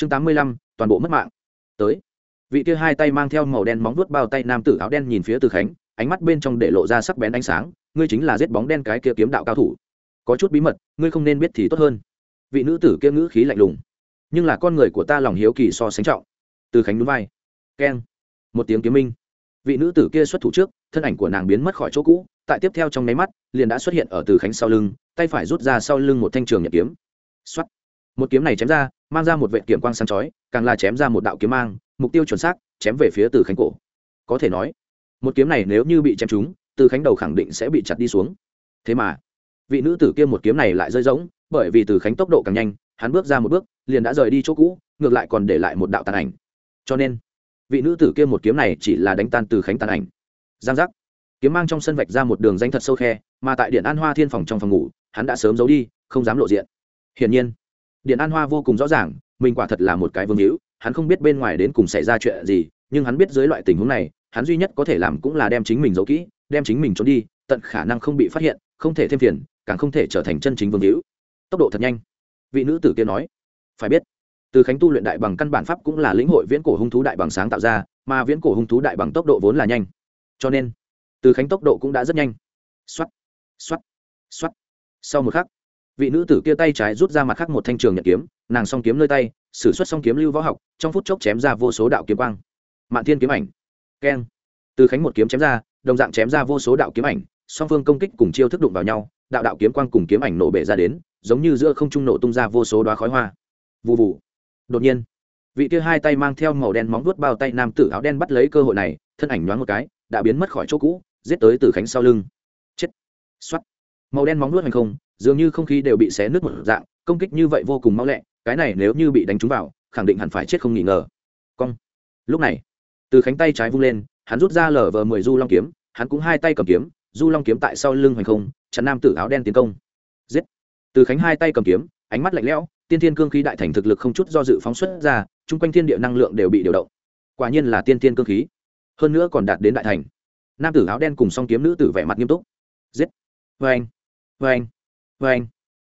chương tám mươi lăm, toàn bộ mất mạng. Tới. Vị kia hai tay mang theo màu đen móng vuốt bao tay nam tử áo đen nhìn phía từ khánh, ánh mắt bên trong để lộ ra sắc bén ánh sáng, ngươi chính là giết bóng đen cái kia kiếm đạo cao thủ. Có chút bí mật, ngươi không nên biết thì tốt hơn. Vị nữ tử kia ngữ khí lạnh lùng. Nhưng là con người của ta lòng hiếu kỳ so sánh trọng. Từ khánh núi vai. Keng. Một tiếng kiếm minh. Vị nữ tử kia xuất thủ trước, thân ảnh của nàng biến mất khỏi chỗ cũ, tại tiếp theo trong nháy mắt, liền đã xuất hiện ở từ khánh sau lưng, tay phải rút ra sau lưng một thanh trường nhật kiếm. Xuất một kiếm này chém ra, mang ra một vệ kiểm quang sáng chói, càng là chém ra một đạo kiếm mang, mục tiêu chuẩn xác, chém về phía từ khánh cổ. Có thể nói, một kiếm này nếu như bị chém trúng, từ khánh đầu khẳng định sẽ bị chặt đi xuống. Thế mà, vị nữ tử kia một kiếm này lại rơi rỗng, bởi vì từ khánh tốc độ càng nhanh, hắn bước ra một bước, liền đã rời đi chỗ cũ, ngược lại còn để lại một đạo tàn ảnh. Cho nên, vị nữ tử kia một kiếm này chỉ là đánh tan từ khánh tàn ảnh. Giang giác. Kiếm mang trong sân vạch ra một đường danh thật sâu khe, mà tại điện an hoa thiên phòng trong phòng ngủ, hắn đã sớm giấu đi, không dám lộ diện. Hiển nhiên điện an hoa vô cùng rõ ràng, mình quả thật là một cái vương hữu, hắn không biết bên ngoài đến cùng xảy ra chuyện gì, nhưng hắn biết dưới loại tình huống này, hắn duy nhất có thể làm cũng là đem chính mình giấu kỹ, đem chính mình trốn đi, tận khả năng không bị phát hiện, không thể thêm phiền, càng không thể trở thành chân chính vương hữu. Tốc độ thật nhanh. Vị nữ tử kia nói, phải biết, từ khánh tu luyện đại bằng căn bản pháp cũng là lĩnh hội viễn cổ hung thú đại bằng sáng tạo ra, mà viễn cổ hung thú đại bằng tốc độ vốn là nhanh. Cho nên, từ khánh tốc độ cũng đã rất nhanh. Xoắt xoắt xoắt sau một khắc vị nữ tử kia tay trái rút ra mặt khắc một thanh trường nhật kiếm, nàng song kiếm nơi tay s ử suất song kiếm lưu võ học, trong phút chốc chém ra vô số đạo kiếm quang. Mạn thiên kiếm ảnh. Keng. Từ khánh một kiếm chém ra, đồng dạng chém ra vô số đạo kiếm ảnh, song phương công kích cùng chiêu thức đụng vào nhau, đạo đạo kiếm quang cùng kiếm ảnh nổ bể ra đến, giống như giữa không trung nổ tung ra vô số đoá khói hoa. Vụ vụ đột nhiên, vị kia hai tay mang theo màu đen móng vuốt bao tay nam tử áo đen bắt lấy cơ hội này, thân ảnh nhoáng một cái, đã biến mất khỏi chỗ cũ, giết tới từ khánh sau lưng. Chết. Xoắt màu đen móng nuốt hành không, dường như không khí đều bị xé nước một dạng, công kích như vậy vô cùng mau lẹ, cái này nếu như bị đánh trúng vào, khẳng định hẳn phải chết không nghi ngờ. Cong. Lúc này, từ khánh tay trái vung lên, hắn rút ra lở vờ mười du long kiếm, hắn cũng hai tay cầm kiếm, du long kiếm tại sau lưng hoành không chắn nam tử áo đen tiến công. Giết. Từ khánh hai tay cầm kiếm, ánh mắt lạnh lẽo, tiên thiên cương khí đại thành thực lực không chút do dự phóng xuất ra, chung quanh thiên địa năng lượng đều bị điều động. Quả nhiên là tiên thiên cương khí. Hơn nữa còn đạt đến đại thành. Nam tử áo đen cùng song kiếm nữ tử vẻ mặt nghiêm túc. Giết. Vê anh vê anh vê anh.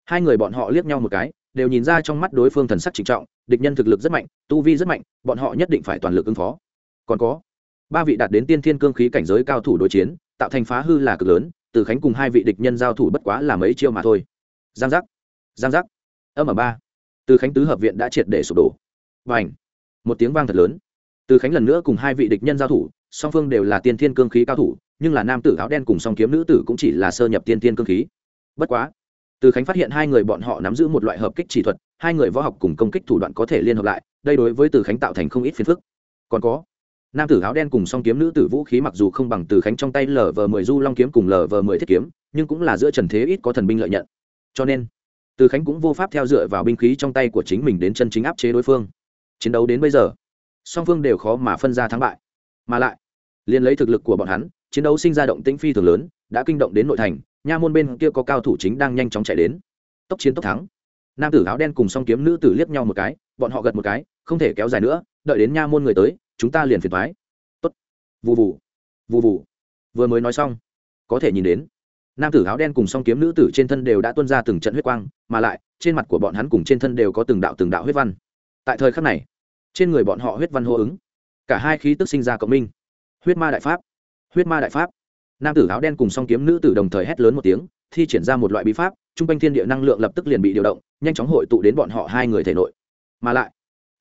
Hai người bọn họ liếc nhau một cái, đều nhìn ra trong mắt đối phương thần sắc trịnh trọng, địch nhân thực lực rất mạnh, tu vi rất mạnh, bọn họ nhất định phải toàn lực ứng phó. Còn có, ba vị đạt đến tiên thiên cương khí cảnh giới cao thủ đối chiến, tạo thành phá hư là cực lớn, từ khánh cùng hai vị địch nhân giao thủ bất quá là mấy chiêu mà thôi. Giang giác giang giác. Âm ở ba. Từ khánh tứ hợp viện đã triệt để sụp đổ. Và ảnh một tiếng vang thật lớn. Từ khánh lần nữa cùng hai vị địch nhân giao thủ, song phương đều là tiên thiên cương khí cao thủ, nhưng là nam tử áo đen cùng song kiếm nữ tử cũng chỉ là sơ nhập tiên thiên cương khí bất quá, từ khánh phát hiện hai người bọn họ nắm giữ một loại hợp kích chỉ thuật, hai người võ học cùng công kích thủ đoạn có thể liên hợp lại, đây đối với từ khánh tạo thành không ít phiền phức. Còn có, nam tử áo đen cùng song kiếm nữ tử vũ khí mặc dù không bằng từ khánh trong tay lờ vờ mười du long kiếm cùng lờ vờ mười thiết kiếm, nhưng cũng là giữa trần thế ít có thần binh lợi nhận. Cho nên, từ khánh cũng vô pháp theo dựa vào binh khí trong tay của chính mình đến chân chính áp chế đối phương. Chiến đấu đến bây giờ, song phương đều khó mà phân ra thắng bại. Mà lại liên lấy thực lực của bọn hắn, chiến đấu sinh ra động tĩnh phi thường lớn, đã kinh động đến nội thành nha môn bên kia có cao thủ chính đang nhanh chóng chạy đến. Tốc chiến tốc thắng. Nam tử áo đen cùng song kiếm nữ tử liếc nhau một cái, bọn họ gật một cái, không thể kéo dài nữa, đợi đến nha môn người tới, chúng ta liền phiền thoái tốt. Vụ vụ vụ vụ vừa mới nói xong, có thể nhìn đến, nam tử áo đen cùng song kiếm nữ tử trên thân đều đã tuân ra từng trận huyết quang, mà lại, trên mặt của bọn hắn cùng trên thân đều có từng đạo từng đạo huyết văn. Tại thời khắc này, trên người bọn họ huyết văn hô ứng. Cả hai khí tức sinh ra cộng minh. Huyết ma đại pháp. Huyết ma đại pháp nam tử áo đen cùng song kiếm nữ tử đồng thời hét lớn một tiếng, thi triển ra một loại bí pháp t r u n g quanh thiên địa năng lượng lập tức liền bị điều động, nhanh chóng hội tụ đến bọn họ hai người thể nội. Mà lại,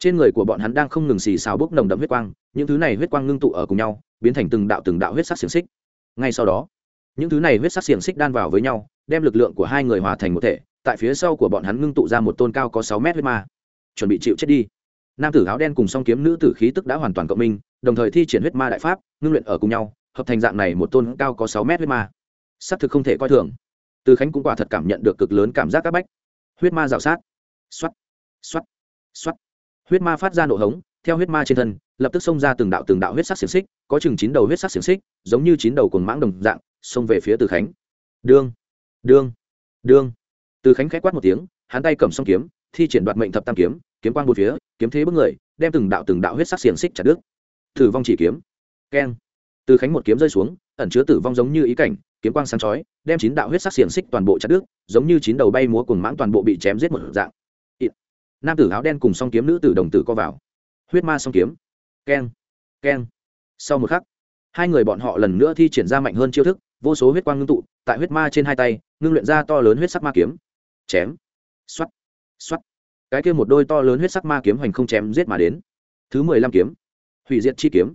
trên người của bọn hắn đang không ngừng xì xào bốc nồng đậm huyết quang, những thứ này huyết quang ngưng tụ ở cùng nhau, biến thành từng đạo từng đạo huyết sắc xiềng xích. Ngay sau đó, những thứ này huyết sắc xiềng xích đan vào với nhau, đem lực lượng của hai người hòa thành một thể, tại phía sau của bọn hắn ngưng tụ ra một tôn cao có sáu mét huyết ma. Chuẩn bị chịu chết đi. Nam tử áo đen cùng song kiếm nữ tử khí tức đã hoàn toàn cộng minh, đồng thời thi triển huyết ma đại pháp, ngưng luyện ở cùng nhau hợp thành dạng này một tôn cao có sáu mét huyết ma. S c thực không thể coi thường. Từ khánh cũng quả thật cảm nhận được cực lớn cảm giác c áp bách. Huyết ma rào sát. X o á t x o á t x o á t huyết ma phát ra nổ hống, theo huyết ma trên thân, lập tức xông ra từng đạo từng đạo huyết sắc xiềng xích, có chừng chín đầu huyết sắc xiềng xích, giống như chín đầu cồn mãng đồng dạng, xông về phía từ khánh. Đương đương đương. Từ khánh k h á quát một tiếng, hắn tay cầm s o n g kiếm, thi triển đoạt mệnh thập tam kiếm kiếm quang một phía, kiếm thế bước người, đem từng đạo từng đạo huyết sắc xiềng xích chặt đứt. Thử vong chỉ kiếm. Keng từ khánh một kiếm rơi xuống, ẩn chứa tử vong giống như ý cảnh, kiếm quang sáng chói, đem chín đạo huyết sắc xiềng xích toàn bộ chặt đứt, giống như chín đầu bay múa cùng mãng toàn bộ bị chém giết một dạng. Nam tử áo đen cùng song kiếm nữ tử đồng tử co vào. Huyết ma song kiếm. Keng keng. Sau một khắc, hai người bọn họ lần nữa thi triển ra mạnh hơn chiêu thức, vô số huyết quang ngưng tụ, tại huyết ma trên hai tay, ngưng luyện ra to lớn huyết sắc ma kiếm. Chém. X o á t x o á t cái kia một đôi to lớn huyết sắc ma kiếm hoành không chém giết mà đến. Thứ mười lăm kiếm. Hủy diệt chi kiếm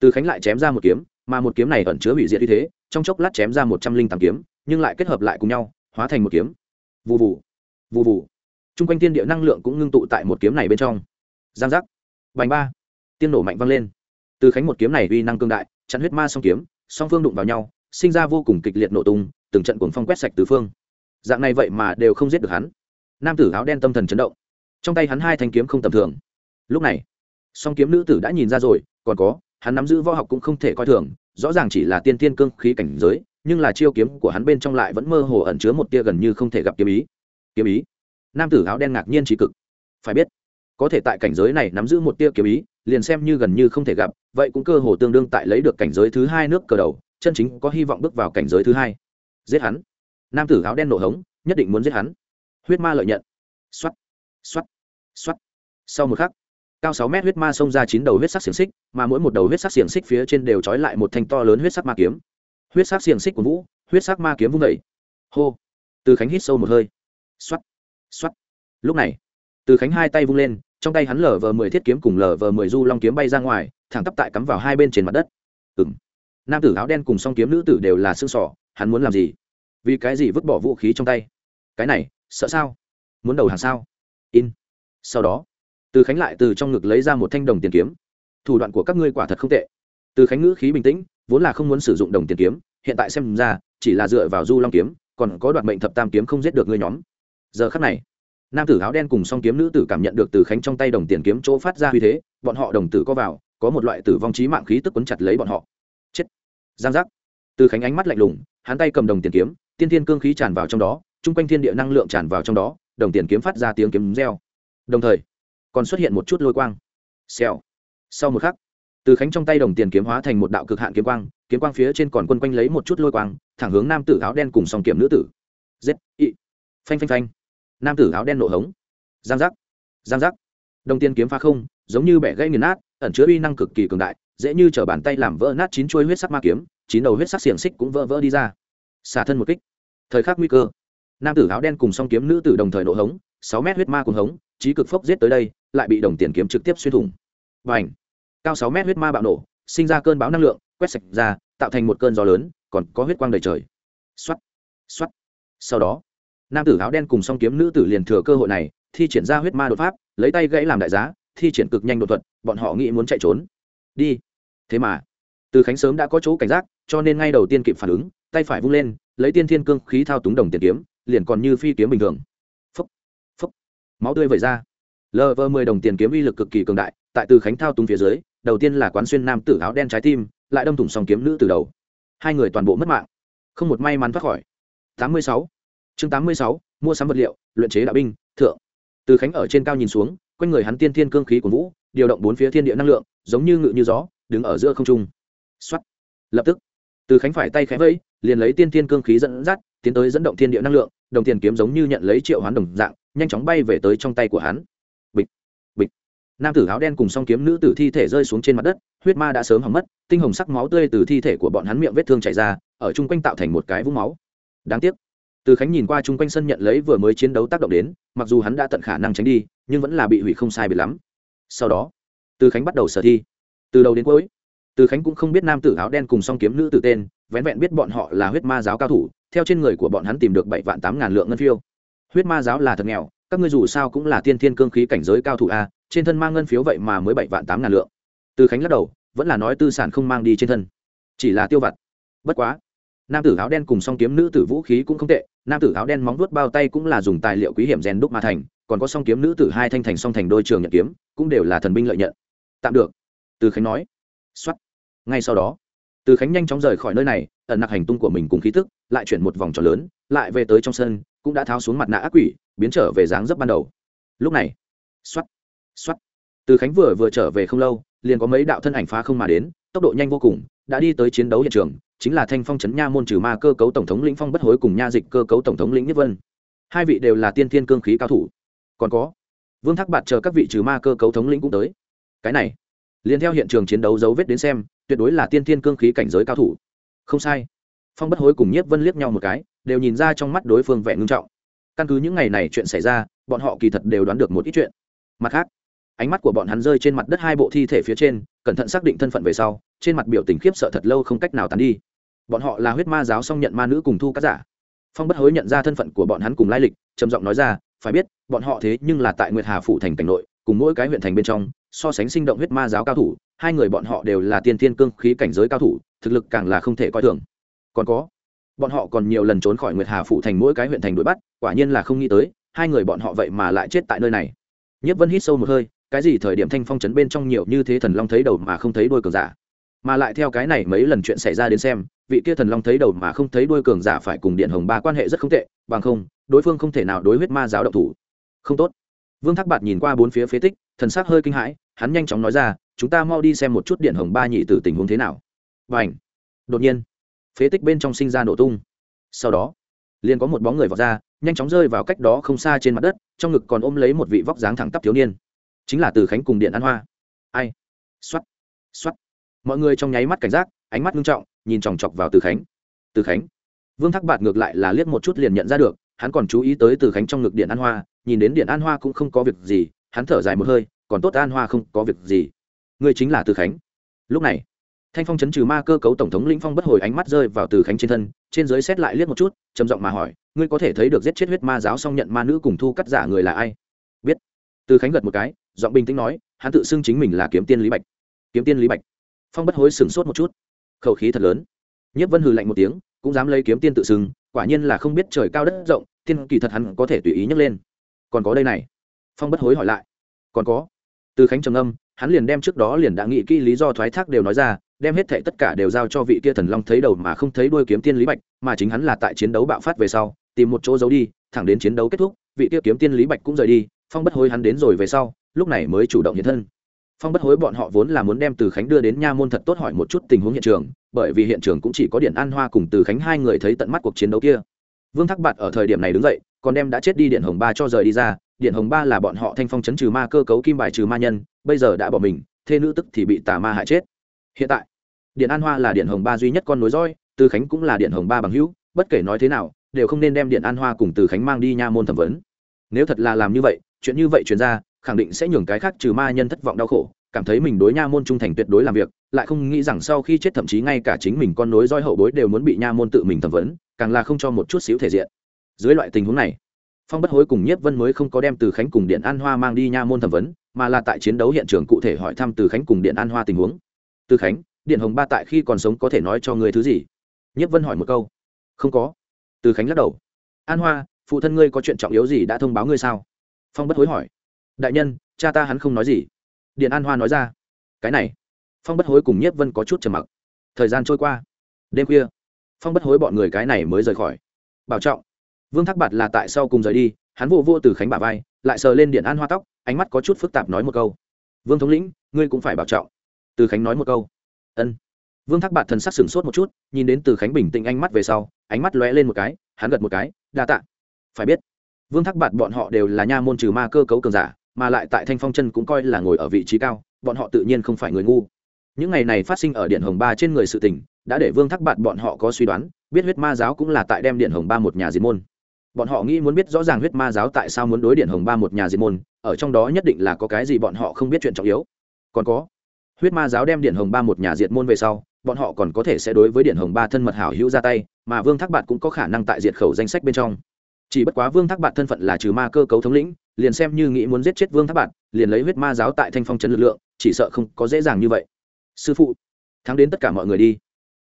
từ khánh lại chém ra một kiếm, mà một kiếm này ẩn chứa hủy diệt như thế, trong chốc lát chém ra một trăm linh tám kiếm, nhưng lại kết hợp lại cùng nhau, hóa thành một kiếm. Vụ vụ vụ vụ t r u n g quanh tiên địa năng lượng cũng ngưng tụ tại một kiếm này bên trong. Giang giác. Bành ba. Tiên nổ mạnh vang lên. Từ khánh một kiếm này uy năng cương đại, chặn huyết ma song kiếm, song phương đụng vào nhau, sinh ra vô cùng kịch liệt nổ tung, từng trận cuồng phong quét sạch tứ phương. Dạng này vậy mà đều không giết được hắn. Nam tử áo đen tâm thần chấn động. Trong tay hắn hai thanh kiếm không tầm thường. Lúc này, song kiếm nữ tử đã nhìn ra rồi, còn có hắn nắm giữ võ học cũng không thể coi thường, rõ ràng chỉ là tiên tiên cương khí cảnh giới, nhưng là chiêu kiếm của hắn bên trong lại vẫn mơ hồ ẩn chứa một tia gần như không thể gặp kiếm ý. Kiếm ý? Nam tử áo đen ngạc nhiên trí cực. Phải biết, có thể tại cảnh giới này nắm giữ một tia kiếm ý, liền xem như gần như không thể gặp, vậy cũng cơ hồ tương đương tại lấy được cảnh giới thứ hai nước cờ đầu, chân chính có hy vọng bước vào cảnh giới thứ hai. Giết hắn. Nam tử áo đen nổ hống, nhất định muốn giết hắn. Huyết ma lợi nhận. X o á t x o á t x o á t sau một khắc cao sáu mét huyết ma xông ra chín đầu huyết sắc xiềng xích mà mỗi một đầu huyết sắc xiềng xích phía trên đều trói lại một thanh to lớn huyết sắc ma kiếm. Huyết sắc xiềng xích của vũ huyết sắc ma kiếm vung vẩy hô! Từ khánh hít sâu một hơi. Xoát, xoát. lúc này từ khánh hai tay vung lên trong tay hắn lở vờ mười thiết kiếm cùng lở vờ mười du long kiếm bay ra ngoài thẳng tắp tại cắm vào hai bên trên mặt đất. Ừng nam tử áo đen cùng song kiếm nữ tử đều là xương sỏ hắn muốn làm gì? Vì cái gì vứt bỏ vũ khí trong tay? Cái này sợ sao? Muốn đầu hàng sao? In. Sau đó từ khánh lại từ trong ngực lấy ra một thanh đồng tiền kiếm. Thủ đoạn của các ngươi quả thật không tệ. Từ khánh ngữ khí bình tĩnh, vốn là không muốn sử dụng đồng tiền kiếm, hiện tại xem ra, chỉ là dựa vào du long kiếm, còn có đoạn mệnh thập tam kiếm không giết được ngươi nhóm. Giờ khắc này, nam tử áo đen cùng song kiếm nữ tử cảm nhận được từ khánh trong tay đồng tiền kiếm chỗ phát ra uy thế, bọn họ đồng tử có vào, có một loại tử vong trí mạng khí tức quấn chặt lấy bọn họ. Chết. Giang giác. Từ khánh ánh mắt lạnh lùng, hắn tay cầm đồng tiền kiếm, tiên thiên cương khí tràn vào trong đó, chung quanh thiên địa năng lượng tràn vào trong đó, đồng tiền kiếm phát ra tiếng kiếm reo. Đồng thời còn xuất hiện một chút lôi quang. Xèo. Sau một khắc, từ khánh trong tay đồng tiền kiếm hóa thành một đạo cực hạn kiếm quang kiếm quang phía trên còn quân quanh lấy một chút lôi quang, thẳng hướng nam tử áo đen cùng song kiểm nữ tử. Giết, ị. Phanh phanh phanh. Nam tử áo đen nổ hống. Giang giác. Giang giác. Đồng tiền kiếm phá không, giống như bẻ gây nghiền nát, ẩn chứa uy năng cực kỳ cường đại, dễ như chở bàn tay làm vỡ nát chín chuôi huyết sắc ma kiếm, chín đầu huyết sắc xiềng xích cũng vỡ vỡ đi ra. Xả thân một kích. Thời khắc nguy cơ nam tử áo đen cùng song kiếm nữ tử đồng thời nổ hống, sáu mét huyết ma cùng hống, trí cực phốc giết tới đây, lại bị đồng tiền kiếm trực tiếp xuyên thủng. Và ảnh cao sáu mét huyết ma bạo nổ, sinh ra cơn bão năng lượng, quét sạch ra, tạo thành một cơn gió lớn, còn có huyết quang đầy trời. Xoắt xoắt sau đó, nam tử áo đen cùng song kiếm nữ tử liền thừa cơ hội này, thi triển ra huyết ma đột pháp, lấy tay gãy làm đại giá, thi triển cực nhanh đột thuật, bọn họ nghĩ muốn chạy trốn. Đi! Thế mà, từ khánh sớm đã có chỗ cảnh giác, cho nên ngay đầu tiên kịp phản ứng, tay phải vung lên, lấy tiên thiên cương khí thao túng đồng tiền kiếm liền còn như phi kiếm bình thường. Phấp phấp máu tươi vẩy ra. Lv mười đồng tiền kiếm uy lực cực kỳ cường đại, tại từ khánh thao túng phía dưới, đầu tiên là quán xuyên nam tử áo đen trái tim, lại đâm thủng song kiếm nữ từ đầu. Hai người toàn bộ mất mạng. Không một may mắn thoát khỏi. Tám mươi sáu. Chương tám mươi sáu, mua sắm vật liệu, luyện chế đạo binh, thượng. Từ khánh ở trên cao nhìn xuống, quanh người hắn tiên thiên cương khí của vũ, điều động bốn phía thiên địa năng lượng, giống như ngự như gió, đứng ở giữa không trung. Xuất lập tức, từ khánh phải tay khẽ vẫy, liền lấy tiên thiên cương khí dẫn dắt, tiến tới dẫn động thiên địa năng lượng đồng tiền kiếm giống như nhận lấy triệu hoán đồng dạng, nhanh chóng bay về tới trong tay của hắn. Bịch bịch. Nam tử áo đen cùng song kiếm nữ tử thi thể rơi xuống trên mặt đất, huyết ma đã sớm hỏng mất, tinh hồng sắc máu tươi từ thi thể của bọn hắn miệng vết thương chảy ra, ở chung quanh tạo thành một cái vũng máu. Đáng tiếc. Từ khánh nhìn qua chung quanh sân nhận lấy vừa mới chiến đấu tác động đến, mặc dù hắn đã tận khả năng tránh đi, nhưng vẫn là bị hủy không sai bị lắm. Sau đó, từ khánh bắt đầu sở thi. Từ đầu đến cuối từ khánh cũng không biết nam tử áo đen cùng song kiếm nữ tử tên, vén vẹn biết bọn họ là huyết ma giáo cao thủ, theo trên người của bọn hắn tìm được bảy vạn tám ngàn lượng ngân phiếu huyết ma giáo là thật nghèo, các ngươi dù sao cũng là tiên thiên cương khí cảnh giới cao thủ a, trên thân mang ngân phiếu vậy mà mới bảy vạn tám ngàn lượng. Từ khánh lắc đầu, vẫn là nói tư sản không mang đi trên thân. Chỉ là tiêu vặt. Bất quá, nam tử áo đen cùng song kiếm nữ tử vũ khí cũng không tệ, nam tử áo đen móng vuốt bao tay cũng là dùng tài liệu quý hiểm rèn đúc mà thành, còn có song kiếm nữ tử hai thanh thành song thành đôi trường nhận kiếm, cũng đều là thần binh lợi nhận. Tạm được, từ khánh nói. Xuất ngay sau đó, từ khánh nhanh chóng rời khỏi nơi này, ẩn nặc hành tung của mình cùng khí tức, lại chuyển một vòng tròn lớn, lại về tới trong sân, cũng đã tháo xuống mặt nạ ác quỷ, biến trở về dáng dấp ban đầu. Lúc này x o á t x o á t từ khánh vừa vừa trở về không lâu, liền có mấy đạo thân ảnh phá không mà đến, tốc độ nhanh vô cùng, đã đi tới chiến đấu hiện trường, chính là thanh phong trấn nha môn trừ ma cơ cấu tổng thống lĩnh phong bất hối cùng nha dịch cơ cấu tổng thống lĩnh nhất vân. Hai vị đều là tiên thiên cương khí cao thủ. Còn có, vương thác bạt chờ các vị trừ ma cơ cấu thống lĩnh cũng tới. Cái này, liền theo hiện trường chiến đấu dấu vết đến xem tuyệt đối là tiên thiên cương khí cảnh giới cao thủ. Không sai. Phong bất hối cùng nhiếp vân liếc nhau một cái, đều nhìn ra trong mắt đối phương vẻ ngưng trọng. Căn cứ những ngày này chuyện xảy ra, bọn họ kỳ thật đều đoán được một ít chuyện. Mặt khác, ánh mắt của bọn hắn rơi trên mặt đất hai bộ thi thể phía trên, cẩn thận xác định thân phận về sau, trên mặt biểu tình khiếp sợ thật lâu không cách nào tàn đi. Bọn họ là huyết ma giáo song nhận ma nữ cùng thu cắt giả. Phong bất hối nhận ra thân phận của bọn hắn cùng lai lịch, trầm giọng nói ra, phải biết, bọn họ thế nhưng là tại nguyệt hà phủ thành cảnh nội, cùng mỗi cái huyện thành bên trong, so sánh sinh động huyết ma giáo cao thủ hai người bọn họ đều là tiên thiên cương khí cảnh giới cao thủ, thực lực càng là không thể coi thường. Còn có, bọn họ còn nhiều lần trốn khỏi nguyệt hà phủ thành mỗi cái huyện thành đuổi bắt, quả nhiên là không nghĩ tới, hai người bọn họ vậy mà lại chết tại nơi này. Nhất vân hít sâu một hơi, cái gì thời điểm thanh phong chấn bên trong nhiều như thế thần long thấy đầu mà không thấy đuôi cường giả? Mà lại theo cái này mấy lần chuyện xảy ra đến xem, vị kia thần long thấy đầu mà không thấy đuôi cường giả phải cùng điện hồng ba quan hệ rất không tệ, bằng không, đối phương không thể nào đối huyết ma giáo động thủ. Không tốt. Vương thác bạt nhìn qua bốn phía phế tích, thần sắc hơi kinh hãi, hắn nhanh chóng nói ra chúng ta mau đi xem một chút điện hồng ba nhị tử tình huống thế nào. Và ảnh đột nhiên, phế tích bên trong sinh ra nổ tung. Sau đó, liền có một bóng người vọt ra, nhanh chóng rơi vào cách đó không xa trên mặt đất, trong ngực còn ôm lấy một vị vóc dáng thẳng tắp thiếu niên. Chính là từ khánh cùng điện an hoa. Ai? X o á t x o á t mọi người trong nháy mắt cảnh giác, ánh mắt nghiêm trọng, nhìn chòng chọc vào từ khánh. Từ khánh! Vương thác bạt ngược lại là liếc một chút liền nhận ra được, hắn còn chú ý tới từ khánh trong ngực điện an hoa, nhìn đến điện an hoa cũng không có việc gì, hắn thở dài một hơi, còn tốt an hoa không có việc gì ngươi chính là từ khánh. Lúc này, thanh phong chấn trừ ma cơ cấu tổng thống lĩnh phong bất hồi ánh mắt rơi vào từ khánh trên thân, trên giới xét lại liếc một chút, trầm giọng mà hỏi, ngươi có thể thấy được giết chết huyết ma giáo xong nhận ma nữ cùng thu cắt giả người là ai? Biết. Từ khánh gật một cái, giọng bình tĩnh nói, hắn tự xưng chính mình là kiếm tiên lý bạch. Kiếm tiên lý bạch? Phong bất hối sửng sốt một chút. Khẩu khí thật lớn. Nhất vân hừ lạnh một tiếng, cũng dám lấy kiếm tiên tự xưng, quả nhiên là không biết trời cao đất rộng, tiên kỳ thật hắn có thể tùy ý nhấc lên. Còn có đây này. Phong bất hối hỏi lại. Còn có. Từ khánh trầm âm hắn liền đem trước đó liền đã nghĩ kỹ lý do thoái thác đều nói ra, đem hết thệ tất cả đều giao cho vị kia thần long thấy đầu mà không thấy đuôi kiếm tiên lý bạch, mà chính hắn là tại chiến đấu bạo phát về sau, tìm một chỗ giấu đi, thẳng đến chiến đấu kết thúc, vị kia kiếm tiên lý bạch cũng rời đi, phong bất hối hắn đến rồi về sau, lúc này mới chủ động hiện thân. Phong bất hối bọn họ vốn là muốn đem từ khánh đưa đến nha môn thật tốt hỏi một chút tình huống hiện trường, bởi vì hiện trường cũng chỉ có điện an hoa cùng từ khánh hai người thấy tận mắt cuộc chiến đấu kia. Vương thác bạt ở thời điểm này đứng dậy, còn đem đã chết đi điện hồng ba cho rời đi ra điện hồng ba là bọn họ thanh phong chấn trừ ma cơ cấu kim bài trừ ma nhân, bây giờ đã bỏ mình, thê nữ tức thì bị tà ma hại chết. Hiện tại điện an hoa là điện hồng ba duy nhất con nối roi từ khánh cũng là điện hồng ba bằng hữu, bất kể nói thế nào, đều không nên đem điện an hoa cùng từ khánh mang đi nha môn thẩm vấn. Nếu thật là làm như vậy, chuyện như vậy chuyển ra, khẳng định sẽ nhường cái khác trừ ma nhân thất vọng đau khổ, cảm thấy mình đối nha môn trung thành tuyệt đối làm việc, lại không nghĩ rằng sau khi chết thậm chí ngay cả chính mình con nối roi hậu bối đều muốn bị nha môn tự mình thẩm vấn, càng là không cho một chút xíu thể diện. Dưới loại tình huống này phong bất hối cùng nhiếp vân mới không có đem từ khánh cùng điện an hoa mang đi nha môn thẩm vấn, mà là tại chiến đấu hiện trường cụ thể hỏi thăm từ khánh cùng điện an hoa tình huống. Từ khánh, điện hồng ba tại khi còn sống có thể nói cho người thứ gì? Nhiếp vân hỏi một câu. Không có. Từ khánh lắc đầu. An hoa, phụ thân ngươi có chuyện trọng yếu gì đã thông báo ngươi sao? Phong bất hối hỏi. Đại nhân, cha ta hắn không nói gì. Điện an hoa nói ra. Cái này. Phong bất hối cùng nhiếp vân có chút trầm mặc. Thời gian trôi qua. Đêm khuya, phong bất hối bọn người cái này mới rời khỏi. Bảo trọng vương thác bạt là tại sau cùng rời đi, hắn vô vô từ khánh bà vai, lại sờ lên điện an hoa tóc, ánh mắt có chút phức tạp nói một câu. Vương thống lĩnh, ngươi cũng phải bảo trọng. Từ khánh nói một câu. Ân. Vương thác bạt thần sắc sửng sốt một chút, nhìn đến từ khánh bình tĩnh ánh mắt về sau, ánh mắt lóe lên một cái, hắn gật một cái, đa tạ. Phải biết, vương thác bạt bọn họ đều là nha môn trừ ma cơ cấu cường giả, mà lại tại thanh phong chân cũng coi là ngồi ở vị trí cao, bọn họ tự nhiên không phải người ngu. Những ngày này phát sinh ở điện hồng ba trên người sự tình, đã để vương thác bạt bọn họ có suy đoán, biết huyết ma giáo cũng là tại đem điện hồng ba một nhà diệt môn bọn họ nghĩ muốn biết rõ ràng huyết ma giáo tại sao muốn đối điện hồng ba một nhà diệt môn, ở trong đó nhất định là có cái gì bọn họ không biết chuyện trọng yếu. Còn có, huyết ma giáo đem điện hồng ba một nhà diệt môn về sau, bọn họ còn có thể sẽ đối với điện hồng ba thân mật hảo hữu ra tay, mà vương thác bạt cũng có khả năng tại diệt khẩu danh sách bên trong. Chỉ bất quá vương thác bạt thân phận là trừ ma cơ cấu thống lĩnh, liền xem như nghĩ muốn giết chết vương thác bạt, liền lấy huyết ma giáo tại thanh phong chân lực lượng, chỉ sợ không có dễ dàng như vậy. Sư phụ, thắng đến tất cả mọi người đi.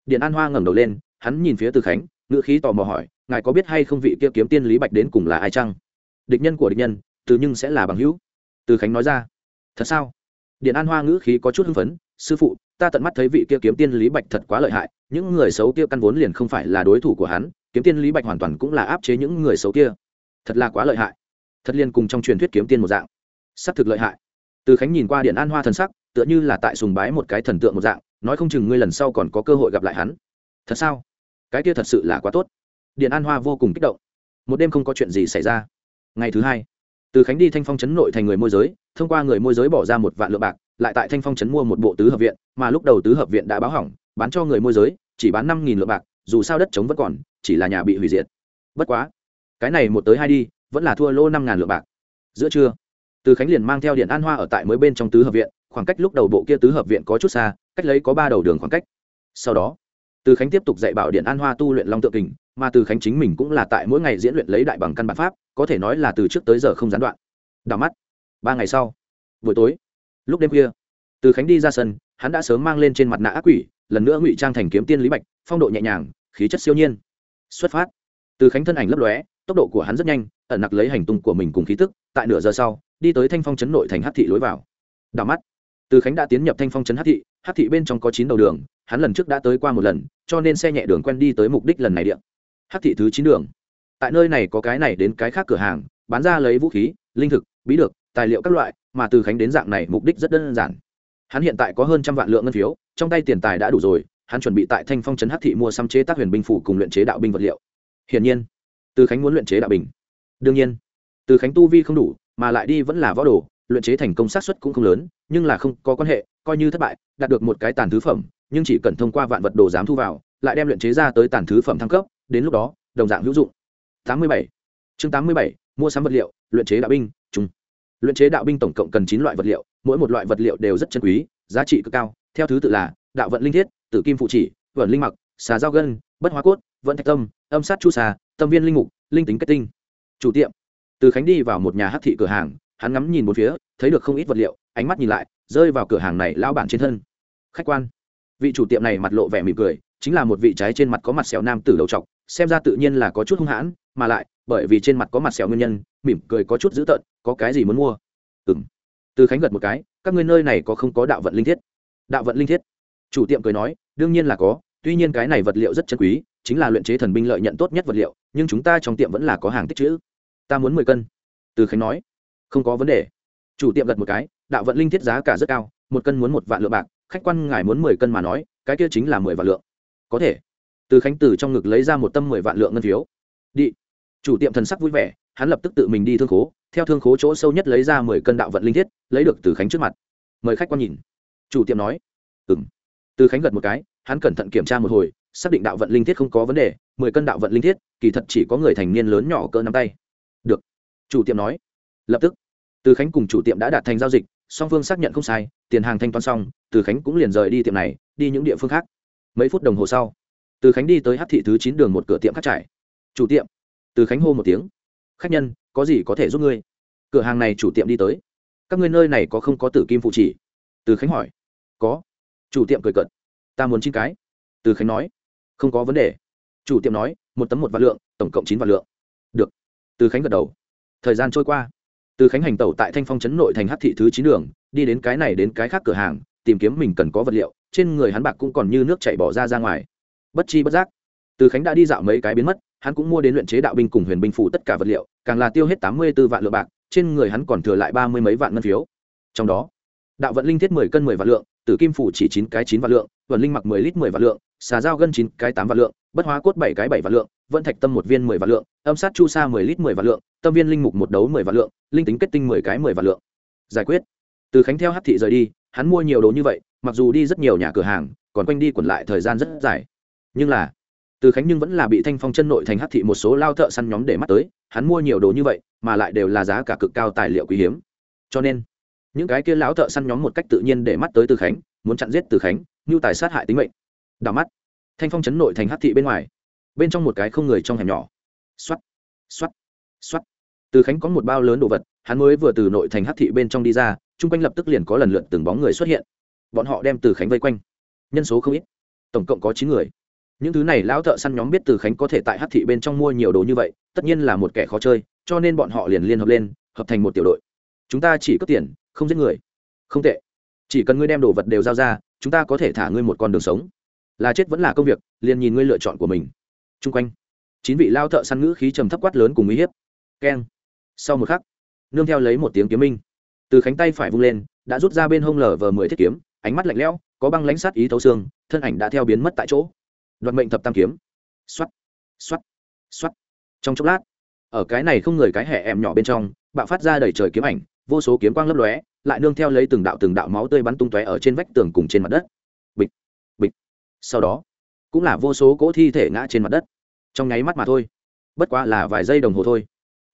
Điện an hoa ngẩng đầu lên, hắn nhìn phía từ khánh, ngữ khí tò mò hỏi ngài có biết hay không vị kia kiếm tiên lý bạch đến cùng là ai chăng? Địch nhân của địch nhân, từ nhưng sẽ là bằng hữu. Từ khánh nói ra. Thật sao? Điện an hoa ngữ khí có chút hưng phấn. Sư phụ, ta tận mắt thấy vị kia kiếm tiên lý bạch thật quá lợi hại. Những người xấu kia căn vốn liền không phải là đối thủ của hắn. Kiếm tiên lý bạch hoàn toàn cũng là áp chế những người xấu kia. Thật là quá lợi hại. Thật liên cùng trong truyền thuyết kiếm tiên một dạng. S ắ c thực lợi hại. Từ khánh nhìn qua điện an hoa thần sắc, tựa như là tại sùng bái một cái thần tượng một dạng, nói không chừng ngươi lần sau còn có cơ hội gặp lại hắn. Thật sao? Cái kia thật sự là quá tốt điện an hoa vô cùng kích động. Một đêm không có chuyện gì xảy ra. Ngày thứ hai, từ khánh đi thanh phong chấn nội thành người môi giới, thông qua người môi giới bỏ ra một vạn lượng bạc, lại tại thanh phong chấn mua một bộ tứ hợp viện, mà lúc đầu tứ hợp viện đã báo hỏng, bán cho người môi giới, chỉ bán năm nghìn lượng bạc, dù sao đất trống vẫn còn, chỉ là nhà bị hủy diệt. Bất quá, cái này một tới hai đi, vẫn là thua lô năm ngàn lượng bạc. Giữa trưa, từ khánh liền mang theo điện an hoa ở tại mới bên trong tứ hợp viện, khoảng cách lúc đầu bộ kia tứ hợp viện có chút xa, cách lấy có ba đầu đường khoảng cách. Sau đó, từ khánh tiếp tục dạy bảo điện an hoa tu luyện long tượng kình mà từ khánh chính mình cũng là tại mỗi ngày diễn luyện lấy đại bằng căn bản pháp, có thể nói là từ trước tới giờ không gián đoạn. Đào mắt. Ba ngày sau, buổi tối, lúc đêm khuya, từ khánh đi ra sân, hắn đã sớm mang lên trên mặt nạ ác quỷ, lần nữa ngụy trang thành kiếm tiên lý bạch, phong độ nhẹ nhàng, khí chất siêu nhiên. Xuất phát. Từ khánh thân ảnh lấp lóe, tốc độ của hắn rất nhanh, ẩn nặc lấy hành tung của mình cùng khí tức, tại nửa giờ sau, đi tới thanh phong chấn nội thành hát thị lối vào. Đào mắt. Từ khánh đã tiến nhập thanh phong chấn hát thị hát thị bên trong có chín đầu đường, hắn lần trước đã tới qua một lần, cho nên xe nhẹ đường quen đi tới mục đích lần này điện hát thị thứ chín đường. Tại nơi này có cái này đến cái khác cửa hàng, bán ra lấy vũ khí, linh thực, bí được, tài liệu các loại, mà từ khánh đến dạng này mục đích rất đơn giản. Hắn hiện tại có hơn trăm vạn lượng ngân phiếu, trong tay tiền tài đã đủ rồi, hắn chuẩn bị tại thanh phong trấn hắc thị mua xăm chế tác huyền binh phủ cùng luyện chế đạo binh vật liệu. Hiển nhiên, từ khánh muốn luyện chế đạo bình đương nhiên, từ khánh tu vi không đủ, mà lại đi vẫn là võ đồ, luyện chế thành công xác suất cũng không lớn, nhưng là không có quan hệ, coi như thất bại, đạt được một cái tàn thứ phẩm, nhưng chỉ cần thông qua vạn vật đồ dám thu vào, lại đem luyện chế ra tới tàn thứ phẩm thăng cấp đến lúc đó đồng dạng hữu dụng. 87. chương 87, mua sắm vật liệu luyện chế đạo binh chung luyện chế đạo binh tổng cộng cần chín loại vật liệu mỗi một loại vật liệu đều rất chân quý giá trị cực cao. Theo thứ tự là đạo vận linh thiết tử kim phụ chỉ vận linh mặc xà dao gân bất hóa cốt vận thạch tâm âm sát chu xà tâm viên linh mục linh tính kết tinh. Chủ tiệm. Từ khánh đi vào một nhà hát thị cửa hàng hắn ngắm nhìn một phía thấy được không ít vật liệu ánh mắt nhìn lại rơi vào cửa hàng này lao bản trên thân. Khách quan. Vị chủ tiệm này mặt lộ vẻ mỉm cười chính là một vị trái trên mặt có mặt sẹo nam tử đầu trọc xem ra tự nhiên là có chút hung hãn, mà lại, bởi vì trên mặt có mặt sẹo nguyên nhân, mỉm cười có chút dữ tợn, có cái gì muốn mua? Ừng từ khánh gật một cái, các ngươi nơi này có không có đạo vận linh thiết? Đạo vận linh thiết? Chủ tiệm cười nói, đương nhiên là có, tuy nhiên cái này vật liệu rất chân quý, chính là luyện chế thần binh lợi nhận tốt nhất vật liệu, nhưng chúng ta trong tiệm vẫn là có hàng tích chữ. Ta muốn mười cân. Từ khánh nói, không có vấn đề. Chủ tiệm gật một cái, đạo vận linh thiết giá cả rất cao, một cân muốn một vạn lượng bạc, khách quan ngài muốn mười cân mà nói, cái kia chính là mười vạn lượng. Có thể từ khánh từ trong ngực lấy ra một tâm mười vạn lượng ngân phiếu. Đi. Chủ tiệm thần sắc vui vẻ, hắn lập tức tự mình đi thương khố, theo thương khố chỗ sâu nhất lấy ra mười cân đạo vận linh thiết, lấy được từ khánh trước mặt. Mời khách quan nhìn. Chủ tiệm nói. Ừng từ khánh gật một cái, hắn cẩn thận kiểm tra một hồi, xác định đạo vận linh thiết không có vấn đề, mười cân đạo vận linh thiết, kỳ thật chỉ có người thành niên lớn nhỏ cỡ nắm tay. Được. Chủ tiệm nói. Lập tức. Từ khánh cùng chủ tiệm đã đạt thành giao dịch, song phương xác nhận không sai, tiền hàng thanh toán xong, từ khánh cũng liền rời đi tiệm này, đi những địa phương khác. Mấy phút đồng hồ sau từ khánh đi tới hát thị thứ chín đường một cửa tiệm khắc trải. Chủ tiệm. Từ khánh hô một tiếng. Khách nhân, có gì có thể giúp ngươi? Cửa hàng này chủ tiệm đi tới. Các ngươi nơi này có không có tử kim phụ chỉ? Từ khánh hỏi. Có. Chủ tiệm cười cợt. Ta muốn chín cái. Từ khánh nói. Không có vấn đề. Chủ tiệm nói. Một tấm một vạn lượng, tổng cộng chín vạn lượng. Được. Từ khánh gật đầu. Thời gian trôi qua. Từ khánh hành tẩu tại thanh phong trấn nội thành hát thị thứ chín đường, đi đến cái này đến cái khác cửa hàng, tìm kiếm mình cần có vật liệu, trên người hắn bạc cũng còn như nước chảy bỏ ra ra ngoài bất chi bất giác. Từ khánh đã đi dạo mấy cái biến mất, hắn cũng mua đến luyện chế đạo binh cùng huyền binh phủ tất cả vật liệu, càng là tiêu hết tám mươi b ố vạn lượng bạc, trên người hắn còn thừa lại ba mươi mấy vạn ngân phiếu. Trong đó, đạo vận linh thiết mười cân mười vạn lượng, tử kim phủ chỉ chín cái chín vạn lượng, vận linh mặc mười lít mười vạn lượng, xà dao gân chín cái tám vạn lượng, bất hóa cốt bảy cái bảy vạn lượng, vận thạch tâm một viên mười vạn lượng, âm sát chu sa mười lít mười vạn lượng, tâm viên linh mục một đấu mười vạn lượng, linh tính kết tinh mười cái mười vạn lượng. Giải quyết. Từ khánh theo hát thị rời đi, hắn mua nhiều đồ như vậy, mặc dù đi rất nhiều nhà cửa hàng, còn quanh đi quẩn lại thời gian rất dài nhưng là, từ khánh nhưng vẫn là bị thanh phong chân nội thành hát thị một số lao thợ săn nhóm để mắt tới, hắn mua nhiều đồ như vậy, mà lại đều là giá cả cực cao tài liệu quý hiếm. Cho nên, những cái kia lão thợ săn nhóm một cách tự nhiên để mắt tới từ khánh, muốn chặn giết từ khánh, như tài sát hại tính mệnh. Đào mắt, thanh phong chấn nội thành hát thị bên ngoài, bên trong một cái không người trong hẻm nhỏ. Xoắt xoắt xoắt từ khánh có một bao lớn đồ vật, hắn mới vừa từ nội thành hát thị bên trong đi ra, chung quanh lập tức liền có lần lượt từng bóng người xuất hiện. Bọn họ đem từ khánh vây quanh. Nhân số không ít, tổng cộng có chín người những thứ này lão thợ săn nhóm biết từ khánh có thể tại hát thị bên trong mua nhiều đồ như vậy, tất nhiên là một kẻ khó chơi, cho nên bọn họ liền liên hợp lên, hợp thành một tiểu đội. Chúng ta chỉ cướp tiền, không giết người. Không tệ. Chỉ cần ngươi đem đồ vật đều giao ra, chúng ta có thể thả ngươi một con đường sống. Là chết vẫn là công việc, liền nhìn ngươi lựa chọn của mình. T r u n g quanh, chín vị lao thợ săn ngữ khí trầm thấp quát lớn cùng uy hiếp. Keng. Sau một khắc, nương theo lấy một tiếng kiếm minh, từ khánh tay phải vung lên, đã rút ra bên hông lở vờ mười thiết kiếm, ánh mắt lạnh lẽo, có băng lãnh sát ý thấu xương, thân ảnh đã theo biến mất tại chỗ đoạt mệnh thập tam kiếm. X o á trong chốc lát, ở cái này không người cái hẻ em nhỏ bên trong, bạo phát ra đầy trời kiếm ảnh, vô số kiếm quang lấp lóe, lại nương theo lấy từng đạo từng đạo máu tươi bắn tung tóe ở trên vách tường cùng trên mặt đất. Bịch bịch. Sau đó, cũng là vô số cỗ thi thể ngã trên mặt đất. Trong nháy mắt mà thôi. Bất quá là vài giây đồng hồ thôi.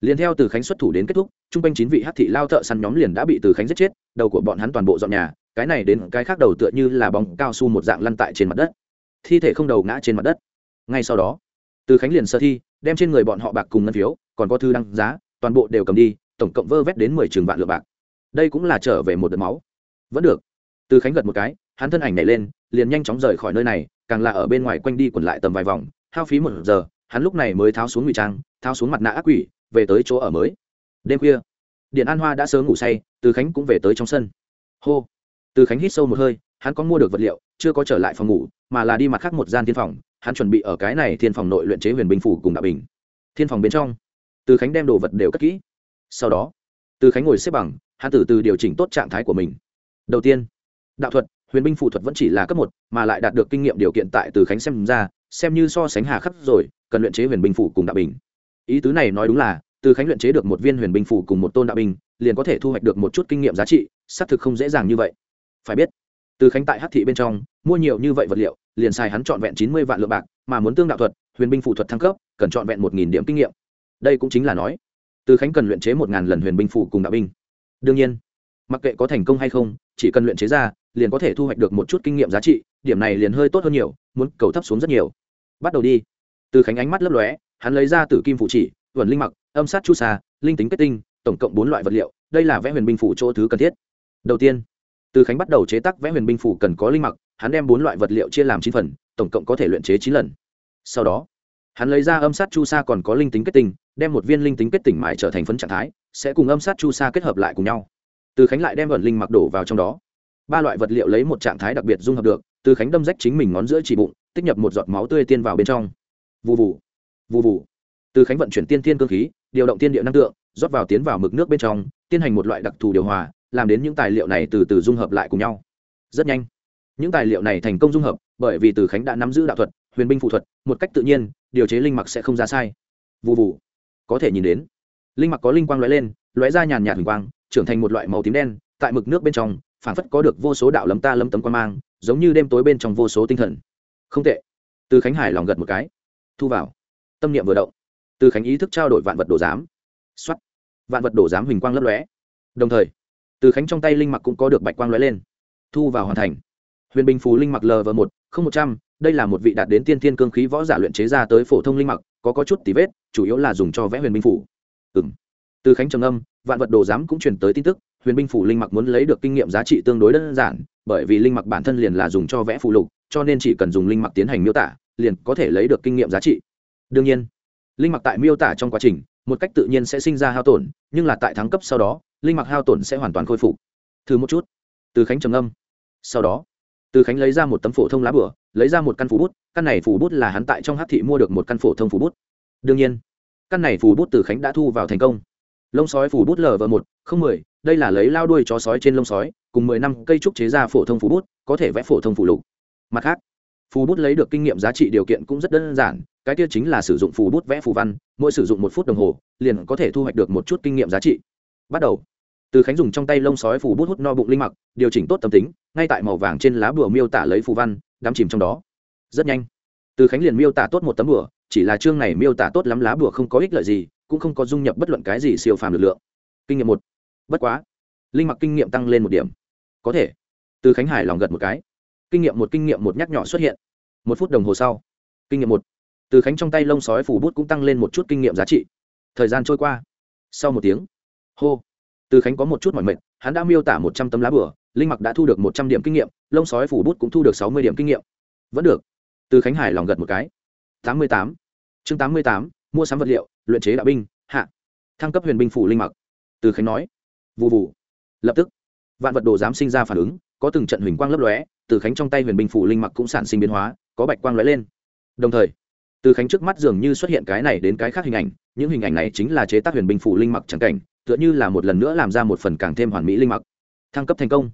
Liền theo từ khánh xuất thủ đến kết thúc, chung quanh chín vị hát thị lao thợ săn nhóm liền đã bị từ khánh giết chết, đầu của bọn hắn toàn bộ dọn nhà, cái này đến cái khác đầu tựa như là bóng cao su một dạng lăn tại trên mặt đất thi thể không đầu ngã trên mặt đất. Ngay sau đó, từ khánh liền sơ thi, đem trên người bọn họ bạc cùng ngân phiếu, còn có thư đăng giá, toàn bộ đều cầm đi, tổng cộng vơ vét đến mười trường vạn lượng bạc. Đây cũng là trở về một đợt máu. Vẫn được. Từ khánh gật một cái, hắn thân ảnh nhảy lên, liền nhanh chóng rời khỏi nơi này, càng là ở bên ngoài quanh đi quẩn lại tầm vài vòng, hao phí một giờ, hắn lúc này mới tháo xuống ngụy trang, tháo xuống mặt nạ ác quỷ, về tới chỗ ở mới. Đêm khuya, điện an hoa đã sớm ngủ say, từ khánh cũng về tới trong sân. Hô. Từ khánh hít sâu một hơi hắn có mua được vật liệu chưa có trở lại phòng ngủ mà là đi mặt khác một gian thiên phòng hắn chuẩn bị ở cái này thiên phòng nội luyện chế huyền binh phủ cùng đạo bình. Thiên phòng bên trong từ khánh đem đồ vật đều cất kỹ. Sau đó từ khánh ngồi xếp bằng hắn từ từ điều chỉnh tốt trạng thái của mình. Đầu tiên đạo thuật huyền binh phụ thuật vẫn chỉ là cấp một mà lại đạt được kinh nghiệm điều kiện tại từ khánh xem ra xem như so sánh hà khắc rồi cần luyện chế huyền binh phủ cùng đạo bình. Ý tứ này nói đúng là từ khánh luyện chế được một viên huyền binh phủ cùng một tôn đạo bình, liền có thể thu hoạch được một chút kinh nghiệm giá trị xác thực không dễ dàng như vậy. Phải biết từ khánh tại hát thị bên trong, mua nhiều như vậy vật liệu, liền xài hắn trọn vẹn chín mươi vạn lượng bạc, mà muốn tương đạo thuật, huyền binh phụ thuật thăng cấp, cần trọn vẹn một nghìn điểm kinh nghiệm. Đây cũng chính là nói, từ khánh cần luyện chế một ngàn lần huyền binh phủ cùng đạo binh. Đương nhiên, mặc kệ có thành công hay không, chỉ cần luyện chế ra, liền có thể thu hoạch được một chút kinh nghiệm giá trị, điểm này liền hơi tốt hơn nhiều, muốn cầu thấp xuống rất nhiều. Bắt đầu đi. Từ khánh ánh mắt lấp lóe, hắn lấy ra từ kim phụ chỉ, vườn linh mặc, âm sát chu sa, linh tính kết tinh, tổng cộng bốn loại vật liệu, đây là vẽ huyền binh phủ chỗ thứ cần thiết. Đầu tiên từ khánh bắt đầu chế tác vẽ huyền binh phủ cần có linh mặc, hắn đem bốn loại vật liệu chia làm chín phần, tổng cộng có thể luyện chế chín lần. Sau đó, hắn lấy ra âm sát chu sa còn có linh tính kết tinh đem một viên linh tính kết tỉnh mại trở thành phấn trạng thái, sẽ cùng âm sát chu sa kết hợp lại cùng nhau. Từ khánh lại đem vẩn linh mặc đổ vào trong đó. Ba loại vật liệu lấy một trạng thái đặc biệt dung hợp được, từ khánh đâm rách chính mình ngón giữa chỉ bụng, tích nhập một giọt máu tươi tiên vào bên trong. Vụ vụ vụ vụ từ khánh vận chuyển tiên tiên cơ khí, điều động tiên địa năng lượng rót vào tiến vào mực nước bên trong, tiến hành một loại đặc thù điều hòa làm đến những tài liệu này từ từ dung hợp lại cùng nhau. Rất nhanh. Những tài liệu này thành công dung hợp, bởi vì từ khánh đã nắm giữ đạo thuật, huyền binh phụ thuật, một cách tự nhiên, điều chế linh mặc sẽ không ra sai. Vụ vụ có thể nhìn đến, linh mặc có linh quang lóe lên, lóe ra nhàn nhạt hình quang, trưởng thành một loại màu tím đen, tại mực nước bên trong phản phất có được vô số đạo lấm ta lấm tấm quan mang, giống như đêm tối bên trong vô số tinh thần. Không tệ. Từ khánh hải lòng gật một cái. Thu vào. Tâm niệm vừa động. Từ khánh ý thức trao đổi vạn vật đồ giám. X o á t vạn vật đồ giám hình quang lấp lóe. Đồng thời từ khánh trong tay linh mặc cũng có được bạch quang lóe lên. Thu vào hoàn thành. Huyền bình Phù linh mặc lv một, không một trăm, đây là một vị đạt đến tiên thiên cương khí võ giả luyện chế ra tới phổ thông linh mặc, có có chút tí vết, chủ yếu là dùng cho vẽ huyền binh phủ ừ m từ khánh trầm âm vạn vật đồ giám cũng truyền tới tin tức, huyền binh phủ linh mặc muốn lấy được kinh nghiệm giá trị tương đối đơn giản, bởi vì linh mặc bản thân liền là dùng cho vẽ phụ lục, cho nên chỉ cần dùng linh mặc tiến hành miêu tả, liền có thể lấy được kinh nghiệm giá trị. Đương nhiên, linh mặc tại miêu tả trong quá trình, một cách tự nhiên sẽ sinh ra hao tổn, nhưng là tại thắng cấp sau đó linh mặc hao tổn sẽ hoàn toàn khôi phục. Thử một chút. Từ khánh trầm âm sau đó, từ khánh lấy ra một tấm phổ thông lá bửa, lấy ra một căn phủ bút, căn này phủ bút là hắn tại trong hát thị mua được một căn phổ thông phủ bút. Đương nhiên, căn này phủ bút từ khánh đã thu vào thành công. Lông sói phủ bút lv một, không mười, đây là lấy lao đuôi chó sói trên lông sói, cùng mười năm cây trúc chế ra phổ thông phủ bút, có thể vẽ phổ thông phủ lục. Mặt khác, phù bút lấy được kinh nghiệm giá trị điều kiện cũng rất đơn giản, cái kia chính là sử dụng phù bút vẽ phù văn, mỗi sử dụng một phút đồng hồ, liền có thể thu hoạch được một chút kinh nghiệm giá trị. Bắt đầu từ khánh dùng trong tay lông sói phủ bút hút no bụng linh mặc, điều chỉnh tốt tâm tính, ngay tại màu vàng trên lá bùa miêu tả lấy phù văn, đắm chìm trong đó. Rất nhanh, từ khánh liền miêu tả tốt một tấm bùa, chỉ là chương này miêu tả tốt lắm lá bùa không có ích lợi gì, cũng không có dung nhập bất luận cái gì siêu phàm lực lượng. Kinh nghiệm một. Bất quá, linh mặc kinh nghiệm tăng lên một điểm. Có thể. Từ khánh hải lòng gật một cái. Kinh nghiệm một, kinh nghiệm một nhắc nhỏ xuất hiện. Một phút đồng hồ sau. Kinh nghiệm một. Từ khánh trong tay lông sói phủ bút cũng tăng lên một chút kinh nghiệm giá trị. Thời gian trôi qua. Sau một tiếng, hô từ khánh có một chút mỏi mệt, hắn đã miêu tả một trăm tấm lá bửa linh mặc đã thu được một trăm điểm kinh nghiệm, lông sói phủ bút cũng thu được sáu mươi điểm kinh nghiệm. Vẫn được. Từ khánh hải lòng gật một cái. Tám mươi tám. Chương tám mươi tám, mua sắm vật liệu, luyện chế đạo binh, hạ. Thăng cấp huyền binh phủ linh mặc. Từ khánh nói. Vụ vụ lập tức, vạn vật đồ dám sinh ra phản ứng, có từng trận huỳnh quang lấp lóe, từ khánh trong tay huyền binh phủ linh mặc cũng sản sinh biến hóa, có bạch quang lóe lên. Đồng thời, từ khánh trước mắt dường như xuất hiện cái này đến cái khác hình ảnh, những hình ảnh này chính là chế tác huyền binh phủ linh mặc chẳng cảnh tựa như là một lần nữa làm ra một phần càng thêm hoàn mỹ linh mặc. Thăng cấp thành công.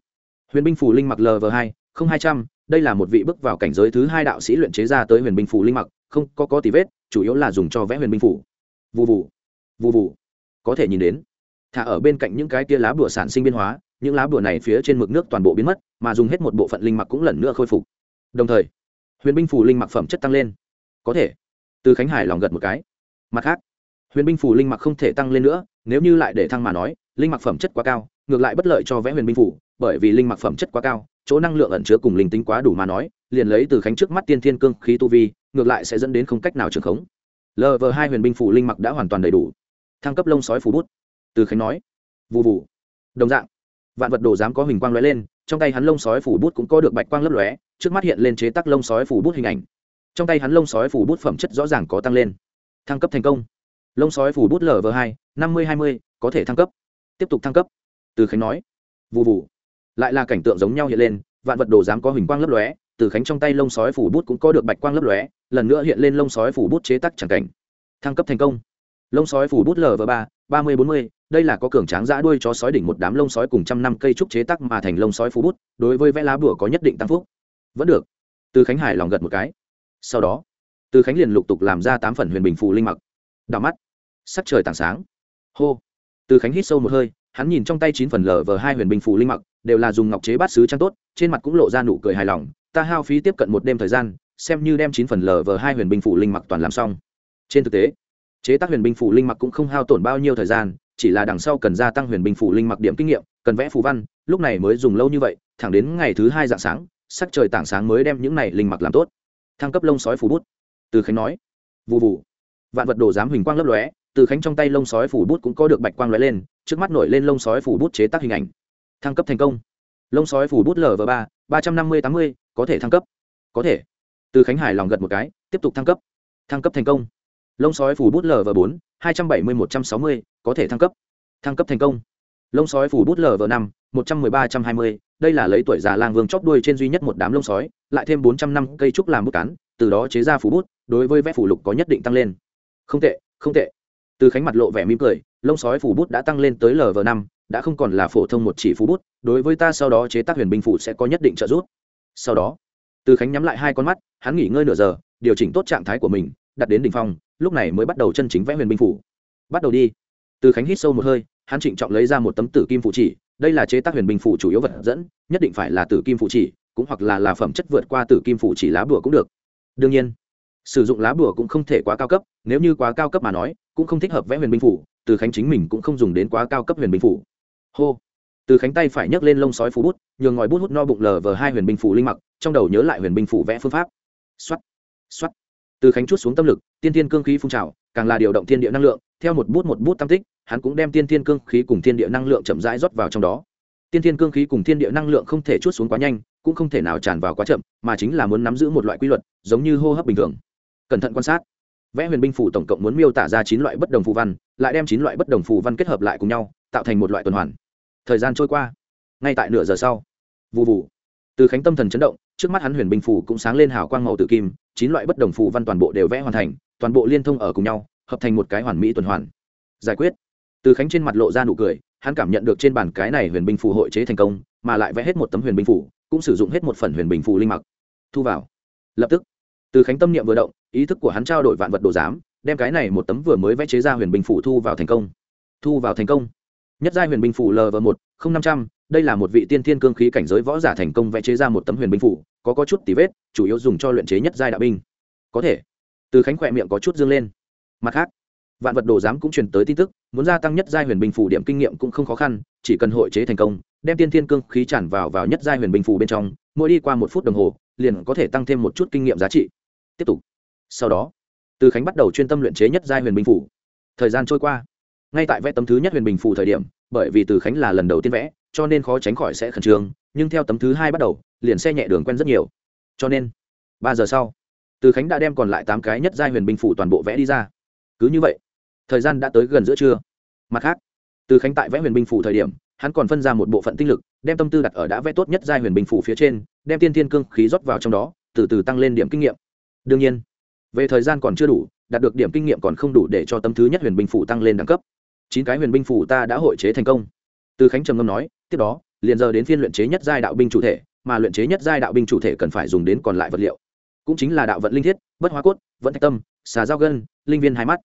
Huyền binh phủ linh mặc lv hai, không hai trăm, đây là một vị bước vào cảnh giới thứ hai đạo sĩ luyện chế ra tới huyền binh phủ linh mặc, không, có có tí vết, chủ yếu là dùng cho vẽ huyền binh phủ vụ vụ vụ vụ có thể nhìn đến, thả ở bên cạnh những cái tia lá bùa sản sinh biên hóa, những lá bùa này phía trên mực nước toàn bộ biến mất, mà dùng hết một bộ phận linh mặc cũng lần nữa khôi phục. Đồng thời, huyền binh phủ linh mặc phẩm chất tăng lên. Có thể. Từ khánh hải lòng gật một cái. Mặt khác huyền binh phủ linh mặc không thể tăng lên nữa, nếu như lại để thăng mà nói, linh mặc phẩm chất quá cao, ngược lại bất lợi cho vẽ huyền binh phủ, bởi vì linh mặc phẩm chất quá cao, chỗ năng lượng ẩn chứa cùng linh tính quá đủ mà nói, liền lấy từ khánh trước mắt tiên thiên cương khí tu vi, ngược lại sẽ dẫn đến không cách nào trường khống. Lv hai huyền binh phủ linh mặc đã hoàn toàn đầy đủ. Thăng cấp lông sói phủ bút. Từ khánh nói. Vụ vụ đồng dạng. Vạn vật đồ dám có hình quang lóe lên, trong tay hắn lông sói phủ bút cũng có được bạch quang lấp lóe, trước mắt hiện lên chế tác lông sói phủ bút hình ảnh. Trong tay hắn lông sói phủ bút phẩm chất rõ ràng có tăng lên. Thăng cấp thành công lông sói phủ bút lv hai, năm mươi, hai mươi, có thể thăng cấp. Tiếp tục thăng cấp. Từ khánh nói. Vụ vụ lại là cảnh tượng giống nhau hiện lên, vạn vật đồ dám có hình quang lấp lóe, từ khánh trong tay lông sói phủ bút cũng có được bạch quang lấp lóe, lần nữa hiện lên lông sói phủ bút chế tác chẳng cảnh. Thăng cấp thành công. Lông sói phủ bút lv ba ba mươi, bốn mươi, đây là có cường tráng giã đuôi chó sói đỉnh một đám lông sói cùng trăm năm cây trúc chế tác mà thành lông sói phủ bút, đối với vẽ lá bùa có nhất định tăng phúc. Vẫn được. Từ khánh hải lòng gật một cái. Sau đó, từ khánh liền lục tục làm ra tám phần huyền bình phù linh mặc. Đảo mắt sắc trời tảng sáng. Hô. Từ khánh hít sâu một hơi, hắn nhìn trong tay chín phần lờ vờ hai huyền bình phủ linh mặc, đều là dùng ngọc chế bát sứ trang tốt, trên mặt cũng lộ ra nụ cười hài lòng, ta hao phí tiếp cận một đêm thời gian, xem như đem chín phần lờ vờ hai huyền bình phủ linh mặc toàn làm xong. Trên thực tế, chế tác huyền binh phủ linh mặc cũng không hao tổn bao nhiêu thời gian, chỉ là đằng sau cần gia tăng huyền binh phủ linh mặc điểm kinh nghiệm, cần vẽ phù văn, lúc này mới dùng lâu như vậy, thẳng đến ngày thứ hai dạng sáng, sắc trời tảng sáng mới đem những này linh mặc làm tốt. Thăng cấp lông sói phủ bút. Từ khánh nói. Vụ vụ vạn vật đồ giám huỳnh quang lấp lóe từ khánh trong tay lông sói phủ bút cũng có được bạch quang lóe lên, trước mắt nổi lên lông sói phủ bút chế tác hình ảnh. Thăng cấp thành công. Lông sói phủ bút lv ba ba trăm năm mươi tám mươi, có thể thăng cấp. Có thể. Từ khánh hải lòng gật một cái, tiếp tục thăng cấp. Thăng cấp thành công. Lông sói phủ bút lv bốn, hai trăm bảy mươi, một trăm sáu mươi, có thể thăng cấp. Thăng cấp thành công. Lông sói phủ bút lv năm, một trăm mười ba trăm hai mươi, đây là lấy tuổi già lang vương chóp đuôi trên duy nhất một đám lông sói, lại thêm bốn trăm năm cây trúc làm bút cán, từ đó chế ra phủ bút, đối với vẽ phủ lục có nhất định tăng lên. Không tệ không tệ từ khánh mặt lộ vẻ mỉm cười, lông sói phủ bút đã tăng lên tới lv năm, đã không còn là phổ thông một chỉ phủ bút, đối với ta sau đó chế tác huyền binh phủ sẽ có nhất định trợ giúp. Sau đó, từ khánh nhắm lại hai con mắt, hắn nghỉ ngơi nửa giờ, điều chỉnh tốt trạng thái của mình, đặt đến đỉnh phong, lúc này mới bắt đầu chân chính vẽ huyền binh phủ. Bắt đầu đi. Từ khánh hít sâu một hơi, hắn trịnh trọng lấy ra một tấm tử kim phụ chỉ, đây là chế tác huyền binh phủ chủ yếu vật dẫn, nhất định phải là tử kim phụ chỉ, cũng hoặc là là phẩm chất vượt qua tử kim phụ chỉ lá bùa cũng được. Đương nhiên sử dụng lá bùa cũng không thể quá cao cấp, nếu như quá cao cấp mà nói, cũng không thích hợp vẽ huyền binh phủ, từ khánh chính mình cũng không dùng đến quá cao cấp huyền binh phủ. Hô. Từ khánh tay phải nhấc lên lông sói phủ bút, nhường ngòi bút hút no bụng lờ vờ hai huyền binh phủ linh mặc, trong đầu nhớ lại huyền binh phủ vẽ phương pháp. Xuất xuất từ khánh chút xuống tâm lực, tiên thiên cương khí phun trào, càng là điều động thiên địa năng lượng, theo một bút một bút tam tích, hắn cũng đem tiên thiên cương khí cùng thiên địa năng lượng chậm rãi rót vào trong đó. Tiên thiên cương khí cùng thiên địa năng lượng không thể chút xuống quá nhanh, cũng không thể nào tràn vào quá chậm, mà chính là muốn nắm giữ một loại quy luật, giống như hô hấp bình thường cẩn thận quan sát. Vẽ huyền binh phủ tổng cộng muốn miêu tả ra chín loại bất đồng phù văn, lại đem chín loại bất đồng phù văn kết hợp lại cùng nhau, tạo thành một loại tuần hoàn. Thời gian trôi qua. Ngay tại nửa giờ sau vụ vụ từ khánh tâm thần chấn động, trước mắt hắn huyền binh phủ cũng sáng lên hào quang màu tử kim, chín loại bất đồng phù văn toàn bộ đều vẽ hoàn thành, toàn bộ liên thông ở cùng nhau, hợp thành một cái hoàn mỹ tuần hoàn. Giải quyết. Từ khánh trên mặt lộ ra nụ cười, hắn cảm nhận được trên bàn cái này huyền binh phù hội chế thành công, mà lại vẽ hết một tấm huyền binh phủ, cũng sử dụng hết một phần huyền bình phù linh mặc. Thu vào. Lập tức từ khánh tâm niệm vừa động, ý thức của hắn trao đổi vạn vật đồ giám, đem cái này một tấm vừa mới vẽ chế ra huyền bình phủ thu vào thành công. Thu vào thành công. Nhất giai huyền bình phủ lv một, không năm trăm, đây là một vị tiên thiên cương khí cảnh giới võ giả thành công vẽ chế ra một tấm huyền binh phủ, có có chút tí vết, chủ yếu dùng cho luyện chế nhất giai đạo binh. Có thể. Từ khánh khỏe miệng có chút dương lên. Mặt khác, vạn vật đồ giám cũng truyền tới tin tức, muốn gia tăng nhất giai huyền binh phủ điểm kinh nghiệm cũng không khó khăn, chỉ cần hội chế thành công, đem tiên thiên cương khí tràn vào vào nhất giai huyền binh phủ bên trong, mỗi đi qua một phút đồng hồ, liền có thể tăng thêm một chút kinh nghiệm giá trị tiếp tục. Sau đó, từ khánh bắt đầu chuyên tâm luyện chế nhất giai huyền bình phủ. Thời gian trôi qua, ngay tại vẽ tấm thứ nhất huyền bình phủ thời điểm, bởi vì từ khánh là lần đầu tiên vẽ, cho nên khó tránh khỏi sẽ khẩn trương, nhưng theo tấm thứ hai bắt đầu, liền xe nhẹ đường quen rất nhiều. Cho nên, ba giờ sau, từ khánh đã đem còn lại tám cái nhất giai huyền bình phủ toàn bộ vẽ đi ra. Cứ như vậy, thời gian đã tới gần giữa trưa. Mặt khác, từ khánh tại vẽ huyền binh phủ thời điểm, hắn còn phân ra một bộ phận tinh lực, đem tâm tư đặt ở đã vẽ tốt nhất giai huyền binh phủ phía trên, đem tiên thiên cương khí rót vào trong đó, từ từ tăng lên điểm kinh nghiệm đương nhiên, về thời gian còn chưa đủ, đạt được điểm kinh nghiệm còn không đủ để cho tấm thứ nhất huyền binh phủ tăng lên đẳng cấp. Chín cái huyền binh phủ ta đã hội chế thành công. Từ khánh trầm ngâm nói, tiếp đó, liền giờ đến phiên luyện chế nhất giai đạo binh chủ thể, mà luyện chế nhất giai đạo binh chủ thể cần phải dùng đến còn lại vật liệu. Cũng chính là đạo vận linh thiết, bất hóa cốt vẫn thạch tâm, xà dao gân, linh viên hai mắt.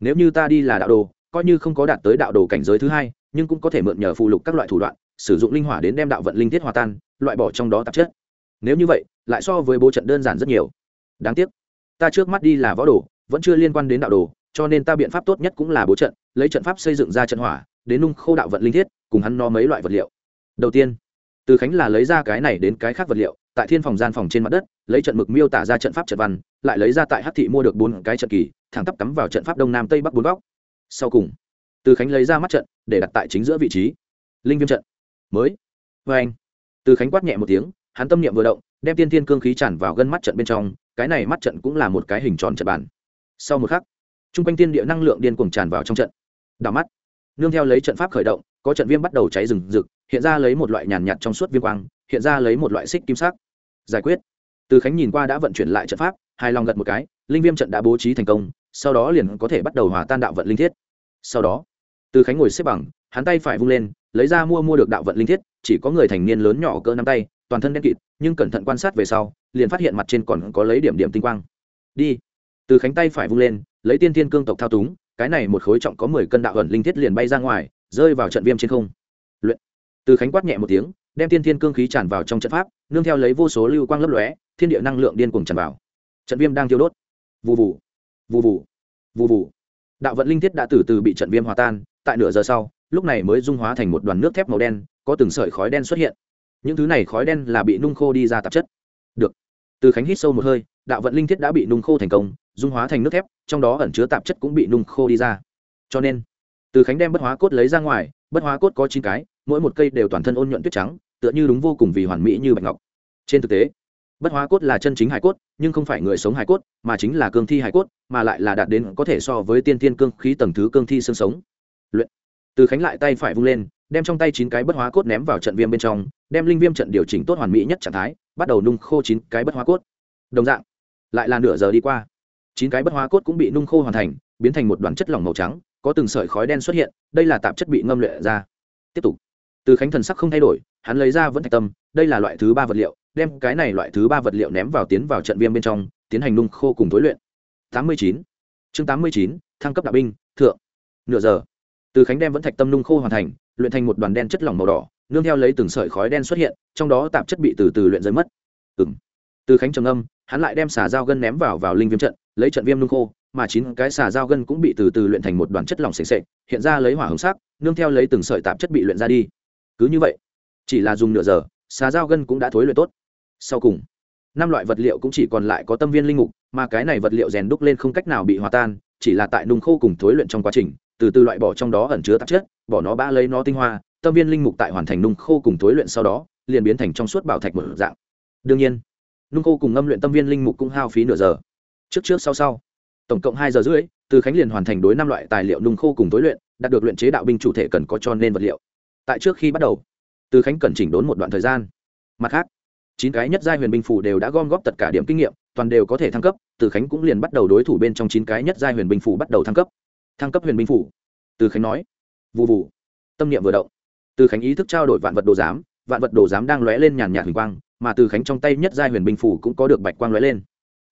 Nếu như ta đi là đạo đồ, coi như không có đạt tới đạo đồ cảnh giới thứ hai, nhưng cũng có thể mượn nhờ phụ lục các loại thủ đoạn, sử dụng linh hỏa đến đem đạo vận linh thiết hòa tan, loại bỏ trong đó tạp chất. Nếu như vậy, lại so với bố trận đơn giản rất nhiều đáng tiếc, ta trước mắt đi là võ đồ, vẫn chưa liên quan đến đạo đồ, cho nên ta biện pháp tốt nhất cũng là bố trận, lấy trận pháp xây dựng ra trận hỏa, đến nung khô đạo vận linh thiết, cùng hắn no mấy loại vật liệu. Đầu tiên, từ khánh là lấy ra cái này đến cái khác vật liệu, tại thiên phòng gian phòng trên mặt đất, lấy trận mực miêu tả ra trận pháp trận văn, lại lấy ra tại hát thị mua được bốn cái trận kỳ, thẳng tắp cắm vào trận pháp đông nam tây bắc bốn góc. Sau cùng, từ khánh lấy ra mắt trận, để đặt tại chính giữa vị trí. Linh viêm trận. Mới. Vê anh từ khánh quát nhẹ một tiếng, hắn tâm niệm vừa động, đem tiên tiên cương khí tràn vào gân mắt trận bên trong cái này mắt trận cũng là một cái hình tròn trận bàn. Sau một khắc t r u n g quanh tiên địa năng lượng điên cuồng tràn vào trong trận. Đào mắt, nương theo lấy trận pháp khởi động, có trận viêm bắt đầu cháy rừng rực, hiện ra lấy một loại nhàn nhạt trong suốt viêm quang, hiện ra lấy một loại xích kim sắc. Giải quyết. Từ khánh nhìn qua đã vận chuyển lại trận pháp, hài lòng gật một cái, linh viêm trận đã bố trí thành công, sau đó liền có thể bắt đầu hòa tan đạo vận linh thiết. Sau đó, từ khánh ngồi xếp bằng, hắn tay phải vung lên, lấy ra mua mua được đạo vận linh thiết, chỉ có người thành niên lớn nhỏ cỡ năm tay toàn thân đen kịt, nhưng cẩn thận quan sát về sau, liền phát hiện mặt trên còn có lấy điểm điểm tinh quang. Đi. Từ khánh tay phải vung lên, lấy tiên thiên cương tộc thao túng, cái này một khối trọng có mười cân đạo vận linh thiết liền bay ra ngoài, rơi vào trận viêm trên không. Luyện. Từ khánh quát nhẹ một tiếng, đem tiên thiên cương khí tràn vào trong trận pháp, nương theo lấy vô số lưu quang lấp lóe, thiên địa năng lượng điên cuồng tràn vào. Trận viêm đang tiêu đốt. Vụ vụ vụ vụ vụ vụ đạo vận linh thiết đã từ từ bị trận viêm hòa tan, tại nửa giờ sau, lúc này mới dung hóa thành một đoàn nước thép màu đen, có từng sợi khói đen xuất hiện những thứ này khói đen là bị nung khô đi ra tạp chất. Được. Từ khánh hít sâu một hơi, đạo vận linh thiết đã bị nung khô thành công, dung hóa thành nước thép, trong đó ẩn chứa tạp chất cũng bị nung khô đi ra. Cho nên, từ khánh đem bất hóa cốt lấy ra ngoài, bất hóa cốt có chín cái, mỗi một cây đều toàn thân ôn nhuận tuyết trắng, tựa như đúng vô cùng vì hoàn mỹ như bạch ngọc. Trên thực tế, bất hóa cốt là chân chính hải cốt, nhưng không phải người sống hải cốt, mà chính là cương thi hải cốt, mà lại là đạt đến có thể so với tiên tiên cương khí tầng thứ cương thi xương sống. Luyện. Từ khánh lại tay phải vung lên, đem trong tay chín cái bất hóa cốt ném vào trận viêm bên trong đem linh viêm trận điều chỉnh tốt hoàn mỹ nhất trạng thái, bắt đầu nung khô chín cái bất hóa cốt. Đồng dạng, lại là nửa giờ đi qua, chín cái bất hóa cốt cũng bị nung khô hoàn thành, biến thành một đoàn chất lỏng màu trắng, có từng sợi khói đen xuất hiện, đây là tạp chất bị ngâm luyện ra. Tiếp tục, từ khánh thần sắc không thay đổi, hắn lấy ra vẫn thạch tâm, đây là loại thứ ba vật liệu, đem cái này loại thứ ba vật liệu ném vào tiến vào trận viêm bên trong, tiến hành nung khô cùng tối luyện. Tám mươi chín, chương tám mươi chín, thăng cấp đạo binh, thượng. Nửa giờ, từ khánh đem vẫn thạch tâm nung khô hoàn thành, luyện thành một đoàn đen chất lỏng màu đỏ nương theo lấy từng sợi khói đen xuất hiện, trong đó tạp chất bị từ từ luyện rơi mất. Ừng từ khánh trầm âm hắn lại đem xà dao gân ném vào vào linh viêm trận, lấy trận viêm nung khô, mà chín cái xà dao gân cũng bị từ từ luyện thành một đoàn chất lỏng s ề hiện ra lấy hỏa hồng sắc, nương theo lấy từng sợi tạp chất bị luyện ra đi. Cứ như vậy, chỉ là dùng nửa giờ, xà dao gân cũng đã thối luyện tốt. Sau cùng, năm loại vật liệu cũng chỉ còn lại có tâm viên linh mục, mà cái này vật liệu rèn đúc lên không cách nào bị hòa tan, chỉ là tại nung khô cùng thối luyện trong quá trình, từ từ loại bỏ trong đó ẩn chứa tạp chất, bỏ nó bã lấy nó tinh hoa tâm viên linh mục tại hoàn thành nung khô cùng tối luyện sau đó, liền biến thành trong suốt bảo thạch một dạng. Đương nhiên, nung khô cùng ngâm luyện tâm viên linh mục cũng hao phí nửa giờ. Trước trước sau sau, tổng cộng hai giờ rưỡi, từ khánh liền hoàn thành đối năm loại tài liệu nung khô cùng tối luyện, đạt được luyện chế đạo binh chủ thể cần có cho nên vật liệu. Tại trước khi bắt đầu, từ khánh cần chỉnh đốn một đoạn thời gian. Mặt khác, chín cái nhất giai huyền binh phủ đều đã gom góp tất cả điểm kinh nghiệm, toàn đều có thể thăng cấp, từ khánh cũng liền bắt đầu đối thủ bên trong chín cái nhất giai huyền binh phủ bắt đầu thăng cấp. Thăng cấp huyền binh phủ từ khánh nói. Vụ vụ tâm niệm vừa động từ khánh ý thức trao đổi vạn vật đồ giám, vạn vật đồ giám đang lóe lên nhàn nhạt huyền quang, mà từ khánh trong tay nhất giai huyền binh phủ cũng có được bạch quang lóe lên.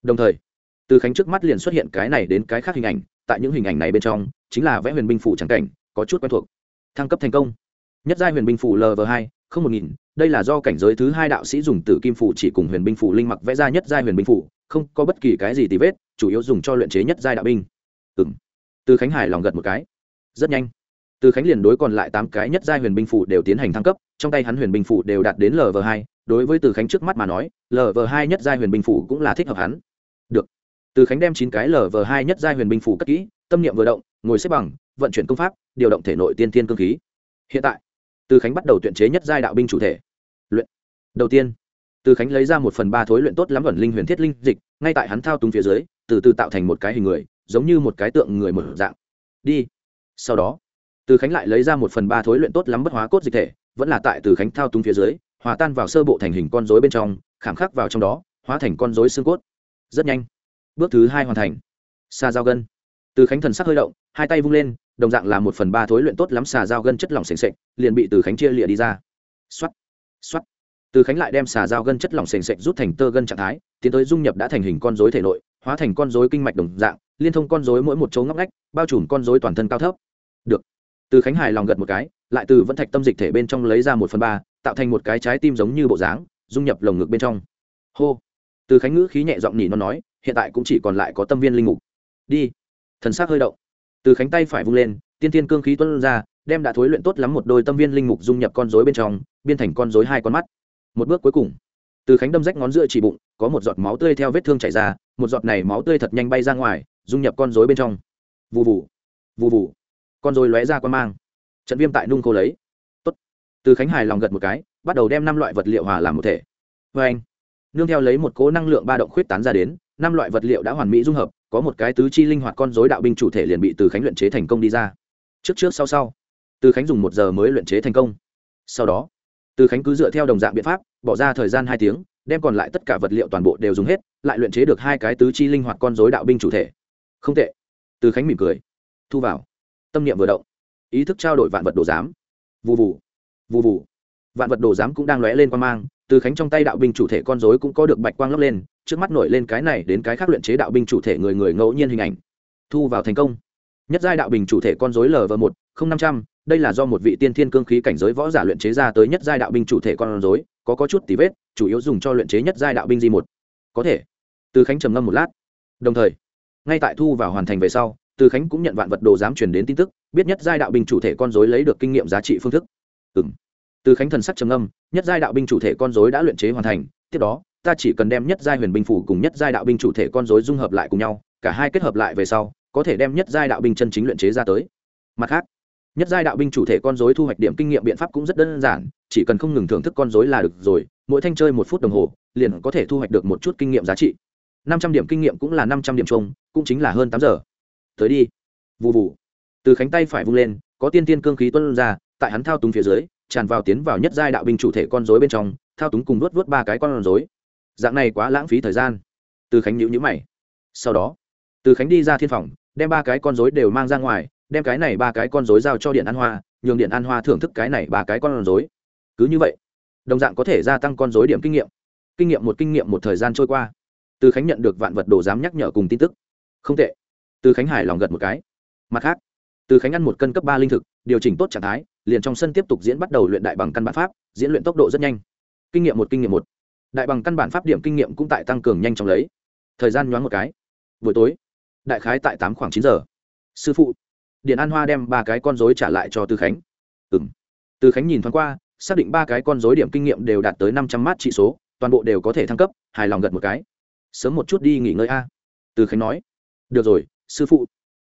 Đồng thời, từ khánh trước mắt liền xuất hiện cái này đến cái khác hình ảnh, tại những hình ảnh này bên trong, chính là vẽ huyền binh phủ trắng cảnh, có chút quen thuộc. Thăng cấp thành công. Nhất giai huyền binh phủ lv hai, không một nghìn, đây là do cảnh giới thứ hai đạo sĩ dùng tử kim phủ chỉ cùng huyền binh phủ linh mặc vẽ ra nhất giai huyền binh phủ, không có bất kỳ cái gì tì vết, chủ yếu dùng cho luyện chế nhất giai đạo binh. Ừ từ khánh hải lòng gật một cái. Rất nhanh từ khánh liền đối còn lại tám cái nhất giai huyền binh phủ đều tiến hành thăng cấp, trong tay hắn huyền binh phủ đều đạt đến lv hai. Đối với từ khánh trước mắt mà nói lv hai nhất giai huyền binh phủ cũng là thích hợp hắn. Được. Từ khánh đem chín cái lv hai nhất giai huyền binh phủ cất kỹ, tâm niệm vừa động, ngồi xếp bằng, vận chuyển công pháp, điều động thể nội tiên tiên cơ khí. Hiện tại, từ khánh bắt đầu tuyển chế nhất giai đạo binh chủ thể. Luyện. Đầu tiên, từ khánh lấy ra một phần ba thối luyện tốt lắm ẩn linh huyền thiết linh dịch, ngay tại hắn thao túng phía dưới, từ từ tạo thành một cái hình người, giống như một cái tượng người mở dạng. Đi. Sau đó từ khánh lại lấy ra một phần ba thối luyện tốt lắm bất hóa cốt dịch thể, vẫn là tại từ khánh thao túng phía dưới, hòa tan vào sơ bộ thành hình con rối bên trong, khảm khắc vào trong đó, hóa thành con rối xương cốt. Rất nhanh, bước thứ hai hoàn thành. Xà giao gân. Từ khánh thần sắc hơi động, hai tay vung lên, đồng dạng là một phần ba thối luyện tốt lắm xà dao gân chất lỏng sềnh sệch liền bị từ khánh chia lịa đi ra. Xoắt xoắt từ khánh lại đem xà dao gân chất lỏng sềnh sệch rút thành tơ gân trạng thái, tiến tới dung nhập đã thành hình con dối thể nội, hóa thành con dối kinh mạch đồng dạng, liên thông con dối mỗi một chỗ ngóc ngách, bao trùm con dối toàn thân cao thấp. Được từ khánh hài lòng gật một cái, lại từ vẫn thạch tâm dịch thể bên trong lấy ra một phần ba, tạo thành một cái trái tim giống như bộ dáng, dung nhập lồng ngực bên trong. Hô. Từ khánh ngữ khí nhẹ giọng nhỉ nó nói, hiện tại cũng chỉ còn lại có tâm viên linh mục. Đi. Thần s á c hơi động. Từ khánh tay phải vung lên, tiên tiên cương khí tuân ra, đem đã thối luyện tốt lắm một đôi tâm viên linh mục dung nhập con dối bên trong, biên thành con dối hai con mắt. Một bước cuối cùng, từ khánh đâm rách ngón giữa chỉ bụng, có một giọt máu tươi theo vết thương chảy ra, một giọt này máu tươi thật nhanh bay ra ngoài, dung nhập con dối bên trong. Vụ vụ vụ vụ con rồi lóe ra con mang. Trận viêm tại nung khô lấy. Tốt. từ khánh hài lòng gật một cái, bắt đầu đem năm loại vật liệu hòa làm một thể. Vê anh, nương theo lấy một cố năng lượng ba động khuyết tán ra đến, năm loại vật liệu đã hoàn mỹ dung hợp, có một cái tứ chi linh hoạt con dối đạo binh chủ thể liền bị từ khánh luyện chế thành công đi ra. Trước trước sau sau, từ khánh dùng một giờ mới luyện chế thành công. Sau đó, từ khánh cứ dựa theo đồng dạng biện pháp, bỏ ra thời gian hai tiếng, đem còn lại tất cả vật liệu toàn bộ đều dùng hết, lại luyện chế được hai cái tứ chi linh hoạt con dối đạo binh chủ thể. Không tệ. Từ khánh mỉm cười. Thu vào tâm niệm vừa động, ý thức trao đổi vạn vật đồ giám. Vụ vụ vụ vụ vạn vật đồ giám cũng đang lóe lên quan mang, từ khánh trong tay đạo binh chủ thể con dối cũng có được bạch quang lấp lên, trước mắt nổi lên cái này đến cái khác luyện chế đạo binh chủ thể người người ngẫu nhiên hình ảnh. Thu vào thành công. Nhất giai đạo bình chủ thể con dối lv một, không năm trăm, đây là do một vị tiên thiên cương khí cảnh giới võ giả luyện chế ra tới nhất giai đạo binh chủ thể con dối có có chút tí vết, chủ yếu dùng cho luyện chế nhất giai đạo binh di một. Có thể. Từ khánh trầm ngâm một lát. Đồng thời, ngay tại thu vào hoàn thành về sau từ khánh cũng nhận vạn vật đồ giám truyền đến tin tức, biết nhất giai đạo binh chủ thể con dối lấy được kinh nghiệm giá trị phương thức. Ừ m từ khánh thần sắc trầm ngâm, nhất giai đạo binh chủ thể con dối đã luyện chế hoàn thành, tiếp đó, ta chỉ cần đem nhất giai huyền binh phủ cùng nhất giai đạo binh chủ thể con dối dung hợp lại cùng nhau, cả hai kết hợp lại về sau, có thể đem nhất giai đạo binh chân chính luyện chế ra tới. Mặt khác, nhất giai đạo binh chủ thể con dối thu hoạch điểm kinh nghiệm biện pháp cũng rất đơn giản, chỉ cần không ngừng thưởng thức con dối là được rồi, mỗi thanh chơi một phút đồng hồ, liền có thể thu hoạch được một chút kinh nghiệm giá trị. Năm trăm điểm kinh nghiệm cũng là năm trăm điểm chung, cũng chính là hơn tám giờ tới đi. Vụ vụ từ khánh tay phải vung lên, có tiên tiên cương khí tuân ra, tại hắn thao túng phía dưới, tràn vào tiến vào nhất giai đạo binh chủ thể con dối bên trong, thao túng cùng vớt vớt ba cái con dối dạng này quá lãng phí thời gian. Từ khánh nhữ nhữ mày. Sau đó, từ khánh đi ra thiên phòng, đem ba cái con dối đều mang ra ngoài, đem cái này ba cái con dối giao cho điện an hoa, nhường điện an hoa thưởng thức cái này ba cái con dối cứ như vậy, đồng dạng có thể gia tăng con dối điểm kinh nghiệm. Kinh nghiệm một kinh nghiệm một thời gian trôi qua. Từ khánh nhận được vạn vật đồ dám nhắc nhở cùng tin tức. Không tệ từ khánh hải lòng gật một cái. Mặt khác, từ khánh ăn một cân cấp ba linh thực, điều chỉnh tốt trạng thái, liền trong sân tiếp tục diễn bắt đầu luyện đại bằng căn bản pháp, diễn luyện tốc độ rất nhanh. Kinh nghiệm một, kinh nghiệm một. Đại bằng căn bản pháp điểm kinh nghiệm cũng tại tăng cường nhanh chóng lấy. Thời gian nhoáng một cái. Buổi tối, đại khái tại tám khoảng chín giờ. Sư phụ điện an hoa đem ba cái con dối trả lại cho tư khánh. Ừ m tư khánh nhìn thoáng qua, xác định ba cái con dối điểm kinh nghiệm đều đạt tới năm trăm mát trị số, toàn bộ đều có thể thăng cấp, hài lòng gật một cái. Sớm một chút đi nghỉ ngơi a. Tư khánh nói. Được rồi sư phụ.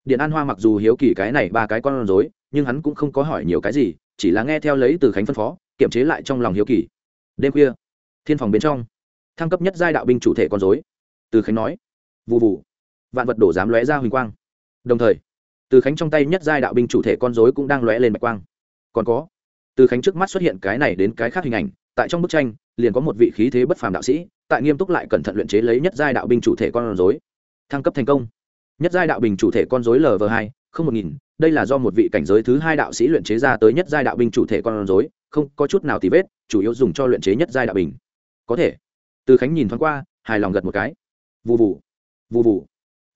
Điện an hoa mặc dù hiếu kỳ cái này ba cái con rối, nhưng hắn cũng không có hỏi nhiều cái gì, chỉ là nghe theo lấy từ khánh phân phó, kiềm chế lại trong lòng hiếu kỳ. Đêm khuya, thiên phòng bên trong, thăng cấp nhất giai đạo binh chủ thể con dối từ khánh nói vụ vụ vạn vật đổ dám lóe ra huỳnh quang. Đồng thời, từ khánh trong tay nhất giai đạo binh chủ thể con dối cũng đang lóe lên bạch quang. Còn có, từ khánh trước mắt xuất hiện cái này đến cái khác hình ảnh, tại trong bức tranh, liền có một vị khí thế bất phàm đạo sĩ, tại nghiêm túc lại cẩn thận luyện chế lấy nhất giai đạo binh chủ thể con dối thăng cấp thành công nhất giai đạo bình chủ thể con dối lv hai, không một nghìn, đây là do một vị cảnh giới thứ hai đạo sĩ luyện chế ra tới nhất giai đạo binh chủ thể con dối không có chút nào tì vết, chủ yếu dùng cho luyện chế nhất giai đạo bình. Có thể. Từ khánh nhìn thoáng qua, hài lòng gật một cái. Vụ vụ vụ vụ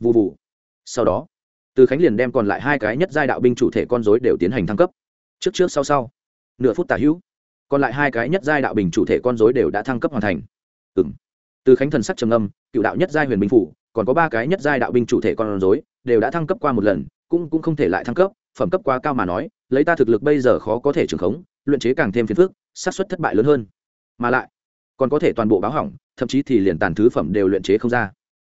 vụ vụ sau đó, từ khánh liền đem còn lại hai cái nhất giai đạo binh chủ thể con dối đều tiến hành thăng cấp. Trước trước sau sau, nửa phút tả hữu, còn lại hai cái nhất giai đạo bình chủ thể con dối đều đã thăng cấp hoàn thành. Ừ m từ khánh thần sắc trầm âm cựu đạo nhất giai huyền binh phủ còn có ba cái nhất giai đạo binh chủ thể con rối, đều đã thăng cấp qua một lần, cũng cũng không thể lại thăng cấp, phẩm cấp quá cao mà nói, lấy ta thực lực bây giờ khó có thể trường khống, luyện chế càng thêm phiền phức, xác suất thất bại lớn hơn. Mà lại, còn có thể toàn bộ báo hỏng, thậm chí thì liền tàn thứ phẩm đều luyện chế không ra.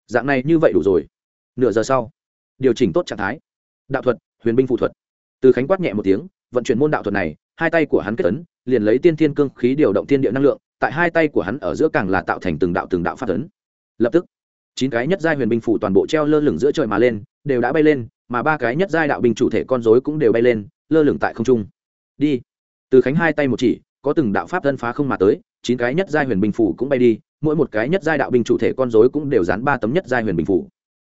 Dạng này như vậy đủ rồi. Nửa giờ sau, điều chỉnh tốt trạng thái. Đạo thuật, huyền binh phụ thuật. Từ khánh quát nhẹ một tiếng, vận chuyển môn đạo thuật này, hai tay của hắn kết ấn, liền lấy tiên thiên cương khí điều động tiên địa năng lượng, tại hai tay của hắn ở giữa càng là tạo thành từng đạo từng đạo phát ấn. Lập tức chín cái nhất giai huyền binh phủ toàn bộ treo lơ lửng giữa trời mà lên, đều đã bay lên, mà ba cái nhất giai đạo binh chủ thể con dối cũng đều bay lên, lơ lửng tại không trung. Đi. Từ khánh hai tay một chỉ, có từng đạo pháp thân phá không mà tới, chín cái nhất giai huyền binh phủ cũng bay đi, mỗi một cái nhất giai đạo binh chủ thể con dối cũng đều dán ba tấm nhất giai huyền bình phủ.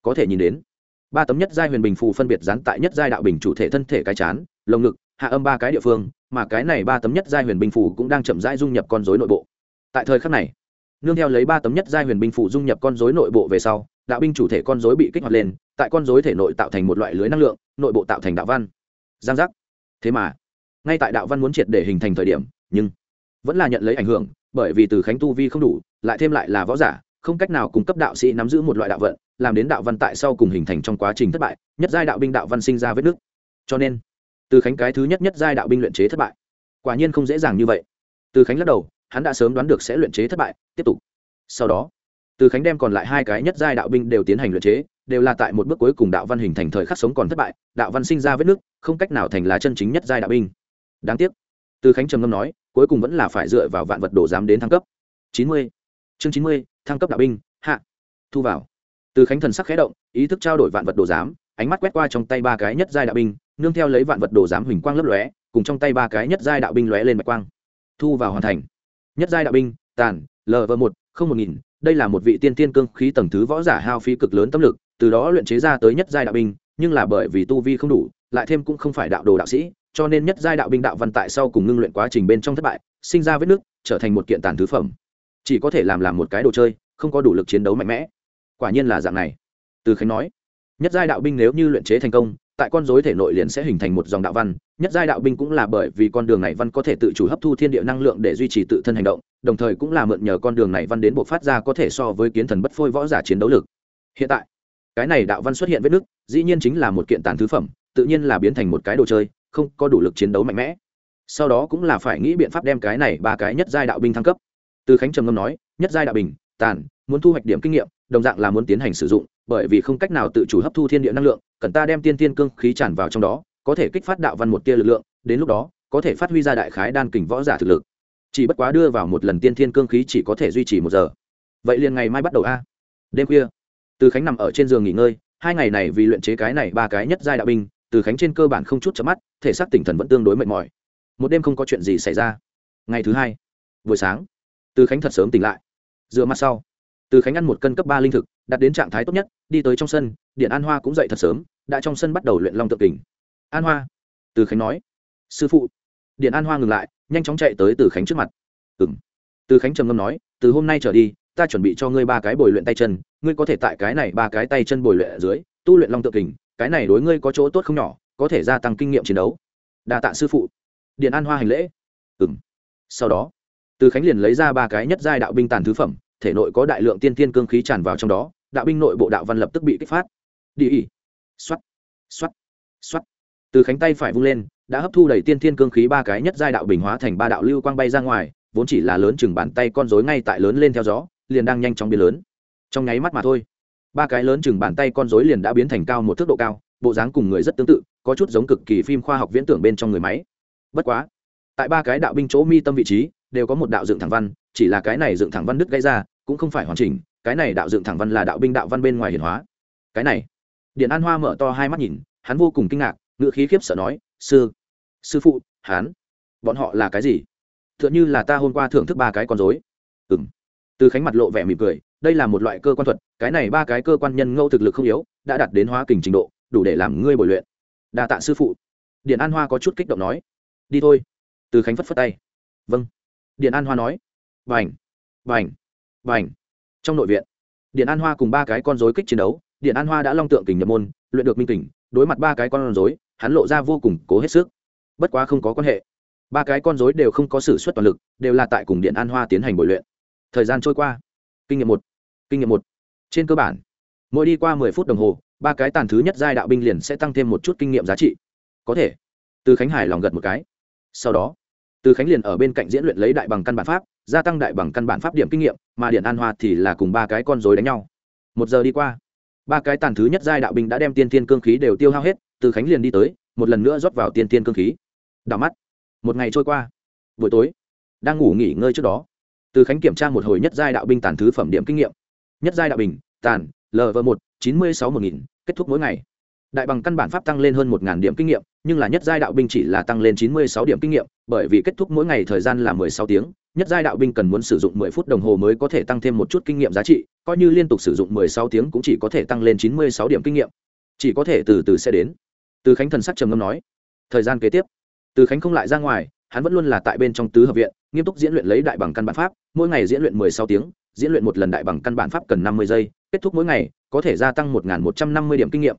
Có thể nhìn đến, ba tấm nhất giai huyền bình phủ phân biệt dán tại nhất giai đạo bình chủ thể thân thể cái chán, lồng ngực, hạ âm ba cái địa phương, mà cái này ba tấm nhất giai huyền bình phủ cũng đang chậm rãi dung nhập con dối nội bộ. Tại thời khắc này nương theo lấy ba tấm nhất giai huyền binh phụ dung nhập con dối nội bộ về sau, đạo binh chủ thể con dối bị kích hoạt lên, tại con dối thể nội tạo thành một loại lưới năng lượng, nội bộ tạo thành đạo văn. Giang giác. Thế mà, ngay tại đạo văn muốn triệt để hình thành thời điểm, nhưng vẫn là nhận lấy ảnh hưởng, bởi vì từ khánh tu vi không đủ, lại thêm lại là võ giả, không cách nào cung cấp đạo sĩ nắm giữ một loại đạo vận, làm đến đạo văn tại sau cùng hình thành trong quá trình thất bại, nhất giai đạo binh đạo văn sinh ra vết nước cho nên, từ khánh cái thứ nhất nhất giai đạo binh luyện chế thất bại. Quả nhiên không dễ dàng như vậy. Từ khánh lắc đầu hắn đã sớm đoán được sẽ luyện chế thất bại, tiếp tục. Sau đó, từ khánh đem còn lại hai cái nhất giai đạo binh đều tiến hành luyện chế, đều là tại một bước cuối cùng đạo văn hình thành thời khắc sống còn thất bại, đạo văn sinh ra vết nước, không cách nào thành là chân chính nhất giai đạo binh. Đáng tiếc, từ khánh trầm ngâm nói, cuối cùng vẫn là phải dựa vào vạn vật đồ giám đến thăng cấp. Chín mươi. Chương chín mươi, thăng cấp đạo binh, hạ. Thu vào. Từ khánh thần sắc khẽ động, ý thức trao đổi vạn vật đồ giám, ánh mắt quét qua trong tay ba cái nhất giai đạo binh, nương theo lấy vạn vật đồ giám huỳnh quang lấp lóe, cùng trong tay ba cái nhất giai đạo binh lóe lên bạch quang. Thu vào hoàn thành nhất giai đạo binh, tàn lv một, không một nghìn, đây là một vị tiên tiên cương khí tầng thứ võ giả hao phí cực lớn tâm lực, từ đó luyện chế ra tới nhất giai đạo binh, nhưng là bởi vì tu vi không đủ, lại thêm cũng không phải đạo đồ đạo sĩ, cho nên nhất giai đạo binh đạo văn tại sau cùng ngưng luyện quá trình bên trong thất bại, sinh ra vết nước trở thành một kiện tàn thứ phẩm. Chỉ có thể làm làm một cái đồ chơi, không có đủ lực chiến đấu mạnh mẽ. Quả nhiên là dạng này. Từ khánh nói, nhất giai đạo binh nếu như luyện chế thành công tại con dối thể nội liền sẽ hình thành một dòng đạo văn, nhất giai đạo binh cũng là bởi vì con đường này văn có thể tự chủ hấp thu thiên địa năng lượng để duy trì tự thân hành động, đồng thời cũng là mượn nhờ con đường này văn đến bộ phát ra có thể so với kiến thần bất phôi võ giả chiến đấu lực. Hiện tại, cái này đạo văn xuất hiện vết nứt, dĩ nhiên chính là một kiện tàn thứ phẩm, tự nhiên là biến thành một cái đồ chơi, không có đủ lực chiến đấu mạnh mẽ. Sau đó cũng là phải nghĩ biện pháp đem cái này ba cái nhất giai đạo binh thăng cấp. Từ khánh trầm ngâm nói, nhất giai đạo bình tàn, muốn thu hoạch điểm kinh nghiệm, đồng dạng là muốn tiến hành sử dụng bởi vì không cách nào tự chủ hấp thu thiên địa năng lượng, cần ta đem tiên tiên cương khí tràn vào trong đó, có thể kích phát đạo văn một tia lực lượng, đến lúc đó, có thể phát huy ra đại khái đan kình võ giả thực lực. Chỉ bất quá đưa vào một lần tiên thiên cương khí chỉ có thể duy trì một giờ. Vậy liền ngày mai bắt đầu a. Đêm khuya, từ khánh nằm ở trên giường nghỉ ngơi, hai ngày này vì luyện chế cái này ba cái nhất giai đạo binh, từ khánh trên cơ bản không chút chớp mắt, thể xác tinh thần vẫn tương đối mệt mỏi. Một đêm không có chuyện gì xảy ra. Ngày thứ hai, buổi sáng, từ khánh thật sớm tỉnh lại. Dựa mặt sau từ khánh ăn một cân cấp ba linh thực đạt đến trạng thái tốt nhất, đi tới trong sân điện an hoa cũng dậy thật sớm, đã trong sân bắt đầu luyện long Tượng kình. An hoa, từ khánh nói. Sư phụ. Điện an hoa ngừng lại, nhanh chóng chạy tới từ khánh trước mặt. Ừ m từ khánh trầm ngâm nói, từ hôm nay trở đi, ta chuẩn bị cho ngươi ba cái bồi luyện tay chân, ngươi có thể tại cái này ba cái tay chân bồi luyện ở dưới, tu luyện long Tượng kình, cái này đối ngươi có chỗ tốt không nhỏ, có thể gia tăng kinh nghiệm chiến đấu. Đa tạ sư phụ. Điện an hoa hành lễ. Ừ m sau đó, từ khánh liền lấy ra ba cái nhất giai đạo binh tàn thứ phẩm thể nội có đại lượng tiên tiên cương khí tràn vào trong đó, đạo binh nội bộ đạo văn lập tức bị kích phát. Đi ỉ. X o á t x o á t x o á t từ khánh tay phải vung lên, đã hấp thu đầy tiên tiên cương khí ba cái nhất giai đạo bình hóa thành ba đạo lưu quang bay ra ngoài, vốn chỉ là lớn chừng bàn tay con rối ngay tại lớn lên theo gió, liền đang nhanh chóng biến lớn. Trong nháy mắt mà thôi, ba cái lớn chừng bàn tay con rối liền đã biến thành cao một thước độ cao, bộ dáng cùng người rất tương tự, có chút giống cực kỳ phim khoa học viễn tưởng bên trong người máy. Bất quá, tại ba cái đạo binh chỗ mi tâm vị trí, đều có một đạo dựng thẳng văn, chỉ là cái này dựng thẳng văn đứt gây ra cũng không phải hoàn chỉnh, cái này đạo dựng thẳng văn là đạo binh đạo văn bên ngoài hiển hóa. Cái này, điện an hoa mở to hai mắt nhìn, hắn vô cùng kinh ngạc ngự khí khiếp sợ nói, sư sư phụ, hắn, bọn họ là cái gì? T h ư ợ n như là ta hôm qua thưởng thức ba cái con dối ừ m từ khánh mặt lộ vẻ mỉm cười, đây là một loại cơ quan thuật, cái này ba cái cơ quan nhân ngẫu thực lực không yếu, đã đạt đến hóa kình trình độ, đủ để làm ngươi bồi luyện. Đa tạ sư phụ. Điện an hoa có chút kích động nói, đi thôi. Từ khánh phất phất tay vâng. Điện an hoa nói vành vành vành trong nội viện, điện an hoa cùng ba cái con dối kích chiến đấu, điện an hoa đã long tượng kình nhập môn, luyện được minh kình, đối mặt ba cái con dối hắn lộ ra vô cùng cố hết sức. Bất quá không có quan hệ. Ba cái con dối đều không có s ử suất toàn lực, đều là tại cùng điện an hoa tiến hành bồi luyện. Thời gian trôi qua. Kinh nghiệm một, kinh nghiệm một. Trên cơ bản, mỗi đi qua mười phút đồng hồ, ba cái tàn thứ nhất giai đạo binh liền sẽ tăng thêm một chút kinh nghiệm giá trị. Có thể, từ khánh hải lòng gật một cái. Sau đó từ khánh liền ở bên cạnh diễn luyện lấy đại bằng căn bản pháp, gia tăng đại bằng căn bản pháp điểm kinh nghiệm, mà điện an hoa thì là cùng ba cái con dối đánh nhau. Một giờ đi qua, ba cái tàn thứ nhất giai đạo binh đã đem tiên tiên cương khí đều tiêu hao hết, từ khánh liền đi tới, một lần nữa rót vào tiên tiên cương khí. Đảo mắt, một ngày trôi qua. Buổi tối, đang ngủ nghỉ ngơi trước đó, từ khánh kiểm tra một hồi nhất giai đạo binh tàn thứ phẩm điểm kinh nghiệm. Nhất giai đạo bình tàn lv một, chín mươi sáu một nghìn, kết thúc mỗi ngày đại bằng căn bản pháp tăng lên hơn một điểm kinh nghiệm, nhưng là nhất giai đạo binh chỉ là tăng lên chín mươi sáu điểm kinh nghiệm, bởi vì kết thúc mỗi ngày thời gian là mười sáu tiếng, nhất giai đạo binh cần muốn sử dụng mười phút đồng hồ mới có thể tăng thêm một chút kinh nghiệm giá trị, coi như liên tục sử dụng mười sáu tiếng cũng chỉ có thể tăng lên chín mươi sáu điểm kinh nghiệm. Chỉ có thể từ từ sẽ đến. Từ khánh thần sắc trầm ngâm nói. Thời gian kế tiếp. Từ khánh không lại ra ngoài, hắn vẫn luôn là tại bên trong tứ hợp viện, nghiêm túc diễn luyện lấy đại bằng căn bản pháp, mỗi ngày diễn luyện mười sáu tiếng, diễn luyện một lần đại bằng căn bản pháp cần năm mươi giây, kết thúc mỗi ngày có thể gia tăng một một trăm năm mươi điểm kinh nghiệm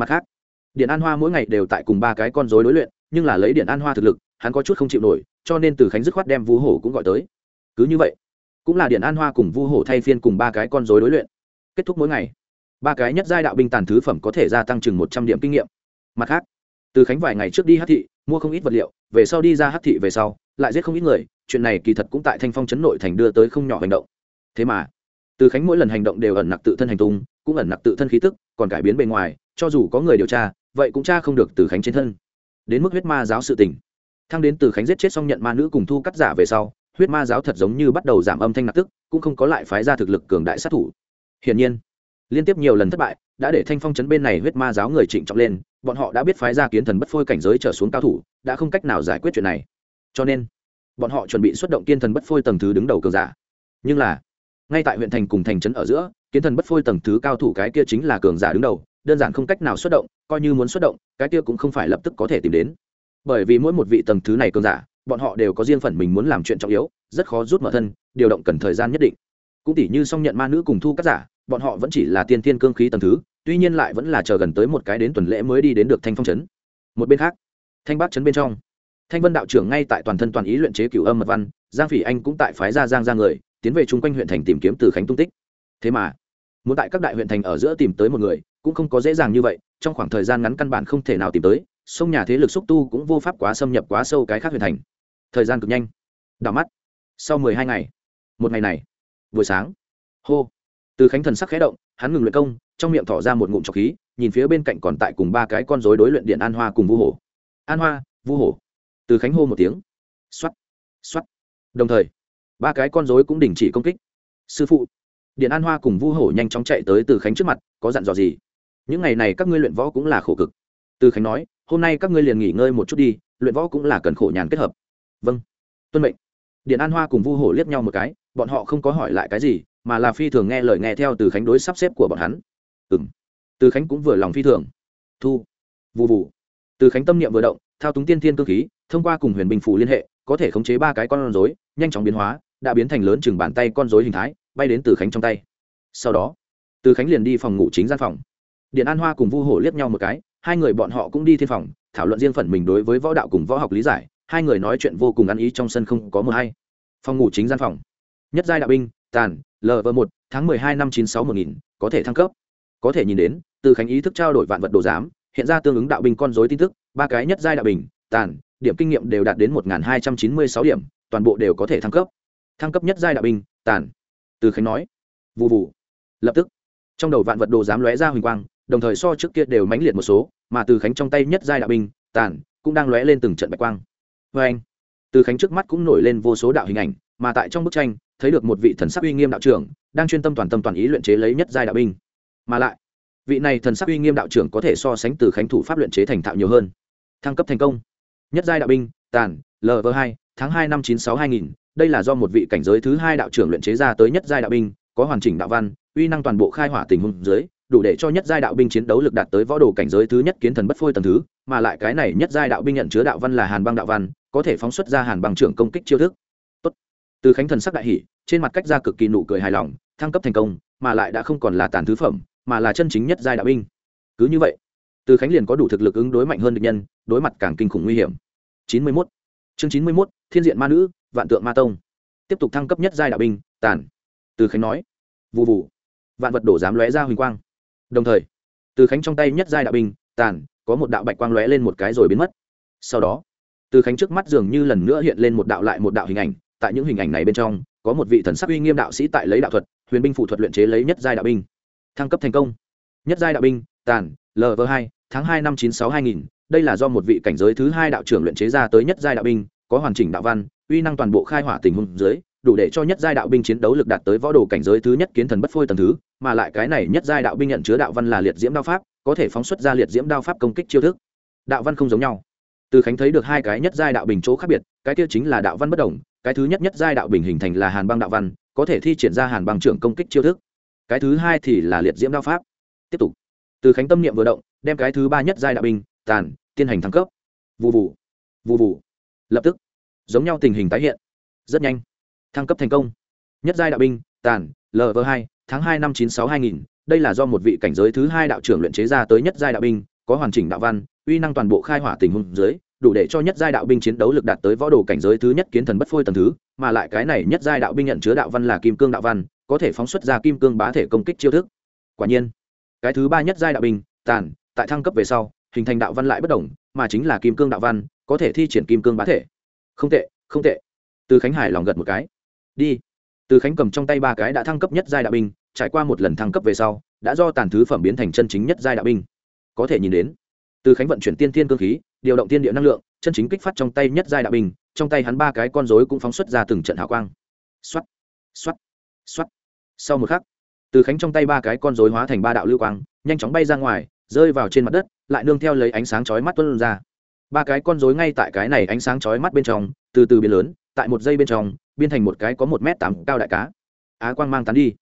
mặt khác, điện an hoa mỗi ngày đều tại cùng ba cái con dối đối luyện, nhưng là lấy điện an hoa thực lực, hắn có chút không chịu nổi, cho nên từ khánh dứt khoát đem vu hổ cũng gọi tới. Cứ như vậy, cũng là điện an hoa cùng vu hổ thay phiên cùng ba cái con dối đối luyện. Kết thúc mỗi ngày, ba cái nhất giai đạo binh tàn thứ phẩm có thể gia tăng chừng một trăm điểm kinh nghiệm. Mặt khác, từ khánh vài ngày trước đi hát thị, mua không ít vật liệu, về sau đi ra hát thị về sau, lại giết không ít người, chuyện này kỳ thật cũng tại thanh phong chấn nội thành đưa tới không nhỏ hành động. Thế mà, từ khánh mỗi lần hành động đều ẩn nặc tự thân hành tung, cũng ẩn nặc tự thân khí tức, còn cải biến bề ngoài cho dù có người điều tra, vậy cũng tra không được từ khánh trên thân. Đến mức huyết ma giáo sự tình. Thăng đến từ khánh giết chết xong nhận ma nữ cùng thu cắt giả về sau, huyết ma giáo thật giống như bắt đầu giảm âm thanh nạp tức, cũng không có lại phái ra thực lực cường đại sát thủ. Hiển nhiên, liên tiếp nhiều lần thất bại, đã để thanh phong chấn bên này huyết ma giáo người trịnh trọng lên, bọn họ đã biết phái ra kiến thần bất phôi cảnh giới trở xuống cao thủ, đã không cách nào giải quyết chuyện này. Cho nên, bọn họ chuẩn bị xuất động kiên thần bất phôi tầng thứ đứng đầu cường giả. Nhưng là, ngay tại huyện thành cùng thành trấn ở giữa, kiến thần bất phôi tầng thứ cao thủ cái kia chính là cường giả đứng đầu đơn giản không cách nào xuất động, coi như muốn xuất động, cái kia cũng không phải lập tức có thể tìm đến. Bởi vì mỗi một vị tầng thứ này cường giả, bọn họ đều có riêng phần mình muốn làm chuyện trọng yếu, rất khó rút mở thân, điều động cần thời gian nhất định. Cũng tỷ như song nhận ma nữ cùng thu các giả, bọn họ vẫn chỉ là tiên tiên cương khí tầng thứ, tuy nhiên lại vẫn là chờ gần tới một cái đến tuần lễ mới đi đến được thanh phong trấn. Một bên khác, thanh bác trấn bên trong, thanh vân đạo trưởng ngay tại toàn thân toàn ý luyện chế cửu âm mật văn, giang phỉ anh cũng tại phái gia giang ra người, tiến về chung quanh huyện thành tìm kiếm từ khánh tung tích. Thế mà, muốn tại các đại huyện thành ở giữa tìm tới một người cũng không có dễ dàng như vậy, trong khoảng thời gian ngắn căn bản không thể nào tìm tới, sông nhà thế lực xúc tu cũng vô pháp quá xâm nhập quá sâu cái khác huyền thành. Thời gian cực nhanh. Đảo mắt. Sau mười hai ngày. Một ngày này. Buổi sáng. Hô. Từ khánh thần sắc khẽ động, hắn ngừng luyện công, trong miệng thỏ ra một ngụm trọc khí, nhìn phía bên cạnh còn tại cùng ba cái con rối đối luyện điện an hoa cùng vu hổ. An hoa, vu hổ. Từ khánh hô một tiếng. X o á t x o á t đồng thời, ba cái con rối cũng đình chỉ công kích. Sư phụ. Điện an hoa cùng vu hổ nhanh chóng chạy tới từ khánh trước mặt, có dặn dò gì? Những ngày này các ngươi luyện võ cũng là khổ cực. Từ khánh nói, hôm nay các ngươi liền nghỉ ngơi một chút đi, luyện võ cũng là cần khổ nhàn kết hợp. Vâng. Tuân mệnh. Điện an hoa cùng vu hổ liếc nhau một cái, bọn họ không có hỏi lại cái gì, mà là phi thường nghe lời nghe theo từ khánh đối sắp xếp của bọn hắn. Ừ m từ khánh cũng vừa lòng phi thường. Thu. Vụ vụ từ khánh tâm niệm vừa động, thao túng tiên thiên cơ khí, thông qua cùng huyền bình phủ liên hệ, có thể khống chế ba cái con rối, nhanh chóng biến hóa, đã biến thành lớn chừng bàn tay con rối hình thái, bay đến từ khánh trong tay. Sau đó, từ khánh liền đi phòng ngủ chính gian phòng điện an hoa cùng vu hổ liếc nhau một cái, hai người bọn họ cũng đi thiên phòng, thảo luận riêng phần mình đối với võ đạo cùng võ học lý giải, hai người nói chuyện vô cùng ăn ý trong sân không có mờ hay. Phòng ngủ chính gian phòng. Nhất giai đạo binh, tàn lv một, tháng mười hai năm chín sáu một nghìn, có thể thăng cấp. Có thể nhìn đến, từ khánh ý thức trao đổi vạn vật đồ giám, hiện ra tương ứng đạo binh con dối tin tức, ba cái nhất giai đạo bình tàn, điểm kinh nghiệm đều đạt đến một hai trăm chín mươi sáu điểm, toàn bộ đều có thể thăng cấp. Thăng cấp nhất giai đạo binh, tàn. Từ khánh nói. Vụ vụ lập tức, trong đầu vạn vật đồ dám lóe ra huỳnh quang đồng thời so trước kia đều mãnh liệt một số, mà từ khánh trong tay nhất giai đạo binh, tàn, cũng đang lóe lên từng trận bạch quang. Vê anh, từ khánh trước mắt cũng nổi lên vô số đạo hình ảnh, mà tại trong bức tranh, thấy được một vị thần sắc uy nghiêm đạo trưởng, đang chuyên tâm toàn tâm toàn ý luyện chế lấy nhất giai đạo binh. Mà lại, vị này thần sắc uy nghiêm đạo trưởng có thể so sánh từ khánh thủ pháp luyện chế thành thạo nhiều hơn. Thăng cấp thành công. Nhất giai đạo binh, tàn lv hai, tháng hai năm chín sáu hai nghìn, đây là do một vị cảnh giới thứ hai đạo trưởng luyện chế ra tới nhất giai đạo binh, có hoàn chỉnh đạo văn, uy năng toàn bộ khai hỏa tình huống dưới đủ để cho nhất giai đạo binh chiến đấu lực đạt tới võ đồ cảnh giới thứ nhất kiến thần bất phôi tầng thứ mà lại cái này nhất giai đạo binh nhận chứa đạo văn là hàn băng đạo văn có thể phóng xuất ra hàn băng trưởng công kích chiêu thức. Tốt. từ khánh thần sắc đại hỉ trên mặt cách ra cực kỳ nụ cười hài lòng thăng cấp thành công mà lại đã không còn là tàn thứ phẩm mà là chân chính nhất giai đạo binh. Cứ như vậy từ khánh liền có đủ thực lực ứng đối mạnh hơn địch nhân đối mặt càng kinh khủng nguy hiểm. Chín mươi 91. chương chín mươi 91, thiên diện ma nữ vạn tượng ma tông. Tiếp tục thăng cấp nhất giai đạo binh tàn. Từ khánh nói. Vù vù. Vạn vật đổ dám lóe ra huỳnh quang đồng thời, từ khánh trong tay nhất giai đạo binh, tàn, có một đạo bạch quang lóe lên một cái rồi biến mất. Sau đó, từ khánh trước mắt dường như lần nữa hiện lên một đạo lại một đạo hình ảnh, tại những hình ảnh này bên trong, có một vị thần sắc uy nghiêm đạo sĩ tại lấy đạo thuật, huyền binh phụ thuật luyện chế lấy nhất giai đạo binh. Thăng cấp thành công. Nhất giai đạo binh, tàn lv hai, tháng hai năm chín sáu hai nghìn, đây là do một vị cảnh giới thứ hai đạo trưởng luyện chế ra tới nhất giai đạo binh, có hoàn chỉnh đạo văn, uy năng toàn bộ khai hỏa tình huống dưới đủ để cho nhất giai đạo binh chiến đấu lực đạt tới võ đồ cảnh giới thứ nhất kiến thần bất phôi tầng thứ, mà lại cái này nhất giai đạo binh nhận chứa đạo văn là liệt diễm đao pháp, có thể phóng xuất ra liệt diễm đao pháp công kích chiêu thức. Đạo văn không giống nhau. Từ khánh thấy được hai cái nhất giai đạo bình chỗ khác biệt, cái kia chính là đạo văn bất đồng, cái thứ nhất nhất giai đạo bình hình thành là hàn băng đạo văn, có thể thi triển ra hàn băng trưởng công kích chiêu thức. Cái thứ hai thì là liệt diễm đao pháp. Tiếp tục. Từ khánh tâm niệm vừa động, đem cái thứ ba nhất giai đạo binh, tàn tiến hành thăng cấp. Vù vù. Vù vù. Lập tức. Giống nhau tình hình tái hiện. Rất nhanh thăng cấp thành công. Nhất giai đạo binh, tàn lv hai, tháng hai năm chín sáu hai nghìn, đây là do một vị cảnh giới thứ hai đạo trưởng luyện chế ra tới nhất giai đạo binh, có hoàn chỉnh đạo văn, uy năng toàn bộ khai hỏa tình huống dưới, đủ để cho nhất giai đạo binh chiến đấu lực đạt tới võ đồ cảnh giới thứ nhất kiến thần bất phôi tầng thứ, mà lại cái này nhất giai đạo binh nhận chứa đạo văn là kim cương đạo văn, có thể phóng xuất ra kim cương bá thể công kích chiêu thức. Quả nhiên, cái thứ ba nhất giai đạo binh, tàn, tại thăng cấp về sau, hình thành đạo văn lại bất đồng mà chính là kim cương đạo văn, có thể thi triển kim cương bá thể. Không tệ không tệ. Từ khánh hải lòng gật một cái đi. Từ khánh cầm trong tay ba cái đã thăng cấp nhất giai đạo binh, trải qua một lần thăng cấp về sau, đã do tàn thứ phẩm biến thành chân chính nhất giai đạo binh. Có thể nhìn đến, từ khánh vận chuyển tiên thiên cơ khí, điều động tiên địa năng lượng, chân chính kích phát trong tay nhất giai đạo binh, trong tay hắn ba cái con rối cũng phóng xuất ra từng trận hào quang. Xoắt xoắt xoắt sau một khắc, từ khánh trong tay ba cái con rối hóa thành ba đạo lưu quang, nhanh chóng bay ra ngoài, rơi vào trên mặt đất, lại nương theo lấy ánh sáng chói mắt tuân ra. Ba cái con rối ngay tại cái này ánh sáng chói mắt bên trong, từ từ biến lớn, tại một giây bên trong biến thành một cái có một m tám cao đại cá. Á quang mang tán đi.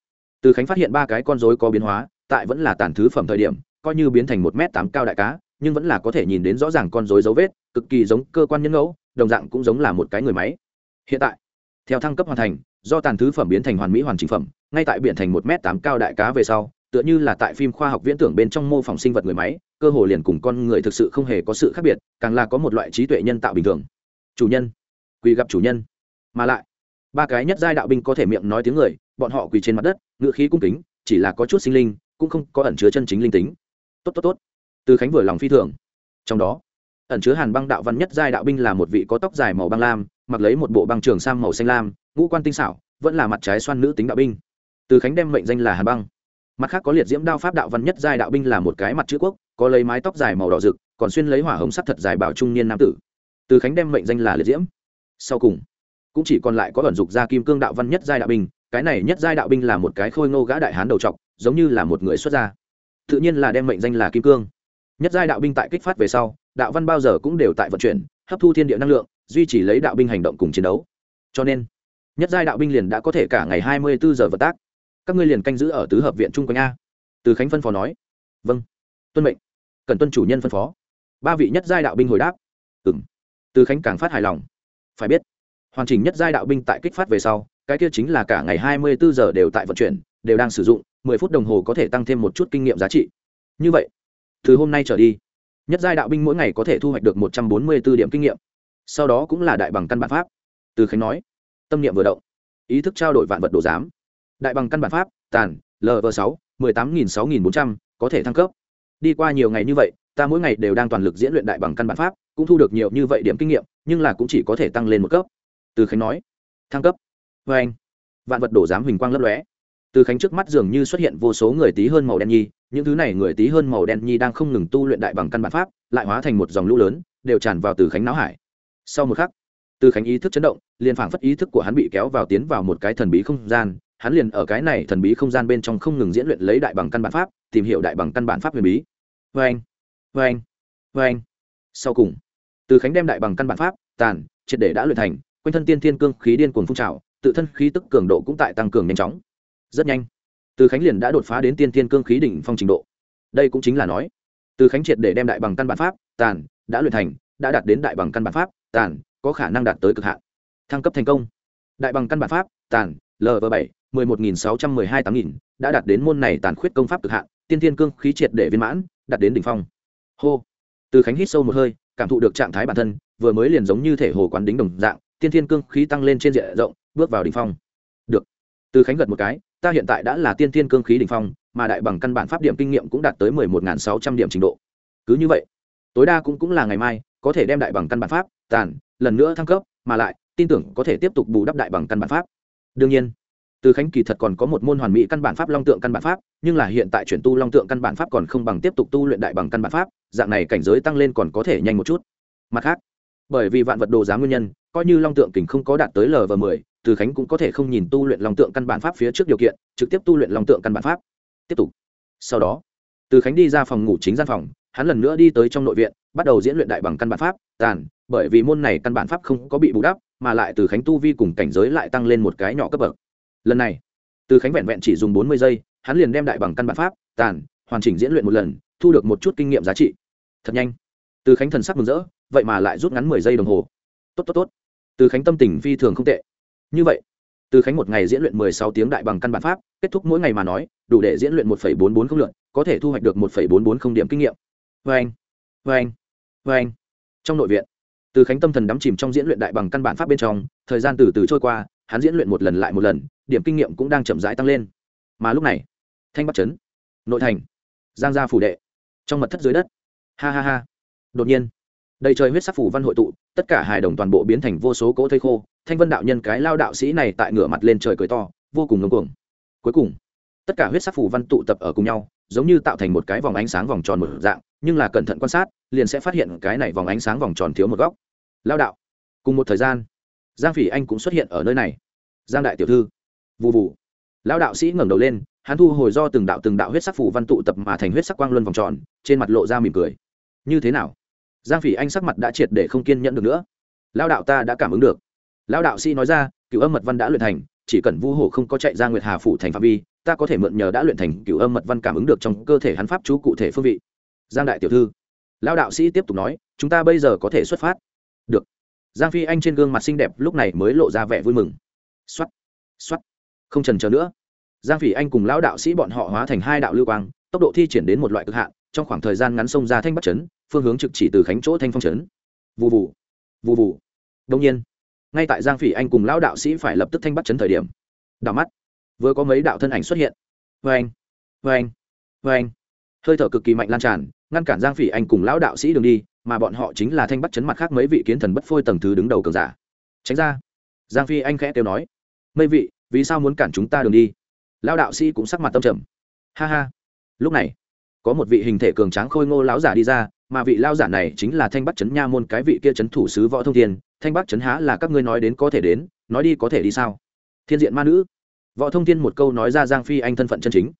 Từ khánh phát hiện ba cái con rối có biến hóa, tại vẫn là tàn thứ phẩm thời điểm, coi như biến thành một m tám cao đại cá, nhưng vẫn là có thể nhìn đến rõ ràng con rối dấu vết, cực kỳ giống cơ quan nhân ngẫu, đồng dạng cũng giống là một cái người máy. Hiện tại, theo thăng cấp hoàn thành, do tàn thứ phẩm biến thành hoàn mỹ hoàn chỉnh phẩm, ngay tại biển thành một m tám cao đại cá về sau, tựa như là tại phim khoa học viễn tưởng bên trong mô phỏng sinh vật người máy, cơ hồ liền cùng con người thực sự không hề có sự khác biệt, càng là có một loại trí tuệ nhân tạo bình thường. Chủ nhân, quỳ gặp chủ nhân. Mà lại ba cái nhất giai đạo binh có thể miệng nói tiếng người, bọn họ quỳ trên mặt đất, ngựa khí cung kính, chỉ là có chút sinh linh, cũng không có ẩn chứa chân chính linh tính. Tốt tốt tốt. Từ khánh vừa lòng phi thường. Trong đó, ẩn chứa hàn băng đạo văn nhất giai đạo binh là một vị có tóc dài màu băng lam, mặc lấy một bộ băng trường sang màu xanh lam, ngũ quan tinh xảo, vẫn là mặt trái xoan nữ tính đạo binh. Từ khánh đem mệnh danh là hàn băng. Mặt khác có liệt diễm đao pháp đạo văn nhất giai đạo binh là một cái mặt chữ quốc, có lấy mái tóc dài màu đỏ rực, còn xuyên lấy hỏa hồng sắc thật dài bảo trung niên nam tử. Từ khánh đem mệnh danh là liệt diễm. Sau cùng cũng chỉ còn lại có ẩn dục gia kim cương đạo văn nhất giai đạo binh, cái này nhất giai đạo binh là một cái khôi ngô gã đại hán đầu trọc, giống như là một người xuất gia. Tự nhiên là đem mệnh danh là kim cương. Nhất giai đạo binh tại kích phát về sau, đạo văn bao giờ cũng đều tại vận chuyển, hấp thu thiên địa năng lượng, duy trì lấy đạo binh hành động cùng chiến đấu. Cho nên, nhất giai đạo binh liền đã có thể cả ngày hai mươi bốn giờ vận tác. Các ngươi liền canh giữ ở tứ hợp viện trung quanh a. Từ khánh phân phó nói. Vâng tuân mệnh. Cần tuân chủ nhân phân phó. Ba vị nhất giai đạo binh hồi đáp. Ừ m từ khánh càng phát hài lòng. Phải biết hoàn chỉnh nhất giai đạo binh tại kích phát về sau, cái kia chính là cả ngày hai mươi bốn giờ đều tại vận chuyển, đều đang sử dụng, mười phút đồng hồ có thể tăng thêm một chút kinh nghiệm giá trị. Như vậy, từ hôm nay trở đi, nhất giai đạo binh mỗi ngày có thể thu hoạch được một trăm bốn mươi b ố điểm kinh nghiệm. Sau đó cũng là đại bằng căn bản pháp. Từ khánh nói, tâm niệm vừa động, ý thức trao đổi vạn vật đồ giám. Đại bằng căn bản pháp, tàn lv sáu, mười tám nghìn sáu nghìn bốn trăm, có thể thăng cấp. Đi qua nhiều ngày như vậy, ta mỗi ngày đều đang toàn lực diễn luyện đại bằng căn bản pháp, cũng thu được nhiều như vậy điểm kinh nghiệm, nhưng là cũng chỉ có thể tăng lên một cấp từ khánh nói, thăng cấp. Vê anh, vạn vật đổ giám huỳnh quang lấp lóe. Từ khánh trước mắt dường như xuất hiện vô số người tí hơn màu đen nhi, những thứ này người tí hơn màu đen nhi đang không ngừng tu luyện đại bằng căn bản pháp, lại hóa thành một dòng lũ lớn, đều tràn vào từ khánh não hải. Sau một khắc, từ khánh ý thức chấn động, liền phảng phất ý thức của hắn bị kéo vào tiến vào một cái thần bí không gian. Hắn liền ở cái này thần bí không gian bên trong không ngừng diễn luyện lấy đại bằng căn bản pháp, tìm hiểu đại bằng căn bản pháp huyền bí. Vê anh vê anh vê anh. Sau cùng, từ khánh đem đại bằng căn bản pháp, tàn, triệt để đã luyện thành quanh thân tiên thiên cương khí điên cuồng phun trào, tự thân khí tức cường độ cũng tại tăng cường nhanh chóng. Rất nhanh, từ khánh liền đã đột phá đến tiên thiên cương khí đỉnh phong trình độ. Đây cũng chính là nói, từ khánh triệt để đem đại bằng căn bản pháp, tàn, đã luyện thành, đã đạt đến đại bằng căn bản pháp, tàn, có khả năng đạt tới cực hạn. Thăng cấp thành công. Đại bằng căn bản pháp, tàn lv bảy, mười một nghìn sáu trăm mười hai tám nghìn, đã đạt đến môn này tàn khuyết công pháp cực hạn, tiên thiên cương khí triệt để viên mãn, đạt đến đỉnh phong. Hô. Từ khánh hít sâu một hơi, cảm thụ được trạng thái bản thân, vừa mới liền giống như thể hồ quán đính đồng dạng tiên thiên cương khí tăng lên trên diện rộng, bước vào đỉnh phong. Được. Từ khánh gật một cái, ta hiện tại đã là tiên thiên cương khí đỉnh phong, mà đại bằng căn bản pháp điểm kinh nghiệm cũng đạt tới mười một nghìn sáu trăm điểm trình độ. Cứ như vậy, tối đa cũng cũng là ngày mai, có thể đem đại bằng căn bản pháp, tàn, lần nữa thăng cấp, mà lại, tin tưởng có thể tiếp tục bù đắp đại bằng căn bản pháp. Đương nhiên, từ khánh kỳ thật còn có một môn hoàn mỹ căn bản pháp long tượng căn bản pháp, nhưng là hiện tại chuyển tu long tượng căn bản pháp còn không bằng tiếp tục tu luyện đại bằng căn bản pháp, dạng này cảnh giới tăng lên còn có thể nhanh một chút. Mặt khác, bởi vì vạn vật đồ giá nguyên nhân coi như long tượng kình không có đạt tới lv mười, từ khánh cũng có thể không nhìn tu luyện long tượng căn bản pháp phía trước điều kiện, trực tiếp tu luyện long tượng căn bản pháp. Tiếp tục. Sau đó, từ khánh đi ra phòng ngủ chính gian phòng, hắn lần nữa đi tới trong nội viện, bắt đầu diễn luyện đại bằng căn bản pháp, tàn, bởi vì môn này căn bản pháp không có bị bù đắp, mà lại từ khánh tu vi cùng cảnh giới lại tăng lên một cái nhỏ cấp bậc. Lần này, từ khánh vẹn vẹn chỉ dùng bốn mươi giây, hắn liền đem đại bằng căn bản pháp, tàn, hoàn chỉnh diễn luyện một lần, thu được một chút kinh nghiệm giá trị. Thật nhanh. Từ khánh thần sắc mừng rỡ, vậy mà lại rút ngắn mười giây đồng hồ tốt tốt tốt. Từ khánh tâm tình phi thường không tệ. Như vậy, từ khánh một ngày diễn luyện mười sáu tiếng đại bằng căn bản pháp, kết thúc mỗi ngày mà nói, đủ để diễn luyện một phẩy bốn bốn không lượn có thể thu hoạch được một phẩy bốn bốn không điểm kinh nghiệm. Vê anh vê anh vê anh. Trong nội viện, từ khánh tâm thần đắm chìm trong diễn luyện đại bằng căn bản pháp bên trong, thời gian từ từ trôi qua, hắn diễn luyện một lần lại một lần, điểm kinh nghiệm cũng đang chậm rãi tăng lên. Mà lúc này, thanh bắc trấn, nội thành, giang gia phủ đệ, trong mật thất dưới đất. Ha ha ha. Đột nhiên, đầy trời huyết sắc phủ văn hội tụ tất cả hài đồng toàn bộ biến thành vô số cỗ thây khô, thanh vân đạo nhân cái lao đạo sĩ này tại ngửa mặt lên trời cười to, vô cùng ngưng cuồng. Cuối cùng, tất cả huyết sắc phù văn tụ tập ở cùng nhau, giống như tạo thành một cái vòng ánh sáng vòng tròn một dạng, nhưng là cẩn thận quan sát, liền sẽ phát hiện cái này vòng ánh sáng vòng tròn thiếu một góc. Lao đạo, cùng một thời gian, giang phỉ anh cũng xuất hiện ở nơi này. Giang đại tiểu thư vụ vụ lao đạo sĩ ngẩng đầu lên, hắn thu hồi do từng đạo từng đạo huyết sắc phủ văn tụ tập mà thành huyết sắc quang luân vòng tròn, trên mặt lộ ra mỉm cười. Như thế nào? Giang phỉ anh sắc mặt đã triệt để không kiên nhẫn được nữa. Lao đạo ta đã cảm ứng được. Lao đạo sĩ nói ra cựu âm mật văn đã luyện thành, chỉ cần vu hồ không có chạy ra nguyệt hà phủ thành phạm vi, ta có thể mượn nhờ đã luyện thành cựu âm mật văn cảm ứng được trong cơ thể hắn pháp chú cụ thể phương vị. Giang đại tiểu thư. Lao đạo sĩ tiếp tục nói, chúng ta bây giờ có thể xuất phát. Được. Giang phi anh trên gương mặt xinh đẹp lúc này mới lộ ra vẻ vui mừng. X o á t x o á t không trần chờ nữa. Giang Phi anh cùng lão đạo sĩ bọn họ hóa thành hai đạo lưu quang, tốc độ thi triển đến một loại cực hạn trong khoảng thời gian ngắn sông ra thanh bắc trấn, phương hướng trực chỉ từ khánh chỗ thanh phong trấn. Vụ vụ vụ vụ đông nhiên, ngay tại giang phỉ anh cùng lão đạo sĩ phải lập tức thanh bắc trấn thời điểm, đảo mắt, vừa có mấy đạo thân ảnh xuất hiện. Vê anh vê anh vê anh hơi thở cực kỳ mạnh lan tràn, ngăn cản giang phỉ anh cùng lão đạo sĩ đường đi, mà bọn họ chính là thanh bắt chấn mặt khác mấy vị kiến thần bất phôi tầng thứ đứng đầu cường giả. Tránh ra, giang phi anh khẽ kêu nói mấy vị, vì sao muốn cản chúng ta đường đi? Lão đạo sĩ cũng sắc mặt tâm trầm. Ha ha. Lúc này có một vị hình thể cường tráng khôi ngô lão giả đi ra, mà vị lao giả này chính là thanh bắc chấn nha môn cái vị kia chấn thủ sứ võ thông thiên. Thanh bắc chấn há là các ngươi nói đến có thể đến, nói đi có thể đi sao? Thiên diện ma nữ. Võ thông thiên một câu nói ra giang phi anh thân phận chân chính.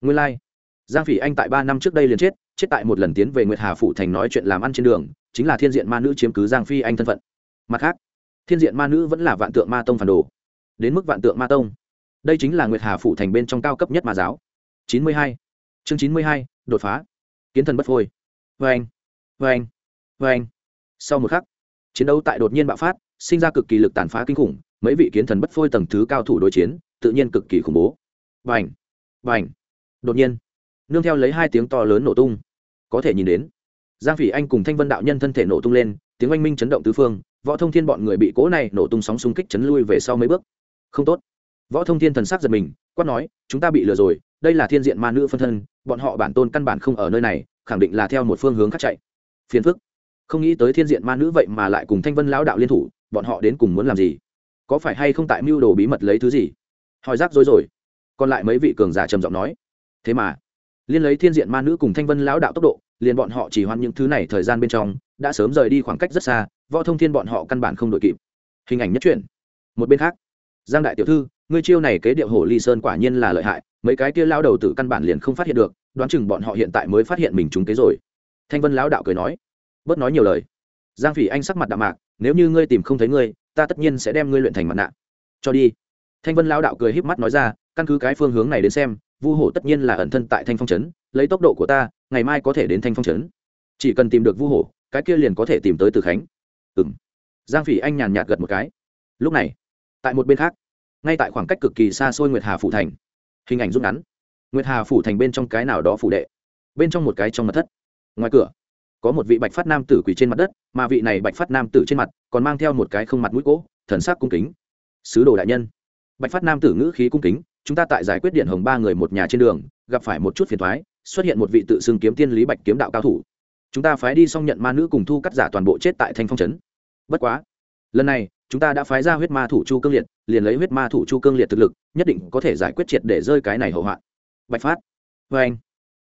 Nguyên lai、like. giang phi anh tại ba năm trước đây liền chết chết tại một lần tiến về nguyệt hà phủ thành nói chuyện làm ăn trên đường, chính là thiên diện ma nữ chiếm cứ giang phi anh thân phận. Mặt khác, thiên diện ma nữ vẫn là vạn tượng ma tông phản đồ. Đến mức vạn tượng ma tông. Đây chính là nguyệt hà phủ thành bên trong cao cấp nhất ma giáo. Chín mươi hai. Chương chín mươi hai đột phá. Kiến thần bất phôi. Vê anh vê anh vê anh sau một khắc, chiến đấu tại đột nhiên bạo phát, sinh ra cực kỳ lực tàn phá kinh khủng, mấy vị kiến thần bất phôi tầng thứ cao thủ đối chiến, tự nhiên cực kỳ khủng bố. Vành vành. Đột nhiên, nương theo lấy hai tiếng to lớn nổ tung, có thể nhìn đến, giang phỉ anh cùng thanh vân đạo nhân thân thể nổ tung lên, tiếng oanh minh chấn động tứ phương, võ thông thiên bọn người bị cố này nổ tung sóng xung kích chấn lui về sau mấy bước. Không tốt. Võ thông thiên thần sắc giật mình, quát nói, chúng ta bị lừa rồi, đây là thiên diện ma nữ phân thân bọn họ bản tôn căn bản không ở nơi này, khẳng định là theo một phương hướng khác chạy. Phiền phức. Không nghĩ tới thiên diện ma nữ vậy mà lại cùng thanh vân lão đạo liên thủ, bọn họ đến cùng muốn làm gì? Có phải hay không tại mưu đồ bí mật lấy thứ gì? Hỏi rác rối rồi. Còn lại mấy vị cường giả trầm giọng nói. Thế mà, liên lấy thiên diện ma nữ cùng thanh vân lão đạo tốc độ, liền bọn họ chỉ hoan những thứ này thời gian bên trong, đã sớm rời đi khoảng cách rất xa, võ thông thiên bọn họ căn bản không đội kịp. Hình ảnh nhất truyện. Một bên khác, giang đại tiểu thư ngươi chiêu này kế điệu hồ ly sơn quả nhiên là lợi hại, mấy cái kia lao đầu tử căn bản liền không phát hiện được, đoán chừng bọn họ hiện tại mới phát hiện mình trúng kế rồi. Thanh vân lão đạo cười nói. Bớt nói nhiều lời. Giang phỉ anh sắc mặt đạm mạc, nếu như ngươi tìm không thấy ngươi, ta tất nhiên sẽ đem ngươi luyện thành mặt nạ. Cho đi. Thanh vân lão đạo cười híp mắt nói ra, căn cứ cái phương hướng này đến xem, vu hổ tất nhiên là ẩn thân tại thanh phong trấn, lấy tốc độ của ta, ngày mai có thể đến thanh phong trấn. Chỉ cần tìm được vu hổ, cái kia liền có thể tìm tới từ khánh. Ừ m giang phỉ anh nhàn nhạt gật một cái. Lúc này, tại một bên khác ngay tại khoảng cách cực kỳ xa xôi nguyệt hà phủ thành. Hình ảnh rút ngắn. Nguyệt hà phủ thành bên trong cái nào đó phủ đệ. Bên trong một cái trong mật thất. Ngoài cửa, có một vị bạch phát nam tử quỳ trên mặt đất, mà vị này bạch phát nam tử trên mặt còn mang theo một cái không mặt mũi cỗ thần sắc cung kính. Sứ đồ đại nhân. Bạch phát nam tử ngữ khí cung kính, chúng ta tại giải quyết điện hồng ba người một nhà trên đường, gặp phải một chút phiền thoái xuất hiện một vị tự xưng kiếm tiên lý bạch kiếm đạo cao thủ. Chúng ta phái đi xong nhận ma nữ cùng thu cắt giả toàn bộ chết tại thanh phong trấn. Bất quá, lần này chúng ta đã phái ra huyết ma thủ chu cương liệt, liền lấy huyết ma thủ chu cương liệt thực lực, nhất định có thể giải quyết triệt để rơi cái này hậu hoạn. Bạch phát vê anh.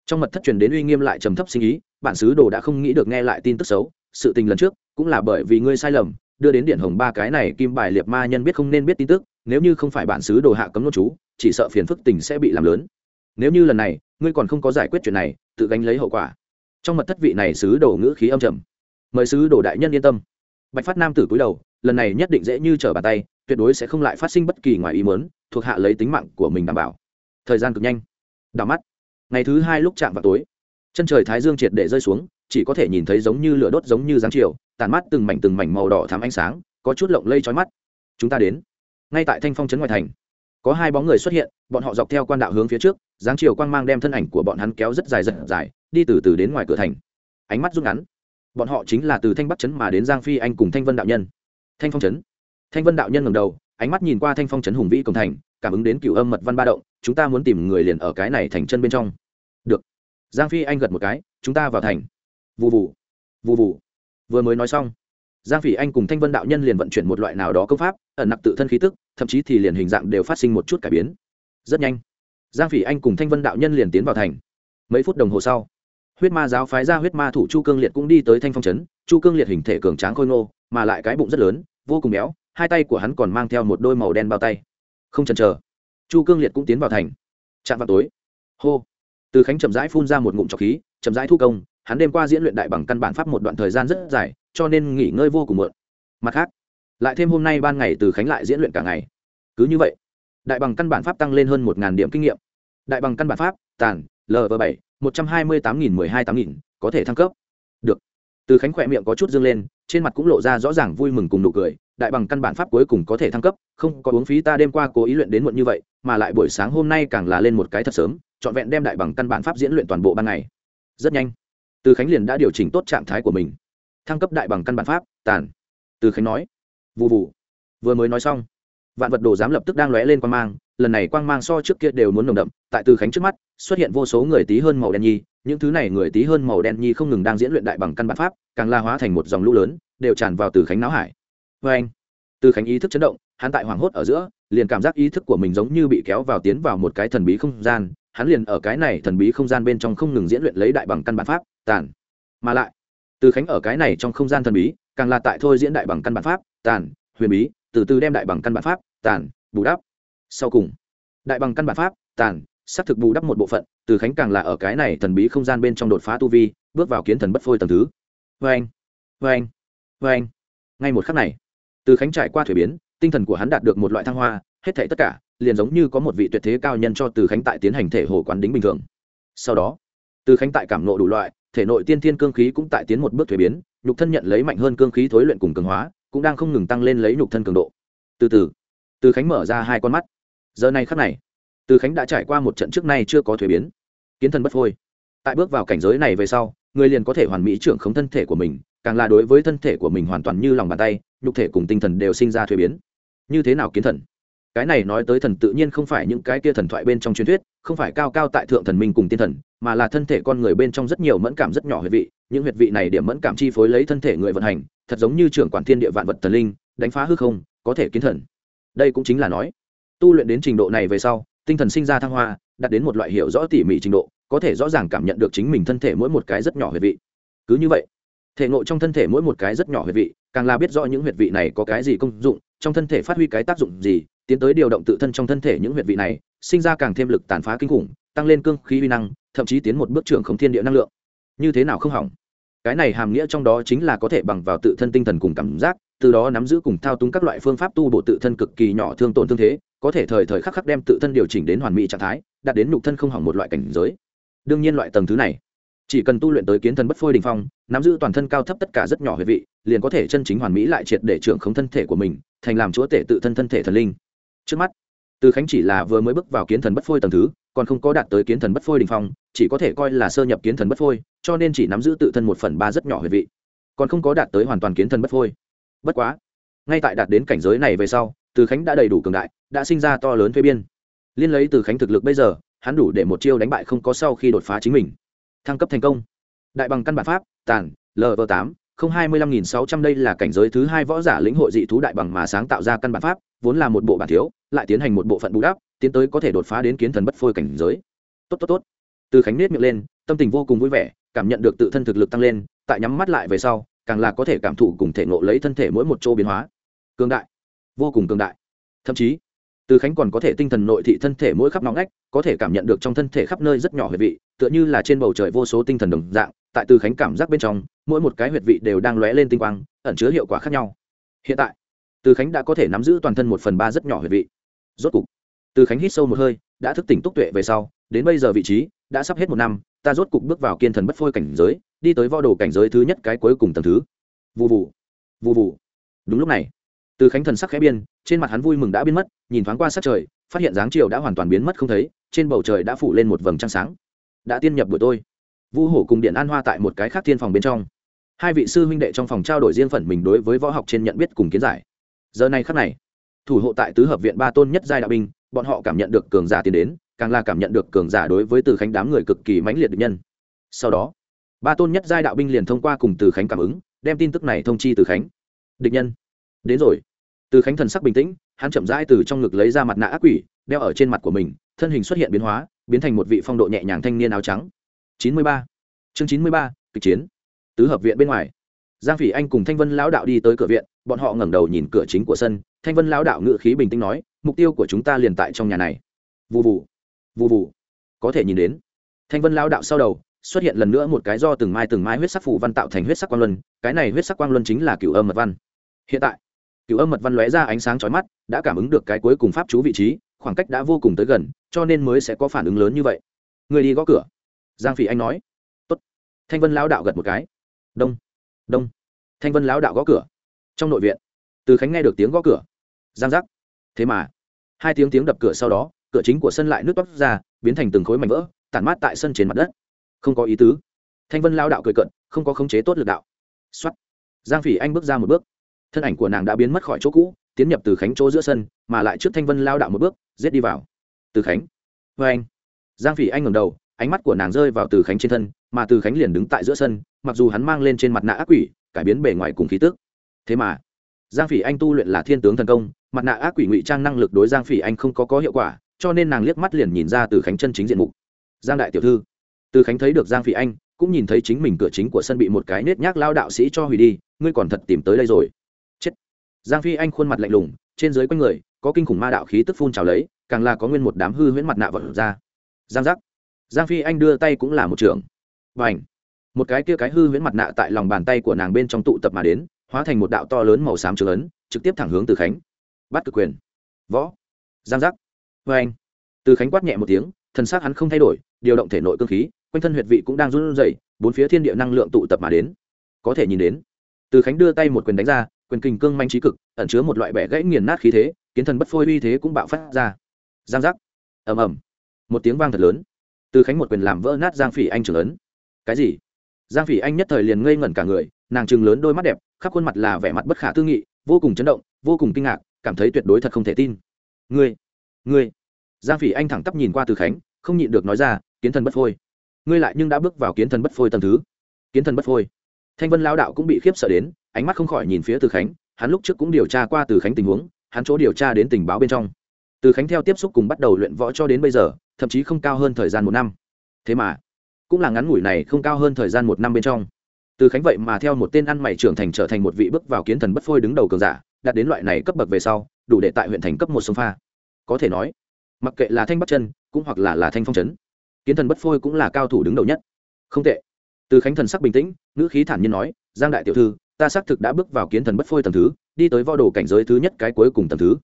Trong mật thất truyền đến uy nghiêm lại trầm thấp sinh ý bản sứ đồ đã không nghĩ được nghe lại tin tức xấu, sự tình lần trước cũng là bởi vì ngươi sai lầm, đưa đến điện hồng ba cái này kim bài liệt ma nhân biết không nên biết tin tức, nếu như không phải bản sứ đồ hạ cấm nốt chú, chỉ sợ phiền phức tình sẽ bị làm lớn. Nếu như lần này, ngươi còn không có giải quyết chuyện này, tự gánh lấy hậu quả. Trong mật thất vị này sứ đồ ngữ khí âm trầm. Mời sứ đồ đại nhân yên tâm. Bạch phát nam tử cúi đầu lần này nhất định dễ như trở bàn tay, tuyệt đối sẽ không lại phát sinh bất kỳ ngoài ý mớn thuộc hạ lấy tính mạng của mình đảm bảo. Thời gian cực nhanh. Đảo mắt. Ngày thứ hai lúc chạm vào tối, chân trời thái dương triệt để rơi xuống, chỉ có thể nhìn thấy giống như lửa đốt giống như giáng chiều, tàn mắt từng mảnh từng mảnh màu đỏ thắm ánh sáng, có chút lộng lây trói mắt. Chúng ta đến. Ngay tại thanh phong trấn ngoại thành, có hai bóng người xuất hiện, bọn họ dọc theo quan đạo hướng phía trước giáng chiều quang mang đem thân ảnh của bọn hắn kéo rất dài rất dài, đi từ từ đến ngoài cửa thành. Ánh mắt rút ngắn. Bọn họ chính là từ thanh bắc trấn mà đến giang phi anh cùng thanh vân đạo nhân thanh phong trấn. Thanh vân đạo nhân ngầm đầu, ánh mắt nhìn qua thanh phong trấn hùng vĩ cổng thành, cảm ứng đến cựu âm mật văn ba động, chúng ta muốn tìm người liền ở cái này thành chân bên trong. Được. Giang phi anh gật một cái, chúng ta vào thành. Vụ vụ vụ vụ vừa mới nói xong, giang phỉ anh cùng thanh vân đạo nhân liền vận chuyển một loại nào đó công pháp, ẩn nặc tự thân khí tức, thậm chí thì liền hình dạng đều phát sinh một chút cải biến. Rất nhanh, giang phỉ anh cùng thanh vân đạo nhân liền tiến vào thành. Mấy phút đồng hồ sau, huyết ma giáo phái ra huyết ma thủ chu cương liệt cũng đi tới thanh phong trấn, chu cương liệt hình thể cường tráng khôi ngô mà lại cái bụng rất lớn, vô cùng béo, hai tay của hắn còn mang theo một đôi màu đen bao tay. Không chần chờ, chu cương liệt cũng tiến vào thành. Chạm vào tối, hô, từ khánh chậm rãi phun ra một ngụm trọc khí, chậm rãi thu công, hắn đêm qua diễn luyện đại bằng căn bản pháp một đoạn thời gian rất dài, cho nên nghỉ ngơi vô cùng muộn. Mặt khác, lại thêm hôm nay ban ngày từ khánh lại diễn luyện cả ngày. Cứ như vậy, đại bằng căn bản pháp tăng lên hơn một điểm kinh nghiệm. Đại bằng căn bản pháp, tàn lv bảy, một trăm hai mươi tám nghìn mười hai tám nghìn, có thể thăng cấp. Được. Từ khánh khỏe miệng có chút dương lên trên mặt cũng lộ ra rõ ràng vui mừng cùng nụ cười, đại bằng căn bản pháp cuối cùng có thể thăng cấp, không có uống phí ta đêm qua cố ý luyện đến muộn như vậy, mà lại buổi sáng hôm nay càng là lên một cái thật sớm, trọn vẹn đem đại bằng căn bản pháp diễn luyện toàn bộ ban ngày. Rất nhanh, từ khánh liền đã điều chỉnh tốt trạng thái của mình. Thăng cấp đại bằng căn bản pháp, tàn. Từ khánh nói. Vụ vụ vừa mới nói xong, vạn vật đồ giám lập tức đang lóe lên quang mang, lần này quang mang so trước kia đều muốn nồng đậm, tại từ khánh trước mắt, xuất hiện vô số người tí hơn màu đen nhi những thứ này người tí hơn màu đen nhi không ngừng đang diễn luyện đại bằng căn bản pháp, càng la hóa thành một dòng lũ lớn, đều tràn vào từ khánh não hải. Vê anh, từ khánh ý thức chấn động, hắn tại hoảng hốt ở giữa, liền cảm giác ý thức của mình giống như bị kéo vào tiến vào một cái thần bí không gian, hắn liền ở cái này thần bí không gian bên trong không ngừng diễn luyện lấy đại bằng căn bản pháp, tàn. Mà lại, từ khánh ở cái này trong không gian thần bí, càng là tại thôi diễn đại bằng căn bản pháp, tàn, huyền bí, từ từ đem đại bằng căn bản pháp, tàn, bù đắp. Sau cùng, đại bằng căn bản pháp, tàn xác thực bù đắp một bộ phận, từ khánh càng là ở cái này thần bí không gian bên trong đột phá tu vi, bước vào kiến thần bất phôi tầng thứ. Vê anh vê anh vê anh. Ngay một khắc này, từ khánh trải qua thuế biến, tinh thần của hắn đạt được một loại thăng hoa, hết thảy tất cả liền giống như có một vị tuyệt thế cao nhân cho từ khánh tại tiến hành thể hồ quán đính bình thường. Sau đó, từ khánh tại cảm nộ đủ loại, thể nội tiên thiên cương khí cũng tại tiến một bước thuế biến, nhục thân nhận lấy mạnh hơn cương khí thối luyện cùng cường hóa, cũng đang không ngừng tăng lên lấy nhục thân cường độ. Từ từ từ khánh mở ra hai con mắt. Giờ này khắc này từ khánh đã trải qua một trận trước nay chưa có thuế biến. Kiến thân bất phôi. Tại bước vào cảnh giới này về sau, người liền có thể hoàn mỹ trưởng khống thân thể của mình, càng là đối với thân thể của mình hoàn toàn như lòng bàn tay, nhục thể cùng tinh thần đều sinh ra thuế biến. Như thế nào kiến thần? Cái này nói tới thần tự nhiên không phải những cái kia thần thoại bên trong truyền thuyết, không phải cao cao tại thượng thần minh cùng tiên thần, mà là thân thể con người bên trong rất nhiều mẫn cảm rất nhỏ huyệt vị, những huyệt vị này điểm mẫn cảm chi phối lấy thân thể người vận hành, thật giống như trưởng quản thiên địa vạn vật thần linh, đánh phá hư không, có thể kiến thần. Đây cũng chính là nói, tu luyện đến trình độ này về sau tinh thần sinh ra thăng hoa, đạt đến một loại hiểu rõ tỉ mỉ trình độ, có thể rõ ràng cảm nhận được chính mình thân thể mỗi một cái rất nhỏ huyệt vị. Cứ như vậy, thể ngộ trong thân thể mỗi một cái rất nhỏ huyệt vị, càng là biết rõ những huyệt vị này có cái gì công dụng, trong thân thể phát huy cái tác dụng gì, tiến tới điều động tự thân trong thân thể những huyệt vị này, sinh ra càng thêm lực tàn phá kinh khủng, tăng lên cương khí uy năng, thậm chí tiến một bước trưởng không thiên địa năng lượng. Như thế nào không hỏng? Cái này hàm nghĩa trong đó chính là có thể bằng vào tự thân tinh thần cùng cảm giác, từ đó nắm giữ cùng thao túng các loại phương pháp tu bổ tự thân cực kỳ nhỏ thương tổn thương thế có thể thời thời khắc khắc đem tự thân điều chỉnh đến hoàn mỹ trạng thái, đạt đến nhục thân không hỏng một loại cảnh giới. Đương nhiên loại tầng thứ này, chỉ cần tu luyện tới kiến thân bất phôi đình phong, nắm giữ toàn thân cao thấp tất cả rất nhỏ huệ vị, liền có thể chân chính hoàn mỹ lại triệt để trưởng không thân thể của mình, thành làm chúa tể tự thân thân thể thần linh. Trước mắt, từ khánh chỉ là vừa mới bước vào kiến thần bất phôi tầng thứ, còn không có đạt tới kiến thần bất phôi đình phong, chỉ có thể coi là sơ nhập kiến thần bất phôi, cho nên chỉ nắm giữ tự thân một phần ba rất nhỏ huệ vị, còn không có đạt tới hoàn toàn kiến thần bất phôi. Bất quá, ngay tại đạt đến cảnh giới này về sau, từ khánh đã đầy đủ cường đại đã sinh ra to lớn thuế biên. Liên lấy từ khánh thực lực bây giờ, hắn đủ để một chiêu đánh bại không có sau khi đột phá chính mình. Thăng cấp thành công. Đại bằng căn bản pháp, tàn lv tám, không hai mươi lăm nghìn sáu trăm đây là cảnh giới thứ hai võ giả lĩnh hội dị thú đại bằng mà sáng tạo ra căn bản pháp, vốn là một bộ bản thiếu, lại tiến hành một bộ phận bù đắp, tiến tới có thể đột phá đến kiến thần bất phôi cảnh giới. Tốt tốt tốt. Từ khánh nết miệng lên, tâm tình vô cùng vui vẻ, cảm nhận được tự thân thực lực tăng lên, tại nhắm mắt lại về sau, càng là có thể cảm thụ cùng thể ngộ lấy thân thể mỗi một chỗ biến hóa. Cường đại. Vô cùng cường đại. Thậm chí từ khánh còn có thể tinh thần nội thị thân thể mỗi khắp nóng ngách, có thể cảm nhận được trong thân thể khắp nơi rất nhỏ huyệt vị, tựa như là trên bầu trời vô số tinh thần đồng dạng, tại từ khánh cảm giác bên trong, mỗi một cái huyệt vị đều đang lóe lên tinh quang, ẩn chứa hiệu quả khác nhau. Hiện tại, từ khánh đã có thể nắm giữ toàn thân một phần ba rất nhỏ huyệt vị. Rốt cục, từ khánh hít sâu một hơi, đã thức tỉnh túc tuệ về sau, đến bây giờ vị trí, đã sắp hết một năm, ta rốt cục bước vào kiên thần bất phôi cảnh giới, đi tới vo đồ cảnh giới thứ nhất cái cuối cùng tầng thứ. Vụ vụ vụ vụ đúng lúc này từ khánh thần sắc khẽ biên trên mặt hắn vui mừng đã biến mất, nhìn thoáng qua sát trời, phát hiện dáng chiều đã hoàn toàn biến mất không thấy, trên bầu trời đã phủ lên một vầng trăng sáng. Đã tiên nhập buổi tôi vu hổ cùng điện an hoa tại một cái khác thiên phòng bên trong. Hai vị sư huynh đệ trong phòng trao đổi riêng phần mình đối với võ học trên nhận biết cùng kiến giải. Giờ này khắc này, thủ hộ tại tứ hợp viện ba tôn nhất giai đạo binh, bọn họ cảm nhận được cường giả tiến đến, càng là cảm nhận được cường giả đối với từ khánh đám người cực kỳ mãnh liệt địch nhân. Sau đó, ba tôn nhất giai đạo binh liền thông qua cùng từ khánh cảm ứng, đem tin tức này thông chi từ khánh. Địch nhân đến rồi. Từ khánh thần sắc bình tĩnh, hắn chậm rãi từ trong ngực lấy ra mặt nạ ác quỷ, đeo ở trên mặt của mình, thân hình xuất hiện biến hóa, biến thành một vị phong độ nhẹ nhàng thanh niên áo trắng. Chín mươi ba. Chương chín mươi ba, kịch chiến. Tứ hợp viện bên ngoài. Giang phỉ anh cùng thanh vân lão đạo đi tới cửa viện, bọn họ ngẩng đầu nhìn cửa chính của sân. Thanh vân lão đạo ngự khí bình tĩnh nói, mục tiêu của chúng ta liền tại trong nhà này. Vụ vụ vụ vụ có thể nhìn đến. Thanh vân lão đạo sau đầu, xuất hiện lần nữa một cái do từng mai từng mai huyết sắc phủ văn tạo thành huyết sắc quang luân. Cái này huyết sắc quang luân chính là cửu âm mật văn. Hiện tại cựu âm mật văn lóe ra ánh sáng chói mắt, đã cảm ứng được cái cuối cùng pháp chú vị trí, khoảng cách đã vô cùng tới gần, cho nên mới sẽ có phản ứng lớn như vậy. Người đi gõ cửa. Giang phỉ anh nói. Tốt. thanh vân lão đạo gật một cái. Đông. Đông. Thanh vân lão đạo gõ cửa. Trong nội viện, từ khánh nghe được tiếng gõ cửa. Giang giác. Thế mà, hai tiếng tiếng đập cửa sau đó, cửa chính của sân lại nước toát ra, biến thành từng khối mảnh vỡ, tản mát tại sân trên mặt đất. Không có ý tứ. Thanh vân lao đạo cười cận không có khống chế tốt lực đạo. Xuất giang phỉ anh bước ra một bước thân ảnh của nàng đã biến mất khỏi chỗ cũ, tiến nhập từ khánh chỗ giữa sân, mà lại trước thanh vân lao đạo một bước, giết đi vào. Từ khánh. Vê anh. Giang phỉ anh ngầm đầu, ánh mắt của nàng rơi vào từ khánh trên thân, mà từ khánh liền đứng tại giữa sân, mặc dù hắn mang lên trên mặt nạ ác quỷ, cải biến bề ngoài cùng khí tức. Thế mà, giang phỉ anh tu luyện là thiên tướng thần công, mặt nạ ác quỷ ngụy trang năng lực đối giang phỉ anh không có có hiệu quả, cho nên nàng liếc mắt liền nhìn ra từ khánh chân chính diện mục. Giang đại tiểu thư. Từ khánh thấy được giang phỉ anh, cũng nhìn thấy chính mình cửa chính của sân bị một cái nết nhác lao đạo sĩ cho hủy đi, ngươi còn thật tìm tới đây rồi giang phi anh khuôn mặt lạnh lùng, trên dưới quanh người, có kinh khủng ma đạo khí tức phun trào lấy, càng là có nguyên một đám hư huyễn mặt nạ vật ra. Giang giác. Giang phi anh đưa tay cũng là một trường. Và ảnh một cái kia cái hư huyễn mặt nạ tại lòng bàn tay của nàng bên trong tụ tập mà đến, hóa thành một đạo to lớn màu xám trường ấn, trực tiếp thẳng hướng từ khánh. Bắt cực quyền. Võ. Giang giác. Vê anh từ khánh quát nhẹ một tiếng thân xác hắn không thay đổi, điều động thể nội cơ khí, quanh thân huyệt vị cũng đang run rẩy, bốn phía thiên địa năng lượng tụ tập mà đến. Có thể nhìn đến. Từ khánh đưa tay một quyền đánh ra quyền kình cương manh trí cực, ẩn chứa một loại bẻ gãy nghiền nát khí thế, kiến thần bất phôi uy thế cũng bạo phát ra. Giang giác. Ầm ầm. Một tiếng vang thật lớn. Từ khánh một quyền làm vỡ nát giang phỉ anh trưởng lớn cái gì? Giang phỉ anh nhất thời liền ngây ngẩn cả người, nàng trừng lớn đôi mắt đẹp, khắp khuôn mặt là vẻ mặt bất khả tư nghị, vô cùng chấn động, vô cùng kinh ngạc, cảm thấy tuyệt đối thật không thể tin. Ngươi ngươi. Giang phỉ anh thẳng tắp nhìn qua từ khánh, không nhịn được nói ra, kiến thần bất phôi. Ngươi lại nhưng đã bước vào kiến thần bất phôi tầng thứ. Kiến thần bất phôi thanh vân lao đạo cũng bị khiếp sợ đến, ánh mắt không khỏi nhìn phía từ khánh, hắn lúc trước cũng điều tra qua từ khánh tình huống, hắn chỗ điều tra đến tình báo bên trong. Từ khánh theo tiếp xúc cùng bắt đầu luyện võ cho đến bây giờ, thậm chí không cao hơn thời gian một năm. Thế mà, cũng là ngắn ngủi này không cao hơn thời gian một năm bên trong. Từ khánh vậy mà theo một tên ăn mày trưởng thành trở thành một vị bước vào kiến thần bất phôi đứng đầu cường giả, đạt đến loại này cấp bậc về sau, đủ để tại huyện thành cấp một sông pha. Có thể nói, mặc kệ là thanh bắc chân, cũng hoặc là là thanh phong trấn kiến thần bất phôi cũng là cao thủ đứng đầu nhất. Không tệ từ khánh thần sắc bình tĩnh, ngữ khí thản nhiên nói, giang đại tiểu thư, ta xác thực đã bước vào kiến thần bất phôi tầng thứ, đi tới võ đồ cảnh giới thứ nhất cái cuối cùng tầng thứ.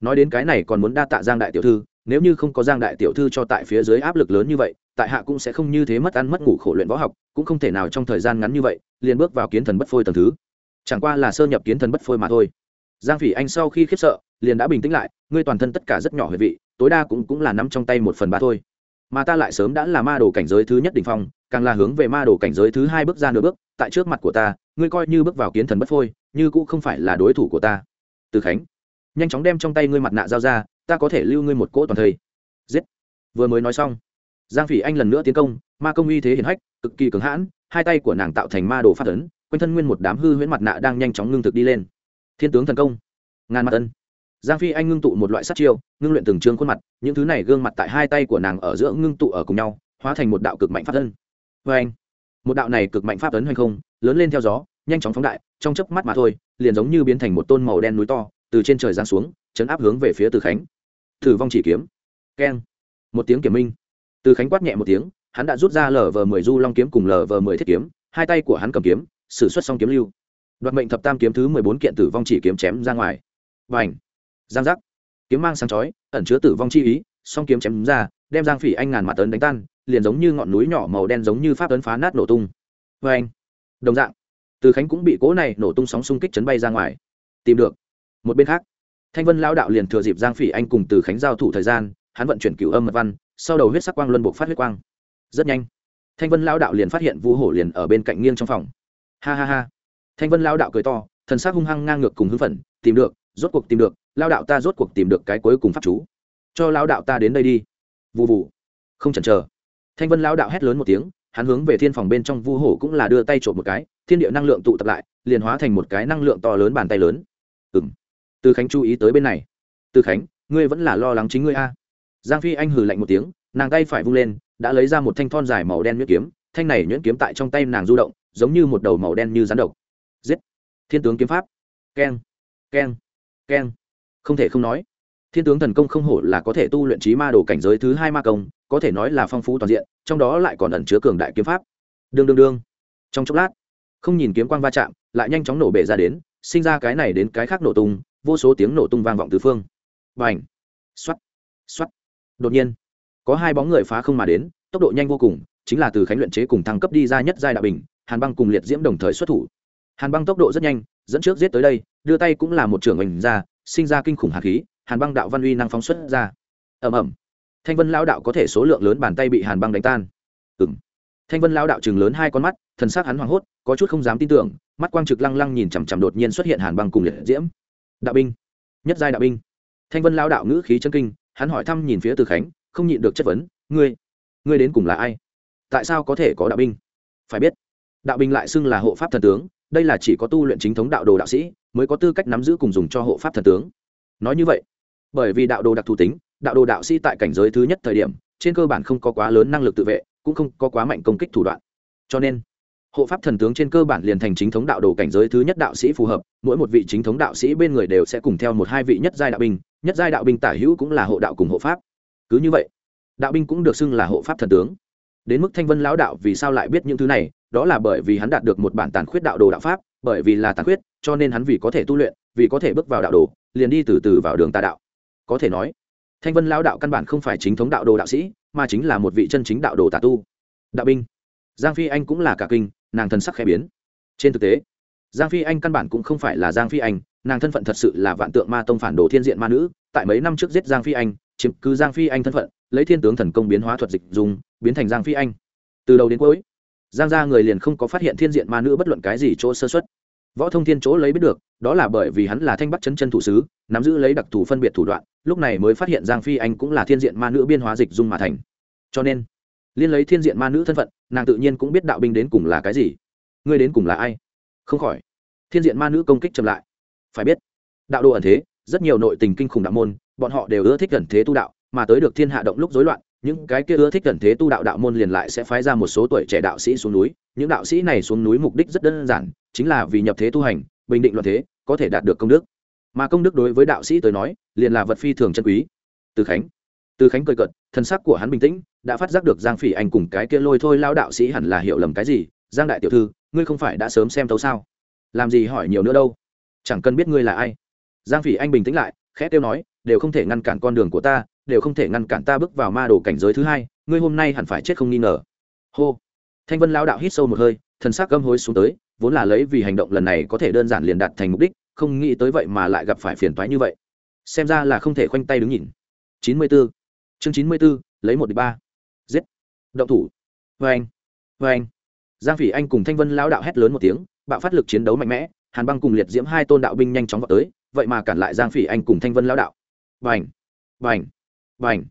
Nói đến cái này còn muốn đa tạ giang đại tiểu thư, nếu như không có giang đại tiểu thư cho tại phía dưới áp lực lớn như vậy, tại hạ cũng sẽ không như thế mất ăn mất ngủ khổ luyện võ học, cũng không thể nào trong thời gian ngắn như vậy, liền bước vào kiến thần bất phôi tầng thứ. Chẳng qua là sơ nhập kiến thần bất phôi mà thôi. Giang phỉ anh sau khi khiếp sợ, liền đã bình tĩnh lại, ngươi toàn thân tất cả rất nhỏ huệ vị, tối đa cũng cũng là nắm trong tay một phần ba thôi mà ta lại sớm đã là ma đồ cảnh giới thứ nhất đỉnh phong, càng là hướng về ma đồ cảnh giới thứ hai bước ra nửa bước, tại trước mặt của ta, ngươi coi như bước vào kiến thần bất phôi, như cũng không phải là đối thủ của ta. Từ khánh, nhanh chóng đem trong tay ngươi mặt nạ giao ra, ta có thể lưu ngươi một cỗ toàn thây. Giết. Vừa mới nói xong, giang phỉ anh lần nữa tiến công, ma công uy thế hiển hách, cực kỳ cứng hãn, hai tay của nàng tạo thành ma đồ phát ấn, quanh thân nguyên một đám hư huyễn mặt nạ đang nhanh chóng ngưng thực đi lên. Thiên tướng thần công, ngàn mặt ân giang phi anh ngưng tụ một loại sát chiêu, ngưng luyện từng trương khuôn mặt, những thứ này gương mặt tại hai tay của nàng ở giữa ngưng tụ ở cùng nhau, hóa thành một đạo cực mạnh pháp thân. Vê anh, một đạo này cực mạnh pháp tấn hay không, lớn lên theo gió, nhanh chóng phóng đại, trong chớp mắt mà thôi, liền giống như biến thành một tôn màu đen núi to, từ trên trời giáng xuống, chấn áp hướng về phía từ khánh. Thử vong chỉ kiếm. Keng. Một tiếng kiểm minh. Từ khánh quát nhẹ một tiếng, hắn đã rút ra lờ vờ mười du long kiếm cùng lờ vờ mười thiết kiếm, hai tay của hắn cầm kiếm s ử suất xong kiếm lưu. Đoạt mệnh thập tam kiếm thứ mười bốn kiện tử vong chỉ kiếm chém ra ngoài. Và ảnh giang giác. Kiếm mang sáng chói, ẩn chứa tử vong chi ý, song kiếm chém ra, đem giang phỉ anh ngàn mặt tấn đánh tan, liền giống như ngọn núi nhỏ màu đen giống như pháp tấn phá nát nổ tung. Vê anh, đồng dạng, từ khánh cũng bị cố này nổ tung sóng xung kích chấn bay ra ngoài. Tìm được. Một bên khác, thanh vân lao đạo liền thừa dịp giang phỉ anh cùng từ khánh giao thủ thời gian, hắn vận chuyển cửu âm mật văn, sau đầu huyết sắc quang luân buộc phát huyết quang. Rất nhanh, thanh vân lao đạo liền phát hiện vu hổ liền ở bên cạnh nghiêng trong phòng. Ha ha ha. Thanh vân lao đạo cười to, thần sắc hung hăng ngang ngược cùng hưng phấn, tìm được, rốt cuộc tìm được lao đạo ta rốt cuộc tìm được cái cuối cùng pháp chú. Cho lao đạo ta đến đây đi. Vụ vụ không chần chờ. Thanh vân lao đạo hét lớn một tiếng, hắn hướng về thiên phòng bên trong vu hổ cũng là đưa tay trộm một cái, thiên địa năng lượng tụ tập lại, liền hóa thành một cái năng lượng to lớn bàn tay lớn. Ừ m từ khánh chú ý tới bên này. Từ khánh, ngươi vẫn là lo lắng chính ngươi a. Giang phi anh hừ lạnh một tiếng, nàng tay phải vung lên, đã lấy ra một thanh thon dài màu đen nhuyễn kiếm, thanh này nhuyễn kiếm tại trong tay nàng du động, giống như một đầu màu đen như rắn độc. Giết. Thiên tướng kiếm pháp. Keng. Keng. Keng không thể không nói. Thiên tướng thần công không hổ là có thể tu luyện trí ma đồ cảnh giới thứ hai ma công, có thể nói là phong phú toàn diện, trong đó lại còn ẩn chứa cường đại kiếm pháp. Đương đương đương. Trong chốc lát, không nhìn kiếm quang va chạm, lại nhanh chóng nổ bể ra đến, sinh ra cái này đến cái khác nổ tung, vô số tiếng nổ tung vang vọng từ phương. B à n h x o á t x o á t đột nhiên, có hai bóng người phá không mà đến, tốc độ nhanh vô cùng, chính là từ khánh luyện chế cùng thăng cấp đi ra nhất giai đạo bình, hàn băng cùng liệt diễm đồng thời xuất thủ. Hàn băng tốc độ rất nhanh, dẫn trước giết tới đây, đưa tay cũng là một trưởng mình ra sinh ra kinh khủng hạt khí, hàn băng đạo văn uy năng phóng xuất ra. Ẩm ẩm thanh vân lao đạo có thể số lượng lớn bàn tay bị hàn băng đánh tan. Ừ m thanh vân lao đạo chừng lớn hai con mắt, thần s á c hắn hoảng hốt, có chút không dám tin tưởng, mắt quang trực lăng lăng nhìn chằm chằm đột nhiên xuất hiện hàn băng cùng liệt diễm. Đạo binh. Nhất giai đạo binh. Thanh vân lao đạo ngữ khí chân kinh, hắn hỏi thăm nhìn phía từ khánh, không nhịn được chất vấn, ngươi ngươi đến cùng là ai? Tại sao có thể có đạo binh? Phải biết, đạo binh lại xưng là hộ pháp thần tướng đây là chỉ có tu luyện chính thống đạo đồ đạo sĩ mới có tư cách nắm giữ cùng dùng cho hộ pháp thần tướng. Nói như vậy, bởi vì đạo đồ đặc thù tính, đạo đồ đạo sĩ tại cảnh giới thứ nhất thời điểm, trên cơ bản không có quá lớn năng lực tự vệ, cũng không có quá mạnh công kích thủ đoạn. Cho nên, hộ pháp thần tướng trên cơ bản liền thành chính thống đạo đồ cảnh giới thứ nhất đạo sĩ phù hợp, mỗi một vị chính thống đạo sĩ bên người đều sẽ cùng theo một hai vị nhất giai đạo binh, nhất giai đạo binh tả hữu cũng là hộ đạo cùng hộ pháp. Cứ như vậy, đạo binh cũng được xưng là hộ pháp thần tướng. Đến mức thanh vân lão đạo vì sao lại biết những thứ này đó là bởi vì hắn đạt được một bản tàn khuyết đạo đồ đạo pháp, bởi vì là tàn khuyết, cho nên hắn vì có thể tu luyện, vì có thể bước vào đạo đồ, liền đi từ từ vào đường tà đạo. Có thể nói, thanh vân lão đạo căn bản không phải chính thống đạo đồ đạo sĩ, mà chính là một vị chân chính đạo đồ tà tu. Đạo binh. Giang phi anh cũng là cả kinh, nàng thân sắc khẽ biến. Trên thực tế, giang phi anh căn bản cũng không phải là giang phi anh, nàng thân phận thật sự là vạn tượng ma tông phản đồ thiên diện ma nữ, tại mấy năm trước giết giang phi anh, chiếm cứ giang phi anh thân phận, lấy thiên tướng thần công biến hóa thuật dịch dùng, biến thành giang phi anh. Từ đầu đến cuối giang gia người liền không có phát hiện thiên diện ma nữ bất luận cái gì chỗ sơ xuất. Võ thông thiên chỗ lấy biết được, đó là bởi vì hắn là thanh bắc chân chân thủ sứ, nắm giữ lấy đặc thù phân biệt thủ đoạn, lúc này mới phát hiện giang phi anh cũng là thiên diện ma nữ biên hóa dịch dung mà thành. Cho nên, liên lấy thiên diện ma nữ thân phận, nàng tự nhiên cũng biết đạo binh đến cùng là cái gì. Ngươi đến cùng là ai? Không khỏi. Thiên diện ma nữ công kích chậm lại. Phải biết, đạo đồ ẩn thế, rất nhiều nội tình kinh khủng đạo môn, bọn họ đều ưa thích ẩn thế tu đạo, mà tới được thiên hạ động lúc rối loạn những cái kia ưa thích cận thế tu đạo đạo môn liền lại sẽ phái ra một số tuổi trẻ đạo sĩ xuống núi. Những đạo sĩ này xuống núi mục đích rất đơn giản, chính là vì nhập thế tu hành, bình định loạn thế, có thể đạt được công đức. Mà công đức đối với đạo sĩ tới nói, liền là vật phi thường chân quý. Từ khánh từ khánh cười cợt, thân sắc của hắn bình tĩnh, đã phát giác được giang phỉ anh cùng cái kia lôi thôi lao đạo sĩ hẳn là hiểu lầm cái gì. Giang đại tiểu thư, ngươi không phải đã sớm xem tấu sao? Làm gì hỏi nhiều nữa đâu? Chẳng cần biết ngươi là ai. Giang phỉ anh bình tĩnh lại, khẽ tiêu nói, đều không thể ngăn cản con đường của ta đều không thể ngăn cản ta bước vào ma đồ cảnh giới thứ hai ngươi hôm nay hẳn phải chết không nghi ngờ. Hô. Thanh vân lao đạo hít sâu một hơi thần sắc gâm hối xuống tới vốn là lấy vì hành động lần này có thể đơn giản liền đạt thành mục đích không nghĩ tới vậy mà lại gặp phải phiền toái như vậy. Xem ra là không thể khoanh tay đứng nhìn. Chín mươi 94. chương chín mươi 94, lấy một địch ba. Giết. Động thủ. Vê anh. Vê anh. Giang phỉ anh cùng thanh vân lão đạo hét lớn một tiếng bạo phát lực chiến đấu mạnh mẽ hàn băng cùng liệt diễm hai tôn đạo binh nhanh chóng vào tới vậy mà cản lại giang phỉ anh cùng thanh vân lão đạo. Vành vành vành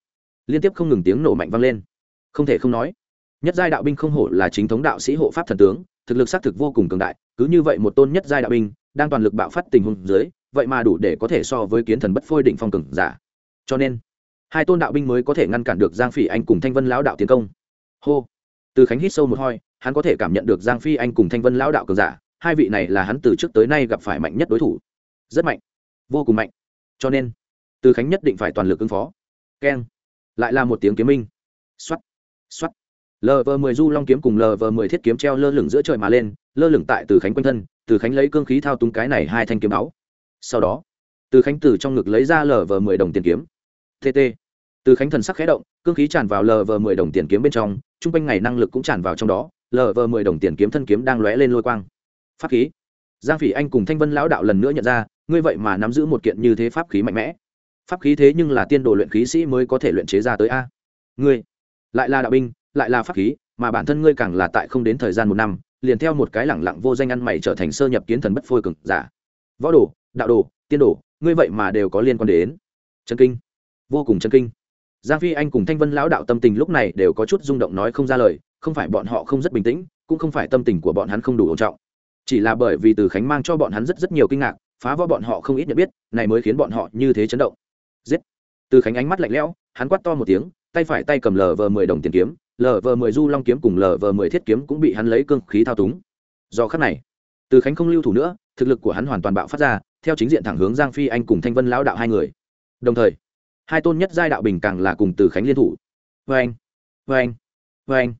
liên tiếp không ngừng tiếng nổ mạnh vang lên. Không thể không nói, nhất giai đạo binh không hổ là chính thống đạo sĩ hộ pháp thần tướng, thực lực xác thực vô cùng cường đại, cứ như vậy một tôn nhất giai đạo binh, đang toàn lực bạo phát tình huống dưới, vậy mà đủ để có thể so với kiến thần bất phôi đỉnh phong cường giả. Cho nên, hai tôn đạo binh mới có thể ngăn cản được giang phỉ anh cùng thanh vân lão đạo tiến công. Hô! Từ khánh hít sâu một hoi hắn có thể cảm nhận được giang phi anh cùng thanh vân lão đạo cường giả, hai vị này là hắn từ trước tới nay gặp phải mạnh nhất đối thủ. Rất mạnh, vô cùng mạnh. Cho nên, từ khánh nhất định phải toàn lực ứng phó keng. Lại là một tiếng kiếm minh. X o á t x o á t lv mười du long kiếm cùng lv mười thiết kiếm treo lơ lửng giữa trời mà lên, lơ lửng tại từ khánh quanh thân, từ khánh lấy cương khí thao túng cái này hai thanh kiếm máu sau đó, từ khánh từ trong ngực lấy ra lv mười đồng tiền kiếm. Tt từ khánh thần sắc khẽ động, cương khí tràn vào lv mười đồng tiền kiếm bên trong t r u n g quanh ngày năng lực cũng tràn vào trong đó lv mười đồng tiền kiếm thân kiếm đang lóe lên lôi quang. Pháp khí. Giang phỉ anh cùng thanh vân lão đạo lần nữa nhận ra, ngươi vậy mà nắm giữ một kiện như thế pháp khí mạnh mẽ pháp khí thế nhưng là tiên đồ luyện khí sĩ mới có thể luyện chế ra tới a. Ngươi, lại là đạo binh, lại là pháp khí, mà bản thân ngươi càng là tại không đến thời gian một năm, liền theo một cái lẳng lặng vô danh ăn mày trở thành sơ nhập kiến thần bất phôi cực giả. Võ đồ, đạo đồ, tiên đồ, ngươi vậy mà đều có liên quan đến. Chân kinh, vô cùng chân kinh. Giang phi anh cùng thanh vân lão đạo tâm tình lúc này đều có chút rung động nói không ra lời, không phải bọn họ không rất bình tĩnh, cũng không phải tâm tình của bọn hắn không đủ ổn trọng. Chỉ là bởi vì từ khánh mang cho bọn hắn rất rất nhiều kinh ngạc, phá vỡ bọn họ không ít nhận biết, này mới khiến bọn họ như thế chấn động giết. Từ khánh ánh mắt lạnh lẽo, hắn quát to một tiếng, tay phải tay cầm lờ vờ mười đồng tiền kiếm lờ vờ mười du long kiếm cùng lờ vờ mười thiết kiếm cũng bị hắn lấy cương khí thao túng. Do khắc này, từ khánh không lưu thủ nữa, thực lực của hắn hoàn toàn bạo phát ra, theo chính diện thẳng hướng giang phi anh cùng thanh vân lão đạo hai người. Đồng thời, hai tôn nhất giai đạo bình càng là cùng từ khánh liên thủ. Vê anh vê anh vê anh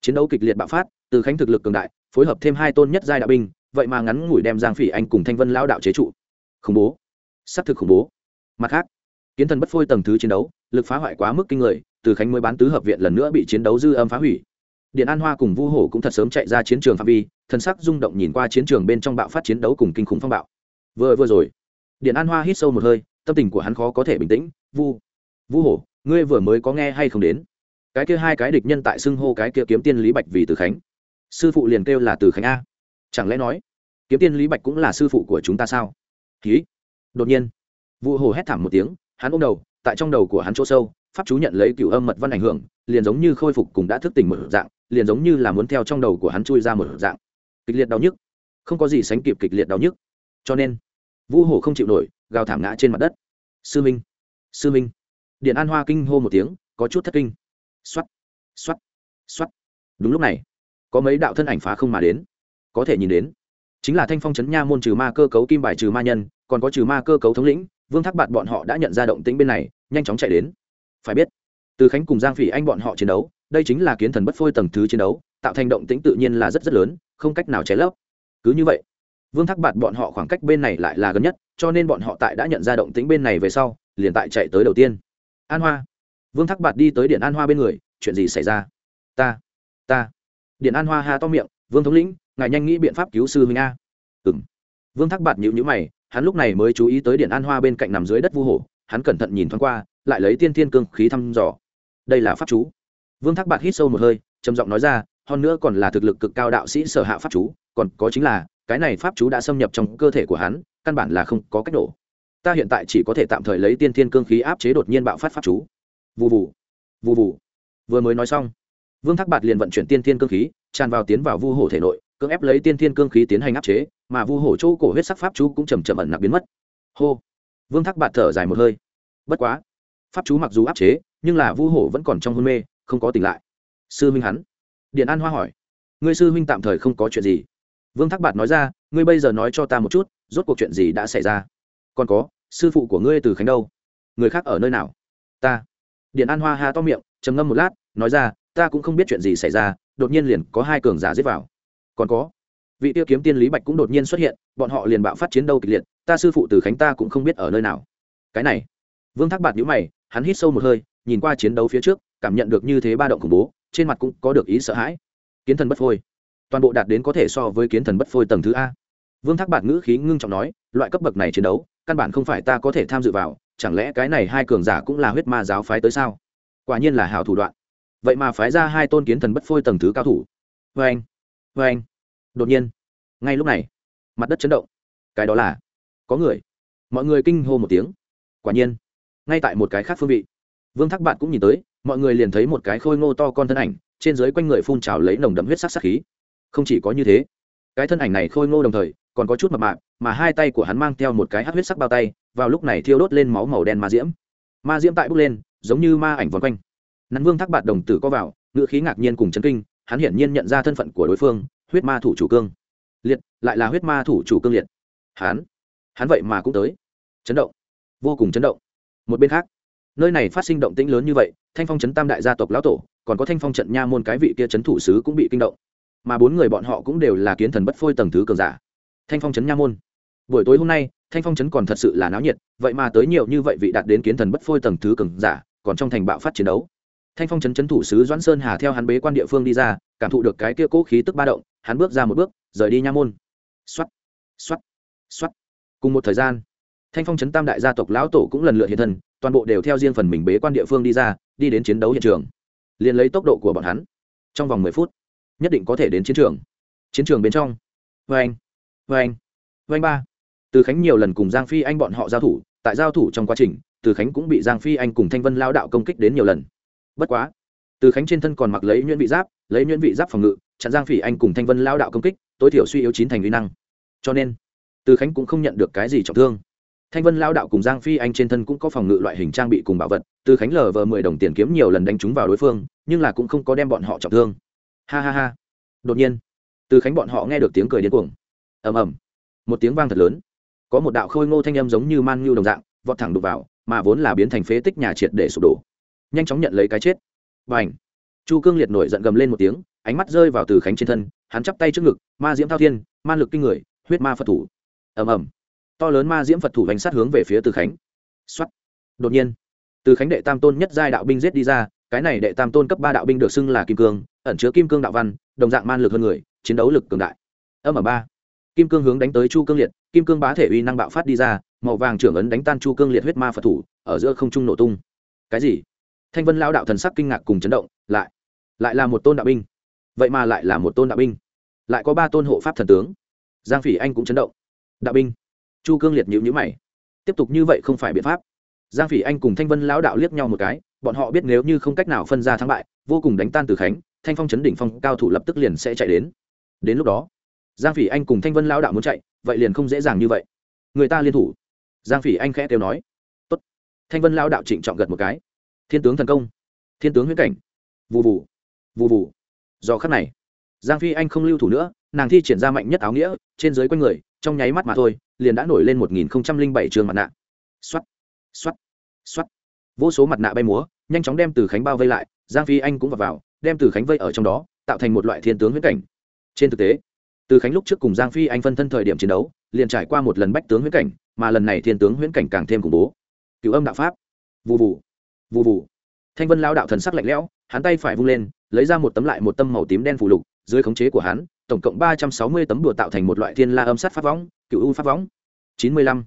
chiến đấu kịch liệt bạo phát, từ khánh thực lực cường đại, phối hợp thêm hai tôn nhất giai đạo binh, vậy mà ngắn ngủi đem giang phỉ anh cùng thanh vân lão đạo chế trụ. Khủng bố. S ắ c thực khủng bố. Mặt khác kiến thần bất phôi tầng thứ chiến đấu, lực phá hoại quá mức kinh người, từ khánh mới bán tứ hợp viện lần nữa bị chiến đấu dư âm phá hủy. Điện an hoa cùng vu hổ cũng thật sớm chạy ra chiến trường phạm vi, thần sắc rung động nhìn qua chiến trường bên trong bạo phát chiến đấu cùng kinh khủng phong bạo. Vừa vừa rồi, điện an hoa hít sâu một hơi, tâm tình của hắn khó có thể bình tĩnh. Vu vu hổ, ngươi vừa mới có nghe hay không đến? Cái kia hai cái địch nhân tại xưng hô cái kia kiếm tiên lý bạch vì từ khánh. Sư phụ liền kêu là từ khánh a. Chẳng lẽ nói, kiếm tiên lý bạch cũng là sư phụ của chúng ta sao? Ký. Đột nhiên, vu hồ hét thảm một tiếng hắn ôm đầu, tại trong đầu của hắn chỗ sâu, pháp chú nhận lấy cựu âm mật văn ảnh hưởng, liền giống như khôi phục cùng đã thức tỉnh một dạng, liền giống như là muốn theo trong đầu của hắn chui ra một dạng. Kịch liệt đau nhức. Không có gì sánh kịp kịch liệt đau nhức. Cho nên, vu Hổ không chịu nổi, gào thảm ngã trên mặt đất. Sư minh sư minh. Điện an hoa kinh hô một tiếng, có chút thất kinh. X o á t x o á t x o á t đúng lúc này, có mấy đạo thân ảnh phá không mà đến. Có thể nhìn đến, chính là thanh phong trấn nha môn trừ ma cơ cấu kim bài trừ ma nhân, còn có trừ ma cơ cấu thống lĩnh vương thác bạt bọn họ đã nhận ra động tĩnh bên này, nhanh chóng chạy đến. Phải biết, từ khánh cùng giang phỉ anh bọn họ chiến đấu, đây chính là kiến thần bất phôi tầng thứ chiến đấu, tạo thành động tĩnh tự nhiên là rất rất lớn, không cách nào cháy lấp. Cứ như vậy, vương thác bạt bọn họ khoảng cách bên này lại là gần nhất, cho nên bọn họ tại đã nhận ra động tĩnh bên này về sau, liền tại chạy tới đầu tiên. An hoa. Vương thác bạt đi tới điện an hoa bên người, chuyện gì xảy ra? Ta ta. Điện an hoa ha to miệng, vương thống lĩnh, ngài nhanh nghĩ biện pháp cứu sư huynh a. Ừng vương thác bạt nhịu nhữ mày, hắn lúc này mới chú ý tới điện an hoa bên cạnh nằm dưới đất vu hổ, hắn cẩn thận nhìn thoáng qua, lại lấy tiên thiên cương khí thăm dò. Đây là pháp chú. Vương thác bạt hít sâu một hơi, trầm giọng nói ra, hơn nữa còn là thực lực cực cao đạo sĩ sở hạ pháp chú, còn có chính là, cái này pháp chú đã xâm nhập trong cơ thể của hắn, căn bản là không có cách nổ ta hiện tại chỉ có thể tạm thời lấy tiên thiên cương khí áp chế đột nhiên bạo phát pháp chú. Vụ vụ vụ vụ vừa mới nói xong, vương thác bạt liền vận chuyển tiên thiên cương khí, tràn vào tiến vào vu hổ thể nội, cưỡng ép lấy tiên thiên cương khí tiến hành áp chế mà vu hổ chỗ cổ huyết sắc pháp chú cũng chầm chậm ẩn nặc biến mất. Hô. Vương thác bạt thở dài một hơi. Bất quá, pháp chú mặc dù áp chế, nhưng là vu hổ vẫn còn trong hôn mê, không có tỉnh lại. Sư huynh hắn. Điện an hoa hỏi. Ngươi sư huynh tạm thời không có chuyện gì. Vương thác bạt nói ra, ngươi bây giờ nói cho ta một chút, rốt cuộc chuyện gì đã xảy ra? Còn có, sư phụ của ngươi từ khánh đâu? Người khác ở nơi nào? Ta. Điện an hoa ha to miệng, trầm ngâm một lát, nói ra, ta cũng không biết chuyện gì xảy ra, đột nhiên liền có hai cường giả giết vào. Còn có vị tiêu kiếm tiên lý bạch cũng đột nhiên xuất hiện, bọn họ liền bạo phát chiến đấu kịch liệt, ta sư phụ từ khánh ta cũng không biết ở nơi nào. Cái này, vương thác bạt nhữ mày, hắn hít sâu một hơi, nhìn qua chiến đấu phía trước, cảm nhận được như thế ba động khủng bố, trên mặt cũng có được ý sợ hãi. Kiến thần bất phôi. Toàn bộ đạt đến có thể so với kiến thần bất phôi tầng thứ a. Vương thác bạt ngữ khí ngưng trọng nói, loại cấp bậc này chiến đấu, căn bản không phải ta có thể tham dự vào, chẳng lẽ cái này hai cường giả cũng là huyết ma giáo phái tới sao? Quả nhiên là hào thủ đoạn. Vậy mà phái ra hai tôn kiến thần bất phôi tầng thứ cao thủ. Vê anh vê anh đột nhiên, ngay lúc này, mặt đất chấn động. Cái đó là, có người. Mọi người kinh hô một tiếng. Quả nhiên, ngay tại một cái khác phương vị. Vương thác bạn cũng nhìn tới, mọi người liền thấy một cái khôi ngô to con thân ảnh, trên dưới quanh người phun trào lấy nồng đậm huyết sắc sắc khí. Không chỉ có như thế, cái thân ảnh này khôi ngô đồng thời, còn có chút mập mạp, mà hai tay của hắn mang theo một cái hát huyết sắc bao tay, vào lúc này thiêu đốt lên máu màu đen ma diễm. Ma diễm tại bước lên, giống như ma ảnh vòng quanh. Nắn vương thác bạn đồng tử co vào, ngữ khí ngạc nhiên cùng chấn kinh, hắn hiển nhiên nhận ra thân phận của đối phương huyết ma thủ chủ cương. Liệt lại là huyết ma thủ chủ cương liệt. Hán, hắn vậy mà cũng tới. Chấn động vô cùng chấn động. Một bên khác nơi này phát sinh động tĩnh lớn như vậy thanh phong Trấn tam đại gia tộc lão tổ còn có thanh phong trận nha môn cái vị kia Trấn thủ sứ cũng bị kinh động. Mà bốn người bọn họ cũng đều là kiến thần bất phôi tầng thứ cường giả. Thanh phong Trấn nha môn. Buổi tối hôm nay thanh phong Trấn còn thật sự là náo nhiệt vậy mà tới nhiều như vậy vị đạt đến kiến thần bất phôi tầng thứ cường giả còn trong thành bạo phát chiến đấu. Thanh phong Trấn Trấn thủ sứ doãn sơn hà theo hắn bế quan địa phương đi ra cảm thụ được cái kia cố khí tức ba động hắn bước ra một bước, rời đi nha môn. Xoắt xoắt xoắt cùng một thời gian, thanh phong chấn tam đại gia tộc lão tổ cũng lần lượt hiện thân, toàn bộ đều theo riêng phần mình bế quan địa phương đi ra, đi đến chiến đấu hiện trường. Liền lấy tốc độ của bọn hắn, trong vòng mười phút, nhất định có thể đến chiến trường. Chiến trường bên trong vê anh vê anh vê anh ba. Từ khánh nhiều lần cùng giang phi anh bọn họ giao thủ, tại giao thủ trong quá trình, từ khánh cũng bị giang phi anh cùng thanh vân lao đạo công kích đến nhiều lần. Bất quá, từ khánh trên thân còn mặc lấy nhuyễn vị giáp, lấy nhuyễn vị giáp phòng ngự chặn giang phỉ anh cùng thanh vân lao đạo công kích, tối thiểu suy yếu chín thành uy năng. Cho nên, từ khánh cũng không nhận được cái gì trọng thương. Thanh vân lao đạo cùng giang phi anh trên thân cũng có phòng ngự loại hình trang bị cùng bảo vật, từ khánh lờ vờ mười đồng tiền kiếm nhiều lần đánh trúng vào đối phương, nhưng là cũng không có đem bọn họ trọng thương. Ha ha ha. Đột nhiên, từ khánh bọn họ nghe được tiếng cười điên cuồng. Ầm ầm. Một tiếng vang thật lớn. Có một đạo khôi ngô thanh âm giống như man nhu đồng dạng, vọt thẳng đục vào, mà vốn là biến thành phế tích nhà triệt để sụp đổ. Nhanh chóng nhận lấy cái chết. Và ảnh chu cương liệt nổi giận gầm lên một tiếng ánh mắt rơi vào từ khánh trên thân, hắn chắp tay trước ngực, ma diễm thao thiên man lực kinh người, huyết ma phật thủ. Ầm ầm. To lớn ma diễm phật thủ bánh sát hướng về phía từ khánh. Xuất đột nhiên, từ khánh đệ tam tôn nhất giai đạo binh giết đi ra, cái này đệ tam tôn cấp ba đạo binh được xưng là kim cương, ẩn chứa kim cương đạo văn, đồng dạng man lực hơn người, chiến đấu lực cường đại. Âm ở ba. Kim cương hướng đánh tới chu cương liệt, kim cương bá thể uy năng bạo phát đi ra, màu vàng trưởng ấn đánh tan chu cương liệt huyết ma phật thủ, ở giữa không trung nổ tung. Cái gì? Thanh vân lao đạo thần sắc kinh ngạc cùng chấn động, lại lại là một tôn đạo binh vậy mà lại là một tôn đạo binh. Lại có ba tôn hộ pháp thần tướng. Giang phỉ anh cũng chấn động. Đạo binh. Chu cương liệt nhữ nhữ mày. Tiếp tục như vậy không phải biện pháp. Giang phỉ anh cùng thanh vân lão đạo liếc nhau một cái, bọn họ biết nếu như không cách nào phân ra thắng bại, vô cùng đánh tan từ khánh, thanh phong chấn đỉnh phong cao thủ lập tức liền sẽ chạy đến. Đến lúc đó, giang phỉ anh cùng thanh vân lão đạo muốn chạy, vậy liền không dễ dàng như vậy. Người ta liên thủ. Giang phỉ anh khẽ kêu nói. Tốt. thanh vân lão đạo trịnh trọng gật một cái. Thiên tướng thần công. Thiên tướng huyễn cảnh. Vụ vụ vụ vụ do khắc này giang phi anh không lưu thủ nữa nàng thi triển ra mạnh nhất áo nghĩa trên dưới quanh người trong nháy mắt mà thôi liền đã nổi lên một nghìn không trăm linh bảy trường mặt nạ. Xoắt xoắt xoắt vô số mặt nạ bay múa nhanh chóng đem từ khánh bao vây lại giang phi anh cũng vào, vào đem từ khánh vây ở trong đó tạo thành một loại thiên tướng huyễn cảnh. Trên thực tế từ khánh lúc trước cùng giang phi anh phân thân thời điểm chiến đấu liền trải qua một lần bách tướng huyễn cảnh mà lần này thiên tướng huyễn cảnh càng thêm khủng bố. Cựu âm đạo pháp. Vụ vụ vụ vụ thanh vân lao đạo thần sắc lạnh lẽo hắn tay phải vung lên lấy ra một tấm lại một tâm màu tím đen phủ lục, dưới khống chế của hắn, tổng cộng ba trăm sáu mươi tấm đùa tạo thành một loại thiên la âm sát pháp võng, cựu u pháp võng. Chín mươi lăm.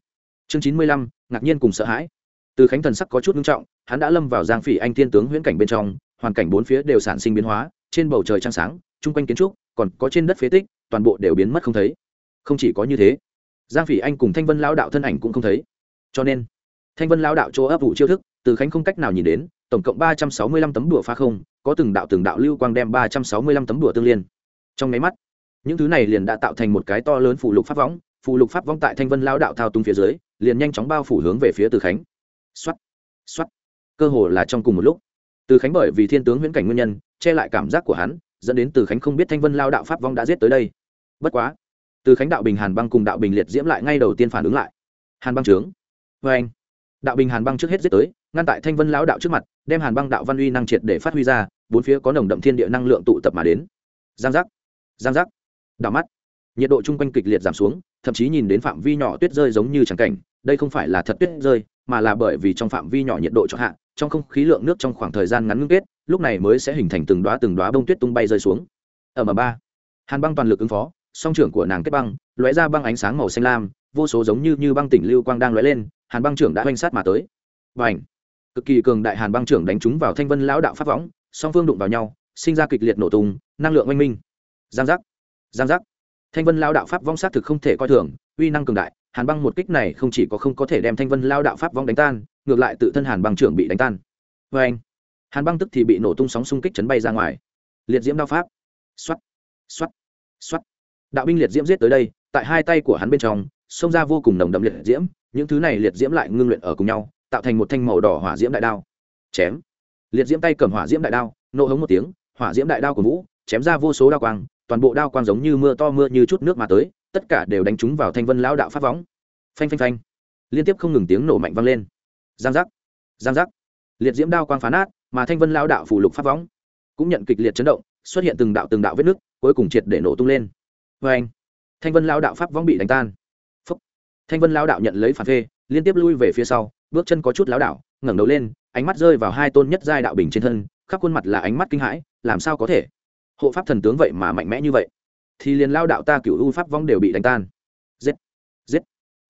Chương chín mươi lăm, ngạc nhiên cùng sợ hãi. Từ khánh thần sắc có chút nghiêm trọng, hắn đã lâm vào giang phỉ anh thiên tướng huyễn cảnh bên trong, hoàn cảnh bốn phía đều sản sinh biến hóa, trên bầu trời trăng sáng, chung quanh kiến trúc, còn có trên đất phế tích, toàn bộ đều biến mất không thấy. Không chỉ có như thế, giang phỉ anh cùng thanh vân lao đạo thân ảnh cũng không thấy. Cho nên, thanh vân lao đạo chỗ ấp ủ chiêu thức, từ khánh không cách nào nhìn đến tổng cộng ba trăm sáu mươi lăm tấm đùa phá không, có từng đạo từng đạo lưu quang đem ba trăm sáu mươi lăm tấm đùa tương liên. Trong máy mắt, những thứ này liền đã tạo thành một cái to lớn phụ lục pháp võng phụ lục pháp võng tại thanh vân lao đạo thao túng phía dưới, liền nhanh chóng bao phủ hướng về phía từ khánh. Xuất xuất cơ hồ là trong cùng một lúc. Từ khánh bởi vì thiên tướng huyễn cảnh nguyên nhân, che lại cảm giác của hắn, dẫn đến từ khánh không biết thanh vân lao đạo pháp vong đã giết tới đây. Bất quá, từ khánh đạo bình hàn băng cùng đạo bình liệt diễm lại ngay đầu tiên phản ứng lại. Hàn băng trướng. Vê anh đạo bình hàn băng trước hết giết tới, ngăn tại thanh vân lão đạo trước mặt, đem hàn băng đạo văn uy năng triệt để phát huy ra, bốn phía có nồng đậm thiên địa năng lượng tụ tập mà đến. Giang giác giang giác. Đạo mắt, nhiệt độ chung quanh kịch liệt giảm xuống, thậm chí nhìn đến phạm vi nhỏ tuyết rơi giống như tràng cảnh, đây không phải là thật tuyết rơi, mà là bởi vì trong phạm vi nhỏ nhiệt độ cho hạ, trong không khí lượng nước trong khoảng thời gian ngắn ngưng kết, lúc này mới sẽ hình thành từng đoá từng đoá bông tuyết tung bay rơi xuống. Ở mà ba, hàn băng toàn lực ứng phó, song trưởng của nàng kết băng, lóe ra băng ánh sáng màu xanh lam, vô số giống như như băng tỉnh lưu quang đang lóe lên hàn băng trưởng đã oanh sát mà tới. Và ảnh cực kỳ cường đại hàn băng trưởng đánh trúng vào thanh vân lão đạo pháp võng, song phương đụng vào nhau, sinh ra kịch liệt nổ tung, năng lượng oanh minh. Giang giác! Giang giác! Thanh vân lao đạo pháp vong xác thực không thể coi thường, uy năng cường đại, hàn băng một kích này không chỉ có không có thể đem thanh vân lao đạo pháp vong đánh tan, ngược lại tự thân hàn băng trưởng bị đánh tan. Vê anh hàn băng tức thì bị nổ tung sóng xung kích chấn bay ra ngoài. Liệt diễm đao pháp. X o á t x o á t x o á t đạo binh liệt diễm giết tới đây, tại hai tay của hắn bên trong xông ra vô cùng nồng đậm liệt diễm, những thứ này liệt diễm lại ngưng luyện ở cùng nhau, tạo thành một thanh màu đỏ hỏa diễm đại đao. Chém. Liệt diễm tay cầm hỏa diễm đại đao, nộ hống một tiếng, hỏa diễm đại đao của vũ, chém ra vô số đao quang, toàn bộ đao quang giống như mưa to mưa như chút nước mà tới, tất cả đều đánh trúng vào thanh vân lão đạo pháp võng. Phanh phanh phanh. Liên tiếp không ngừng tiếng nổ mạnh vang lên. Giang giác. Giang giác. Liệt diễm đao quang phá nát, mà thanh vân lão đạo phủ lục pháp võng cũng nhận kịch liệt chấn động, xuất hiện từng đạo từng đạo vết nứt, cuối cùng triệt để nổ tung lên. Vê anh thanh vân lão đạo pháp võng bị đánh tan thanh vân lão đạo nhận lấy phản phê, liên tiếp lui về phía sau, bước chân có chút lão đạo ngẩng đầu lên, ánh mắt rơi vào hai tôn nhất giai đạo bình trên thân, khắp khuôn mặt là ánh mắt kinh hãi, làm sao có thể? Hộ pháp thần tướng vậy mà mạnh mẽ như vậy, thì liền lao đạo ta cựu u pháp vong đều bị đánh tan. Giết giết.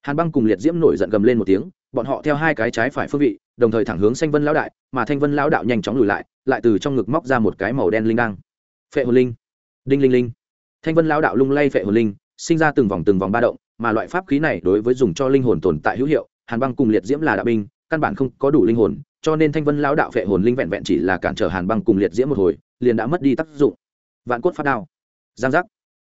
Hàn băng cùng liệt diễm nổi giận gầm lên một tiếng, bọn họ theo hai cái trái phải phương vị, đồng thời thẳng hướng xanh vân lão đại, mà thanh vân lão đạo nhanh chóng lùi lại lại từ trong ngực móc ra một cái màu đen linh đăng. Phệ hồn linh. Đinh linh linh. Thanh vân lao đạo lung lay phệ hồn linh, sinh ra từng vòng từng vòng ba động mà loại pháp khí này đối với dùng cho linh hồn tồn tại hữu hiệu, hàn băng cùng liệt diễm là đạo binh, căn bản không có đủ linh hồn, cho nên thanh vân lao đạo phệ hồn linh vẹn vẹn chỉ là cản trở hàn băng cùng liệt diễm một hồi, liền đã mất đi tác dụng. Vạn cốt phát đao. Giang giác.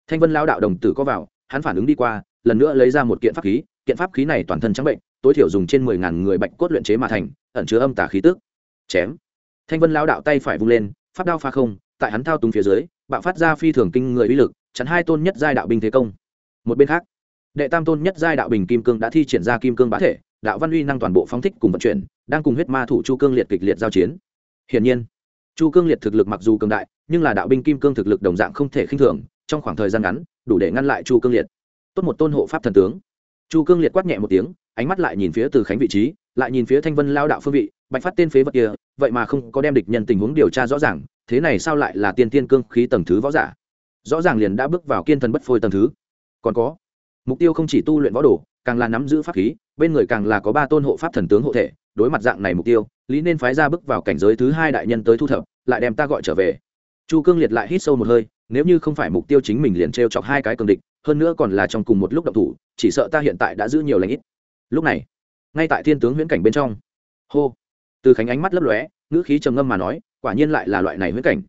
Thanh vân lao đạo đồng tử có vào, hắn phản ứng đi qua, lần nữa lấy ra một kiện pháp khí, kiện pháp khí này toàn thân trắng bệnh, tối thiểu dùng trên mười ngàn người bệnh cốt luyện chế mà thành, ẩn chứa âm tả khí tức. Chém. Thanh vân lao đạo tay phải vung lên, pháp đao pha không, tại hắn thao túng phía dưới, bạo phát ra phi thường kinh người uy lực, chắn hai tôn nhất giai đạo binh thế công. Một bên khác đệ tam tôn nhất giai đạo bình kim cương đã thi triển ra kim cương bá thể, đạo văn uy năng toàn bộ phóng thích cùng vận chuyển, đang cùng huyết ma thủ chu cương liệt kịch liệt giao chiến. Hiển nhiên, chu cương liệt thực lực mặc dù cường đại, nhưng là đạo binh kim cương thực lực đồng dạng không thể khinh thường, trong khoảng thời gian ngắn, đủ để ngăn lại chu cương liệt. Tốt một tôn hộ pháp thần tướng. Chu cương liệt quát nhẹ một tiếng, ánh mắt lại nhìn phía từ khánh vị trí, lại nhìn phía thanh vân lao đạo phương vị, bạch phát tên phế vật kia, vậy mà không có đem địch nhân tình huống điều tra rõ ràng, thế này sao lại là tiên tiên cương khí tầng thứ võ giả? Rõ ràng liền đã bước vào kiên thần bất phôi tầng thứ. Còn có mục tiêu không chỉ tu luyện võ đồ, càng là nắm giữ pháp khí, bên người càng là có ba tôn hộ pháp thần tướng hộ thể, đối mặt dạng này mục tiêu, lý nên phái ra bước vào cảnh giới thứ hai đại nhân tới thu thập, lại đem ta gọi trở về. Chu cương liệt lại hít sâu một hơi, nếu như không phải mục tiêu chính mình liền t r e o chọc hai cái cường địch, hơn nữa còn là trong cùng một lúc động thủ, chỉ sợ ta hiện tại đã giữ nhiều lãnh ít. Lúc này, ngay tại thiên tướng huyễn cảnh bên trong, hô, từ khánh ánh mắt lấp lóe, ngữ khí trầm ngâm mà nói, quả nhiên lại là loại này huyễn cảnh.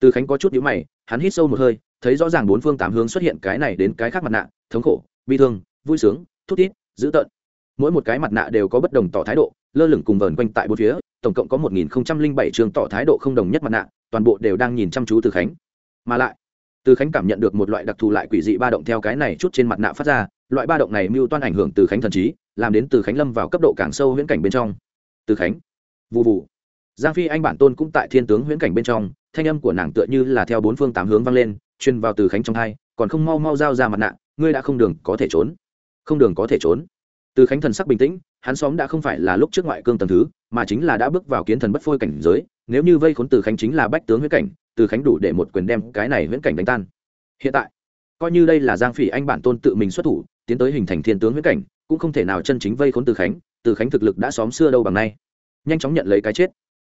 Từ khánh có chút nhữ mày, hắn hít sâu một hơi, thấy rõ ràng bốn phương tám hướng xuất hiện cái này đến cái khác mặt nạ, thống khổ bi thương, vui sướng, thút thít, dữ tợn. Mỗi một cái mặt nạ đều có bất đồng tỏ thái độ, lơ lửng cùng vờn quanh tại bốn phía, tổng cộng có một nghìn không trăm linh bảy trường tỏ thái độ không đồng nhất mặt nạ, toàn bộ đều đang nhìn chăm chú từ khánh. Mà lại, từ khánh cảm nhận được một loại đặc thù lại quỷ dị ba động theo cái này chút trên mặt nạ phát ra, loại ba động này mưu toan ảnh hưởng từ khánh thần trí, làm đến từ khánh lâm vào cấp độ càng sâu huyễn cảnh bên trong. Từ khánh vụ vụ giang phi anh bản tôn cũng tại thiên tướng huyễn cảnh bên trong, thanh âm của nàng tựa như là theo bốn phương tám hướng vang lên, truyền vào từ khánh trong hai, còn không mau mau giao ra mặt nạ ngươi đã không đường có thể trốn. Không đường có thể trốn. Từ khánh thần sắc bình tĩnh, hắn xóm đã không phải là lúc trước ngoại cương tầm thứ, mà chính là đã bước vào kiến thần bất phôi cảnh giới, nếu như vây khốn từ khánh chính là bách tướng huyễn cảnh, từ khánh đủ để một quyền đem cái này huyễn cảnh đánh tan. Hiện tại, coi như đây là giang phỉ anh bản tôn tự mình xuất thủ, tiến tới hình thành thiên tướng huyễn cảnh, cũng không thể nào chân chính vây khốn từ khánh từ khánh thực lực đã xóm xưa đâu bằng nay. Nhanh chóng nhận lấy cái chết.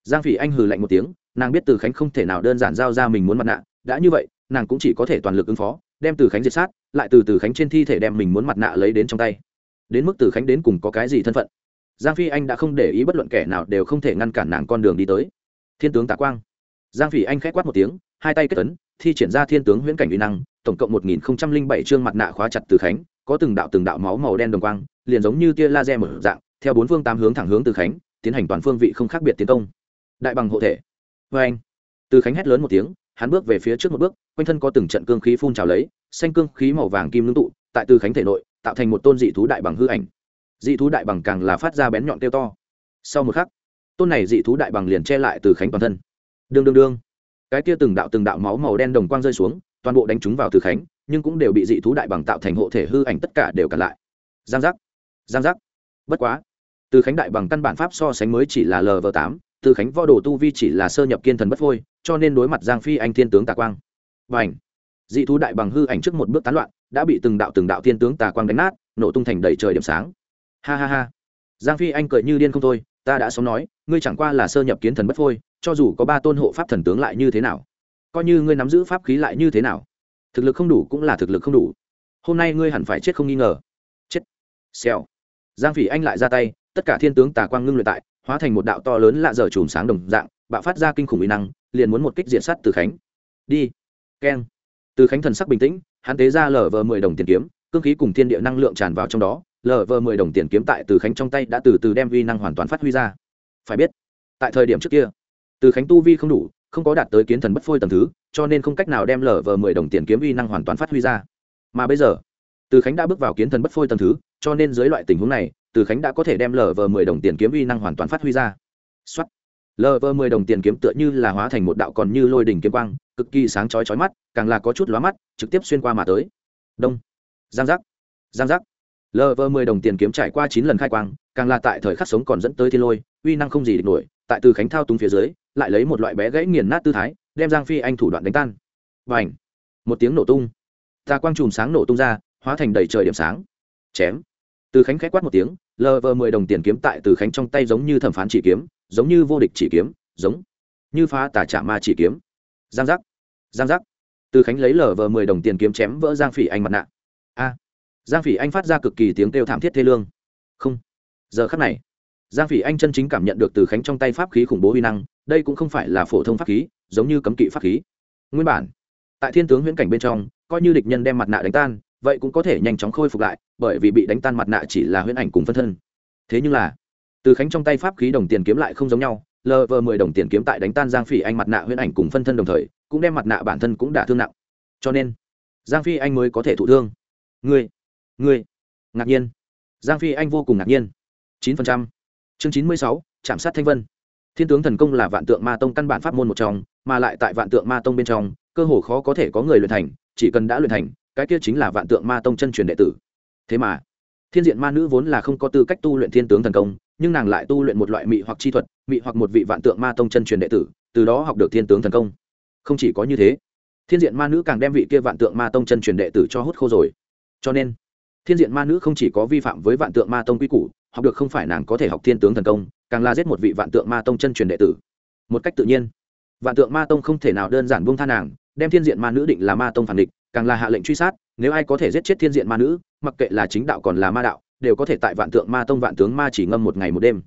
Giang phỉ anh hừ lạnh một tiếng, nàng biết từ khánh không thể nào đơn giản giao ra mình muốn mặt nạ, đã như vậy, nàng cũng chỉ có thể toàn lực ứng phó đem từ khánh diệt sát, lại từ từ khánh trên thi thể đem mình muốn mặt nạ lấy đến trong tay. Đến mức từ khánh đến cùng có cái gì thân phận? Giang phi anh đã không để ý bất luận kẻ nào đều không thể ngăn cản nàng con đường đi tới. Thiên tướng tạ quang. Giang phi anh k h á c quát một tiếng, hai tay kết tấn thi triển ra thiên tướng huyễn cảnh uy năng, tổng cộng một nghìn bảy chương mặt nạ khóa chặt từ khánh, có từng đạo từng đạo máu màu đen đồng quang, liền giống như tia laser mở dạng, theo bốn phương tám hướng thẳng hướng từ khánh, tiến hành toàn phương vị không khác biệt tiến công. Đại bằng hộ thể. Vê anh từ khánh hét lớn một tiếng hắn bước về phía trước một bước, quanh thân có từng trận cương khí phun trào lấy, xanh cương khí màu vàng kim ngưng tụ, tại từ khánh thể nội, tạo thành một tôn dị thú đại bằng hư ảnh. Dị thú đại bằng càng là phát ra bén nhọn tiêu to. Sau một khắc, tôn này dị thú đại bằng liền che lại từ khánh toàn thân. Đương đương đương. Cái kia từng đạo từng đạo máu màu đen đồng quang rơi xuống, toàn bộ đánh trúng vào từ khánh, nhưng cũng đều bị dị thú đại bằng tạo thành hộ thể hư ảnh tất cả đều cản lại. Giang giác. Giang giác. Bất quá, từ khánh đại bằng căn bản pháp so sánh mới chỉ là lv tám, từ khánh võ đồ tu vi chỉ là sơ nhập kiên thần bất phôi cho nên đối mặt giang phi anh thiên tướng tà quang. Và ảnh dị thú đại bằng hư ảnh trước một bước tán loạn, đã bị từng đạo từng đạo thiên tướng tà quang đánh nát, nổ tung thành đầy trời điểm sáng. Ha ha ha! Giang phi anh cười như điên không thôi, ta đã sống nói, ngươi chẳng qua là sơ nhập kiến thần bất phôi, cho dù có ba tôn hộ pháp thần tướng lại như thế nào? Coi như ngươi nắm giữ pháp khí lại như thế nào? Thực lực không đủ cũng là thực lực không đủ. Hôm nay ngươi hẳn phải chết không nghi ngờ. Chết! Xèo! Giang phỉ anh lại ra tay, tất cả thiên tướng tà quang ngưng luyện tại, hóa thành một đạo to lớn lạ dở chùm sáng đồng dạng bạo phát ra kinh khủng uy năng, liền muốn một kích diện sát từ khánh. Đi. Keng. Từ khánh thần sắc bình tĩnh, hắn tế ra lở vờ mười đồng tiền kiếm, cương khí cùng thiên địa năng lượng tràn vào trong đó lở vờ mười đồng tiền kiếm tại từ khánh trong tay đã từ từ đem uy năng hoàn toàn phát huy ra. Phải biết, tại thời điểm trước kia, từ khánh tu vi không đủ, không có đạt tới kiến thần bất phôi tầm thứ, cho nên không cách nào đem lở vờ mười đồng tiền kiếm uy năng hoàn toàn phát huy ra. Mà bây giờ, từ khánh đã bước vào kiến thần bất phôi tầm thứ, cho nên dưới loại tình huống này, từ khánh đã có thể đem lở vờ mười đồng tiền kiếm uy năng hoàn toàn phát huy ra. Xuất lv mười đồng tiền kiếm tựa như là hóa thành một đạo còn như lôi đỉnh kiếm quang, cực kỳ sáng chói chói mắt, càng là có chút lóa mắt, trực tiếp xuyên qua mà tới. Đông. Giang giác. Giang giác. Lv mười đồng tiền kiếm trải qua chín lần khai quang, càng là tại thời khắc sống còn dẫn tới thiên lôi, uy năng không gì địch nổi, tại từ khánh thao túng phía dưới, lại lấy một loại bé gãy nghiền nát tư thái, đem giang phi anh thủ đoạn đánh tan. Và ảnh một tiếng nổ tung. Tà quang chùm sáng nổ tung ra, hóa thành đầy trời điểm sáng. Chém. Từ khánh khẽ quát một tiếng lờ vơ mười đồng tiền kiếm tại từ khánh trong tay giống như thẩm phán chỉ kiếm giống như vô địch chỉ kiếm, giống như phá tà trả ma chỉ kiếm. Giang giác giang giác. Từ khánh lấy lở vờ mười đồng tiền kiếm chém vỡ giang phỉ anh mặt nạ. A, giang phỉ anh phát ra cực kỳ tiếng kêu thảm thiết thê lương. Không, giờ khắc này, giang phỉ anh chân chính cảm nhận được từ khánh trong tay pháp khí khủng bố huy năng, đây cũng không phải là phổ thông pháp khí, giống như cấm kỵ pháp khí. Nguyên bản, tại thiên tướng huyễn cảnh bên trong, coi như địch nhân đem mặt nạ đánh tan, vậy cũng có thể nhanh chóng khôi phục lại, bởi vì bị đánh tan mặt nạ chỉ là huyễn ảnh cùng phân thân. Thế nhưng là từ khánh trong tay pháp khí đồng tiền kiếm lại không giống nhau lv mười đồng tiền kiếm tại đánh tan giang phi anh mặt nạ huyễn ảnh cùng phân thân đồng thời, cũng đem mặt nạ bản thân cũng đả thương nặng. Cho nên, giang phi anh mới có thể thụ thương. Ngươi ngươi, ngạc nhiên. Giang phi anh vô cùng ngạc nhiên. chín phần trăm. Chương chín mươi sáu chạm sát thanh vân. Thiên tướng thần công là vạn tượng ma tông căn bản pháp môn một trong, mà lại tại vạn tượng ma tông bên trong, cơ hồ khó có thể có người luyện thành, chỉ cần đã luyện thành, cái kia chính là vạn tượng ma tông chân truyền đệ tử. Thế mà, thiên diện ma nữ vốn là không có tư cách tu luyện thiên tướng thần công nhưng nàng lại tu luyện một loại mị hoặc chi thuật, mị hoặc một vị vạn tượng ma tông chân truyền đệ tử, từ đó học được thiên tướng thần công. Không chỉ có như thế, thiên diện ma nữ càng đem vị kia vạn tượng ma tông chân truyền đệ tử cho hút khô rồi. Cho nên, thiên diện ma nữ không chỉ có vi phạm với vạn tượng ma tông quy củ, học được không phải nàng có thể học thiên tướng thần công, càng là giết một vị vạn tượng ma tông chân truyền đệ tử. Một cách tự nhiên, vạn tượng ma tông không thể nào đơn giản buông tha nàng, đem thiên diện ma nữ định là ma tông phản địch, càng là hạ lệnh truy sát, nếu ai có thể giết chết thiên diện ma nữ, mặc kệ là chính đạo còn là ma đạo đều có thể tại vạn tượng ma tông vạn tướng ma chỉ ngâm một ngày một đêm.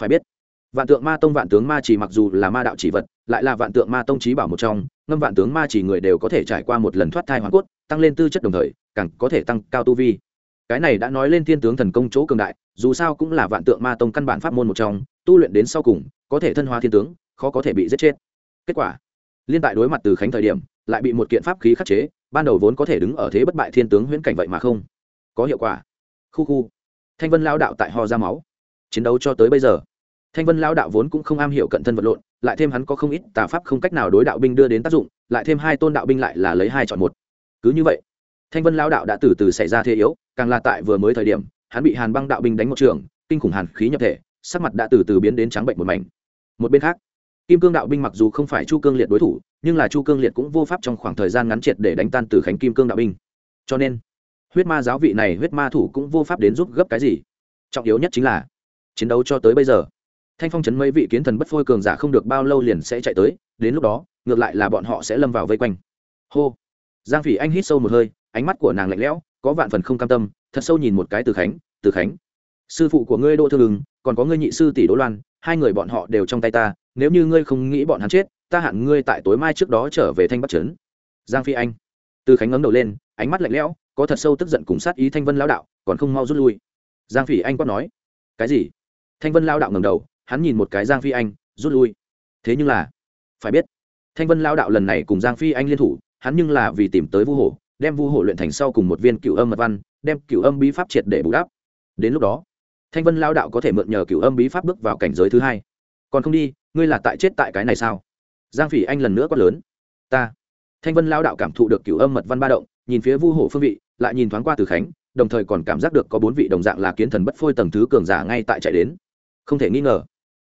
Phải biết, vạn tượng ma tông vạn tướng ma chỉ mặc dù là ma đạo chỉ vật, lại là vạn tượng ma tông trí bảo một trong, ngâm vạn tướng ma chỉ người đều có thể trải qua một lần thoát thai hoàn cốt, tăng lên tư chất đồng thời, càng có thể tăng cao tu vi. Cái này đã nói lên thiên tướng thần công chỗ cường đại, dù sao cũng là vạn tượng ma tông căn bản pháp môn một trong, tu luyện đến sau cùng, có thể thân hóa thiên tướng, khó có thể bị giết chết. Kết quả, liên tại đối mặt từ khánh thời điểm, lại bị một kiện pháp khí khắc chế, ban đầu vốn có thể đứng ở thế bất bại thiên tướng huyễn cảnh vậy mà không. Có hiệu quả khu khu. Thanh vân lao đạo tại ho ra máu. Chiến đấu cho tới bây giờ. Thanh vân lao đạo vốn cũng không am hiểu cận thân vật lộn, lại thêm hắn có không ít tà pháp không cách nào đối đạo binh đưa đến tác dụng, lại thêm hai tôn đạo binh lại là lấy hai chọn một. Cứ như vậy, thanh vân lao đạo đã từ từ xảy ra thế yếu, càng là tại vừa mới thời điểm, hắn bị hàn băng đạo binh đánh một trường, kinh khủng hàn khí nhập thể, sắc mặt đã từ từ biến đến trắng bệnh một mảnh. Một bên khác, kim cương đạo binh mặc dù không phải chu cương liệt đối thủ, nhưng là chu cương liệt cũng vô pháp trong khoảng thời gian ngắn triệt để đánh tan từ khánh kim cương đạo binh. Cho nên huyết ma giáo vị này huyết ma thủ cũng vô pháp đến giúp gấp cái gì. Trọng yếu nhất chính là chiến đấu cho tới bây giờ, thanh phong chấn mấy vị kiến thần bất phôi cường giả không được bao lâu liền sẽ chạy tới, đến lúc đó, ngược lại là bọn họ sẽ lâm vào vây quanh. Hô. Giang phỉ anh hít sâu một hơi, ánh mắt của nàng lạnh lẽo, có vạn phần không cam tâm, thật sâu nhìn một cái từ khánh từ khánh, sư phụ của ngươi đỗ thương ứng còn có ngươi nhị sư tỷ đỗ loan, hai người bọn họ đều trong tay ta, nếu như ngươi không nghĩ bọn hắn chết, ta hạn ngươi tại tối mai trước đó trở về thanh bắc trấn giang phi anh. Từ khánh ngấm đầu lên, ánh mắt lạnh lẽo có thật sâu tức giận cùng sát ý thanh vân lao đạo, còn không mau rút lui. Giang phi anh quát nói, cái gì? Thanh vân lao đạo ngầm đầu, hắn nhìn một cái giang phi anh, rút lui. Thế nhưng là, phải biết, thanh vân lao đạo lần này cùng giang phi anh liên thủ, hắn nhưng là vì tìm tới vu hổ, đem vu hổ luyện thành sau cùng một viên cựu âm mật văn, đem cựu âm bí pháp triệt để bù đắp. Đến lúc đó, thanh vân lao đạo có thể mượn nhờ cựu âm bí pháp bước vào cảnh giới thứ hai. Còn không đi, ngươi là tại chết tại cái này sao? Giang phỉ anh lần nữa quát lớn. Ta. Thanh vân lao đạo cảm thụ được cựu âm mật văn ba động, nhìn phía vu hổ phương vị lại nhìn thoáng qua từ khánh, đồng thời còn cảm giác được có bốn vị đồng dạng là kiến thần bất phôi tầng thứ cường giả ngay tại chạy đến. Không thể nghi ngờ,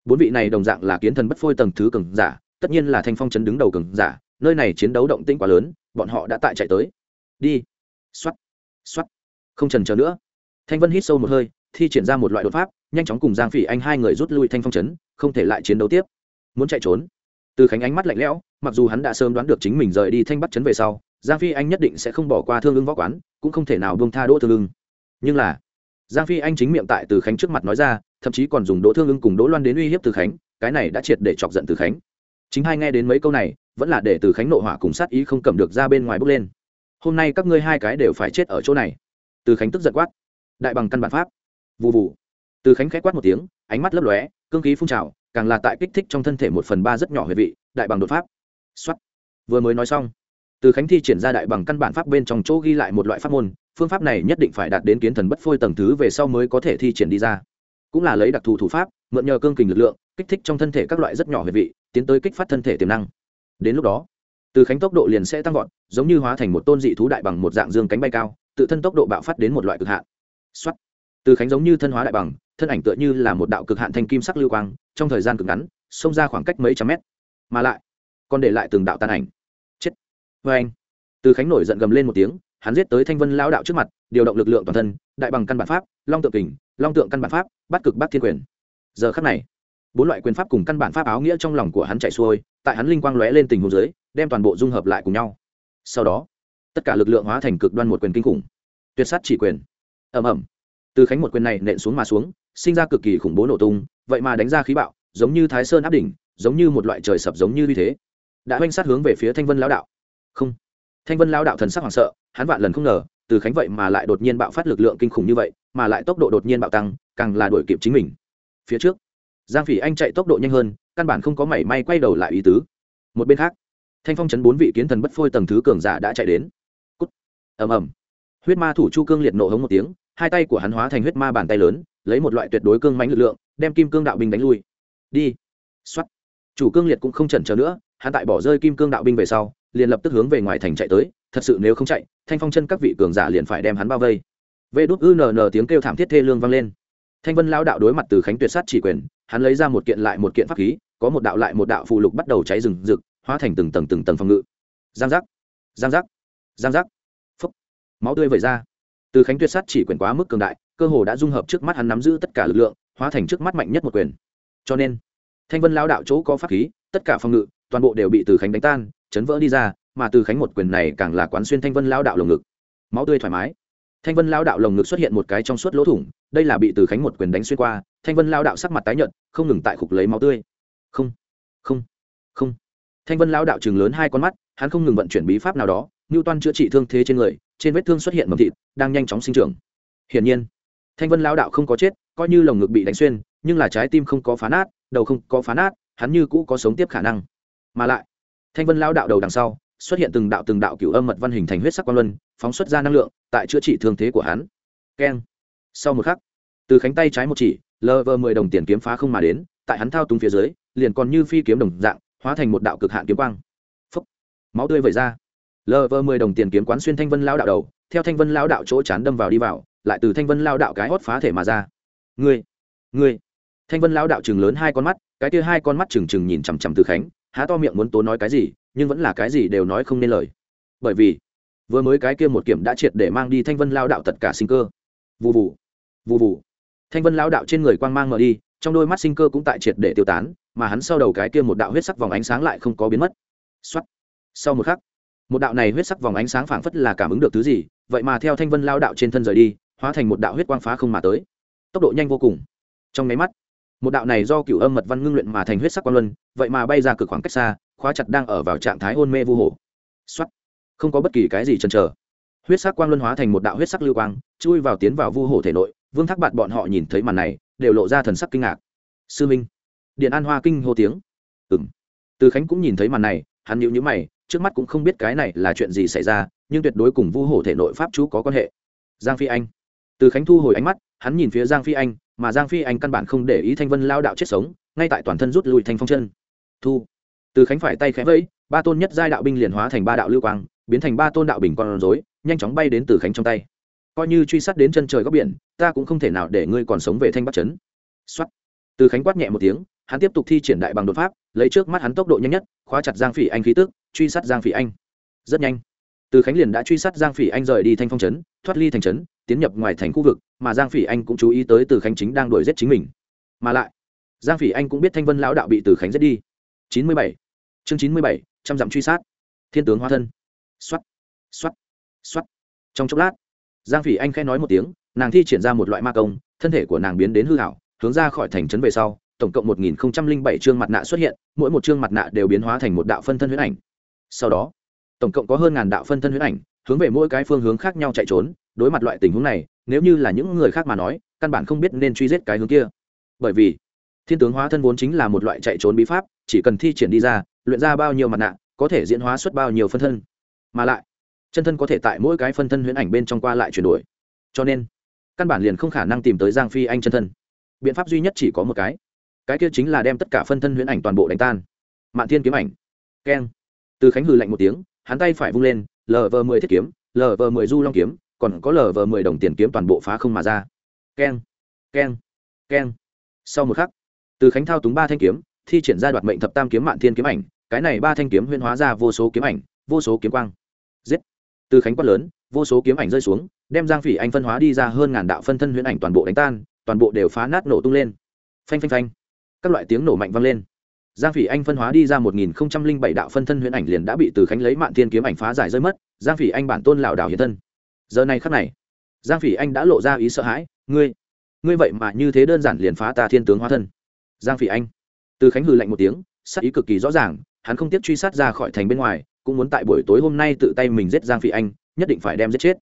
bốn vị này đồng dạng là kiến thần bất phôi tầng thứ cường giả, tất nhiên là thanh phong chấn đứng đầu cường giả, nơi này chiến đấu động tĩnh quá lớn, bọn họ đã tại chạy tới. Đi. Xoắt xoắt không trần chờ nữa. Thanh vân hít sâu một hơi, thi triển ra một loại đột pháp, nhanh chóng cùng giang phỉ anh hai người rút lui thanh phong chấn, không thể lại chiến đấu tiếp. Muốn chạy trốn. Từ khánh ánh mắt lạnh lẽo, mặc dù hắn đã sớm đoán được chính mình rời đi thanh bắt chấn về sau giang phi anh nhất định sẽ không bỏ qua thương ưng võ quán, cũng không thể nào buông tha đỗ thương ưng. Nhưng là, giang phi anh chính miệng tại từ khánh trước mặt nói ra, thậm chí còn dùng đỗ thương ưng cùng đỗ loan đến uy hiếp từ khánh, cái này đã triệt để chọc giận từ khánh. Chính hai nghe đến mấy câu này, vẫn là để từ khánh nộ hỏa cùng sát ý không cầm được ra bên ngoài bước lên. Hôm nay các ngươi hai cái đều phải chết ở chỗ này. Từ khánh tức giận quát. Đại bằng căn bản pháp. Vụ vụ từ khánh k h á quát một tiếng, ánh mắt lấp lóe, cương khí phun trào, càng là tại kích thích trong thân thể một phần ba rất nhỏ huệ vị, đại bằng đột pháp. Xuất vừa mới nói xong từ khánh thi triển ra đại bằng căn bản pháp bên trong chỗ ghi lại một loại pháp môn, phương pháp này nhất định phải đạt đến kiến thần bất phôi tầng thứ về sau mới có thể thi triển đi ra. Cũng là lấy đặc thù thủ pháp, mượn nhờ cương kình lực lượng, kích thích trong thân thể các loại rất nhỏ huệ vị, tiến tới kích phát thân thể tiềm năng. Đến lúc đó, từ khánh tốc độ liền sẽ tăng vọt, giống như hóa thành một tôn dị thú đại bằng một dạng dương cánh bay cao, tự thân tốc độ bạo phát đến một loại cực hạn. Xuất từ khánh giống như thân hóa đại bằng, thân ảnh tựa như là một đạo cực hạn thanh kim sắc lưu quang, trong thời gian cực ngắn, xông ra khoảng cách mấy trăm mét. Mà lại, còn để lại từng đạo tan ảnh vê anh. Từ khánh nổi giận gầm lên một tiếng, hắn giết tới thanh vân lao đạo trước mặt, điều động lực lượng toàn thân, đại bằng căn bản pháp, long tượng kình, long tượng căn bản pháp, bắt cực bắt thiên quyền. Giờ khắc này, bốn loại quyền pháp cùng căn bản pháp áo nghĩa trong lòng của hắn chạy xuôi, tại hắn linh quang lóe lên tình huống dưới, đem toàn bộ dung hợp lại cùng nhau. Sau đó, tất cả lực lượng hóa thành cực đoan một quyền kinh khủng. Tuyệt sát chỉ quyền. Ẩm ẩm từ khánh một quyền này nện xuống mà xuống, sinh ra cực kỳ khủng bố nổ tung, vậy mà đánh ra khí bạo, giống như thái sơn áp đỉnh, giống như một loại trời sập giống như như thế. Đã oanh sát hướng về phía thanh vân lão đạo không. Thanh vân lão đạo thần sắc hoảng sợ, hắn vạn lần không ngờ, từ khánh vậy mà lại đột nhiên bạo phát lực lượng kinh khủng như vậy, mà lại tốc độ đột nhiên bạo tăng, càng là đuổi kịp chính mình. Phía trước, giang phỉ anh chạy tốc độ nhanh hơn, căn bản không có mảy may quay đầu lại ý tứ. Một bên khác, thanh phong chấn bốn vị kiến thần bất phôi tầng thứ cường giả đã chạy đến. Cút. Ầm ầm. Huyết ma thủ chu cương liệt nộ hống một tiếng, hai tay của hắn hóa thành huyết ma bàn tay lớn, lấy một loại tuyệt đối cương mánh lực lượng, đem kim cương đạo binh đánh lui. Đi. Xuất chủ cương liệt cũng không chần chờ nữa, hắn tại bỏ rơi kim cương đạo binh về sau liền lập tức hướng về ngoài thành chạy tới, thật sự nếu không chạy, thanh phong chân các vị cường giả liền phải đem hắn bao vây. Vê đốt ư nờ nờ tiếng kêu thảm thiết thê lương vang lên. Thanh vân lao đạo đối mặt từ khánh tuyệt sát chỉ quyền, hắn lấy ra một kiện lại một kiện pháp khí, có một đạo lại một đạo phụ lục bắt đầu cháy rừng rực, hóa thành từng tầng từng tầng phòng ngự. Giang giác giang giác giang giác. Phấp máu tươi vẩy ra. Từ khánh tuyệt sát chỉ quyền quá mức cường đại, cơ hồ đã dung hợp trước mắt hắn nắm giữ tất cả lực lượng, hóa thành trước mắt mạnh nhất một quyền. Cho nên, thanh vân lao đạo chỗ có pháp khí, tất cả phòng ngự toàn bộ đều bị từ khánh đánh tan, chấn vỡ đi ra, mà từ khánh một quyền này càng là quán xuyên thanh vân lao đạo lồng ngực. Máu tươi thoải mái. Thanh vân lao đạo lồng ngực xuất hiện một cái trong suốt lỗ thủng, đây là bị từ khánh một quyền đánh xuyên qua, thanh vân lao đạo sắc mặt tái nhợt, không ngừng tại khục lấy máu tươi. Không không không. Thanh vân lao đạo chừng lớn hai con mắt, hắn không ngừng vận chuyển bí pháp nào đó ngưu toan chữa trị thương thế trên người, trên vết thương xuất hiện mầm thịt, đang nhanh chóng sinh trưởng. Hiển nhiên, thanh vân lao đạo không có chết, coi như lồng ngực bị đánh xuyên, nhưng là trái tim không có phá nát, đầu không có phá nát, hắn như cũ có sống tiếp khả năng mà lại, thanh vân lao đạo đầu đằng sau, xuất hiện từng đạo từng đạo cựu âm mật văn hình thành huyết sắc quan luân, phóng xuất ra năng lượng, tại chữa trị thương thế của hắn. Keng. Sau một khắc, từ khánh tay trái một chỉ lờ vờ mười đồng tiền kiếm phá không mà đến, tại hắn thao túng phía dưới, liền còn như phi kiếm đồng dạng, hóa thành một đạo cực hạn kiếm quang. Phấp máu tươi vẩy ra. Lờ vờ mười đồng tiền kiếm quán xuyên thanh vân lao đạo đầu, theo thanh vân lao đạo chỗ chán đâm vào đi vào, lại từ thanh vân lao đạo cái hót phá thể mà ra. Ngươi ngươi. Thanh vân lao đạo chừng lớn hai con mắt, cái kia hai con mắt trừng trừng nhìn chằm chằm từ khánh há to miệng muốn tố nói cái gì, nhưng vẫn là cái gì đều nói không nên lời. Bởi vì, vừa mới cái kia một kiểm đã triệt để mang đi thanh vân lao đạo tất cả sinh cơ. Vụ vụ vụ vụ thanh vân lao đạo trên người quang mang mở đi, trong đôi mắt sinh cơ cũng tại triệt để tiêu tán, mà hắn sau đầu cái kia một đạo huyết sắc vòng ánh sáng lại không có biến mất. Xuất sau một khắc, một đạo này huyết sắc vòng ánh sáng phảng phất là cảm ứng được thứ gì, vậy mà theo thanh vân lao đạo trên thân rời đi, hóa thành một đạo huyết quang phá không mà tới. Tốc độ nhanh vô cùng. Trong máy mắt một đạo này do cựu âm mật văn ngưng luyện mà thành huyết sắc quang luân, vậy mà bay ra cực khoảng cách xa, khóa chặt đang ở vào trạng thái hôn mê vu hồ xuất không có bất kỳ cái gì chần chờ. Huyết sắc quang luân hóa thành một đạo huyết sắc lưu quang, chui vào tiến vào vu hồ thể nội, vương thác bạn bọn họ nhìn thấy màn này, đều lộ ra thần sắc kinh ngạc. Sư minh. Điện an hoa kinh hô tiếng. Ừng từ khánh cũng nhìn thấy màn này, hắn nhịu nhữ mày, trước mắt cũng không biết cái này là chuyện gì xảy ra, nhưng tuyệt đối cùng vu hổ thể nội pháp chú có quan hệ. Giang phi anh. Từ khánh thu hồi ánh mắt, hắn nhìn phía giang phi anh mà giang phi anh căn bản không để ý thanh vân lao đạo chết sống, ngay tại toàn thân rút lui thanh phong chân. Thu. Từ khánh phải tay khẽ vẫy, ba tôn nhất giai đạo binh liền hóa thành ba đạo lưu quang, biến thành ba tôn đạo bình con rối, nhanh chóng bay đến từ khánh trong tay. Coi như truy sát đến chân trời góc biển, ta cũng không thể nào để ngươi còn sống về thanh bắc trấn. Xuất từ khánh quát nhẹ một tiếng, hắn tiếp tục thi triển đại bằng đột pháp, lấy trước mắt hắn tốc độ nhanh nhất, khóa chặt giang phỉ anh khí tức, truy sát giang phỉ anh. Rất nhanh từ khánh liền đã truy sát giang phỉ anh rời đi thanh phong trấn, thoát ly thành trấn, tiến nhập ngoài thành khu vực, mà giang phỉ anh cũng chú ý tới từ khánh chính đang đuổi giết chính mình. Mà lại, giang phỉ anh cũng biết thanh vân lão đạo bị từ khánh giết đi. Chín mươi bảy, chương chín mươi bảy, trăm dặm truy sát. Thiên tướng hóa thân. X o á t x o á t x o á t trong chốc lát, giang phỉ anh khẽ nói một tiếng, nàng thi triển ra một loại ma công, thân thể của nàng biến đến hư hảo hướng ra khỏi thành trấn về sau, tổng cộng một nghìn không trăm linh bảy chương mặt nạ xuất hiện, mỗi một chương mặt nạ đều biến hóa thành một đạo phân thân huyết ảnh. Sau đó tổng cộng có hơn ngàn đạo phân thân huyễn ảnh, hướng về mỗi cái phương hướng khác nhau chạy trốn. Đối mặt loại tình huống này, nếu như là những người khác mà nói, căn bản không biết nên truy giết cái hướng kia. Bởi vì, thiên tướng hóa thân vốn chính là một loại chạy trốn bí pháp, chỉ cần thi triển đi ra, luyện ra bao nhiêu mặt nạ, có thể diễn hóa xuất bao nhiêu phân thân. Mà lại, chân thân có thể tại mỗi cái phân thân huyễn ảnh bên trong qua lại chuyển đổi. Cho nên, căn bản liền không khả năng tìm tới giang phi anh chân thân. Biện pháp duy nhất chỉ có một cái. Cái kia chính là đem tất cả phân thân huyễn ảnh toàn bộ đánh tan. Mạn thiên kiếm ảnh. Keng. Từ khánh hừ lạnh một tiếng hắn tay phải vung lên lv mười thiết kiếm lv mười du long kiếm, còn có lv mười đồng tiền kiếm toàn bộ phá không mà ra. Keng keng keng. Sau một khắc, từ khánh thao túng ba thanh kiếm, thi triển ra đoạt mệnh thập tam kiếm mạn thiên kiếm ảnh, cái này ba thanh kiếm huyên hóa ra vô số kiếm ảnh, vô số kiếm quang. Giết. Từ khánh quát lớn, vô số kiếm ảnh rơi xuống, đem giang phỉ anh phân hóa đi ra hơn ngàn đạo phân thân huyễn ảnh toàn bộ đánh tan, toàn bộ đều phá nát nổ tung lên. Phanh phanh phanh. Các loại tiếng nổ mạnh vang lên giang phỉ anh phân hóa đi ra một nghìn không trăm linh bảy đạo phân thân huyễn ảnh liền đã bị từ khánh lấy mạng thiên kiếm ảnh phá giải rơi mất, giang phỉ anh bản tôn lảo đảo hiện thân. Giờ này khắc này, giang phỉ anh đã lộ ra ý sợ hãi, ngươi ngươi vậy mà như thế đơn giản liền phá ta thiên tướng hóa thân. Giang phỉ anh, từ khánh hừ lạnh một tiếng, sắc ý cực kỳ rõ ràng, hắn không tiếp truy sát ra khỏi thành bên ngoài, cũng muốn tại buổi tối hôm nay tự tay mình giết giang phỉ anh, nhất định phải đem giết chết.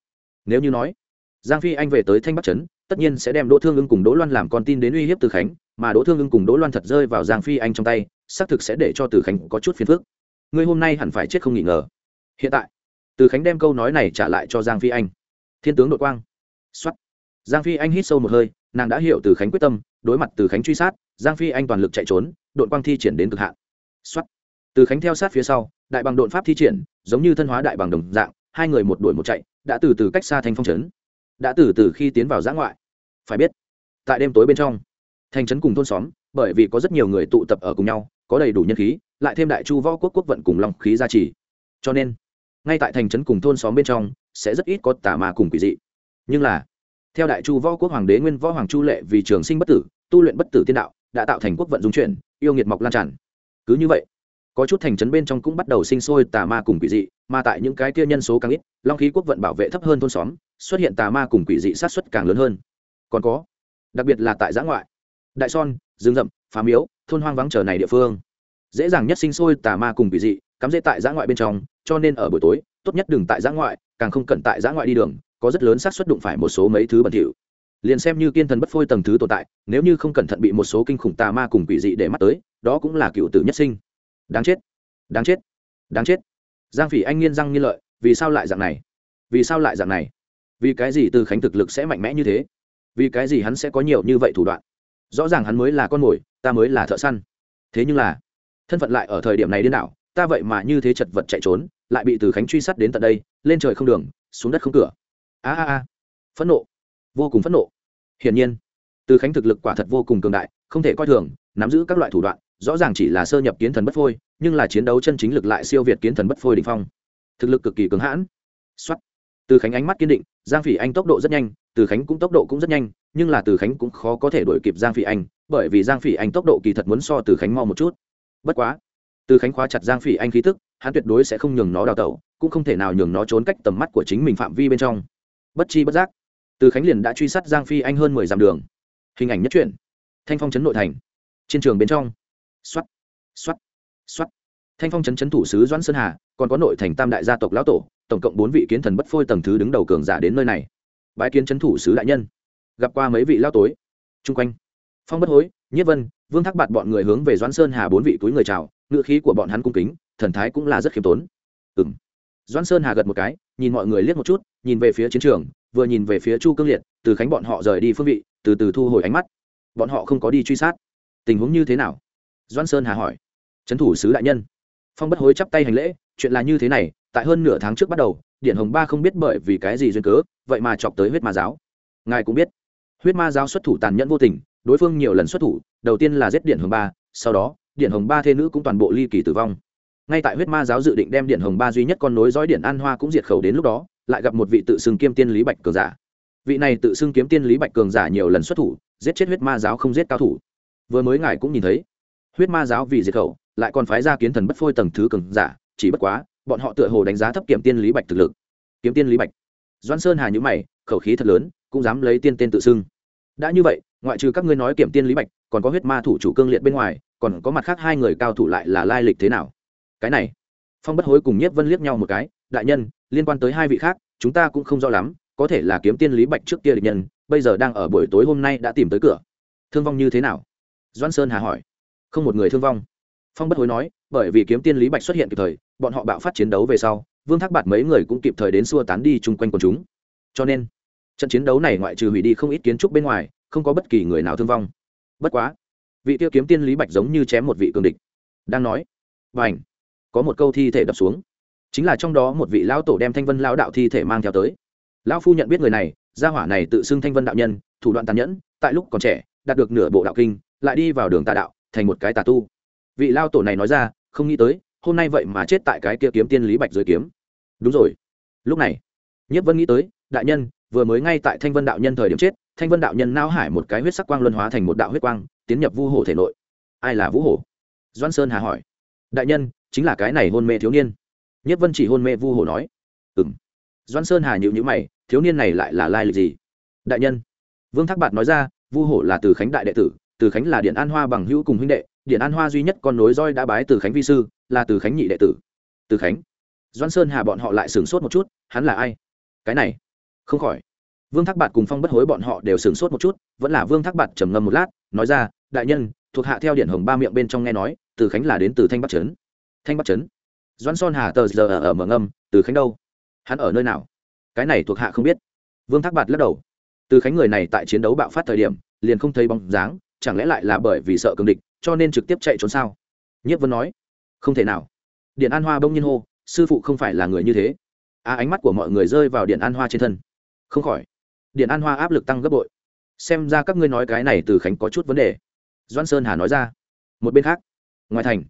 Nếu như nói, giang phi anh về tới thanh bắc trấn, tất nhiên sẽ đem đỗ thương ưng cùng đỗ loan làm con tin đến uy hiếp từ khánh, mà đỗ thương ưng cùng đỗ loan thật rơi vào giang phi anh trong tay xác thực sẽ để cho từ khánh có chút phiền phức. Ngươi hôm nay hẳn phải chết không nghỉ ngờ. Hiện tại, từ khánh đem câu nói này trả lại cho giang phi anh. Thiên tướng đội quang. Xuất giang phi anh hít sâu một hơi, nàng đã hiểu từ khánh quyết tâm, đối mặt từ khánh truy sát, giang phi anh toàn lực chạy trốn, đội quang thi triển đến cực hạn. Xuất từ khánh theo sát phía sau, đại bằng đội pháp thi triển, giống như thân hóa đại bằng đồng dạng, hai người một đuổi một chạy, đã từ từ cách xa thành phong trấn, đã từ từ khi tiến vào giã ngoại. Phải biết, tại đêm tối bên trong thành trấn cùng thôn xóm, bởi vì có rất nhiều người tụ tập ở cùng nhau, có đầy đủ nhân khí, lại thêm đại chu võ quốc quốc vận cùng lòng khí gia trì. Cho nên, ngay tại thành trấn cùng thôn xóm bên trong, sẽ rất ít có tà ma cùng quỷ dị. Nhưng là, theo đại chu võ quốc hoàng đế nguyên võ hoàng chu lệ vì trường sinh bất tử, tu luyện bất tử tiên đạo, đã tạo thành quốc vận dung chuyển, yêu nghiệt mọc lan tràn. Cứ như vậy, có chút thành trấn bên trong cũng bắt đầu sinh sôi tà ma cùng quỷ dị, mà tại những cái kia nhân số càng ít, long khí quốc vận bảo vệ thấp hơn thôn xóm, xuất hiện tà ma cùng quỷ dị sát xuất càng lớn hơn. Còn có, đặc biệt là tại giã ngoại đại son, rừng rậm, phá miếu, thôn hoang vắng trở này địa phương. Dễ dàng nhất sinh sôi tà ma cùng quỷ dị, cắm dễ tại giã ngoại bên trong, cho nên ở buổi tối, tốt nhất đừng tại giã ngoại, càng không cần tại giã ngoại đi đường, có rất lớn xác suất đụng phải một số mấy thứ bẩn thỉu. Liền xem như kiên thần bất phôi tầng thứ tồn tại, nếu như không cẩn thận bị một số kinh khủng tà ma cùng quỷ dị để mắt tới, đó cũng là cựu tử nhất sinh. Đáng chết đáng chết đáng chết. Giang phỉ anh nghiên răng nghiên lợi, vì sao lại dạng này? Vì sao lại dạng này? Vì cái gì từ khánh thực lực sẽ mạnh mẽ như thế? Vì cái gì hắn sẽ có nhiều như vậy thủ đoạn? Rõ ràng hắn mới là con mồi, ta mới là thợ săn. Thế nhưng là, thân phận lại ở thời điểm này điên đảo, ta vậy mà như thế chật vật chạy trốn, lại bị từ khánh truy sát đến tận đây, lên trời không đường, xuống đất không cửa. A a a. Phẫn nộ. Vô cùng phẫn nộ. Hiển nhiên, từ khánh thực lực quả thật vô cùng cường đại, không thể coi thường, nắm giữ các loại thủ đoạn, rõ ràng chỉ là sơ nhập kiến thần bất phôi, nhưng là chiến đấu chân chính lực lại siêu việt kiến thần bất phôi đ ỉ n h phong. Thực lực cực kỳ cứng hãn. X o á t từ khánh ánh mắt kiên định, giang phỉ anh tốc độ rất nhanh, từ khánh cũng tốc độ cũng rất nhanh nhưng là từ khánh cũng khó có thể đuổi kịp giang phỉ anh, bởi vì giang phỉ anh tốc độ kỳ thật muốn so từ khánh mo một chút. Bất quá, từ khánh khóa chặt giang phỉ anh khí tức, hắn tuyệt đối sẽ không nhường nó đào tẩu, cũng không thể nào nhường nó trốn cách tầm mắt của chính mình phạm vi bên trong. Bất chi bất giác, từ khánh liền đã truy sát giang phi anh hơn mười dặm đường. Hình ảnh nhất truyện, thanh phong trấn nội thành, trên trường bên trong. X o á t x o á t x o á t thanh phong trấn trấn thủ sứ doãn sơn hà, còn có nội thành tam đại gia tộc lão tổ, tổng cộng bốn vị kiến thần bất phôi tầng thứ đứng đầu cường giả đến nơi này. Bãi kiến trấn thủ sứ đại nhân gặp qua mấy vị lao tối. Chung quanh, phong bất hối nhất vân, vương thác bạt bọn người hướng về doãn sơn hà bốn vị túi người chào ngựa khí của bọn hắn cung kính, thần thái cũng là rất khiêm tốn. Ừ m doãn sơn hà gật một cái, nhìn mọi người liếc một chút, nhìn về phía chiến trường, vừa nhìn về phía chu cương liệt, từ khánh bọn họ rời đi phương vị, từ từ thu hồi ánh mắt. Bọn họ không có đi truy sát. Tình huống như thế nào? Doãn sơn hà hỏi. Trấn thủ sứ đại nhân. Phong bất hối chắp tay hành lễ, chuyện là như thế này, tại hơn nửa tháng trước bắt đầu, điện hồng ba không biết bởi vì cái gì duyên cớ, vậy mà chọc tới huyết ma giáo. Ngài cũng biết huyết ma giáo xuất thủ tàn nhẫn vô tình, đối phương nhiều lần xuất thủ, đầu tiên là giết điện hồng ba, sau đó, điện hồng ba thê nữ cũng toàn bộ ly kỳ tử vong. Ngay tại huyết ma giáo dự định đem điện hồng ba duy nhất con nối dõi điện an hoa cũng diệt khẩu đến lúc đó, lại gặp một vị tự xưng kiêm tiên lý bạch cường giả. Vị này tự xưng kiếm tiên lý bạch cường giả nhiều lần xuất thủ, giết chết huyết ma giáo không giết cao thủ. Vừa mới ngài cũng nhìn thấy, huyết ma giáo vì diệt khẩu, lại còn phái ra kiến thần bất phôi tầng thứ cường giả, chỉ bất quá, bọn họ tựa hồ đánh giá thấp kiểm tiên lý bạch thực lực. Kiếm tiên lý bạch. Doan sơn hà nhữ mày, khẩu khí thật lớn cũng dám lấy tiên tên tự xưng. Đã như vậy, ngoại trừ các ngươi nói kiểm tiên lý bạch, còn có huyết ma thủ chủ cương liệt bên ngoài, còn có mặt khác hai người cao thủ lại là lai lịch thế nào? Cái này, phong bất hối cùng nhiếp vân liếc nhau một cái, đại nhân, liên quan tới hai vị khác, chúng ta cũng không rõ lắm, có thể là kiếm tiên lý bạch trước kia địch nhân, bây giờ đang ở buổi tối hôm nay đã tìm tới cửa. Thương vong như thế nào? Doan sơn hà hỏi. Không một người thương vong. Phong bất hối nói, bởi vì kiếm tiên lý bạch xuất hiện kịp thời, bọn họ bạo phát chiến đấu về sau, vương thác bạt mấy người cũng kịp thời đến xua tán đi chung quanh quần chúng. Cho nên trận chiến đấu này ngoại trừ hủy đi không ít kiến trúc bên ngoài, không có bất kỳ người nào thương vong. Bất quá, vị tiêu kiếm tiên lý bạch giống như chém một vị cường địch. Đang nói và ảnh có một câu thi thể đập xuống. Chính là trong đó một vị lão tổ đem thanh vân lão đạo thi thể mang theo tới. Lão phu nhận biết người này, gia hỏa này tự xưng thanh vân đạo nhân, thủ đoạn tàn nhẫn, tại lúc còn trẻ, đạt được nửa bộ đạo kinh, lại đi vào đường tà đạo, thành một cái tà tu. Vị lao tổ này nói ra, không nghĩ tới, hôm nay vậy mà chết tại cái kia kiếm tiên lý bạch dưới kiếm. Đúng rồi. Lúc này nhất vân nghĩ tới, đại nhân vừa mới ngay tại thanh vân đạo nhân thời điểm chết, thanh vân đạo nhân nao hải một cái huyết sắc quang luân hóa thành một đạo huyết quang, tiến nhập vu hổ thể nội. Ai là vũ hổ? Doan sơn hà hỏi. Đại nhân, chính là cái này hôn mê thiếu niên. Nhất vân chỉ hôn mê vu hồ nói. Ừ m doan sơn hà nhịu nhữ mày, thiếu niên này lại là lai lịch gì? Đại nhân. Vương thác bạt nói ra, vu hổ là từ khánh đại đệ tử, từ khánh là điện an hoa bằng hữu cùng huynh đệ, điện an hoa duy nhất con nối roi đã bái từ khánh vi sư, là từ khánh nhị đệ tử. Từ khánh. Doan sơn hà bọn họ lại sửng sốt một chút, hắn là ai? Cái này không khỏi. Vương thác bạt cùng phong bất hối bọn họ đều sửng sốt một chút, vẫn là vương thác bạt trầm ngâm một lát, nói ra, đại nhân, thuộc hạ theo điện hồng ba miệng bên trong nghe nói, từ khánh là đến từ thanh bắc trấn. Thanh bắc trấn? Doan son hà tờ giờ ở mở ngâm, từ khánh đâu? Hắn ở nơi nào? Cái này thuộc hạ không biết. Vương thác bạt lắc đầu. Từ khánh người này tại chiến đấu bạo phát thời điểm, liền không thấy bóng dáng, chẳng lẽ lại là bởi vì sợ cường địch, cho nên trực tiếp chạy trốn sao? Nhiếp vân nói. Không thể nào. Điện an hoa bông nhiên hô, sư phụ không phải là người như thế. À ánh mắt của mọi người rơi vào điện an hoa trên thân không khỏi. Điện an hoa áp lực tăng gấp bội. Xem ra các ngươi nói cái này từ khánh có chút vấn đề. Doan sơn hà nói ra. Một bên khác. Ngoài thành.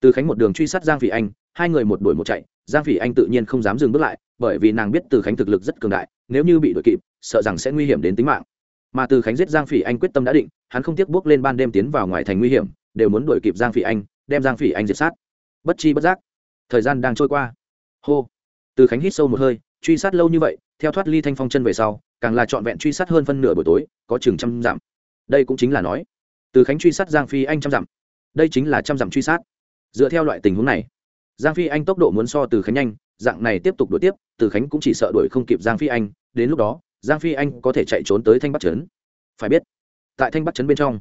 Từ khánh một đường truy sát giang phỉ anh, hai người một đuổi một chạy. Giang phỉ anh tự nhiên không dám dừng bước lại, bởi vì nàng biết từ khánh thực lực rất cường đại, nếu như bị đuổi kịp, sợ rằng sẽ nguy hiểm đến tính mạng. Mà từ khánh giết giang phỉ anh quyết tâm đã định, hắn không tiếc bước lên ban đêm tiến vào ngoài thành nguy hiểm, đều muốn đuổi kịp giang phỉ anh, đem giang phỉ anh diệt sát. Bất chi bất giác. Thời gian đang trôi qua. Hô. Từ khánh hít sâu một hơi, truy sát lâu như vậy theo thoát ly thanh phong chân về sau, càng là trọn vẹn truy sát hơn phân nửa buổi tối, có chừng trăm dặm. Đây cũng chính là nói, từ khánh truy sát giang phi anh trăm dặm. Đây chính là trăm dặm truy sát. Dựa theo loại tình huống này, giang phi anh tốc độ muốn so từ khánh nhanh, dạng này tiếp tục đuổi tiếp, từ khánh cũng chỉ sợ đuổi không kịp giang phi anh, đến lúc đó, giang phi anh có thể chạy trốn tới thanh bắc trấn. Phải biết, tại thanh bắc trấn bên trong,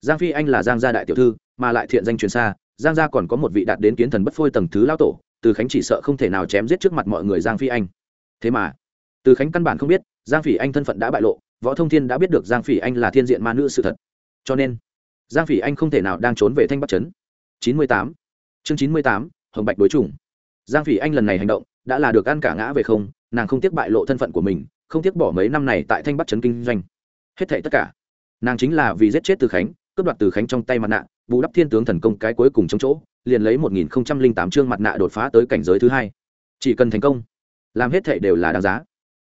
giang phi anh là giang gia đại tiểu thư, mà lại thiện danh truyền xa, giang gia còn có một vị đạt đến kiến thần bất phôi tầng thứ lao tổ, từ khánh chỉ sợ không thể nào chém giết trước mặt mọi người giang phi anh. Thế mà từ khánh căn bản không biết, giang phỉ anh thân phận đã bại lộ, võ thông thiên đã biết được giang phỉ anh là thiên diện ma nữ sự thật. Cho nên, giang phỉ anh không thể nào đang trốn về thanh bắc trấn. Chín mươi tám. Chương chín mươi tám, hồng bạch đối chủng. Giang phỉ anh lần này hành động, đã là được ăn cả ngã về không, nàng không tiếc bại lộ thân phận của mình, không tiếc bỏ mấy năm này tại thanh bắc trấn kinh doanh. Hết thảy tất cả, nàng chính là vì giết chết từ khánh, cướp đoạt từ khánh trong tay mặt nạ, bù đắp thiên tướng thần công cái cuối cùng trong chỗ, liền lấy một nghìn tám chương mặt nạ đột phá tới cảnh giới thứ hai. Chỉ cần thành công, làm hết thảy đều là đáng giá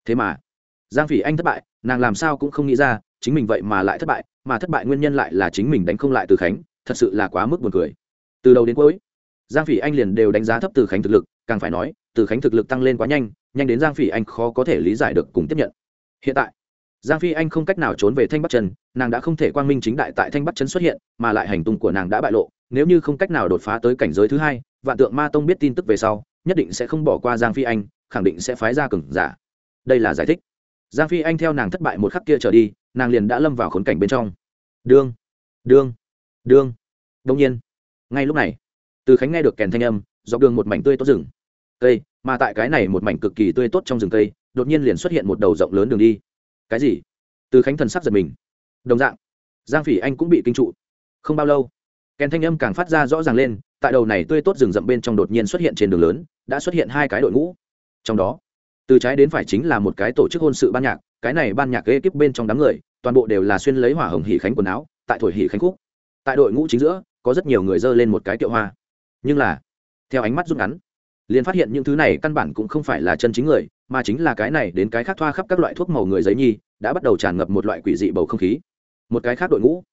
thế mà, giang phỉ anh thất bại, nàng làm sao cũng không nghĩ ra, chính mình vậy mà lại thất bại, mà thất bại nguyên nhân lại là chính mình đánh không lại từ khánh, thật sự là quá mức buồn cười. Từ đầu đến cuối, giang phỉ anh liền đều đánh giá thấp từ khánh thực lực, càng phải nói, từ khánh thực lực tăng lên quá nhanh nhanh đến giang phỉ anh khó có thể lý giải được cùng tiếp nhận. Hiện tại, giang phi anh không cách nào trốn về thanh bắc trần, nàng đã không thể quang minh chính đại tại thanh bắc trấn xuất hiện, mà lại hành tung của nàng đã bại lộ, nếu như không cách nào đột phá tới cảnh giới thứ hai, vạn tượng ma tông biết tin tức về sau, nhất định sẽ không bỏ qua giang phi anh, khẳng định sẽ phái ra cừng giả đây là giải thích. Giang phi anh theo nàng thất bại một khắc kia trở đi, nàng liền đã lâm vào khốn cảnh bên trong. Đương đương đương. Đông nhiên, ngay lúc này, từ khánh nghe được kèn thanh âm, dọc đường một mảnh tươi tốt rừng. Cây, mà tại cái này một mảnh cực kỳ tươi tốt trong rừng cây, đột nhiên liền xuất hiện một đầu rộng lớn đường đi. Cái gì? Từ khánh thần sắc giật mình. Đồng dạng, giang phỉ anh cũng bị kinh trụ. Không bao lâu, kèn thanh âm càng phát ra rõ ràng lên, tại đầu này tươi tốt rừng rậm bên trong đột nhiên xuất hiện trên đường lớn, đã xuất hiện hai cái đội ngũ. Trong đó từ trái đến phải chính là một cái tổ chức hôn sự ban nhạc, cái này ban nhạc ekip bên trong đám người, toàn bộ đều là xuyên lấy hỏa hồng hỉ khánh quần áo, tại thổi hỉ khánh khúc. Tại đội ngũ chính giữa, có rất nhiều người dơ lên một cái kiệu hoa. Nhưng là, theo ánh mắt rút ngắn, liền phát hiện những thứ này căn bản cũng không phải là chân chính người, mà chính là cái này đến cái khác thoa khắp các loại thuốc màu người giấy nhi, đã bắt đầu tràn ngập một loại quỷ dị bầu không khí. Một cái khác đội ngũ,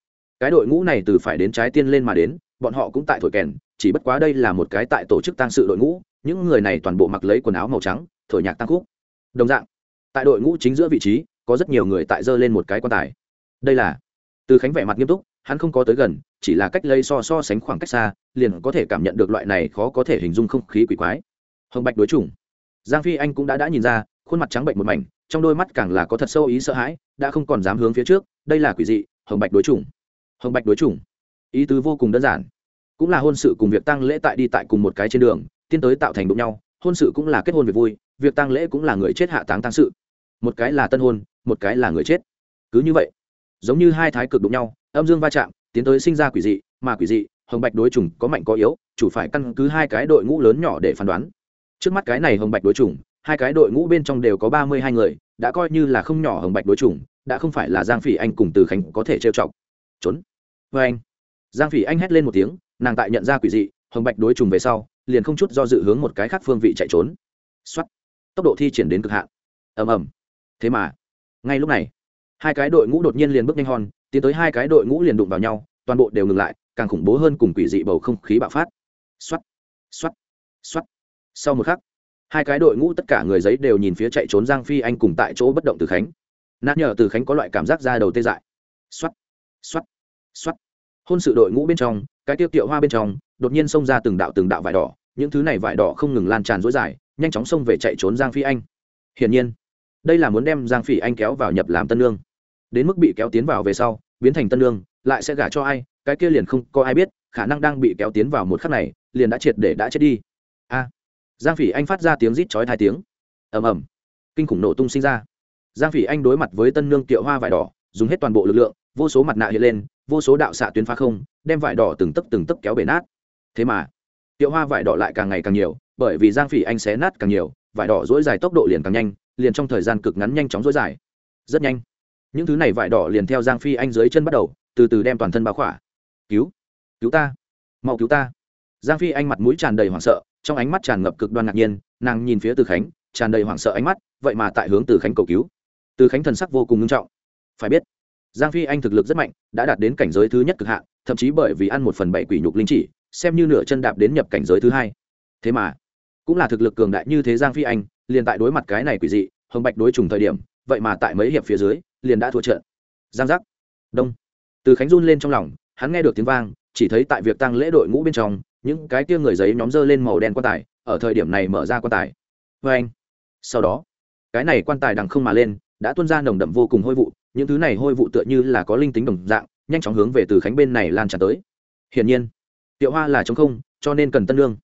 cái đội ngũ này từ phải đến trái tiên lên mà đến, bọn họ cũng tại thổi kèn, chỉ bất quá đây là một cái tại tổ chức tăng sự đội ngũ, những người này toàn bộ mặc lấy quần áo màu trắng thổi nhạc tăng khúc. Đồng dạng, tại đội ngũ chính giữa vị trí, có rất nhiều người tại dơ lên một cái quan tài. Đây là, từ khánh vẻ mặt nghiêm túc, hắn không có tới gần, chỉ là cách lây so so sánh khoảng cách xa, liền có thể cảm nhận được loại này khó có thể hình dung không khí quỷ quái. Hồng bạch đối chủng. Giang phi anh cũng đã đã nhìn ra, khuôn mặt trắng bệnh một mảnh, trong đôi mắt càng là có thật sâu ý sợ hãi, đã không còn dám hướng phía trước, đây là quỷ dị, hồng bạch đối chủng. Hồng bạch đối chủng. Ý tứ vô cùng đơn giản. Cũng là hôn sự cùng việc tăng lễ tại đi tại cùng một cái trên đường, tiến tới tạo thành đụng nhau, hôn sự cũng là kết hôn việc vui việc tang lễ cũng là người chết hạ táng tang sự. Một cái là tân hôn, một cái là người chết. Cứ như vậy, giống như hai thái cực đụng nhau, âm dương va chạm, tiến tới sinh ra quỷ dị, mà quỷ dị, hồng bạch đối chủng có mạnh có yếu, chủ phải căn cứ hai cái đội ngũ lớn nhỏ để phán đoán. Trước mắt cái này hồng bạch đối chủng, hai cái đội ngũ bên trong đều có ba mươi hai người, đã coi như là không nhỏ hồng bạch đối chủng, đã không phải là giang phỉ anh cùng từ khánh có thể trêu chọc. Trốn. Vê anh. Giang phỉ anh hét lên một tiếng, nàng tại nhận ra quỷ dị, hồng bạch đối trùng về sau, liền không chút do dự hướng một cái khác phương vị chạy trốn. X tốc độ thi triển đến cực hạn. Ầm ầm. Thế mà, ngay lúc này, hai cái đội ngũ đột nhiên liền bước nhanh hòn, tiến tới hai cái đội ngũ liền đụng vào nhau, toàn bộ đều ngừng lại, càng khủng bố hơn cùng quỷ dị bầu không khí bạo phát. Xoắt xoắt xoắt sau một khắc, hai cái đội ngũ tất cả người giấy đều nhìn phía chạy trốn giang phi anh cùng tại chỗ bất động từ khánh. Nát nhờ từ khánh có loại cảm giác ra đầu tê dại. Xoắt xoắt xoắt hôn sự đội ngũ bên trong, cái tiêu tiệu hoa bên trong, đột nhiên xông ra từng đạo từng đạo vải đỏ, những thứ này vải đỏ không ngừng lan tràn dối dài nhanh chóng xông về chạy trốn giang phi anh. Hiển nhiên, đây là muốn đem giang phi anh kéo vào nhập làm tân lương đến mức bị kéo tiến vào về sau, biến thành tân lương lại sẽ gả cho ai, cái kia liền không có ai biết, khả năng đang bị kéo tiến vào một khắc này, liền đã triệt để đã chết đi. A! Giang phỉ anh phát ra tiếng rít chói hai tiếng. Ầm ầm. Kinh khủng nổ tung sinh ra. Giang phỉ anh đối mặt với tân nương kiệu hoa vải đỏ, dùng hết toàn bộ lực lượng, vô số mặt nạ hiện lên, vô số đạo xạ tuyến phá không, đem vải đỏ từng tấc từng tấc kéo bể nát. Thế mà, kiệu hoa vải đỏ lại càng ngày càng nhiều bởi vì giang phỉ anh xé nát càng nhiều, vải đỏ dỗi dài tốc độ liền càng nhanh, liền trong thời gian cực ngắn nhanh chóng dỗi dài. Rất nhanh. Những thứ này vải đỏ liền theo giang phi anh dưới chân bắt đầu, từ từ đem toàn thân bao khỏa. Cứu. Cứu ta. Mau cứu ta. Giang phi anh mặt mũi tràn đầy hoảng sợ, trong ánh mắt tràn ngập cực đoan ngạc nhiên, nàng nhìn phía từ khánh, tràn đầy hoảng sợ ánh mắt, vậy mà tại hướng từ khánh cầu cứu. Từ khánh thần sắc vô cùng nghiêm trọng. Phải biết, giang phi anh thực lực rất mạnh, đã đạt đến cảnh giới thứ nhất cực hạn, thậm chí bởi vì ăn một phần bảy quỷ nhục linh chỉ, xem như nửa chân đạp đến nhập cảnh giới thứ hai. Thế mà cũng là thực lực cường đại như thế giang phi anh, liền tại đối mặt cái này quỷ dị, hồng bạch đối trùng thời điểm, vậy mà tại mấy hiệp phía dưới, liền đã thua trận. Giang giác. Đông. Từ khánh run lên trong lòng, hắn nghe được tiếng vang, chỉ thấy tại việc tăng lễ đội ngũ bên trong, những cái kia người giấy nhóm dơ lên màu đen quan tài, ở thời điểm này mở ra quan tài. Vê anh. Sau đó, cái này quan tài đằng không mà lên, đã tuôn ra nồng đậm vô cùng hôi vụ, những thứ này hôi vụ tựa như là có linh tính đồng dạng, nhanh chóng hướng về từ khánh bên này lan tràn tới. Hiển nhiên tiệu hoa là t không, cho nên cần tân lương.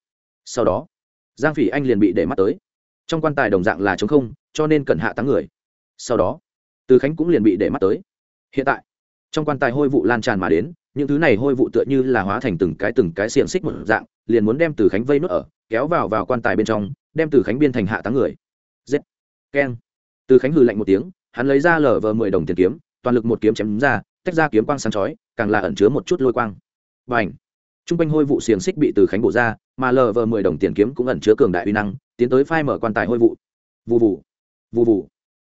Sau đó giang phỉ anh liền bị để mắt tới. Trong quan tài đồng dạng là chống không, cho nên cần hạ táng người. Sau đó, từ khánh cũng liền bị để mắt tới. Hiện tại, trong quan tài hôi vụ lan tràn mà đến, những thứ này hôi vụ tựa như là hóa thành từng cái từng cái xiềng xích một dạng, liền muốn đem từ khánh vây nuốt ở, kéo vào vào quan tài bên trong, đem từ khánh biên thành hạ táng người. Giết! Keng! Từ khánh hừ lạnh một tiếng, hắn lấy ra lở vờ mười đồng tiền kiếm, toàn lực một kiếm chém ra, tách ra kiếm quang sáng chói, càng là ẩn chứa một chút lôi quang. Và ảnh t r u n g quanh hôi vụ xiềng xích bị từ khánh bổ ra mà lờ vờ mười đồng tiền kiếm cũng ẩn chứa cường đại uy năng, tiến tới phai mở quan tài hôi vụ. Vụ vụ vụ vụ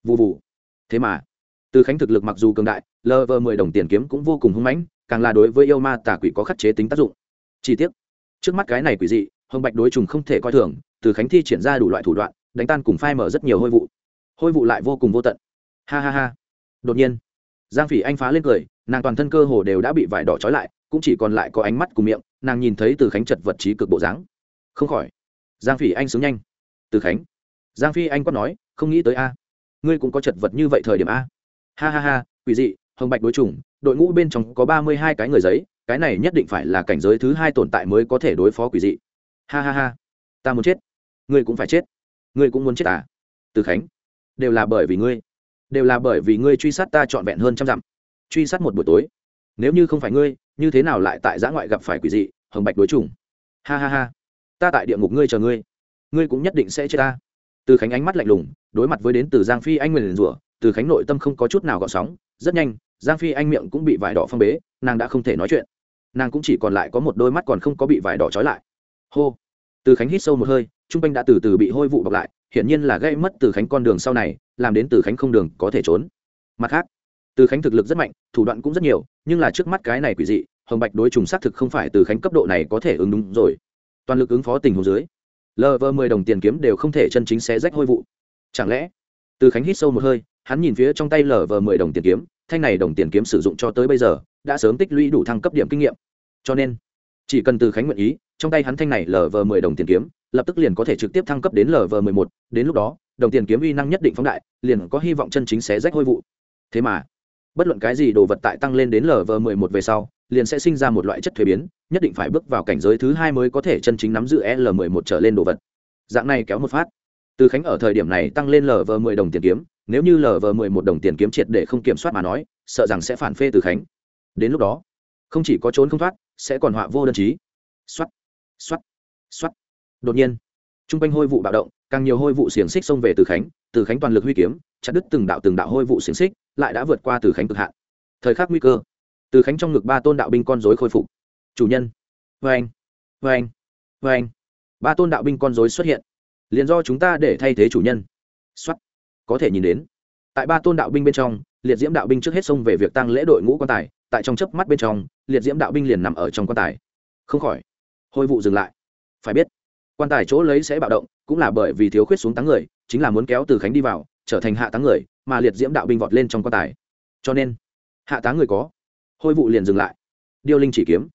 vụ vụ thế mà, từ khánh thực lực mặc dù cường đại, lờ vờ mười đồng tiền kiếm cũng vô cùng hưng mãnh, càng là đối với yêu ma tà quỷ có khắc chế tính tác dụng. Chi tiết trước mắt cái này quỷ dị, hồng bạch đối trùng không thể coi thường, từ khánh thi triển ra đủ loại thủ đoạn, đánh tan cùng phai mở rất nhiều hôi vụ. Hôi vụ lại vô cùng vô tận. Ha ha ha. Đột nhiên, giang phỉ anh phá lên cười, nàng toàn thân cơ hồ đều đã bị vải đỏ trói lại cũng chỉ còn lại có ánh mắt cùng miệng, nàng nhìn thấy từ khánh chật vật trí cực bộ dáng. Không khỏi. Giang phỉ anh sướng nhanh. Từ khánh. Giang phi anh quát nói, không nghĩ tới a. Ngươi cũng có chật vật như vậy thời điểm a. Ha ha ha, quỷ dị, hồng bạch đối chủng, đội ngũ bên trong có ba mươi hai cái người giấy, cái này nhất định phải là cảnh giới thứ hai tồn tại mới có thể đối phó quỷ dị. Ha ha ha. Ta muốn chết. Ngươi cũng phải chết. Ngươi cũng muốn chết à? Từ khánh. Đều là bởi vì ngươi. Đều là bởi vì ngươi truy sát ta trọn vẹn hơn trăm dặm. Truy sát một buổi tối nếu như không phải ngươi, như thế nào lại tại giã ngoại gặp phải quỷ dị, hồng bạch đối chủng? Ha ha ha, ta tại địa ngục ngươi chờ ngươi ngươi cũng nhất định sẽ chết ta. Từ khánh ánh mắt lạnh lùng, đối mặt với đến từ giang phi anh nguyền rủa, từ khánh nội tâm không có chút nào gợn sóng, rất nhanh, giang phi anh miệng cũng bị vải đỏ phong bế, nàng đã không thể nói chuyện. Nàng cũng chỉ còn lại có một đôi mắt còn không có bị vải đỏ trói lại. Hô, từ khánh hít sâu một hơi t r u n g quanh đã từ từ bị hôi vụ bọc lại, hiển nhiên là gây mất từ khánh con đường sau này, làm đến từ khánh không đường có thể trốn. Mặt khác, từ khánh thực lực rất mạnh, thủ đoạn cũng rất nhiều nhưng là trước mắt cái này quỷ dị, hồng bạch đối trùng xác thực không phải từ khánh cấp độ này có thể ứng đúng rồi. Toàn lực ứng phó tình hồ dưới lờ vơ mười đồng tiền kiếm đều không thể chân chính xé rách hôi vụ. Chẳng lẽ, từ khánh hít sâu một hơi, hắn nhìn phía trong tay lờ vờ mười đồng tiền kiếm, thanh này đồng tiền kiếm sử dụng cho tới bây giờ, đã sớm tích lũy đủ thăng cấp điểm kinh nghiệm. Cho nên, chỉ cần từ khánh nguyện ý, trong tay hắn thanh này lờ vờ mười đồng tiền kiếm, lập tức liền có thể trực tiếp thăng cấp đến lờ vờ mười một. Đến lúc đó, đồng tiền kiếm uy năng nhất định phóng đại, liền có hy vọng chân chính xé rách hôi vụ. Thế mà bất luận cái gì đồ vật tại tăng lên đến lv mười một về sau, liền sẽ sinh ra một loại chất thuế biến, nhất định phải bước vào cảnh giới thứ hai mới có thể chân chính nắm giữ l mười một trở lên đồ vật. Dạng này kéo một phát. Từ khánh ở thời điểm này tăng lên lv mười đồng tiền kiếm, nếu như lv mười một đồng tiền kiếm triệt để không kiểm soát mà nói, sợ rằng sẽ phản phê từ khánh. Đến lúc đó, không chỉ có trốn không thoát, sẽ còn họa vô đơn chí. X o á t x o á t x o á t đột nhiên t r u n g quanh hôi vụ bạo động, càng nhiều hôi vụ xiềng xích xông về từ khánh từ khánh toàn lực huy kiếm, chặt đứt từng đạo từng đạo hôi vụ xiềng xích, lại đã vượt qua từ khánh cực hạn. Thời khắc nguy cơ, từ khánh trong ngực ba tôn đạo binh con dối khôi phục. Chủ nhân. Vê anh vê anh vê anh ba tôn đạo binh con dối xuất hiện. Liền do chúng ta để thay thế chủ nhân. Xuất có thể nhìn đến. Tại ba tôn đạo binh bên trong, liệt diễm đạo binh trước hết xông về việc tăng lễ đội ngũ quan tài, tại trong chớp mắt bên trong, liệt diễm đạo binh liền nằm ở trong quan tài. Không khỏi, hôi vụ dừng lại. Phải biết, quan tài chỗ lấy sẽ bạo động, cũng là bởi vì thiếu khuyết xuống táng người chính là muốn kéo từ khánh đi vào, trở thành hạ táng người, mà liệt diễm đạo binh vọt lên trong quan tài. Cho nên, hạ táng người có. Hôi vụ liền dừng lại. Điêu linh chỉ kiếm.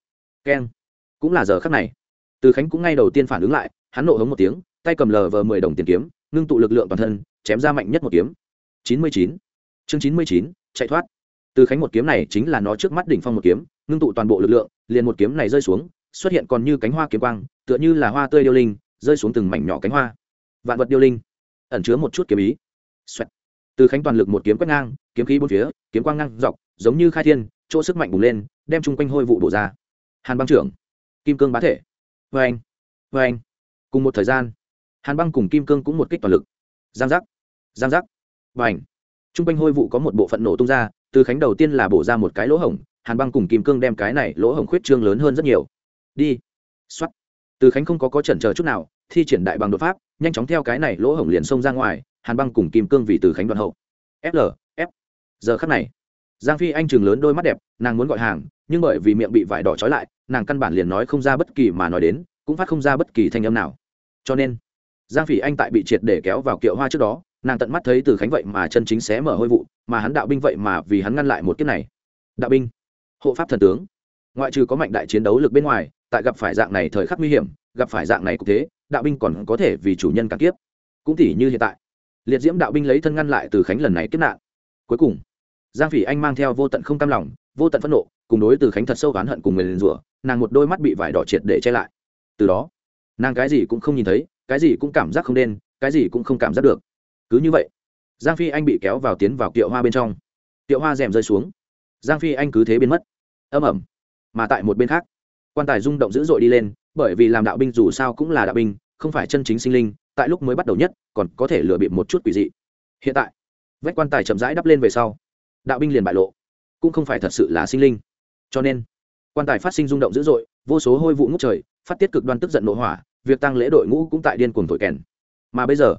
Keng. Cũng là giờ khắc này. Từ khánh cũng ngay đầu tiên phản ứng lại, hắn nộ hống một tiếng, tay cầm lờ vờ mười đồng tiền kiếm, ngưng tụ lực lượng toàn thân, chém ra mạnh nhất một kiếm. Chín mươi chín. Chương chín mươi chín, chạy thoát. Từ khánh một kiếm này chính là nó trước mắt đỉnh phong một kiếm, ngưng tụ toàn bộ lực lượng, liền một kiếm này rơi xuống, xuất hiện còn như cánh hoa kiếm quang, tựa như là hoa tươi điêu linh, rơi xuống từng mảnh nhỏ cánh hoa. Vạn vật điêu linh ẩn chứa một chút kiếm ý. Xoẹt. từ khánh toàn lực một kiếm quét ngang, kiếm khí bốn phía, kiếm quang ngang dọc, giống như khai thiên, chỗ sức mạnh bùng lên, đem chung quanh hôi vụ đổ ra. Hàn băng trưởng. Kim cương bá thể. Vê anh. Vê anh. Cùng một thời gian, hàn băng cùng kim cương cũng một kích toàn lực. Giang giác. Giang giác. Và ảnh t quanh hôi vụ có một bộ phận nổ tung ra, từ khánh đầu tiên là bổ ra một cái lỗ hổng, hàn băng cùng kim cương đem cái này lỗ hổng khuyết trương lớn hơn rất nhiều. Đi. X o á t từ khánh không có có chần chờ chút nào, thi triển đại bằng đột pháp nhanh chóng theo cái này lỗ hổng liền xông ra ngoài, hàn băng cùng kim cương vì từ khánh đoạn hậu. Fl f. Giờ khắc này, giang phi anh chừng lớn đôi mắt đẹp, nàng muốn gọi hàng, nhưng bởi vì miệng bị vải đỏ trói lại, nàng căn bản liền nói không ra bất kỳ mà nói đến, cũng phát không ra bất kỳ thanh âm nào. Cho nên, giang phi anh tại bị triệt để kéo vào kiệu hoa trước đó, nàng tận mắt thấy từ khánh vậy mà chân chính xé mở hôi vụ, mà hắn đạo binh vậy mà vì hắn ngăn lại một kiếp này. Đạo binh, hộ pháp thần tướng. Ngoại trừ có mạnh đại chiến đấu lực bên ngoài, tại gặp phải dạng này thời khắc nguy hiểm, gặp phải dạng này cũng thế đạo binh còn có thể vì chủ nhân càng kiếp. Cũng tỉ như hiện tại, liệt diễm đạo binh lấy thân ngăn lại từ khánh lần này kiếp nạn. Cuối cùng, giang phỉ anh mang theo vô tận không cam lòng, vô tận phẫn nộ, cùng đối từ khánh thật sâu oán hận cùng người liền rủa, nàng một đôi mắt bị vải đỏ triệt để che lại. Từ đó, nàng cái gì cũng không nhìn thấy, cái gì cũng cảm giác không nên, cái gì cũng không cảm giác được. Cứ như vậy, giang phi anh bị kéo vào tiến vào kiệu hoa bên trong. Kiệu hoa rèm rơi xuống. Giang phi anh cứ thế biến mất. Âm ẩm mà tại một bên khác, quan tài rung động dữ dội đi lên bởi vì làm đạo binh dù sao cũng là đạo binh, không phải chân chính sinh linh, tại lúc mới bắt đầu nhất, còn có thể lừa bịp một chút quỷ dị. Hiện tại, vách quan tài chậm rãi đắp lên về sau, đạo binh liền bại lộ, cũng không phải thật sự là sinh linh. Cho nên, quan tài phát sinh rung động dữ dội, vô số hôi vụ ngút trời, phát tiết cực đoan tức giận nội hỏa, việc tăng lễ đội ngũ cũng tại điên cuồng thổi kèn. Mà bây giờ,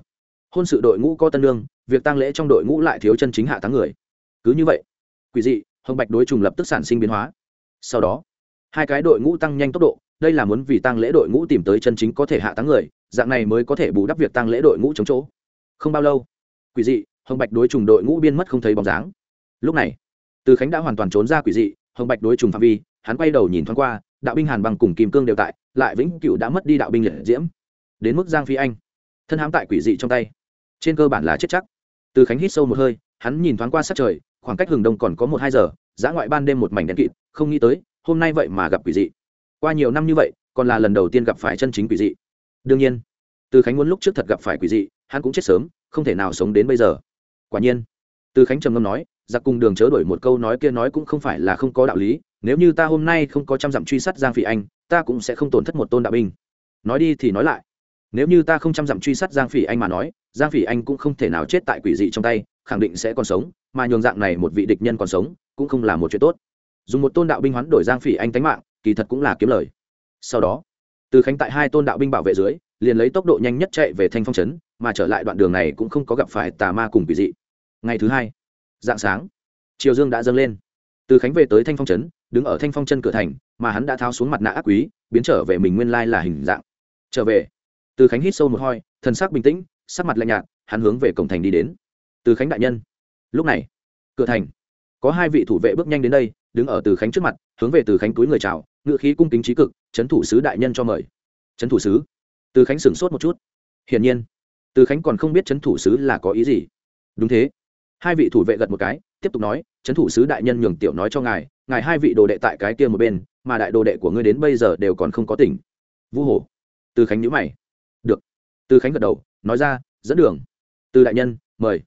hôn sự đội ngũ có tân lương, việc tăng lễ trong đội ngũ lại thiếu chân chính hạ thắng người. Cứ như vậy, quỷ dị, hồng bạch đối trùng lập tức sản sinh biến hóa. Sau đó, hai cái đội ngũ tăng nhanh tốc độ đây là muốn vì tăng lễ đội ngũ tìm tới chân chính có thể hạ táng người, dạng này mới có thể bù đắp việc tăng lễ đội ngũ chống chỗ. Không bao lâu, quỷ dị, hồng bạch đối trùng đội ngũ biên mất không thấy bóng dáng. Lúc này, từ khánh đã hoàn toàn trốn ra quỷ dị, hồng bạch đối trùng phạm vi, hắn quay đầu nhìn thoáng qua, đạo binh hàn bằng cùng kim cương đều tại, lại vĩnh cửu đã mất đi đạo binh liệt diễm. Đến mức giang phi anh, thân hãm tại quỷ dị trong tay. Trên cơ bản là chết chắc. Từ khánh hít sâu một hơi, hắn nhìn thoáng qua sát trời, khoảng cách hừng đông còn có một hai giờ giã ngoại ban đêm một mảnh đen kịt, không nghĩ tới, hôm nay vậy mà gặp quỷ dị qua nhiều năm như vậy, còn là lần đầu tiên gặp phải chân chính quỷ dị. Đương nhiên, từ khánh muốn lúc trước thật gặp phải quỷ dị, hắn cũng chết sớm, không thể nào sống đến bây giờ. Quả nhiên, từ khánh trầm ngâm nói, giặc cùng đường chớ đổi một câu nói kia nói cũng không phải là không có đạo lý, nếu như ta hôm nay không có trăm dặm truy sát giang phỉ anh, ta cũng sẽ không tổn thất một tôn đạo binh. Nói đi thì nói lại. Nếu như ta không trăm dặm truy sát giang phỉ anh mà nói, giang phỉ anh cũng không thể nào chết tại quỷ dị trong tay, khẳng định sẽ còn sống, mà nhường dạng này một vị địch nhân còn sống, cũng không là một chuyện tốt. Dùng một tôn đạo binh hoán đổi giang phỉ anh tánh mạng kỳ thật cũng là kiếm lời. Sau đó, từ khánh tại hai tôn đạo binh bảo vệ dưới, liền lấy tốc độ nhanh nhất chạy về thanh phong trấn, mà trở lại đoạn đường này cũng không có gặp phải tà ma cùng quỷ dị. Ngày thứ hai, dạng sáng chiều dương đã dâng lên. Từ khánh về tới thanh phong trấn, đứng ở thanh phong chân cửa thành, mà hắn đã tháo xuống mặt nạ ác quý, biến trở về mình nguyên lai là hình dạng. Trở về, từ khánh hít sâu một hoi thần sắc bình tĩnh, sắc mặt lạnh nhạt, hắn hướng về cổng thành đi đến. Từ khánh đại nhân, lúc này, cửa thành có hai vị thủ vệ bước nhanh đến đây, đứng ở từ khánh trước mặt, hướng về từ khánh túi người chào, ngự khí cung kính trí cực trấn thủ sứ đại nhân cho mời. Trấn thủ sứ? Từ khánh sửng sốt một chút. Hiển nhiên, từ khánh còn không biết trấn thủ sứ là có ý gì. Đúng thế. Hai vị thủ vệ gật một cái, tiếp tục nói trấn thủ sứ đại nhân nhường tiểu nói cho ngài ngài hai vị đồ đệ tại cái kia một bên, mà đại đồ đệ của ngươi đến bây giờ đều còn không có tỉnh. Vu hồ. Từ khánh nhữ mày. Được. Từ khánh gật đầu, nói ra, dẫn đường. Từ đại nhân, mời.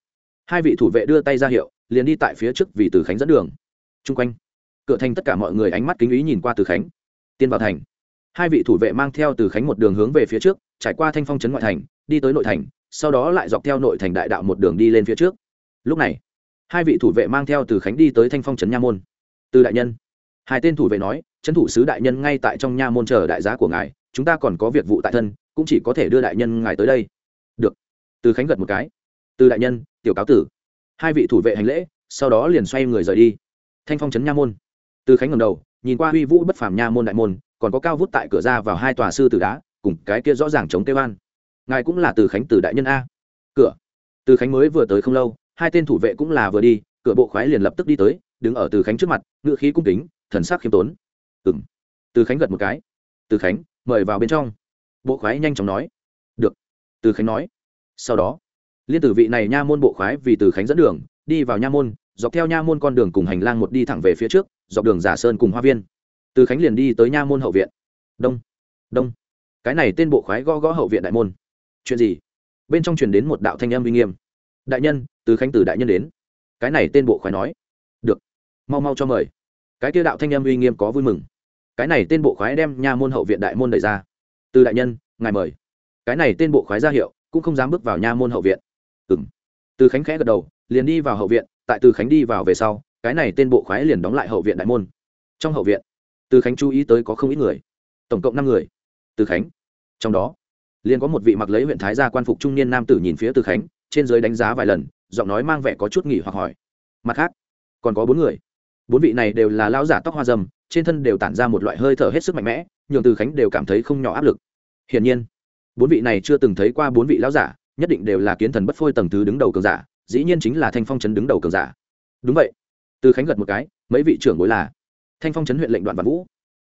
Hai vị thủ vệ đưa tay ra hiệu liền đi tại phía trước vì từ khánh dẫn đường. T r u n g quanh, cửa thành tất cả mọi người ánh mắt kính ý nhìn qua từ khánh. Tiên vào thành, hai vị thủ vệ mang theo từ khánh một đường hướng về phía trước, trải qua thanh phong trấn ngoại thành, đi tới nội thành, sau đó lại dọc theo nội thành đại đạo một đường đi lên phía trước. Lúc này, hai vị thủ vệ mang theo từ khánh đi tới thanh phong trấn nha môn. Từ đại nhân, hai tên thủ vệ nói trấn thủ sứ đại nhân ngay tại trong nha môn chờ đại giá của ngài, chúng ta còn có việc vụ tại thân, cũng chỉ có thể đưa đại nhân ngài tới đây. Được. Từ khánh gật một cái. Từ đại nhân, tiểu cáo tử hai vị thủ vệ hành lễ, sau đó liền xoay người rời đi. Thanh phong trấn nha môn. Từ khánh ngầm đầu, nhìn qua huy vũ bất phàm nha môn đại môn, còn có cao vút tại cửa ra vào hai tòa sư tử đá, cùng cái kia rõ ràng chống tây van ngài cũng là từ khánh từ đại nhân a? Cửa. Từ khánh mới vừa tới không lâu, hai tên thủ vệ cũng là vừa đi, cửa bộ khoái liền lập tức đi tới, đứng ở từ khánh trước mặt, ngựa khí cung kính, thần sắc khiêm tốn. Ừ m từ khánh gật một cái. Từ khánh, mời vào bên trong. Bộ khoái nhanh chóng nói. Được. Từ khánh nói. Sau đó liên tử vị này nha môn bộ khoái vì từ khánh dẫn đường, đi vào nha môn, dọc theo nha môn con đường cùng hành lang một đi thẳng về phía trước, dọc đường giả sơn cùng hoa viên. Từ khánh liền đi tới nha môn hậu viện. Đông đông. Cái này tên bộ khoái gõ gõ hậu viện đại môn. Chuyện gì? Bên trong truyền đến một đạo thanh âm uy nghiêm. Đại nhân, từ khánh từ đại nhân đến. Cái này tên bộ khoái nói. Được. Mau mau cho mời. Cái kia đạo thanh âm uy nghiêm có vui mừng. Cái này tên bộ khoái đem nha môn hậu viện đại môn đẩy ra. Từ đại nhân, ngài mời. Cái này tên bộ khoái ra hiệu, cũng không dám bước vào nha môn hậu viện ừng từ khánh khẽ gật đầu, liền đi vào hậu viện, tại từ khánh đi vào về sau, cái này tên bộ khoái liền đóng lại hậu viện đại môn. Trong hậu viện, từ khánh chú ý tới có không ít người. Tổng cộng năm người. Từ khánh. Trong đó, liền có một vị mặc lấy huyện thái gia quan phục trung niên nam tử nhìn phía từ khánh, trên dưới đánh giá vài lần, giọng nói mang vẻ có chút nghỉ hoặc hỏi. Mặt khác, còn có bốn người. Bốn vị này đều là lao giả tóc hoa dâm, trên thân đều tản ra một loại hơi thở hết sức mạnh mẽ, nhường từ khánh đều cảm thấy không nhỏ áp lực. Hiển nhiên, bốn vị này chưa từng thấy qua bốn vị lão giả nhất định đều là kiến thần bất phôi tầng thứ đứng đầu cường giả, dĩ nhiên chính là thanh phong trấn đứng đầu cường giả. Đúng vậy. Từ khánh gật một cái, mấy vị trưởng bối là thanh phong trấn huyện lệnh đoạn văn vũ.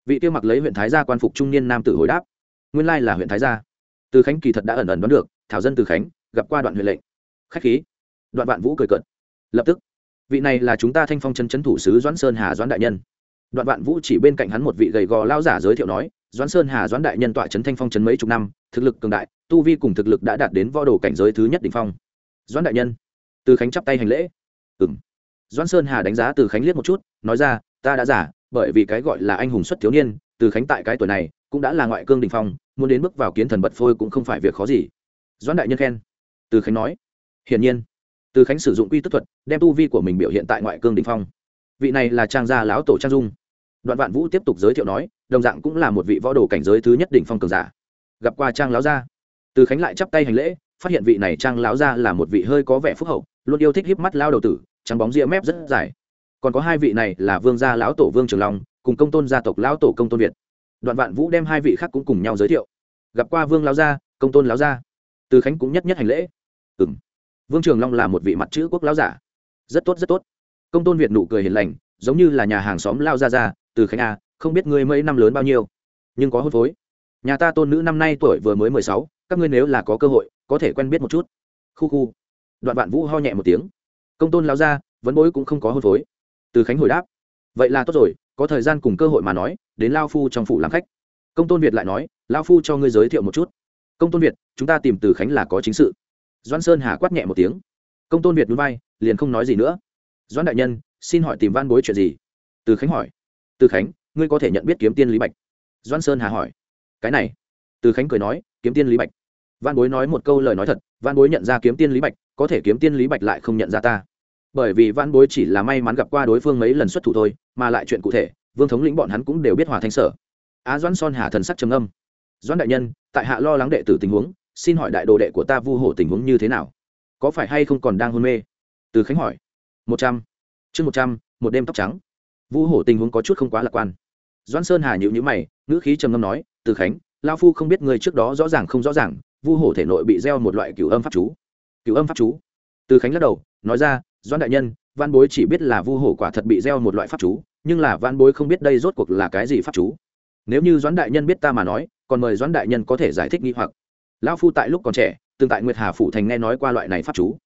Vị tiêu mặc lấy huyện thái gia quan phục trung niên nam tử hồi đáp, nguyên lai là huyện thái gia. Từ khánh kỳ thật đã ẩn ẩn đoán được, thảo dân từ khánh, gặp qua đoạn huyện lệnh. Khách khí. Đoạn vạn vũ cười cợt. Lập tức, vị này là chúng ta thanh phong chấn chấn thủ sứ doãn sơn hà doãn đại nhân đoạn vạn vũ chỉ bên cạnh hắn một vị gầy gò lao giả giới thiệu nói, doãn sơn hà, doãn đại nhân tọa trấn thanh phong trấn mấy chục năm, thực lực cường đại, tu vi cùng thực lực đã đạt đến võ đồ cảnh giới thứ nhất đ ỉ n h phong. Doãn đại nhân, từ khánh chắp tay hành lễ. Ừ m doãn sơn hà đánh giá từ khánh liếc một chút, nói ra, ta đã giả, bởi vì cái gọi là anh hùng xuất thiếu niên, từ khánh tại cái tuổi này cũng đã là ngoại cương đình phong, muốn đến bước vào kiến thần bật phôi cũng không phải việc khó gì. Doãn đại nhân khen. Từ khánh nói, hiển nhiên, từ khánh sử dụng quy tức thuật, đem tu vi của mình biểu hiện tại ngoại cương đình phong. Vị này là trang gia lão tổ trang dung đoạn vạn vũ tiếp tục giới thiệu nói, đồng dạng cũng là một vị võ đồ cảnh giới thứ nhất đỉnh phong cường giả. Gặp qua trang Láo gia. Từ khánh lại chắp tay hành lễ, phát hiện vị này trang Láo gia là một vị hơi có vẻ phúc hậu, luôn yêu thích híp mắt lao đầu tử, trắng bóng ria mép rất dài. Còn có hai vị này là vương gia lão tổ vương trường long, cùng công tôn gia tộc lão tổ công tôn việt. Đoạn vạn vũ đem hai vị khác cũng cùng nhau giới thiệu. Gặp qua vương lão gia, công tôn lão gia. Từ khánh cũng nhất nhất hành lễ. Ừ vương trường long là một vị mặt chữ quốc lão giả. Rất tốt rất tốt. Công tôn việt nụ cười hiền lành, giống như là nhà hàng xóm lao gia gia từ khánh a không biết ngươi mấy năm lớn bao nhiêu nhưng có hôn phối. Nhà ta tôn nữ năm nay tuổi vừa mới mười sáu các ngươi nếu là có cơ hội có thể quen biết một chút. Khu khu. Đoạn vạn vũ ho nhẹ một tiếng. Công tôn lao ra vấn bối cũng không có hôn phối. Từ khánh hồi đáp. Vậy là tốt rồi có thời gian cùng cơ hội mà nói đến lao phu trong phủ làm khách. Công tôn việt lại nói lao phu cho ngươi giới thiệu một chút. Công tôn việt chúng ta tìm từ khánh là có chính sự. Doan sơn hà quát nhẹ một tiếng. Công tôn việt núi vai, liền không nói gì nữa. Doan đại nhân xin hỏi tìm văn bối chuyện gì? Từ khánh hỏi từ khánh, ngươi có thể nhận biết kiếm tiên lý bạch? Doan sơn hà hỏi. Cái này. Từ khánh cười nói, kiếm tiên lý bạch. Văn bối nói một câu lời nói thật văn bối nhận ra kiếm tiên lý bạch, có thể kiếm tiên lý bạch lại không nhận ra ta. Bởi vì văn bối chỉ là may mắn gặp qua đối phương mấy lần xuất thủ thôi, mà lại chuyện cụ thể, vương thống lĩnh bọn hắn cũng đều biết hòa thanh sở. Á doan son hà thần sắc trầm âm doan đại nhân, tại hạ lo lắng đệ tử tình huống, xin hỏi đại đồ đệ của ta vu hổ tình huống như thế nào? Có phải hay không còn đang hôn mê? Từ khánh hỏi. Một trăm. Chương một trăm, một đêm tóc trắng vu hổ tình huống có chút không quá lạc quan. Doan sơn hà nhịu nhữ mày, ngữ khí trầm ngâm nói, từ khánh lao phu không biết người trước đó rõ ràng không rõ ràng vu hổ thể nội bị gieo một loại cửu âm pháp chú. Cửu âm pháp chú? Từ khánh lắc đầu, nói ra doan đại nhân, văn bối chỉ biết là vu hổ quả thật bị gieo một loại pháp chú, nhưng là văn bối không biết đây rốt cuộc là cái gì pháp chú. Nếu như doãn đại nhân biết ta mà nói, còn mời doãn đại nhân có thể giải thích nghi hoặc. Lão phu tại lúc còn trẻ, từng tại nguyệt hà phủ thành nghe nói qua loại này pháp chú.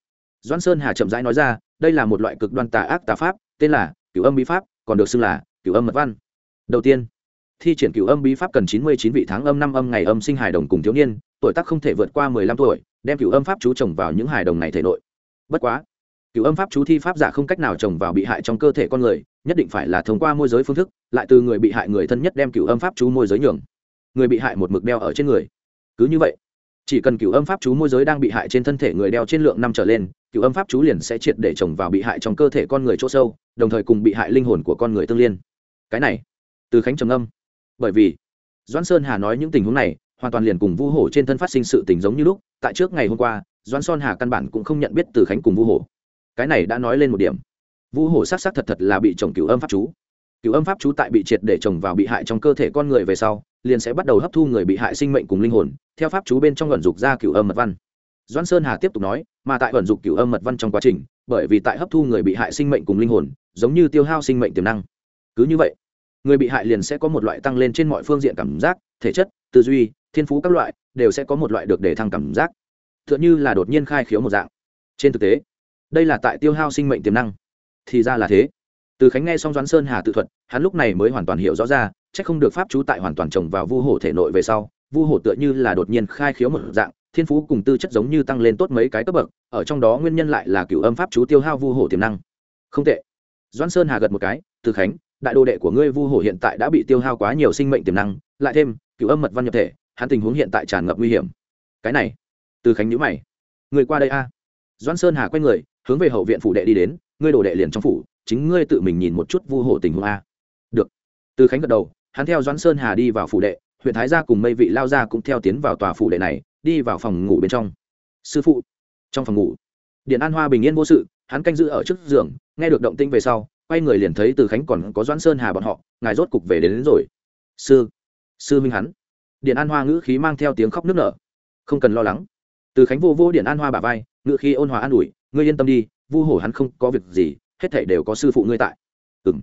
Doãn sơn hà chậm rãi nói ra, đây là một loại cực đoan tà ác tà pháp, tên là cửu âm bí pháp còn được xưng là cửu âm mật văn. Đầu tiên, thi triển cửu âm bí pháp cần chín mươi chín vị tháng âm năm âm ngày âm sinh hài đồng cùng thiếu niên, tuổi tác không thể vượt qua mười lăm tuổi, đem cửu âm pháp chú trồng vào những hài đồng này thể nội. Bất quá, cửu âm pháp chú thi pháp giả không cách nào trồng vào bị hại trong cơ thể con người, nhất định phải là thông qua môi giới phương thức, lại từ người bị hại người thân nhất đem cửu âm pháp chú môi giới nhường. Người bị hại một mực đeo ở trên người. Cứ như vậy, chỉ cần cửu âm pháp chú môi giới đang bị hại trên thân thể người đeo trên lượng năm trở lên, cửu âm pháp chú liền sẽ triệt để trồng vào bị hại trong cơ thể con người chỗ sâu đồng thời cùng bị hại linh hồn của con người tương liên. Cái này, từ khánh trầm âm bởi vì, doãn sơn hà nói những tình huống này, hoàn toàn liền cùng vu hổ trên thân phát sinh sự tình giống như lúc, tại trước ngày hôm qua, doãn sơn hà căn bản cũng không nhận biết từ khánh cùng vu hổ. Cái này đã nói lên một điểm. Vu hổ s á c s á c thật thật là bị chồng cửu âm pháp chú. Cựu âm pháp chú tại bị triệt để chồng vào bị hại trong cơ thể con người về sau, liền sẽ bắt đầu hấp thu người bị hại sinh mệnh cùng linh hồn, theo pháp chú bên trong vận dục ra cựu âm mật văn. Doãn sơn hà tiếp tục nói, mà tại vận dục cựu âm mật văn trong quá trình bởi vì tại hấp thu người bị hại sinh mệnh cùng linh hồn, giống như tiêu hao sinh mệnh tiềm năng. Cứ như vậy, người bị hại liền sẽ có một loại tăng lên trên mọi phương diện cảm giác, thể chất, tư duy, thiên phú các loại, đều sẽ có một loại được để thăng cảm giác. T h ư ợ n như là đột nhiên khai khiếu một dạng. Trên thực tế, đây là tại tiêu hao sinh mệnh tiềm năng. Thì ra là thế. Từ khánh nghe xong doãn sơn hà tự thuật, hắn lúc này mới hoàn toàn hiểu rõ ra c h ắ c không được pháp chú tại hoàn toàn trồng vào vu hổ thể nội về sau, vu hổ tựa như là đột nhiên khai khiếu một dạng thiên phú cùng tư chất giống như tăng lên tốt mấy cái cấp bậc, ở trong đó nguyên nhân lại là cựu âm pháp chú tiêu hao vu hổ tiềm năng. Không tệ. Doãn sơn hà gật một cái, từ khánh, đại đồ đệ của ngươi vu hổ hiện tại đã bị tiêu hao quá nhiều sinh mệnh tiềm năng, lại thêm cựu âm mật văn nhập thể, hắn tình huống hiện tại tràn ngập nguy hiểm. Cái này, từ khánh nhữ mày. Người qua đây a. Doãn sơn hà quay người, hướng về hậu viện phủ đệ đi đến, ngươi đồ đệ liền trong phủ, chính ngươi tự mình nhìn một chút vu hổ tình huống a. Được. Từ khánh gật đầu, hắn theo doãn sơn hà đi vào phủ đệ, huyện thái gia cùng mây vị lao gia cũng theo tiến vào tòa phủ đệ này đi vào phòng ngủ bên trong. Sư phụ trong phòng ngủ điện an hoa bình yên vô sự hắn canh giữ ở trước giường nghe được động tinh về sau quay người liền thấy từ khánh còn có doãn sơn hà bọn họ ngài rốt cục về đến, đến rồi. Sư sư minh hắn. Điện an hoa ngữ khí mang theo tiếng khóc nức nở. Không cần lo lắng. Từ khánh vô vô điện an hoa bà vai ngữ khí ôn hòa an ủi ngươi yên tâm đi vu hổ hắn không có việc gì hết thể đều có sư phụ ngươi tại. Ừng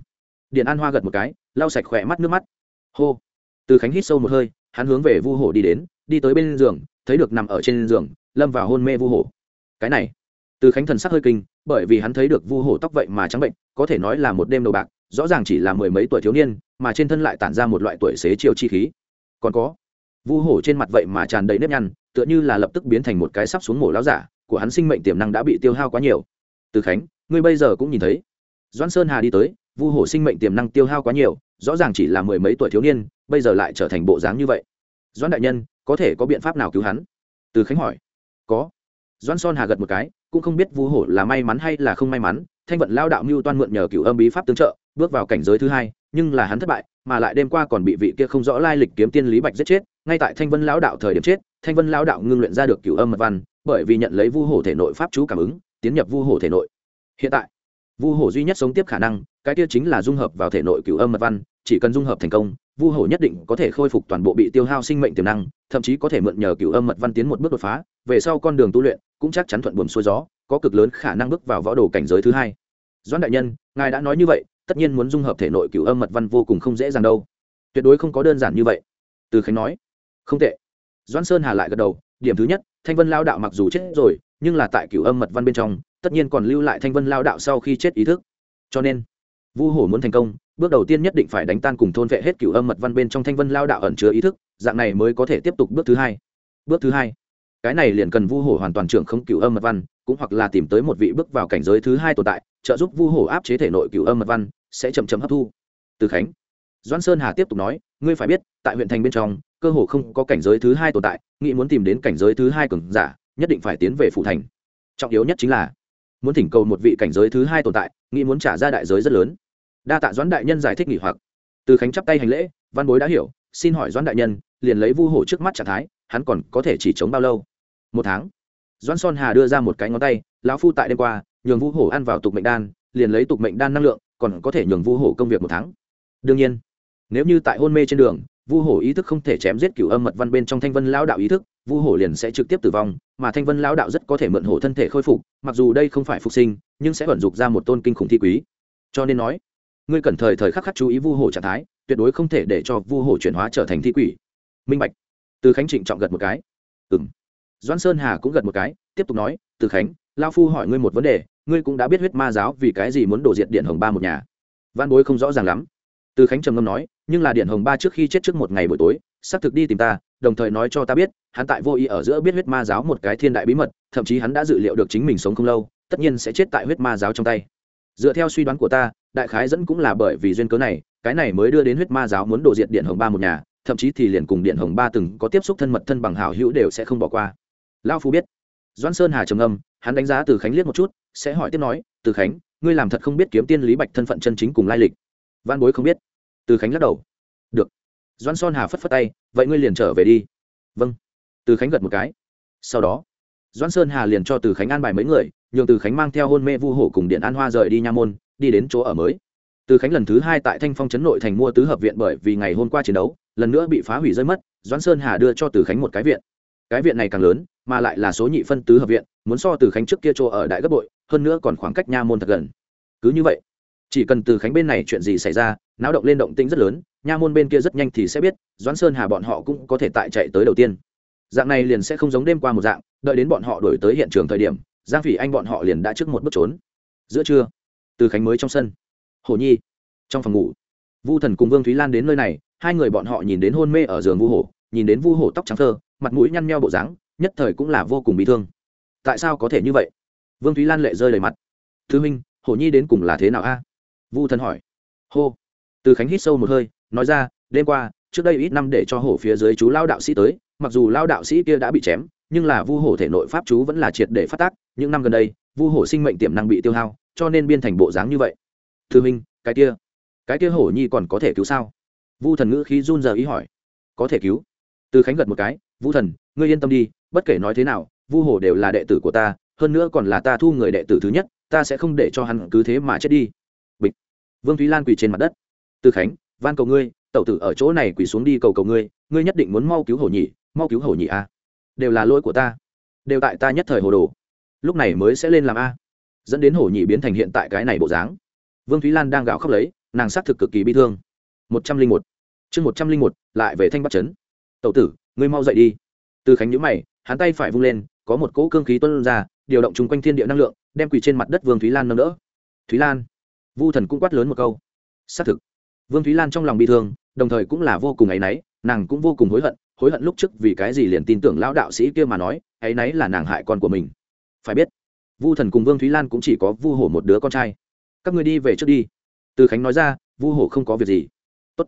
điện an hoa gật một cái lau sạch khỏe mắt nước mắt. Hô. Từ khánh hít sâu một hơi hắn hướng về vu hổ đi đến đi tới bên giường thấy được nằm ở trên giường, lâm vào hôn mê vu hổ. Cái này, từ khánh thần sắc hơi kinh, bởi vì hắn thấy được vu hổ tóc vậy mà trắng bệnh, có thể nói là một đêm đầu bạc, rõ ràng chỉ là mười mấy tuổi thiếu niên, mà trên thân lại tản ra một loại tuổi xế chiều chi khí. Còn có, vu hổ trên mặt vậy mà tràn đầy nếp nhăn, tựa như là lập tức biến thành một cái sắp xuống mổ láo giả, của hắn sinh mệnh tiềm năng đã bị tiêu hao quá nhiều. Từ khánh, ngươi bây giờ cũng nhìn thấy. Doãn sơn hà đi tới, vu hổ sinh mệnh tiềm năng tiêu hao quá nhiều, rõ ràng chỉ là mười mấy tuổi thiếu niên, bây giờ lại trở thành bộ dáng như vậy. Doãn đại nhân có thể có biện pháp nào cứu hắn? Từ khánh hỏi. Có. Doãn son hà gật một cái, cũng không biết vu hổ là may mắn hay là không may mắn, thanh vận lao đạo mưu toan mượn nhờ cựu âm bí pháp tương trợ, bước vào cảnh giới thứ hai, nhưng là hắn thất bại, mà lại đêm qua còn bị vị kia không rõ lai lịch kiếm tiên lý bạch giết chết, ngay tại thanh vân lão đạo thời điểm chết, thanh vân lão đạo ngưng luyện ra được cựu âm mật văn, bởi vì nhận lấy vu hổ thể nội pháp chú cảm ứng, tiến nhập vu hổ thể nội. Hiện tại, vu hổ duy nhất sống tiếp khả năng, cái kia chính là dung hợp vào thể nội cựu âm mật văn, chỉ cần dung hợp thành công vu hổ nhất định có thể khôi phục toàn bộ bị tiêu hao sinh mệnh tiềm năng, thậm chí có thể mượn nhờ cựu âm mật văn tiến một bước đột phá, về sau con đường tu luyện cũng chắc chắn thuận buồm xuôi gió, có cực lớn khả năng bước vào võ đồ cảnh giới thứ hai. Doãn đại nhân, ngài đã nói như vậy, tất nhiên muốn dung hợp thể nội cựu âm mật văn vô cùng không dễ dàng đâu. Tuyệt đối không có đơn giản như vậy. Từ khánh nói. Không tệ. Doãn sơn hà lại gật đầu, điểm thứ nhất, thanh vân lao đạo mặc dù chết rồi, nhưng là tại cựu âm mật văn bên trong, tất nhiên còn lưu lại thanh vân lao đạo sau khi chết ý thức. Cho nên, vu hổ muốn thành công bước đầu tiên nhất định phải đánh tan cùng thôn vệ hết cựu âm mật văn bên trong thanh vân lao đạo ẩn chứa ý thức, dạng này mới có thể tiếp tục bước thứ hai. Bước thứ hai, cái này liền cần vu hổ hoàn toàn trưởng không cựu âm mật văn, cũng hoặc là tìm tới một vị bước vào cảnh giới thứ hai tồn tại, trợ giúp vu hổ áp chế thể nội cựu âm mật văn, sẽ chậm chậm hấp thu. Từ khánh, doãn sơn hà tiếp tục nói, ngươi phải biết, tại huyện thành bên trong, cơ hồ không có cảnh giới thứ hai tồn tại, nghĩ muốn tìm đến cảnh giới thứ hai cường giả, nhất định phải tiến về phủ thành. Trọng yếu nhất chính là, muốn thỉnh cầu một vị cảnh giới thứ hai tồn tại, nghĩ muốn trả ra đại giới rất lớn đa tạ doãn đại nhân giải thích nghỉ hoặc. Từ khánh chắp tay hành lễ, văn bối đã hiểu, xin hỏi doãn đại nhân, liền lấy vu hổ trước mắt trạng thái, hắn còn có thể chỉ chống bao lâu? Một tháng. Doãn son hà đưa ra một cái ngón tay, lão phu tại đêm qua, nhường vu hổ ăn vào tục mệnh đan, liền lấy tục mệnh đan năng lượng, còn có thể nhường vu hổ công việc một tháng. Đương nhiên, nếu như tại hôn mê trên đường, vu hổ ý thức không thể chém giết cửu âm mật văn bên trong thanh vân lão đạo ý thức, vu hổ liền sẽ trực tiếp tử vong, mà thanh vân lão đạo rất có thể mượn hổ thân thể khôi phục, mặc dù đây không phải phục sinh, nhưng sẽ vận dụng ra một tôn kinh khủng thi quý. Cho nên nói ngươi cần thời thời khắc khắc chú ý vu hổ trạng thái, tuyệt đối không thể để cho vu hổ chuyển hóa trở thành thi quỷ. Minh bạch. Từ khánh trịnh trọng gật một cái. Ừng doãn sơn hà cũng gật một cái, tiếp tục nói, từ khánh lao phu hỏi ngươi một vấn đề, ngươi cũng đã biết huyết ma giáo vì cái gì muốn đổ diệt điện hồng ba một nhà. Văn bối không rõ ràng lắm. Từ khánh trầm ngâm nói, nhưng là điện hồng ba trước khi chết trước một ngày buổi tối, xác thực đi tìm ta, đồng thời nói cho ta biết, hắn tại vô ý ở giữa biết huyết ma giáo một cái thiên đại bí mật, thậm chí hắn đã dự liệu được chính mình sống không lâu, tất nhiên sẽ chết tại huyết ma giáo trong tay. Dựa theo suy đoán của ta đại khái dẫn cũng là bởi vì duyên cớ này, cái này mới đưa đến huyết ma giáo muốn đổ diệt điện hồng ba một nhà, thậm chí thì liền cùng điện hồng ba từng có tiếp xúc thân mật thân bằng hảo hữu đều sẽ không bỏ qua. Lao phu biết. Doãn sơn hà trầm ngâm, hắn đánh giá từ khánh liếc một chút, sẽ hỏi tiếp nói, từ khánh, ngươi làm thật không biết kiếm tiên lý bạch thân phận chân chính cùng lai lịch? Văn bối không biết. Từ khánh lắc đầu. Được. Doãn son hà phất phất tay, vậy ngươi liền trở về đi. Vâng. Từ khánh gật một cái. Sau đó, doãn sơn hà liền cho từ khánh an bài mấy người, nhường từ khánh mang theo hôn mê vu hổ cùng điện an hoa rời đi nha môn đi đến chỗ ở mới. Từ khánh lần thứ hai tại thanh phong trấn nội thành mua tứ hợp viện bởi vì ngày hôm qua chiến đấu, lần nữa bị phá hủy rơi mất, doãn sơn hà đưa cho từ khánh một cái viện. Cái viện này càng lớn, mà lại là số nhị phân tứ hợp viện, muốn so từ khánh trước kia chỗ ở đại gấp bội, hơn nữa còn khoảng cách nha môn thật gần. Cứ như vậy, chỉ cần từ khánh bên này chuyện gì xảy ra, náo động lên động tĩnh rất lớn, nha môn bên kia rất nhanh thì sẽ biết, doãn sơn hà bọn họ cũng có thể tại chạy tới đầu tiên. Dạng này liền sẽ không giống đêm qua một dạng, đợi đến bọn họ đổi tới hiện trường thời điểm, giang phỉ anh bọn họ liền đã trước một bước trốn. Giữa trưa từ khánh mới trong sân. Hồ nhi, trong phòng ngủ. Vu thần cùng vương thúy lan đến nơi này, hai người bọn họ nhìn đến hôn mê ở giường vu hổ, nhìn đến vu hổ tóc trắng thơ, mặt mũi nhăn nheo bộ dáng, nhất thời cũng là vô cùng bị thương. Tại sao có thể như vậy? Vương thúy lan lệ rơi đầy mặt. Thứ minh hổ nhi đến cùng là thế nào a? Vu thần hỏi. Hô. Từ khánh hít sâu một hơi, nói ra, đêm qua, trước đây ít năm để cho hổ phía dưới chú lao đạo sĩ tới, mặc dù lao đạo sĩ kia đã bị chém, nhưng là vu hổ thể nội pháp chú vẫn là triệt để phát tác. Những năm gần đây, vu hổ sinh mệnh tiềm năng bị tiêu hao cho nên biên thành bộ dáng như vậy. Thư minh cái kia cái kia hổ nhi còn có thể cứu sao? Vu thần ngữ khí run giờ ý hỏi. Có thể cứu. Từ khánh gật một cái vu thần ngươi yên tâm đi bất kể nói thế nào vu hổ đều là đệ tử của ta hơn nữa còn là ta thu người đệ tử thứ nhất ta sẽ không để cho hắn cứ thế mà chết đi. Bịch. Vương thúy lan quỳ trên mặt đất. Từ khánh van cầu ngươi tẩu tử ở chỗ này quỳ xuống đi cầu cầu ngươi ngươi nhất định muốn mau cứu hổ nhị, mau cứu hổ nhị a. Đều là lỗi của ta. Đều tại ta nhất thời hồ đồ. Lúc này mới sẽ lên làm a dẫn đến hổ nhị biến thành hiện tại cái này bộ dáng. Vương thúy lan đang gào khóc lấy, nàng xác thực cực kỳ bi thương. Một trăm linh một. Chương một trăm linh một, lại về thanh bắc trấn. Tậu tử, ngươi mau dậy đi. Từ khánh nhữ mày, hắn tay phải vung lên, có một cỗ cương khí tuân ra, điều động chung quanh thiên địa năng lượng, đem quỳ trên mặt đất vương thúy lan nâng đỡ. Thúy lan. Vu thần cũng quát lớn một câu. Xác thực. Vương thúy lan trong lòng bị thương, đồng thời cũng là vô cùng áy náy, nàng cũng vô cùng hối hận hối hận lúc trước vì cái gì liền tin tưởng lão đạo sĩ kia mà nói, áy náy là nàng hại con của mình. Phải biết vu thần cùng vương thúy lan cũng chỉ có vu hổ một đứa con trai. Các người đi về trước đi. Từ khánh nói ra, vu hổ không có việc gì. Tốt.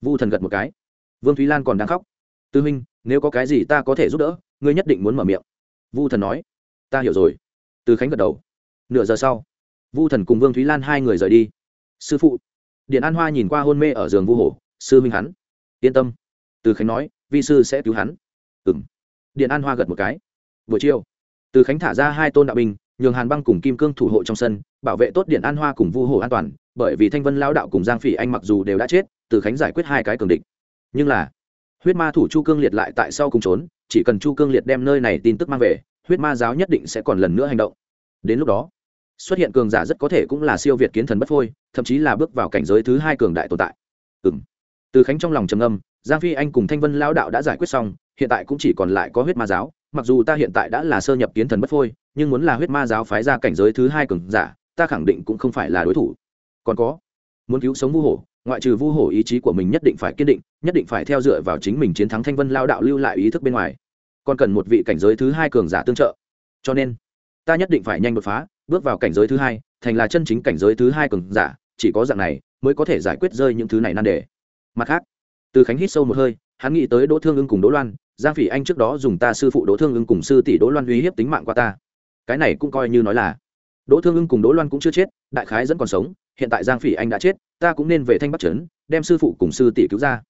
Vu thần gật một cái. Vương thúy lan còn đang khóc. Tư huynh, nếu có cái gì ta có thể giúp đỡ, ngươi nhất định muốn mở miệng. Vu thần nói. Ta hiểu rồi. Từ khánh gật đầu. Nửa giờ sau, vu thần cùng vương thúy lan hai người rời đi. Sư phụ. Điện an hoa nhìn qua hôn mê ở giường vu hổ. Sư huynh hắn. Yên tâm. Từ khánh nói, vi sư sẽ cứu hắn. Ừng điện an hoa gật một cái. Buổi chiều, từ khánh thả ra hai tôn đạo binh nhường hàn băng cùng kim cương thủ hộ trong sân, bảo vệ tốt điện an hoa cùng vu hồ an toàn, bởi vì thanh vân lao đạo cùng giang phỉ anh mặc dù đều đã chết, từ khánh giải quyết hai cái cường địch. Nhưng là, huyết ma thủ chu cương liệt lại tại sau cùng trốn, chỉ cần chu cương liệt đem nơi này tin tức mang về, huyết ma giáo nhất định sẽ còn lần nữa hành động. Đến lúc đó, xuất hiện cường giả rất có thể cũng là siêu việt kiến thần bất phôi, thậm chí là bước vào cảnh giới thứ hai cường đại tồn tại. Ừ m từ khánh trong lòng trầm âm giang phi anh cùng thanh vân lao đạo đã giải quyết xong, hiện tại cũng chỉ còn lại có huyết ma giáo, mặc dù ta hiện tại đã là sơ nhập kiến thần bất phôi nhưng muốn là huyết ma giáo phái ra cảnh giới thứ hai cường giả, ta khẳng định cũng không phải là đối thủ. Còn có, muốn cứu sống vu hổ, ngoại trừ vu hổ ý chí của mình nhất định phải kiên định, nhất định phải theo dựa vào chính mình chiến thắng thanh vân lao đạo lưu lại ý thức bên ngoài. Còn cần một vị cảnh giới thứ hai cường giả tương trợ. Cho nên, ta nhất định phải nhanh đột phá, bước vào cảnh giới thứ hai, thành là chân chính cảnh giới thứ hai cường giả, chỉ có dạng này mới có thể giải quyết rơi những thứ này nan đề. Mặt khác, từ khánh hít sâu một hơi, hắn nghĩ tới đỗ thương ưng cùng đỗ loan, giang phỉ anh trước đó dùng ta sư phụ đỗ thương ưng cùng sư tỷ đỗ loan uy hiếp tính mạng qua ta cái này cũng coi như nói là. Đỗ thương ưng cùng đỗ loan cũng chưa chết, đại khái vẫn còn sống, hiện tại giang phỉ anh đã chết, ta cũng nên về thanh bắc trấn, đem sư phụ cùng sư tỷ cứu ra.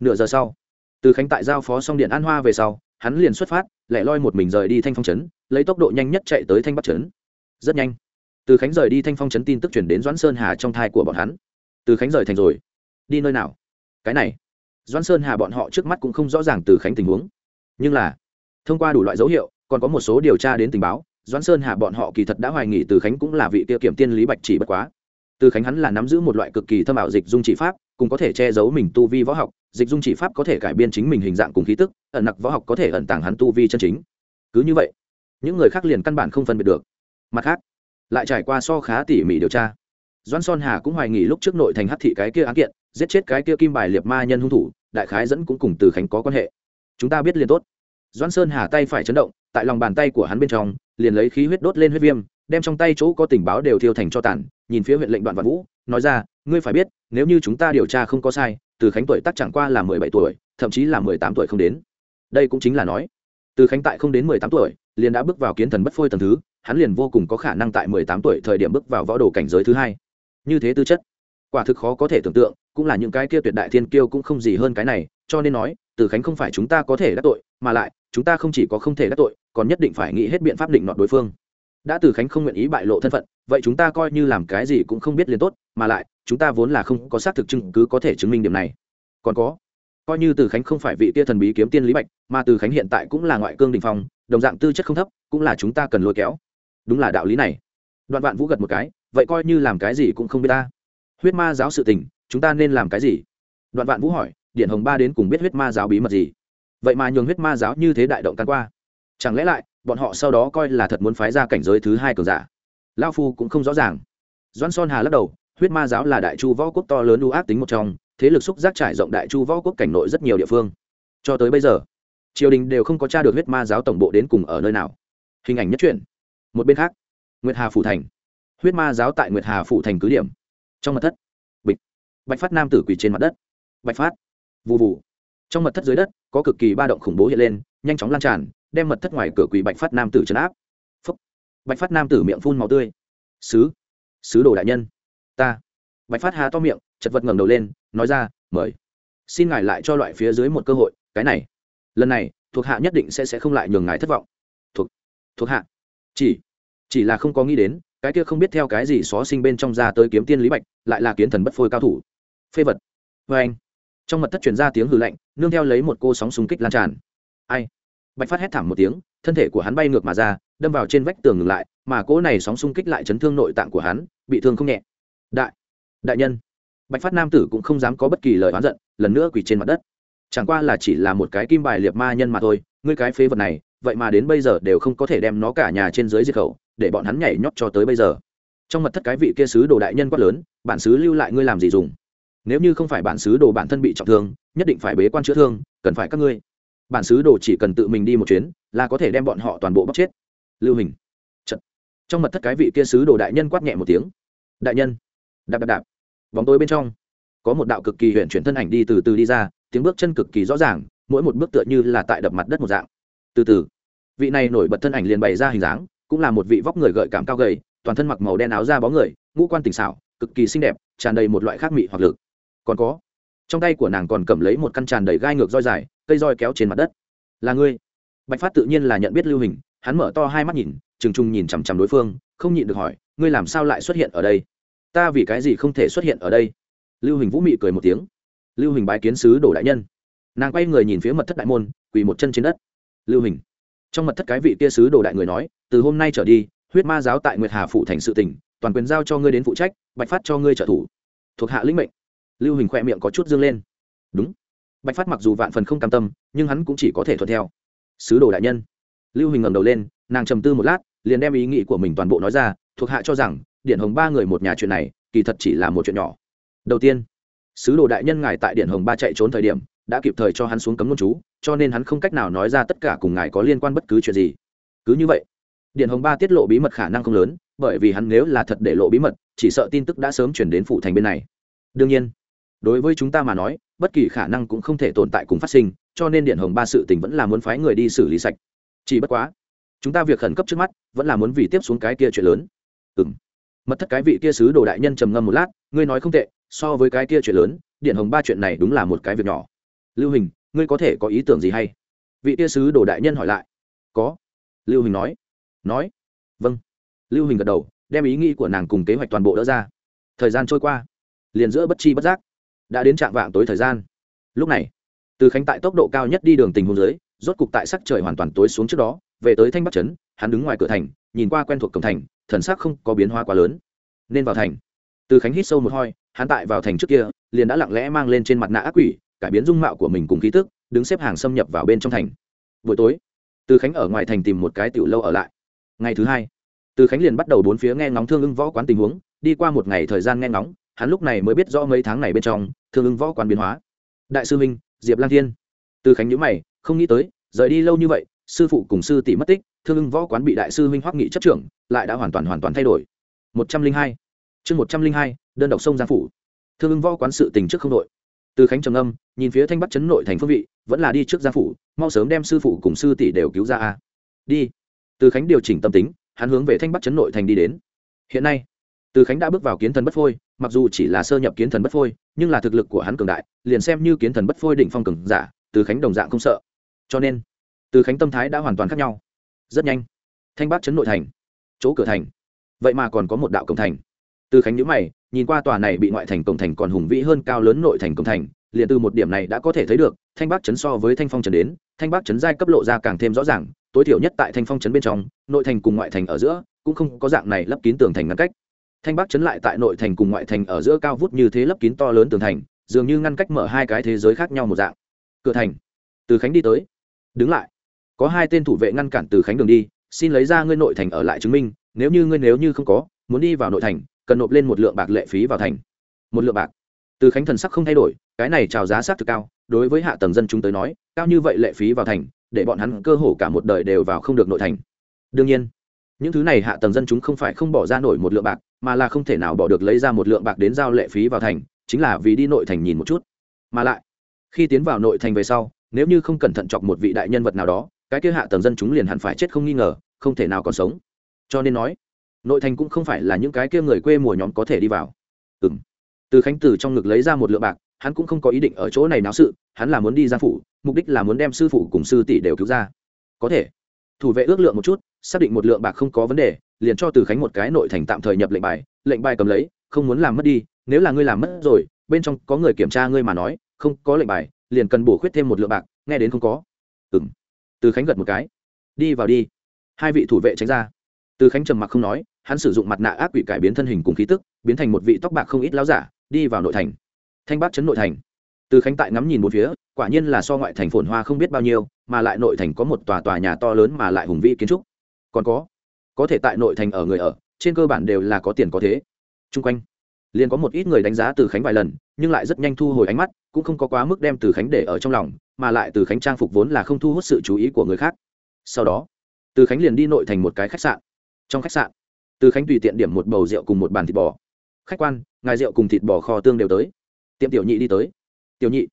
Nửa giờ sau, từ khánh tại giao phó xong điện an hoa về sau, hắn liền xuất phát, lẻ loi một mình rời đi thanh phong trấn, lấy tốc độ nhanh nhất chạy tới thanh bắc trấn. Rất nhanh, từ khánh rời đi thanh phong trấn tin tức chuyển đến doãn sơn hà trong thai của bọn hắn. Từ khánh rời thành rồi. Đi nơi nào? Cái này. Doãn sơn hà bọn họ trước mắt cũng không rõ ràng từ khánh tình huống. Nhưng là, thông qua đủ loại dấu hiệu, còn có một số điều tra đến tình báo doãn sơn hà bọn họ kỳ thật đã hoài nghi từ khánh cũng là vị tiêu kiểm tiên lý bạch chỉ bất quá. Từ khánh hắn là nắm giữ một loại cực kỳ thâm ảo dịch dung chỉ pháp, cùng có thể che giấu mình tu vi võ học, dịch dung chỉ pháp có thể cải biên chính mình hình dạng cùng khí tức, ẩn nặc võ học có thể ẩn tàng hắn tu vi chân chính. Cứ như vậy, những người khác liền căn bản không phân biệt được. Mặt khác, lại trải qua so khá tỉ mỉ điều tra, Doãn son hà cũng hoài nghi lúc trước nội thành hắc thị cái kia án kiện, giết chết cái kia kim bài liệt ma nhân hung thủ, đại khái dẫn cũng cùng từ khánh có quan hệ. Chúng ta biết liền tốt. Doãn sơn hà tay phải chấn động tại lòng bàn tay của hắn bên trong, liền lấy khí huyết đốt lên huyết viêm, đem trong tay chỗ có tình báo đều thiêu thành cho tàn, nhìn phía huyện lệnh đoạn văn vũ, nói ra, ngươi phải biết, nếu như chúng ta điều tra không có sai, từ khánh tuổi tác chẳng qua là mười bảy tuổi, thậm chí là mười tám tuổi không đến. Đây cũng chính là nói. Từ khánh tại không đến mười tám tuổi, liền đã bước vào kiến thần bất phôi tầm thứ, hắn liền vô cùng có khả năng tại mười tám tuổi thời điểm bước vào võ đồ cảnh giới thứ hai. Như thế tư chất, quả thực khó có thể tưởng tượng, cũng là những cái kia tuyệt đại thiên kiêu cũng không gì hơn cái này, cho nên nói, từ khánh không phải chúng ta có thể đắc tội, mà lại chúng ta không chỉ có không thể đắc tội, còn nhất định phải nghĩ hết biện pháp định nọt đối phương. Đã từ khánh không nguyện ý bại lộ thân phận, vậy chúng ta coi như làm cái gì cũng không biết liền tốt, mà lại, chúng ta vốn là không có xác thực chứng cứ có thể chứng minh điểm này. Còn có, coi như từ khánh không phải vị tia thần bí kiếm tiên lý bạch, mà từ khánh hiện tại cũng là ngoại cương đình phong, đồng dạng tư chất không thấp, cũng là chúng ta cần lôi kéo. Đúng là đạo lý này. Đoạn vạn vũ gật một cái, vậy coi như làm cái gì cũng không biết ta. Huyết ma giáo sự tình, chúng ta nên làm cái gì? Đoạn vạn vũ hỏi điện hồng ba đến cùng biết huyết ma giáo bí mật gì? Vậy mà nhường huyết ma giáo như thế đại động tan qua. Chẳng lẽ lại, bọn họ sau đó coi là thật muốn phái ra cảnh giới thứ hai cường giả? Lao phu cũng không rõ ràng. Doan son hà lắc đầu, huyết ma giáo là đại chu võ quốc to lớn ưu ác tính một trong, thế lực xúc giác trải rộng đại chu võ quốc cảnh nội rất nhiều địa phương. Cho tới bây giờ, triều đình đều không có t r a được huyết ma giáo tổng bộ đến cùng ở nơi nào. Hình ảnh nhất truyện. Một bên khác, nguyệt hà phủ thành. Huyết ma giáo tại nguyệt hà phủ thành cứ điểm. Trong mật thất, bịch. Bạch phát nam tử quỳ trên mặt đất. Bạch phát. Vụ vụ trong mật thất dưới đất, có cực kỳ ba động khủng bố hiện lên, nhanh chóng lan tràn, đem mật thất ngoài cửa quỳ bạch phát nam tử trấn áp. Phúc. bạch phát nam tử miệng phun màu tươi. Sứ sứ đồ đại nhân. Ta. Bạch phát hà to miệng, chật vật ngẩng đầu lên, nói ra, mời. Xin ngài lại cho loại phía dưới một cơ hội, cái này. Lần này, thuộc hạ nhất định sẽ sẽ không lại nhường ngài thất vọng. Thuộc thuộc hạ. Chỉ chỉ là không có nghĩ đến, cái kia không biết theo cái gì xó sinh bên trong ra tới kiếm tiên lý bạch, lại là kiến thần bất phôi cao thủ. Phê vật. Vê anh trong mật thất truyền ra tiếng hư lạnh, nương theo lấy một cô sóng súng kích lan tràn. Ai? Bạch phát hét thảm một tiếng, thân thể của hắn bay ngược mà ra, đâm vào trên vách tường ngừng lại, mà cỗ này sóng xung kích lại chấn thương nội tạng của hắn, bị thương không nhẹ. Đại đại nhân. Bạch phát nam tử cũng không dám có bất kỳ lời oán giận, lần nữa quỳ trên mặt đất. Chẳng qua là chỉ là một cái kim bài liệt ma nhân mà thôi, ngươi cái phế vật này, vậy mà đến bây giờ đều không có thể đem nó cả nhà trên dưới diệt khẩu, để bọn hắn nhảy nhót cho tới bây giờ. Trong mật thất cái vị kia sứ đồ đại nhân quát lớn, bản sứ lưu lại ngươi làm gì dùng? Nếu như không phải bản sứ đồ bản thân bị trọng thương, nhất định phải bế quan chữa thương, cần phải các ngươi. Bản sứ đồ chỉ cần tự mình đi một chuyến, là có thể đem bọn họ toàn bộ bóc chết. Lưu hình. Chật. trong mật thất cái vị kia sứ đồ đại nhân quát nhẹ một tiếng. Đại nhân. Đạp đạp đạp. Bóng tối bên trong, có một đạo cực kỳ huyện chuyển thân ảnh đi từ từ đi ra, tiếng bước chân cực kỳ rõ ràng, mỗi một bước tựa như là tại đập mặt đất một dạng. Từ từ. Vị này nổi bật thân ảnh liền bày ra hình dáng, cũng là một vị vóc người gợi cảm cao gầy, toàn thân mặc màu đen áo da bó người, ngũ quan tình xảo, cực kỳ xinh đẹp, tràn đầy một loại khác mị hoặc lực còn có. Trong tay của nàng còn cầm lấy một căn tràn đầy gai ngược roi dài, cây roi kéo trên mặt đất. Là ngươi. Bạch phát tự nhiên là nhận biết lưu hình, hắn mở to hai mắt nhìn, trừng trung nhìn chằm chằm đối phương, không nhịn được hỏi, ngươi làm sao lại xuất hiện ở đây? Ta vì cái gì không thể xuất hiện ở đây? Lưu hình vũ mị cười một tiếng. Lưu hình bái kiến sứ đổ đại nhân. Nàng quay người nhìn phía mật thất đại môn, quỳ một chân trên đất. Lưu hình. Trong mật thất cái vị kia sứ đồ đại người nói, từ hôm nay trở đi, huyết ma giáo tại nguyệt hà phụ thành sự tỉnh toàn quyền giao cho ngươi đến phụ trách, bạch phát cho ngươi trợ thủ. Thuộc hạ lĩnh mệnh lưu hình khoe miệng có chút dương lên. Đúng. Bạch phát mặc dù vạn phần không cam tâm, nhưng hắn cũng chỉ có thể thuận theo. Sứ đồ đại nhân. Lưu hình ngẩng đầu lên, nàng trầm tư một lát, liền đem ý nghĩ của mình toàn bộ nói ra, thuộc hạ cho rằng, điện hồng ba người một nhà chuyện này, kỳ thật chỉ là một chuyện nhỏ. Đầu tiên, sứ đồ đại nhân ngài tại điện hồng ba chạy trốn thời điểm, đã kịp thời cho hắn xuống cấm ngôn chú, cho nên hắn không cách nào nói ra tất cả cùng ngài có liên quan bất cứ chuyện gì. Cứ như vậy, điện hồng ba tiết lộ bí mật khả năng không lớn, bởi vì hắn nếu là thật để lộ bí mật, chỉ sợ tin tức đã sớm chuyển đến phụ thành bên này. Đương nhiên đối với chúng ta mà nói, bất kỳ khả năng cũng không thể tồn tại cùng phát sinh, cho nên điện hồng ba sự tình vẫn là muốn phái người đi xử lý sạch. Chỉ bất quá, chúng ta việc khẩn cấp trước mắt, vẫn là muốn vì tiếp xuống cái kia chuyện lớn. Ừ m mật thất cái vị kia sứ đồ đại nhân trầm ngâm một lát, ngươi nói không tệ, so với cái kia chuyện lớn, điện hồng ba chuyện này đúng là một cái việc nhỏ. Lưu hình ngươi có thể có ý tưởng gì hay? Vị kia sứ đồ đại nhân hỏi lại. Có. Lưu hình nói. Nói. Vâng. Lưu hình gật đầu, đem ý nghĩ của nàng cùng kế hoạch toàn bộ đỡ ra. Thời gian trôi qua, liền giữa bất chi bất giác đã đến trạm vạng tối thời gian. Lúc này, từ khánh tại tốc độ cao nhất đi đường tình hôn dưới, rốt cục tại sắc trời hoàn toàn tối xuống trước đó, về tới thanh bắc trấn, hắn đứng ngoài cửa thành, nhìn qua quen thuộc cổng thành, thần sắc không có biến hóa quá lớn. Nên vào thành. Từ khánh hít sâu một hoi hắn tại vào thành trước kia, liền đã lặng lẽ mang lên trên mặt nạ ác quỷ, cải biến dung mạo của mình cùng khí tức, đứng xếp hàng xâm nhập vào bên trong thành. Buổi tối, từ khánh ở ngoài thành tìm một cái tiểu lâu ở lại. Ngày thứ hai, từ khánh liền bắt đầu bốn phía nghe ngóng thương ưng võ quán tình huống, đi qua một ngày thời gian nghe ngóng hắn lúc này mới biết rõ mấy tháng này bên trong, thương ứng võ quán biến hóa. Đại sư minh, diệp lang thiên. Từ khánh nhữ mày, không nghĩ tới, rời đi lâu như vậy, sư phụ cùng sư tỷ mất tích, thương ứng võ quán bị đại sư minh hoắc nghị chấp trưởng, lại đã hoàn toàn hoàn toàn thay đổi. Một trăm linh hai. Chương một trăm linh hai, đơn độc sông giang phủ. Thương ứng võ quán sự tình trước không đội. Từ khánh trầm âm nhìn phía thanh bắc chấn nội thành phương vị, vẫn là đi trước giang phủ, mau sớm đem sư phụ cùng sư tỷ đều cứu ra a. Đi. Từ khánh điều chỉnh tâm tính, hắn hướng về thanh bắc chấn nội thành đi đến. Hiện nay, từ khánh đã bước vào kiến thần bất phôi mặc dù chỉ là sơ nhập kiến thần bất phôi, nhưng là thực lực của hắn cường đại, liền xem như kiến thần bất phôi đỉnh phong cường giả, từ khánh đồng dạng không sợ. Cho nên, từ khánh tâm thái đã hoàn toàn khác nhau. Rất nhanh, thanh bắc chấn nội thành, chỗ cửa thành. Vậy mà còn có một đạo cổng thành. Từ khánh nhữ mày, nhìn qua tòa này bị ngoại thành cổng thành còn hùng vĩ hơn cao lớn nội thành cổng thành, liền từ một điểm này đã có thể thấy được, thanh bắc chấn so với thanh phong trấn đến, thanh bắc chấn giai cấp lộ ra càng thêm rõ ràng, tối thiểu nhất tại thanh phong trấn bên trong, nội thành cùng ngoại thành ở giữa, cũng không có dạng này lấp kín tường thành ngăn cách thanh bắc chấn lại tại nội thành cùng ngoại thành ở giữa cao vút như thế lấp kín to lớn tường thành, dường như ngăn cách mở hai cái thế giới khác nhau một dạng. Cửa thành. Từ khánh đi tới. Đứng lại. Có hai tên thủ vệ ngăn cản từ khánh đường đi, xin lấy ra ngươi nội thành ở lại chứng minh, nếu như ngươi nếu như không có, muốn đi vào nội thành, cần nộp lên một lượng bạc lệ phí vào thành. Một lượng bạc. Từ khánh thần sắc không thay đổi, cái này trào giá sát thực cao, đối với hạ tầng dân chúng tới nói, cao như vậy lệ phí vào thành, để bọn hắn cơ hồ cả một đời đều vào không được nội thành. Đương nhiên những thứ này hạ tầng dân chúng không phải không bỏ ra nổi một lượng bạc, mà là không thể nào bỏ được lấy ra một lượng bạc đến giao lệ phí vào thành, chính là vì đi nội thành nhìn một chút. Mà lại, khi tiến vào nội thành về sau, nếu như không cẩn thận chọc một vị đại nhân vật nào đó, cái kia hạ tầng dân chúng liền hẳn phải chết không nghi ngờ, không thể nào còn sống. Cho nên nói, nội thành cũng không phải là những cái kia người quê mùa nhóm có thể đi vào. Ừ m từ khánh tử trong ngực lấy ra một lượng bạc, hắn cũng không có ý định ở chỗ này náo sự, hắn là muốn đi ra phủ, mục đích là muốn đem sư phụ cùng sư tỷ đều cứu ra. Có thể. Thủ vệ ước lượng một chút xác định một lượng bạc không có vấn đề, liền cho từ khánh một cái nội thành tạm thời nhập lệnh bài lệnh bài cầm lấy, không muốn làm mất đi, nếu là ngươi làm mất rồi, bên trong có người kiểm tra ngươi mà nói, không có lệnh bài, liền cần bổ khuyết thêm một lượng bạc, nghe đến không có. Ừ m từ khánh gật một cái. Đi vào đi. Hai vị thủ vệ tránh ra. Từ khánh trầm mặc không nói, hắn sử dụng mặt nạ ác quỷ cải biến thân hình cùng khí tức, biến thành một vị tóc bạc không ít láo giả, đi vào nội thành. Thanh bác chấn nội thành. Từ khánh tại ngắm nhìn một phía, quả nhiên là so ngoại thành phồn hoa không biết bao nhiêu, mà lại nội thành có một tòa tòa nhà to lớn mà lại hùng vĩ kiến trúc còn có. Có thể tại nội thành ở người ở, trên cơ bản đều là có tiền có thế. Chung quanh, liền có một ít người đánh giá từ khánh vài lần, nhưng lại rất nhanh thu hồi ánh mắt, cũng không có quá mức đem từ khánh để ở trong lòng, mà lại từ khánh trang phục vốn là không thu hút sự chú ý của người khác. Sau đó, từ khánh liền đi nội thành một cái khách sạn. Trong khách sạn, từ khánh tùy tiện điểm một bầu rượu cùng một bàn thịt bò. Khách quan, ngài rượu cùng thịt bò kho tương đều tới. Tiệm tiểu nhị đi tới. Tiểu nhị.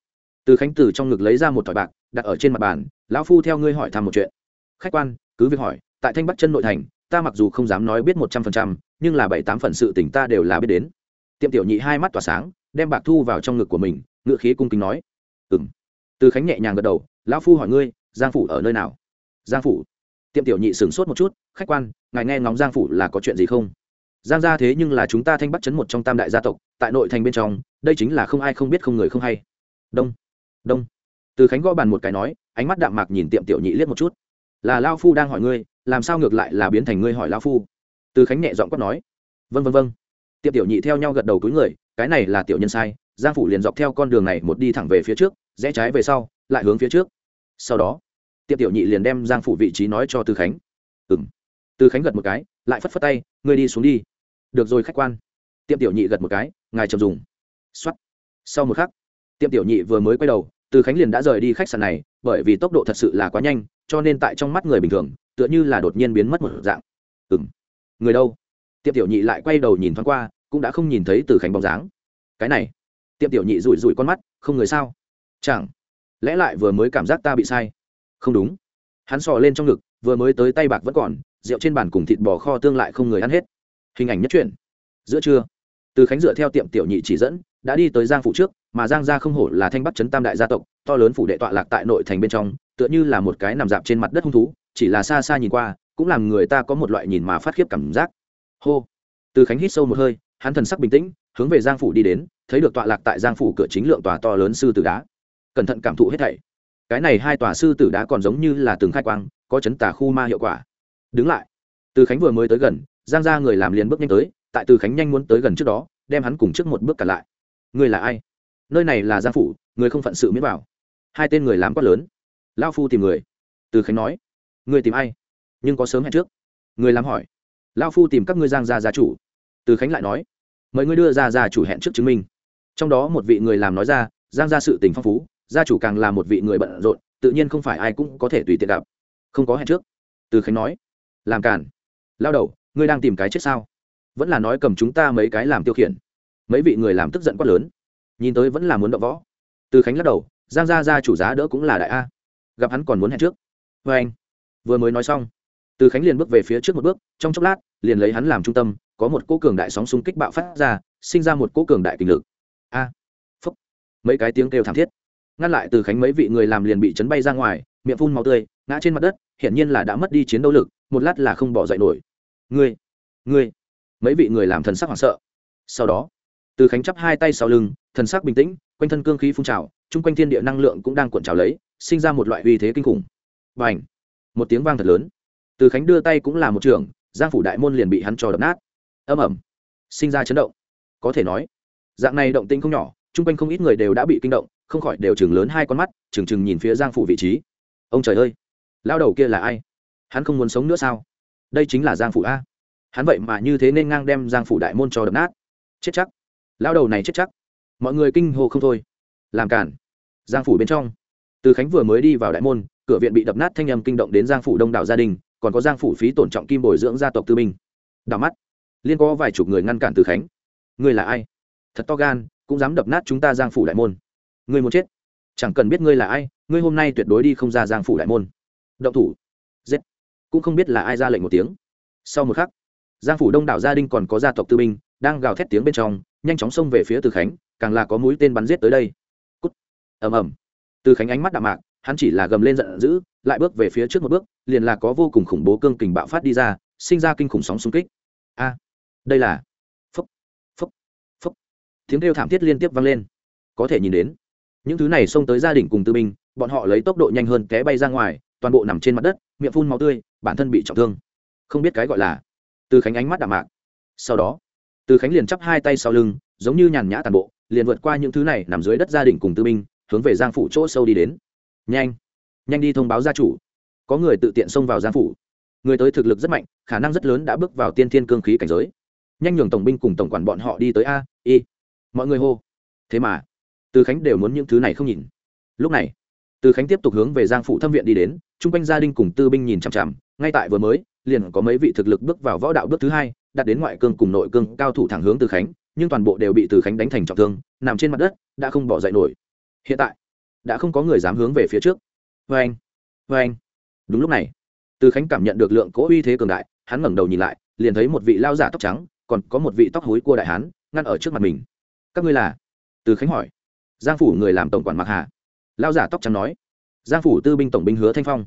Từ khánh từ trong ngực lấy ra một thỏi bạc, đặt ở trên mặt bàn. Lão phu theo ngươi hỏi thăm một chuyện. Khách quan, cứ việc hỏi tại thanh bắc chân nội thành, ta mặc dù không dám nói biết một trăm phần trăm, nhưng là bảy tám phần sự tỉnh ta đều là biết đến. Tiệm tiểu nhị hai mắt tỏa sáng, đem bạc thu vào trong ngực của mình, ngựa khí cung kính nói. Ừ m từ khánh nhẹ nhàng gật đầu, lão phu hỏi ngươi, giang phủ ở nơi nào? Giang phủ. Tiệm tiểu nhị sửng sốt một chút, khách quan, ngài nghe ngóng giang phủ là có chuyện gì không? Giang gia thế nhưng là chúng ta thanh bắt chấn một trong tam đại gia tộc, tại nội thành bên trong, đây chính là không ai không biết không người không hay. Đông đông. Từ khánh gõ bàn một cái nói, ánh mắt đạm mạc nhìn tiệm tiểu nhị liếc một chút. Là lao phu đang hỏi ngươi làm sao ngược lại là biến thành ngươi hỏi lao phu? Từ khánh nhẹ giọng quát nói. Vân vân vân Tiệp tiểu nhị theo nhau gật đầu túi người, cái này là tiểu nhân sai. Giang phủ liền dọc theo con đường này một đi thẳng về phía trước, rẽ trái về sau, lại hướng phía trước. Sau đó, Tiệp tiểu nhị liền đem giang phủ vị trí nói cho từ khánh. Ừ m từ khánh gật một cái, lại phất phất tay, ngươi đi xuống đi. Được rồi, khách quan. Tiệm tiểu nhị gật một cái, ngài chậm dùng. X o á t sau một khắc tiệm tiểu nhị vừa mới quay đầu, từ khánh liền đã rời đi khách sạn này, bởi vì tốc độ thật sự là quá nhanh cho nên tại trong mắt người bình thường, tựa như là đột nhiên biến mất một dạng. Ừ m người đâu? Tiệm tiểu nhị lại quay đầu nhìn thoáng qua, cũng đã không nhìn thấy từ khánh bóng dáng. Cái này. Tiệm tiểu nhị rủi rủi con mắt, không người sao? Chẳng lẽ lại vừa mới cảm giác ta bị sai? Không đúng. Hắn sò lên trong ngực, vừa mới tới tay bạc vẫn còn, rượu trên bàn cùng thịt bò kho tương lại không người ăn hết. Hình ảnh nhất truyện. Giữa trưa, từ khánh dựa theo tiệm tiểu nhị chỉ dẫn, đã đi tới giang phủ trước, mà giang gia không hổ là thanh bắc trấn tam đại gia tộc, to lớn phủ đệ tọa lạc tại nội thành bên trong tựa như là một cái nằm dạp trên mặt đất hung thú, chỉ là xa xa nhìn qua, cũng làm người ta có một loại nhìn mà phát khiếp cảm giác. Hô. Từ khánh hít sâu một hơi, hắn thần sắc bình tĩnh, hướng về giang phủ đi đến, thấy được tọa lạc tại giang phủ cửa chính lượng tòa to lớn sư tử đá. Cẩn thận cảm thụ hết thảy. Cái này hai tòa sư tử đá còn giống như là từng khai quang, có chấn tà khu ma hiệu quả. Đứng lại. Từ khánh vừa mới tới gần, giang ra người làm liền bước nhanh tới, tại từ khánh nhanh muốn tới gần trước đó, đem hắn cùng trước một bước cả lại. Người là ai? Nơi này là giang phủ, người không phận sự miễn bảo hai tên người làm quát lớn lao phu tìm người. Từ khánh nói, người tìm ai? Nhưng có sớm hẹn trước. Người làm hỏi, lao phu tìm các ngươi giang gia gia chủ. Từ khánh lại nói, mời ngươi đưa ra gia chủ hẹn trước chứng minh. Trong đó một vị người làm nói ra, giang gia sự tình phong phú, gia chủ càng là một vị người bận rộn, tự nhiên không phải ai cũng có thể tùy tiện gặp. Không có hẹn trước. Từ khánh nói, làm cản lao đầu, ngươi đang tìm cái chết sao? Vẫn là nói cầm chúng ta mấy cái làm tiêu khiển. Mấy vị người làm tức giận quát lớn, nhìn tới vẫn là muốn đậu võ. Từ khánh lắc đầu, giang gia gia chủ giá đỡ cũng là đại a gặp hắn còn muốn hẹn trước. Vê anh. Vừa mới nói xong, từ khánh liền bước về phía trước một bước, trong chốc lát, liền lấy hắn làm trung tâm, có một cỗ cường đại sóng xung kích bạo phát ra, sinh ra một cỗ cường đại kình lực. A. Phúc. Mấy cái tiếng kêu thảm thiết. Ngăn lại từ khánh mấy vị người làm liền bị chấn bay ra ngoài, miệng phun màu tươi, ngã trên mặt đất, hiển nhiên là đã mất đi chiến đấu lực, một lát là không bỏ dậy nổi. Ngươi ngươi. Mấy vị người làm thần sắc hoảng sợ. Sau đó, từ khánh chắp hai tay sau lưng, thần sắc bình tĩnh, quanh thân cương khí phun trào, chung quanh thiên địa năng lượng cũng đang cuộn trào lấy sinh ra một loại uy thế kinh khủng. Và ảnh một tiếng vang thật lớn. Từ khánh đưa tay cũng là một trường, giang phủ đại môn liền bị hắn trò đập nát. Âm ẩm sinh ra chấn động. Có thể nói, dạng này động tinh không nhỏ, chung quanh không ít người đều đã bị kinh động, không khỏi đều chừng lớn hai con mắt chừng chừng nhìn phía giang phủ vị trí. Ông trời ơi! Lao đầu kia là ai? Hắn không muốn sống nữa sao? Đây chính là giang phủ a. Hắn vậy mà như thế nên ngang đem giang phủ đại môn cho đập nát. Chết chắc! Lao đầu này chết chắc! Mọi người kinh hồ không thôi. Làm cản giang phủ bên trong từ khánh vừa mới đi vào đại môn, cửa viện bị đập nát thanh âm kinh động đến giang phủ đông đảo gia đình, còn có giang phủ phí tổn trọng kim bồi dưỡng gia tộc tư minh đảo mắt, liên có vài chục người ngăn cản từ khánh. Ngươi là ai? Thật to gan, cũng dám đập nát chúng ta giang phủ đại môn. Ngươi muốn chết? Chẳng cần biết ngươi là ai, ngươi hôm nay tuyệt đối đi không ra giang phủ đại môn. Động thủ. Giết. Cũng không biết là ai ra lệnh một tiếng. Sau một khắc, giang phủ đông đảo gia đình còn có gia tộc tư binh đang gào thét tiếng bên trong, nhanh chóng xông về phía từ khánh, càng là có mũi tên bắn giết tới đây. Cút. Ầm ầm từ khánh ánh mắt đạm mạc, hắn chỉ là gầm lên giận dữ, lại bước về phía trước một bước, liền là có vô cùng khủng bố cương kình bạo phát đi ra, sinh ra kinh khủng sóng xung kích. A, đây là phúc phúc phúc tiếng kêu thảm thiết liên tiếp vang lên. Có thể nhìn đến, những thứ này xông tới gia đình cùng tư binh, bọn họ lấy tốc độ nhanh hơn té bay ra ngoài, toàn bộ nằm trên mặt đất, miệng phun máu tươi, bản thân bị trọng thương. Không biết cái gọi là, từ khánh ánh mắt đạm mạc. Sau đó, từ khánh liền chắp hai tay sau lưng, giống như nhàn nhã tàn bộ, liền vượt qua những thứ này nằm dưới đất gia đình cùng tư binh hướng về giang phủ chỗ sâu đi đến. Nhanh nhanh đi thông báo gia chủ. Có người tự tiện xông vào giang phủ. Người tới thực lực rất mạnh, khả năng rất lớn đã bước vào tiên thiên cương khí cảnh giới. Nhanh nhường tổng binh cùng tổng quản bọn họ đi tới a, y. Mọi người hô. Thế mà, từ khánh đều muốn những thứ này không nhìn. Lúc này, từ khánh tiếp tục hướng về giang phủ thâm viện đi đến, chung quanh gia đình cùng tư binh nhìn chằm chằm, ngay tại vừa mới, liền có mấy vị thực lực bước vào võ đạo bước thứ hai, đặt đến ngoại cương cùng nội cương, cao thủ thẳng hướng từ khánh, nhưng toàn bộ đều bị từ khánh đánh thành trọng thương, nằm trên mặt đất, đã không bỏ dậy nổi hiện tại, đã không có người dám hướng về phía trước. Vê anh vê anh. Đúng lúc này, từ khánh cảm nhận được lượng cỗ uy thế cường đại, hắn ngẩng đầu nhìn lại, liền thấy một vị lao giả tóc trắng, còn có một vị tóc hối cua đại hán, ngăn ở trước mặt mình. Các ngươi là? Từ khánh hỏi. Giang phủ người làm tổng quản mặc hà. Lao giả tóc trắng nói. Giang phủ tư binh tổng binh hứa thanh phong.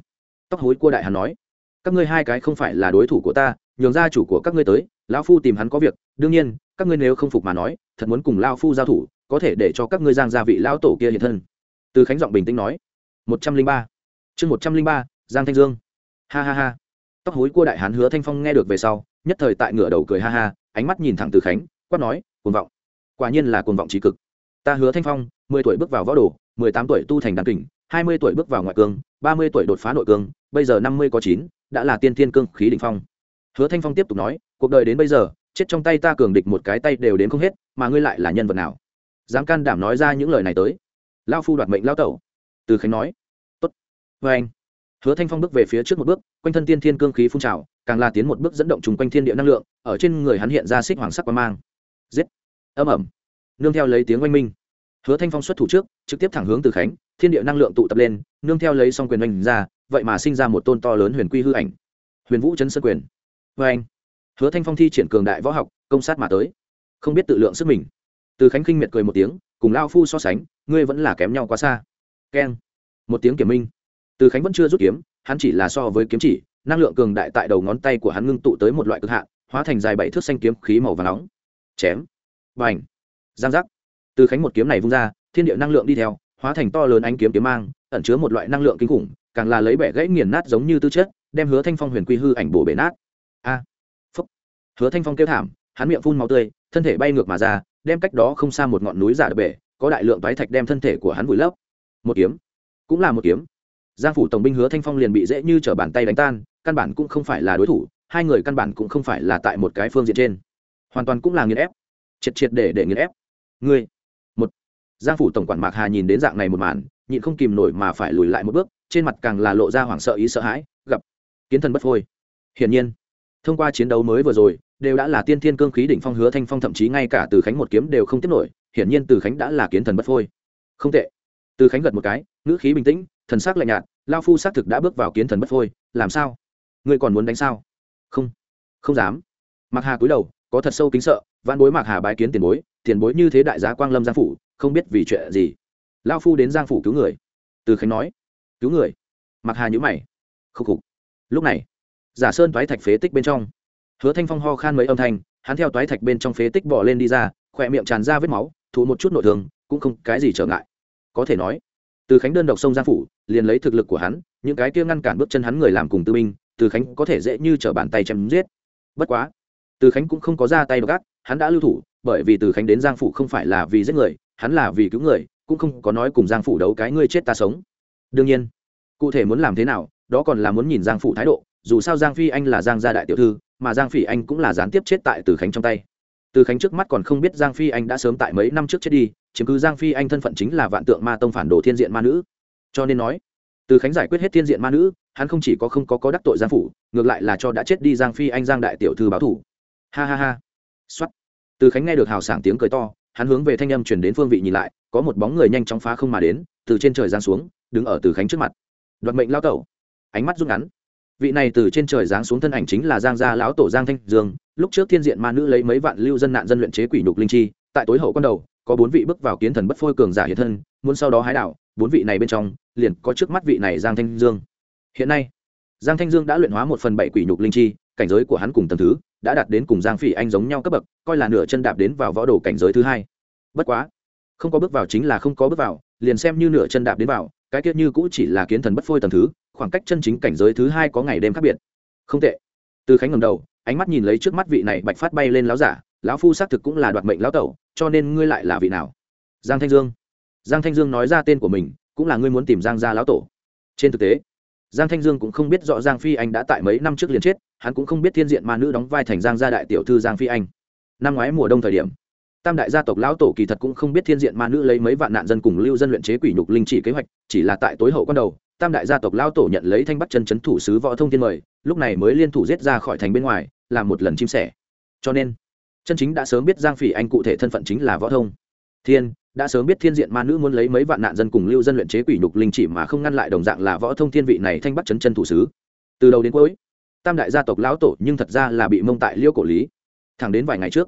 Tóc hối cua đại hán nói. Các ngươi hai cái không phải là đối thủ của ta, nhường gia chủ của các ngươi tới, lão phu tìm hắn có việc, đương nhiên, các ngươi nếu không phục mà nói, thật muốn cùng lao phu giao thủ có thể để cho các ngươi giang gia vị lão tổ kia hiện thân. Từ khánh giọng bình tĩnh nói. Một trăm linh ba. Chương một trăm linh ba, giang thanh dương. Ha ha ha. Tóc hối cua đại hán hứa thanh phong nghe được về sau, nhất thời tại ngửa đầu cười ha ha, ánh mắt nhìn thẳng từ khánh, quát nói, cuồng vọng. Quả nhiên là cuồng vọng trí cực. Ta hứa thanh phong, mười tuổi bước vào võ đồ, mười tám tuổi tu thành đàn kình, hai mươi tuổi bước vào ngoại cương, ba mươi tuổi đột phá nội cương, bây giờ năm mươi có chín, đã là tiên thiên cương khí đ ỉ n h phong. Hứa thanh phong tiếp tục nói, cuộc đời đến bây giờ, chết trong tay ta cường địch một cái tay đều đến không hết, mà ngươi lại là nhân vật nào? Dám can đảm nói ra những lời này tới. Lao phu đoạt mệnh lao tẩu. Từ khánh nói. Tốt. Vê anh. Hứa thanh phong bước về phía trước một bước, quanh thân tiên thiên cương khí phun trào, càng là tiến một bước dẫn động chung quanh thiên địa năng lượng, ở trên người hắn hiện ra xích hoàng sắc quan mang. Giết. Âm ẩm. Nương theo lấy tiếng oanh minh. Hứa thanh phong xuất thủ trước, trực tiếp thẳng hướng từ khánh, thiên địa năng lượng tụ tập lên, nương theo lấy xong quyền oanh ra, vậy mà sinh ra một tôn to lớn huyền quy hư ảnh. Huyền vũ chấn sơn quyền. Vê anh. Hứa thanh phong thi triển cường đại võ học, công sát mà tới. Không biết tự lượng sức mình từ khánh khinh miệt cười một tiếng, cùng lao phu so sánh, ngươi vẫn là kém nhau quá xa. Keng. Một tiếng kiểm minh. Từ khánh vẫn chưa rút kiếm, hắn chỉ là so với kiếm chỉ, năng lượng cường đại tại đầu ngón tay của hắn ngưng tụ tới một loại cực hạn, hóa thành dài bảy thước xanh kiếm khí màu và nóng. Chém. Và ảnh giang giác. Từ khánh một kiếm này vung ra, thiên địa năng lượng đi theo, hóa thành to lớn ánh kiếm kiếm mang, ẩn chứa một loại năng lượng kinh khủng, càng là lấy bẻ gãy nghiền nát giống như tư chất, đem hứa thanh phong huyền quy hư ảnh bổ bể nát. A. Phúc. Hứa thanh phong kêu thảm, hắn miệng phun màu tươi, thân thể bay ngược mà ra đem cách đó không xa một ngọn núi giả đập bể, có đại lượng toái thạch đem thân thể của hắn vùi lấp. Một kiếm. Cũng là một kiếm. Giang phủ tổng binh hứa thanh phong liền bị dễ như t bàn tay đánh tan, căn bản cũng không phải là đối thủ, hai người căn bản cũng không phải là tại một cái phương diện trên. Hoàn toàn cũng là nghiền ép. Triệt triệt để để nghiền ép. Ngươi. Một. Giang phủ tổng quản mạc hà nhìn đến dạng này một màn, nhịn không kìm nổi mà phải lùi lại một bước, trên mặt càng là lộ ra hoảng sợ ý sợ hãi, gặp. Kiến thần bất phôi. Hiển nhiên, thông qua chiến đấu mới vừa rồi đều đã là tiên thiên cương khí đỉnh phong hứa thanh phong, thậm chí ngay cả từ khánh một kiếm đều không tiếp nổi, hiển nhiên từ khánh đã là kiến thần bất phôi. Không tệ. Từ khánh gật một cái, ngữ khí bình tĩnh, thần sắc lạnh nhạt, lao phu xác thực đã bước vào kiến thần bất phôi, làm sao? Ngươi còn muốn đánh sao? Không. Không dám. Mặc hà cúi đầu, có thật sâu kính sợ văn bối mạc hà bái kiến tiền bối tiền bối như thế đại giá quang lâm giang phủ, không biết vì chuyện gì. Lao phu đến giang phủ cứu người. Từ khánh nói. Cứu người. Mặc hà nhữ mày. Khúc khục. Lúc này, giả sơn toái thạch phế tích bên trong hứa thanh phong ho khan mấy âm thanh, hắn theo toái thạch bên trong phế tích bỏ lên đi ra, khỏe miệng tràn ra vết máu thú một chút nội thương, cũng không cái gì trở ngại. Có thể nói, từ khánh đơn độc sông giang phủ, liền lấy thực lực của hắn, những cái kia ngăn cản bước chân hắn người làm cùng tư binh, từ khánh có thể dễ như t bàn tay chém giết. Bất quá, từ khánh cũng không có ra tay gác hắn đã lưu thủ, bởi vì từ khánh đến giang phủ không phải là vì giết người, hắn là vì cứu người, cũng không có nói cùng giang phủ đấu cái ngươi chết ta sống. Đương nhiên, cụ thể muốn làm thế nào, đó còn là muốn nhìn giang phủ thái độ, dù sao giang phi anh là giang gia đại tiểu thư mà giang Phi anh cũng là gián tiếp chết tại từ khánh trong tay. Từ khánh trước mắt còn không biết giang phi anh đã sớm tại mấy năm trước chết đi chứng cứ giang phi anh thân phận chính là vạn tượng ma tông phản đồ thiên diện ma nữ. Cho nên nói, từ khánh giải quyết hết thiên diện ma nữ, hắn không chỉ có không có có đắc tội giang phủ, ngược lại là cho đã chết đi giang phi anh giang đại tiểu thư báo thủ ha ha ha. Xuất từ khánh nghe được hào sảng tiếng cười to, hắn hướng về thanh âm chuyển đến phương vị nhìn lại, có một bóng người nhanh chóng phá không mà đến, từ trên trời giang xuống, đứng ở từ khánh trước mặt. Đoạt mệnh lao tẩu. Ánh mắt rút ngắn vị này từ trên trời giáng xuống thân ảnh chính là giang gia lão tổ giang thanh dương. Lúc trước thiên diện ma nữ lấy mấy vạn lưu dân nạn dân luyện chế quỷ nhục linh chi, tại tối hậu con đầu, có bốn vị bước vào kiến thần bất phôi cường giả hiện thân, muốn sau đó hái đạo, bốn vị này bên trong, liền có trước mắt vị này giang thanh dương. Hiện nay, giang thanh dương đã luyện hóa một phần bảy quỷ nhục linh chi, cảnh giới của hắn cùng tầm thứ đã đạt đến cùng giang phỉ anh giống nhau cấp bậc, coi là nửa chân đạp đến vào võ đồ cảnh giới thứ hai. Bất quá, không có bước vào chính là không có bước vào, liền xem như nửa chân đạp đến vào, cái kia như cũ chỉ là kiến thần bất phôi tầm thứ khoảng cách chân chính cảnh giới thứ hai có ngày đêm khác biệt. Không tệ. Từ khánh ngầm đầu, ánh mắt nhìn lấy trước mắt vị này bạch phát bay lên láo giả, lão phu xác thực cũng là đoạt mệnh lão tẩu, cho nên ngươi lại là vị nào? Giang thanh dương. Giang thanh dương nói ra tên của mình, cũng là ngươi muốn tìm giang gia lão tổ. Trên thực tế, giang thanh dương cũng không biết rõ giang phi anh đã tại mấy năm trước liền chết, hắn cũng không biết thiên diện ma nữ đóng vai thành giang gia đại tiểu thư giang phi anh. Năm ngoái mùa đông thời điểm, tam đại gia tộc lão tổ kỳ thật cũng không biết thiên diện ma nữ lấy mấy vạn nạn dân cùng lưu dân luyện chế quỷ nhục linh chỉ kế hoạch, chỉ là tại tối hậu con đầu tam đại gia tộc lao tổ nhận lấy thanh bắt chân chấn thủ sứ võ thông thiên mời, lúc này mới liên thủ giết ra khỏi thành bên ngoài, làm một lần chim sẻ. Cho nên, chân chính đã sớm biết giang phỉ anh cụ thể thân phận chính là võ thông. Thiên, đã sớm biết thiên diện ma nữ muốn lấy mấy vạn nạn dân cùng lưu dân luyện chế quỷ nhục linh chỉ mà không ngăn lại đồng dạng là võ thông thiên vị này thanh bắt chấn chân thủ sứ. Từ đầu đến cuối, tam đại gia tộc lão tổ nhưng thật ra là bị mông tại liêu cổ lý. Thẳng đến vài ngày trước,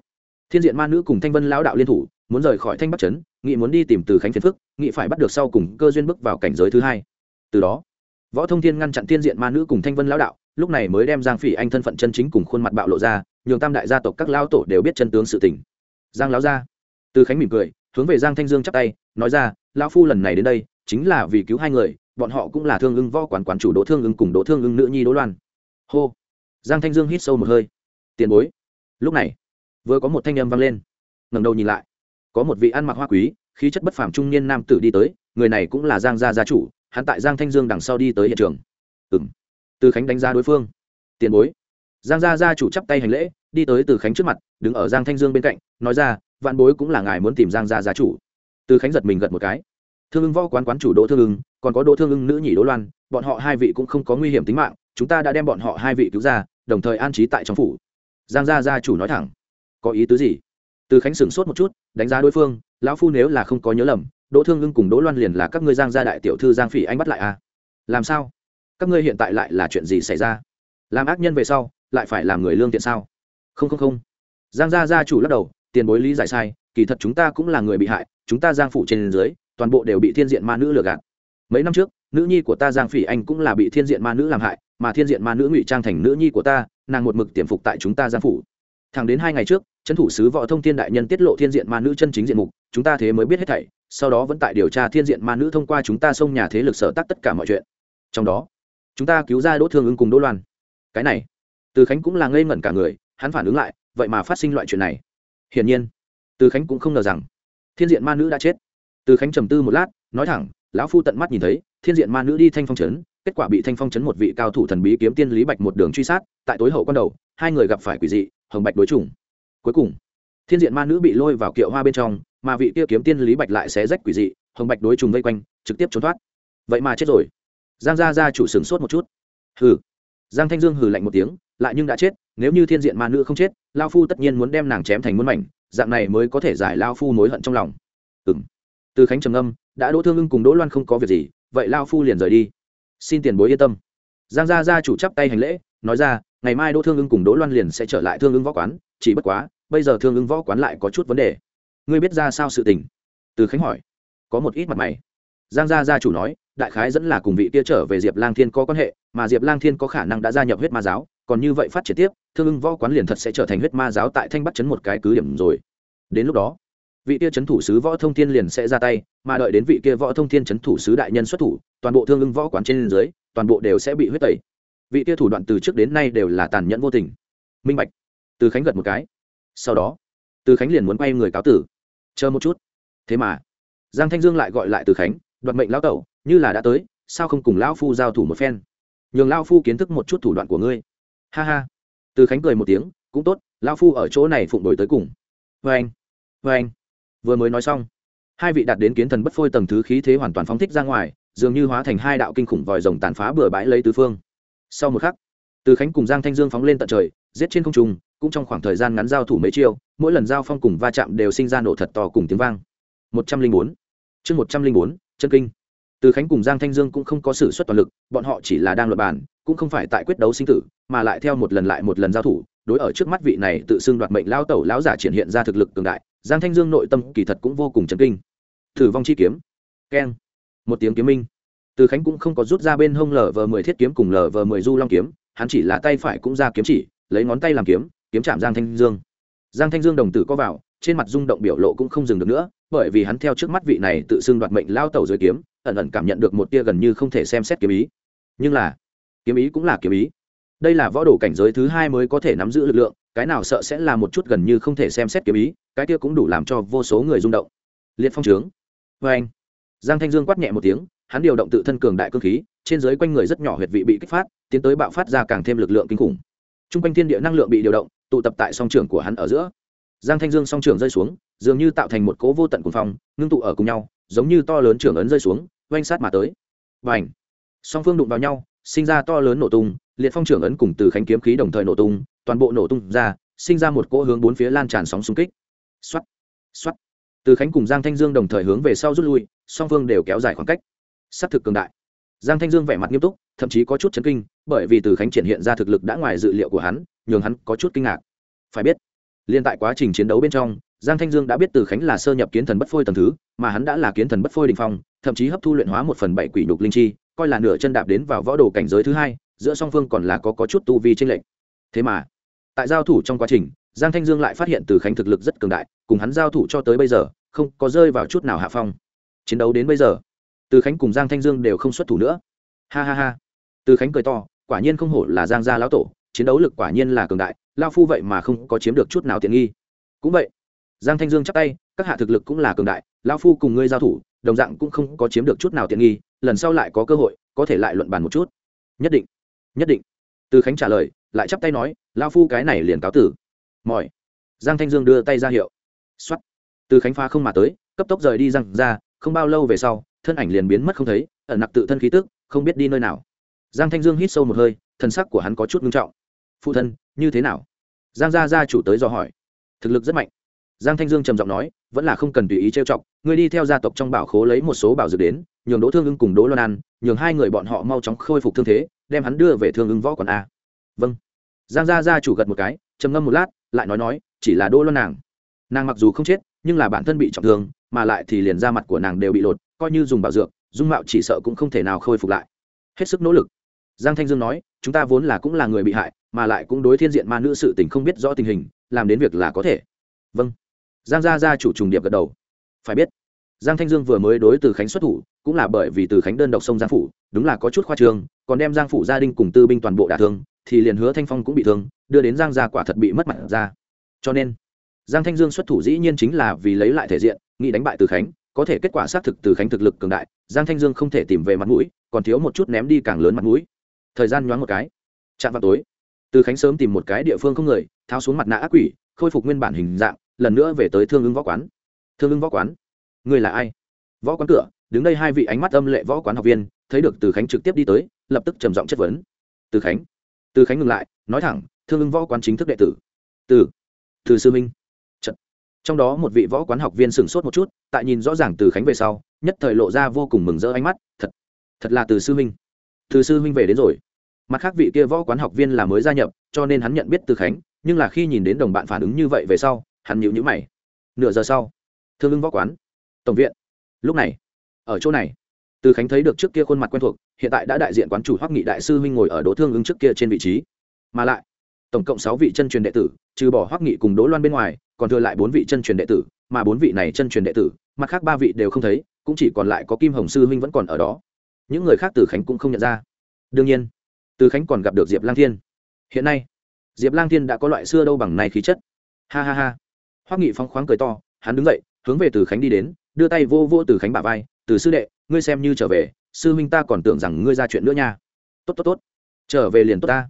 thiên diện ma nữ cùng thanh vân lão đạo liên thủ, muốn rời khỏi thanh bắc trấn nghị muốn đi tìm từ khánh phiền phức, nghị phải bắt được sau cùng cơ duyên bước vào cảnh giới thứ hai từ đó, võ thông thiên ngăn chặn thiên diện ma nữ cùng thanh vân lão đạo, lúc này mới đem giang phỉ anh thân phận chân chính cùng khuôn mặt bạo lộ ra, nhường tam đại gia tộc các lão tổ đều biết chân tướng sự tình. Giang lão gia. Từ khánh mỉm cười, hướng về giang thanh dương chắp tay, nói ra, lão phu lần này đến đây, chính là vì cứu hai người, bọn họ cũng là thương ưng võ quản quản chủ đỗ thương ưng cùng đỗ thương ưng nữ nhi đỗ loan. Hô. Giang thanh dương hít sâu một hơi. Tiền bối. Lúc này, vừa có một thanh âm vang lên. Ngẩng đầu nhìn lại, có một vị ăn mặc hoa quý, khí chất bất phàm trung niên nam tử đi tới, người này cũng là giang gia gia chủ hắn tại giang thanh dương đằng sau đi tới hiện trường. Ừ m từ khánh đánh giá đối phương. Tiền bối. Giang gia gia chủ chắp tay hành lễ, đi tới từ khánh trước mặt, đứng ở giang thanh dương bên cạnh, nói ra, vạn bối cũng là ngài muốn tìm giang gia gia chủ. Từ khánh giật mình gật một cái. Thương ưng võ quán quán chủ đỗ thương ưng, còn có đỗ thương ưng nữ nhị đỗ loan, bọn họ hai vị cũng không có nguy hiểm tính mạng, chúng ta đã đem bọn họ hai vị cứu ra, đồng thời an trí tại trong phủ. Giang gia gia chủ nói thẳng. Có ý tứ gì? Từ khánh sửng sốt một chút, đánh giá đối phương, lão phu nếu là không có nhớ lầm đỗ thương ngưng cùng đỗ loan liền là các ngươi giang gia đại tiểu thư giang phỉ anh bắt lại à? Làm sao? Các ngươi hiện tại lại là chuyện gì xảy ra? Làm ác nhân về sau, lại phải làm người lương thiện sao? Không không không. Giang gia gia chủ lắc đầu, tiền bối lý giải sai, kỳ thật chúng ta cũng là người bị hại, chúng ta giang phủ trên dưới, toàn bộ đều bị thiên diện ma nữ lừa gạt. Mấy năm trước, nữ nhi của ta giang phỉ anh cũng là bị thiên diện ma nữ làm hại, mà thiên diện ma nữ ngụy trang thành nữ nhi của ta, nàng một mực tiềm phục tại chúng ta giang phủ. Thẳng đến hai ngày trước trấn thủ sứ võ thông thiên đại nhân tiết lộ thiên diện ma nữ chân chính diện mục, chúng ta thế mới biết hết thảy sau đó vẫn tại điều tra thiên diện ma nữ thông qua chúng ta xông nhà thế lực sở tác tất cả mọi chuyện. Trong đó, chúng ta cứu ra đỗ thương ứng cùng đỗ loan. Cái này, từ khánh cũng là ngây ngẩn cả người, hắn phản ứng lại, vậy mà phát sinh loại chuyện này. Hiển nhiên, từ khánh cũng không ngờ rằng, thiên diện ma nữ đã chết. Từ khánh trầm tư một lát, nói thẳng, lão phu tận mắt nhìn thấy, thiên diện ma nữ đi thanh phong trấn, kết quả bị thanh phong trấn một vị cao thủ thần bí kiếm tiên lý bạch một đường truy sát, tại tối hậu con đầu, hai người gặp phải quỷ dị, hồng bạch đối chủng. Cuối cùng, thiên diện ma nữ bị lôi vào kiệu hoa bên trong mà vị kia kiếm tiên lý bạch lại xé rách quỷ dị, hồng bạch đối trùng vây quanh, trực tiếp trốn thoát. Vậy mà chết rồi. Giang gia gia chủ sửng sốt một chút. Hừ. Giang thanh dương hừ lạnh một tiếng, lại nhưng đã chết, nếu như thiên diện ma nữ không chết, lao phu tất nhiên muốn đem nàng chém thành muôn mảnh, dạng này mới có thể giải lao phu mối hận trong lòng. Ừng từ khánh trầm âm đã đỗ thương ưng cùng đỗ loan không có việc gì, vậy lao phu liền rời đi. Xin tiền bối yên tâm. Giang gia gia chủ chắp tay hành lễ, nói ra, ngày mai đỗ thương ưng cùng đỗ loan liền sẽ trở lại thương ưng võ quán, chỉ bất quá, bây giờ thương ưng võ quán lại có chút vấn đề ngươi biết ra sao sự tình? Từ khánh hỏi. Có một ít mặt mày. Giang gia gia chủ nói, đại khái dẫn là cùng vị kia trở về diệp lang thiên có quan hệ, mà diệp lang thiên có khả năng đã gia nhập huyết ma giáo, còn như vậy phát triển tiếp, thương ưng võ quán liền thật sẽ trở thành huyết ma giáo tại thanh bắc chấn một cái cứ điểm rồi. Đến lúc đó, vị kia c h ấ n thủ sứ võ thông thiên liền sẽ ra tay, mà đợi đến vị kia võ thông thiên c h ấ n thủ sứ đại nhân xuất thủ, toàn bộ thương ưng võ quán trên dưới, toàn bộ đều sẽ bị huyết tẩy. Vị kia thủ đoạn từ trước đến nay đều là tàn nhẫn vô tình. Minh bạch. Từ khánh gật một cái. Sau đó, từ khánh liền muốn quay người cáo tử chờ một chút. Thế mà, giang thanh dương lại gọi lại từ khánh, đoạt mệnh lão tẩu, như là đã tới, sao không cùng lão phu giao thủ một phen? Nhường lão phu kiến thức một chút thủ đoạn của ngươi. Ha ha. Từ khánh cười một tiếng, cũng tốt, lão phu ở chỗ này phụng đổi tới cùng. Vê anh vê anh. Vừa mới nói xong, hai vị đạt đến kiến thần bất phôi tầng thứ khí thế hoàn toàn phóng thích ra ngoài, dường như hóa thành hai đạo kinh khủng vòi rồng tàn phá bừa bãi lấy tứ phương. Sau một khắc, từ khánh cùng giang thanh dương phóng lên tận trời, giết trên không trung, cũng trong khoảng thời gian ngắn giao thủ mấy chiêu mỗi lần giao phong cùng va chạm đều sinh ra nổ thật to cùng tiếng vang. một trăm linh bốn. Chương một trăm linh bốn, chân kinh. Từ khánh cùng giang thanh dương cũng không có sử xuất toàn lực, bọn họ chỉ là đang luật bàn, cũng không phải tại quyết đấu sinh tử, mà lại theo một lần lại một lần giao thủ, đối ở trước mắt vị này tự xưng đoạt mệnh lao tẩu lão giả triển hiện ra thực lực cường đại, giang thanh dương nội tâm kỳ thật cũng vô cùng chấn kinh. Thử vong chi kiếm. Keng. Một tiếng kiếm minh. Từ khánh cũng không có rút ra bên hông lờ vờ mười thiết kiếm cùng lờ vờ mười du long kiếm, hắn chỉ là tay phải cũng ra kiếm chỉ, lấy ngón tay làm kiếm kiếm chạm giang thanh dương giang thanh dương đồng tử có vào, trên mặt rung động biểu lộ cũng không dừng được nữa, bởi vì hắn theo trước mắt vị này tự xưng đoạt mệnh lao tẩu dưới kiếm, ẩn ẩn cảm nhận được một tia gần như không thể xem xét kiếm ý. Nhưng là, kiếm ý cũng là kiếm ý. Đây là võ đồ cảnh giới thứ hai mới có thể nắm giữ lực lượng, cái nào sợ sẽ là một chút gần như không thể xem xét kiếm ý, cái kia cũng đủ làm cho vô số người rung động. Liệt phong trướng. Vê anh, giang thanh dương quát nhẹ một tiếng, hắn điều động tự thân cường đại cơ khí, trên dưới quanh người rất nhỏ huyệt vị bị kích phát, tiến tới bạo phát ra càng thêm lực lượng kinh khủng t r u n g quanh thiên địa năng lượng bị điều động tụ tập tại song trường của hắn ở giữa giang thanh dương song trường rơi xuống dường như tạo thành một cố vô tận cuồng phong ngưng tụ ở cùng nhau giống như to lớn trường ấn rơi xuống oanh sát mà tới và ảnh song phương đụng vào nhau sinh ra to lớn nổ tung liệt phong trưởng ấn cùng từ khánh kiếm khí đồng thời nổ tung toàn bộ nổ tung ra sinh ra một cỗ hướng bốn phía lan tràn sóng xung kích Xoát, xoát. Từ Khánh cùng Giang Thanh Dương đồng thời hướng về sau rút lui, song phương đều kéo dài khoảng cách. Sát thực cường đại. Giang Thanh Dương vẻ mặt nghiêm túc, thậm chí có chút chấn kinh, bởi vì Từ Khánh triển hiện ra thực lực đã ngoài dự liệu của hắn, nhường hắn có chút kinh ngạc. Phải biết, liên tại quá trình chiến đấu bên trong, Giang Thanh Dương đã biết Từ Khánh là sơ nhập kiến thần bất phôi tầng thứ, mà hắn đã là kiến thần bất phôi đỉnh phong, thậm chí hấp thu luyện hóa một phần bảy quỷ nhục linh chi, coi là nửa chân đạp đến vào võ đồ cảnh giới thứ hai, giữa song phương còn là có có chút tu vi chênh lệch. Thế mà, tại giao thủ trong quá trình, giang thanh dương lại phát hiện từ khánh thực lực rất cường đại cùng hắn giao thủ cho tới bây giờ không có rơi vào chút nào hạ phong chiến đấu đến bây giờ từ khánh cùng giang thanh dương đều không xuất thủ nữa ha ha ha từ khánh cười to, quả nhiên không hổ là giang gia lão tổ, chiến đấu lực quả nhiên là cường đại lao phu vậy mà không có chiếm được chút nào tiện nghi. Cũng vậy, giang thanh dương chắc tay, các hạ thực lực cũng là cường đại lao phu cùng ngươi giao thủ, đồng dạng cũng không có chiếm được chút nào tiện nghi, lần sau lại có cơ hội, có thể lại luận bàn một chút. Nhất định nhất định. Từ khánh trả lời, lại chắp tay nói lao phu cái này liền cáo tử. Mỏi. Giang thanh dương đưa tay ra hiệu. X o á t từ khánh phá không mà tới, cấp tốc rời đi răng ra không bao lâu về sau, thân ảnh liền biến mất không thấy, ẩn nặc tự thân khí tức, không biết đi nơi nào giang thanh dương hít sâu một hơi thân sắc của hắn có chút ngưng trọng. Phụ thân, như thế nào? Giang gia gia chủ tới dò hỏi. Thực lực rất mạnh. Giang thanh dương trầm giọng nói, vẫn là không cần tùy ý trêu chọc Người đi theo gia tộc trong bảo khố lấy một số bảo dược đến, nhường đỗ thương ưng cùng đỗ loan an nhường hai người bọn họ mau chóng khôi phục thương thế, đem hắn đưa về thương ưng võ quán a. Vâng. Giang gia gia chủ gật một cái, trầm ngâm một lát, lại nói nói, chỉ là Đỗ loan nàng. Nàng mặc dù không chết, nhưng là bản thân bị trọng thương, mà lại thì liền da mặt của nàng đều bị lột, coi như dùng bảo dược, dung mạo chỉ sợ cũng không thể nào khôi phục lại hết sức nỗ lực. Giang thanh dương nói, chúng ta vốn là cũng là người bị hại, mà lại cũng đối thiên diện ma nữ sự tình không biết rõ tình hình, làm đến việc là có thể. Vâng. Giang gia gia chủ trùng điệp gật đầu. Phải biết, giang thanh dương vừa mới đối từ khánh xuất thủ, cũng là bởi vì từ khánh đơn độc sông giang phủ, đúng là có chút khoa trương, còn đem giang phủ gia đình cùng tư binh toàn bộ đả thương, thì liền hứa thanh phong cũng bị thương, đưa đến giang gia quả thật bị mất mặt ra. Cho nên, giang thanh dương xuất thủ dĩ nhiên chính là vì lấy lại thể diện, nghĩ đánh bại từ khánh có thể kết quả xác thực từ khánh thực lực cường đại, giang thanh dương không thể tìm về mặt mũi, còn thiếu một chút ném đi càng lớn mặt mũi. Thời gian nhoáng một cái, chạm vào tối, từ khánh sớm tìm một cái địa phương không người, tháo xuống mặt nạ ác quỷ, khôi phục nguyên bản hình dạng, lần nữa về tới thương ứng võ quán. Thương ứng võ quán? Người là ai? Võ quán cửa, đứng đây hai vị ánh mắt âm lệ võ quán học viên, thấy được từ khánh trực tiếp đi tới, lập tức trầm giọng chất vấn. Từ khánh? Từ khánh ngừng lại, nói thẳng, thương ứng võ quán chính thức đệ tử. Từ từ sư minh trong đó một vị võ quán học viên sửng sốt một chút, tại nhìn rõ ràng từ khánh về sau, nhất thời lộ ra vô cùng mừng rỡ ánh mắt, thật thật là từ sư minh từ sư minh về đến rồi. Mặt khác vị kia võ quán học viên là mới gia nhập, cho nên hắn nhận biết từ khánh, nhưng là khi nhìn đến đồng bạn phản ứng như vậy về sau, hắn nhịu nhữ mày. Nửa giờ sau, thương ưng võ quán, tổng viện. Lúc này, ở chỗ này, từ khánh thấy được trước kia khuôn mặt quen thuộc, hiện tại đã đại diện quán chủ hoắc nghị đại sư huynh ngồi ở đỗ thương ứng trước kia trên vị trí. Mà lại tổng cộng sáu vị chân truyền đệ tử, trừ bỏ hoắc nghị cùng đỗ loan bên ngoài, còn thừa lại bốn vị chân truyền đệ tử, mà bốn vị này chân truyền đệ tử, mặt khác ba vị đều không thấy, cũng chỉ còn lại có kim hồng sư huynh vẫn còn ở đó. Những người khác từ khánh cũng không nhận ra. Đương nhiên, từ khánh còn gặp được diệp lang thiên. Hiện nay, diệp lang thiên đã có loại xưa đâu bằng này khí chất. Ha ha ha. Hoắc nghị phóng khoáng cười to, hắn đứng dậy, hướng về từ khánh đi đến, đưa tay vô vô từ khánh bả vai, từ sư đệ, ngươi xem như trở về, sư huynh ta còn tưởng rằng ngươi ra chuyện nữa nha. Tốt tốt tốt. Trở về liền tốt ta.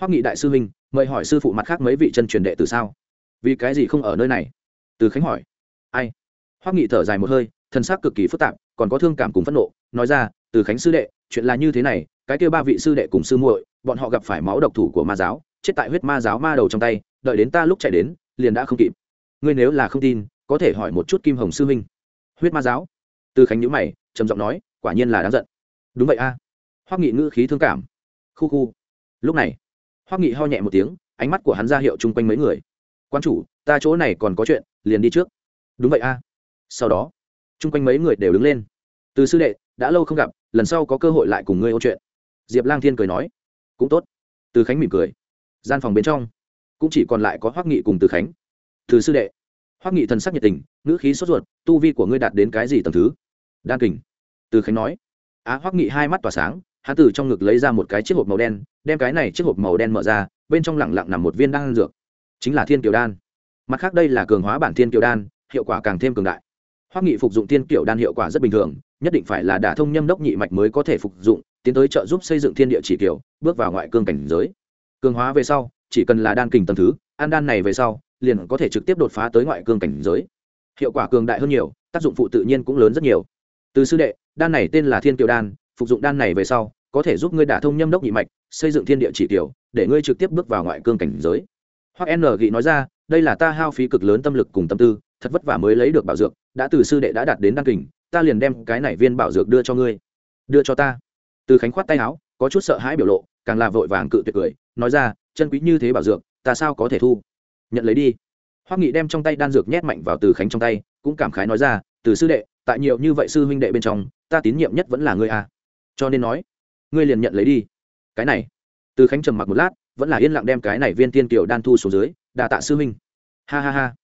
Hoắc nghị đại sư huynh mời hỏi sư phụ mặt khác mấy vị chân truyền đệ từ sao? Vì cái gì không ở nơi này? Từ khánh hỏi. Ai? Hoắc nghị thở dài một hơi, thân xác cực kỳ phức tạp, còn có thương cảm cùng phẫn nộ. Nói ra, từ khánh sư đệ, chuyện là như thế này, cái kêu ba vị sư đệ cùng sư muội, bọn họ gặp phải máu độc thủ của ma giáo, chết tại huyết ma giáo ma đầu trong tay, đợi đến ta lúc chạy đến, liền đã không kịp. Ngươi nếu là không tin, có thể hỏi một chút kim hồng sư huynh. Huyết ma giáo? Từ khánh nhữ mày, trầm giọng nói, quả nhiên là đáng giận. Đúng vậy a. À. hoắc nghị ngữ khí thương cảm. Khu khu. Lúc này hoắc nghị ho nhẹ một tiếng, ánh mắt của hắn ra hiệu chung quanh mấy người. Quan chủ, ta chỗ này còn có chuyện, liền đi trước. Đúng vậy a. Sau đó, chung quanh mấy người đều đứng lên. Từ sư đệ, đã lâu không gặp, lần sau có cơ hội lại cùng ngươi ôn chuyện. Diệp lang thiên cười nói. Cũng tốt. Từ khánh mỉm cười. Gian phòng bên trong, cũng chỉ còn lại có hoắc nghị cùng từ khánh. Từ sư đệ. Hoắc nghị thần sắc nhiệt tình, ngữ khí sốt ruột, tu vi của ngươi đạt đến cái gì tầm thứ? Đan kình. Từ khánh nói. Á hoắc nghị hai mắt tỏa sáng hắn từ trong ngực lấy ra một cái chiếc hộp màu đen, đem cái này chiếc hộp màu đen mở ra, bên trong lẳng lặng nằm một viên đan dược. Chính là thiên kiều đan. Mặt khác đây là cường hóa bản thiên kiều đan, hiệu quả càng thêm cường đại. Hoắc nghị phục dụng thiên kiều đan hiệu quả rất bình thường, nhất định phải là đả thông nhâm đốc nhị mạch mới có thể phục dụng, tiến tới trợ giúp xây dựng thiên địa chỉ kiều, bước vào ngoại cương cảnh giới. Cường hóa về sau, chỉ cần là đan kình tầm thứ ăn đan này về sau, liền có thể trực tiếp đột phá tới ngoại cương cảnh giới. Hiệu quả cường đại hơn nhiều, tác dụng phụ tự nhiên cũng lớn rất nhiều. Từ sư đệ, đan này tên là thiên kiều đan phục dụng đan này về sau có thể giúp ngươi đả thông nhâm đốc nhị mạch xây dựng thiên địa chỉ tiểu, để ngươi trực tiếp bước vào ngoại cương cảnh giới. Hoặc n gị nói ra đây là ta hao phí cực lớn tâm lực cùng tâm tư thật vất vả mới lấy được bảo dược đã từ sư đệ đã đạt đến đan kình ta liền đem cái này viên bảo dược đưa cho ngươi. Đưa cho ta? Từ khánh khoát tay áo có chút sợ hãi biểu lộ càng là vội vàng cự tuyệt cười nói ra chân quý như thế bảo dược ta sao có thể thu? Nhận lấy đi. Hoắc nghị đem trong tay đan dược nhét mạnh vào từ khánh trong tay cũng cảm khái nói ra từ sư đệ tại nhiều như vậy sư huynh đệ bên trong ta tín nhiệm nhất vẫn là ngươi a cho nên nói, ngươi liền nhận lấy đi. Cái này, từ khánh trầm mặc một lát, vẫn là yên lặng đem cái này viên tiên kiều đan thu xuống dưới đà tạ sư huynh. Ha ha ha.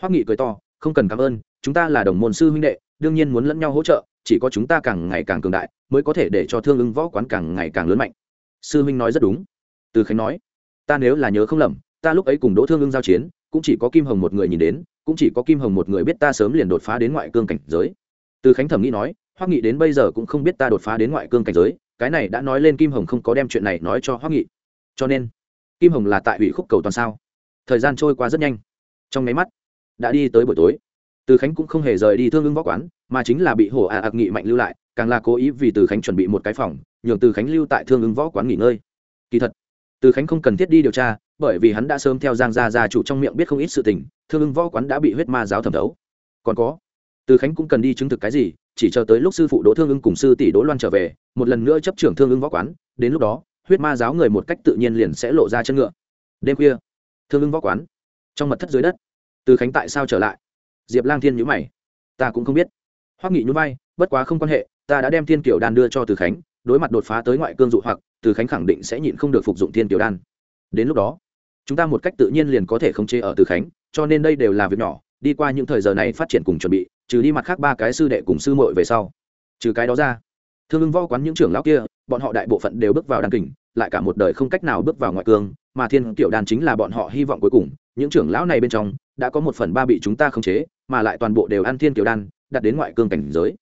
Hoắc nghị cười to, không cần cảm ơn, chúng ta là đồng môn sư huynh đệ, đương nhiên muốn lẫn nhau hỗ trợ, chỉ có chúng ta càng ngày càng cường đại, mới có thể để cho thương ứng võ quán càng ngày càng lớn mạnh. Sư huynh nói rất đúng. Từ khánh nói, ta nếu là nhớ không lầm, ta lúc ấy cùng đỗ thương ưng giao chiến, cũng chỉ có kim hồng một người nhìn đến, cũng chỉ có kim hồng một người biết ta sớm liền đột phá đến ngoại cương cảnh giới. Từ khánh thẩm nghĩ nói hoắc nghị đến bây giờ cũng không biết ta đột phá đến ngoại cương cảnh giới, cái này đã nói lên kim hồng không có đem chuyện này nói cho hoắc nghị. Cho nên, kim hồng là tại ủy khúc cầu toàn sao? Thời gian trôi qua rất nhanh. Trong nháy mắt, đã đi tới buổi tối. Từ khánh cũng không hề rời đi thương ưng võ quán, mà chính là bị hổ ả ạc nghị mạnh lưu lại, càng là cố ý vì từ khánh chuẩn bị một cái phòng, nhường từ khánh lưu tại thương ưng võ quán nghỉ ngơi. Kỳ thật, từ khánh không cần thiết đi điều tra, bởi vì hắn đã sớm theo giang gia gia chủ trong miệng biết không ít sự tình, thương ưng võ quán đã bị huyết ma giáo thẩm thấu. Còn có, từ khánh cũng cần đi chứng thực cái gì chỉ chờ tới lúc sư phụ đỗ thương ưng cùng sư tỷ đỗ loan trở về, một lần nữa chấp trưởng thương ưng võ quán, đến lúc đó, huyết ma giáo người một cách tự nhiên liền sẽ lộ ra chân ngựa. Đêm khuya, thương ưng võ quán, trong mật thất dưới đất, từ khánh tại sao trở lại? Diệp lang thiên nhữ mày. Ta cũng không biết. Hoắc nghị nhún vai, bất quá không quan hệ, ta đã đem thiên tiểu đan đưa cho từ khánh, đối mặt đột phá tới ngoại cương dụ hoặc, từ khánh khẳng định sẽ nhịn không được phục dụng thiên tiểu đan. Đến lúc đó, chúng ta một cách tự nhiên liền có thể khống chế ở từ khánh, cho nên đây đều là việc nhỏ đi qua những thời giờ này phát triển cùng chuẩn bị, trừ đi mặt khác ba cái sư đệ cùng sư muội về sau. Trừ cái đó ra, thương ưng võ quán những trưởng lão kia, bọn họ đại bộ phận đều bước vào đan kình, lại cả một đời không cách nào bước vào ngoại cương, mà thiên kiểu đan chính là bọn họ hy vọng cuối cùng, những trưởng lão này bên trong, đã có một phần ba bị chúng ta khống chế, mà lại toàn bộ đều ăn thiên kiểu đan đặt đến ngoại cương cảnh giới.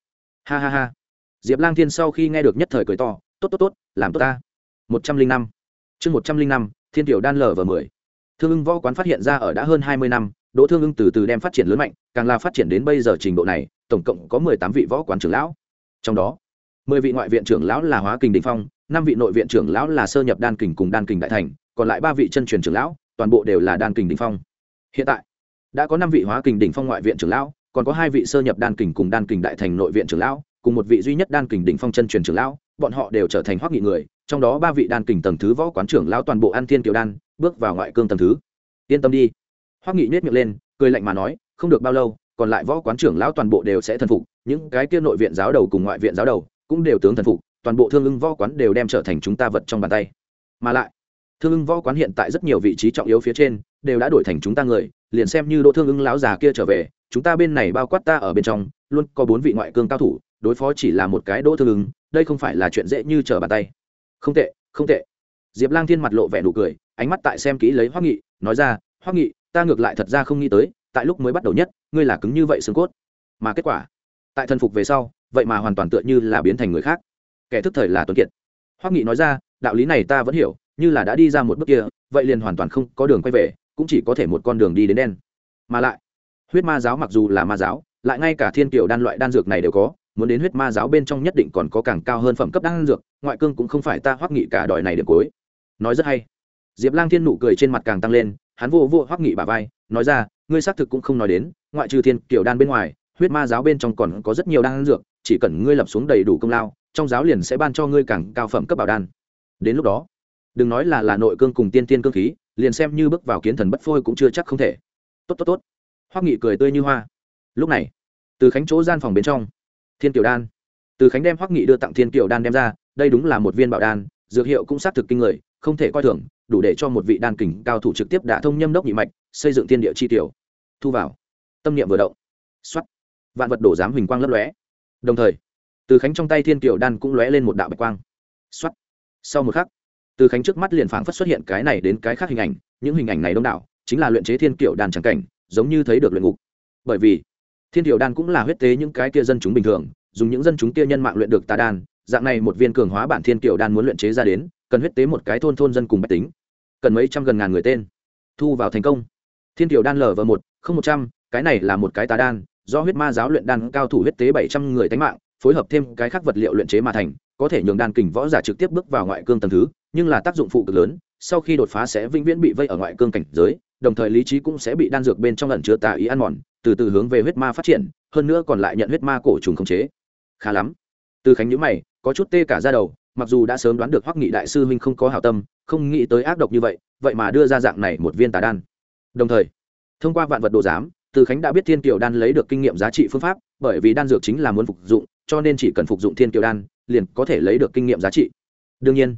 Ha ha ha. Diệp lang thiên sau khi nghe được nhất thời cười to, tốt tốt tốt, làm tốt ta. Một trăm linh năm. Chương một trăm linh năm, thiên tiểu đan lở và mười. Thương ưng võ quán phát hiện ra ở đã hơn hai mươi năm đỗ thương ưng từ từ đem phát triển lớn mạnh, càng là phát triển đến bây giờ trình độ này, tổng cộng có mười tám vị võ quán trưởng lão. Trong đó, mười vị ngoại viện trưởng lão là hóa kình đình phong, năm vị nội viện trưởng lão là sơ nhập đan kình cùng đan kình đại thành, còn lại ba vị chân truyền trưởng lão, toàn bộ đều là đan kình đình phong. Hiện tại, đã có năm vị hóa kình đỉnh phong ngoại viện trưởng lão, còn có hai vị sơ nhập đan kình cùng đan kình đại thành nội viện trưởng lão, cùng một vị duy nhất đan kình đỉnh phong chân truyền trưởng lão, bọn họ đều trở thành hoắc nghị người, trong đó ba vị đan kình tầng thứ võ quán trưởng lão toàn bộ an thiên kiều đan, bước vào ngoại cương tầng thứ. Yên tâm đi hoắc nghị nhếch miệng lên, cười lạnh mà nói, không được bao lâu, còn lại võ quán trưởng lão toàn bộ đều sẽ thần phục, những cái kia nội viện giáo đầu cùng ngoại viện giáo đầu cũng đều tướng thần phục, toàn bộ thương ưng võ quán đều đem trở thành chúng ta vật trong bàn tay. Mà lại, thương ưng võ quán hiện tại rất nhiều vị trí trọng yếu phía trên đều đã đổi thành chúng ta người, liền xem như đỗ thương ưng lão già kia trở về, chúng ta bên này bao quát ta ở bên trong, luôn có bốn vị ngoại cương cao thủ, đối phó chỉ là một cái đỗ thương ưng, đây không phải là chuyện dễ như trở bàn tay. Không tệ không tệ. Diệp lang thiên mặt lộ vẻ nụ cười, ánh mắt tại xem kỹ lấy hoắc nghị, nói ra, hoắc nghị ta ngược lại thật ra không nghĩ tới, tại lúc mới bắt đầu nhất, ngươi là cứng như vậy xương cốt. Mà kết quả, tại thần phục về sau, vậy mà hoàn toàn tựa như là biến thành người khác. Kẻ thức thời là tuấn kiệt. Hoắc nghị nói ra, đạo lý này ta vẫn hiểu, như là đã đi ra một bước kia, vậy liền hoàn toàn không có đường quay về, cũng chỉ có thể một con đường đi đến đen. Mà lại, huyết ma giáo mặc dù là ma giáo, lại ngay cả thiên kiểu đan loại đan dược này đều có, muốn đến huyết ma giáo bên trong nhất định còn có càng cao hơn phẩm cấp đan dược, ngoại cương cũng không phải ta hoắc nghị cả đòi này được cuối. Nói rất hay. Diệp lang thiên nụ cười trên mặt càng tăng lên hắn vô vô hoắc nghị bà vai, nói ra, ngươi xác thực cũng không nói đến, ngoại trừ thiên kiểu đan bên ngoài, huyết ma giáo bên trong còn có rất nhiều đan dược, chỉ cần ngươi lập xuống đầy đủ công lao, trong giáo liền sẽ ban cho ngươi càng cao phẩm cấp bảo đan. Đến lúc đó, đừng nói là là nội cương cùng tiên tiên cương khí, liền xem như bước vào kiến thần bất phôi cũng chưa chắc không thể. Tốt tốt tốt. Hoắc nghị cười tươi như hoa. Lúc này, từ khánh chỗ gian phòng bên trong, thiên kiều đan. Từ khánh đem hoắc nghị đưa tặng thiên kiều đan đem ra, đây đúng là một viên bảo đan, dược hiệu cũng xác thực kinh người, không thể coi thường đủ để cho một vị đan kình cao thủ trực tiếp đả thông nhâm đốc nhị mạch, xây dựng thiên địa chi tiểu. Thu vào. Tâm niệm vừa động. Xuất vạn vật đổ giám huỳnh quang lấp lóe. Đồng thời, từ khánh trong tay thiên kiều đan cũng lóe lên một đạo bạch quang. Xuất sau một khắc, từ khánh trước mắt liền phảng phất xuất hiện cái này đến cái khác hình ảnh, những hình ảnh này đông đảo, chính là luyện chế thiên kiều đan trắng cảnh, giống như thấy được luyện ngục. Bởi vì, thiên kiều đan cũng là huyết tế những cái kia dân chúng bình thường, dùng những dân chúng kia nhân mạng luyện được tà đan dạng này một viên cường hóa bản thiên kiều đan muốn luyện chế ra đến, cần huyết tế một cái thôn thôn dân cùng bách tính. Cần mấy trăm gần ngàn người tên. Thu vào thành công. Thiên kiều đan lở vờ một, không một trăm, cái này là một cái tà đan, do huyết ma giáo luyện đan cao thủ huyết tế bảy trăm người tánh mạng, phối hợp thêm cái khác vật liệu luyện chế mà thành, có thể nhường đan kình võ giả trực tiếp bước vào ngoại cương tầng thứ, nhưng là tác dụng phụ cực lớn, sau khi đột phá sẽ vĩnh viễn bị vây ở ngoại cương cảnh giới, đồng thời lý trí cũng sẽ bị đan dược bên trong lần chứa tà ý ăn mòn, từ từ hướng về huyết ma phát triển, hơn nữa còn lại nhận huyết ma cổ trùng khống chế. Khá lắm. Từ khánh nhữ mày có chút tê cả ra đầu, mặc dù đã sớm đoán được hoắc nghị đại sư huynh không có hảo tâm, không nghĩ tới ác độc như vậy vậy mà đưa ra dạng này một viên tà đan. Đồng thời, thông qua vạn vật đồ giám, từ khánh đã biết thiên kiều đan lấy được kinh nghiệm giá trị phương pháp, bởi vì đan dược chính là muốn phục dụng, cho nên chỉ cần phục dụng thiên kiều đan, liền có thể lấy được kinh nghiệm giá trị. Đương nhiên,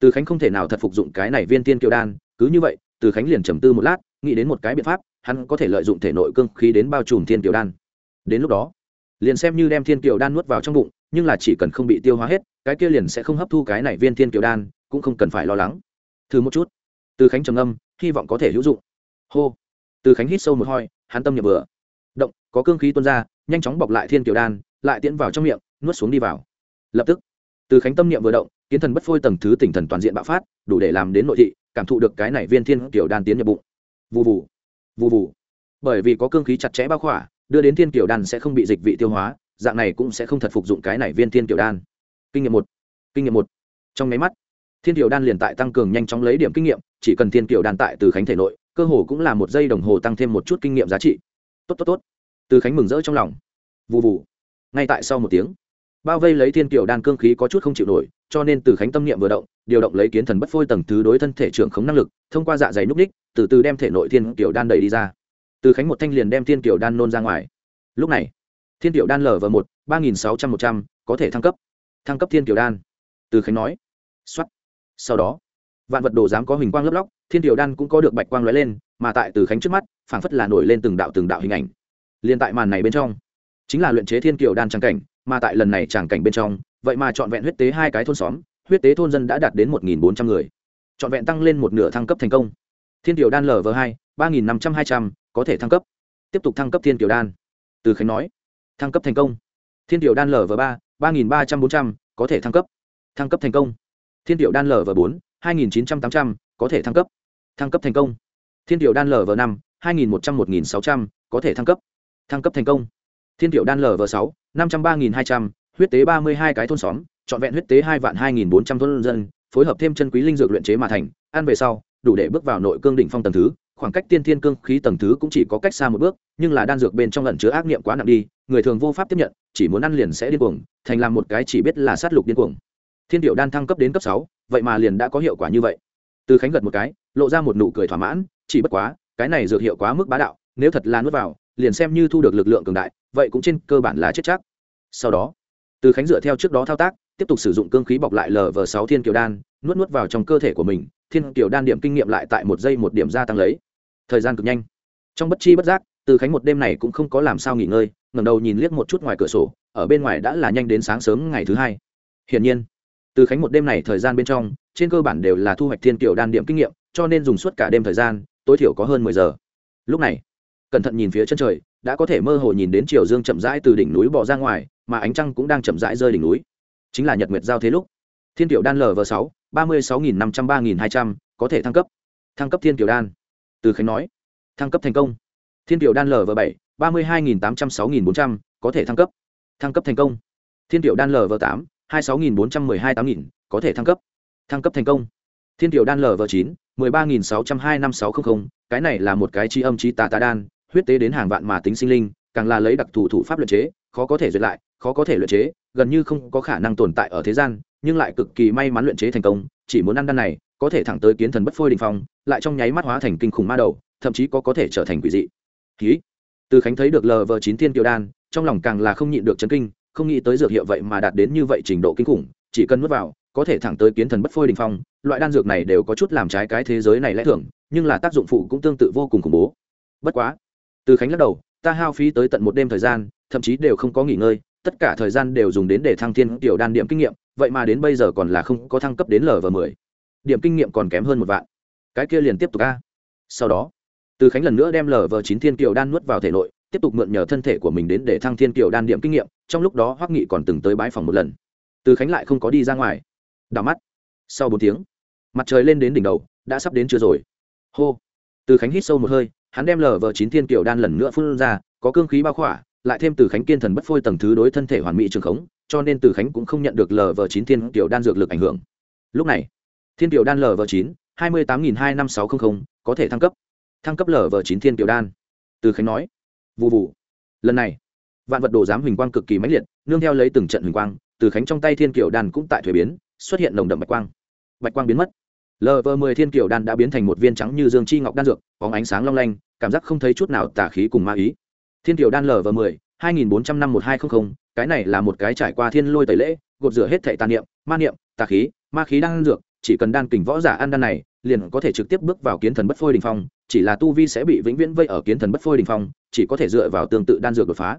từ khánh không thể nào thật phục dụng cái này viên thiên kiều đan, cứ như vậy, từ khánh liền trầm tư một lát, nghĩ đến một cái biện pháp, hắn có thể lợi dụng thể nội cương khí đến bao trùm thiên kiều đan. Đến lúc đó, liền xem như đem thiên kiều đan nuốt vào trong bụng nhưng là chỉ cần không bị tiêu hóa hết, cái kia liền sẽ không hấp thu cái này viên thiên kiều đan, cũng không cần phải lo lắng. Thử một chút. Từ khánh trầm âm hy vọng có thể hữu dụng. Hô. Từ khánh hít sâu một hoi hắn tâm nhập vừa. Động, có cương khí tuôn ra, nhanh chóng bọc lại thiên kiều đan, lại tiễn vào trong miệng, nuốt xuống đi vào. Lập tức, từ khánh tâm niệm vừa động, kiến thần bất phôi tầng thứ tỉnh thần toàn diện bạo phát, đủ để làm đến nội thị, cảm thụ được cái này viên thiên kiều đan tiến nhập bụng. Vụ vụ vụ vụ bởi vì có cương khí chặt chẽ bao khỏa, đưa đến thiên kiều đan sẽ không bị dịch vị tiêu hóa dạng này cũng sẽ không thật phục dụng cái này viên thiên tiểu đan. Kinh nghiệm một, kinh nghiệm một. Trong máy mắt, thiên tiểu đan liền tại tăng cường nhanh chóng lấy điểm kinh nghiệm, chỉ cần thiên tiểu đan tại từ khánh thể nội, cơ hồ cũng là một giây đồng hồ tăng thêm một chút kinh nghiệm giá trị. Tốt tốt tốt. Từ khánh mừng rỡ trong lòng. Vụ vụ ngay tại sau một tiếng, bao vây lấy thiên tiểu đan cương khí có chút không chịu nổi, cho nên từ khánh tâm niệm vừa động, điều động lấy kiến thần bất phôi tầng thứ đối thân thể trưởng khống năng lực, thông qua dạ dày núc ních từ từ đem thể nội thiên tiểu đan đẩy đi ra. Từ khánh một thanh liền đem thiên tiểu đan nôn ra ngoài. Lúc này thiên tiểu đan lở vào một, ba nghìn sáu trăm một trăm, có thể thăng cấp. Thăng cấp thiên tiểu đan. Từ khánh nói. X sau đó, vạn vật đồ dám có hình quang lấp lóc, thiên tiểu đan cũng có được bạch quang lóe lên, mà tại từ khánh trước mắt, phảng phất là nổi lên từng đạo từng đạo hình ảnh. Liền tại màn này bên trong, chính là luyện chế thiên kiều đan trang cảnh, mà tại lần này tràng cảnh bên trong, vậy mà trọn vẹn huyết tế hai cái thôn xóm, huyết tế thôn dân đã đạt đến một nghìn bốn trăm người. Trọn vẹn tăng lên một nửa thăng cấp thành công. Thiên tiểu đan lv hai, ba nghìn năm trăm hai trăm, có thể thăng cấp. Tiếp tục thăng cấp thiên tiểu đan. Từ khánh nói thăng cấp thành công. Thiên tiểu đan lv ba ba nghìn ba trăm bốn trăm, có thể thăng cấp. Thăng cấp thành công. Thiên tiểu đan lv bốn, hai nghìn chín trăm tám trăm, có thể thăng cấp. Thăng cấp thành công. Thiên tiểu đan lv năm, hai nghìn một trăm, một nghìn sáu trăm, có thể thăng cấp. Thăng cấp thành công. Thiên tiểu đan lv sáu, năm trăm ba nghìn hai trăm, huyết tế ba mươi hai cái thôn xóm, trọn vẹn huyết tế hai vạn hai nghìn bốn trăm thôn dân, phối hợp thêm chân quý linh dược luyện chế mà thành. Ăn về sau, đủ để bước vào nội cương đỉnh phong tầng thứ khoảng cách tiên thiên cương khí tầng thứ cũng chỉ có cách xa một bước, nhưng là đan dược bên trong lẩn chứa ác niệm quá nặng đi, người thường vô pháp tiếp nhận, chỉ muốn ăn liền sẽ điên cuồng, thành làm một cái chỉ biết là sát lục điên cuồng. Thiên điệu đan thăng cấp đến cấp sáu, vậy mà liền đã có hiệu quả như vậy. Từ khánh gật một cái, lộ ra một nụ cười thỏa mãn, chỉ bất quá, cái này dược hiệu quá mức bá đạo, nếu thật là nuốt vào, liền xem như thu được lực lượng cường đại, vậy cũng trên cơ bản là chết chắc. Sau đó, từ khánh dựa theo trước đó thao tác, tiếp tục sử dụng cương khí bọc lại lv sáu thiên kiều đan, nuốt nuốt vào trong cơ thể của mình, thiên kiều đan điểm kinh nghiệm lại tại một giây một điểm gia tăng lấy thời gian cực nhanh. Trong bất chi bất giác, từ khánh một đêm này cũng không có làm sao nghỉ ngơi, ngẩng đầu nhìn liếc một chút ngoài cửa sổ, ở bên ngoài đã là nhanh đến sáng sớm ngày thứ hai. Hiển nhiên, từ khánh một đêm này thời gian bên trong, trên cơ bản đều là thu hoạch thiên kiểu đan điểm kinh nghiệm, cho nên dùng suốt cả đêm thời gian, tối thiểu có hơn mười giờ. Lúc này, cẩn thận nhìn phía chân trời, đã có thể mơ hồ nhìn đến chiều dương chậm rãi từ đỉnh núi bỏ ra ngoài, mà ánh trăng cũng đang chậm rãi rơi đỉnh núi. Chính là nhật nguyệt giao thế lúc. Thiên kiểu đan lv sáu, ba mươi sáu nghìn năm trăm ba nghìn hai trăm, có thể thăng cấp. Thăng cấp thiên kiểu đan từ khánh nói, thăng cấp thành công. Thiên tiểu đan lv bảy, ba mươi hai nghìn tám trăm sáu nghìn bốn trăm, có thể thăng cấp. Thăng cấp thành công. Thiên tiểu đan lv tám, hai sáu nghìn bốn trăm mười hai tám nghìn, có thể thăng cấp. Thăng cấp thành công. Thiên tiểu đan lv chín, mười ba nghìn sáu trăm hai năm sáu trăm linh cái này là một cái chi âm chi tà tà đan, huyết tế đến hàng vạn mà tính sinh linh, càng là lấy đặc thù thủ pháp luyện chế, khó có thể duyệt lại, khó có thể luyện chế, gần như không có khả năng tồn tại ở thế gian, nhưng lại cực kỳ may mắn luyện chế thành công, chỉ muốn ăn đan này có thể thẳng tới kiến thần bất phôi đình phong, lại trong nháy mắt hóa thành kinh khủng ma đầu, thậm chí có có thể trở thành quỷ dị. Ký từ khánh thấy được lờ vờ chín thiên kiều đan, trong lòng càng là không nhịn được chấn kinh, không nghĩ tới dược hiệu vậy mà đạt đến như vậy trình độ kinh khủng, chỉ cần nuốt vào, có thể thẳng tới kiến thần bất phôi đình phong, loại đan dược này đều có chút làm trái cái thế giới này lẽ thường, nhưng là tác dụng phụ cũng tương tự vô cùng khủng bố. Bất quá, từ khánh lắc đầu, ta hao phí tới tận một đêm thời gian, thậm chí đều không có nghỉ ngơi, tất cả thời gian đều dùng đến để thăng thiên tiểu đan điểm kinh nghiệm, vậy mà đến bây giờ còn là không có thăng cấp đến lv mười điểm kinh nghiệm còn kém hơn một vạn. Cái kia liền tiếp tục a. Sau đó, từ khánh lần nữa đem lv chín thiên kiều đan nuốt vào thể nội, tiếp tục mượn nhờ thân thể của mình đến để thăng thiên kiều đan điểm kinh nghiệm, trong lúc đó hoắc nghị còn từng tới bãi phòng một lần. Từ khánh lại không có đi ra ngoài. Đảo mắt. Sau bốn tiếng, mặt trời lên đến đỉnh đầu, đã sắp đến chưa rồi. Hô. Từ khánh hít sâu một hơi, hắn đem lv chín thiên kiều đan lần nữa phun ra, có cương khí bao khỏa, lại thêm từ khánh kiên thần bất phôi tầng thứ đối thân thể hoàn mỹ trường khống, cho nên từ khánh cũng không nhận được lv chín thiên kiều đan dược lực ảnh hưởng. Lúc này thiên kiều đan lv chín, hai mươi tám nghìn hai năm sáu trăm linh có thể thăng cấp. Thăng cấp lv chín thiên kiều đan. Từ khánh nói. Vụ vụ lần này, vạn vật đồ giám huỳnh quang cực kỳ mãnh liệt, nương theo lấy từng trận huỳnh quang, từ khánh trong tay thiên kiều đan cũng tại thuế biến, xuất hiện nồng đậm bạch quang. Bạch quang biến mất. Lv mười thiên kiều đan đã biến thành một viên trắng như dương chi ngọc đan dược có ánh sáng long lanh, cảm giác không thấy chút nào tả khí cùng ma ý. Thiên kiều đan lv mười, hai nghìn bốn trăm năm một hai trăm linh cái này là một cái trải qua thiên lôi tẩy lễ, gột rửa hết thệ tà niệm, ma niệm, tà khí, ma khí đan dược chỉ cần đan kình võ giả ăn đan này, liền có thể trực tiếp bước vào kiến thần bất phôi đình phong, chỉ là tu vi sẽ bị vĩnh viễn vây ở kiến thần bất phôi đình phong, chỉ có thể dựa vào tương tự đan dược đột phá.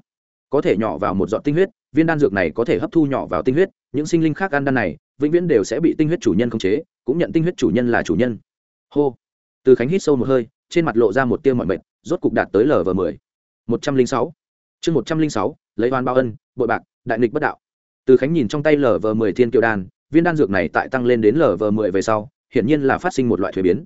Có thể nhỏ vào một giọt tinh huyết, viên đan dược này có thể hấp thu nhỏ vào tinh huyết, những sinh linh khác ăn đan này, vĩnh viễn đều sẽ bị tinh huyết chủ nhân khống chế, cũng nhận tinh huyết chủ nhân là chủ nhân. Hô. Từ khánh hít sâu một hơi, trên mặt lộ ra một tiêu mọi mệt, rốt cục đạt tới lv mười. Một trăm linh sáu. Chương một trăm linh sáu, lấy oan bao ân, bội bạc, đại nghịch bất đạo. Từ khánh nhìn trong tay lv mười thiên kiều đan viên đan dược này tại tăng lên đến lv mười về sau, hiển nhiên là phát sinh một loại thuế biến.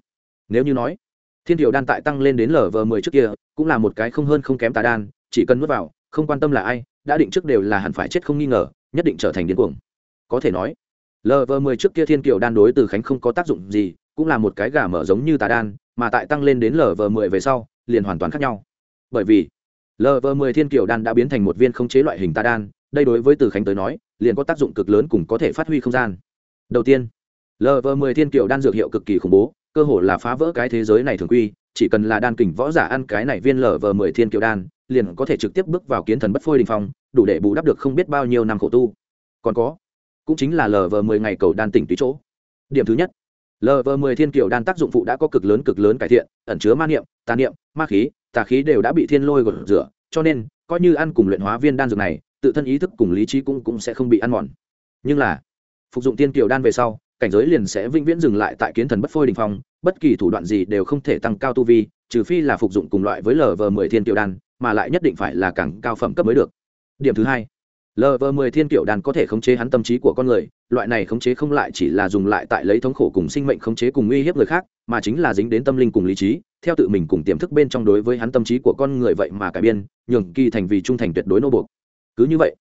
Nếu như nói, thiên kiều đan tại tăng lên đến lv mười trước kia, cũng là một cái không hơn không kém tà đan, chỉ cần nuốt vào, không quan tâm là ai, đã định trước đều là hẳn phải chết không nghi ngờ, nhất định trở thành điên cuồng. Có thể nói lv mười trước kia thiên kiều đan đối từ khánh không có tác dụng gì, cũng là một cái gà mở giống như tà đan, mà tại tăng lên đến lv mười về sau, liền hoàn toàn khác nhau. Bởi vì lv mười thiên kiều đan đã biến thành một viên không chế loại hình tà đan, đây đối với từ khánh tới nói liền có tác dụng cực lớn cùng có thể phát huy không gian. Đầu tiên lv mười thiên kiều đan dược hiệu cực kỳ khủng bố, cơ hội là phá vỡ cái thế giới này thường quy, chỉ cần là đan kình võ giả ăn cái này viên lv mười thiên kiều đan, liền có thể trực tiếp bước vào kiến thần bất phôi đình phong, đủ để bù đắp được không biết bao nhiêu năm khổ tu. Còn có, cũng chính là lv mười ngày cầu đan tỉnh tùy chỗ. Điểm thứ nhất lv mười thiên kiều đan tác dụng phụ đã có cực lớn cực lớn cải thiện, ẩn chứa ma niệm, tà niệm, ma khí, tà khí đều đã bị thiên lôi gột rửa, cho nên, coi như ăn cùng luyện hóa viên đan dược này tự thân ý thức cùng lý trí cũng cũng sẽ không bị ăn mòn. Nhưng là, phục dụng tiên kiều đan về sau, cảnh giới liền sẽ vĩnh viễn dừng lại tại kiến thần bất phôi đình phong, bất kỳ thủ đoạn gì đều không thể tăng cao tu vi, trừ phi là phục dụng cùng loại với lv mười thiên kiều đan, mà lại nhất định phải là càng cao phẩm cấp mới được. Điểm thứ hai lv mười thiên kiều đan có thể khống chế hắn tâm trí của con người, loại này khống chế không lại chỉ là dùng lại tại lấy thống khổ cùng sinh mệnh khống chế cùng uy hiếp người khác, mà chính là dính đến tâm linh cùng lý trí, theo tự mình cùng tiềm thức bên trong đối với hắn tâm trí của con người vậy mà cải biên, nhường kỳ thành vì trung thành tuyệt đối nô buộc cứ như vậy,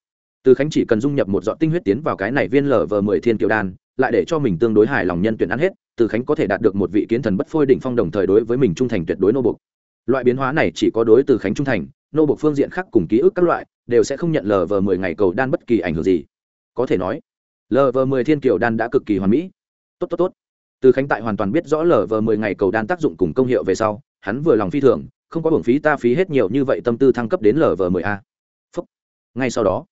từ khánh chỉ cần dung nhập một dọn tinh huyết tiến vào cái này viên lở vờ mười thiên kiều đan, lại để cho mình tương đối hài lòng nhân tuyển ăn hết, từ khánh có thể đạt được một vị kiến thần bất phôi đỉnh phong đồng thời đối với mình trung thành tuyệt đối nô buộc loại biến hóa này chỉ có đối từ khánh trung thành, nô buộc phương diện khác cùng ký ức các loại, đều sẽ không nhận lờ vờ mười ngày cầu đan bất kỳ ảnh hưởng gì. Có thể nói lờ vờ mười thiên kiều đan đã cực kỳ hoàn mỹ. Tốt tốt tốt. Từ khánh tại hoàn toàn biết rõ lờ vờ mười ngày cầu đan tác dụng cùng công hiệu về sau, hắn vừa lòng phi thường, không có hưởng phí ta phí hết nhiều như vậy tâm tư thăng cấp đến lv mười a ngay sau đó,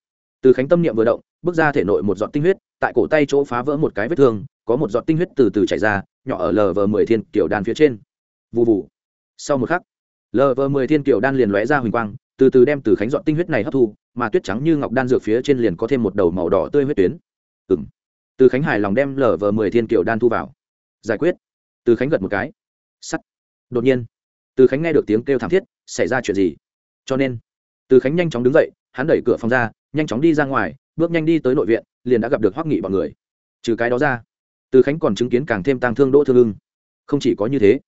từ khánh tâm niệm vừa động, bước ra thể nội một giọt tinh huyết, tại cổ tay chỗ phá vỡ một cái vết thương, có một giọt tinh huyết từ từ chảy ra, nhỏ ở lv mười thiên kiểu đan phía trên. Vụ vụ sau một khắc lờ vờ mười thiên kiều đan liền lóe ra huỳnh quang, từ từ đem từ khánh dọn tinh huyết này hấp thu, mà tuyết trắng như ngọc đan dược phía trên liền có thêm một đầu màu đỏ tươi huyết tuyến. Ừ m từ khánh hài lòng đem lờ vờ mười thiên kiều đan thu vào. Giải quyết. Từ khánh gật một cái. Sắt. Đột nhiên, từ khánh nghe được tiếng kêu thảm thiết, xảy ra chuyện gì? Cho nên từ khánh nhanh chóng đứng dậy, hắn đẩy cửa phòng ra, nhanh chóng đi ra ngoài, bước nhanh đi tới nội viện, liền đã gặp được hoắc nghị bọn người. Trừ cái đó ra, từ khánh còn chứng kiến càng thêm tang thương đỗ thương ưng. Không chỉ có như thế,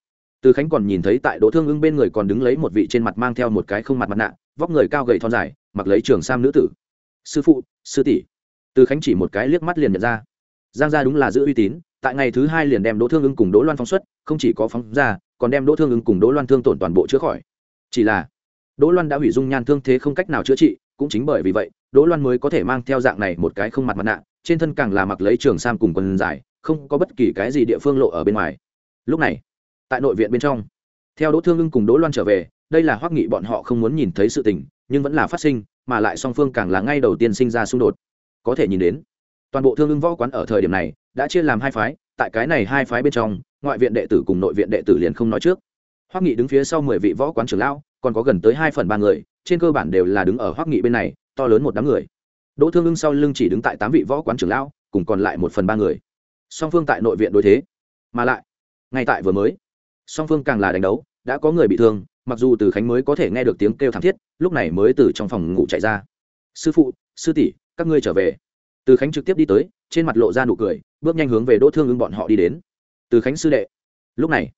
từ khánh còn nhìn thấy tại đỗ thương ưng bên người còn đứng lấy một vị trên mặt mang theo một cái không mặt mặt nạ, vóc người cao gầy thon dài, mặc lấy trường sam nữ tử. Sư phụ, sư tỷ. Từ khánh chỉ một cái liếc mắt liền nhận ra. Giang gia đúng là giữ uy tín, tại ngày thứ hai liền đem đỗ thương ưng cùng đỗ loan phóng xuất, không chỉ có phóng ra, còn đem đỗ thương ưng cùng đỗ loan thương tổn toàn bộ chữa khỏi. Chỉ là đỗ loan đã hủy dung nhan thương thế không cách nào chữa trị, cũng chính bởi vì vậy, đỗ loan mới có thể mang theo dạng này một cái không mặt mặt nạ, trên thân càng là mặc lấy trường sam cùng quần dài, không có bất kỳ cái gì địa phương lộ ở bên ngoài. Lúc này, tại nội viện bên trong, theo đỗ thương ưng cùng đỗ loan trở về, đây là hoắc nghị bọn họ không muốn nhìn thấy sự tình, nhưng vẫn là phát sinh, mà lại song phương càng là ngay đầu tiên sinh ra xung đột. Có thể nhìn đến, toàn bộ thương ưng võ quán ở thời điểm này, đã chia làm hai phái, tại cái này hai phái bên trong, ngoại viện đệ tử cùng nội viện đệ tử liền không nói trước. Hoắc nghị đứng phía sau mười vị võ quán trưởng lão còn có gần tới hai phần ba người, trên cơ bản đều là đứng ở hoắc nghị bên này, to lớn một đám người. Đỗ thương ưng sau lưng chỉ đứng tại tám vị võ quán trưởng lão, cùng còn lại một phần ba người. Song phương tại nội viện đối thế, mà lại, ngay tại vừa mới, song phương càng là đánh đấu, đã có người bị thương, mặc dù từ khánh mới có thể nghe được tiếng kêu thảm thiết, lúc này mới từ trong phòng ngủ chạy ra. Sư phụ, sư tỷ, các ngươi trở về. Từ khánh trực tiếp đi tới, trên mặt lộ ra nụ cười, bước nhanh hướng về đỗ thương ưng bọn họ đi đến. Từ khánh sư đệ. Lúc này,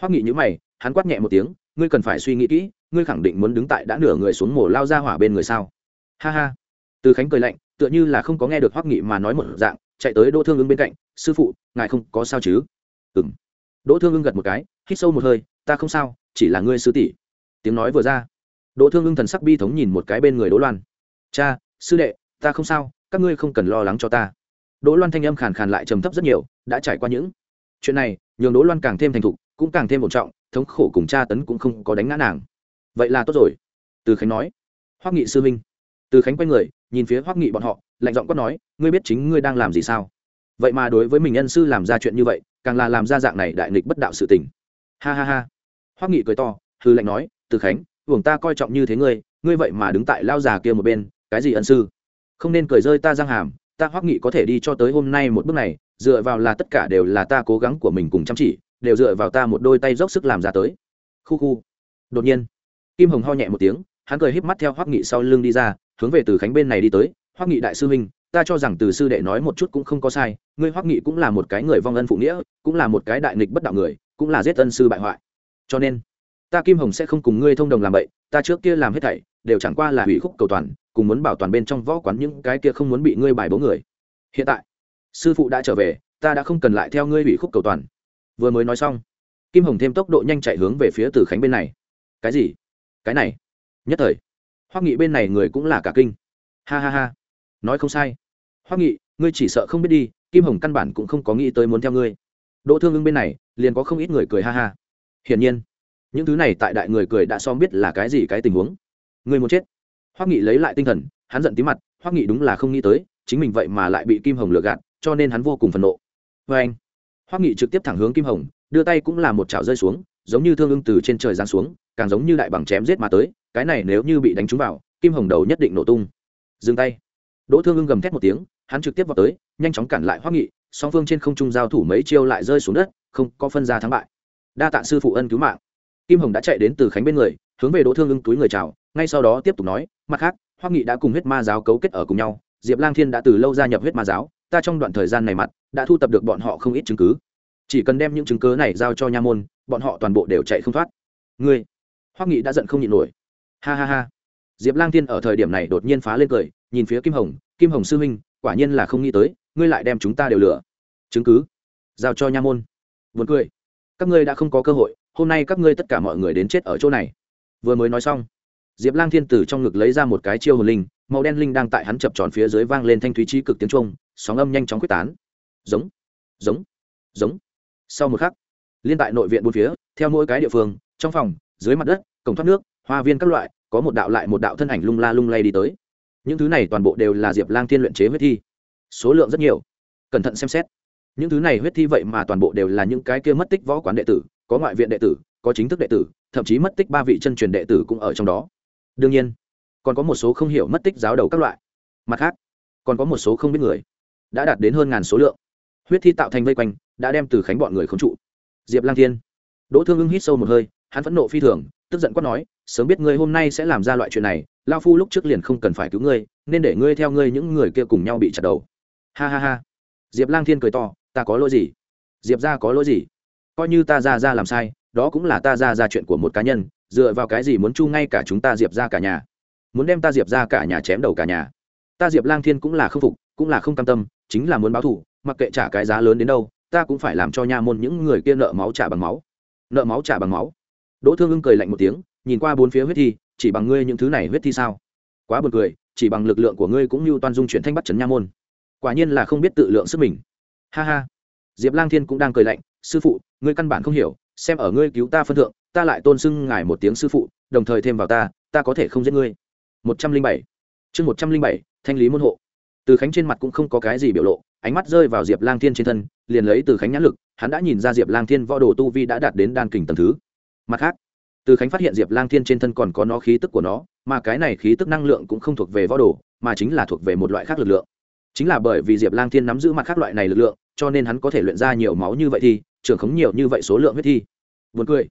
hoắc nghị nhữ mày, hắn quát nhẹ một tiếng, ngươi cần phải suy nghĩ kỹ ngươi khẳng định muốn đứng tại đã nửa người xuống mổ lao ra hỏa bên người sao? Ha ha. Từ khánh cười lạnh, tựa như là không có nghe được hoắc nghị mà nói một dạng, chạy tới đỗ thương ứng bên cạnh, sư phụ, ngài không có sao chứ? Ừ m đỗ thương ưng gật một cái, hít sâu một hơi, ta không sao, chỉ là ngươi sư tỷ. Tiếng nói vừa ra, đỗ thương ưng thần sắc bi thống nhìn một cái bên người đỗ loan. Cha, sư đệ, ta không sao, các ngươi không cần lo lắng cho ta. Đỗ loan thanh âm khàn khàn lại trầm thấp rất nhiều, đã trải qua những chuyện này, nhường đỗ loan càng thêm thành thục, cũng càng thêm một trọng, thống khổ cùng cha tấn cũng không có đánh ngã nàng vậy là tốt rồi từ khánh nói hoắc nghị sư minh từ khánh quay người nhìn phía hoắc nghị bọn họ lạnh giọng quát nói ngươi biết chính ngươi đang làm gì sao vậy mà đối với mình nhân sư làm ra chuyện như vậy càng là làm ra dạng này đại nghịch bất đạo sự tình ha ha ha hoắc nghị cười to hư lạnh nói từ khánh uổng ta coi trọng như thế ngươi ngươi vậy mà đứng tại lao già kia một bên cái gì ân sư không nên cười rơi ta giang hàm ta hoắc nghị có thể đi cho tới hôm nay một bước này dựa vào là tất cả đều là ta cố gắng của mình cùng chăm chỉ đều dựa vào ta một đôi tay dốc sức làm ra tới khu khu đột nhiên kim hồng ho nhẹ một tiếng, hắn cười híp mắt theo hoắc nghị sau lưng đi ra, hướng về từ khánh bên này đi tới. Hoắc nghị đại sư huynh, ta cho rằng từ sư đệ nói một chút cũng không có sai, ngươi hoắc nghị cũng là một cái người vong ân phụ nghĩa, cũng là một cái đại nghịch bất đạo người, cũng là giết ân sư bại hoại. Cho nên, ta kim hồng sẽ không cùng ngươi thông đồng làm vậy, ta trước kia làm hết thảy, đều chẳng qua là hủy khúc cầu toàn, cùng muốn bảo toàn bên trong võ quán những cái kia không muốn bị ngươi bài bố người. Hiện tại, sư phụ đã trở về, ta đã không cần lại theo ngươi hủy khúc cầu toàn. Vừa mới nói xong, kim hồng thêm tốc độ nhanh chạy hướng về phía từ khánh bên này. Cái gì? Cái này, nhất thời, hoắc nghị bên này người cũng là cả kinh. Ha ha ha, nói không sai. Hoắc nghị, ngươi chỉ sợ không biết đi, kim hồng căn bản cũng không có nghĩ tới muốn theo ngươi. Đỗ thương ưng bên này, liền có không ít người cười ha ha. Hiển nhiên, những thứ này tại đại người cười đã xóm biết là cái gì cái tình huống. Ngươi muốn chết. Hoắc nghị lấy lại tinh thần, hắn giận tí mặt, hoắc nghị đúng là không nghĩ tới, chính mình vậy mà lại bị kim hồng lừa gạt, cho nên hắn vô cùng phẫn nộ. Vê anh hoắc nghị trực tiếp thẳng hướng kim hồng, đưa tay cũng là một chảo rơi xuống giống như thương ưng từ trên trời giáng xuống, càng giống như đại bằng chém giết mà tới, cái này nếu như bị đánh trúng vào, kim hồng đầu nhất định nổ tung. Dừng tay. Đỗ thương ưng gầm thét một tiếng, hắn trực tiếp vào tới, nhanh chóng cản lại hoắc nghị, song phương trên không trung giao thủ mấy chiêu lại rơi xuống đất, không có phân ra thắng bại. Đa tạ sư phụ ân cứu mạng. Kim hồng đã chạy đến từ khánh bên người, hướng về đỗ thương ưng túi người chào, ngay sau đó tiếp tục nói, mặt khác, hoắc nghị đã cùng huyết ma giáo cấu kết ở cùng nhau, diệp lang thiên đã từ lâu gia nhập huyết ma giáo, ta trong đoạn thời gian này mặt, đã thu tập được bọn họ không ít chứng cứ chỉ cần đem những chứng cứ này giao cho nha môn, bọn họ toàn bộ đều chạy không thoát. Ngươi, hoắc nghị đã giận không nhịn nổi. Ha ha ha. Diệp lang thiên ở thời điểm này đột nhiên phá lên cười, nhìn phía kim hồng kim hồng sư huynh, quả nhiên là không nghĩ tới, ngươi lại đem chúng ta đều lừa. Chứng cứ, giao cho nha môn. Vượt cười. Các ngươi đã không có cơ hội, hôm nay các ngươi tất cả mọi người đến chết ở chỗ này. Vừa mới nói xong, diệp lang thiên từ trong ngực lấy ra một cái chiêu hồn linh, màu đen linh đang tại hắn chập tròn phía dưới vang lên thanh thúy trí cực tiếng trung sóng âm nhanh chóng quyết tán. Giống giống giống sau một khắc, liên tại nội viện bốn phía, theo mỗi cái địa phương, trong phòng, dưới mặt đất, cổng thoát nước, hoa viên các loại, có một đạo lại một đạo thân ảnh lung la lung lay đi tới. Những thứ này toàn bộ đều là diệp lang thiên luyện chế huyết thi. Số lượng rất nhiều. Cẩn thận xem xét. Những thứ này huyết thi vậy mà toàn bộ đều là những cái kia mất tích võ quán đệ tử, có ngoại viện đệ tử, có chính thức đệ tử, thậm chí mất tích ba vị chân truyền đệ tử cũng ở trong đó. Đương nhiên, còn có một số không hiểu mất tích giáo đầu các loại. Mặt khác, còn có một số không biết người, đã đạt đến hơn ngàn số lượng. Huyết thi tạo thành vây quanh đã đem từ khánh bọn người khống trụ. Diệp lang thiên. Đỗ thương ưng hít sâu một hơi, hắn phẫn nộ phi thường, tức giận quát nói, sớm biết ngươi hôm nay sẽ làm ra loại chuyện này, lao phu lúc trước liền không cần phải cứu ngươi, nên để ngươi theo ngươi những người kia cùng nhau bị chặt đầu. Ha ha ha. Diệp lang thiên cười to, ta có lỗi gì? Diệp ra có lỗi gì? Coi như ta ra ra làm sai, đó cũng là ta ra ra chuyện của một cá nhân, dựa vào cái gì muốn chu ngay cả chúng ta diệp ra cả nhà? Muốn đem ta diệp ra cả nhà chém đầu cả nhà? Ta diệp lang thiên cũng là không phục, cũng là không cam tâm, chính là muốn báo thù, mặc kệ trả cái giá lớn đến đâu ta cũng phải làm cho nha môn những người kia nợ máu trả bằng máu. Nợ máu trả bằng máu. Đỗ thương ưng cười lạnh một tiếng, nhìn qua bốn phía huyết thi, chỉ bằng ngươi những thứ này huyết thi sao? Quá buồn cười, chỉ bằng lực lượng của ngươi cũng như toàn dung chuyển thanh bắt trấn nha môn. Quả nhiên là không biết tự lượng sức mình. Ha ha. Diệp lang thiên cũng đang cười lạnh, sư phụ, ngươi căn bản không hiểu, xem ở ngươi cứu ta phân thượng, ta lại tôn xưng ngài một tiếng sư phụ, đồng thời thêm vào ta ta có thể không giết ngươi. Một trăm linh bảy. Chương một trăm linh bảy, thanh lý môn hộ từ khánh trên mặt cũng không có cái gì biểu lộ ánh mắt rơi vào diệp lang thiên trên thân liền lấy từ khánh nhãn lực hắn đã nhìn ra diệp lang thiên võ đồ tu vi đã đạt đến đan kình tầm thứ. Mặt khác từ khánh phát hiện diệp lang thiên trên thân còn có nó khí tức của nó mà cái này khí tức năng lượng cũng không thuộc về võ đồ mà chính là thuộc về một loại khác lực lượng. Chính là bởi vì diệp lang thiên nắm giữ mặt khác loại này lực lượng cho nên hắn có thể luyện ra nhiều máu như vậy thì trưởng khống nhiều như vậy số lượng huyết thi. Buồn cười.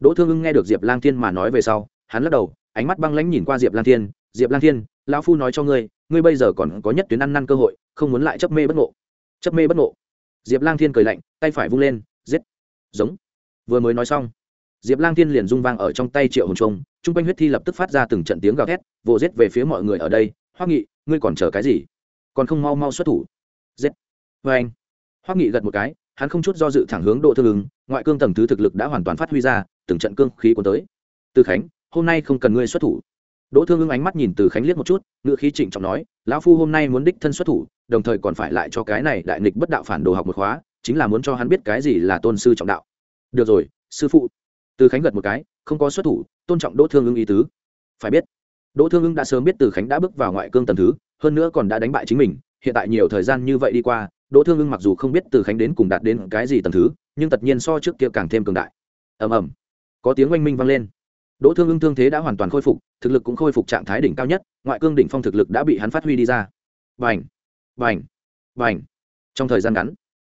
Đỗ Thương Ưng nghe được Diệp Lang Thiên mà nói về sau, hắn lắc đầu, ánh mắt băng lãnh nhìn qua Diệp Lang Thiên, "Diệp Lang Thiên, lão phu nói cho ngươi, ngươi bây giờ còn có nhất tuyến ăn năn cơ hội, không muốn lại chấp mê bất ngộ." Chấp mê bất ngộ. Diệp Lang Thiên cười lạnh, tay phải vung lên, giết. Giống. Vừa mới nói xong, Diệp Lang Thiên liền rung vang ở trong tay Triệu Hồn Trung, trung quanh huyết thi lập tức phát ra từng trận tiếng gào thét, vồ giết về phía mọi người ở đây. Hoắc Nghị, ngươi còn chờ cái gì? Còn không mau mau xuất thủ. Giết. Vâng Oeng. Hoắc Nghị gật một cái, hắn không chút do dự thẳng hướng độ Thương ứng ngoại cương tầng thứ thực lực đã hoàn toàn phát huy ra, từng trận cương khí cuốn tới. Từ Khánh, hôm nay không cần ngươi xuất thủ. Đỗ Thương Ưng ánh mắt nhìn Từ Khánh liếc một chút, ngựa khí trịnh trọng nói, lão phu hôm nay muốn đích thân xuất thủ, đồng thời còn phải lại cho cái này đại nghịch bất đạo phản đồ học một khóa, chính là muốn cho hắn biết cái gì là tôn sư trọng đạo. Được rồi, sư phụ. Từ Khánh gật một cái, không có xuất thủ, tôn trọng Đỗ Thương Ưng ý tứ. Phải biết, Đỗ Thương Ưng đã sớm biết Từ Khánh đã bước vào ngoại cương tầng thứ, hơn nữa còn đã đánh bại chính mình, hiện tại nhiều thời gian như vậy đi qua, đỗ thương ưng mặc dù không biết từ khánh đến cùng đạt đến cái gì tầng thứ nhưng tất nhiên so trước kia càng thêm cường đại ầm ầm có tiếng oanh minh vang lên đỗ thương ưng thương thế đã hoàn toàn khôi phục thực lực cũng khôi phục trạng thái đỉnh cao nhất ngoại cương đỉnh phong thực lực đã bị hắn phát huy đi ra. Bành, bành, bành. trong thời gian ngắn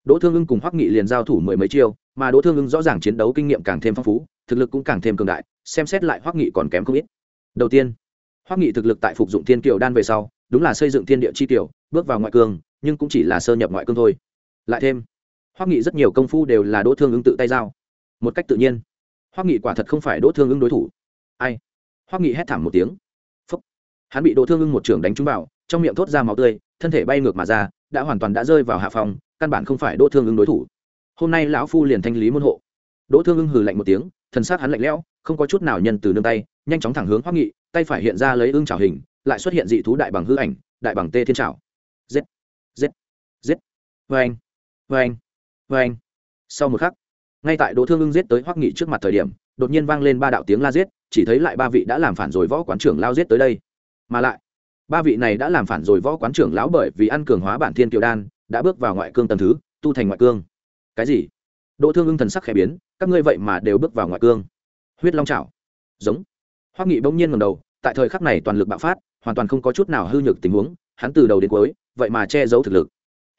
đỗ thương ưng cùng hoắc nghị liền giao thủ mười mấy chiêu mà đỗ thương ưng rõ ràng chiến đấu kinh nghiệm càng thêm phong phú thực lực cũng càng thêm cường đại xem xét lại hoắc nghị còn kém không ít. Đầu tiên hoắc nghị thực lực tại phục dụng thiên kiều đan về sau đúng là xây dựng thiên địa chi tiểu bước vào ngoại cương nhưng cũng chỉ là sơ nhập ngoại cương thôi. Lại thêm hoắc nghị rất nhiều công phu đều là đỗ thương Ưng tự tay giao. Một cách tự nhiên hoắc nghị quả thật không phải đỗ thương ưng đối thủ. Ai? Hoắc nghị hét thảm một tiếng. Phúc. Hắn bị đỗ thương ưng một trưởng đánh trúng vào, trong miệng thốt ra máu tươi, thân thể bay ngược mà ra, đã hoàn toàn đã rơi vào hạ phòng, căn bản không phải đỗ thương ưng đối thủ. Hôm nay lão phu liền thanh lý môn hộ. Đỗ thương ưng hừ lạnh một tiếng, thần sát hắn lạnh lẽo, không có chút nào nhân từ nương tay, nhanh chóng thẳng hướng hoắc nghị, tay phải hiện ra lấy ưng trảo hình, lại xuất hiện dị thú đại bằng hư ảnh, đại bằng tê thiên trảo giết! Giết! Giết! Vê anh vê anh vê anh sau một khắc ngay tại đỗ thương ưng giết tới hoắc nghị trước mặt thời điểm, đột nhiên vang lên ba đạo tiếng la giết, chỉ thấy lại ba vị đã làm phản rồi võ quán trưởng lao giết tới đây. Mà lại, ba vị này đã làm phản rồi võ quán trưởng lão bởi vì ăn cường hóa bản thiên kiều đan, đã bước vào ngoại cương tầm thứ, tu thành ngoại cương. Cái gì? Đỗ thương ưng thần sắc khẽ biến, các ngươi vậy mà đều bước vào ngoại cương. Huyết long trào giống. Hoắc nghị bỗng nhiên ngầm đầu, tại thời khắc này toàn lực bạo phát, hoàn toàn không có chút nào hư nhược tình huống, hắn từ đầu đến cuối, vậy mà che giấu thực lực.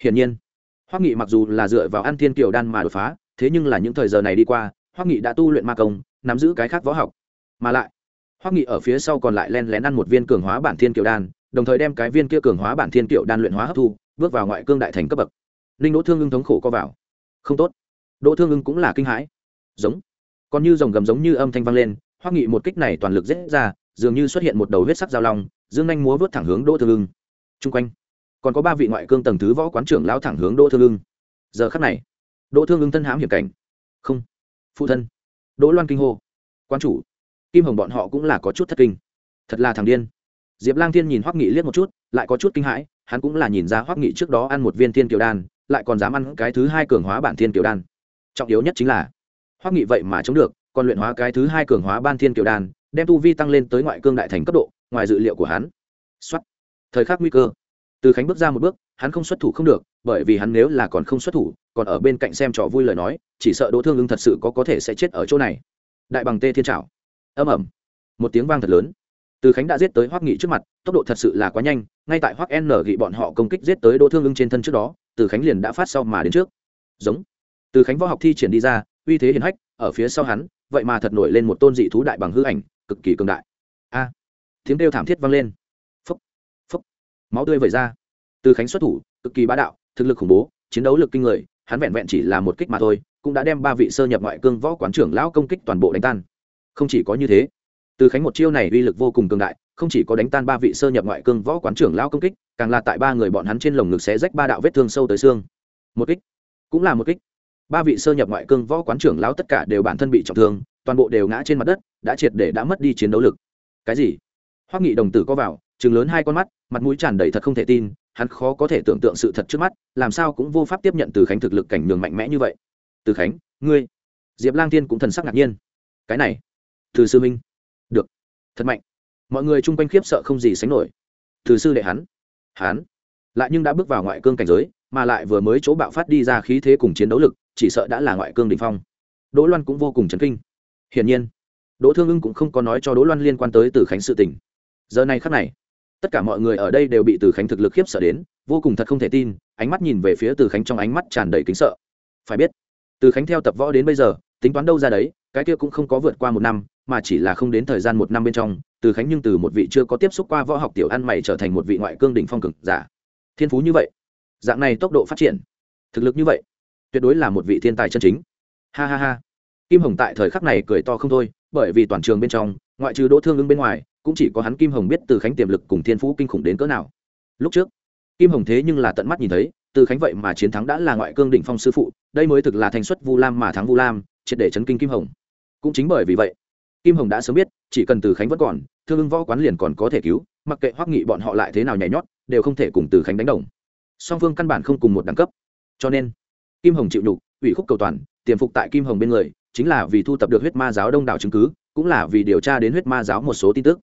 Hiển nhiên, hoắc nghị mặc dù là dựa vào ăn thiên kiều đan mà đột phá thế nhưng là những thời giờ này đi qua, hoắc nghị đã tu luyện ma công, nắm giữ cái khác võ học. Mà lại, hoắc nghị ở phía sau còn lại len lén ăn một viên cường hóa bản thiên kiều đan, đồng thời đem cái viên kia cường hóa bản thiên kiều đan luyện hóa hấp thu, bước vào ngoại cương đại thành cấp bậc. Ninh đỗ thương ưng thống khổ co vào. Không tốt. Đỗ thương ưng cũng là kinh hãi. Giống. Còn như dòng gầm giống như âm thanh vang lên, hoắc nghị một kích này toàn lực dễ ra, dường như xuất hiện một đầu huyết sắc giao long, dương anh múa vớt thẳng hướng đỗ thương ưng. Chung quanh, còn có ba vị ngoại cương tầng thứ võ quán trưởng lao thẳng hướng đỗ thương ưng. Giờ khắc này đỗ thương ứng thân hãm hiểm cảnh. Không. Phụ thân. Đỗ loan kinh hô. Quan chủ. Kim hồng bọn họ cũng là có chút thất kinh. Thật là thằng điên. Diệp lang thiên nhìn hoắc nghị liếc một chút, lại có chút kinh hãi, hắn cũng là nhìn ra hoắc nghị trước đó ăn một viên thiên kiều đan, lại còn dám ăn cái thứ hai cường hóa bản thiên kiều đan. Trọng yếu nhất chính là, hoắc nghị vậy mà chống được, còn luyện hóa cái thứ hai cường hóa ban thiên kiều đan, đem tu vi tăng lên tới ngoại cương đại thành cấp độ, ngoài dự liệu của hắn. Xuất thời khắc nguy cơ. Từ khánh bước ra một bước, hắn không xuất thủ không được bởi vì hắn nếu là còn không xuất thủ, còn ở bên cạnh xem trò vui lời nói, chỉ sợ đỗ thương ưng thật sự có có thể sẽ chết ở chỗ này. Đại bằng tê thiên trảo. Âm ẩm một tiếng vang thật lớn. Từ khánh đã giết tới hoắc nghị trước mặt, tốc độ thật sự là quá nhanh, ngay tại hoắc n gị bọn họ công kích giết tới đỗ thương ưng trên thân trước đó, từ khánh liền đã phát sau mà đến trước. Giống. Từ khánh võ học thi triển đi ra, uy thế hiển hách, ở phía sau hắn, vậy mà thật nổi lên một tôn dị thú đại bằng hư ảnh, cực kỳ cường đại. A. Tiếng kêu thảm thiết vang lên. Phấp phấp máu tươi vẩy ra. Từ khánh xuất thủ, cực kỳ bá đạo thực lực khủng bố, chiến đấu lực kinh người, hắn vẹn vẹn chỉ là một kích mà thôi, cũng đã đem ba vị sơ nhập ngoại cương võ quán trưởng lão công kích toàn bộ đánh tan. Không chỉ có như thế, từ khánh một chiêu này uy lực vô cùng cường đại, không chỉ có đánh tan ba vị sơ nhập ngoại cương võ quán trưởng lão công kích, càng là tại ba người bọn hắn trên lồng ngực xé rách ba đạo vết thương sâu tới xương. Một kích, cũng là một kích. Ba vị sơ nhập ngoại cương võ quán trưởng lão tất cả đều bản thân bị trọng thương, toàn bộ đều ngã trên mặt đất, đã triệt để đã mất đi chiến đấu lực. Cái gì? Hoắc nghị đồng tử có vào chừng lớn hai con mắt, mặt mũi tràn đầy thật không thể tin hắn khó có thể tưởng tượng sự thật trước mắt, làm sao cũng vô pháp tiếp nhận từ khánh thực lực cảnh nhường mạnh mẽ như vậy. Từ khánh, ngươi. Diệp lang thiên cũng thần sắc ngạc nhiên. Cái này, từ sư minh. Được. Thật mạnh. Mọi người chung quanh khiếp sợ không gì sánh nổi. Từ sư đệ hắn. Hắn. Lại nhưng đã bước vào ngoại cương cảnh giới, mà lại vừa mới chỗ bạo phát đi ra khí thế cùng chiến đấu lực, chỉ sợ đã là ngoại cương đỉnh phong. Đỗ loan cũng vô cùng chấn kinh. Hiển nhiên, đỗ thương ưng cũng không có nói cho đỗ loan liên quan tới từ khánh sự tình. Giờ này khắc này tất cả mọi người ở đây đều bị từ khánh thực lực khiếp sợ đến, vô cùng thật không thể tin, ánh mắt nhìn về phía từ khánh trong ánh mắt tràn đầy kính sợ. Phải biết, từ khánh theo tập võ đến bây giờ, tính toán đâu ra đấy, cái kia cũng không có vượt qua một năm, mà chỉ là không đến thời gian một năm bên trong, từ khánh nhưng từ một vị chưa có tiếp xúc qua võ học tiểu ăn mày trở thành một vị ngoại cương đỉnh phong cực giả. Thiên phú như vậy, dạng này tốc độ phát triển, thực lực như vậy, tuyệt đối là một vị thiên tài chân chính. Ha ha ha. Kim hồng tại thời khắc này cười to không thôi, bởi vì toàn trường bên trong, ngoại trừ đỗ thương ứng bên ngoài cũng chỉ có hắn kim hồng biết từ khánh tiềm lực cùng thiên phú kinh khủng đến cỡ nào. Lúc trước, kim hồng thế nhưng là tận mắt nhìn thấy, từ khánh vậy mà chiến thắng đã là ngoại cương đỉnh phong sư phụ, đây mới thực là thành xuất vu lam mà thắng vu lam, triệt để chấn kinh kim hồng. Cũng chính bởi vì vậy, kim hồng đã sớm biết, chỉ cần từ khánh vẫn còn, thương ưng võ quán liền còn có thể cứu, mặc kệ hoắc nghị bọn họ lại thế nào nhảy nhót, đều không thể cùng từ khánh đánh đồng. Song phương căn bản không cùng một đẳng cấp. Cho nên, kim hồng chịu nhục, ủy khúc cầu toàn, tiềm phục tại kim hồng bên người, chính là vì thu tập được huyết ma giáo đông đảo chứng cứ, cũng là vì điều tra đến huyết ma giáo một số tin tức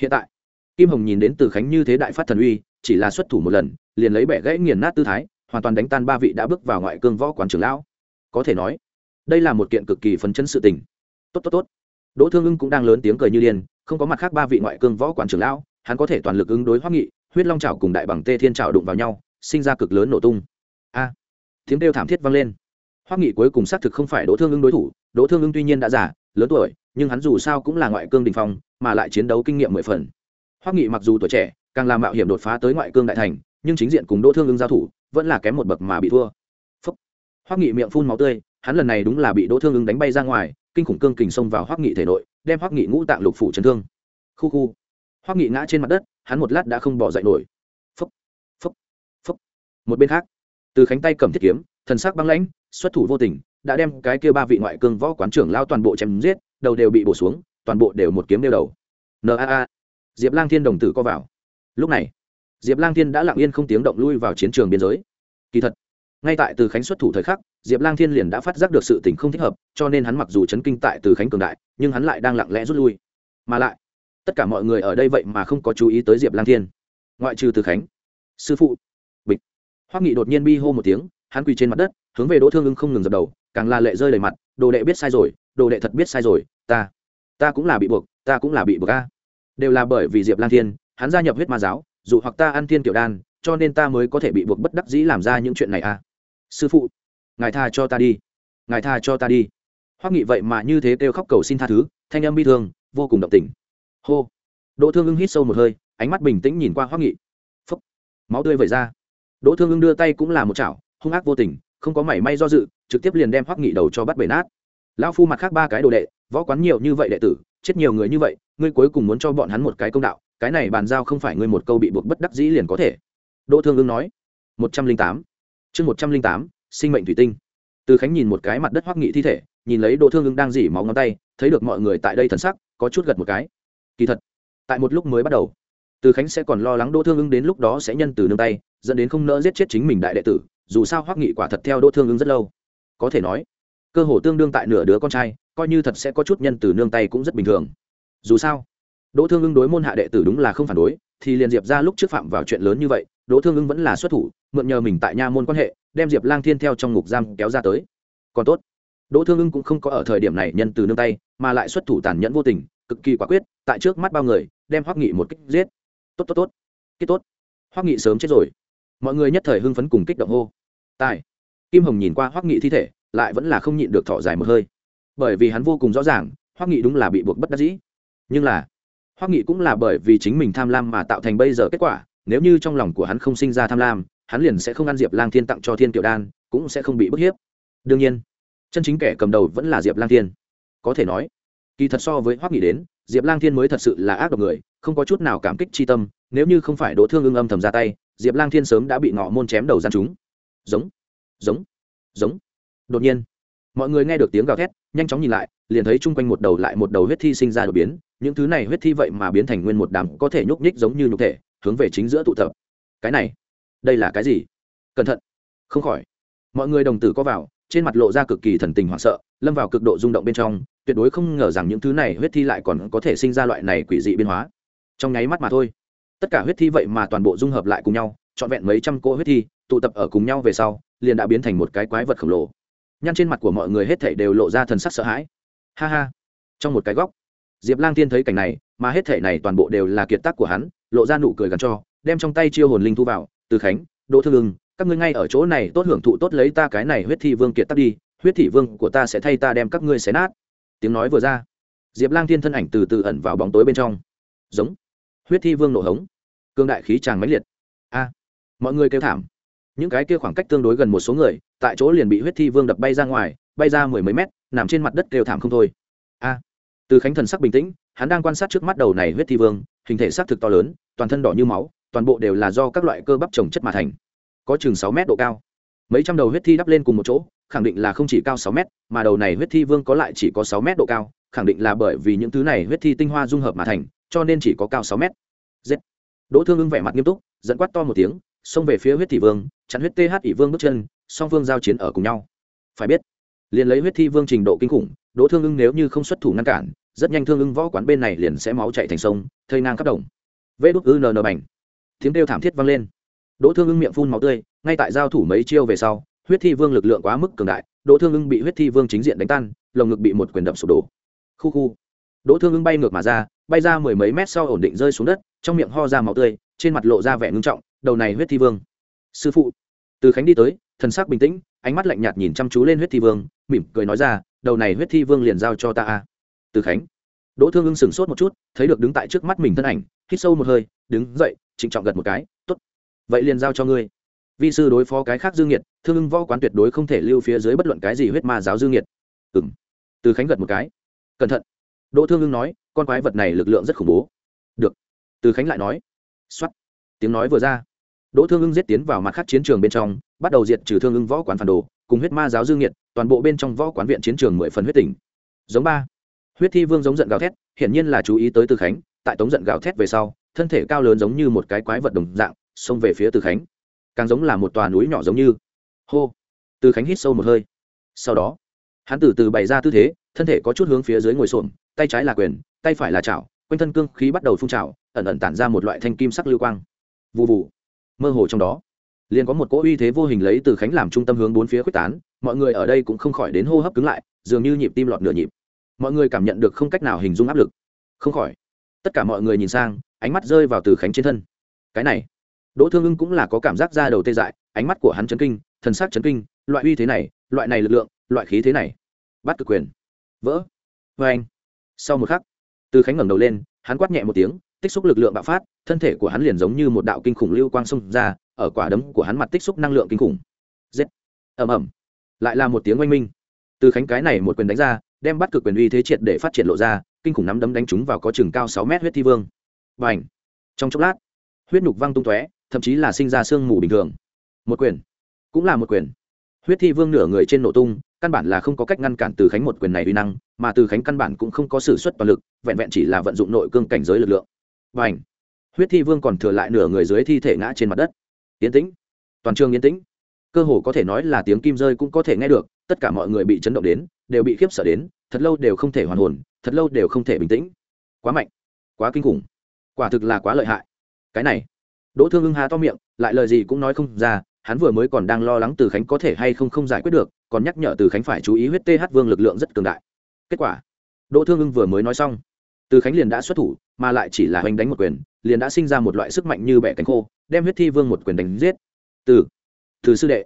hiện tại, kim hồng nhìn đến từ khánh như thế đại phát thần uy, chỉ là xuất thủ một lần, liền lấy bẻ gãy nghiền nát tư thái, hoàn toàn đánh tan ba vị đã bước vào ngoại cương võ quán trưởng lão. Có thể nói, đây là một kiện cực kỳ phấn chấn sự tình. Tốt tốt tốt. Đỗ thương ưng cũng đang lớn tiếng cười như điên, không có mặt khác ba vị ngoại cương võ quán trưởng lão, hắn có thể toàn lực ứng đối hoắc nghị, huyết long trào cùng đại bằng tê thiên trào đụng vào nhau, sinh ra cực lớn nổ tung. A! Tiếng kêu thảm thiết vang lên. Hoắc nghị cuối cùng xác thực không phải đỗ thương ưng đối thủ, đỗ thương ưng tuy nhiên đã giả lớn tuổi, nhưng hắn dù sao cũng là ngoại cương đình phong, mà lại chiến đấu kinh nghiệm mười phần hoắc nghị mặc dù tuổi trẻ, càng làm mạo hiểm đột phá tới ngoại cương đại thành, nhưng chính diện cùng đỗ thương ưng giao thủ, vẫn là kém một bậc mà bị thua Phúc. hoắc nghị miệng phun máu tươi, hắn lần này đúng là bị đỗ thương ưng đánh bay ra ngoài, kinh khủng cương kình xông vào hoắc nghị thể nội, đem hoắc nghị ngũ tạng lục phủ chấn thương khu khu hoắc nghị ngã trên mặt đất, hắn một lát đã không bỏ dậy nổi Phúc. Phúc. Phúc. một bên khác, từ khánh tay cầm thiết kiếm, thần sắc băng lãnh, xuất thủ vô tình đã đem cái kia ba vị ngoại cương võ quán trưởng lao toàn bộ chém giết, đầu đều bị bổ xuống, toàn bộ đều một kiếm đeo đầu. Naa diệp lang thiên đồng tử co vào. Lúc này, diệp lang thiên đã lặng yên không tiếng động lui vào chiến trường biên giới. Kỳ thật, ngay tại từ khánh xuất thủ thời khắc, diệp lang thiên liền đã phát giác được sự tình không thích hợp, cho nên hắn mặc dù chấn kinh tại từ khánh cường đại, nhưng hắn lại đang lặng lẽ rút lui. Mà lại, tất cả mọi người ở đây vậy mà không có chú ý tới diệp lang thiên. Ngoại trừ từ khánh, sư phụ, bịch, hoắc nghị đột nhiên bi hô một tiếng, hắn quỳ trên mặt đất, hướng về đỗ thương ưng không ngừng dập đầu càng là lệ rơi đầy mặt đồ đệ biết sai rồi đồ đệ thật biết sai rồi ta ta cũng là bị buộc ta cũng là bị buộc a. Đều là bởi vì diệp lan thiên hắn gia nhập huyết ma giáo dù hoặc ta ăn thiên kiểu đan cho nên ta mới có thể bị buộc bất đắc dĩ làm ra những chuyện này a. Sư phụ ngài tha cho ta đi ngài tha cho ta đi. Hoắc nghị vậy mà như thế kêu khóc cầu xin tha thứ thanh âm bi thương vô cùng động tình. Hô. Đỗ thương ưng hít sâu một hơi ánh mắt bình tĩnh nhìn qua hoắc nghị. Phấp, máu tươi vẩy ra. Đỗ thương ưng đưa tay cũng là một chảo hung ác vô tình không có mảy may do dự, trực tiếp liền đem hoắc nghị đầu cho bắt bể nát. Lão phu mặt khác ba cái đồ đệ, võ quán nhiều như vậy đệ tử, chết nhiều người như vậy, ngươi cuối cùng muốn cho bọn hắn một cái công đạo, cái này bàn giao không phải ngươi một câu bị buộc bất đắc dĩ liền có thể. Đỗ thương ưng nói. Một trăm linh tám. Chương một trăm linh tám, sinh mệnh thủy tinh. Từ khánh nhìn một cái mặt đất hoắc nghị thi thể, nhìn lấy đỗ thương ưng đang dỉ máu ngón tay, thấy được mọi người tại đây thần sắc, có chút gật một cái. Kỳ thật, tại một lúc mới bắt đầu, từ khánh sẽ còn lo lắng đỗ thương ưng đến lúc đó sẽ nhân từ nương tay, dẫn đến không nỡ giết chết chính mình đại đệ tử dù sao hoắc nghị quả thật theo đỗ thương ứng rất lâu. Có thể nói, cơ hồ tương đương tại nửa đứa con trai, coi như thật sẽ có chút nhân từ nương tay cũng rất bình thường. Dù sao, đỗ thương ưng đối môn hạ đệ tử đúng là không phản đối, thì liền diệp ra lúc trước phạm vào chuyện lớn như vậy, đỗ thương ưng vẫn là xuất thủ, mượn nhờ mình tại nha môn quan hệ, đem diệp lang thiên theo trong ngục giam kéo ra tới. Còn tốt, đỗ thương ưng cũng không có ở thời điểm này nhân từ nương tay, mà lại xuất thủ tàn nhẫn vô tình, cực kỳ quả quyết, tại trước mắt bao người, đem hoắc nghị một kích giết. Tốt tốt tốt. Kết tốt. Hoắc nghị sớm chết rồi. Mọi người nhất thời hưng phấn cùng kích động hô tài. Kim hồng nhìn qua hoắc nghị thi thể, lại vẫn là không nhịn được thọ dài một hơi. Bởi vì hắn vô cùng rõ ràng, hoắc nghị đúng là bị buộc bất đắc dĩ. Nhưng là, hoắc nghị cũng là bởi vì chính mình tham lam mà tạo thành bây giờ kết quả, nếu như trong lòng của hắn không sinh ra tham lam, hắn liền sẽ không ăn diệp lang thiên tặng cho thiên kiều đan, cũng sẽ không bị bức hiếp. Đương nhiên, chân chính kẻ cầm đầu vẫn là diệp lang thiên. Có thể nói, kỳ thật so với hoắc nghị đến, diệp lang thiên mới thật sự là ác độc người, không có chút nào cảm kích chi tâm, nếu như không phải đỗ thương ưng âm thầm ra tay, diệp lang thiên sớm đã bị ngọ môn chém đầu gian chúng giống giống giống. Đột nhiên, mọi người nghe được tiếng gào thét, nhanh chóng nhìn lại, liền thấy chung quanh một đầu lại một đầu huyết thi sinh ra đột biến. Những thứ này huyết thi vậy mà biến thành nguyên một đám có thể nhúc nhích giống như nhục thể, hướng về chính giữa tụ tập. Cái này, đây là cái gì? Cẩn thận, không khỏi. Mọi người đồng tử có vào, trên mặt lộ ra cực kỳ thần tình hoảng sợ, lâm vào cực độ rung động bên trong, tuyệt đối không ngờ rằng những thứ này huyết thi lại còn có thể sinh ra loại này quỷ dị biến hóa. Trong nháy mắt mà thôi, tất cả huyết thi vậy mà toàn bộ dung hợp lại cùng nhau, trọn vẹn mấy trăm cỗ huyết thi tụ tập ở cùng nhau về sau, liền đã biến thành một cái quái vật khổng lồ. Nhăn trên mặt của mọi người hết thảy đều lộ ra thần sắc sợ hãi. Ha ha. Trong một cái góc, diệp lang tiên thấy cảnh này, mà hết thảy này toàn bộ đều là kiệt tác của hắn, lộ ra nụ cười gắn cho, đem trong tay chiêu hồn linh thu vào, từ khánh, đỗ thương ưng các ngươi ngay ở chỗ này tốt hưởng thụ tốt lấy ta cái này huyết thị vương kiệt tác đi, huyết thị vương của ta sẽ thay ta đem các ngươi xé nát. Tiếng nói vừa ra, diệp lang tiên thân ảnh từ từ ẩn vào bóng tối bên trong. Giống. Huyết thi vương nổ hống. Cương đại khí tràng mãnh liệt. A. Mọi người kêu thảm những cái kia khoảng cách tương đối gần một số người tại chỗ liền bị huyết thi vương đập bay ra ngoài bay ra mười mấy mét nằm trên mặt đất kêu thảm không thôi. A. À, Từ khánh thần sắc bình tĩnh hắn đang quan sát trước mắt đầu này huyết thi vương hình thể xác thực to lớn toàn thân đỏ như máu toàn bộ đều là do các loại cơ bắp trồng chất mà thành. Có chừng sáu mét độ cao. Mấy trăm đầu huyết thi đắp lên cùng một chỗ khẳng định là không chỉ cao sáu mét mà đầu này huyết thi vương có lại chỉ có sáu mét độ cao khẳng định là bởi vì những thứ này huyết thi tinh hoa dung hợp mà thành cho nên chỉ có cao sáu mét. Giết, đỗ thương ưng vẻ mặt nghiêm túc dẫn quát to một tiếng xông về phía huyết thị vương, chặn huyết th ỷ vương bước chân, song phương giao chiến ở cùng nhau. Phải biết, liền lấy huyết thi vương trình độ kinh khủng, đỗ thương ưng nếu như không xuất thủ ngăn cản, rất nhanh thương ưng võ quán bên này liền sẽ máu chạy thành sông, thây ngang khắp đồng. Vê đúc ư nn bành. Tiếng kêu thảm thiết vang lên. Đỗ thương ưng miệng phun máu tươi, ngay tại giao thủ mấy chiêu về sau, huyết thi vương lực lượng quá mức cường đại, đỗ thương ưng bị huyết thi vương chính diện đánh tan, lồng ngực bị một quyền đập sụp đổ. Khu khu. Đỗ thương ưng bay ngược mà ra, bay ra mười mấy mét sau ổn định rơi xuống đất, trong miệng ho ra máu tươi, trên mặt lộ ra vẻ ngưng trọng đầu này huyết thi vương. Sư phụ. Từ khánh đi tới, thần sắc bình tĩnh, ánh mắt lạnh nhạt nhìn chăm chú lên huyết thi vương, mỉm cười nói ra, đầu này huyết thi vương liền giao cho ta a. Từ khánh. Đỗ thương ưng sửng sốt một chút, thấy được đứng tại trước mắt mình thân ảnh, hít sâu một hơi, đứng dậy, trịnh trọng gật một cái t ố t vậy liền giao cho ngươi. Vi sư đối phó cái khác dương nhiệt thương ưng võ quán tuyệt đối không thể lưu phía dưới bất luận cái gì huyết ma giáo dương nhiệt ừ m từ khánh gật một cái. Cẩn thận. Đỗ thương ưng nói, con quái vật này lực lượng rất khủng bố. Được. Từ khánh lại nói x o á t tiếng nói vừa ra đỗ thương ưng giết tiến vào mặt khác chiến trường bên trong bắt đầu diệt trừ thương ưng võ quán phản đồ cùng huyết ma giáo dương nghiệt, toàn bộ bên trong võ quán viện chiến trường mười phần huyết tỉnh. Giống ba. Huyết thi vương giống giận gào thét hiển nhiên là chú ý tới từ khánh tại tống giận gào thét về sau thân thể cao lớn giống như một cái quái vật đồng dạng xông về phía từ khánh. Càng giống là một tòa núi nhỏ giống như. Hô. Từ khánh hít sâu một hơi. Sau đó hắn từ từ bày ra tư thế thân thể có chút hướng phía dưới ngồi xổm tay trái là quyền tay phải là chảo quanh thân cương khí bắt đầu phun trào ẩn ẩn tản ra một loại thanh kim sắc lưu quang. Vụ vụ mơ hồ trong đó. Liền có một cỗ uy thế vô hình lấy từ khánh làm trung tâm hướng bốn phía quyết tán, mọi người ở đây cũng không khỏi đến hô hấp cứng lại, dường như nhịp tim lọt nửa nhịp. Mọi người cảm nhận được không cách nào hình dung áp lực. Không khỏi, tất cả mọi người nhìn sang, ánh mắt rơi vào từ khánh trên thân. Cái này, đỗ thương ưng cũng là có cảm giác ra đầu tê dại, ánh mắt của hắn chấn kinh, thần sắc chấn kinh, loại uy thế này, loại này lực lượng, loại khí thế này. Bắt cực quyền. Vỡ. Vê anh sau một khắc, từ khánh ngẩng đầu lên, hắn quát nhẹ một tiếng tích xúc lực lượng bạo phát, thân thể của hắn liền giống như một đạo kinh khủng lưu quang xông ra, ở quả đấm của hắn mặt tích xúc năng lượng kinh khủng. Giết. Ầm ầm. Lại là một tiếng oanh minh. Từ khánh cái này một quyền đánh ra, đem bắt cực quyền uy thế triệt để phát triển lộ ra, kinh khủng nắm đấm đánh trúng vào có chừng cao sáu mét huyết thi vương. Và ảnh trong chốc lát, huyết nhục văng tung tóe, thậm chí là sinh ra sương mù bình thường. Một quyền. Cũng là một quyền. Huyết thi vương nửa người trên nổ tung, căn bản là không có cách ngăn cản từ khánh một quyền này uy năng, mà từ khánh căn bản cũng không có s ử suất toàn lực, vẹn vẹn chỉ là vận dụng nội cương cảnh giới lực lượng và ảnh huyết thi vương còn thừa lại nửa người dưới thi thể ngã trên mặt đất. Yến tĩnh. Toàn trường yến tĩnh. Cơ hồ có thể nói là tiếng kim rơi cũng có thể nghe được, tất cả mọi người bị chấn động đến, đều bị khiếp sợ đến, thật lâu đều không thể hoàn hồn, thật lâu đều không thể bình tĩnh. Quá mạnh, quá kinh khủng. Quả thực là quá lợi hại. Cái này. Đỗ thương ưng há to miệng, lại lời gì cũng nói không ra, hắn vừa mới còn đang lo lắng từ khánh có thể hay không không giải quyết được, còn nhắc nhở từ khánh phải chú ý huyết th vương lực lượng rất cường đại. Kết quả. Đỗ thương ưng vừa mới nói xong từ khánh liền đã xuất thủ, mà lại chỉ là hoành đánh một quyền, liền đã sinh ra một loại sức mạnh như bẻ cánh khô, đem huyết thi vương một quyền đánh giết. Từ từ sư đệ.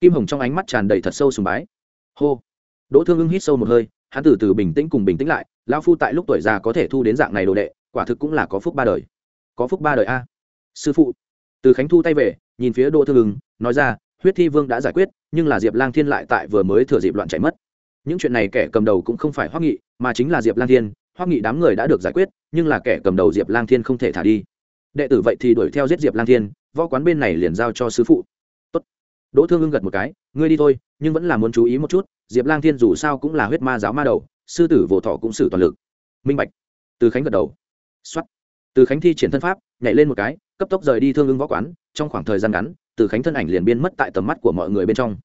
Kim hồng trong ánh mắt tràn đầy thật sâu sùng bái. Hô. Đỗ thương ưng hít sâu một hơi, hắn từ từ bình tĩnh cùng bình tĩnh lại, lão phu tại lúc tuổi già có thể thu đến dạng này đồ đệ, quả thực cũng là có phúc ba đời. Có phúc ba đời a. Sư phụ. Từ khánh thu tay về, nhìn phía đỗ thương ưng, nói ra, huyết thi vương đã giải quyết, nhưng là diệp lang thiên lại tại vừa mới thừa dịp loạn chạy mất. Những chuyện này kẻ cầm đầu cũng không phải hoắc nghị, mà chính là diệp lang thiên hoắc nghị đám người đã được giải quyết, nhưng là kẻ cầm đầu diệp lang thiên không thể thả đi. Đệ tử vậy thì đuổi theo giết diệp lang thiên, võ quán bên này liền giao cho sư phụ. Tốt. đỗ thương ưng gật một cái, ngươi đi thôi, nhưng vẫn là muốn chú ý một chút, diệp lang thiên dù sao cũng là huyết ma giáo ma đầu, sư tử vỗ thọ cũng xử toàn lực. Minh bạch. Từ khánh gật đầu. Xuất từ khánh thi triển thân pháp, nhảy lên một cái, cấp tốc rời đi thương ưng võ quán, trong khoảng thời gian ngắn, từ khánh thân ảnh liền biến mất tại tầm mắt của mọi người bên trong.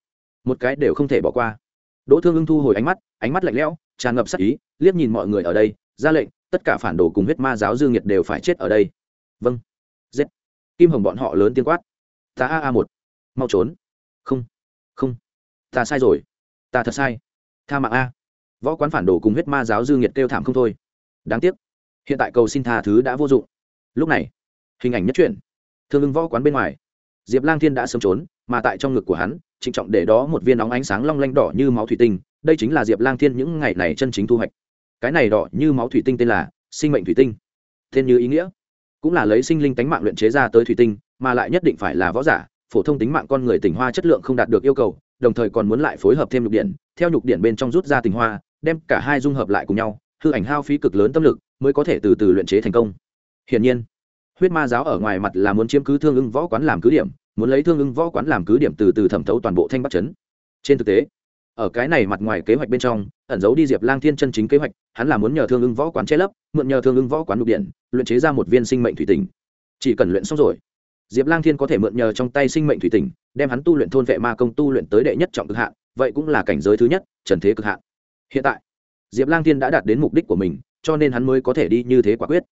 Một cái đều không thể bỏ qua. Đỗ thương ưng thu hồi ánh mắt ánh mắt lạnh lẽo, tràn ngập sắc ý, liếc nhìn mọi người ở đây ra lệnh, tất cả phản đồ cùng huyết ma giáo dương nhiệt đều phải chết ở đây. Vâng. Giết. Kim hồng bọn họ lớn tiếng quát. Ta a a một. Mau trốn. Không. Không. Ta sai rồi. Ta thật sai. Tha mạng a. Võ quán phản đồ cùng huyết ma giáo dương nhiệt kêu thảm không thôi. Đáng tiếc. Hiện tại cầu xin tha thứ đã vô dụng. Lúc này, hình ảnh nhất truyện thương ưng võ quán bên ngoài. Diệp lang thiên đã sớm trốn, mà tại trong ngực của hắn, trịnh trọng để đó một viên nóng ánh sáng long lanh đỏ như máu thủy tinh. Đây chính là diệp lang thiên những ngày này chân chính thu hoạch cái này đỏ như máu thủy tinh tên là sinh mệnh thủy tinh. Tên như ý nghĩa. Cũng là lấy sinh linh tánh mạng luyện chế ra tới thủy tinh, mà lại nhất định phải là võ giả, phổ thông tính mạng con người tỉnh hoa chất lượng không đạt được yêu cầu, đồng thời còn muốn lại phối hợp thêm nhục điện, theo nhục điện bên trong rút ra tình hoa, đem cả hai dung hợp lại cùng nhau, hư ảnh hao phí cực lớn tâm lực, mới có thể từ từ luyện chế thành công. Hiển nhiên, huyết ma giáo ở ngoài mặt là muốn chiếm cứ thương ưng võ quán làm cứ điểm, muốn lấy thương ưng võ quán làm cứ điểm từ từ thẩm thấu toàn bộ thanh bắc chấn. Trên thực tế ở cái này mặt ngoài kế hoạch bên trong, ẩn giấu đi diệp lang thiên chân chính kế hoạch, hắn là muốn nhờ thương ưng võ quán che lấp, mượn nhờ thương ưng võ quán lục điện, luyện chế ra một viên sinh mệnh thủy tinh. Chỉ cần luyện xong rồi, diệp lang thiên có thể mượn nhờ trong tay sinh mệnh thủy tinh, đem hắn tu luyện thôn vệ ma công tu luyện tới đệ nhất trọng cực hạn, vậy cũng là cảnh giới thứ nhất, trần thế cực hạn. Hiện tại, diệp lang thiên đã đạt đến mục đích của mình, cho nên hắn mới có thể đi như thế quả quyết.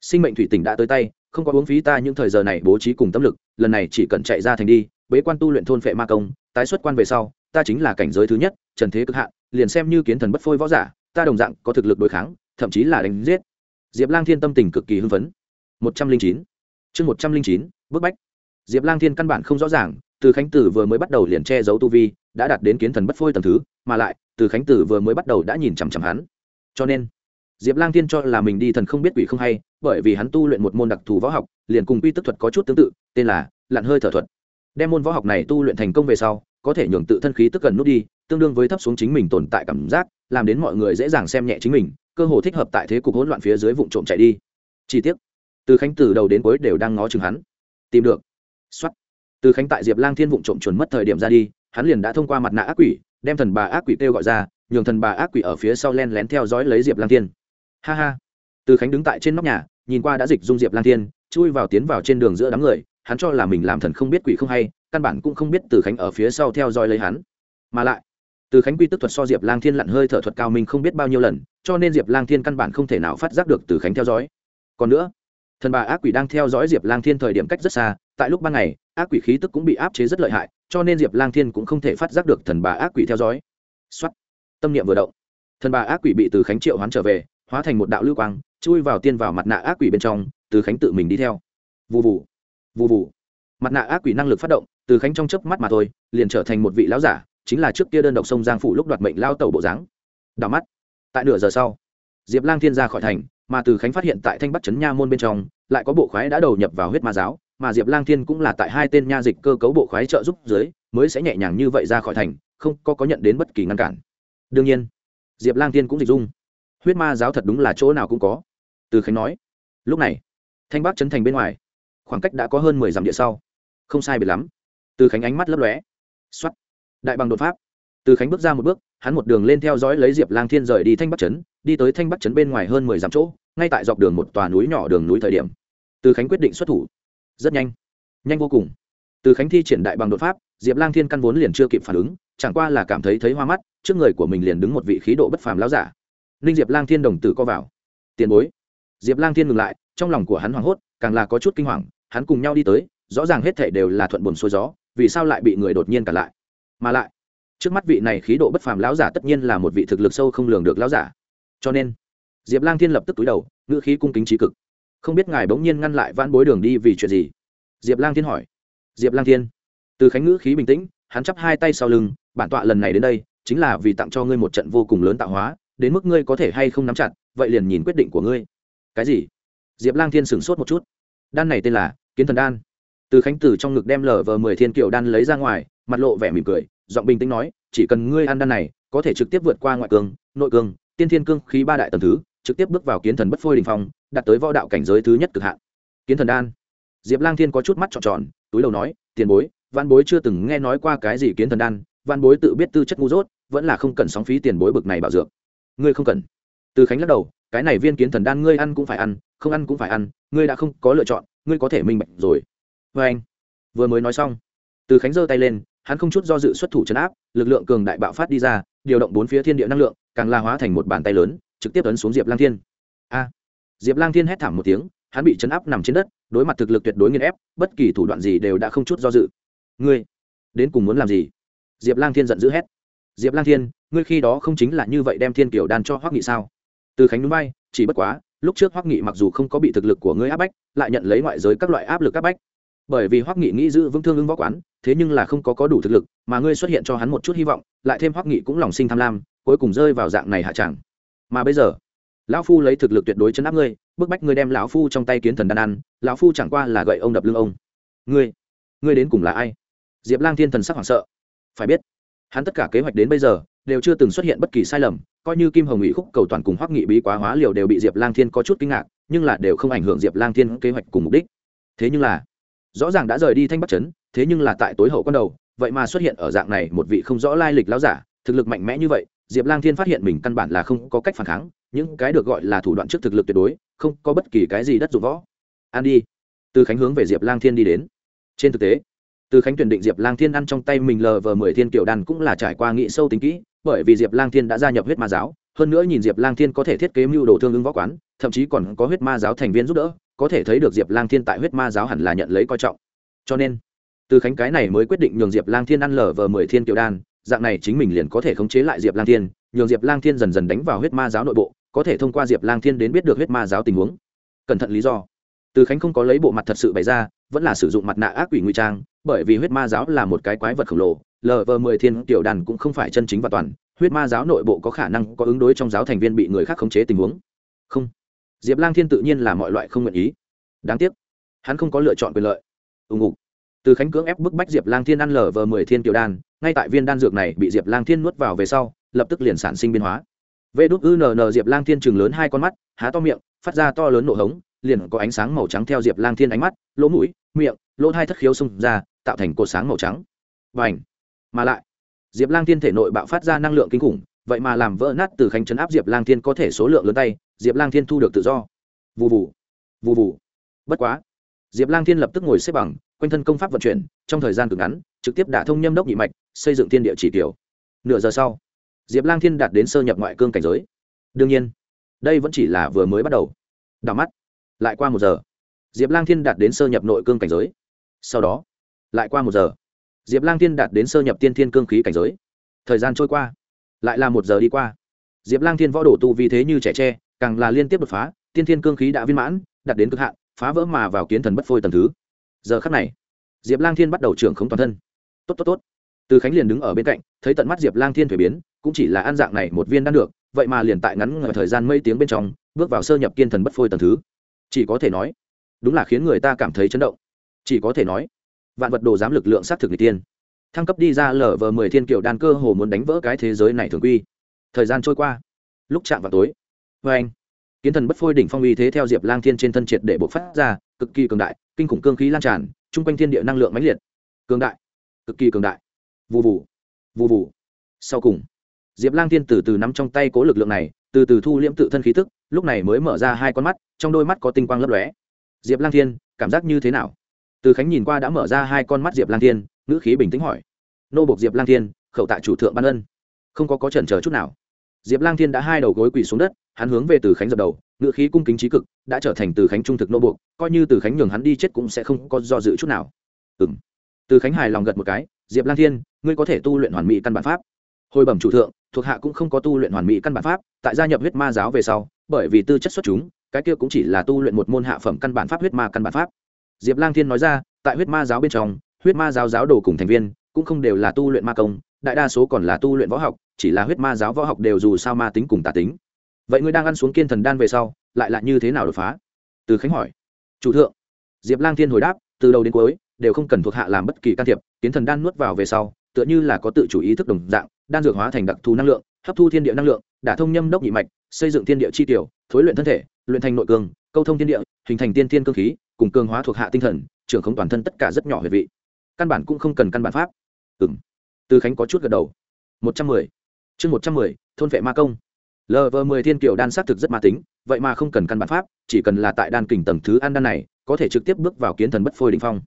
Sinh mệnh thủy tinh đã tới tay, không có uống phí ta những thời giờ này bố trí cùng tâm lực, lần này chỉ cần chạy ra thành đi, bế quan tu luyện thôn phệ ma công, tái xuất quan về sau ta chính là cảnh giới thứ nhất, trần thế cực hạn, liền xem như kiến thần bất phôi võ giả, ta đồng dạng có thực lực đối kháng, thậm chí là đánh giết. Diệp lang thiên tâm tình cực kỳ hưng phấn. Một trăm linh chín. Chương một trăm linh chín, bức bách. Diệp lang thiên căn bản không rõ ràng, từ khánh tử vừa mới bắt đầu liền che giấu tu vi, đã đạt đến kiến thần bất phôi tầm thứ, mà lại, từ khánh tử vừa mới bắt đầu đã nhìn chằm chằm hắn. Cho nên, diệp lang thiên cho là mình đi thần không biết quỷ không hay, bởi vì hắn tu luyện một môn đặc thù võ học, liền cùng quy tức thuật có chút tương tự, tên là lặn hơi thở thuật. Đem môn võ học này tu luyện thành công về sau có thể nhường tự thân khí tức cần nút đi, tương đương với thấp xuống chính mình tồn tại cảm giác, làm đến mọi người dễ dàng xem nhẹ chính mình, cơ hồ thích hợp tại thế cục hỗn loạn phía dưới vụ trộm chạy đi. Chi tiết từ khánh từ đầu đến cuối đều đang ngó chừng hắn. Tìm được. Xuất từ khánh tại diệp lang thiên vụ trộm chuẩn mất thời điểm ra đi, hắn liền đã thông qua mặt nạ ác quỷ, đem thần bà ác quỷ kêu gọi ra, nhường thần bà ác quỷ ở phía sau len lén theo dõi lấy diệp lang thiên. Ha ha. Từ khánh đứng tại trên nóc nhà, nhìn qua đã dịch dung diệp lang thiên, chui vào tiến vào trên đường giữa đám người, hắn cho là mình làm thần không biết quỷ không hay căn bản cũng không biết từ khánh ở phía sau theo dõi lấy hắn. Mà lại, từ khánh quy tức thuật so diệp lang thiên lặn hơi thở thuật cao mình không biết bao nhiêu lần, cho nên diệp lang thiên căn bản không thể nào phát giác được từ khánh theo dõi. Còn nữa, thần bà ác quỷ đang theo dõi diệp lang thiên thời điểm cách rất xa, tại lúc ban ngày, ác quỷ khí tức cũng bị áp chế rất lợi hại, cho nên diệp lang thiên cũng không thể phát giác được thần bà ác quỷ theo dõi. X tâm niệm vừa động, thần bà ác quỷ bị từ khánh triệu hoán trở về, hóa thành một đạo lưu quang, chui vào tiên vào mặt nạ ác quỷ bên trong, từ khánh tự mình đi theo. Vụ vụ vụ vụ mặt nạ ác quỷ năng lực phát động từ khánh trong chớp mắt mà thôi, liền trở thành một vị lão giả, chính là trước kia đơn độc sông giang phủ lúc đoạt mệnh lao tẩu bộ dáng. Đảo mắt. Tại nửa giờ sau, diệp lang thiên ra khỏi thành, mà từ khánh phát hiện tại thanh bắc trấn nha môn bên trong, lại có bộ khoái đã đầu nhập vào huyết ma giáo, mà diệp lang thiên cũng là tại hai tên nha dịch cơ cấu bộ khoái trợ giúp dưới, mới sẽ nhẹ nhàng như vậy ra khỏi thành, không có có nhận đến bất kỳ ngăn cản. Đương nhiên, diệp lang thiên cũng dịch dung. Huyết ma giáo thật đúng là chỗ nào cũng có. Từ khánh nói, lúc này, thanh bắc trấn thành bên ngoài, khoảng cách đã có hơn mười dặm địa sau. Không sai biệt lắm từ khánh ánh mắt lấp lóe. X đại bằng đột pháp. Từ khánh bước ra một bước, hắn một đường lên theo dõi lấy diệp lang thiên rời đi thanh bắc trấn, đi tới thanh bắc trấn bên ngoài hơn mười dặm chỗ, ngay tại dọc đường một tòa núi nhỏ đường núi thời điểm. Từ khánh quyết định xuất thủ. Rất nhanh. Nhanh vô cùng. Từ khánh thi triển đại bằng đột pháp, diệp lang thiên căn vốn liền chưa kịp phản ứng, chẳng qua là cảm thấy thấy hoa mắt, trước người của mình liền đứng một vị khí độ bất phàm láo giả. Ninh diệp lang thiên đồng tử co vào. Tiền bối. Diệp lang thiên ngừng lại, trong lòng của hắn hoảng hốt, càng là có chút kinh hoàng, hắn cùng nhau đi tới, rõ ràng hết thể đều là thuận buồm xuôi gió vì sao lại bị người đột nhiên cản lại? Mà lại, trước mắt vị này khí độ bất phàm lão giả tất nhiên là một vị thực lực sâu không lường được lão giả. Cho nên, diệp lang thiên lập tức túi đầu, ngữ khí cung kính trí cực. Không biết ngài bỗng nhiên ngăn lại van bối đường đi vì chuyện gì? Diệp lang thiên hỏi. Diệp lang thiên, từ khánh ngữ khí bình tĩnh, hắn chắp hai tay sau lưng, bản tọa lần này đến đây, chính là vì tặng cho ngươi một trận vô cùng lớn tạo hóa, đến mức ngươi có thể hay không nắm chặt, vậy liền nhìn quyết định của ngươi. Cái gì? Diệp lang thiên sửng sốt một chút. Đan này tên là kiến thần đan từ khánh tử trong ngực đem lở vờ mười thiên kiều đan lấy ra ngoài, mặt lộ vẻ mỉm cười, giọng bình tĩnh nói, chỉ cần ngươi ăn đan này, có thể trực tiếp vượt qua ngoại cương, nội cương, tiên thiên cương khí ba đại tầm thứ, trực tiếp bước vào kiến thần bất phôi đình phong, đạt tới võ đạo cảnh giới thứ nhất cực hạn. Kiến thần đan. Diệp lang thiên có chút mắt tròn tròn, túi đầu nói, tiền bối văn bối chưa từng nghe nói qua cái gì kiến thần đan văn bối tự biết tư chất ngu dốt, vẫn là không cần sóng phí tiền bối bực này bảo dược. Ngươi không cần. Từ khánh lắc đầu, cái này viên kiến thần đan ngươi ăn cũng phải ăn, không ăn cũng phải ăn, ngươi đã không có lựa chọn, ngươi có thể minh bạch rồi vê anh. Vừa mới nói xong, từ khánh giơ tay lên, hắn không chút do dự xuất thủ chấn áp, lực lượng cường đại bạo phát đi ra, điều động bốn phía thiên địa năng lượng, càng la hóa thành một bàn tay lớn, trực tiếp ấn xuống diệp lang thiên. A! Diệp lang thiên hét thảm một tiếng, hắn bị chấn áp nằm trên đất, đối mặt thực lực tuyệt đối nghiên ép, bất kỳ thủ đoạn gì đều đã không chút do dự. Ngươi, đến cùng muốn làm gì? Diệp lang thiên giận dữ hét. Diệp lang thiên, ngươi khi đó không chính là như vậy đem thiên kiểu đan cho hoắc nghị sao? Từ khánh núi bay chỉ bất quá, lúc trước hoắc nghị mặc dù không có bị thực lực của ngươi áp bách, lại nhận lấy ngoại giới các loại áp lực áp bách bởi vì hoắc nghị nghĩ giữ vững thương ứng võ quán, thế nhưng là không có có đủ thực lực, mà ngươi xuất hiện cho hắn một chút hy vọng, lại thêm hoắc nghị cũng lòng sinh tham lam, cuối cùng rơi vào dạng này hạ chẳng mà bây giờ, lão phu lấy thực lực tuyệt đối chấn áp ngươi, bức bách ngươi đem lão phu trong tay kiến thần đan ăn, lão phu chẳng qua là gậy ông đập lưng ông. Ngươi ngươi đến cùng là ai? Diệp lang thiên thần sắc hoảng sợ. Phải biết, hắn tất cả kế hoạch đến bây giờ, đều chưa từng xuất hiện bất kỳ sai lầm, coi như kim hồng ủy khúc cầu toàn cùng hoắc nghị bí quá hóa liều đều bị diệp lang thiên có chút kinh ngạc, nhưng là đều không ảnh hưởng diệp lang thiên kế hoạch cùng mục đích. Thế nhưng là rõ ràng đã rời đi thanh bắc trấn, thế nhưng là tại tối hậu con đầu, vậy mà xuất hiện ở dạng này một vị không rõ lai lịch láo giả, thực lực mạnh mẽ như vậy, diệp lang thiên phát hiện mình căn bản là không có cách phản kháng, những cái được gọi là thủ đoạn trước thực lực tuyệt đối, không có bất kỳ cái gì đất dụng võ. An đi. Từ khánh hướng về diệp lang thiên đi đến. Trên thực tế, từ khánh tuyển định diệp lang thiên ăn trong tay mình lờ vờ mười thiên kiểu đàn cũng là trải qua nghị sâu tính kỹ, bởi vì diệp lang thiên đã gia nhập huyết ma giáo, hơn nữa nhìn diệp lang thiên có thể thiết kế mưu đồ thương ứng võ quán, thậm chí còn có huyết ma giáo thành viên giúp đỡ có thể thấy được diệp lang thiên tại huyết ma giáo hẳn là nhận lấy coi trọng. Cho nên, từ khánh cái này mới quyết định nhường diệp lang thiên ăn lờ vờ mười thiên kiểu đan, dạng này chính mình liền có thể khống chế lại diệp lang thiên, nhường diệp lang thiên dần dần đánh vào huyết ma giáo nội bộ, có thể thông qua diệp lang thiên đến biết được huyết ma giáo tình huống. Cẩn thận lý do. Từ khánh không có lấy bộ mặt thật sự bày ra, vẫn là sử dụng mặt nạ ác quỷ nguy trang, bởi vì huyết ma giáo là một cái quái vật khổng lồ lờ vờ mười thiên tiểu đàn cũng không phải chân chính và toàn, huyết ma giáo nội bộ có khả năng có ứng đối trong giáo thành viên bị người khác khống chế tình huống. Không diệp lang thiên tự nhiên là mọi loại không nguyện ý. Đáng tiếc, hắn không có lựa chọn quyền lợi. Ùng ục từ khánh cưỡng ép bức bách diệp lang thiên ăn lờ vờ mười thiên tiểu đan, ngay tại viên đan dược này bị diệp lang thiên nuốt vào về sau, lập tức liền sản sinh biến hóa. Vê đúc ư nn diệp lang thiên chừng lớn hai con mắt, há to miệng, phát ra to lớn nổ hống, liền có ánh sáng màu trắng theo diệp lang thiên ánh mắt, lỗ mũi, miệng, lỗ hai thất khiếu xông ra, tạo thành cột sáng màu trắng. Và ảnh mà lại, diệp lang thiên thể nội bạo phát ra năng lượng kinh khủng vậy mà làm vỡ nát từ khánh chấn áp diệp lang thiên có thể số lượng lớn tay, diệp lang thiên thu được tự do. Vụ vụ vụ vụ bất quá. Diệp lang thiên lập tức ngồi xếp bằng, quanh thân công pháp vận chuyển, trong thời gian cực ngắn, trực tiếp đả thông nhâm đốc nhị mạch, xây dựng thiên địa chỉ tiểu. Nửa giờ sau, diệp lang thiên đạt đến sơ nhập ngoại cương cảnh giới. Đương nhiên, đây vẫn chỉ là vừa mới bắt đầu. Đảo mắt. Lại qua một giờ. Diệp lang thiên đạt đến sơ nhập nội cương cảnh giới. Sau đó, lại qua một giờ. Diệp lang thiên đạt đến sơ nhập tiên thiên cương khí cảnh giới. Thời gian trôi qua lại là một giờ đi qua. Diệp lang thiên võ đổ tu vì thế như trẻ tre, càng là liên tiếp đột phá, tiên thiên cương khí đã viên mãn, đạt đến cực hạn, phá vỡ mà vào kiến thần bất phôi tầm thứ. Giờ khắc này, diệp lang thiên bắt đầu trưởng không toàn thân. Tốt tốt tốt. Từ khánh liền đứng ở bên cạnh, thấy tận mắt diệp lang thiên thuế biến, cũng chỉ là ăn dạng này một viên đan được, vậy mà liền tại ngắn ngờ thời gian mấy tiếng bên trong, bước vào sơ nhập kiên thần bất phôi tầm thứ. Chỉ có thể nói, đúng là khiến người ta cảm thấy chấn động. Chỉ có thể nói, vạn vật đồ giám lực lượng sát thực người tiên thăng cấp đi ra lở vờ mười thiên kiều đan cơ hồ muốn đánh vỡ cái thế giới này thường quy. Thời gian trôi qua. Lúc chạm vào tối. Vê anh, kiến thần bất phôi đỉnh phong uy thế theo diệp lang thiên trên thân triệt để bộc phát ra, cực kỳ cường đại, kinh khủng cương khí lan tràn, chung quanh thiên địa năng lượng mãnh liệt. Cường đại. Cực kỳ cường đại. Vụ vụ vụ vụ sau cùng, diệp lang thiên từ từ nắm trong tay cố lực lượng này, từ từ thu liễm tự thân khí tức, lúc này mới mở ra hai con mắt, trong đôi mắt có tinh quang lấp lóe. Diệp lang thiên, cảm giác như thế nào? Từ khánh nhìn qua đã mở ra hai con mắt diệp lang thiên ngữ khí bình tĩnh hỏi. Nô bộc diệp lang thiên, khẩu tại chủ thượng ban ân. Không có có chần chờ chút nào. Diệp lang thiên đã hai đầu gối quỳ xuống đất, hắn hướng về từ khánh dập đầu, ngữ khí cung kính trí cực, đã trở thành từ khánh trung thực nô buộc coi như từ khánh nhường hắn đi chết cũng sẽ không có do dự chút nào. Ừ m từ khánh hài lòng gật một cái, diệp Lang thiên, ngươi có thể tu luyện hoàn mỹ căn bản pháp. Hồi bẩm chủ thượng, thuộc hạ cũng không có tu luyện hoàn mỹ căn bản pháp, tại gia nhập huyết ma giáo về sau, bởi vì tư chất xuất chúng, cái kia cũng chỉ là tu luyện một môn hạ phẩm căn bản pháp huyết ma căn bản pháp. Diệp lang thiên nói ra, tại huyết ma giáo bên trong huyết ma giáo giáo đồ cùng thành viên cũng không đều là tu luyện ma công, đại đa số còn là tu luyện võ học, chỉ là huyết ma giáo võ học đều dù sao ma tính cùng tà tính. Vậy ngươi đang ăn xuống kiên thần đan về sau, lại là như thế nào đột phá? Từ khánh hỏi. Chủ thượng, diệp lang thiên hồi đáp, từ đầu đến cuối, đều không cần thuộc hạ làm bất kỳ can thiệp kiến thần đan nuốt vào về sau, tựa như là có tự chủ ý thức đồng dạng, đan dược hóa thành đặc thù năng lượng, hấp thu thiên địa năng lượng, đả thông nhâm đốc nhị mạch, xây dựng thiên địa chi tiểu, thối luyện thân thể, luyện thành nội cường, câu thông thiên địa, hình thành tiên thiên cơ khí, cùng cường hóa thuộc hạ tinh thần, trưởng không toàn thân tất cả rất nhỏ huyệt vị căn bản cũng không cần căn bản pháp. Ừng từ khánh có chút gật đầu. Một trăm mười. Chương một trăm mười, thôn vệ ma công. Lv mười thiên kiều đan xác thực rất ma tính, vậy mà không cần căn bản pháp, chỉ cần là tại đan kình tầng thứ ăn đan này, có thể trực tiếp bước vào kiến thần bất phôi đình phong.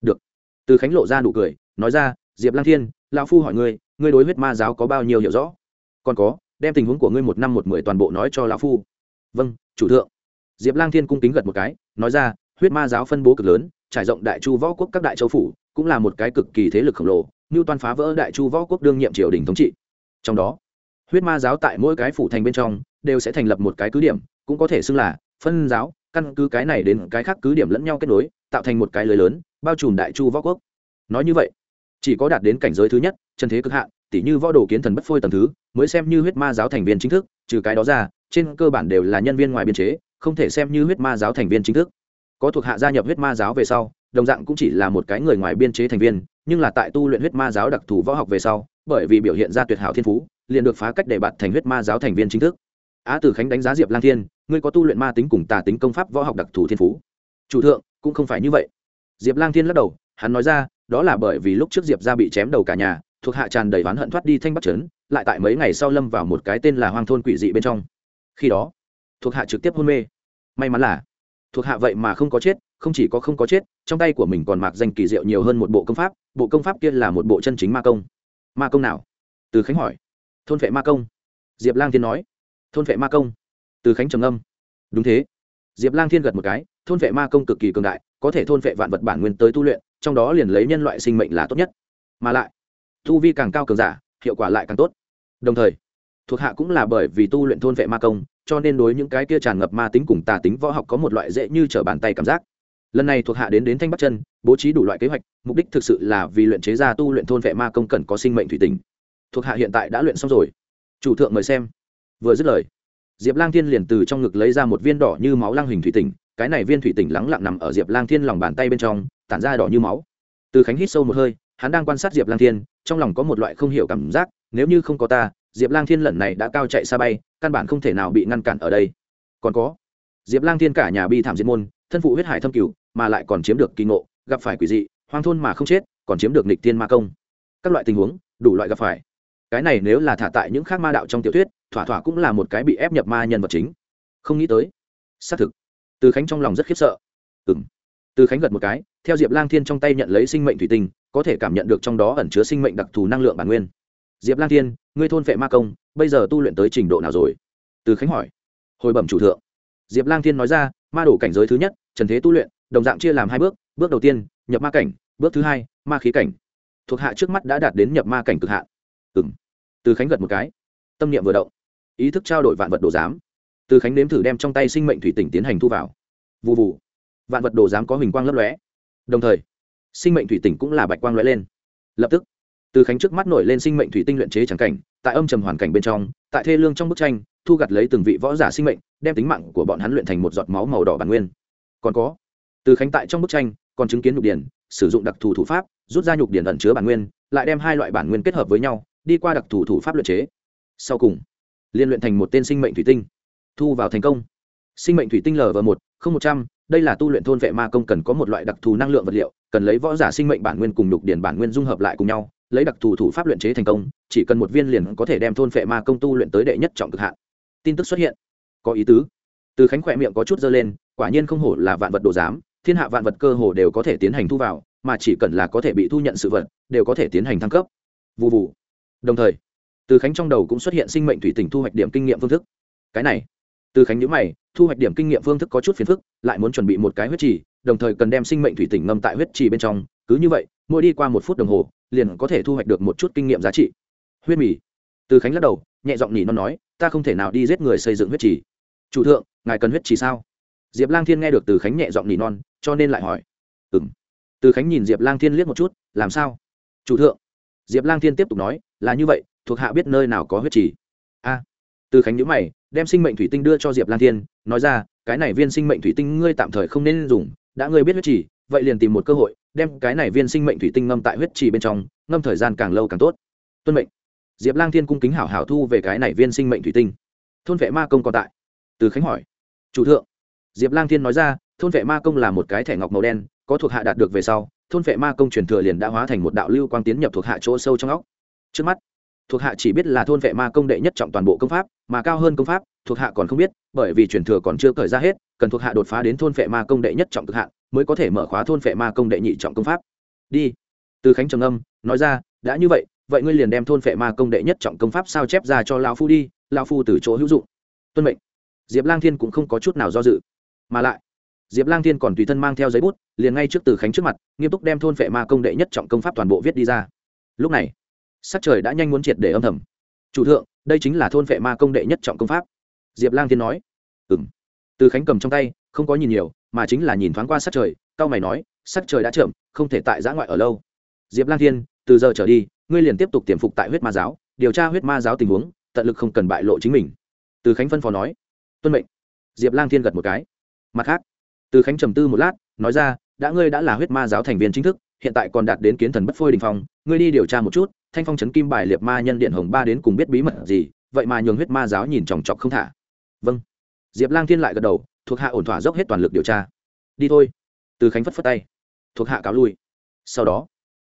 Được. Từ khánh lộ ra nụ cười, nói ra, diệp lang thiên lao phu hỏi ngươi ngươi đối huyết ma giáo có bao nhiêu hiểu rõ? Còn có, đem tình huống của ngươi một năm một mười toàn bộ nói cho lão phu. Vâng chủ thượng. Diệp lang thiên cung kính gật một cái, nói ra, huyết ma giáo phân bố cực lớn trải rộng đại chu võ quốc các đại châu phủ, cũng là một cái cực kỳ thế lực khổng lồ như toàn phá vỡ đại chu võ quốc đương nhiệm triều đình thống trị. Trong đó, huyết ma giáo tại mỗi cái phủ thành bên trong đều sẽ thành lập một cái cứ điểm, cũng có thể xưng là phân giáo, căn cứ cái này đến cái khác cứ điểm lẫn nhau kết nối, tạo thành một cái lưới lớn, bao trùm đại chu võ quốc. Nói như vậy, chỉ có đạt đến cảnh giới thứ nhất, chân thế cực hạn, tỉ như võ đồ kiến thần bất phôi tầm thứ, mới xem như huyết ma giáo thành viên chính thức, trừ cái đó ra, trên cơ bản đều là nhân viên ngoài biên chế, không thể xem như huyết ma giáo thành viên chính thức có thuộc hạ gia nhập huyết ma giáo về sau, đồng dạng cũng chỉ là một cái người ngoài biên chế thành viên, nhưng là tại tu luyện huyết ma giáo đặc thù võ học về sau, bởi vì biểu hiện ra tuyệt hảo thiên phú, liền được phá cách để bạt thành huyết ma giáo thành viên chính thức. Á tử khánh đánh giá diệp lang thiên, ngươi có tu luyện ma tính cùng tà tính công pháp võ học đặc thù thiên phú. Chủ thượng, cũng không phải như vậy. Diệp lang thiên lắc đầu, hắn nói ra, đó là bởi vì lúc trước diệp ra bị chém đầu cả nhà, thuộc hạ tràn đầy oán hận thoát đi thanh bắc trấn, lại tại mấy ngày sau lâm vào một cái tên là hoang thôn quỷ dị bên trong. Khi đó, thuộc hạ trực tiếp hôn mê. May mắn là thuộc hạ vậy mà không có chết, không chỉ có không có chết, trong tay của mình còn mặc danh kỳ diệu nhiều hơn một bộ công pháp, bộ công pháp kia là một bộ chân chính ma công. Ma công nào? Từ khánh hỏi. Thôn vệ ma công. Diệp lang thiên nói. Thôn vệ ma công. Từ khánh trầm âm đúng thế. Diệp lang thiên gật một cái, thôn vệ ma công cực kỳ cường đại, có thể thôn vệ vạn vật bản nguyên tới tu luyện, trong đó liền lấy nhân loại sinh mệnh là tốt nhất. Mà lại, tu vi càng cao cường giả, hiệu quả lại càng tốt. Đồng thời, thuộc hạ cũng là bởi vì tu luyện thôn vệ ma công cho nên đối những cái kia tràn ngập ma tính cùng tà tính võ học có một loại dễ như trở bàn tay cảm giác. Lần này thuộc hạ đến đến thanh bắc chân bố trí đủ loại kế hoạch mục đích thực sự là vì luyện chế ra tu luyện thôn vệ ma công cần có sinh mệnh thủy tình thuộc hạ hiện tại đã luyện xong rồi. Chủ thượng mời xem. Vừa dứt lời diệp lang thiên liền từ trong ngực lấy ra một viên đỏ như máu lang hình thủy tinh, cái này viên thủy tinh lắng lặng nằm ở diệp lang thiên lòng bàn tay bên trong tản ra đỏ như máu. Từ khánh hít sâu một hơi hắn đang quan sát diệp lang thiên trong lòng có một loại không hiểu cảm giác nếu như không có ta diệp lang thiên lần này đã cao chạy xa bay, căn bản không thể nào bị ngăn cản ở đây. Còn có, diệp lang thiên cả nhà bi thảm diệt môn, thân phụ huyết hải thâm cửu, mà lại còn chiếm được kỳ ngộ, gặp phải quỷ dị, hoang thôn mà không chết, còn chiếm được nịch tiên ma công. Các loại tình huống, đủ loại gặp phải. Cái này nếu là thả tại những khác ma đạo trong tiểu thuyết, thỏa thỏa cũng là một cái bị ép nhập ma nhân vật chính. Không nghĩ tới, xác thực, từ khánh trong lòng rất khiếp sợ. Ừ từ khánh gật một cái, theo diệp lang thiên trong tay nhận lấy sinh mệnh thủy tinh, có thể cảm nhận được trong đó ẩn chứa sinh mệnh đặc thù năng lượng bản nguyên diệp lang thiên, ngươi thôn vệ ma công, bây giờ tu luyện tới trình độ nào rồi? Từ khánh hỏi. Hồi bẩm chủ thượng. Diệp lang thiên nói ra, ma đổ cảnh giới thứ nhất, trần thế tu luyện, đồng dạng chia làm hai bước bước đầu tiên, nhập ma cảnh, bước thứ hai, ma khí cảnh. Thuộc hạ trước mắt đã đạt đến nhập ma cảnh cực hạ. ừ m từ khánh gật một cái. Tâm niệm vừa động. Ý thức trao đổi vạn vật đồ giám. Từ khánh nếm thử đem trong tay sinh mệnh thủy tỉnh tiến hành thu vào. Vụ vụ vạn vật đồ giám có hình quang lấp lóe. Đồng thời, sinh mệnh thủy tỉnh cũng là bạch quang lóe lên. Lập tức từ khánh trước mắt nổi lên sinh mệnh thủy tinh luyện chế trắng cảnh, tại âm trầm hoàn cảnh bên trong, tại thê lương trong bức tranh, thu gặt lấy từng vị võ giả sinh mệnh, đem tính mạng của bọn hắn luyện thành một giọt máu màu đỏ bản nguyên. Còn có, từ khánh tại trong bức tranh, còn chứng kiến nhục điển, sử dụng đặc thù thủ pháp, rút ra nhục điển ẩn chứa bản nguyên, lại đem hai loại bản nguyên kết hợp với nhau, đi qua đặc thù thủ pháp luyện chế. Sau cùng, liên luyện thành một tên sinh mệnh thủy tinh. Thu vào thành công. Sinh mệnh thủy tinh lv một, không một trăm, đây là tu luyện thôn vệ ma công cần có một loại đặc thù năng lượng vật liệu, cần lấy võ giả sinh mệnh bản nguyên cùng nhục điển bản nguyên dung hợp lại cùng nhau lấy đặc thù thủ pháp luyện chế thành công, chỉ cần một viên liền có thể đem thôn phệ ma công tu luyện tới đệ nhất trọng cực hạn. Tin tức xuất hiện. Có ý tứ. Từ khánh khỏe miệng có chút dơ lên, quả nhiên không hổ là vạn vật đồ giám, thiên hạ vạn vật cơ hồ đều có thể tiến hành thu vào, mà chỉ cần là có thể bị thu nhận sự vật, đều có thể tiến hành thăng cấp. Vụ vụ đồng thời, từ khánh trong đầu cũng xuất hiện sinh mệnh thủy tỉnh thu hoạch điểm kinh nghiệm phương thức. Cái này. Từ khánh nhữ mày, thu hoạch điểm kinh nghiệm phương thức có chút phiền phức, lại muốn chuẩn bị một cái huyết trì, đồng thời cần đem sinh mệnh thủy tỉnh ngâm tại huyết trì bên trong, cứ như vậy, mỗi đi qua một phút đồng hồ liền có thể thu hoạch được một chút kinh nghiệm giá trị. Huyết mì. Từ khánh lắc đầu, nhẹ giọng nhỉ nó nói, ta không thể nào đi giết người xây dựng huyết trì. Chủ thượng, ngài cần huyết trì sao? Diệp lang thiên nghe được từ khánh nhẹ giọng nhỉ non, cho nên lại hỏi. Ừ m từ khánh nhìn diệp lang thiên liếc một chút, làm sao? Chủ thượng. Diệp lang thiên tiếp tục nói, là như vậy, thuộc hạ biết nơi nào có huyết trì? A. Từ khánh nhữ mày, đem sinh mệnh thủy tinh đưa cho diệp lang thiên, nói ra, cái này viên sinh mệnh thủy tinh ngươi tạm thời không nên dùng, đã ngươi biết huyết trì, vậy liền tìm một cơ hội đem cái này viên sinh mệnh thủy tinh ngâm tại huyết trì bên trong, ngâm thời gian càng lâu càng tốt. Tuân mệnh. Diệp lang thiên cung kính hảo hảo thu về cái này viên sinh mệnh thủy tinh. Thôn vệ ma công còn tại. Từ khánh hỏi. Chủ thượng. Diệp lang thiên nói ra, thôn vệ ma công là một cái thẻ ngọc màu đen, có thuộc hạ đạt được về sau, thôn vệ ma công truyền thừa liền đã hóa thành một đạo lưu quang tiến nhập thuộc hạ chỗ sâu trong óc. Trước mắt, thuộc hạ chỉ biết là thôn vệ ma công đệ nhất trọng toàn bộ công pháp, mà cao hơn công pháp, thuộc hạ còn không biết, bởi vì truyền thừa còn chưa cởi ra hết, cần thuộc hạ đột phá đến thôn vệ ma công đệ nhất trọng cực hạn mới có thể mở khóa thôn phệ ma công đệ nhị trọng công pháp. Đi. Từ khánh trầm âm nói ra, đã như vậy vậy ngươi liền đem thôn phệ ma công đệ nhất trọng công pháp sao chép ra cho lao phu đi lao phu từ chỗ hữu dụng. Tuân mệnh. Diệp lang thiên cũng không có chút nào do dự. Mà lại, diệp lang thiên còn tùy thân mang theo giấy bút, liền ngay trước từ khánh trước mặt, nghiêm túc đem thôn phệ ma công đệ nhất trọng công pháp toàn bộ viết đi ra. Lúc này, sắc trời đã nhanh muốn triệt để âm thầm. Chủ thượng, đây chính là thôn phệ ma công đệ nhất trọng công pháp. Diệp lang thiên nói. Ừ m từ khánh cầm trong tay, không có nhìn nhiều mà chính là nhìn thoáng qua sắc trời, cao mày nói sắc trời đã chậm, không thể tại giã ngoại ở lâu. Diệp lang thiên, từ giờ trở đi, ngươi liền tiếp tục tiềm phục tại huyết ma giáo, điều tra huyết ma giáo tình huống, tận lực không cần bại lộ chính mình. Từ khánh phân phó nói, tuân mệnh. Diệp lang thiên gật một cái, mặt khác. Từ khánh trầm tư một lát, nói ra, đã ngươi đã là huyết ma giáo thành viên chính thức, hiện tại còn đạt đến kiến thần bất phôi đình phong, ngươi đi điều tra một chút, thanh phong trấn kim bài liệt ma nhân điện hồng ba đến cùng biết bí mật gì, vậy mà nhường huyết ma giáo nhìn chòng chọc không thả. Vâng. Diệp lang thiên lại gật đầu thuộc hạ ổn thỏa dốc hết toàn lực điều tra. Đi thôi. Từ khánh phất phất tay. Thuộc hạ cáo lui. Sau đó,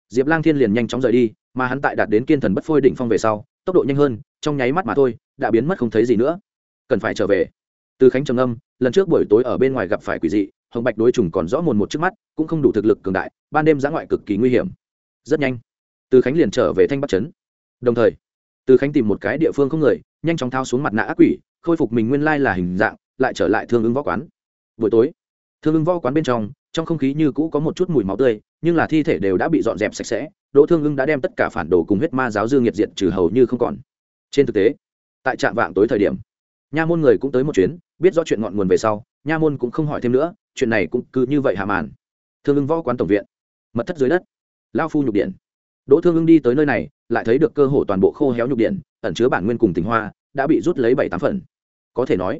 diệp lang thiên liền nhanh chóng rời đi, mà hắn tại đạt đến kiên thần bất phôi đỉnh phong về sau, tốc độ nhanh hơn, trong nháy mắt mà thôi, đã biến mất không thấy gì nữa. Cần phải trở về. Từ khánh trầm âm lần trước buổi tối ở bên ngoài gặp phải quỷ dị, hồng bạch đối trùng còn rõ mồn một trước mắt, cũng không đủ thực lực cường đại, ban đêm giã ngoại cực kỳ nguy hiểm. Rất nhanh, từ khánh liền trở về thanh bắc trấn. Đồng thời, từ khánh tìm một cái địa phương không người, nhanh chóng thao xuống mặt nạ ác quỷ, khôi phục mình nguyên lai là hình dạng lại trở lại thương ứng võ quán. Buổi tối, thương ứng võ quán bên trong trong không khí như cũ có một chút mùi máu tươi, nhưng là thi thể đều đã bị dọn dẹp sạch sẽ, đỗ thương ưng đã đem tất cả phản đồ cùng huyết ma giáo dương nhiệt diện trừ hầu như không còn. Trên thực tế, tại trạm vạng tối thời điểm, nha môn người cũng tới một chuyến, biết rõ chuyện ngọn nguồn về sau, nha môn cũng không hỏi thêm nữa, chuyện này cũng cứ như vậy hà màn. Thương ưng võ quán tổng viện, mật thất dưới đất, lao phu nhục điện. Đỗ thương ưng đi tới nơi này, lại thấy được cơ hồ toàn bộ khô héo nhục điện, ẩn chứa bản nguyên cùng tình hoa, đã bị rút lấy bảy tám phần. Có thể nói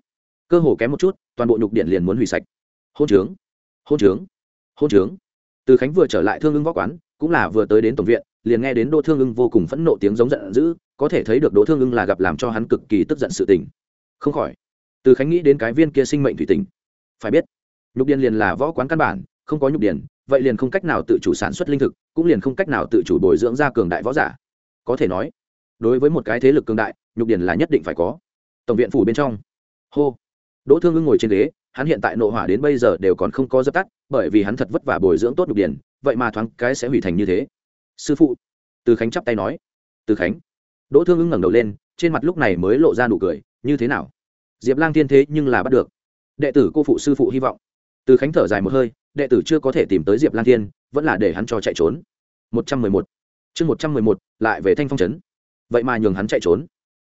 cơ hồ kém một chút toàn bộ nhục điện liền muốn hủy sạch. Hôn trướng hôn trướng hôn trướng. Từ khánh vừa trở lại thương ưng võ quán cũng là vừa tới đến tổng viện liền nghe đến đỗ thương ưng vô cùng phẫn nộ tiếng giống giận dữ có thể thấy được đỗ thương ưng là gặp làm cho hắn cực kỳ tức giận sự tình. Không khỏi từ khánh nghĩ đến cái viên kia sinh mệnh thủy tình phải biết nhục điện liền là võ quán căn bản không có nhục điện, vậy liền không cách nào tự chủ sản xuất linh thực cũng liền không cách nào tự chủ bồi dưỡng ra cường đại võ giả. Có thể nói đối với một cái thế lực cường đại nhục điện là nhất định phải có. Tổng viện phủ bên trong. Hô đỗ thương ưng ngồi trên ghế, hắn hiện tại nộ hỏa đến bây giờ đều còn không có dập tắt, bởi vì hắn thật vất vả bồi dưỡng tốt nhục điền, vậy mà thoáng cái sẽ hủy thành như thế. Sư phụ, từ khánh chắp tay nói. Từ khánh. Đỗ thương ưng ngẩng đầu lên, trên mặt lúc này mới lộ ra nụ cười, như thế nào? Diệp lang thiên thế nhưng là bắt được. Đệ tử cô phụ sư phụ hy vọng. Từ khánh thở dài một hơi, đệ tử chưa có thể tìm tới diệp lang thiên, vẫn là để hắn cho chạy trốn. Một trăm mười một. Chương một trăm mười một, lại về thanh phong trấn. Vậy mà nhường hắn chạy trốn.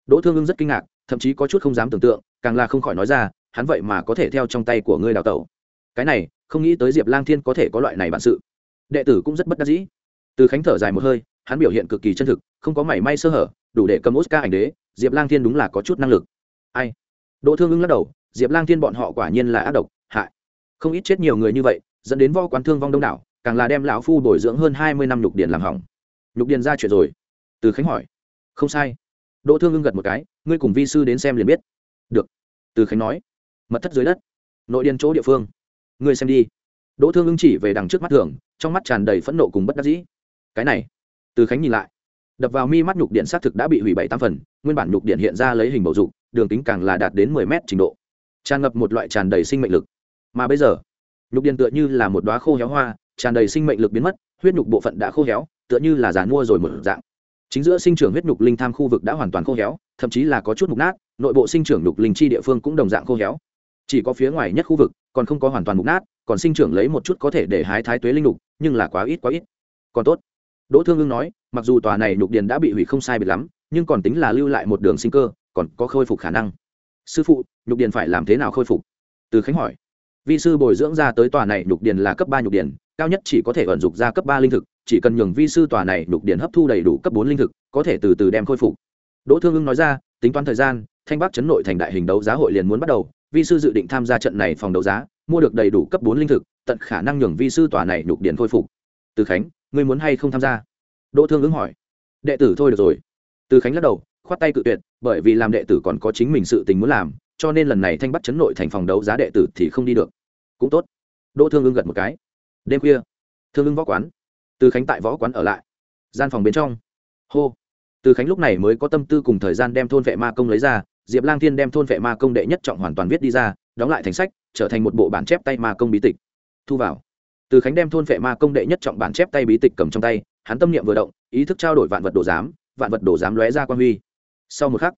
Đỗ thương ưng rất kinh ngạc, thậm chí có chút không dám tưởng tượng, càng là không khỏi nói ra hắn vậy mà có thể theo trong tay của ngươi đào tẩu. Cái này, không nghĩ tới diệp lang thiên có thể có loại này bản sự. Đệ tử cũng rất bất đắc dĩ. Từ khánh thở dài một hơi, hắn biểu hiện cực kỳ chân thực, không có mảy may sơ hở, đủ để cầm oscar ảnh đế, diệp lang thiên đúng là có chút năng lực. Ai? Đỗ thương ưng lắc đầu, diệp lang thiên bọn họ quả nhiên là ác độc, hại. Không ít chết nhiều người như vậy, dẫn đến vo quán thương vong đông đảo, càng là đem lão phu bồi dưỡng hơn hai mươi năm nhục điền làm hỏng. Nhục điền ra chuyện rồi. Từ khánh hỏi. Không sai. Đỗ thương ưng gật một cái, ngươi cùng vi sư đến xem liền biết. Được. Từ khánh nói mật thất dưới đất, nội điên chỗ địa phương. Ngươi xem đi. Đỗ thương ưng chỉ về đằng trước mắt thường, trong mắt tràn đầy phẫn nộ cùng bất đắc dĩ. Cái này, từ khánh nhìn lại, đập vào mi mắt nhục điện xác thực đã bị hủy bảy tam phần, nguyên bản nhục điện hiện ra lấy hình bầu dục, đường kính càng là đạt đến mười mét trình độ. Tràn ngập một loại tràn đầy sinh mệnh lực. Mà bây giờ, nhục điện tựa như là một đoá khô héo hoa, tràn đầy sinh mệnh lực biến mất, huyết nhục bộ phận đã khô héo, tựa như là giàn mua rồi một dạng. Chính giữa sinh trưởng huyết nhục linh tham khu vực đã hoàn toàn khô héo, thậm chí là có chút mục nát, nội bộ sinh trưởng nhục linh chi địa phương cũng đồng dạng khô héo chỉ có phía ngoài nhất khu vực, còn không có hoàn toàn mục nát, còn sinh trưởng lấy một chút có thể để hái thái tuế linh lục, nhưng là quá ít quá ít. Còn tốt. Đỗ thương ưng nói, mặc dù tòa này nhục điền đã bị hủy không sai biệt lắm, nhưng còn tính là lưu lại một đường sinh cơ, còn có khôi phục khả năng. Sư phụ, nhục điền phải làm thế nào khôi phục? Từ khánh hỏi. Vi sư bồi dưỡng ra tới tòa này nhục điền là cấp ba nhục điền, cao nhất chỉ có thể vận dụng ra cấp ba linh thực, chỉ cần nhường vi sư tòa này nhục điền hấp thu đầy đủ cấp bốn linh thực, có thể từ từ đem khôi phục. Đỗ thương ưng nói ra, tính toán thời gian, thanh bắc chấn nội thành đại hình đấu giá hội liền muốn bắt đầu vi sư dự định tham gia trận này phòng đấu giá, mua được đầy đủ cấp bốn linh thực, tận khả năng nhường vi sư tòa này nhục điện khôi phục. Từ khánh, ngươi muốn hay không tham gia? Đỗ thương ứng hỏi. Đệ tử thôi được rồi. Từ khánh lắc đầu, khoát tay cự tuyệt, bởi vì làm đệ tử còn có chính mình sự tình muốn làm, cho nên lần này thanh bắt chấn nội thành phòng đấu giá đệ tử thì không đi được. Cũng tốt. Đỗ thương ưng gật một cái. Đêm khuya, thương ưng võ quán. Từ khánh tại võ quán ở lại. Gian phòng bên trong. Hô. Từ khánh lúc này mới có tâm tư cùng thời gian đem thôn vệ ma công lấy ra diệp lang thiên đem thôn vệ ma công đệ nhất trọng hoàn toàn viết đi ra, đóng lại thành sách, trở thành một bộ bản chép tay ma công bí tịch. Thu vào. Từ khánh đem thôn vệ ma công đệ nhất trọng bản chép tay bí tịch cầm trong tay, hắn tâm niệm vừa động, ý thức trao đổi vạn vật đồ giám, vạn vật đồ giám lóe ra quan huy. Sau một khắc,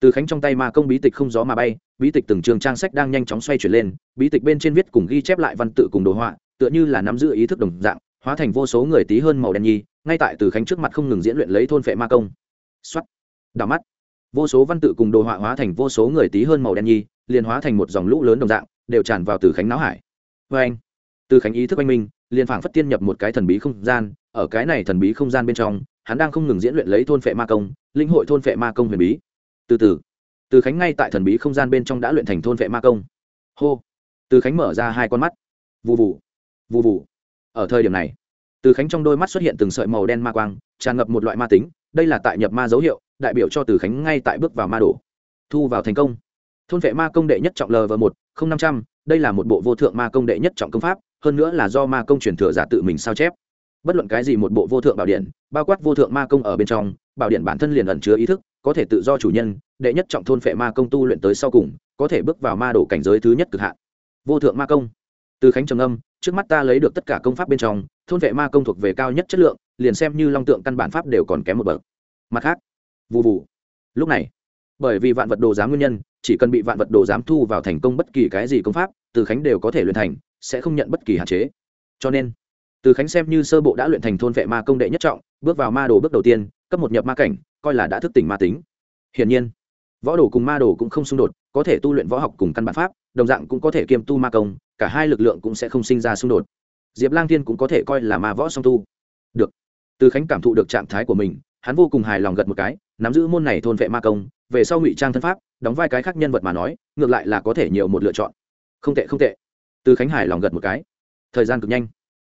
từ khánh trong tay ma công bí tịch không gió mà bay, bí tịch từng trường trang sách đang nhanh chóng xoay chuyển lên, bí tịch bên trên viết cùng ghi chép lại văn tự cùng đồ họa, tựa như là nắm giữ ý thức đồng dạng, hóa thành vô số người tí hơn màu đen nhi, ngay tại từ khánh trước mặt không ngừng diễn luyện lấy thôn phệ ma công. Xuất đảo mắt vô số văn tự cùng đồ họa hóa thành vô số người tí hơn màu đen nhi, liền hóa thành một dòng lũ lớn đồng dạng, đều tràn vào từ khánh não hải. Vê anh, từ khánh ý thức anh minh, liền phảng phất tiên nhập một cái thần bí không gian, ở cái này thần bí không gian bên trong, hắn đang không ngừng diễn luyện lấy thôn phệ ma công, linh hội thôn phệ ma công huyền bí. Từ từ từ khánh ngay tại thần bí không gian bên trong đã luyện thành thôn phệ ma công. Hô, từ khánh mở ra hai con mắt. Vụ vụ vụ vụ ở thời điểm này, từ khánh trong đôi mắt xuất hiện từng sợi màu đen ma quang, tràn ngập một loại ma tính, đây là tại nhập ma dấu hiệu đại biểu cho từ khánh ngay tại bước vào ma đổ. Thu vào thành công. Thôn vệ ma công đệ nhất trọng lv một, không năm trăm, đây là một bộ vô thượng ma công đệ nhất trọng công pháp, hơn nữa là do ma công truyền thừa giả tự mình sao chép. Bất luận cái gì một bộ vô thượng bảo điện, bao quát vô thượng ma công ở bên trong, bảo điện bản thân liền ẩn chứa ý thức, có thể tự do chủ nhân, đệ nhất trọng thôn phệ ma công tu luyện tới sau cùng, có thể bước vào ma đổ cảnh giới thứ nhất cực hạn. Vô thượng ma công. Từ khánh trầm âm, trước mắt ta lấy được tất cả công pháp bên trong, thôn vệ ma công thuộc về cao nhất chất lượng, liền xem như long tượng căn bản pháp đều còn kém một bậc. Mặt khác vụ vụ lúc này, bởi vì vạn vật đồ giám nguyên nhân, chỉ cần bị vạn vật đồ giám thu vào thành công bất kỳ cái gì công pháp, từ khánh đều có thể luyện thành, sẽ không nhận bất kỳ hạn chế. Cho nên, từ khánh xem như sơ bộ đã luyện thành thôn vệ ma công đệ nhất trọng, bước vào ma đồ bước đầu tiên, cấp một nhập ma cảnh, coi là đã thức tỉnh ma tính. Hiển nhiên, võ đồ cùng ma đồ cũng không xung đột, có thể tu luyện võ học cùng căn bản pháp, đồng dạng cũng có thể kiêm tu ma công, cả hai lực lượng cũng sẽ không sinh ra xung đột. Diệp lang thiên cũng có thể coi là ma võ song tu. Được. Từ khánh cảm thụ được trạng thái của mình, hắn vô cùng hài lòng gật một cái nắm giữ môn này thôn vệ ma công, về sau ngụy trang thân pháp, đóng vai cái khác nhân vật mà nói, ngược lại là có thể nhiều một lựa chọn. Không tệ không tệ. Từ khánh Hải lòng gật một cái. Thời gian cực nhanh.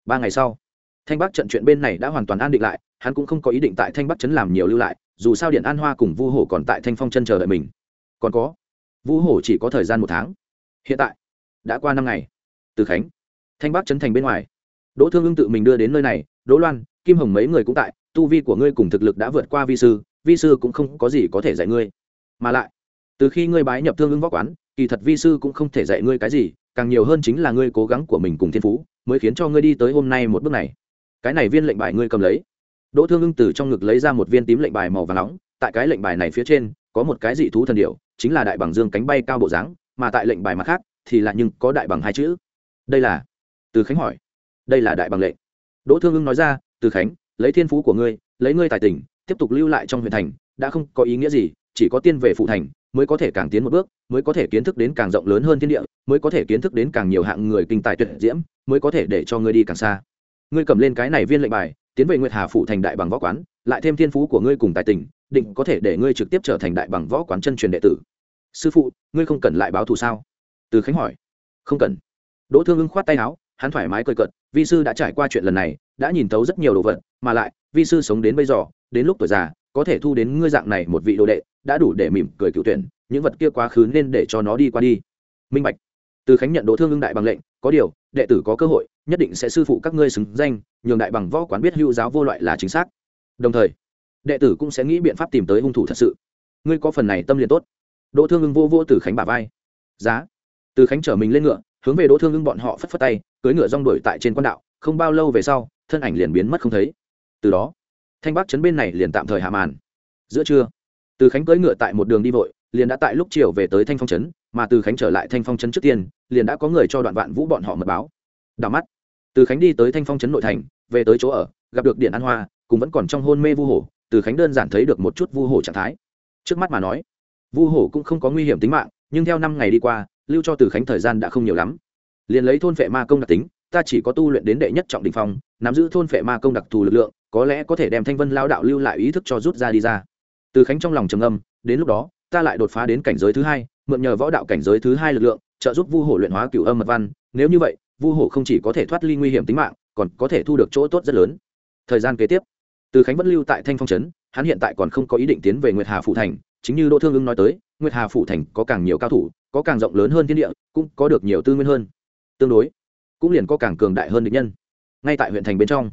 Ba ngày sau, thanh bắc trận chuyện bên này đã hoàn toàn an định lại, hắn cũng không có ý định tại thanh bắc trấn làm nhiều lưu lại, dù sao điện an hoa cùng vu hổ còn tại thanh phong chân chờ đợi mình. Còn có, vu hổ chỉ có thời gian một tháng. Hiện tại, đã qua năm ngày. Từ khánh, thanh bắc trấn thành bên ngoài. Đỗ thương ưng tự mình đưa đến nơi này, đỗ loan, kim hồng mấy người cũng tại, tu vi của ngươi cùng thực lực đã vượt qua vi sư vi sư cũng không có gì có thể dạy ngươi. Mà lại, từ khi ngươi bái nhập thương ứng võ quán, kỳ thật vi sư cũng không thể dạy ngươi cái gì, càng nhiều hơn chính là ngươi cố gắng của mình cùng thiên phú, mới khiến cho ngươi đi tới hôm nay một bước này. Cái này viên lệnh bài ngươi cầm lấy. Đỗ thương ưng từ trong ngực lấy ra một viên tím lệnh bài màu và nóng, tại cái lệnh bài này phía trên, có một cái dị thú thần điệu chính là đại bằng dương cánh bay cao bộ dáng, mà tại lệnh bài mặt khác, thì là nhưng có đại bằng hai chữ. Đây là, từ khánh hỏi. Đây là đại bằng lệnh. Đỗ thương ưng nói ra, từ khánh, lấy thiên phú của ngươi, lấy ngươi tài tình tiếp tục lưu lại trong huyện thành, đã không có ý nghĩa gì, chỉ có tiên về phụ thành, mới có thể càng tiến một bước, mới có thể kiến thức đến càng rộng lớn hơn thiên địa, mới có thể kiến thức đến càng nhiều hạng người kinh tài tuyệt diễm, mới có thể để cho ngươi đi càng xa. Ngươi cầm lên cái này viên lệnh bài, tiến về nguyệt hà phụ thành đại bằng võ quán, lại thêm thiên phú của ngươi cùng tài tình, định có thể để ngươi trực tiếp trở thành đại bằng võ quán chân truyền đệ tử. Sư phụ, ngươi không cần lại báo thù sao? Từ khánh hỏi. Không cần. Đỗ thương ưng khoát tay áo, hắn thoải mái cười cợt, vi sư đã trải qua chuyện lần này, đã nhìn thấu rất nhiều đồ vật, mà lại, vi sư sống đến bây giờ đến lúc tuổi già, có thể thu đến ngươi dạng này một vị đồ đệ, đã đủ để mỉm cười cựu tuyển, những vật kia quá khứ nên để cho nó đi qua đi. Minh bạch. Từ khánh nhận đỗ thương ưng đại bằng lệnh, có điều, đệ tử có cơ hội, nhất định sẽ sư phụ các ngươi xứng danh, nhường đại bằng võ quán biết hữu giáo vô loại là chính xác. Đồng thời, đệ tử cũng sẽ nghĩ biện pháp tìm tới hung thủ thật sự. Ngươi có phần này tâm liền tốt. Đỗ thương ưng vô vô từ khánh bà vai. Giá. Từ khánh chở mình lên ngựa, hướng về đỗ thương ưng bọn họ phất phất tay cưới ngựa rong đuổi tại trên quan đạo, không bao lâu về sau, thân ảnh liền biến mất không thấy. Từ đó thanh bắc chấn bên này liền tạm thời hạ màn. Giữa trưa, từ khánh cưỡi ngựa tại một đường đi vội, liền đã tại lúc chiều về tới thanh phong trấn, mà từ khánh trở lại thanh phong trấn trước tiên, liền đã có người cho đoạn vạn vũ bọn họ mật báo. Đào mắt, từ khánh đi tới thanh phong trấn nội thành, về tới chỗ ở, gặp được điện an hoa, cùng vẫn còn trong hôn mê vu hổ, từ khánh đơn giản thấy được một chút vu hổ trạng thái. Trước mắt mà nói, vu hổ cũng không có nguy hiểm tính mạng, nhưng theo năm ngày đi qua, lưu cho từ khánh thời gian đã không nhiều lắm. Liền lấy thôn phệ ma công đặc tính, ta chỉ có tu luyện đến đệ nhất trọng đình phong, nắm giữ thôn phệ ma công đặc thù lực lượng có lẽ có thể đem thanh vân lao đạo lưu lại ý thức cho rút ra đi ra. Từ khánh trong lòng trầm âm đến lúc đó, ta lại đột phá đến cảnh giới thứ hai, mượn nhờ võ đạo cảnh giới thứ hai lực lượng, trợ giúp vu hổ luyện hóa cựu âm mật văn. Nếu như vậy, vu hổ không chỉ có thể thoát ly nguy hiểm tính mạng, còn có thể thu được chỗ tốt rất lớn. Thời gian kế tiếp, từ khánh vẫn lưu tại thanh phong trấn, hắn hiện tại còn không có ý định tiến về nguyệt hà phủ thành. Chính như đỗ thương ưng nói tới, nguyệt hà phủ thành có càng nhiều cao thủ, có càng rộng lớn hơn thiên địa, cũng có được nhiều tư nguyên hơn. Tương đối, cũng liền có càng cường đại hơn địch nhân. Ngay tại huyện thành bên trong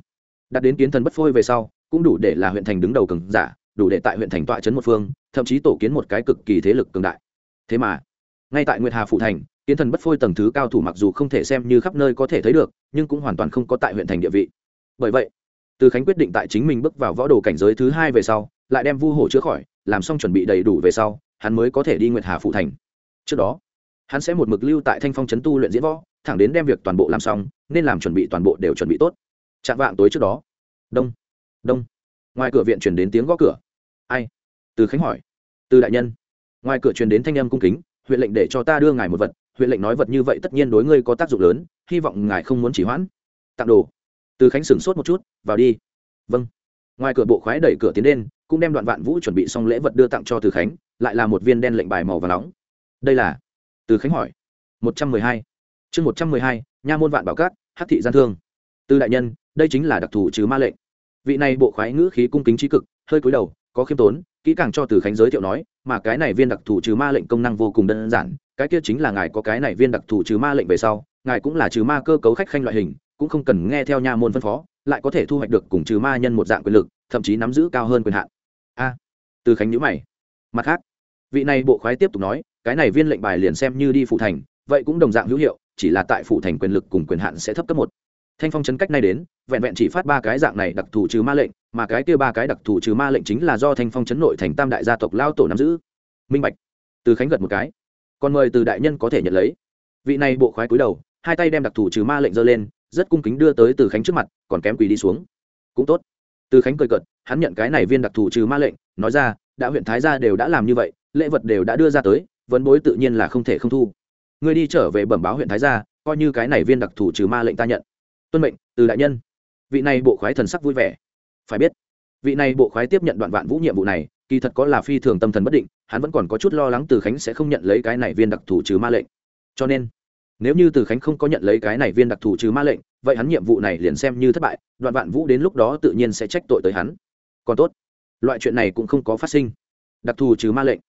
đặt đến kiến thần bất phôi về sau, cũng đủ để là huyện thành đứng đầu cường giả, đủ để tại huyện thành tọa trấn một phương, thậm chí tổ kiến một cái cực kỳ thế lực cường đại. Thế mà, ngay tại nguyệt hà phủ thành, kiến thần bất phôi tầng thứ cao thủ mặc dù không thể xem như khắp nơi có thể thấy được, nhưng cũng hoàn toàn không có tại huyện thành địa vị. Bởi vậy, từ khánh quyết định tại chính mình bước vào võ đồ cảnh giới thứ hai về sau, lại đem vu hồ chữa khỏi, làm xong chuẩn bị đầy đủ về sau, hắn mới có thể đi nguyệt hà phụ thành. Trước đó, hắn sẽ một mực lưu tại thanh phong trấn tu luyện diễn võ, thẳng đến đem việc toàn bộ làm xong, nên làm chuẩn bị toàn bộ đều chuẩn bị tốt chạm vạng tối trước đó. Đông đông. Ngoài cửa viện chuyển đến tiếng gõ cửa. Ai? Từ khánh hỏi. Từ đại nhân. Ngoài cửa truyền đến thanh âm cung kính, huyện lệnh để cho ta đưa ngài một vật. Huyện lệnh nói vật như vậy tất nhiên đối ngươi có tác dụng lớn, hy vọng ngài không muốn chỉ hoãn. Tặng đồ. Từ khánh sửng sốt một chút, vào đi. Vâng. Ngoài cửa bộ khoái đẩy cửa tiến lên, cũng đem đoạn vạn vũ chuẩn bị xong lễ vật đưa tặng cho từ khánh, lại là một viên đen lệnh bài màu và nóng. Đây là? Từ khánh hỏi. Một trăm mười hai. Chương một trăm mười hai, nha môn vạn bảo cát hát thị gian thương từ đại nhân, đây chính là đặc thù trừ ma lệnh. Vị này bộ khoái ngữ khí cung kính trí cực, hơi cúi đầu, có khiêm tốn, kỹ càng cho từ khánh giới thiệu nói, mà cái này viên đặc thù trừ ma lệnh công năng vô cùng đơn giản, cái kia chính là ngài có cái này viên đặc thù trừ ma lệnh về sau, ngài cũng là trừ ma cơ cấu khách khanh loại hình, cũng không cần nghe theo nha môn phân phó, lại có thể thu hoạch được cùng trừ ma nhân một dạng quyền lực, thậm chí nắm giữ cao hơn quyền hạn. A. Từ khánh nhữ mày. Mặt khác, vị này bộ khoái tiếp tục nói, cái này viên lệnh bài liền xem như đi phụ thành, vậy cũng đồng dạng hữu hiệu, chỉ là tại phụ thành quyền lực cùng quyền hạn sẽ thấp cấp một thanh phong chấn cách nay đến, vẹn vẹn chỉ phát ba cái dạng này đặc thù trừ ma lệnh, mà cái kia ba cái đặc thù trừ ma lệnh chính là do thanh phong chấn nội thành tam đại gia tộc lao tổ nắm giữ. Minh bạch. Từ khánh gật một cái. Còn mời từ đại nhân có thể nhận lấy. Vị này bộ khoái cúi đầu, hai tay đem đặc thù trừ ma lệnh giơ lên, rất cung kính đưa tới từ khánh trước mặt, còn kém quỳ đi xuống. Cũng tốt. Từ khánh cười cợt, hắn nhận cái này viên đặc thù trừ ma lệnh, nói ra, đã huyện thái gia đều đã làm như vậy, lễ vật đều đã đưa ra tới, vấn bối tự nhiên là không thể không thu. Ngươi đi trở về bẩm báo huyện thái gia, coi như cái này viên đặc thù trừ ma lệnh ta nhận tuân mệnh, từ đại nhân. Vị này bộ khoái thần sắc vui vẻ. Phải biết, vị này bộ khoái tiếp nhận đoạn vạn vũ nhiệm vụ này, kỳ thật có là phi thường tâm thần bất định, hắn vẫn còn có chút lo lắng từ khánh sẽ không nhận lấy cái này viên đặc thù trừ ma lệnh. Cho nên, nếu như từ khánh không có nhận lấy cái này viên đặc thù trừ ma lệnh, vậy hắn nhiệm vụ này liền xem như thất bại, đoạn vạn vũ đến lúc đó tự nhiên sẽ trách tội tới hắn. Còn tốt, loại chuyện này cũng không có phát sinh. Đặc thù trừ ma lệnh.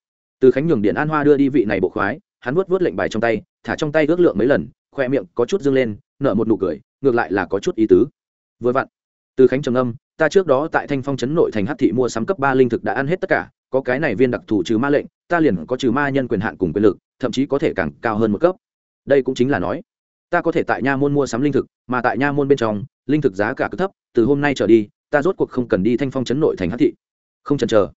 Từ khánh nhường điện an hoa đưa đi vị này bộ khoái, hắn vuốt vuốt lệnh bài trong tay, thả trong tay ước lượng mấy lần, khoe miệng có chút dâng lên nở một nụ cười, ngược lại là có chút ý tứ. Vừa vặn, từ khánh trầm âm ta trước đó tại thanh phong chấn nội thành hát thị mua sắm cấp ba linh thực đã ăn hết tất cả, có cái này viên đặc thù trừ ma lệnh, ta liền có trừ ma nhân quyền hạn cùng quyền lực, thậm chí có thể càng cao hơn một cấp. Đây cũng chính là nói, ta có thể tại nha môn mua sắm linh thực, mà tại nha môn bên trong, linh thực giá cả cứ thấp, từ hôm nay trở đi, ta rốt cuộc không cần đi thanh phong chấn nội thành hát thị. Không chần chờ.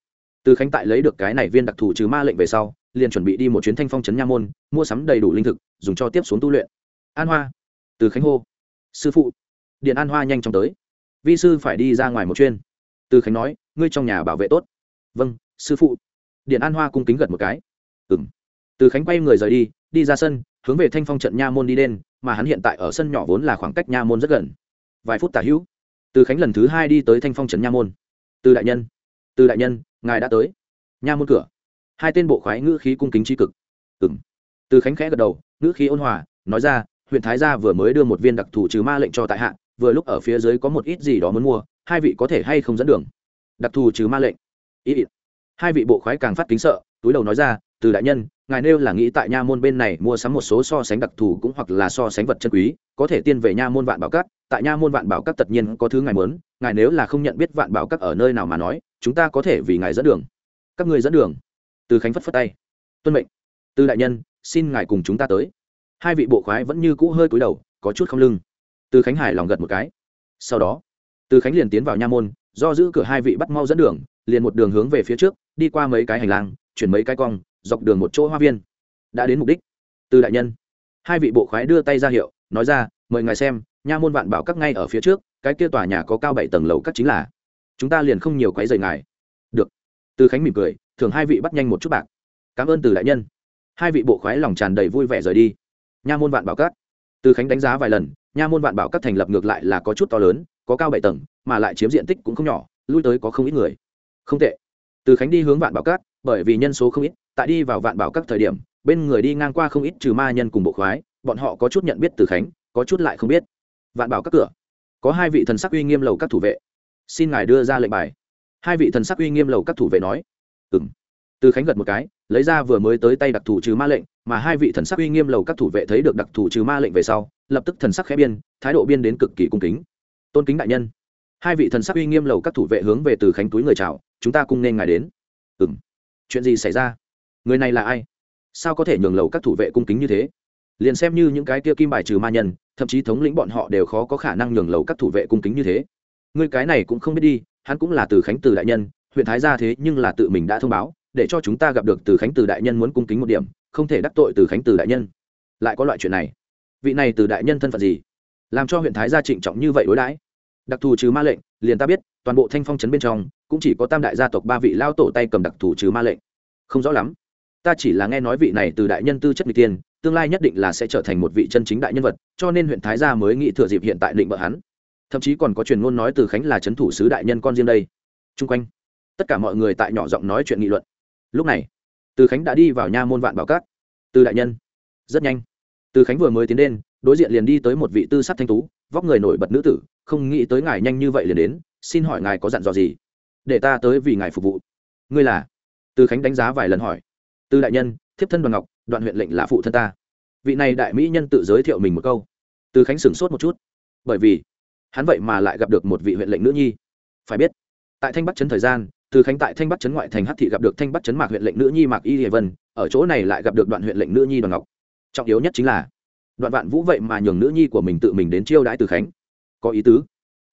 Từ khánh tại lấy được cái này viên đặc thù trừ ma lệnh về sau, liền chuẩn bị đi một chuyến thanh phong trấn nha môn, mua sắm đầy đủ linh thực, dùng cho tiếp xuống tu luyện. An hoa từ khánh hô, sư phụ. Điện an hoa nhanh chóng tới. Vi sư phải đi ra ngoài một chuyên từ khánh nói, ngươi trong nhà bảo vệ tốt. Vâng sư phụ. Điện an hoa cung kính gật một cái. Ừ m từ khánh quay người rời đi đi ra sân, hướng về thanh phong trận nha môn đi lên, mà hắn hiện tại ở sân nhỏ vốn là khoảng cách nha môn rất gần. Vài phút tả hữu, từ khánh lần thứ hai đi tới thanh phong trận nha môn. Từ đại nhân, từ đại nhân, ngài đã tới. Nha môn cửa. Hai tên bộ khoái ngữ khí cung kính tri cực. Ừ m từ khánh khẽ gật đầu, ngữ khí ôn hòa, nói ra huyện thái gia vừa mới đưa một viên đặc thù trừ ma lệnh cho tại hạ vừa lúc ở phía dưới có một ít gì đó muốn mua hai vị có thể hay không dẫn đường? Đặc thù trừ ma lệnh. Ý, ý. hai vị bộ khoái càng phát kính sợ túi đầu nói ra từ đại nhân ngài nêu là nghĩ tại nha môn bên này mua sắm một số so sánh đặc thù cũng hoặc là so sánh vật chân quý có thể tiên về nha môn vạn bảo các tại nha môn vạn bảo các tất nhiên có thứ ngài muốn ngài nếu là không nhận biết vạn bảo các ở nơi nào mà nói chúng ta có thể vì ngài dẫn đường. Các người dẫn đường? Từ khánh phất phất tay. Tuân mệnh. Từ đại nhân xin ngài cùng chúng ta tới hai vị bộ khoái vẫn như cũ hơi cúi đầu, có chút không lưng. Từ khánh hải lòng gật một cái. Sau đó, từ khánh liền tiến vào nha môn, do giữ cửa hai vị bắt mau dẫn đường, liền một đường hướng về phía trước, đi qua mấy cái hành lang, chuyển mấy cái cong, dọc đường một chỗ hoa viên. Đã đến mục đích. Từ đại nhân, hai vị bộ khoái đưa tay ra hiệu, nói ra, mời ngài xem, nha môn vạn bảo các ngay ở phía trước, cái kia tòa nhà có cao bảy tầng lầu các chính là. Chúng ta liền không nhiều quấy rầy ngài. Được. Từ khánh mỉm cười thường hai vị bắt nhanh một chút bạc. Cảm ơn từ đại nhân. Hai vị bộ khoái lòng tràn đầy vui vẻ rời đi nha môn vạn bảo các. Từ khánh đánh giá vài lần, nha môn vạn bảo các thành lập ngược lại là có chút to lớn, có cao bảy tầng, mà lại chiếm diện tích cũng không nhỏ, lui tới có không ít người. Không tệ. Từ khánh đi hướng vạn bảo các, bởi vì nhân số không ít, tại đi vào vạn bảo các thời điểm, bên người đi ngang qua không ít trừ ma nhân cùng bộ khoái, bọn họ có chút nhận biết từ khánh, có chút lại không biết. Vạn bảo các cửa. Có hai vị thần sắc uy nghiêm lầu các thủ vệ. Xin ngài đưa ra lệnh bài. Hai vị thần sắc uy nghiêm lầu các thủ vệ nói. Ừ m từ khánh gật một cái lấy ra vừa mới tới tay đặc thù trừ ma lệnh, mà hai vị thần sắc uy nghiêm lầu các thủ vệ thấy được đặc thù trừ ma lệnh về sau, lập tức thần sắc khẽ biên thái độ biên đến cực kỳ cung kính. Tôn kính đại nhân. Hai vị thần sắc uy nghiêm lầu các thủ vệ hướng về từ khánh túi người chào, chúng ta cùng nên ngài đến. Ừ m chuyện gì xảy ra? Người này là ai? Sao có thể nhường lầu các thủ vệ cung kính như thế? Liền xem như những cái kia kim bài trừ ma nhân, thậm chí thống lĩnh bọn họ đều khó có khả năng nhường lầu các thủ vệ cung kính như thế. Người cái này cũng không biết đi, hắn cũng là từ khánh từ đại nhân, huyện thái gia thế nhưng là tự mình đã thông báo để cho chúng ta gặp được từ khánh từ đại nhân muốn cung kính một điểm, không thể đắc tội từ khánh từ đại nhân. Lại có loại chuyện này. Vị này từ đại nhân thân phận gì? Làm cho huyện thái gia trịnh trọng như vậy đối đãi. Đặc thù trừ ma lệnh, liền ta biết, toàn bộ thanh phong trấn bên trong, cũng chỉ có tam đại gia tộc ba vị lao tổ tay cầm đặc thù trừ ma lệnh. Không rõ lắm. Ta chỉ là nghe nói vị này từ đại nhân tư chất n g tiên, tương lai nhất định là sẽ trở thành một vị chân chính đại nhân vật, cho nên huyện thái gia mới nghĩ thừa dịp hiện tại định bợ hắn. Thậm chí còn có truyền ngôn nói từ khánh là c h ấ n thủ sứ đại nhân con riêng đây. T r u n g quanh, tất cả mọi người tại nhỏ giọng nói chuyện nghị luận lúc này, từ khánh đã đi vào nha môn vạn bảo cát. Từ đại nhân, rất nhanh. Từ khánh vừa mới tiến lên, đối diện liền đi tới một vị tư sắc thanh tú, vóc người nổi bật nữ tử, không nghĩ tới ngài nhanh như vậy liền đến, xin hỏi ngài có dặn dò gì? Để ta tới vì ngài phục vụ. Ngươi là? Từ khánh đánh giá vài lần hỏi. Từ đại nhân, thiếp thân đoàn ngọc, đoạn huyện lệnh là phụ thân ta. Vị này đại mỹ nhân tự giới thiệu mình một câu. Từ khánh sửng sốt một chút. Bởi vì, hắn vậy mà lại gặp được một vị huyện lệnh nữ nhi. Phải biết, tại thanh bắc trấn thời gian từ khánh tại thanh bắc trấn ngoại thành hát thị gặp được thanh bắc trấn mạc huyện lệnh nữ nhi mạc y hiệ vân, ở chỗ này lại gặp được đoạn huyện lệnh nữ nhi đoàn ngọc. Trọng yếu nhất chính là, đoạn vạn vũ vậy mà nhường nữ nhi của mình tự mình đến chiêu đãi từ khánh. Có ý tứ.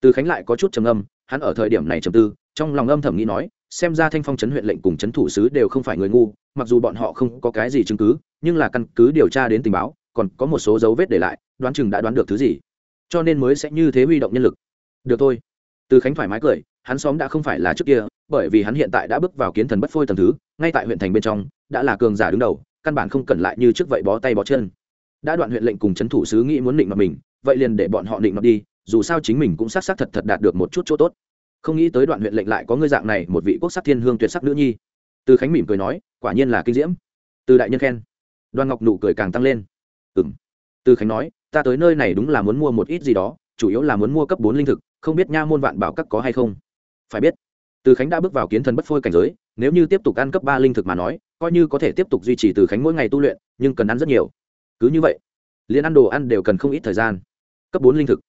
Từ khánh lại có chút trầm âm hắn ở thời điểm này trầm tư, trong lòng âm thầm nghĩ nói, xem ra thanh phong trấn huyện lệnh cùng trấn thủ sứ đều không phải người ngu, mặc dù bọn họ không có cái gì chứng cứ, nhưng là căn cứ điều tra đến tình báo, còn có một số dấu vết để lại, đoán chừng đã đoán được thứ gì. Cho nên mới sẽ như thế huy động nhân lực. Được thôi từ khánh thoải mái cười, hắn xóm đã không phải là trước kia, bởi vì hắn hiện tại đã bước vào kiến thần bất phôi tầm thứ, ngay tại huyện thành bên trong, đã là cường giả đứng đầu, căn bản không cần lại như trước vậy bó tay bó chân. Đã đoạn huyện lệnh cùng trấn thủ sứ nghĩ muốn định mặt mình, vậy liền để bọn họ định mặt đi, dù sao chính mình cũng xác xác thật thật đạt được một chút chỗ tốt. Không nghĩ tới đoạn huyện lệnh lại có ngươi dạng này, một vị quốc sắc thiên hương tuyệt sắc nữ nhi. Từ khánh mỉm cười nói, quả nhiên là kinh diễm. Từ đại nhân khen. Đoan ngọc nụ cười càng tăng lên. Ừ m từ khánh nói, ta tới nơi này đúng là muốn mua một ít gì đó, chủ yếu là muốn mua cấp bốn linh thực không biết nha môn vạn bảo các có hay không. Phải biết, từ khánh đã bước vào kiến thần bất phôi cảnh giới, nếu như tiếp tục ăn cấp ba linh thực mà nói, coi như có thể tiếp tục duy trì từ khánh mỗi ngày tu luyện, nhưng cần ăn rất nhiều. Cứ như vậy, liền ăn đồ ăn đều cần không ít thời gian. Cấp bốn linh thực.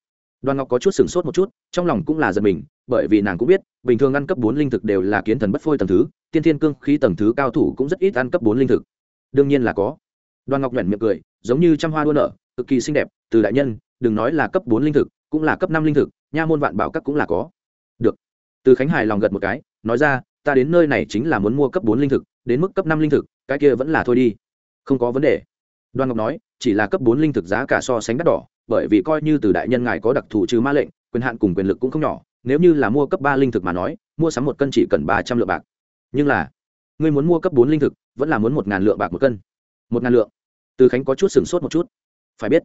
Đoàn ngọc có chút sửng sốt một chút, trong lòng cũng là giật mình, bởi vì nàng cũng biết, bình thường ăn cấp bốn linh thực đều là kiến thần bất phôi tầng thứ, tiên thiên cương khí tầng thứ cao thủ cũng rất ít ăn cấp bốn linh thực. Đương nhiên là có. Đoàn ngọc nhuận miệng cười, giống như trăm hoa đua nở, cực kỳ xinh đẹp, từ đại nhân, đừng nói là cấp bốn linh thực, cũng là cấp năm linh thực nha môn vạn bảo các cũng là có. Được. Từ khánh hải lòng gật một cái, nói ra, ta đến nơi này chính là muốn mua cấp bốn linh thực, đến mức cấp năm linh thực, cái kia vẫn là thôi đi. Không có vấn đề. Đoàn ngọc nói, chỉ là cấp bốn linh thực giá cả so sánh đắt đỏ, bởi vì coi như từ đại nhân ngài có đặc thù trừ ma lệnh, quyền hạn cùng quyền lực cũng không nhỏ, nếu như là mua cấp ba linh thực mà nói, mua sắm một cân chỉ cần ba trăm lượng bạc. Nhưng là, ngươi muốn mua cấp bốn linh thực, vẫn là muốn một ngàn lượng bạc một cân. Một ngàn lượng. Từ khánh có chút sửng sốt một chút. Phải biết,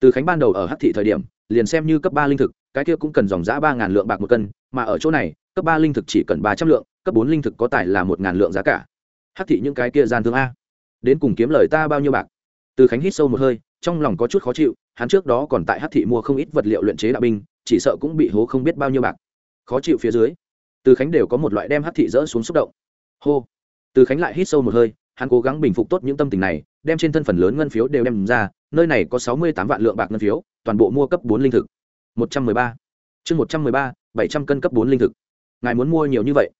từ khánh ban đầu ở hắc thị thời điểm, liền xem như cấp ba linh thực cái kia cũng cần dòng giá ba ngàn lượng bạc một cân, mà ở chỗ này, cấp ba linh thực chỉ cần ba trăm lượng, cấp bốn linh thực có tài là một ngàn lượng giá cả. Hắc thị những cái kia gian thương a. Đến cùng kiếm lời ta bao nhiêu bạc? Từ khánh hít sâu một hơi, trong lòng có chút khó chịu, hắn trước đó còn tại hắc thị mua không ít vật liệu luyện chế đạo binh, chỉ sợ cũng bị hố không biết bao nhiêu bạc. Khó chịu phía dưới, từ khánh đều có một loại đem hắc thị dỡ xuống xúc động. Hô. Từ khánh lại hít sâu một hơi, hắn cố gắng bình phục tốt những tâm tình này, đem trên thân phần lớn ngân phiếu đều đem ra, nơi này có sáu mươi tám vạn lượng bạc ngân phiếu, toàn bộ mua cấp bốn linh thực một trăm mười ba. Chương một trăm mười ba, bảy trăm cân cấp bốn linh thực. Ngài muốn mua nhiều như vậy?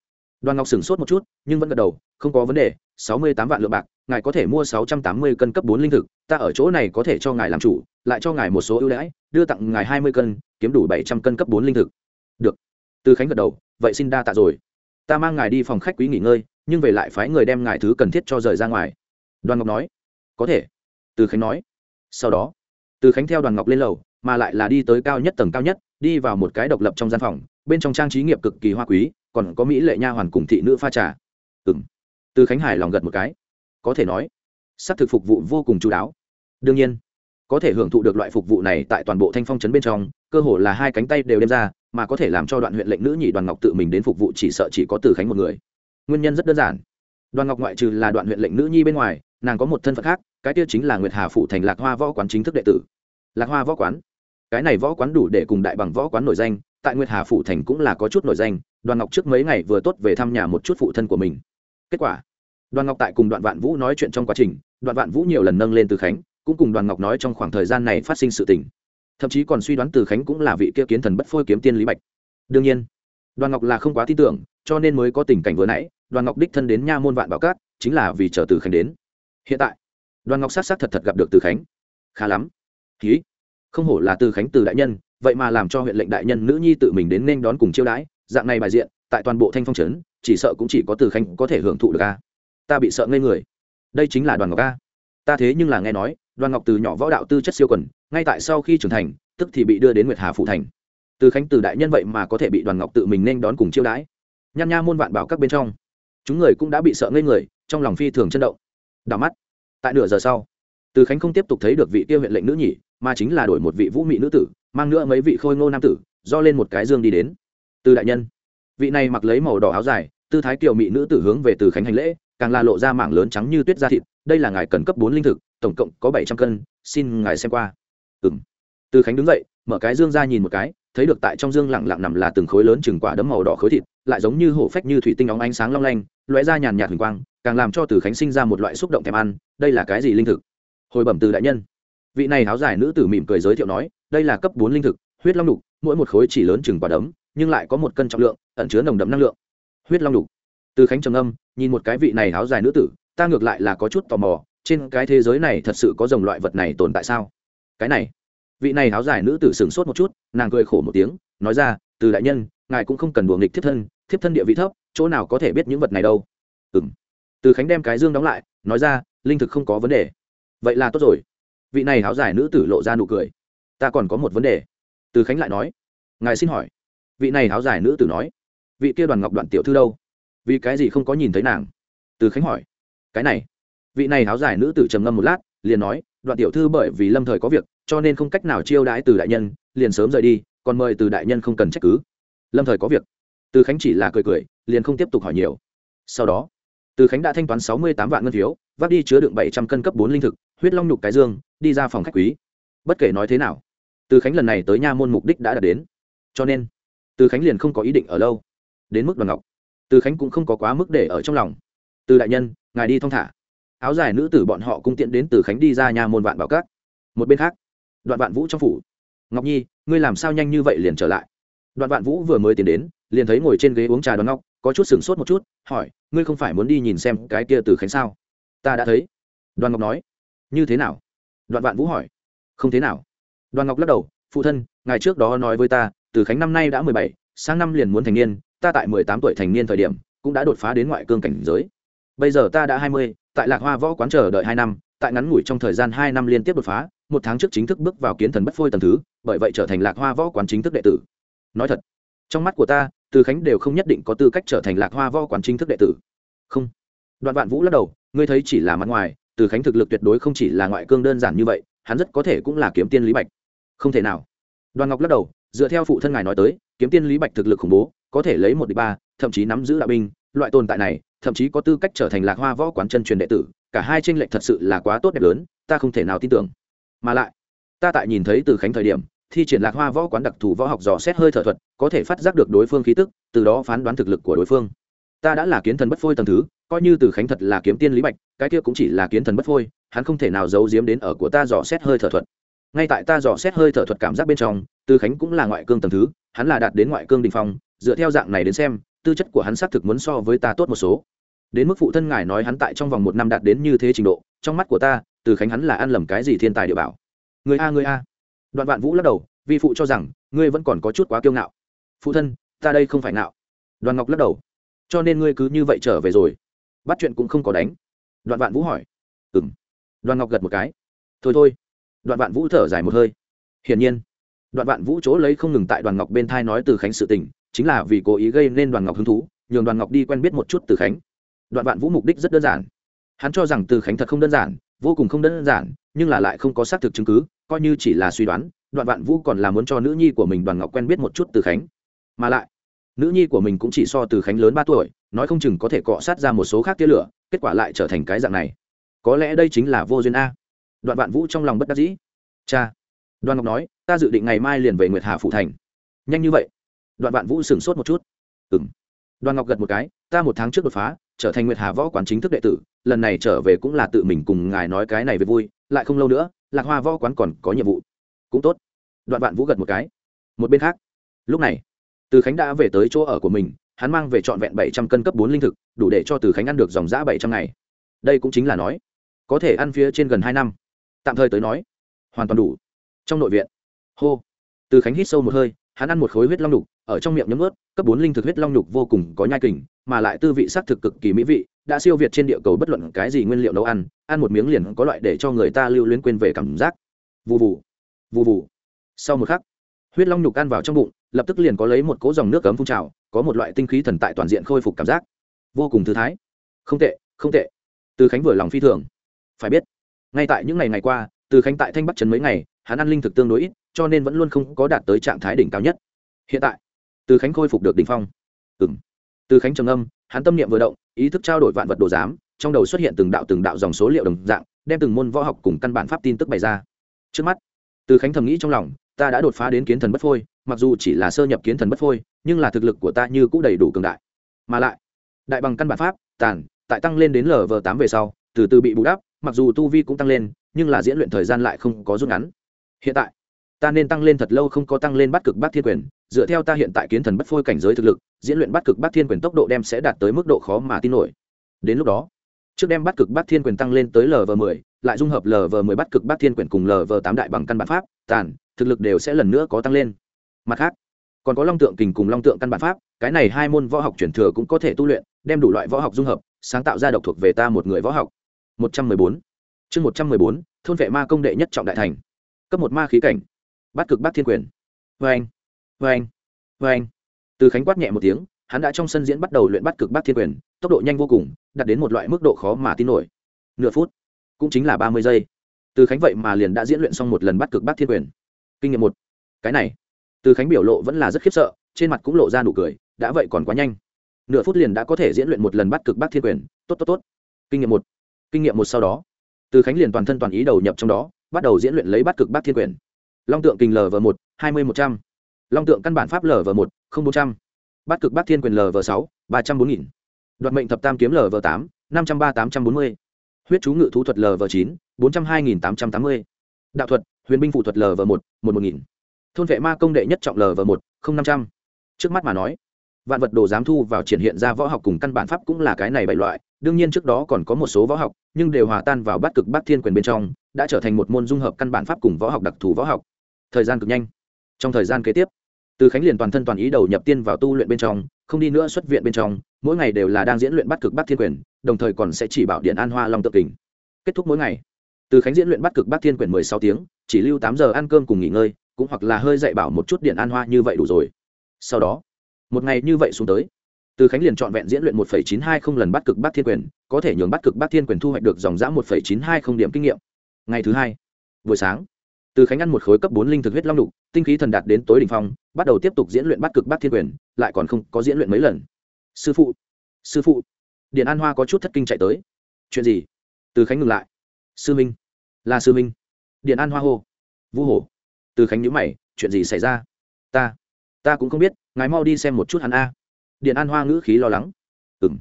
Đoàn ngọc sửng sốt một chút, nhưng vẫn gật đầu, không có vấn đề, sáu mươi tám vạn lượng bạc, ngài có thể mua sáu trăm tám mươi cân cấp bốn linh thực, ta ở chỗ này có thể cho ngài làm chủ, lại cho ngài một số ưu đãi, đưa tặng ngài hai mươi cân, kiếm đủ bảy trăm cân cấp bốn linh thực. Được. Từ khánh gật đầu, vậy xin đa tạ rồi. Ta mang ngài đi phòng khách quý nghỉ ngơi, nhưng về lại phái người đem ngài thứ cần thiết cho rời ra ngoài. Đoàn ngọc nói. Có thể. Từ khánh nói. Sau đó, từ khánh theo đoàn ngọc lên lầu mà lại là đi tới cao nhất tầng cao nhất, đi vào một cái độc lập trong gian phòng, bên trong trang trí nghiệp cực kỳ hoa quý, còn có mỹ lệ nha hoàn cùng thị nữ pha trà. Ừ m từ khánh hải lòng gật một cái. Có thể nói s ắ c thực phục vụ vô cùng chú đáo. Đương nhiên, có thể hưởng thụ được loại phục vụ này tại toàn bộ thanh phong trấn bên trong, cơ hồ là hai cánh tay đều đem ra, mà có thể làm cho đoạn huyện lệnh nữ nhị đoàn ngọc tự mình đến phục vụ chỉ sợ chỉ có từ khánh một người. Nguyên nhân rất đơn giản. Đoàn ngọc ngoại trừ là đoạn huyện lệnh nữ nhi bên ngoài, nàng có một thân phận khác, cái tiêu chính là nguyệt hà phụ thành lạc hoa võ quán chính thức đệ tử. Lạc hoa võ quán cái này võ quán đủ để cùng đại bằng võ quán nổi danh, tại nguyệt hà phủ thành cũng là có chút nổi danh, đoàn ngọc trước mấy ngày vừa tốt về thăm nhà một chút phụ thân của mình. Kết quả, đoàn ngọc tại cùng đoạn vạn vũ nói chuyện trong quá trình, đoạn vạn vũ nhiều lần nâng lên từ khánh, cũng cùng đoàn ngọc nói trong khoảng thời gian này phát sinh sự tình. Thậm chí còn suy đoán từ khánh cũng là vị kia kiến thần bất phôi kiếm tiên lý bạch. Đương nhiên, đoàn ngọc là không quá tin tưởng, cho nên mới có tình cảnh vừa nãy, đoàn ngọc đích thân đến nha môn vạn bảo cát, chính là vì chờ từ khánh đến. Hiện tại, đoàn ngọc s á t s á t thật thật gặp được từ khánh. Khá lắm. Ký không hổ là từ khánh từ đại nhân, vậy mà làm cho huyện lệnh đại nhân nữ nhi tự mình đến nên đón cùng chiêu đãi, dạng này bài diện, tại toàn bộ thanh phong trấn, chỉ sợ cũng chỉ có từ khánh có thể hưởng thụ được ca ta bị sợ ngây người. Đây chính là đoàn ngọc ca ta thế nhưng là nghe nói, đoàn ngọc từ nhỏ võ đạo tư chất siêu quần, ngay tại sau khi trưởng thành, tức thì bị đưa đến nguyệt hà phụ thành. Từ khánh từ đại nhân vậy mà có thể bị đoàn ngọc tự mình nên đón cùng chiêu đãi. Nhan nha môn vạn bảo các bên trong, chúng người cũng đã bị sợ ngây người, trong lòng phi thường chân động. Đảo mắt. Tại nửa giờ sau, từ khánh không tiếp tục thấy được vị tiêu huyện lệnh nữ nhỉ mà chính là đổi một vị vũ mị nữ tử, mang nữa mấy vị khôi ngô nam tử, do lên một cái dương đi đến. Từ đại nhân, vị này mặc lấy màu đỏ áo dài, tư thái kiều mị nữ tử hướng về từ khánh hành lễ, càng là lộ ra mảng lớn trắng như tuyết da thịt, đây là ngài cần cấp bốn linh thực, tổng cộng có bảy trăm cân, xin ngài xem qua. Ừ m từ khánh đứng dậy, mở cái dương ra nhìn một cái, thấy được tại trong dương lẳng lặng nằm là từng khối lớn chừng quả đấm màu đỏ khối thịt, lại giống như hổ phách như thủy tinh óng ánh sáng long lanh, lóe ra nhàn nhạt huỳnh quang, càng làm cho từ khánh sinh ra một loại xúc động thèm ăn, đây là cái gì linh thực? Hồi bẩm từ đại nhân vị này háo giải nữ tử mỉm cười giới thiệu nói, đây là cấp bốn linh thực, huyết long đục, mỗi một khối chỉ lớn chừng quả đấm, nhưng lại có một cân trọng lượng, ẩn chứa nồng đậm năng lượng. Huyết long đục. Từ khánh trầm âm, nhìn một cái vị này háo dài nữ tử, ta ngược lại là có chút tò mò, trên cái thế giới này thật sự có dòng loại vật này tồn tại sao? Cái này. Vị này háo dài nữ tử sửng sốt một chút, nàng cười khổ một tiếng, nói ra, từ đại nhân, ngài cũng không cần đùa nghịch thiếp thân thiếp thân địa vị thấp, chỗ nào có thể biết những vật này đâu? Ừ m từ khánh đem cái dương đóng lại, nói ra, linh thực không có vấn đề. Vậy là tốt rồi vị này áo dài nữ tử lộ ra nụ cười. Ta còn có một vấn đề. Từ khánh lại nói. Ngài xin hỏi. Vị này áo dài nữ tử nói. Vị kia đoàn ngọc đoạn tiểu thư đâu? Vì cái gì không có nhìn thấy nàng? Từ khánh hỏi. Cái này. Vị này áo dài nữ tử trầm ngâm một lát, liền nói, đoạn tiểu thư bởi vì lâm thời có việc, cho nên không cách nào chiêu đãi từ đại nhân, liền sớm rời đi, còn mời từ đại nhân không cần trách cứ. Lâm thời có việc? Từ khánh chỉ là cười cười, liền không tiếp tục hỏi nhiều. Sau đó, từ khánh đã thanh toán sáu mươi tám vạn ngân phiếu, vác đi chứa đựng bảy trăm cân cấp bốn linh thực huyết long nhục cái dương, đi ra phòng khách quý. Bất kể nói thế nào, từ khánh lần này tới nha môn mục đích đã đạt đến. Cho nên, từ khánh liền không có ý định ở lâu. Đến mức đoàn ngọc, từ khánh cũng không có quá mức để ở trong lòng. Từ đại nhân, ngài đi thong thả. Áo dài nữ tử bọn họ cũng tiện đến từ khánh đi ra nhà môn vạn bảo các. Một bên khác, đoạn vạn vũ trong phủ. Ngọc nhi, ngươi làm sao nhanh như vậy liền trở lại? Đoạn vạn vũ vừa mới tiến đến, liền thấy ngồi trên ghế uống trà đoàn ngọc, có chút sửng sốt một chút, hỏi, ngươi không phải muốn đi nhìn xem cái kia từ khánh sao? Ta đã thấy. Đoàn ngọc nói như thế nào? Đoạn vạn vũ hỏi. Không thế nào. Đoàn ngọc lắc đầu, phụ thân, ngài trước đó nói với ta, từ khánh năm nay đã mười bảy, sang năm liền muốn thành niên, ta tại mười tám tuổi thành niên thời điểm, cũng đã đột phá đến ngoại cương cảnh giới. Bây giờ ta đã hai mươi, tại lạc hoa võ quán chờ đợi hai năm, tại ngắn ngủi trong thời gian hai năm liên tiếp đột phá, một tháng trước chính thức bước vào kiến thần bất phôi tầng thứ, bởi vậy trở thành lạc hoa võ quán chính thức đệ tử. Nói thật, trong mắt của ta, từ khánh đều không nhất định có tư cách trở thành lạc hoa võ quán chính thức đệ tử. Không. Đoạn vạn vũ lắc đầu, ngươi thấy chỉ là mặt ngoài từ khánh thực lực tuyệt đối không chỉ là ngoại cương đơn giản như vậy, hắn rất có thể cũng là kiếm tiên lý bạch. Không thể nào. Đoàn ngọc lắc đầu, dựa theo phụ thân ngài nói tới, kiếm tiên lý bạch thực lực khủng bố, có thể lấy một đ ị ba, thậm chí nắm giữ đạo binh, loại tồn tại này, thậm chí có tư cách trở thành lạc hoa võ quán chân truyền đệ tử, cả hai tranh lệch thật sự là quá tốt đẹp lớn, ta không thể nào tin tưởng. Mà lại, ta tại nhìn thấy từ khánh thời điểm, thi triển lạc hoa võ quán đặc thù võ học dò xét hơi thở thuật, có thể phát giác được đối phương khí tức, từ đó phán đoán thực lực của đối phương ta đã là kiến thần bất phôi tầng thứ, coi như từ khánh thật là kiếm tiên lý bạch, cái kia cũng chỉ là kiến thần bất phôi, hắn không thể nào giấu giếm đến ở của ta dò xét hơi thở thuật. Ngay tại ta dò xét hơi thở thuật cảm giác bên trong, từ khánh cũng là ngoại cương tầng thứ, hắn là đạt đến ngoại cương đình phong, dựa theo dạng này đến xem, tư chất của hắn xác thực muốn so với ta tốt một số. Đến mức phụ thân ngài nói hắn tại trong vòng một năm đạt đến như thế trình độ, trong mắt của ta, từ khánh hắn là ăn lầm cái gì thiên tài địa bảo. Người a người a. Đoạn vạn vũ lắc đầu, vi phụ cho rằng, ngươi vẫn còn có chút quá kiêu ngạo. Phụ thân, ta đây không phải ngạo. Đoàn ngọc lắc đầu cho nên ngươi cứ như vậy trở về rồi. Bắt chuyện cũng không có đánh. Đoạn vạn vũ hỏi. Ừ m đoàn ngọc gật một cái. Thôi thôi. Đoạn vạn vũ thở dài một hơi. Hiển nhiên, đoạn vạn vũ chỗ lấy không ngừng tại đoàn ngọc bên thai nói từ khánh sự tình, chính là vì cố ý gây nên đoàn ngọc hứng thú, nhường đoàn ngọc đi quen biết một chút từ khánh. Đoạn vạn vũ mục đích rất đơn giản. Hắn cho rằng từ khánh thật không đơn giản, vô cùng không đơn giản, nhưng là lại không có xác thực chứng cứ, coi như chỉ là suy đoán, đoạn vạn vũ còn là muốn cho nữ nhi của mình đoàn ngọc quen biết một chút từ khánh. Mà lại nữ nhi của mình cũng chỉ so từ khánh lớn ba tuổi, nói không chừng có thể cọ sát ra một số khác tia lửa, kết quả lại trở thành cái dạng này. Có lẽ đây chính là vô duyên a. Đoạn vạn vũ trong lòng bất đắc dĩ. Cha. Đoàn ngọc nói, ta dự định ngày mai liền về nguyệt hà phụ thành. Nhanh như vậy? Đoạn vạn vũ sửng sốt một chút. Ừng đoàn ngọc gật một cái, ta một tháng trước đột phá, trở thành nguyệt hà võ quán chính thức đệ tử, lần này trở về cũng là tự mình cùng ngài nói cái này về vui, lại không lâu nữa, lạc hoa võ quán còn có nhiệm vụ. Cũng tốt. Đoạn vạn vũ gật một cái. Một bên khác. Lúc này từ khánh đã về tới chỗ ở của mình, hắn mang về trọn vẹn bảy trăm cân cấp bốn linh thực, đủ để cho từ khánh ăn được dòng giã bảy trăm ngày. Đây cũng chính là nói, có thể ăn phía trên gần hai năm. Tạm thời tới nói, hoàn toàn đủ. Trong nội viện, hô, từ khánh hít sâu một hơi, hắn ăn một khối huyết long nhục ở trong miệng nhấm ướt cấp bốn linh thực huyết long nhục vô cùng có nhai kình, mà lại tư vị s ắ c thực cực kỳ mỹ vị, đã siêu việt trên địa cầu bất luận cái gì nguyên liệu nấu ăn ăn một miếng liền có loại để cho người ta lưu luyến quên về cảm giác. Vụ vụ vụ vụ sau một khắc, huyết long nhục ăn vào trong bụng lập tức liền có lấy một cỗ dòng nước cấm phun trào, có một loại tinh khí thần tại toàn diện khôi phục cảm giác. Vô cùng thư thái. Không tệ không tệ. Từ khánh vừa lòng phi thường. Phải biết, ngay tại những ngày ngày qua, từ khánh tại thanh bắc trấn mấy ngày, hắn ăn linh thực tương đối ít, cho nên vẫn luôn không có đạt tới trạng thái đỉnh cao nhất. Hiện tại, từ khánh khôi phục được đỉnh phong. Ừ m từ khánh trầm âm hắn tâm niệm vừa động, ý thức trao đổi vạn vật đồ giám, trong đầu xuất hiện từng đạo từng đạo dòng số liệu đồng dạng, đem từng môn võ học cùng căn bản pháp tin tức bày ra. Trước mắt, từ khánh thầm nghĩ trong lòng, ta đã đột phá đến kiến thần bất phôi mặc dù chỉ là sơ nhập kiến thần bất phôi, nhưng là thực lực của ta như cũng đầy đủ cường đại. Mà lại, đại bằng căn bản pháp, tàn, tại tăng lên đến lv tám về sau, từ từ bị bù đắp, mặc dù tu vi cũng tăng lên, nhưng là diễn luyện thời gian lại không có rút ngắn. Hiện tại, ta nên tăng lên thật lâu không có tăng lên bắt cực bát thiên quyền, dựa theo ta hiện tại kiến thần bất phôi cảnh giới thực lực, diễn luyện bắt cực bát thiên quyền tốc độ đem sẽ đạt tới mức độ khó mà tin nổi. Đến lúc đó, trước đem bắt cực bát thiên quyền tăng lên tới lv mười, lại dung hợp lv mười bắt cực bát thiên quyền cùng lv tám đại bằng căn bản pháp, tàn, thực lực đều sẽ lần nữa có tăng lên mặt khác, còn có long tượng kình cùng long tượng căn bản pháp, cái này hai môn võ học truyền thừa cũng có thể tu luyện, đem đủ loại võ học dung hợp, sáng tạo ra độc thuộc về ta một người võ học. Một trăm mười bốn. Chương một trăm mười bốn, thôn vệ ma công đệ nhất trọng đại thành. Cấp một ma khí cảnh. Bắt cực bát thiên quyền. Vê anh vê anh vê anh từ khánh quát nhẹ một tiếng, hắn đã trong sân diễn bắt đầu luyện bắt cực bát thiên quyền, tốc độ nhanh vô cùng, đạt đến một loại mức độ khó mà tin nổi. Nửa phút, cũng chính là ba mươi giây. Từ khánh vậy mà liền đã diễn luyện xong một lần bắt cực bát thiên quyền. Kinh nghiệm một. Cái này từ khánh biểu lộ vẫn là rất khiếp sợ, trên mặt cũng lộ ra nụ cười, đã vậy còn quá nhanh. Nửa phút liền đã có thể diễn luyện một lần bắt cực bát thiên quyền, tốt tốt tốt. Kinh nghiệm một. Kinh nghiệm một sau đó, từ khánh liền toàn thân toàn ý đầu nhập trong đó, bắt đầu diễn luyện lấy bắt cực bát thiên quyền. Long tượng kình lv một, hai mươi một trăm. Long tượng căn bản pháp lv một, không bốn trăm. Bắt cực bát thiên quyền lv sáu, ba trăm bốn nghìn. Đoạt mệnh thập tam kiếm lv tám, năm trăm ba tám trăm bốn mươi. Huyết chú ngự thú thuật lv chín, bốn trăm hai nghìn tám trăm tám mươi. Đạo thuật, huyền binh phụ thuật lv một một một nghìn thôn vệ ma công đệ nhất trọng lv một, không năm trăm. Trước mắt mà nói, vạn vật đồ giám thu vào triển hiện ra võ học cùng căn bản pháp cũng là cái này bảy loại. Đương nhiên trước đó còn có một số võ học, nhưng đều hòa tan vào bát cực bát thiên quyền bên trong, đã trở thành một môn dung hợp căn bản pháp cùng võ học đặc thù võ học. Thời gian cực nhanh. Trong thời gian kế tiếp, từ khánh liền toàn thân toàn ý đầu nhập tiên vào tu luyện bên trong, không đi nữa xuất viện bên trong, mỗi ngày đều là đang diễn luyện bắt cực bắt thiên quyền, đồng thời còn sẽ chỉ bảo điện an hoa long tự kình. Kết thúc mỗi ngày, từ khánh diễn luyện bắt cực bắt thiên quyền mười sáu tiếng, chỉ lưu tám giờ ăn cơm cùng nghỉ ngơi cũng hoặc là hơi dạy bảo một chút điện an hoa như vậy đủ rồi. Sau đó, một ngày như vậy xuống tới, từ khánh liền trọn vẹn diễn luyện một phẩy chín hai không lần bắt cực bắt thiên quyền, có thể nhường bắt cực bắt thiên quyền thu hoạch được dòng giã một chín hai không điểm kinh nghiệm. Ngày thứ hai, buổi sáng, từ khánh ăn một khối cấp bốn linh thực huyết long đục, tinh khí thần đạt đến tối đ ỉ n h phong, bắt đầu tiếp tục diễn luyện bắt cực bắt thiên quyền, lại còn không có diễn luyện mấy lần. Sư phụ sư phụ, điện an hoa có chút thất kinh chạy tới. Chuyện gì? Từ khánh ngừng lại. Sư minh, là sư minh. Điện an hoa hô. Vũ hổ từ khánh nhữ mày, chuyện gì xảy ra? Ta ta cũng không biết, ngài mau đi xem một chút hắn a. Điện an hoa ngữ khí lo lắng. Ừng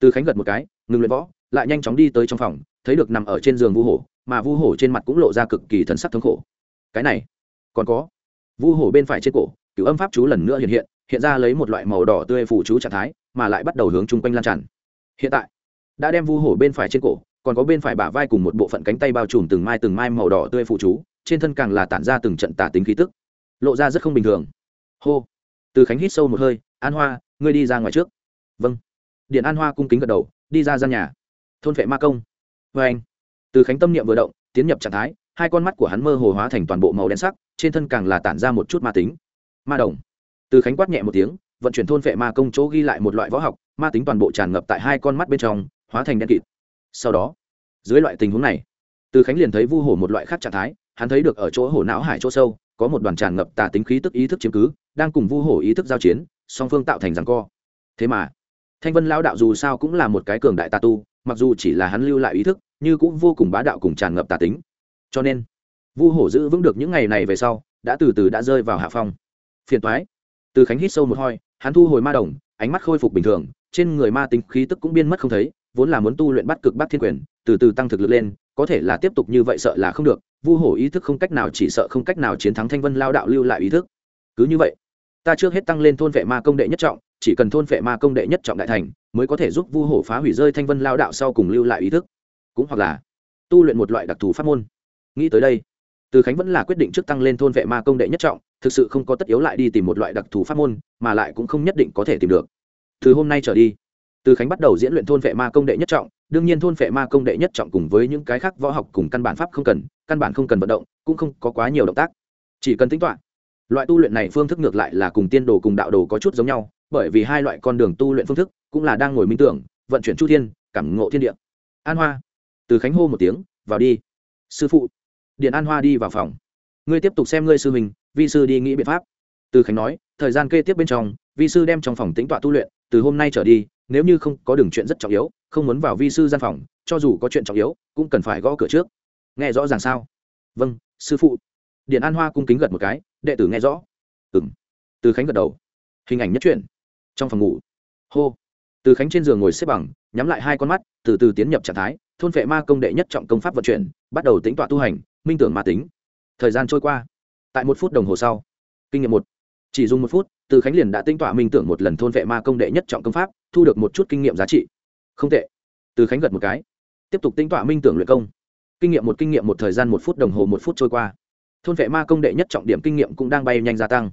từ khánh gật một cái, ngừng luyện võ, lại nhanh chóng đi tới trong phòng, thấy được nằm ở trên giường Vu hổ, mà vu hổ trên mặt cũng lộ ra cực kỳ thần sắc thống khổ. Cái này, còn có. Vu hổ bên phải trên cổ cựu âm pháp chú lần nữa hiện hiện hiện ra lấy một loại màu đỏ tươi phủ chú trạng thái, mà lại bắt đầu hướng chung quanh lan tràn. Hiện tại, đã đem vu hổ bên phải trên cổ, còn có bên phải bả vai cùng một bộ phận cánh tay bao trùm từng mai từng mai màu đỏ tươi phụ chú trên thân càng là tản ra từng trận tả tính khí tức, lộ ra rất không bình thường. Hô. Từ khánh hít sâu một hơi, an hoa, ngươi đi ra ngoài trước. Vâng. Điện an hoa cung kính gật đầu, đi ra gian nhà. Thôn vệ ma công. Vê anh. Từ khánh tâm niệm vừa động, tiến nhập trạng thái, hai con mắt của hắn mơ hồ hóa thành toàn bộ màu đen sắc, trên thân càng là tản ra một chút ma tính. Ma đồng. Từ khánh quát nhẹ một tiếng, vận chuyển thôn vệ ma công chỗ ghi lại một loại võ học, ma tính toàn bộ tràn ngập tại hai con mắt bên trong, hóa thành đen kịt. Sau đó, dưới loại tình huống này, từ khánh liền thấy vu hổ một loại khác trạng thái hắn thấy được ở chỗ hổ não hải chỗ sâu, có một đoàn tràn ngập tà tính khí tức ý thức chiếm cứ, đang cùng vu hổ ý thức giao chiến, song phương tạo thành rằng co. Thế mà, thanh vân lao đạo dù sao cũng là một cái cường đại tà tu, mặc dù chỉ là hắn lưu lại ý thức nhưng cũng vô cùng bá đạo cùng tràn ngập tà tính. Cho nên, vu hổ giữ vững được những ngày này về sau, đã từ từ đã rơi vào hạ phong. Phiền toái. Từ khánh hít sâu một hoi hắn thu hồi ma đồng, ánh mắt khôi phục bình thường, trên người ma tính khí tức cũng biên mất không thấy, vốn là muốn tu luyện bắt cực bắt thiên quyền, từ từ tăng thực lực lên, có thể là tiếp tục như vậy sợ là không được vu hổ ý thức không cách nào chỉ sợ không cách nào chiến thắng thanh vân lao đạo lưu lại ý thức. Cứ như vậy, ta trước hết tăng lên thôn vệ ma công đệ nhất trọng, chỉ cần thôn vệ ma công đệ nhất trọng đại thành, mới có thể giúp vu hổ phá hủy rơi thanh vân lao đạo sau cùng lưu lại ý thức. Cũng hoặc là, tu luyện một loại đặc thù pháp môn. Nghĩ tới đây, từ khánh vẫn là quyết định trước tăng lên thôn vệ ma công đệ nhất trọng, thực sự không có tất yếu lại đi tìm một loại đặc thù pháp môn, mà lại cũng không nhất định có thể tìm được. Từ hôm nay trở đi từ khánh bắt đầu diễn luyện thôn vệ ma công đệ nhất trọng, đương nhiên thôn vệ ma công đệ nhất trọng cùng với những cái khác võ học cùng căn bản pháp không cần, căn bản không cần vận động, cũng không có quá nhiều động tác. Chỉ cần tính toán, loại tu luyện này phương thức ngược lại là cùng tiên đồ cùng đạo đồ có chút giống nhau, bởi vì hai loại con đường tu luyện phương thức cũng là đang ngồi minh tưởng, vận chuyển chu thiên, cảm ngộ thiên địa. An hoa. Từ khánh hô một tiếng, vào đi, sư phụ. Điện an hoa đi vào phòng. Ngươi tiếp tục xem ngươi sư mình vi sư đi nghĩ biện pháp. Từ khánh nói, thời gian kế tiếp bên trong, vi sư đem trong phòng tính tọa tu luyện, từ hôm nay trở đi nếu như không có đường chuyện rất trọng yếu, không muốn vào vi sư gian phòng, cho dù có chuyện trọng yếu, cũng cần phải gõ cửa trước. Nghe rõ ràng sao? Vâng sư phụ. Điện an hoa cung kính gật một cái, đệ tử nghe rõ. Ừ m từ khánh gật đầu. Hình ảnh nhất truyện. Trong phòng ngủ. Hô. Từ khánh trên giường ngồi xếp bằng, nhắm lại hai con mắt, từ từ tiến nhập trạng thái, thôn vệ ma công đệ nhất trọng công pháp vận chuyển, bắt đầu tính tọa tu hành, minh tưởng ma tính. Thời gian trôi qua. Tại một phút đồng hồ sau, kinh nghiệm một. Chỉ dùng một phút từ khánh liền đã tinh tỏa minh tưởng một lần thôn vệ ma công đệ nhất trọng công pháp, thu được một chút kinh nghiệm giá trị. Không tệ. Từ khánh gật một cái. Tiếp tục tinh tỏa minh tưởng luyện công. Kinh nghiệm một kinh nghiệm một thời gian một phút đồng hồ một phút trôi qua. Thôn vệ ma công đệ nhất trọng điểm kinh nghiệm cũng đang bay nhanh gia tăng.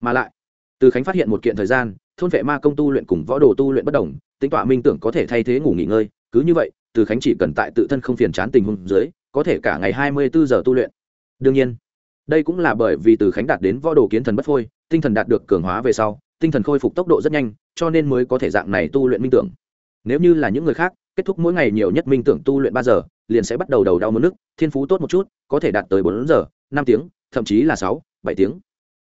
Mà lại, từ khánh phát hiện một kiện thời gian, thôn vệ ma công tu luyện cùng võ đồ tu luyện bất đồng tính tọa minh tưởng có thể thay thế ngủ nghỉ ngơi. Cứ như vậy, từ khánh chỉ cần tại tự thân không phiền chán tình huống dưới, có thể cả ngày hai mươi bốn giờ tu luyện. Đương nhiên, đây cũng là bởi vì từ khánh đạt đến võ đồ kiến thần bất phôi tinh thần đạt được cường hóa về sau, tinh thần khôi phục tốc độ rất nhanh, cho nên mới có thể dạng này tu luyện minh tưởng. Nếu như là những người khác, kết thúc mỗi ngày nhiều nhất minh tưởng tu luyện ba giờ, liền sẽ bắt đầu đầu đau mất nước, thiên phú tốt một chút, có thể đạt tới bốn giờ, năm tiếng, thậm chí là sáu, bảy tiếng.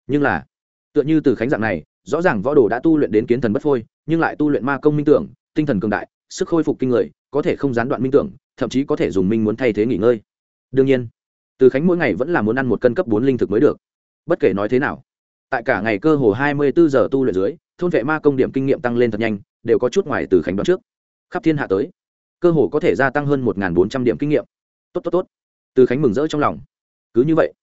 Nhưng là, tựa như từ khánh dạng này, rõ ràng võ đồ đã tu luyện đến kiến thần bất phôi, nhưng lại tu luyện ma công minh tưởng, tinh thần cường đại, sức khôi phục kinh người, có thể không gián đoạn minh tưởng, thậm chí có thể dùng minh muốn thay thế nghỉ ngơi. Đương nhiên, từ khánh mỗi ngày vẫn là muốn ăn một cân cấp bốn linh thực mới được. Bất kể nói thế nào tại cả ngày cơ hồ hai mươi bốn giờ tu luyện dưới, thôn vệ ma công điểm kinh nghiệm tăng lên thật nhanh, đều có chút ngoài từ khánh đoán trước. Khắp thiên hạ tới, cơ hồ có thể gia tăng hơn một bốn trăm điểm kinh nghiệm. Tốt tốt tốt. Từ khánh mừng rỡ trong lòng. Cứ như vậy,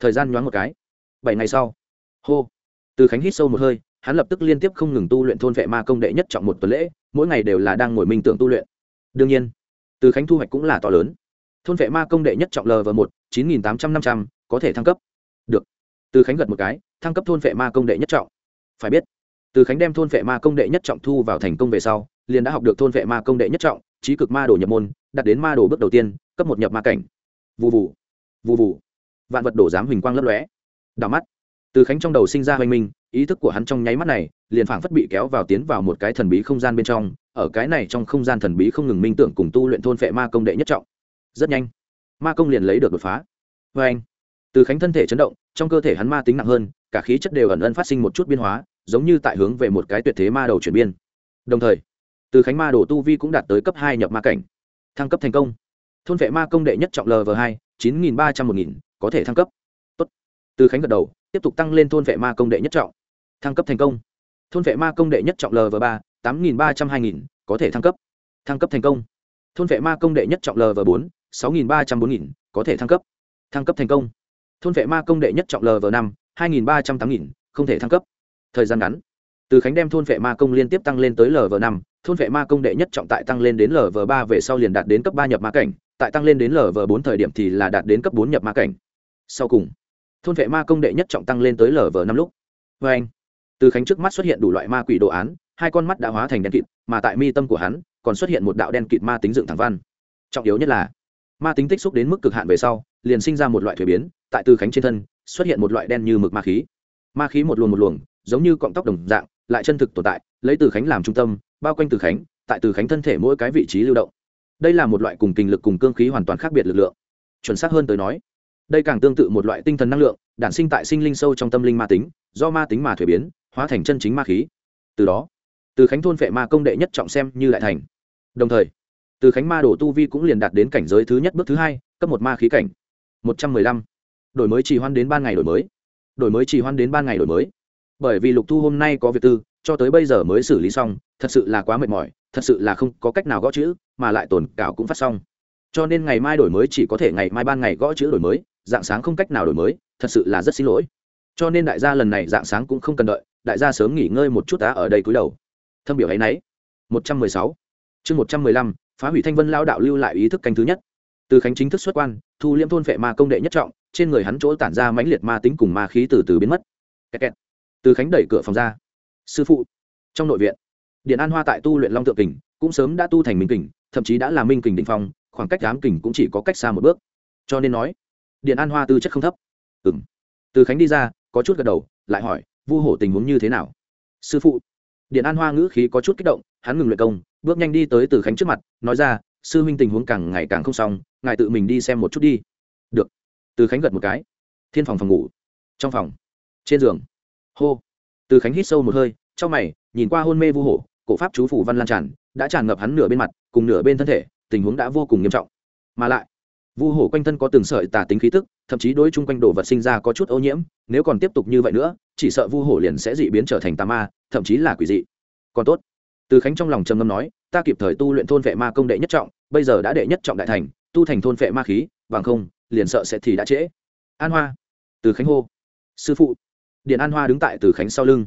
thời gian nhoáng một cái. Bảy ngày sau, hô. Từ khánh hít sâu một hơi, hắn lập tức liên tiếp không ngừng tu luyện thôn vệ ma công đệ nhất trọng một tuần lễ, mỗi ngày đều là đang ngồi minh tưởng tu luyện. Đương nhiên, từ khánh thu hoạch cũng là to lớn. Thôn vệ ma công đệ nhất trọng lv một, chín nghìn tám trăm năm trăm, có thể thăng cấp. Được. Từ khánh gật một cái thăng cấp thôn vệ ma công đệ nhất trọng. Phải biết, từ khánh đem thôn vệ ma công đệ nhất trọng thu vào thành công về sau, liền đã học được thôn vệ ma công đệ nhất trọng, trí cực ma đồ nhập môn đặt đến ma đồ bước đầu tiên, cấp một nhập ma cảnh. Vụ vụ vụ vụ vạn vật đổ giám huỳnh quang lấp lóe. Đào mắt, từ khánh trong đầu sinh ra hoành minh, ý thức của hắn trong nháy mắt này, liền phảng phất bị kéo vào tiến vào một cái thần bí không gian bên trong, ở cái này trong không gian thần bí không ngừng minh tưởng cùng tu luyện thôn phệ ma công đệ nhất trọng. Rất nhanh, ma công liền lấy được đột phá. Vê anh. Từ khánh thân thể chấn động, trong cơ thể hắn ma tính nặng hơn cả khí chất đều ẩn ẩn phát sinh một chút biến hóa, giống như tại hướng về một cái tuyệt thế ma đầu chuyển biên. Đồng thời, từ khánh ma đồ tu vi cũng đạt tới cấp hai nhập ma cảnh. Thăng cấp thành công. Thôn vệ ma công đệ nhất trọng lv hai, chín nghìn ba trăm một nghìn, có thể thăng cấp. Tốt. từ khánh gật đầu, tiếp tục tăng lên thôn vệ ma công đệ nhất trọng. Thăng cấp thành công. Thôn vệ ma công đệ nhất trọng lv ba, tám nghìn ba trăm hai nghìn, có thể thăng cấp. Thăng cấp thành công. Thôn vệ ma công đệ nhất trọng lv bốn, sáu nghìn ba trăm bốn nghìn, có thể thăng cấp. Thăng cấp thành công. Thôn vệ ma công đệ nhất trọng lv năm hai nghìn ba trăm tám nghìn, không thể thăng cấp. Thời gian ngắn. Từ khánh đem thôn vệ ma công liên tiếp tăng lên tới lv năm, thôn vệ ma công đệ nhất trọng tại tăng lên đến lv ba về sau liền đạt đến cấp ba nhập ma cảnh, tại tăng lên đến lv bốn thời điểm thì là đạt đến cấp bốn nhập ma cảnh. Sau cùng, thôn vệ ma công đệ nhất trọng tăng lên tới lv năm lúc. Vê anh, từ khánh trước mắt xuất hiện đủ loại ma quỷ đồ án, hai con mắt đã hóa thành đen kịt, mà tại mi tâm của hắn, còn xuất hiện một đạo đen kịt ma tính dựng thẳng văn. Trọng yếu nhất là, ma tính tích xúc đến mức cực hạn về sau, liền sinh ra một loại thuế biến, tại từ khánh trên thân xuất hiện một loại đen như mực ma khí. Ma khí một luồng một luồng, giống như cọng tóc đồng dạng, lại chân thực tồn tại, lấy từ khánh làm trung tâm, bao quanh từ khánh, tại từ khánh thân thể mỗi cái vị trí lưu động. Đây là một loại cùng kinh lực cùng cương khí hoàn toàn khác biệt lực lượng. Chuẩn xác hơn tới nói, đây càng tương tự một loại tinh thần năng lượng, đản sinh tại sinh linh sâu trong tâm linh ma tính, do ma tính mà thuế biến, hóa thành chân chính ma khí. Từ đó, từ khánh thôn vệ ma công đệ nhất trọng xem như lại thành. Đồng thời, từ khánh ma đổ tu vi cũng liền đạt đến cảnh giới thứ nhất bước thứ hai, cấp một ma khí cảnh. Một trăm mười lăm đổi mới trì hoan đến ban ngày đổi mới. Đổi mới trì hoan đến ban ngày đổi mới. Bởi vì lục thu hôm nay có việc tư, cho tới bây giờ mới xử lý xong, thật sự là quá mệt mỏi, thật sự là không có cách nào gõ chữ, mà lại tồn cảo cũng phát xong. Cho nên ngày mai đổi mới chỉ có thể ngày mai ban ngày gõ chữ đổi mới, dạng sáng không cách nào đổi mới, thật sự là rất xin lỗi. Cho nên đại gia lần này dạng sáng cũng không cần đợi, đại gia sớm nghỉ ngơi một chút đã ở đây cúi đầu. Thâm biểu ấy nấy. Một trăm mười sáu. Chương một trăm mười lăm, phá hủy thanh vân lao đạo lưu lại ý thức canh thứ nhất. Từ khánh chính thức xuất quan, thu liêm thôn vệ ma công đệ nhất trọng trên người hắn chỗ tản ra mãnh liệt ma tính cùng ma khí từ từ biến mất. Kẹt kẹt. từ khánh đẩy cửa phòng ra. Sư phụ. Trong nội viện, điện an hoa tại tu luyện long thượng kình, cũng sớm đã tu thành minh kình, thậm chí đã là minh kình định phong, khoảng cách đám kình cũng chỉ có cách xa một bước. Cho nên nói, điện an hoa tư chất không thấp. Ừng từ khánh đi ra, có chút gật đầu, lại hỏi, vu hổ tình huống như thế nào? Sư phụ. Điện an hoa ngữ khí có chút kích động, hắn ngừng luyện công, bước nhanh đi tới từ khánh trước mặt, nói ra, sư huynh tình huống càng ngày càng không xong, ngài tự mình đi xem một chút đi. Được từ khánh gật một cái. Thiên phòng phòng ngủ. Trong phòng. Trên giường. Hô. Từ khánh hít sâu một hơi trong mày, nhìn qua hôn mê vu hổ, cổ pháp chú phủ văn lan tràn, đã tràn ngập hắn nửa bên mặt, cùng nửa bên thân thể, tình huống đã vô cùng nghiêm trọng. Mà lại, vu hổ quanh thân có từng sợi tà tính khí tức, thậm chí đối chung quanh đồ vật sinh ra có chút ô nhiễm, nếu còn tiếp tục như vậy nữa, chỉ sợ vu hổ liền sẽ dị biến trở thành tà ma, thậm chí là quỷ dị. Còn tốt. Từ khánh trong lòng trầm ngâm nói, ta kịp thời tu luyện thôn vệ ma công đệ nhất trọng, bây giờ đã đệ nhất trọng đại thành, tu thành thôn vệ ma khí, bằng không liền sợ sẽ thì đã trễ. An hoa. Từ khánh hô. Sư phụ. Điện an hoa đứng tại từ khánh sau lưng.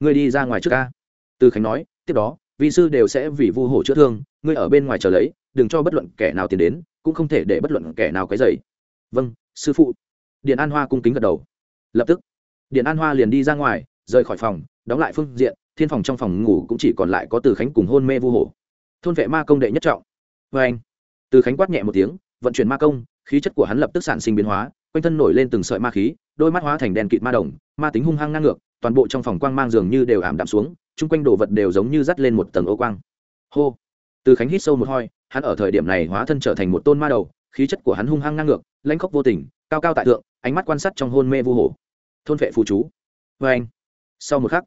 Ngươi đi ra ngoài trước ca. Từ khánh nói, tiếp đó vị sư đều sẽ vì vu hổ chữa thương, ngươi ở bên ngoài chờ lấy, đừng cho bất luận kẻ nào tiến đến, cũng không thể để bất luận kẻ nào cái dày vâng sư phụ. Điện an hoa cung kính gật đầu. Lập tức, điện an hoa liền đi ra ngoài, rời khỏi phòng, đóng lại phương diện, thiên phòng trong phòng ngủ cũng chỉ còn lại có từ khánh cùng hôn mê vu hổ. Thôn vệ ma công đệ nhất trọng. Vê anh từ khánh quát nhẹ một tiếng, vận chuyển ma công khí chất của hắn lập tức sản sinh biến hóa quanh thân nổi lên từng sợi ma khí đôi mắt hóa thành đèn kịt ma đồng ma tính hung hăng ngang ngược toàn bộ trong phòng quang mang dường như đều ảm đạm xuống chung quanh đồ vật đều giống như dắt lên một tầng ô quang. Hô! Từ khánh hít sâu một hoi hắn ở thời điểm này hóa thân trở thành một tôn ma đầu khí chất của hắn hung hăng ngang ngược lãnh khốc vô tình cao cao tại thượng ánh mắt quan sát trong hôn mê vô hồ, thôn vệ phù chú. Vê anh. Sau một khắc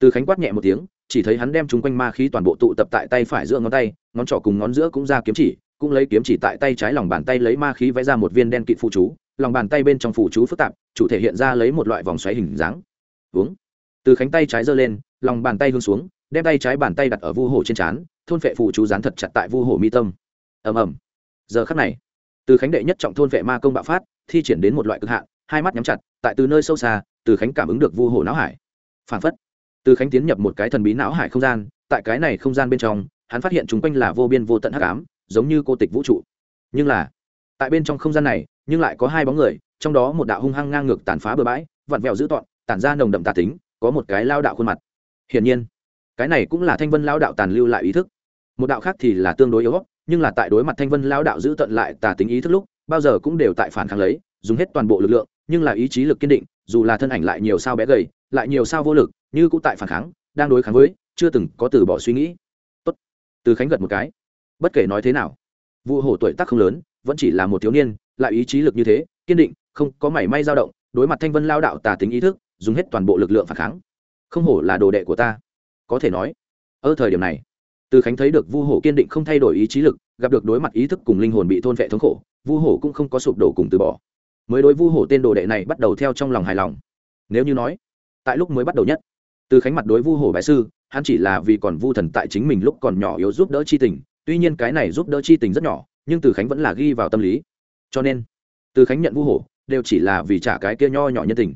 từ khánh quát nhẹ một tiếng chỉ thấy hắn đem chúng quanh ma khí toàn bộ tụ tập tại tay phải giữa ngón tay ngón trỏ cùng ngón giữa cũng ra kiếm chỉ cũng lấy kiếm chỉ tại tay trái lòng bàn tay lấy ma khí vẽ ra một viên đen kịt phụ chú, lòng bàn tay bên trong phụ chú phức tạp, chủ thể hiện ra lấy một loại vòng xoáy hình dáng. Uống. Từ khánh tay trái giơ lên, lòng bàn tay hướng xuống, đem tay trái bàn tay đặt ở vu hổ trên trán, thôn vệ phụ chú dán thật chặt tại vu hổ mi tâm. Ầm ầm. Giờ khắc này, từ khánh đệ nhất trọng thôn vệ ma công bạo phát, thi triển đến một loại cực hạn, hai mắt nhắm chặt, tại từ nơi sâu xa, từ khánh cảm ứng được vu hổ não hải. Phản phất, từ khánh tiến nhập một cái thần bí não hải không gian, tại cái này không gian bên trong, hắn phát hiện chúng quanh là vô biên vô tận hắc ám giống như cô tịch vũ trụ. Nhưng là, tại bên trong không gian này, nhưng lại có hai bóng người, trong đó một đạo hung hăng ngang ngược tàn phá bừa bãi, vặn vẹo dữ tọn tản ra nồng đậm tà tính, có một cái lao đạo khuôn mặt. Hiển nhiên, cái này cũng là thanh vân lao đạo tàn lưu lại ý thức. Một đạo khác thì là tương đối yếu nhưng là tại đối mặt thanh vân lao đạo giữ tận lại tà tính ý thức lúc, bao giờ cũng đều tại phản kháng lấy, dùng hết toàn bộ lực lượng, nhưng là ý chí lực kiên định, dù là thân ảnh lại nhiều sao bé gầy, lại nhiều sao vô lực, như cũng tại phản kháng, đang đối kháng với, chưa từng có từ bỏ suy nghĩ. Tốt. từ khánh gật một cái bất kể nói thế nào. Vụ hổ tuổi tác không lớn, vẫn chỉ là một thiếu niên, lại ý chí lực như thế, kiên định, không có mảy may dao động, đối mặt thanh vân lao đạo tà tính ý thức, dùng hết toàn bộ lực lượng phản kháng. Không hổ là đồ đệ của ta. Có thể nói, ở thời điểm này, từ khánh thấy được vu hổ kiên định không thay đổi ý chí lực, gặp được đối mặt ý thức cùng linh hồn bị thôn vệ thống khổ, vu hổ cũng không có sụp đổ cùng từ bỏ. Mới đối vu hổ tên đồ đệ này bắt đầu theo trong lòng hài lòng. Nếu như nói, tại lúc mới bắt đầu nhất, từ khánh mặt đối vu hổ bái sư, hắn chỉ là vì còn vu thần tại chính mình lúc còn nhỏ yếu giúp đỡ chi tình tuy nhiên cái này giúp đỡ chi tình rất nhỏ, nhưng từ khánh vẫn là ghi vào tâm lý. Cho nên, từ khánh nhận vu hổ đều chỉ là vì trả cái kia nho nhỏ nhân tình.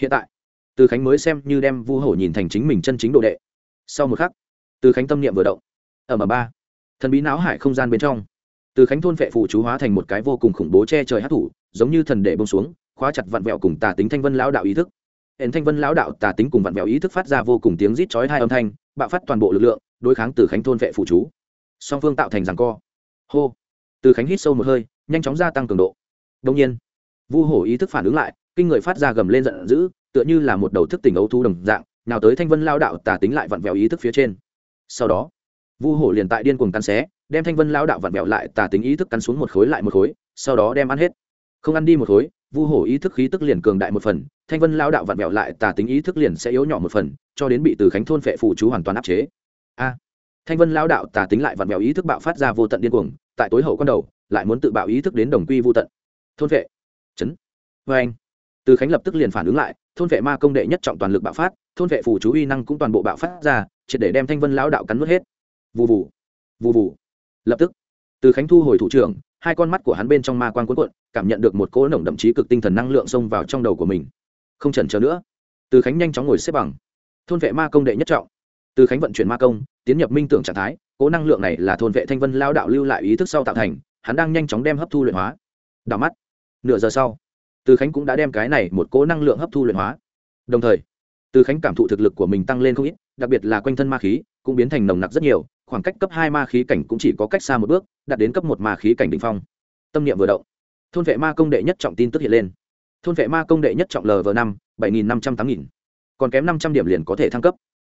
Hiện tại, từ khánh mới xem như đem vu hổ nhìn thành chính mình chân chính đồ đệ. Sau một khắc, từ khánh tâm niệm vừa động. Ở m ba. Thần bí não hải không gian bên trong, từ khánh thôn vệ phụ chú hóa thành một cái vô cùng khủng bố che trời hát thủ, giống như thần đệ bông xuống, khóa chặt vặn vẹo cùng tà tính thanh vân lão đạo ý thức. Hiện thanh vân lão đạo tà tính cùng vặn vẹo ý thức phát ra vô cùng tiếng rít chói hai âm thanh, bạo phát toàn bộ lực lượng, đối kháng từ khánh thôn vệ phụ chú song phương tạo thành rằng co. Hô. Từ khánh hít sâu một hơi, nhanh chóng gia tăng cường độ. Đông nhiên, vu hổ ý thức phản ứng lại, kinh người phát ra gầm lên giận dữ, tựa như là một đầu thức tỉnh ấu thú đồng dạng, nào tới thanh vân lao đạo tà tính lại vặn vẹo ý thức phía trên. Sau đó, vu hổ liền tại điên cuồng cắn xé, đem thanh vân lao đạo vặn vẹo lại tà tính ý thức cắn xuống một khối lại một khối, sau đó đem ăn hết. Không ăn đi một khối, vu hổ ý thức khí tức liền cường đại một phần, thanh vân lao đạo vặn vẹo lại tà tính ý thức liền sẽ yếu nhỏ một phần, cho đến bị từ khánh thôn phệ phụ chú hoàn toàn áp chế. A thanh vân lao đạo tà tính lại vặn vẹo ý thức bạo phát ra vô tận điên cuồng, tại tối hậu con đầu, lại muốn tự bạo ý thức đến đồng quy vô tận. Thôn vệ. Chấn. Vê anh. Từ khánh lập tức liền phản ứng lại, thôn vệ ma công đệ nhất trọng toàn lực bạo phát, thôn vệ phù chú uy năng cũng toàn bộ bạo phát ra, triệt để đem thanh vân lao đạo cắn mất hết. Vụ vụ vụ vụ lập tức, từ khánh thu hồi thủ trưởng, hai con mắt của hắn bên trong ma quan cuốn cuộn, cảm nhận được một cỗ nồng đậm chí cực tinh thần năng lượng xông vào trong đầu của mình. Không chần chờ nữa. Từ khánh nhanh chóng ngồi xếp bằng. Thôn vệ ma công đệ nhất trọng từ khánh vận chuyển ma công, tiến nhập minh tưởng trạng thái cỗ năng lượng này là thôn vệ thanh vân lao đạo lưu lại ý thức sau tạo thành, hắn đang nhanh chóng đem hấp thu luyện hóa. Đảo mắt, nửa giờ sau, từ khánh cũng đã đem cái này một cỗ năng lượng hấp thu luyện hóa. Đồng thời, từ khánh cảm thụ thực lực của mình tăng lên không ít, đặc biệt là quanh thân ma khí, cũng biến thành nồng nặc rất nhiều, khoảng cách cấp hai ma khí cảnh cũng chỉ có cách xa một bước, đạt đến cấp một ma khí cảnh đ ỉ n h phong. Tâm niệm vừa động, thôn vệ ma công đệ nhất trọng tin tức hiện lên. Thôn vệ ma công đệ nhất trọng lv năm, bảy nghìn năm trăm tám nghìn. Còn kém năm trăm điểm liền có thể thăng cấp.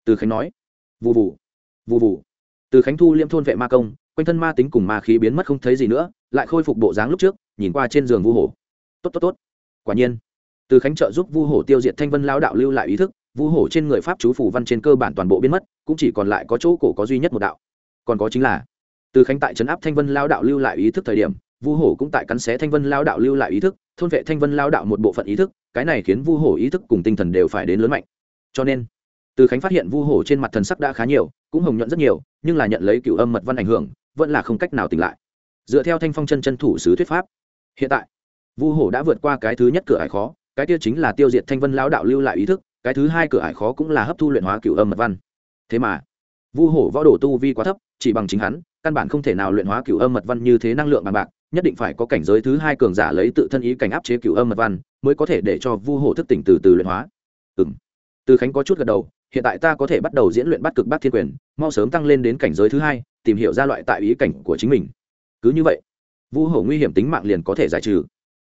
Từ khánh nói vụ vụ vụ vụ từ khánh thu liễm thôn vệ ma công, quanh thân ma tính cùng ma khí biến mất không thấy gì nữa, lại khôi phục bộ dáng lúc trước, nhìn qua trên giường vu hổ. Tốt tốt tốt. Quả nhiên. Từ khánh trợ giúp vu hổ tiêu diệt thanh vân lao đạo lưu lại ý thức, vu hổ trên người pháp chú phủ văn trên cơ bản toàn bộ biến mất, cũng chỉ còn lại có chỗ cổ có duy nhất một đạo. Còn có chính là, từ khánh tại trấn áp thanh vân lao đạo lưu lại ý thức thời điểm, vu hổ cũng tại cắn xé thanh vân lao đạo lưu lại ý thức, thôn vệ thanh vân lao đạo một bộ phận ý thức, cái này khiến vu hổ ý thức cùng tinh thần đều phải đến lớn mạnh. Cho nên từ khánh phát hiện vu hổ trên mặt thần sắc đã khá nhiều, cũng hồng nhuận rất nhiều, nhưng là nhận lấy cựu âm mật văn ảnh hưởng, vẫn là không cách nào tỉnh lại. Dựa theo thanh phong chân chân thủ sứ thuyết pháp, hiện tại, vu hổ đã vượt qua cái thứ nhất cửa ải khó, cái tiêu chính là tiêu diệt thanh vân lao đạo lưu lại ý thức, cái thứ hai cửa ải khó cũng là hấp thu luyện hóa cựu âm mật văn. Thế mà, vu hổ võ đồ tu vi quá thấp, chỉ bằng chính hắn, căn bản không thể nào luyện hóa cựu âm mật văn như thế năng lượng bằng bạc, nhất định phải có cảnh giới thứ hai cường giả lấy tự thân ý cảnh áp chế cựu âm mật văn, mới có thể để cho vu hổ thức tỉnh từ từ luyện hóa. Ừ từ khánh có chút gật đầu hiện tại ta có thể bắt đầu diễn luyện bắt cực bắt thiên quyền, mau sớm tăng lên đến cảnh giới thứ hai, tìm hiểu ra loại tại ý cảnh của chính mình. Cứ như vậy, vu hổ nguy hiểm tính mạng liền có thể giải trừ.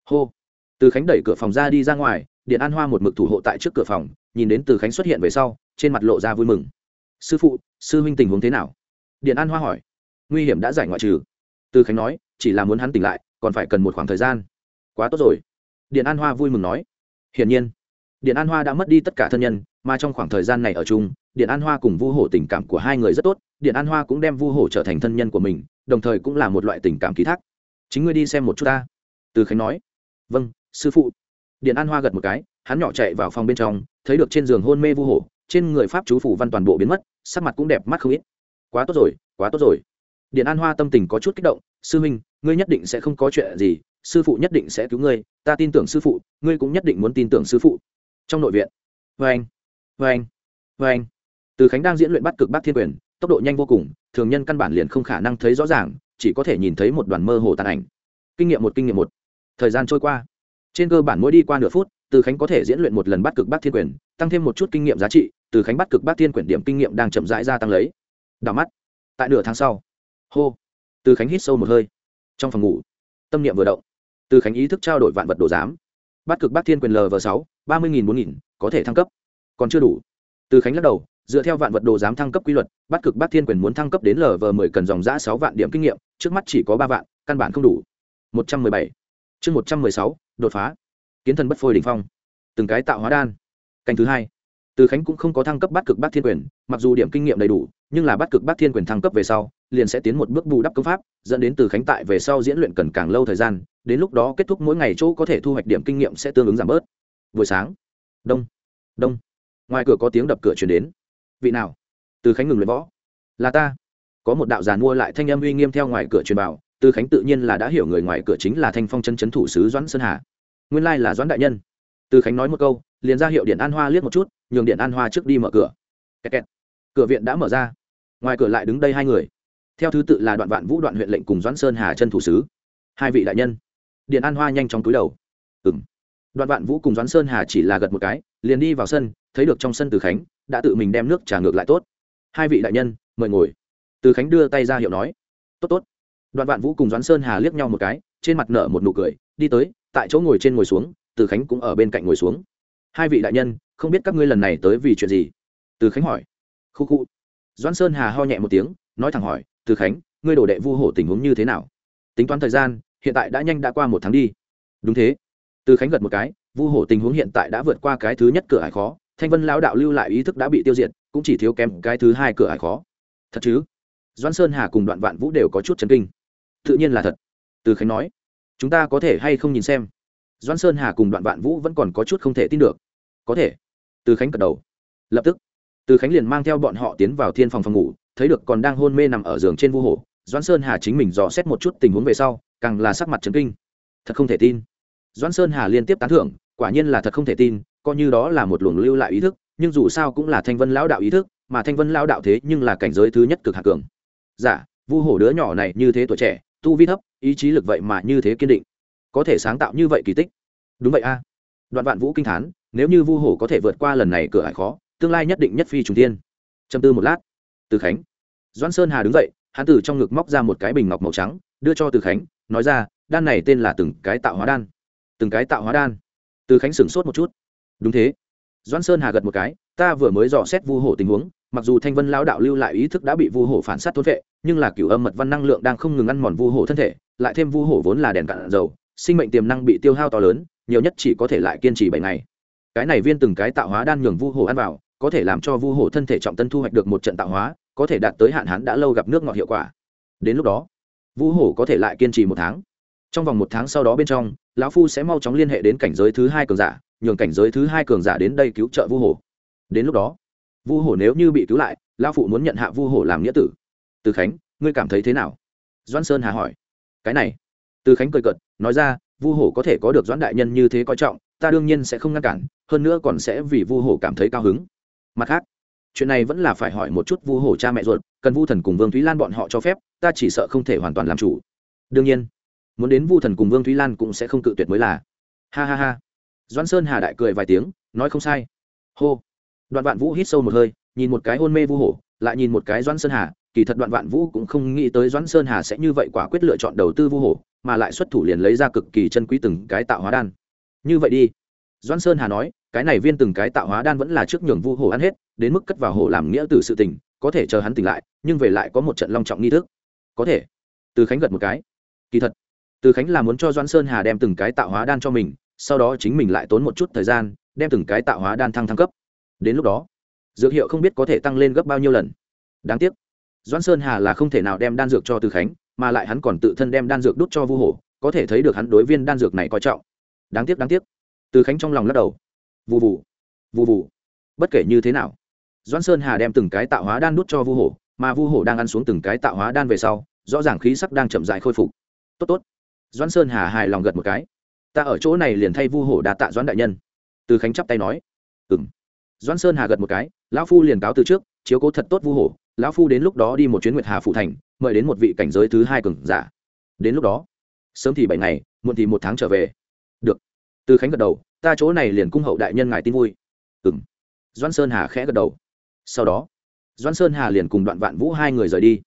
Hô. Từ khánh đẩy cửa phòng ra đi ra ngoài, điện an hoa một mực thủ hộ tại trước cửa phòng, nhìn đến từ khánh xuất hiện về sau, trên mặt lộ ra vui mừng. Sư phụ, sư huynh tình huống thế nào? Điện an hoa hỏi. Nguy hiểm đã giải ngoại trừ. Từ khánh nói, chỉ là muốn hắn tỉnh lại, còn phải cần một khoảng thời gian. Quá tốt rồi. Điện an hoa vui mừng nói. Hiển nhiên điện an hoa đã mất đi tất cả thân nhân, mà trong khoảng thời gian này ở chung, điện an hoa cùng vu hổ tình cảm của hai người rất tốt, điện an hoa cũng đem vu hổ trở thành thân nhân của mình, đồng thời cũng là một loại tình cảm ký thác. Chính ngươi đi xem một chút ta. Từ khánh nói. Vâng sư phụ. Điện an hoa gật một cái, hắn nhỏ chạy vào phòng bên trong, thấy được trên giường hôn mê vu hổ, trên người pháp chú phủ văn toàn bộ biến mất, sắc mặt cũng đẹp mắt không ít. Quá tốt rồi, quá tốt rồi. Điện an hoa tâm tình có chút kích động, sư huynh, ngươi nhất định sẽ không có chuyện gì, sư phụ nhất định sẽ cứu ngươi, ta tin tưởng sư phụ, ngươi cũng nhất định muốn tin tưởng sư phụ trong nội viện. Vê anh. Vê anh. Vê anh. Từ khánh đang diễn luyện bắt cực bắc thiên quyền, tốc độ nhanh vô cùng, thường nhân căn bản liền không khả năng thấy rõ ràng, chỉ có thể nhìn thấy một đoàn mơ hồ tàn ảnh. Kinh nghiệm một, kinh nghiệm một. Thời gian trôi qua. Trên cơ bản mỗi đi qua nửa phút, từ khánh có thể diễn luyện một lần bắt cực bắc thiên quyền, tăng thêm một chút kinh nghiệm giá trị, từ khánh bắt cực bắc thiên quyền điểm kinh nghiệm đang chậm rãi gia tăng lấy. Đào mắt. Tại nửa tháng sau, hô, từ khánh hít sâu một hơi. Trong phòng ngủ, tâm niệm vừa động, từ khánh ý thức trao đổi vạn vật đồ giám. Bắt cực bắc thiên quyền lv sáu ba mươi nghìn bốn nghìn, có thể thăng cấp. Còn chưa đủ. Từ khánh lắc đầu, dựa theo vạn vật đồ giám thăng cấp quy luật, bắt cực bác thiên quyền muốn thăng cấp đến lv mười cần dòng giã sáu vạn điểm kinh nghiệm, trước mắt chỉ có ba vạn, căn bản không đủ. một trăm mười bảy. Chương một trăm mười sáu, đột phá. Kiến thần bất phôi đ ỉ n h phong. Từng cái tạo hóa đan. Canh thứ hai. Từ khánh cũng không có thăng cấp bắt cực bát thiên quyền, mặc dù điểm kinh nghiệm đầy đủ, nhưng là bắt cực bát thiên quyền thăng cấp về sau, liền sẽ tiến một bước bù đắp công pháp, dẫn đến từ khánh tại về sau diễn luyện cần càng lâu thời gian, đến lúc đó kết thúc mỗi ngày chỗ có thể thu hoạch điểm kinh nghiệm sẽ tương ứng giảm bớt buổi sáng. Đông đông. Ngoài cửa có tiếng đập cửa chuyển đến. Vị nào? Từ khánh ngừng luyện võ. Là ta. Có một đạo giàn mua lại thanh âm uy nghiêm theo ngoài cửa truyền vào. Từ khánh tự nhiên là đã hiểu người ngoài cửa chính là thanh phong chân chấn thủ sứ doãn sơn hà. Nguyên lai là doãn đại nhân. Từ khánh nói một câu, liền ra hiệu điện an hoa liếc một chút, nhường điện an hoa trước đi mở cửa. Kẹt kẹt. cửa viện đã mở ra. Ngoài cửa lại đứng đây hai người. Theo thứ tự là đoạn vạn vũ đoạn huyện lệnh cùng doãn sơn hà chân thủ sứ. Hai vị đại nhân. Điện an hoa nhanh chóng túi đầu. Ừng đoạn vạn vũ cùng doãn sơn hà chỉ là gật một cái, liền đi vào sân, thấy được trong sân từ khánh, đã tự mình đem nước trả ngược lại tốt. Hai vị đại nhân, mời ngồi. Từ khánh đưa tay ra hiệu nói. Tốt tốt. Đoạn vạn vũ cùng doãn sơn hà liếc nhau một cái, trên mặt nở một nụ cười, đi tới, tại chỗ ngồi trên ngồi xuống, từ khánh cũng ở bên cạnh ngồi xuống. Hai vị đại nhân, không biết các ngươi lần này tới vì chuyện gì? Từ khánh hỏi. Khu khu. Doãn sơn hà ho nhẹ một tiếng, nói thẳng hỏi, từ khánh, ngươi đổ đệ vu hổ tình huống như thế nào? Tính toán thời gian, hiện tại đã nhanh đã qua một tháng đi. Đúng thế từ khánh gật một cái, vu hổ tình huống hiện tại đã vượt qua cái thứ nhất cửa hải khó, thanh vân lão đạo lưu lại ý thức đã bị tiêu diệt, cũng chỉ thiếu kém cái thứ hai cửa hải khó. Thật chứ? Doãn sơn hà cùng đoạn vạn vũ đều có chút chấn kinh. Tự nhiên là thật. Từ khánh nói, chúng ta có thể hay không nhìn xem? Doãn sơn hà cùng đoạn vạn vũ vẫn còn có chút không thể tin được. Có thể. Từ khánh gật đầu. Lập tức, từ khánh liền mang theo bọn họ tiến vào thiên phòng phòng ngủ, thấy được còn đang hôn mê nằm ở giường trên vu hổ, doãn sơn hà chính mình dò xét một chút tình huống về sau, càng là sắc mặt chấn kinh. Thật không thể tin doãn sơn hà liên tiếp tán thưởng quả nhiên là thật không thể tin coi như đó là một luồng lưu lại ý thức nhưng dù sao cũng là thanh vân lão đạo ý thức mà thanh vân lão đạo thế nhưng là cảnh giới thứ nhất cực hạ cường. Giả dạ, vu hổ đứa nhỏ này như thế tuổi trẻ tu vi thấp ý chí lực vậy mà như thế kiên định. Có thể sáng tạo như vậy kỳ tích. Đúng vậy a. Đoạn vạn vũ kinh thán nếu như vu hổ có thể vượt qua lần này cửa hải khó tương lai nhất định nhất phi trùng tiên châm tư một lát. Từ khánh. Doãn sơn hà đứng dậy hắn từ trong ngực móc ra một cái bình ngọc màu trắng đưa cho từ khánh nói ra đan này tên là từng cái tạo hóa đan từng cái tạo hóa đan. Từ khánh sửng sốt một chút. Đúng thế. Doãn sơn hà gật một cái, ta vừa mới dò xét vu hổ tình huống, mặc dù thanh vân lão đạo lưu lại ý thức đã bị vu hổ phản sát thôn vệ, nhưng là cửu âm mật văn năng lượng đang không ngừng ăn mòn vu hổ thân thể, lại thêm vu hổ vốn là đèn cạn dầu, sinh mệnh tiềm năng bị tiêu hao to lớn, nhiều nhất chỉ có thể lại kiên trì bảy ngày. Cái này viên từng cái tạo hóa đan nhường vu hổ ăn vào, có thể làm cho vu hổ thân thể trọng tân thu hoạch được một trận tạo hóa, có thể đạt tới hạn hán đã lâu gặp nước ngọt hiệu quả. Đến lúc đó, vu hổ có thể lại kiên trì một tháng trong vòng một tháng sau đó bên trong, lão phu sẽ mau chóng liên hệ đến cảnh giới thứ hai cường giả, nhường cảnh giới thứ hai cường giả đến đây cứu trợ vu hổ. Đến lúc đó, vu hổ nếu như bị cứu lại, lão phụ muốn nhận hạ vu hổ làm nghĩa tử. Từ khánh, ngươi cảm thấy thế nào? Doãn sơn hà hỏi. Cái này. Từ khánh cười cợt, nói ra, vu hổ có thể có được doãn đại nhân như thế coi trọng, ta đương nhiên sẽ không ngăn cản, hơn nữa còn sẽ vì vu hổ cảm thấy cao hứng. Mặt khác, chuyện này vẫn là phải hỏi một chút vu hổ cha mẹ ruột, cần vu thần cùng vương thúy lan bọn họ cho phép, ta chỉ sợ không thể hoàn toàn làm chủ. Đương nhiên muốn đến vu thần cùng vương thúy lan cũng sẽ không cự tuyệt mới là. Ha ha ha. Doãn sơn hà đại cười vài tiếng, nói không sai. Hô. Đoạn vạn vũ hít sâu một hơi, nhìn một cái hôn mê vu hổ, lại nhìn một cái doãn sơn hà, kỳ thật đoạn vạn vũ cũng không nghĩ tới doãn sơn hà sẽ như vậy quả quyết lựa chọn đầu tư vu hổ, mà lại xuất thủ liền lấy ra cực kỳ chân quý từng cái tạo hóa đan. Như vậy đi. Doãn sơn hà nói, cái này viên từng cái tạo hóa đan vẫn là trước nhường vu hổ ăn hết, đến mức cất vào hổ làm nghĩa từ sự tình, có thể chờ hắn tỉnh lại, nhưng về lại có một trận long trọng nghi thức. Có thể. Từ khánh gật một cái. Kỳ thật từ khánh là muốn cho doãn sơn hà đem từng cái tạo hóa đan cho mình, sau đó chính mình lại tốn một chút thời gian, đem từng cái tạo hóa đan thăng thăng cấp. Đến lúc đó, dược hiệu không biết có thể tăng lên gấp bao nhiêu lần. Đáng tiếc, doãn sơn hà là không thể nào đem đan dược cho từ khánh, mà lại hắn còn tự thân đem đan dược đút cho vu hổ, có thể thấy được hắn đối viên đan dược này coi trọng. Đáng tiếc đáng tiếc. Từ khánh trong lòng lắc đầu. Vụ vụ vụ vụ bất kể như thế nào, doãn sơn hà đem từng cái tạo hóa đan đút cho vu hổ, mà vu hổ đang ăn xuống từng cái tạo hóa đan về sau, rõ ràng khí sắc đang chậm dại khôi phục. Tốt tốt doãn sơn hà hài lòng gật một cái. Ta ở chỗ này liền thay vu hổ đà tạ doãn đại nhân. Từ khánh chắp tay nói. Ừng doãn sơn hà gật một cái, lão phu liền cáo từ trước, chiếu cố thật tốt vu hổ. Lão phu đến lúc đó đi một chuyến nguyệt hà phụ thành, mời đến một vị cảnh giới thứ hai cường giả. Đến lúc đó, sớm thì bảy ngày, muộn thì một tháng trở về. Được. Từ khánh gật đầu, ta chỗ này liền cung hậu đại nhân ngài tin vui. Ừ m sơn hà khẽ gật đầu. Sau đó, Doãn sơn hà liền cùng đoạn vạn vũ hai người rời đi.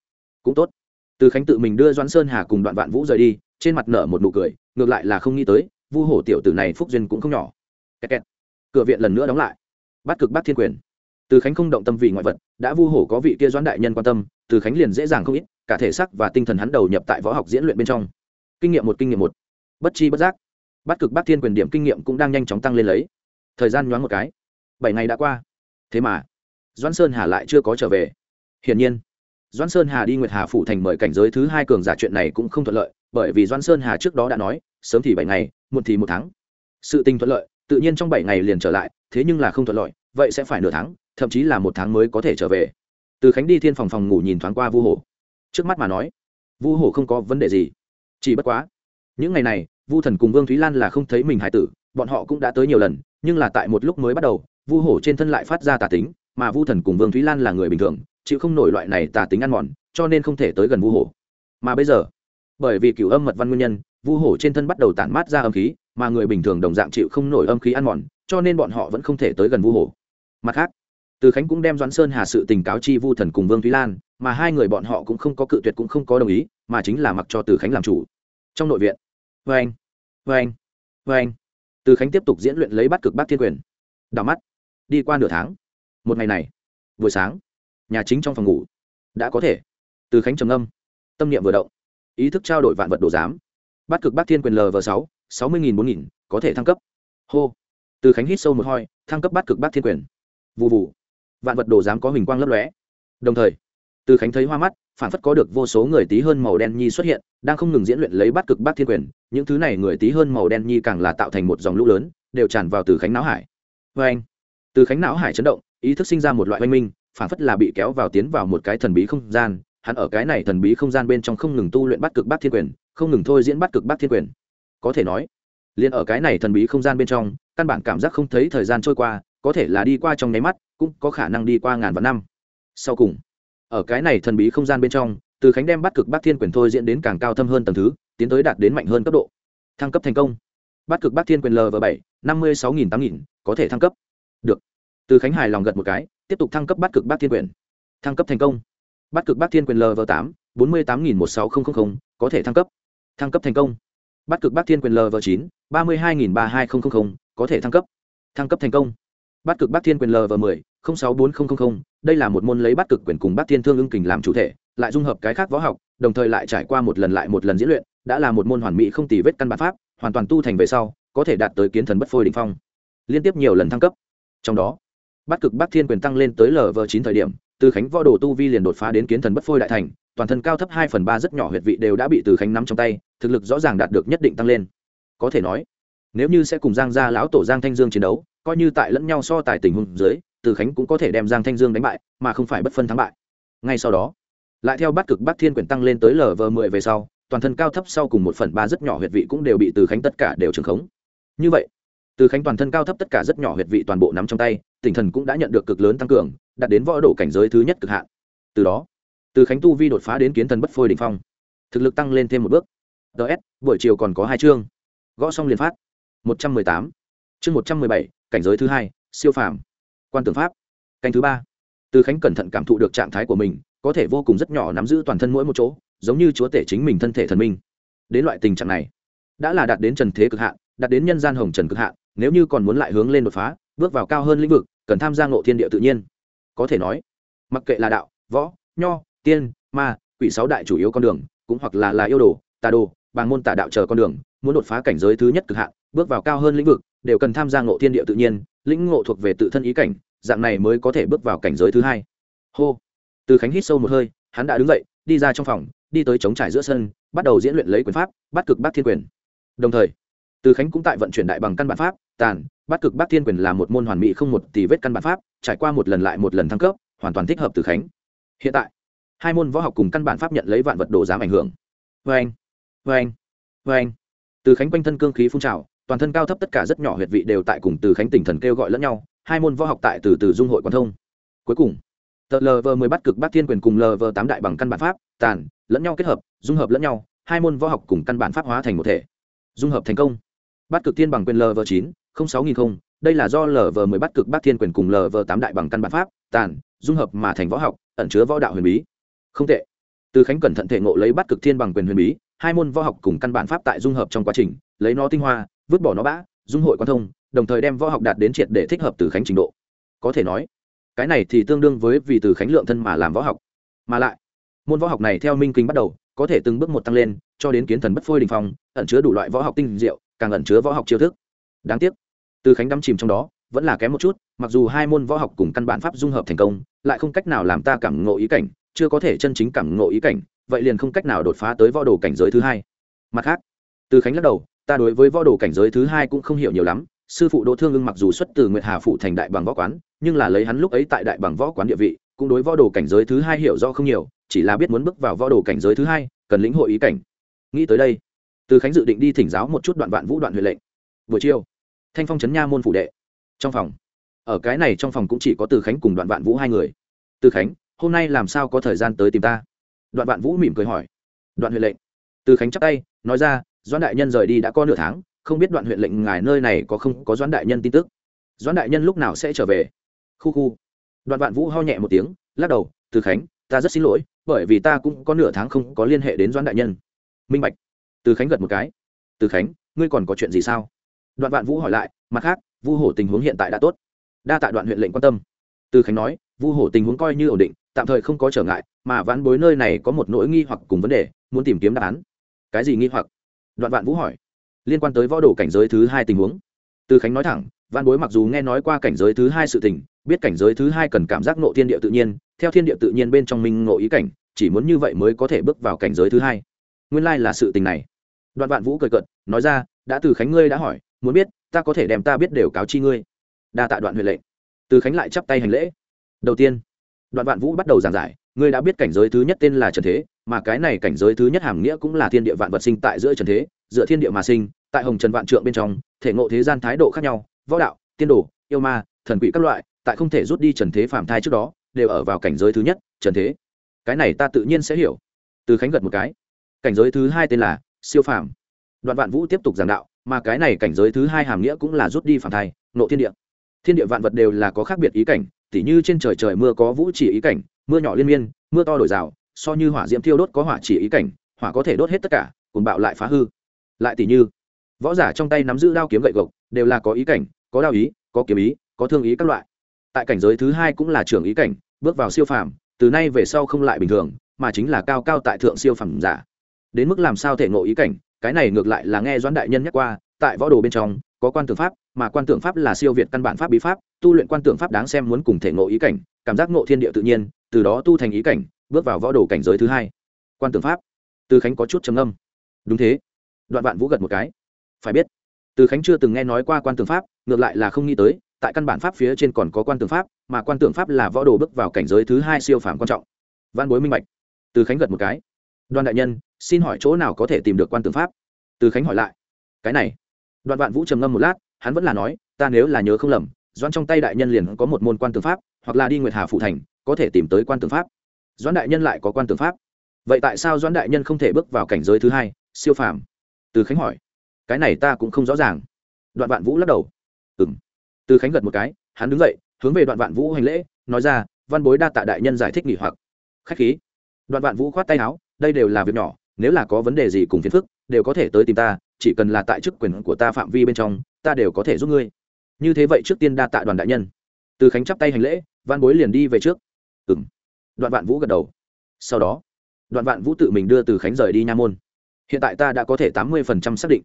Cũng tốt. Từ khánh tự mình đưa Doãn sơn hà cùng đoạn vạn vũ rời đi trên mặt nở một nụ cười, ngược lại là không nghĩ tới, vu hổ tiểu tử này phúc duyên cũng không nhỏ. Kẹt kẹt. cửa viện lần nữa đóng lại. Bắt cực bắt thiên quyền. Từ khánh không động tâm vì ngoại vật, đã vu hổ có vị kia doãn đại nhân quan tâm, từ khánh liền dễ dàng không ít, cả thể xác và tinh thần hắn đầu nhập tại võ học diễn luyện bên trong. Kinh nghiệm một, kinh nghiệm một. Bất chi bất giác. Bắt cực bắt thiên quyền điểm kinh nghiệm cũng đang nhanh chóng tăng lên lấy. Thời gian nhoáng một cái. Bảy ngày đã qua. Thế mà, doãn sơn hà lại chưa có trở về. Hiển nhiên doãn sơn hà đi nguyệt hà phủ thành mời cảnh giới thứ hai cường giả chuyện này cũng không thuận lợi, bởi vì doãn sơn hà trước đó đã nói, sớm thì bảy ngày, muộn thì một tháng. Sự tình thuận lợi, tự nhiên trong bảy ngày liền trở lại, thế nhưng là không thuận lợi, vậy sẽ phải nửa tháng, thậm chí là một tháng mới có thể trở về. Từ khánh đi thiên phòng phòng ngủ nhìn thoáng qua vu hổ. Trước mắt mà nói, vu hổ không có vấn đề gì. Chỉ bất quá, những ngày này, vu thần cùng vương thúy lan là không thấy mình hải tử, bọn họ cũng đã tới nhiều lần, nhưng là tại một lúc mới bắt đầu, vu hổ trên thân lại phát ra tà tính, mà vu thần cùng vương thúy lan là người bình thường chịu không nổi loại này tà tính ăn mòn, cho nên không thể tới gần vu hổ. Mà bây giờ, bởi vì cựu âm mật văn nguyên nhân, vu hổ trên thân bắt đầu tản mát ra âm khí, mà người bình thường đồng dạng chịu không nổi âm khí ăn mòn, cho nên bọn họ vẫn không thể tới gần vu hổ. Mặt khác, từ khánh cũng đem doãn sơn hà sự tình cáo chi vu thần cùng vương thúy lan, mà hai người bọn họ cũng không có cự tuyệt cũng không có đồng ý, mà chính là mặc cho từ khánh làm chủ. Trong nội viện vê anh vê anh vê anh. Từ khánh tiếp tục diễn luyện lấy bắt cực bác thiên quyền. Đảo mắt, đi qua nửa tháng. Một ngày này, buổi sáng nhà chính trong phòng ngủ. Đã có thể. Từ khánh trầm âm tâm niệm vừa động. Ý thức trao đổi vạn vật đồ giám. Bắt cực bác thiên quyền lv sáu sáu mươi nghìn bốn nghìn, có thể thăng cấp. Hô. Từ khánh hít sâu một hoi thăng cấp bắt cực bác thiên quyền. Vụ vụ vạn vật đồ giám có hình quang lấp lóe. Đồng thời, từ khánh thấy hoa mắt, phản phất có được vô số người tí hơn màu đen nhi xuất hiện, đang không ngừng diễn luyện lấy bắt cực bác thiên quyền. Những thứ này người tí hơn màu đen nhi càng là tạo thành một dòng lũ lớn, đều tràn vào từ khánh não hải. Vê anh từ khánh não hải chấn động, ý thức sinh ra một loại oanh minh phản phất là bị kéo vào tiến vào một cái thần bí không gian, hắn ở cái này thần bí không gian bên trong không ngừng tu luyện bắt cực bát thiên quyền, không ngừng thôi diễn bắt cực bát thiên quyền. Có thể nói, liền ở cái này thần bí không gian bên trong, căn bản cảm giác không thấy thời gian trôi qua, có thể là đi qua trong nháy mắt, cũng có khả năng đi qua ngàn vạn năm. Sau cùng, ở cái này thần bí không gian bên trong, từ khánh đem bắt cực bát thiên quyền thôi diễn đến càng cao thâm hơn tầng thứ, tiến tới đạt đến mạnh hơn cấp độ. Thăng cấp thành công. Bắt cực bát thiên quyền lv bảy, năm mươi sáu nghìn tám nghìn, có thể thăng cấp. Được. Từ khánh hài lòng gật một cái tiếp tục thăng cấp bắt cực bát thiên quyền. Thăng cấp thành công. Bắt cực bát thiên quyền lv tám, bốn mươi tám nghìn một sáu nghìn có thể thăng cấp. Thăng cấp thành công. Bắt cực bát thiên quyền lv chín, ba mươi hai nghìn ba hai nghìn có thể thăng cấp. Thăng cấp thành công. Bắt cực bát thiên quyền lv mười sáu bốn nghìn đây là một môn lấy bắt cực quyền cùng bát thiên thương ưng kình làm chủ thể, lại dung hợp cái khác võ học, đồng thời lại trải qua một lần lại một lần diễn luyện, đã là một môn hoàn mỹ không tì vết căn bản pháp, hoàn toàn tu thành về sau, có thể đạt tới kiến thần bất phôi đỉnh phong. Liên tiếp nhiều lần thăng cấp. Trong đó bắt cực bắc thiên quyền tăng lên tới lv chín thời điểm, từ khánh võ đồ tu vi liền đột phá đến kiến thần bất phôi đại thành, toàn thân cao thấp hai phần ba rất nhỏ huyệt vị đều đã bị từ khánh nắm trong tay, thực lực rõ ràng đạt được nhất định tăng lên. Có thể nói, nếu như sẽ cùng giang gia lão tổ giang thanh dương chiến đấu, coi như tại lẫn nhau so tài tình huống dưới, từ khánh cũng có thể đem giang thanh dương đánh bại, mà không phải bất phân thắng bại. Ngay sau đó, lại theo bắt cực bắc thiên quyền tăng lên tới lv mười về sau, toàn thân cao thấp sau cùng một phần ba rất nhỏ huyệt vị cũng đều bị từ khánh tất cả đều trường khống. Như vậy, từ khánh toàn thân cao thấp tất cả rất nhỏ huyệt vị toàn bộ nắm trong tay tinh thần cũng đã nhận được cực lớn tăng cường, đạt đến võ độ cảnh giới thứ nhất cực hạn. Từ đó, từ khánh tu vi đột phá đến kiến thần bất phôi đ ỉ n h phong, thực lực tăng lên thêm một bước. Ts buổi chiều còn có hai chương. Gõ xong liền phát. Một trăm mười tám. Chương một trăm mười bảy, cảnh giới thứ hai, siêu phàm. Quan tưởng pháp. Canh thứ ba. Từ khánh cẩn thận cảm thụ được trạng thái của mình, có thể vô cùng rất nhỏ nắm giữ toàn thân mỗi một chỗ, giống như chúa tể chính mình thân thể thần minh. Đến loại tình trạng này, đã là đạt đến trần thế cực hạn, đạt đến nhân gian hồng trần cực hạn, nếu như còn muốn lại hướng lên đột phá, bước vào cao hơn lĩnh vực cần tham gia ngộ thiên địa tự nhiên. Có thể nói, mặc kệ là đạo, võ, nho, tiên, ma, quỷ sáu đại chủ yếu con đường, cũng hoặc là là yêu đồ, tà đồ bằng môn tà đạo chờ con đường, muốn đột phá cảnh giới thứ nhất cực hạn, bước vào cao hơn lĩnh vực, đều cần tham gia ngộ thiên địa tự nhiên, lĩnh ngộ thuộc về tự thân ý cảnh, dạng này mới có thể bước vào cảnh giới thứ hai. Hô. Từ khánh hít sâu một hơi, hắn đã đứng dậy, đi ra trong phòng, đi tới chống trải giữa sân, bắt đầu diễn luyện lấy quyền pháp, bắt cực bắt thiên quyền. Đồng thời, từ khánh cũng tại vận chuyển đại bằng căn bản pháp, tàn bắt cực bát thiên quyền là một môn hoàn mỹ không một tỷ vết căn bản pháp, trải qua một lần lại một lần thăng cấp, hoàn toàn thích hợp từ khánh. Hiện tại, hai môn võ học cùng căn bản pháp nhận lấy vạn vật đồ giám ảnh hưởng. Vê anh vê anh vê anh từ khánh quanh thân cương khí phun trào, toàn thân cao thấp tất cả rất nhỏ huyệt vị đều tại cùng từ khánh tỉnh thần kêu gọi lẫn nhau, hai môn võ học tại từ từ dung hội quan thông. Cuối cùng, tờ lv mười bắt cực bát thiên quyền cùng lv tám đại bằng căn bản pháp, tàn, lẫn nhau kết hợp, dung hợp lẫn nhau, hai môn võ học cùng căn bản pháp hóa thành một thể. Dung hợp thành công. Bắt cực thiên bằng quyền lv chín sáu nghìn không, đây là do lv mười bắt cực bát thiên quyền cùng lv tám đại bằng căn bản pháp, tàn, dung hợp mà thành võ học, ẩn chứa võ đạo huyền bí. Không tệ. Từ khánh cẩn thận thể ngộ lấy bắt cực thiên bằng quyền huyền bí, hai môn võ học cùng căn bản pháp tại dung hợp trong quá trình, lấy nó tinh hoa, vứt bỏ nó bã, dung hội quan thông, đồng thời đem võ học đạt đến triệt để thích hợp từ khánh trình độ. Có thể nói, cái này thì tương đương với vì từ khánh lượng thân mà làm võ học. Mà lại, môn võ học này theo minh kinh bắt đầu, có thể từng bước một tăng lên, cho đến kiến thần bất phôi đình phong, ẩn chứa đủ loại võ học tinh diệu, càng ẩn chứa võ học chiêu thức. Đáng tiếc từ khánh đắm chìm trong đó, vẫn là kém một chút, mặc dù hai môn võ học cùng căn bản pháp dung hợp thành công, lại không cách nào làm ta cảm ngộ ý cảnh, chưa có thể chân chính cảm ngộ ý cảnh, vậy liền không cách nào đột phá tới võ đồ cảnh giới thứ hai. Mặt khác, từ khánh lắc đầu, ta đối với võ đồ cảnh giới thứ hai cũng không hiểu nhiều lắm, sư phụ đỗ thương ưng mặc dù xuất từ nguyệt hà phụ thành đại bằng võ quán, nhưng là lấy hắn lúc ấy tại đại bằng võ quán địa vị, cũng đối võ đồ cảnh giới thứ hai hiểu rõ không nhiều, chỉ là biết muốn bước vào võ đồ cảnh giới thứ hai, cần lĩnh hội ý cảnh. Nghĩ tới đây, từ khánh dự định đi thỉnh giáo một chút đoạn vạn vũ đoạn huệ lệnh. Buổi chiều thanh phong trấn nha môn phủ đệ. Trong phòng. Ở cái này trong phòng cũng chỉ có từ khánh cùng đoạn vạn vũ hai người. Từ khánh, hôm nay làm sao có thời gian tới tìm ta? Đoạn vạn vũ mỉm cười hỏi. Đoạn huyện lệnh. Từ khánh chắc tay, nói ra, doãn đại nhân rời đi đã có nửa tháng, không biết đoạn huyện lệnh ngài nơi này có không có doãn đại nhân tin tức. Doãn đại nhân lúc nào sẽ trở về? Khu khu. Đoạn vạn vũ ho nhẹ một tiếng, lắc đầu, từ khánh, ta rất xin lỗi, bởi vì ta cũng có nửa tháng không có liên hệ đến doãn đại nhân. Minh bạch. Từ khánh gật một cái. Từ khánh, ngươi còn có chuyện gì sao? Đoạn vạn vũ hỏi lại, mặt khác, vu hổ tình huống hiện tại đã tốt. Đa tạ đoạn huyện lệnh quan tâm. Từ khánh nói, vu hổ tình huống coi như ổn định, tạm thời không có trở ngại, mà vãn bối nơi này có một nỗi nghi hoặc cùng vấn đề, muốn tìm kiếm đáp án. Cái gì nghi hoặc? Đoạn vạn vũ hỏi. Liên quan tới võ đồ cảnh giới thứ hai tình huống. Từ khánh nói thẳng văn bối mặc dù nghe nói qua cảnh giới thứ hai sự tình, biết cảnh giới thứ hai cần cảm giác nộ thiên địa tự nhiên, theo thiên địa tự nhiên bên trong minh ngộ ý cảnh, chỉ muốn như vậy mới có thể bước vào cảnh giới thứ hai. Nguyên lai là sự tình này. Đoạn vạn vũ cười cợt, nói ra, đã từ khánh ngươi đã hỏi muốn biết, ta có thể đem ta biết đều cáo chi ngươi. Đa tạ đoạn huệ lệnh. Từ khánh lại chắp tay hành lễ. Đầu tiên, đoạn vạn vũ bắt đầu giảng giải, ngươi đã biết cảnh giới thứ nhất tên là trần thế, mà cái này cảnh giới thứ nhất hàm nghĩa cũng là thiên địa vạn vật sinh tại giữa trần thế dựa thiên địa mà sinh, tại hồng trần vạn trượng bên trong, thể ngộ thế gian thái độ khác nhau, võ đạo, tiên đồ, yêu ma, thần quỷ các loại, tại không thể rút đi trần thế phàm thai trước đó, đều ở vào cảnh giới thứ nhất, trần thế. Cái này ta tự nhiên sẽ hiểu. Từ khánh gật một cái. Cảnh giới thứ hai tên là siêu phàm. Đoạn vạn vũ tiếp tục giảng đạo mà cái này cảnh giới thứ hai hàm nghĩa cũng là rút đi phản thai, nộ thiên địa. Thiên địa vạn vật đều là có khác biệt ý cảnh, tỉ như trên trời trời mưa có vũ chỉ ý cảnh, mưa nhỏ liên miên, mưa to đổi rào, so như hỏa diễm thiêu đốt có hỏa chỉ ý cảnh, hỏa có thể đốt hết tất cả cùng bạo lại phá hư. Lại tỉ như, võ giả trong tay nắm giữ đao kiếm gậy gộc, đều là có ý cảnh, có đao ý, có kiếm ý, có thương ý các loại. Tại cảnh giới thứ hai cũng là trưởng ý cảnh, bước vào siêu phàm, từ nay về sau không lại bình thường, mà chính là cao cao tại thượng siêu phàm giả. Đến mức làm sao thể ngộ ý cảnh cái này ngược lại là nghe doãn đại nhân nhắc qua, tại võ đồ bên trong, có quan tưởng pháp, mà quan tưởng pháp là siêu việt căn bản pháp bí pháp, tu luyện quan tưởng pháp đáng xem muốn cùng thể ngộ ý cảnh, cảm giác ngộ thiên địa tự nhiên, từ đó tu thành ý cảnh, bước vào võ đồ cảnh giới thứ hai. Quan tưởng pháp. Từ khánh có chút trầm âm đúng thế. Đoạn vạn vũ gật một cái. Phải biết, từ khánh chưa từng nghe nói qua quan tưởng pháp, ngược lại là không nghĩ tới, tại căn bản pháp phía trên còn có quan tưởng pháp, mà quan tưởng pháp là võ đồ bước vào cảnh giới thứ hai siêu phàm quan trọng. Văn bối minh bạch. Từ khánh gật một cái đoàn đại nhân, xin hỏi chỗ nào có thể tìm được quan tướng pháp? Từ khánh hỏi lại. Cái này. Đoạn vạn vũ trầm ngâm một lát, hắn vẫn là nói, ta nếu là nhớ không lầm, doãn trong tay đại nhân liền có một môn quan tướng pháp, hoặc là đi nguyệt hà phụ thành, có thể tìm tới quan tướng pháp. Doãn đại nhân lại có quan tướng pháp. Vậy tại sao doãn đại nhân không thể bước vào cảnh giới thứ hai, siêu phàm? Từ khánh hỏi. Cái này ta cũng không rõ ràng. Đoạn vạn vũ lắc đầu. Ừ m từ khánh gật một cái, hắn đứng dậy, hướng về đoạn vạn vũ hành lễ, nói ra, văn bối đa tạ đại nhân giải thích nghỉ hoặc. Khách khí. Đoạn vạn vũ khoát tay áo đây đều là việc nhỏ, nếu là có vấn đề gì cùng phiền phức, đều có thể tới tìm ta, chỉ cần là tại chức quyền của ta phạm vi bên trong, ta đều có thể giúp ngươi. Như thế vậy trước tiên đa tạ đoàn đại nhân. Từ khánh chắp tay hành lễ, văn bối liền đi về trước. Ừ m đoạn vạn vũ gật đầu. Sau đó, đoạn vạn vũ tự mình đưa từ khánh rời đi nha môn. Hiện tại ta đã có thể tám mươi phần trăm xác định.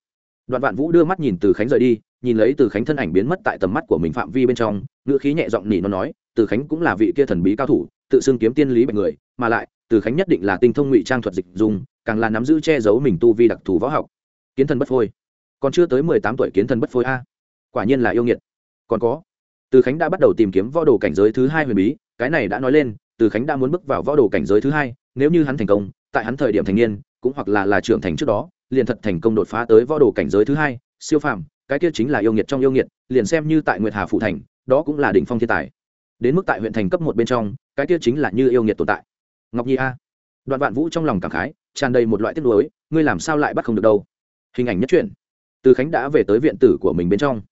Đoạn vạn vũ đưa mắt nhìn từ khánh rời đi, nhìn lấy từ khánh thân ảnh biến mất tại tầm mắt của mình phạm vi bên trong, ngữ khí nhẹ giọng nỉ nó nói, từ khánh cũng là vị kia thần bí cao thủ, tự xưng kiếm tiên lý bạch người, mà lại từ khánh nhất định là tinh thông ngụy trang thuật dịch dùng càng là nắm giữ che giấu mình tu vi đặc thù võ học. Kiến thần bất phôi. Còn chưa tới mười tám tuổi kiến thần bất phôi a. Quả nhiên là yêu nghiệt. Còn có, từ khánh đã bắt đầu tìm kiếm võ đồ cảnh giới thứ hai huyền bí, cái này đã nói lên, từ khánh đã muốn bước vào võ đồ cảnh giới thứ hai, nếu như hắn thành công, tại hắn thời điểm thành niên, cũng hoặc là là trưởng thành trước đó, liền thật thành công đột phá tới võ đồ cảnh giới thứ hai, siêu phàm, cái kia chính là yêu nghiệt trong yêu nghiệt, liền xem như tại nguyệt hà phụ thành, đó cũng là đỉnh phong thiên tài. Đến mức tại huyện thành cấp một bên trong, cái kia chính là như yêu nghiệt tồn tại ngọc nhi a. Đoạn vạn vũ trong lòng cảm khái, tràn đầy một loại tiếc nuối, ngươi làm sao lại bắt không được đâu? Hình ảnh nhất truyện. Từ khánh đã về tới viện tử của mình bên trong.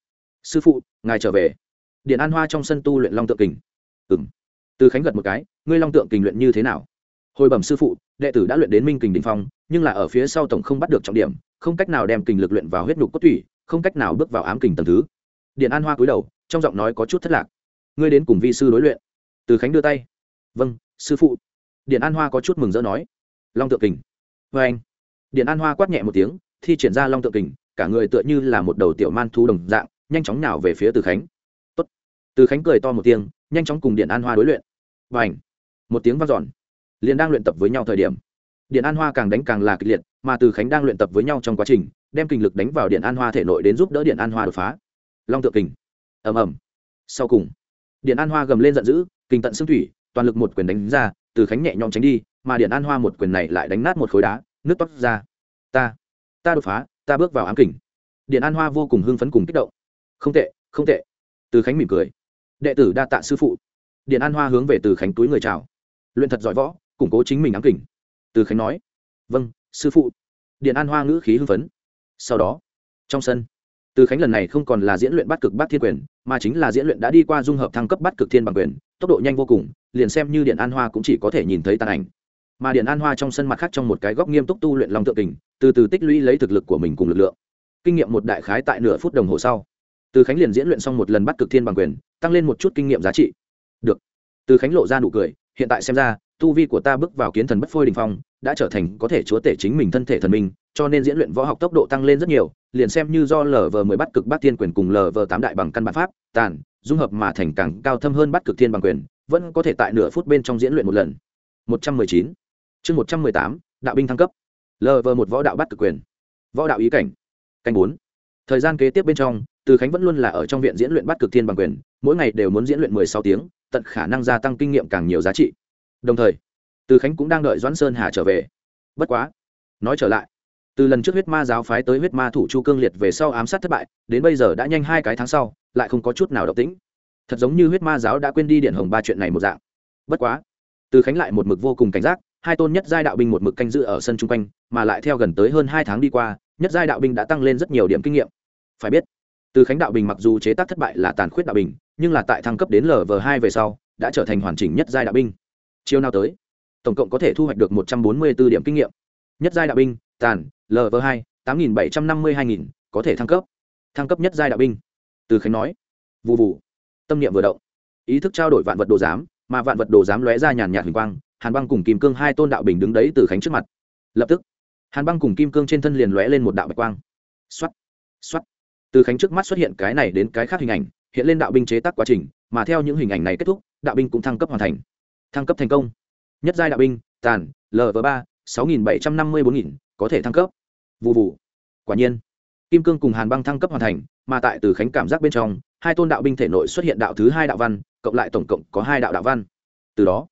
Sư phụ, ngài trở về. Điện an hoa trong sân tu luyện long tượng kình. Ừ m từ khánh gật một cái, ngươi long tượng kình luyện như thế nào? Hồi bẩm sư phụ, đệ tử đã luyện đến minh kình đình phong, nhưng là ở phía sau tổng không bắt được trọng điểm, không cách nào đem kình lực luyện vào huyết nhục cốt tủy, không cách nào bước vào ám kình tầm thứ. Điện an hoa cúi đầu, trong giọng nói có chút thất lạc. Ngươi đến cùng vi sư đối luyện. Từ khánh đưa tay. Vâng sư phụ điện an hoa có chút mừng rỡ nói. Long tượng kình. Vê anh. Điện an hoa quát nhẹ một tiếng, thi triển ra long tượng kình, cả người tựa như là một đầu tiểu man thu đồng dạng, nhanh chóng nào về phía từ khánh. Tốt. từ khánh cười to một tiếng, nhanh chóng cùng điện an hoa đối luyện. Và ảnh một tiếng vang dọn. Liền đang luyện tập với nhau thời điểm, điện an hoa càng đánh càng là kịch liệt, mà từ khánh đang luyện tập với nhau trong quá trình, đem kinh lực đánh vào điện an hoa thể nội đến giúp đỡ điện an hoa đột phá. Long tượng kình. Ầm ầm. Sau cùng, điện an hoa gầm lên giận dữ, kinh tận xương thủy, toàn lực một quyền đánh ra từ khánh nhẹ nhõm tránh đi, mà điện an hoa một quyền này lại đánh nát một khối đá, nước toát ra. Ta ta đột phá, ta bước vào ám kình. Điện an hoa vô cùng hưng phấn cùng kích động. Không tệ không tệ. Từ khánh mỉm cười. Đệ tử đa tạ sư phụ. Điện an hoa hướng về từ khánh túi người chào. Luyện thật giỏi võ, củng cố chính mình ám kình. Từ khánh nói. Vâng sư phụ. Điện an hoa ngữ khí hưng phấn. Sau đó, trong sân, từ khánh lần này không còn là diễn luyện bắt cực bát thiên quyền, mà chính là diễn luyện đã đi qua dung hợp thăng cấp bắt cực thiên bằng quyền, tốc độ nhanh vô cùng liền xem như điện an hoa cũng chỉ có thể nhìn thấy tàn ảnh. Mà điện an hoa trong sân mặt khác trong một cái góc nghiêm túc tu luyện long tượng kình, từ từ tích lũy lấy thực lực của mình cùng lực lượng. Kinh nghiệm một đại khái tại nửa phút đồng hồ sau. Từ khánh liền diễn luyện xong một lần bắt cực thiên bằng quyền, tăng lên một chút kinh nghiệm giá trị. Được. Từ khánh lộ ra nụ cười, hiện tại xem ra, tu vi của ta bước vào kiến thần bất phôi đình phong, đã trở thành có thể chúa tể chính mình thân thể thần minh, cho nên diễn luyện võ học tốc độ tăng lên rất nhiều, liền xem như do lv vờ mười bắt cực bát thiên quyền cùng lv vờ tám đại bằng căn bản pháp, tàn, dung hợp mà thành càng cao thâm hơn bắt cực thiên bằng quyền vẫn có thể tại nửa phút bên trong diễn luyện một lần. Một trăm mười chín. Chương một trăm mười tám, đạo binh thăng cấp. Lv một võ đạo bắt cực quyền. Võ đạo ý cảnh. Canh bốn. Thời gian kế tiếp bên trong, từ khánh vẫn luôn là ở trong viện diễn luyện bắt cực thiên bằng quyền, mỗi ngày đều muốn diễn luyện mười sáu tiếng, tận khả năng gia tăng kinh nghiệm càng nhiều giá trị. Đồng thời, từ khánh cũng đang đợi doãn sơn hà trở về. Bất quá, nói trở lại, từ lần trước huyết ma giáo phái tới huyết ma thủ chu cương liệt về sau ám sát thất bại, đến bây giờ đã nhanh hai cái tháng sau, lại không có chút nào độc tĩnh thật giống như huyết ma giáo đã quên đi điện hồng ba chuyện này một dạng. Bất quá, từ khánh lại một mực vô cùng cảnh giác, hai tôn nhất giai đạo binh một mực canh giữ ở sân chung quanh, mà lại theo gần tới hơn hai tháng đi qua, nhất giai đạo binh đã tăng lên rất nhiều điểm kinh nghiệm. Phải biết, từ khánh đạo bình mặc dù chế tác thất bại là tàn khuyết đạo bình nhưng là tại thăng cấp đến lv hai về sau, đã trở thành hoàn chỉnh nhất giai đạo binh. Chiều nào tới, tổng cộng có thể thu hoạch được một trăm bốn mươi b điểm kinh nghiệm. Nhất giai đạo binh, tàn lv hai, tám nghìn bảy trăm năm mươi hai nghìn, có thể thăng cấp. Thăng cấp nhất giai đạo binh. Từ khánh nói vụ vụ tâm niệm vừa động. Ý thức trao đổi vạn vật đồ giám, mà vạn vật đồ giám lóe ra nhàn nhạt hình quang, hàn băng cùng kim cương hai tôn đạo bình đứng đấy từ khánh trước mặt. Lập tức, hàn băng cùng kim cương trên thân liền lóe lên một đạo bạch quang. X o á t x o á t từ khánh trước mắt xuất hiện cái này đến cái khác hình ảnh, hiện lên đạo binh chế tác quá trình, mà theo những hình ảnh này kết thúc, đạo binh cũng thăng cấp hoàn thành. Thăng cấp thành công. Nhất giai đạo binh, tàn lv ba, sáu nghìn bảy trăm năm mươi bốn nghìn, có thể thăng cấp. Vụ vụ quả nhiên, kim cương cùng hàn băng thăng cấp hoàn thành, mà tại từ khánh cảm giác bên trong hai tôn đạo binh thể nội xuất hiện đạo thứ hai đạo văn, cộng lại tổng cộng có hai đạo đạo văn. Từ đó,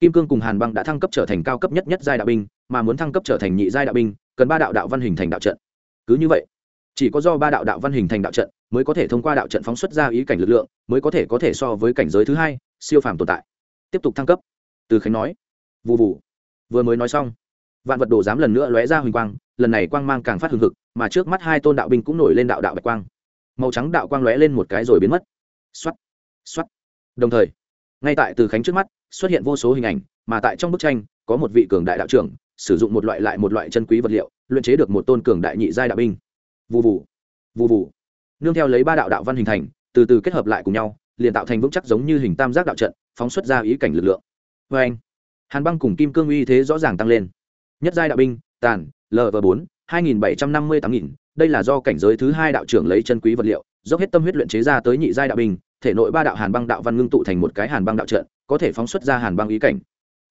kim cương cùng hàn băng đã thăng cấp trở thành cao cấp nhất nhất giai đạo binh, mà muốn thăng cấp trở thành nhị giai đạo binh, cần ba đạo đạo văn hình thành đạo trận. Cứ như vậy, chỉ có do ba đạo đạo văn hình thành đạo trận mới có thể thông qua đạo trận phóng xuất ra ý cảnh lực lượng, mới có thể có thể so với cảnh giới thứ hai, siêu phàm tồn tại. Tiếp tục thăng cấp. Từ khánh nói. Vụ vụ vừa mới nói xong, vạn vật đồ dám lần nữa lóe ra huỳnh quang, lần này quang mang càng phát hừng hực, mà trước mắt hai tôn đạo binh cũng nổi lên đạo đạo bạch quang màu trắng đạo quang lóe lên một cái rồi biến mất. X o á t x o á t đồng thời, ngay tại từ khánh trước mắt, xuất hiện vô số hình ảnh, mà tại trong bức tranh, có một vị cường đại đạo trưởng, sử dụng một loại lại một loại chân quý vật liệu, luyện chế được một tôn cường đại nhị giai đạo binh. Vụ vụ vụ vụ nương theo lấy ba đạo đạo văn hình thành, từ từ kết hợp lại cùng nhau, liền tạo thành vững chắc giống như hình tam giác đạo trận, phóng xuất ra ý cảnh lực lượng. Vê anh. Hàn băng cùng kim cương uy thế rõ ràng tăng lên. Nhất giai đạo binh, tàn lv bốn, hai nghìn bảy trăm năm mươi tám nghìn đây là do cảnh giới thứ hai đạo trưởng lấy chân quý vật liệu, dốc hết tâm huyết luyện chế ra tới nhị giai đạo binh, thể nội ba đạo hàn băng đạo văn ngưng tụ thành một cái hàn băng đạo trận, có thể phóng xuất ra hàn băng ý cảnh.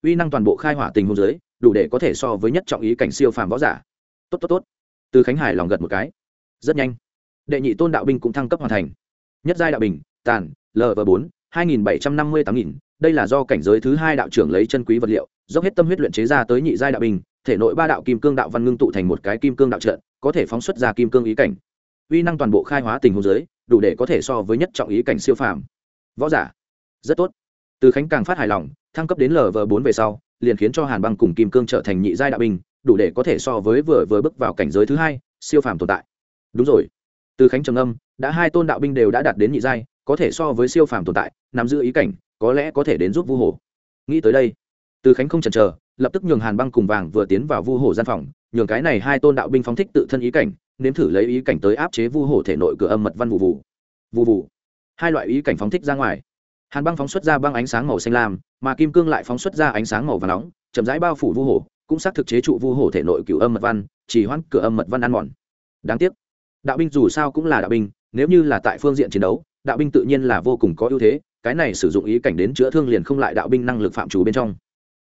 Uy năng toàn bộ khai hỏa tình hôn giới đủ để có thể so với nhất trọng ý cảnh siêu phàm võ giả. Tốt tốt tốt. Từ khánh hải lòng gật một cái. Rất nhanh. Đệ nhị tôn đạo binh cũng thăng cấp hoàn thành. Nhất giai đạo bình tàn lv bốn, hai nghìn bảy trăm năm mươi tám nghìn, đây là do cảnh giới thứ hai đạo trưởng lấy chân quý vật liệu dốc hết tâm huyết luyện chế ra tới nhị giai đạo binh, thể nội ba đạo kim cương đạo văn ngưng tụ thành một cái kim cương đạo trận, có thể phóng xuất ra kim cương ý cảnh. Uy năng toàn bộ khai hóa tình huống giới đủ để có thể so với nhất trọng ý cảnh siêu phàm. Võ giả, rất tốt. Từ khánh càng phát hài lòng, thăng cấp đến lv bốn về sau, liền khiến cho hàn băng cùng kim cương trở thành nhị giai đạo binh, đủ để có thể so với vừa vừa bước vào cảnh giới thứ hai, siêu phàm tồn tại. Đúng rồi. Từ khánh trầm âm đã hai tôn đạo binh đều đã đạt đến nhị giai, có thể so với siêu phàm tồn tại, nắm giữ ý cảnh, có lẽ có thể đến giúp vu hồ nghĩ tới đây từ khánh không chần chờ, lập tức nhường hàn băng cùng vàng vừa tiến vào vu hồ gian phòng, nhường cái này hai tôn đạo binh phóng thích tự thân ý cảnh, nếm thử lấy ý cảnh tới áp chế vu hồ thể nội cửa âm mật văn vụ vụ vụ vụ hai loại ý cảnh phóng thích ra ngoài. Hàn băng phóng xuất ra băng ánh sáng màu xanh lam, mà kim cương lại phóng xuất ra ánh sáng màu và nóng, chậm rãi bao phủ vu hồ cũng xác thực chế trụ vu hồ thể nội cựu âm mật văn, chỉ hoãn cửa âm mật văn ăn mòn. Đáng tiếc, đạo binh dù sao cũng là đạo binh, nếu như là tại phương diện chiến đấu, đạo binh tự nhiên là vô cùng có ưu thế, cái này sử dụng ý cảnh đến chữa thương liền không lại đạo binh năng lực phạm chủ bên trong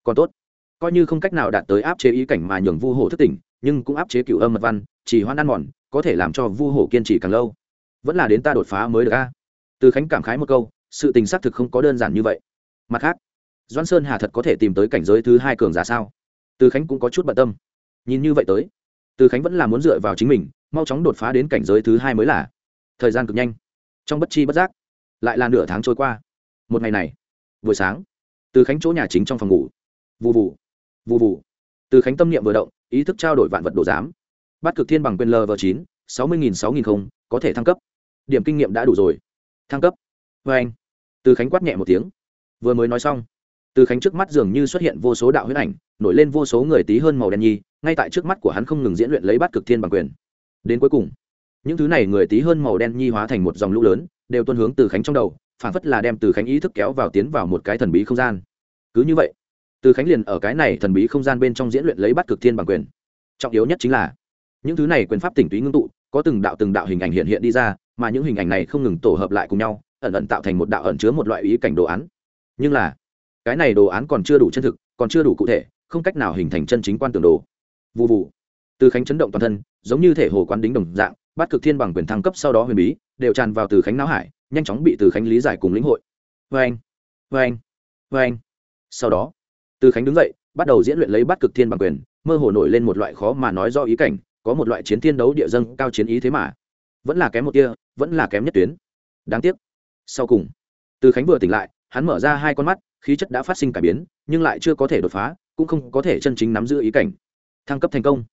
còn tốt. Coi như không cách nào đạt tới áp chế ý cảnh mà nhường vu hổ thất tỉnh, nhưng cũng áp chế cựu âm mật văn, chỉ hoan ăn mòn, có thể làm cho vu hổ kiên trì càng lâu. Vẫn là đến ta đột phá mới được a. Từ khánh cảm khái một câu, sự tình xác thực không có đơn giản như vậy. Mặt khác doan sơn hà thật có thể tìm tới cảnh giới thứ hai cường giả sao? Từ khánh cũng có chút bận tâm. Nhìn như vậy tới, từ khánh vẫn là muốn dựa vào chính mình, mau chóng đột phá đến cảnh giới thứ hai mới là. Thời gian cực nhanh. Trong bất chi bất giác, lại là nửa tháng trôi qua. Một ngày này, buổi sáng, từ khánh chỗ nhà chính trong phòng ngủ vụ vụ vụ vụ từ khánh tâm niệm vừa động, ý thức trao đổi vạn vật đồ giám. Bắt cực thiên bằng quyền lv chín, sáu mươi nghìn sáu nghìn không có thể thăng cấp. Điểm kinh nghiệm đã đủ rồi. Thăng cấp. Vê anh. Từ khánh quát nhẹ một tiếng. Vừa mới nói xong, từ khánh trước mắt dường như xuất hiện vô số đạo huyết ảnh, nổi lên vô số người tí hơn màu đen nhi, ngay tại trước mắt của hắn không ngừng diễn luyện lấy bắt cực thiên bằng quyền. Đến cuối cùng, những thứ này người tí hơn màu đen nhi hóa thành một dòng lũ lớn, đều tuân hướng từ khánh trong đầu phản phất là đem từ khánh ý thức kéo vào tiến vào một cái thần bí không gian. Cứ như vậy từ khánh liền ở cái này thần bí không gian bên trong diễn luyện lấy bắt cực thiên bằng quyền. Trọng yếu nhất chính là, những thứ này quyền pháp tỉnh túy ngưng tụ, có từng đạo từng đạo hình ảnh hiện hiện đi ra, mà những hình ảnh này không ngừng tổ hợp lại cùng nhau, ẩn ẩn tạo thành một đạo ẩn chứa một loại ý cảnh đồ án. Nhưng là, cái này đồ án còn chưa đủ chân thực, còn chưa đủ cụ thể, không cách nào hình thành chân chính quan tưởng đồ. Vụ vụ từ khánh chấn động toàn thân, giống như thể hồ quán đính đồng dạng, bắt cực thiên bằng quyền thăng cấp sau đó huyền bí, đều tràn vào từ khánh não hải, nhanh chóng bị từ khánh lý giải cùng lĩnh hội. Vê anh vê anh vê anh sau đó từ khánh đứng dậy, bắt đầu diễn luyện lấy bắt cực thiên bằng quyền, mơ hồ nổi lên một loại khó mà nói do ý cảnh, có một loại chiến thiên đấu địa dâng cao chiến ý thế mà. Vẫn là kém một tia, vẫn là kém nhất tuyến. Đáng tiếc. Sau cùng, từ khánh vừa tỉnh lại, hắn mở ra hai con mắt, khí chất đã phát sinh cải biến, nhưng lại chưa có thể đột phá, cũng không có thể chân chính nắm giữ ý cảnh. Thăng cấp thành công.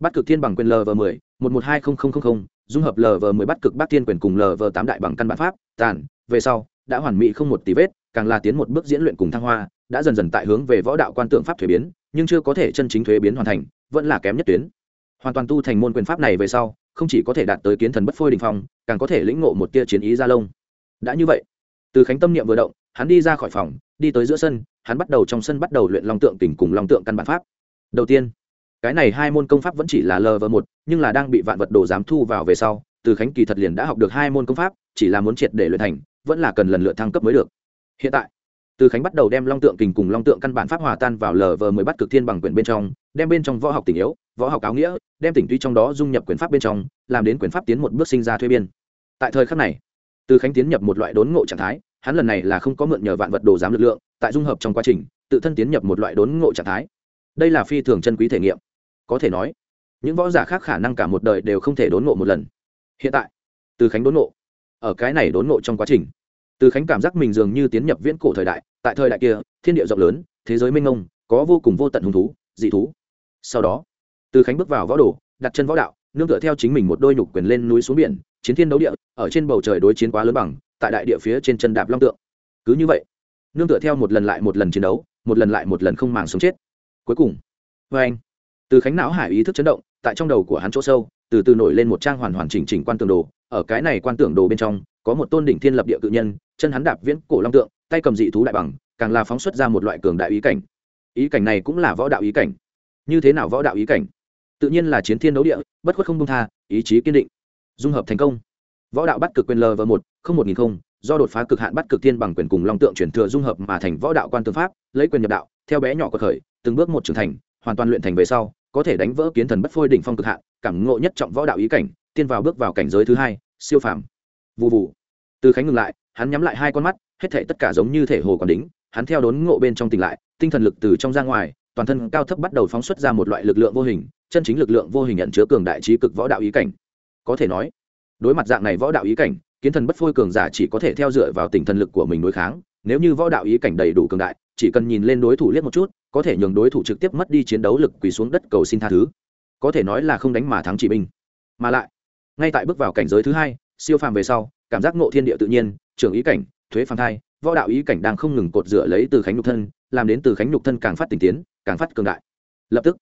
Bắt cực thiên bằng quyền lv m ộ một ơ một một hai dung hợp lv m ộ ư ơ i bắt cực bát thiên quyền cùng lv tám đại bằng căn bản pháp, tàn, về sau, đã hoàn mỹ không một tí vết càng là tiến một bước diễn luyện cùng thăng hoa, đã dần dần tại hướng về võ đạo quan tượng pháp thuế biến, nhưng chưa có thể chân chính thuế biến hoàn thành, vẫn là kém nhất tuyến. Hoàn toàn tu thành môn quyền pháp này về sau, không chỉ có thể đạt tới kiến thần bất phôi đình phong, càng có thể lĩnh ngộ một tia chiến ý gia lông. Đã như vậy, từ khánh tâm niệm vừa động, hắn đi ra khỏi phòng, đi tới giữa sân, hắn bắt đầu trong sân bắt đầu luyện long tượng Tỉnh cùng long tượng căn bản pháp. Đầu tiên, cái này hai môn công pháp vẫn chỉ là lv một, nhưng là đang bị vạn vật đồ giám thu vào về sau, từ khánh kỳ thật liền đã học được hai môn công pháp, chỉ là muốn triệt để luyện thành, vẫn là cần lần lượt thăng cấp mới được hiện tại, từ khánh bắt đầu đem long tượng kình cùng long tượng căn bản pháp hòa tan vào lv mới bắt cực thiên bằng quyển bên trong, đem bên trong võ học tình yếu, võ học áo nghĩa, đem tỉnh tuy trong đó dung nhập quyền pháp bên trong, làm đến quyền pháp tiến một bước sinh ra thuê biên. Tại thời khắc này, từ khánh tiến nhập một loại đốn ngộ trạng thái, hắn lần này là không có mượn nhờ vạn vật đồ giám lực lượng, tại dung hợp trong quá trình, tự thân tiến nhập một loại đốn ngộ trạng thái. Đây là phi thường chân quý thể nghiệm. Có thể nói, những võ giả khác khả năng cả một đời đều không thể đốn ngộ một lần. Hiện tại, từ khánh đốn ngộ. Ở cái này đốn ngộ trong quá trình từ khánh cảm giác mình dường như tiến nhập viễn cổ thời đại, tại thời đại kia, thiên địa rộng lớn, thế giới mênh mông, có vô cùng vô tận hung thú, dị thú. Sau đó, từ khánh bước vào võ đồ, đặt chân võ đạo, nương tựa theo chính mình một đôi nhục quyền lên núi xuống biển, chiến thiên đấu địa, ở trên bầu trời đối chiến quá lớn bằng, tại đại địa phía trên chân đạp long tượng. Cứ như vậy, nương tựa theo một lần lại một lần chiến đấu, một lần lại một lần không màng sống chết. Cuối cùng vê anh. Từ khánh não hải ý thức chấn động, tại trong đầu của hắn chỗ sâu, từ từ nổi lên một trang hoàn hoàn chỉnh chỉnh quan tường đồ, ở cái này quan tưởng đồ bên trong có một tôn đỉnh thiên lập địa cự nhân, chân hắn đạp viễn cổ long tượng, tay cầm dị thú đại bằng, càng là phóng xuất ra một loại cường đại ý cảnh. Ý cảnh này cũng là võ đạo ý cảnh. Như thế nào võ đạo ý cảnh? Tự nhiên là chiến thiên đấu địa, bất khuất không công tha, ý chí kiên định. Dung hợp thành công. Võ đạo bắt cực quyền lv một, không một nghìn không, do đột phá cực hạn bắt cực thiên bằng quyền cùng long tượng chuyển thừa dung hợp mà thành võ đạo quan tư pháp, lấy quyền nhập đạo, theo bé nhỏ của khởi từng bước một trưởng thành, hoàn toàn luyện thành về sau, có thể đánh vỡ kiến thần bất phôi đỉnh phong cực hạn, cảm ngộ nhất trọng võ đạo ý cảnh, tiên vào bước vào cảnh giới thứ hai, siêu phàm vụ vụ từ khánh ngừng lại, hắn nhắm lại hai con mắt, hết thể tất cả giống như thể hồ còn đính, hắn theo đốn ngộ bên trong tỉnh lại, tinh thần lực từ trong ra ngoài, toàn thân cao thấp bắt đầu phóng xuất ra một loại lực lượng vô hình, chân chính lực lượng vô hình nhận chứa cường đại trí cực võ đạo ý cảnh. Có thể nói, đối mặt dạng này võ đạo ý cảnh, kiến thần bất phôi cường giả chỉ có thể theo dựa vào tinh thần lực của mình đối kháng, nếu như võ đạo ý cảnh đầy đủ cường đại, chỉ cần nhìn lên đối thủ liếc một chút, có thể nhường đối thủ trực tiếp mất đi chiến đấu lực quỳ xuống đất cầu xin tha thứ. Có thể nói là không đánh mà thắng chỉ binh. Mà lại, ngay tại bước vào cảnh giới thứ hai siêu phàm về sau, cảm giác ngộ thiên địa tự nhiên, trưởng ý cảnh, thuế phàm thai, võ đạo ý cảnh đang không ngừng cột dựa lấy từ khánh nhục thân, làm đến từ khánh nhục thân càng phát tình tiến, càng phát cường đại. Lập tức,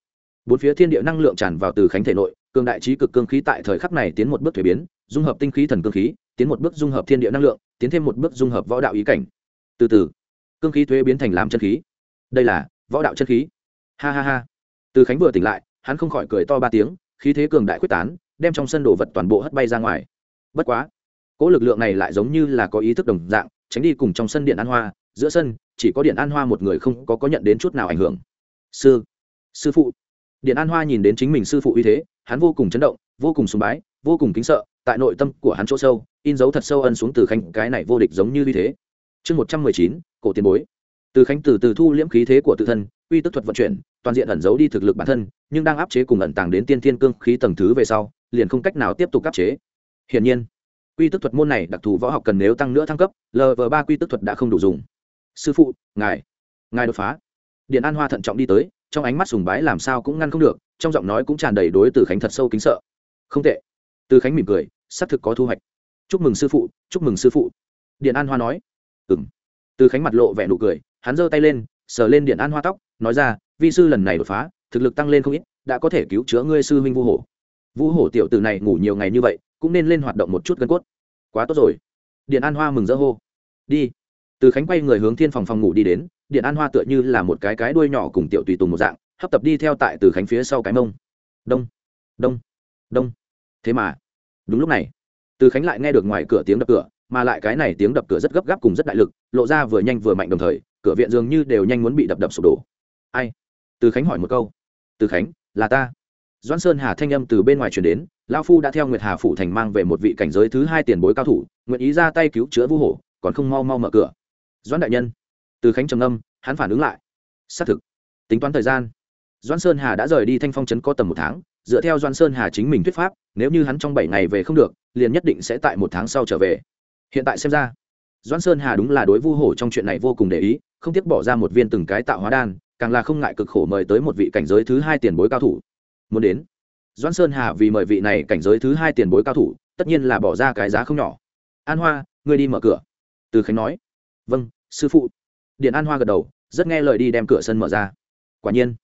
bốn phía thiên địa năng lượng tràn vào từ khánh thể nội, cường đại trí cực cương khí tại thời khắc này tiến một bước thuế biến, dung hợp tinh khí thần cương khí, tiến một bước dung hợp thiên địa năng lượng, tiến thêm một bước dung hợp võ đạo ý cảnh. Từ từ, cương khí thuế biến thành làm chân khí. Đây là võ đạo chân khí. Ha ha ha. Từ khánh vừa tỉnh lại, hắn không khỏi cười to ba tiếng, khí thế cường đại quyết tán, đem trong sân đồ vật toàn bộ hất bay ra ngoài bất quá cỗ lực lượng này lại giống như là có ý thức đồng dạng, tránh đi cùng trong sân điện an hoa, giữa sân, chỉ có điện an hoa một người không có có nhận đến chút nào ảnh hưởng. Sư sư phụ. Điện an hoa nhìn đến chính mình sư phụ uy thế, hắn vô cùng chấn động, vô cùng sùng bái, vô cùng kính sợ, tại nội tâm của hắn chỗ sâu, in dấu thật sâu ân xuống từ khánh, cái này vô địch giống như uy thế. Chương một trăm mười chín, cổ tiền bối. Từ khánh từ từ thu liễm khí thế của tự thân, uy tức thuật vận chuyển, toàn diện ẩn giấu đi thực lực bản thân, nhưng đang áp chế cùng ẩn tàng đến tiên thiên cương khí tầng thứ về sau, liền không cách nào tiếp tục áp chế hiển nhiên, quy tức thuật môn này đặc thù võ học cần nếu tăng nữa thăng cấp lv ba quy tức thuật đã không đủ dùng. Sư phụ, ngài ngài đột phá. Điện an hoa thận trọng đi tới, trong ánh mắt sùng bái làm sao cũng ngăn không được, trong giọng nói cũng tràn đầy đối từ khánh thật sâu kính sợ. Không tệ. Từ khánh mỉm cười, xác thực có thu hoạch. Chúc mừng sư phụ, chúc mừng sư phụ. Điện an hoa nói. Ừm. từ khánh mặt lộ vẻ nụ cười, hắn giơ tay lên, sờ lên điện an hoa tóc, nói ra, vi sư lần này đột phá, thực lực tăng lên không ít, đã có thể cứu chữa ngươi sư huynh vu hổ. Vũ hổ tiểu tử này ngủ nhiều ngày như vậy cũng nên lên hoạt động một chút gân cốt. Quá tốt rồi. Điện an hoa mừng rỡ hô. Đi. Từ khánh quay người hướng thiên phòng phòng ngủ đi đến, điện an hoa tựa như là một cái cái đuôi nhỏ cùng tiểu tùy tùng một dạng, hấp tập đi theo tại từ khánh phía sau cái mông. Đông. Đông. Đông. Thế mà, đúng lúc này, từ khánh lại nghe được ngoài cửa tiếng đập cửa, mà lại cái này tiếng đập cửa rất gấp gáp cùng rất đại lực, lộ ra vừa nhanh vừa mạnh đồng thời, cửa viện dường như đều nhanh muốn bị đập đập sụp đổ. Ai? Từ khánh hỏi một câu. Từ khánh, là ta. Doãn sơn hà thanh âm từ bên ngoài chuyển đến lao phu đã theo nguyệt hà phủ thành mang về một vị cảnh giới thứ hai tiền bối cao thủ, nguyện ý ra tay cứu chữa vu hổ, còn không mau mau mở cửa. Doãn đại nhân. Từ khánh trầm âm hắn phản ứng lại. Xác thực. Tính toán thời gian. Doãn sơn hà đã rời đi thanh phong trấn có tầm một tháng, dựa theo doãn sơn hà chính mình thuyết pháp, nếu như hắn trong bảy ngày về không được, liền nhất định sẽ tại một tháng sau trở về. Hiện tại xem ra, doãn sơn hà đúng là đối vu hổ trong chuyện này vô cùng để ý, không tiếc bỏ ra một viên từng cái tạo hóa đan, càng là không ngại cực khổ mời tới một vị cảnh giới thứ hai tiền bối cao thủ. Muốn đến doãn sơn hà vì mời vị này cảnh giới thứ hai tiền bối cao thủ, tất nhiên là bỏ ra cái giá không nhỏ. An hoa ngươi đi mở cửa. Từ khánh nói. Vâng sư phụ. Điện an hoa gật đầu, rất nghe lời đi đem cửa sân mở ra. Quả nhiên,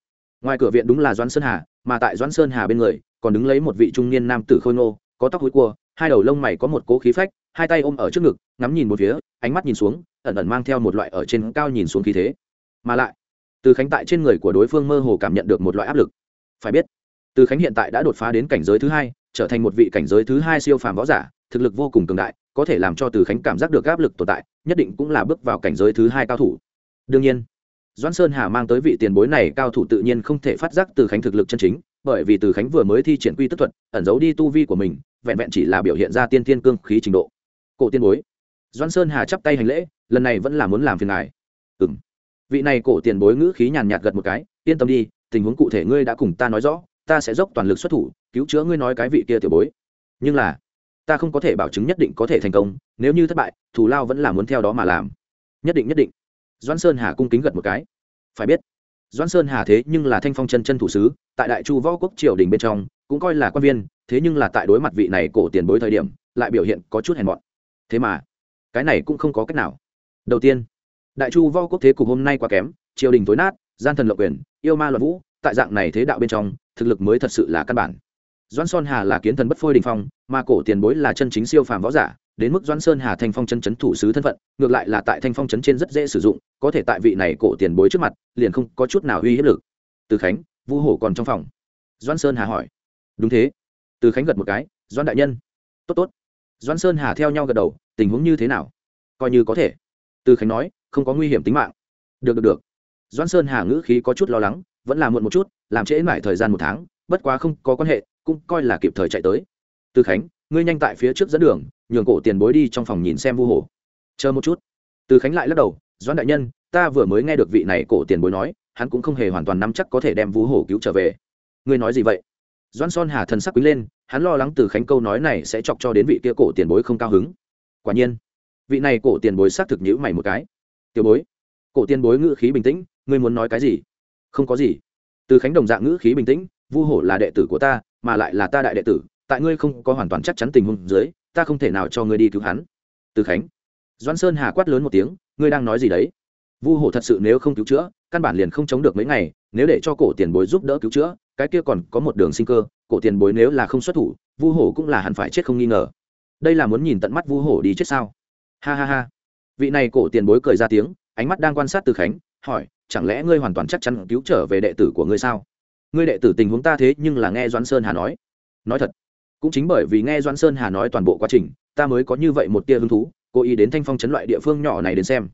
ngoài cửa viện đúng là doãn sơn hà, mà tại doãn sơn hà bên người, còn đứng lấy một vị trung niên nam tử khôi ngô, có tóc hối cua, hai đầu lông mày có một cố khí phách, hai tay ôm ở trước ngực, ngắm nhìn một phía, ánh mắt nhìn xuống, ẩn ẩn mang theo một loại ở trên cao nhìn xuống khí thế. Mà lại, từ khánh tại trên người của đối phương mơ hồ cảm nhận được một loại áp lực. Phải biết từ khánh hiện tại đã đột phá đến cảnh giới thứ hai, trở thành một vị cảnh giới thứ hai siêu phàm võ giả, thực lực vô cùng cường đại, có thể làm cho từ khánh cảm giác được áp lực tồn tại, nhất định cũng là bước vào cảnh giới thứ hai cao thủ. Đương nhiên, doãn sơn hà mang tới vị tiền bối này cao thủ tự nhiên không thể phát giác từ khánh thực lực chân chính, bởi vì từ khánh vừa mới thi triển quy tức thuật, ẩn giấu đi tu vi của mình, vẹn vẹn chỉ là biểu hiện ra tiên thiên cương khí trình độ. Cổ tiên bối, doãn sơn hà chắp tay hành lễ, lần này vẫn là muốn làm phiền ngài. Ừ m vị này cổ tiền bối ngữ khí nhàn nhạt gật một cái, yên tâm đi, tình huống cụ thể ngươi đã cùng ta nói rõ ta sẽ dốc toàn lực xuất thủ, cứu chữa ngươi nói cái vị kia tiểu bối. Nhưng là, ta không có thể bảo chứng nhất định có thể thành công, nếu như thất bại, thù lao vẫn là muốn theo đó mà làm. Nhất định nhất định. Doãn sơn hà cung kính gật một cái. Phải biết, doãn sơn hà thế nhưng là thanh phong chân chân thủ sứ, tại đại chu võ quốc triều đình bên trong, cũng coi là quan viên, thế nhưng là tại đối mặt vị này cổ tiền bối thời điểm, lại biểu hiện có chút hèn mọn. Thế mà, cái này cũng không có cách nào. Đầu tiên, đại chu võ quốc thế cục hôm nay quá kém, triều đình tối nát, gian thần lộc quyền, yêu ma loạn vũ, tại dạng này thế đạo bên trong thực lực mới thật sự là căn bản. Doãn sơn hà là kiến thần bất phôi đình phong, mà cổ tiền bối là chân chính siêu phàm võ giả, đến mức doãn sơn hà thanh phong chân chấn thủ sứ thân phận, ngược lại là tại thanh phong chấn trên rất dễ sử dụng, có thể tại vị này cổ tiền bối trước mặt, liền không có chút nào uy hiếp lực. Từ khánh, vu hổ còn trong phòng. Doãn sơn hà hỏi. Đúng thế. Từ khánh gật một cái, doãn đại nhân. Tốt tốt. Doãn sơn hà theo nhau gật đầu, tình huống như thế nào? Coi như có thể. Từ khánh nói, không có nguy hiểm tính mạng. Được được được. Doãn sơn hà ngữ khí có chút lo lắng vẫn là muộn một chút, làm trễ mãi thời gian một tháng, bất quá không có quan hệ, cũng coi là kịp thời chạy tới. Từ khánh, ngươi nhanh tại phía trước dẫn đường, nhường cổ tiền bối đi trong phòng nhìn xem vu hồ. Chờ một chút. Từ khánh lại lắc đầu, doãn đại nhân, ta vừa mới nghe được vị này cổ tiền bối nói, hắn cũng không hề hoàn toàn nắm chắc có thể đem vu hồ cứu trở về. Ngươi nói gì vậy? Doãn son hà thần sắc quý lên, hắn lo lắng từ khánh câu nói này sẽ chọc cho đến vị kia cổ tiền bối không cao hứng. Quả nhiên, vị này cổ tiền bối xác thực nhữ mày một cái. Tiểu bối, cổ tiền bối ngữ khí bình tĩnh, ngươi muốn nói cái gì? Không có gì. Từ khánh đồng dạng ngữ khí bình tĩnh, vu hổ là đệ tử của ta, mà lại là ta đại đệ tử, tại ngươi không có hoàn toàn chắc chắn tình huống dưới, ta không thể nào cho ngươi đi cứu hắn. Từ khánh. Doãn sơn hà quát lớn một tiếng, ngươi đang nói gì đấy? Vu hổ thật sự nếu không cứu chữa, căn bản liền không chống được mấy ngày, nếu để cho cổ tiền bối giúp đỡ cứu chữa, cái kia còn có một đường sinh cơ, cổ tiền bối nếu là không xuất thủ, vu hổ cũng là hẳn phải chết không nghi ngờ. Đây là muốn nhìn tận mắt vu hổ đi chết sao? Ha ha ha. Vị này cổ tiền bối cười ra tiếng, ánh mắt đang quan sát từ khánh hỏi, chẳng lẽ ngươi hoàn toàn chắc chắn cứu trở về đệ tử của ngươi sao? Ngươi đệ tử tình huống ta thế nhưng là nghe doãn sơn hà nói. Nói thật, cũng chính bởi vì nghe doãn sơn hà nói toàn bộ quá trình, ta mới có như vậy một tia hứng thú, cố ý đến thanh phong chấn loại địa phương nhỏ này đến xem.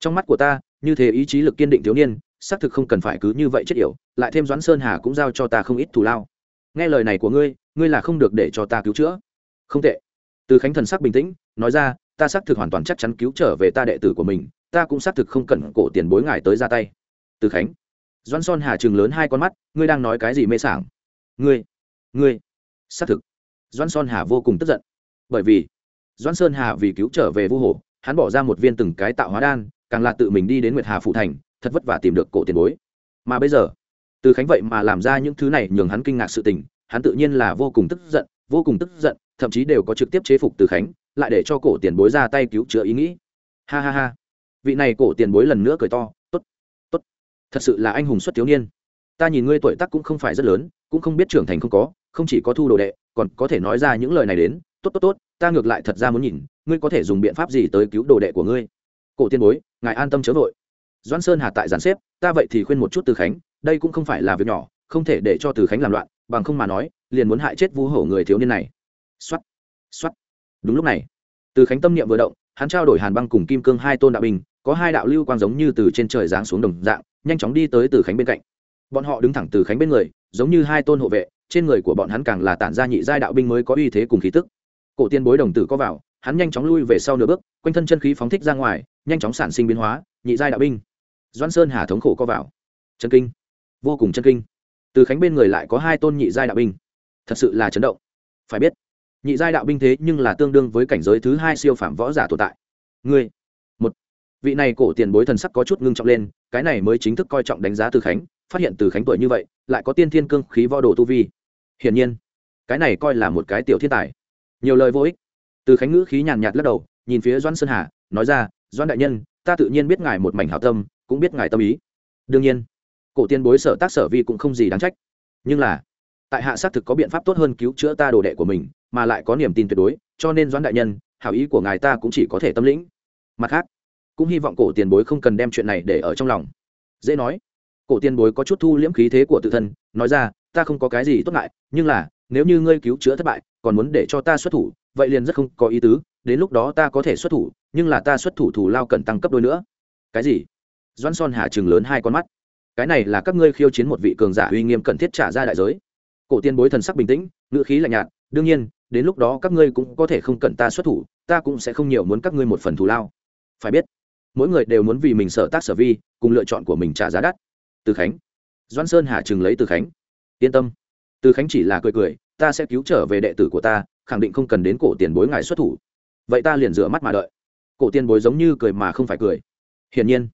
Trong mắt của ta, như thế ý chí lực kiên định thiếu niên, xác thực không cần phải cứ như vậy chết yểu, lại thêm doãn sơn hà cũng giao cho ta không ít thù lao. Nghe lời này của ngươi ngươi là không được để cho ta cứu chữa. Không tệ. Từ khánh thần sắc bình tĩnh, nói ra, ta xác thực hoàn toàn chắc chắn cứu trở về ta đệ tử của mình ta cũng xác thực không cần cổ tiền bối ngài tới ra tay. Từ khánh doan son hà chừng lớn hai con mắt, ngươi đang nói cái gì mê sảng? Ngươi ngươi, xác thực. Doan son hà vô cùng tức giận. Bởi vì doan sơn hà vì cứu trở về vu hồ hắn bỏ ra một viên từng cái tạo hóa đan, càng là tự mình đi đến nguyệt hà phụ thành, thật vất vả tìm được cổ tiền bối. Mà bây giờ, từ khánh vậy mà làm ra những thứ này nhường hắn kinh ngạc sự tình, hắn tự nhiên là vô cùng tức giận, vô cùng tức giận, thậm chí đều có trực tiếp chế phục từ khánh, lại để cho cổ tiền bối ra tay cứu chữa ý nghĩ. Ha ha ha vị này cổ tiền bối lần nữa cười to, tốt tốt, thật sự là anh hùng xuất thiếu niên. Ta nhìn ngươi tuổi tác cũng không phải rất lớn, cũng không biết trưởng thành không có, không chỉ có thu đồ đệ, còn có thể nói ra những lời này đến. Tốt tốt tốt, ta ngược lại thật ra muốn nhìn, ngươi có thể dùng biện pháp gì tới cứu đồ đệ của ngươi? Cổ tiên bối, ngài an tâm chớ vội. Doãn sơn hà tại giàn xếp, ta vậy thì khuyên một chút từ khánh, đây cũng không phải là việc nhỏ, không thể để cho từ khánh làm loạn, bằng không mà nói, liền muốn hại chết vu hổ người thiếu niên này. Xuất xuất đúng lúc này, từ khánh tâm niệm vừa động, hắn trao đổi hàn băng cùng kim cương hai tôn đạo binh có hai đạo lưu quang giống như từ trên trời giáng xuống đồng dạng, nhanh chóng đi tới từ khánh bên cạnh. Bọn họ đứng thẳng từ khánh bên người, giống như hai tôn hộ vệ, trên người của bọn hắn càng là tản ra nhị giai đạo binh mới có uy thế cùng khí tức. Cổ tiên bối đồng tử có vào, hắn nhanh chóng lui về sau nửa bước, quanh thân chân khí phóng thích ra ngoài, nhanh chóng sản sinh biến hóa, nhị giai đạo binh. Doãn sơn hà thống khổ có vào. Chân kinh. Vô cùng chân kinh. Từ khánh bên người lại có hai tôn nhị giai đạo binh. Thật sự là chấn động. Phải biết, nhị giai đạo binh thế nhưng là tương đương với cảnh giới thứ hai siêu phạm võ giả tồn tại. Ngươi vị này cổ tiền bối thần sắc có chút ngưng trọng lên, cái này mới chính thức coi trọng đánh giá từ khánh, phát hiện từ khánh tuổi như vậy, lại có tiên thiên cương khí võ đồ tu vi. Hiển nhiên, cái này coi là một cái tiểu thiên tài. Nhiều lời vô ích. Từ khánh ngữ khí nhàn nhạt lắc đầu, nhìn phía doan sơn hà, nói ra doan đại nhân, ta tự nhiên biết ngài một mảnh hảo tâm, cũng biết ngài tâm ý. Đương nhiên, cổ tiên bối sở tác sở vi cũng không gì đáng trách. Nhưng là, tại hạ xác thực có biện pháp tốt hơn cứu chữa ta đồ đệ của mình, mà lại có niềm tin tuyệt đối, cho nên doan đại nhân, hảo ý của ngài ta cũng chỉ có thể tâm lĩnh. Mặt khác cũng hy vọng cổ tiền bối không cần đem chuyện này để ở trong lòng. Dễ nói. Cổ tiền bối có chút thu liễm khí thế của tự thân, nói ra, ta không có cái gì tốt ngại, nhưng là, nếu như ngươi cứu chữa thất bại, còn muốn để cho ta xuất thủ, vậy liền rất không có ý tứ, đến lúc đó ta có thể xuất thủ, nhưng là ta xuất thủ thủ lao cần tăng cấp đôi nữa. Cái gì? Doan son hà chừng lớn hai con mắt. Cái này là các ngươi khiêu chiến một vị cường giả uy nghiêm cần thiết trả ra đại giới. Cổ tiên bối thần sắc bình tĩnh, ngữ khí lạnh nhạt, đương nhiên, đến lúc đó các ngươi cũng có thể không cần ta xuất thủ, ta cũng sẽ không nhiều muốn các ngươi một phần thù lao. Phải biết mỗi người đều muốn vì mình sở tác sở vi, cùng lựa chọn của mình trả giá đắt. Từ khánh. Doan sơn hà chừng lấy từ khánh. Yên tâm. Từ khánh chỉ là cười cười, ta sẽ cứu trở về đệ tử của ta, khẳng định không cần đến cổ tiền bối ngài xuất thủ. Vậy ta liền rửa mắt mà đợi. Cổ tiền bối giống như cười mà không phải cười. Hiển nhiên,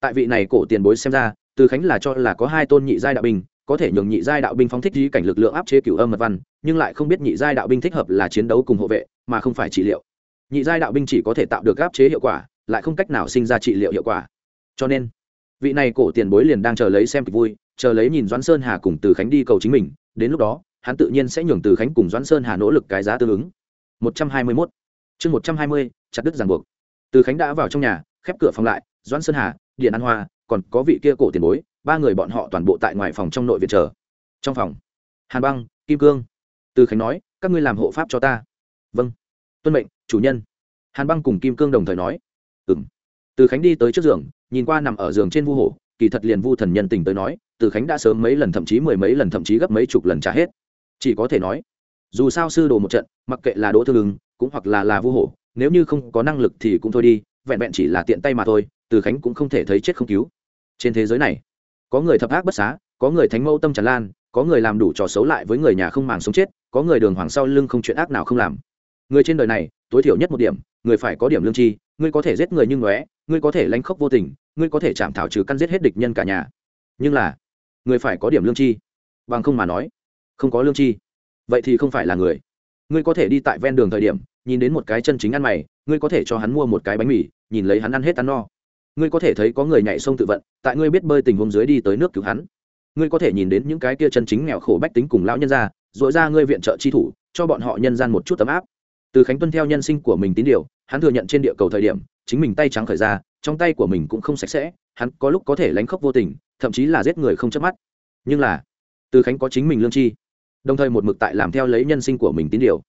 tại vị này cổ tiền bối xem ra, từ khánh là cho là có hai tôn nhị giai đạo binh, có thể nhường nhị giai đạo binh phóng thích di cảnh lực lượng áp chế cửu âm mật văn, nhưng lại không biết nhị giai đạo binh thích hợp là chiến đấu cùng hộ vệ, mà không phải trị liệu. Nhị giai đạo binh chỉ có thể tạo được áp chế hiệu quả lại không cách nào sinh ra trị liệu hiệu quả. Cho nên, vị này cổ tiền bối liền đang chờ lấy xem kịch vui, chờ lấy nhìn doãn sơn hà cùng từ khánh đi cầu chính mình, đến lúc đó, hắn tự nhiên sẽ nhường từ khánh cùng doãn sơn hà nỗ lực cái giá tương ứng. Một trăm hai mươi mốt. Chương một trăm hai mươi, chặt đứt ràng buộc. Từ khánh đã vào trong nhà, khép cửa phòng lại, doãn sơn hà, điện an hoa, còn có vị kia cổ tiền bối, ba người bọn họ toàn bộ tại ngoài phòng trong nội viện chờ. Trong phòng, hàn băng, kim cương. Từ khánh nói, các ngươi làm hộ pháp cho ta. Vâng. Tuân mệnh, chủ nhân. Hàn băng cùng kim cương đồng thời nói ừ m từ khánh đi tới trước giường, nhìn qua nằm ở giường trên vu hổ, kỳ thật liền vu thần nhân tình tới nói, từ khánh đã sớm mấy lần thậm chí mười mấy lần thậm chí gấp mấy chục lần trả hết. Chỉ có thể nói, dù sao sư đồ một trận, mặc kệ là đỗ thương ứng cũng hoặc là là vu hổ, nếu như không có năng lực thì cũng thôi đi, vẹn vẹn chỉ là tiện tay mà thôi, từ khánh cũng không thể thấy chết không cứu. Trên thế giới này, có người thập ác bất xá, có người thánh mẫu tâm tràn lan, có người làm đủ trò xấu lại với người nhà không màng sống chết, có người đường hoàng sau lưng không chuyện ác nào không làm. Người trên đời này, tối thiểu nhất một điểm, người phải có điểm lương tri ngươi có thể giết người như ngóe ngươi có thể lánh khóc vô tình ngươi có thể chạm thảo trừ căn giết hết địch nhân cả nhà. Nhưng là người phải có điểm lương chi. bằng không mà nói không có lương chi, vậy thì không phải là người. Ngươi có thể đi tại ven đường thời điểm nhìn đến một cái chân chính ăn mày ngươi có thể cho hắn mua một cái bánh mì nhìn lấy hắn ăn hết ăn no. Ngươi có thể thấy có người nhảy sông tự vận tại ngươi biết bơi tình huống dưới đi tới nước cứu hắn. Ngươi có thể nhìn đến những cái kia chân chính nghèo khổ bách tính cùng lão nhân ra dội ra ngươi viện trợ chi thủ cho bọn họ nhân gian một chút tấm áp từ khánh tuân theo nhân sinh của mình tín điều, hắn thừa nhận trên địa cầu thời điểm, chính mình tay trắng khởi ra, trong tay của mình cũng không sạch sẽ, hắn có lúc có thể lánh khóc vô tình, thậm chí là giết người không chớp mắt. Nhưng là, từ khánh có chính mình lương chi đồng thời một mực tại làm theo lấy nhân sinh của mình tín điều.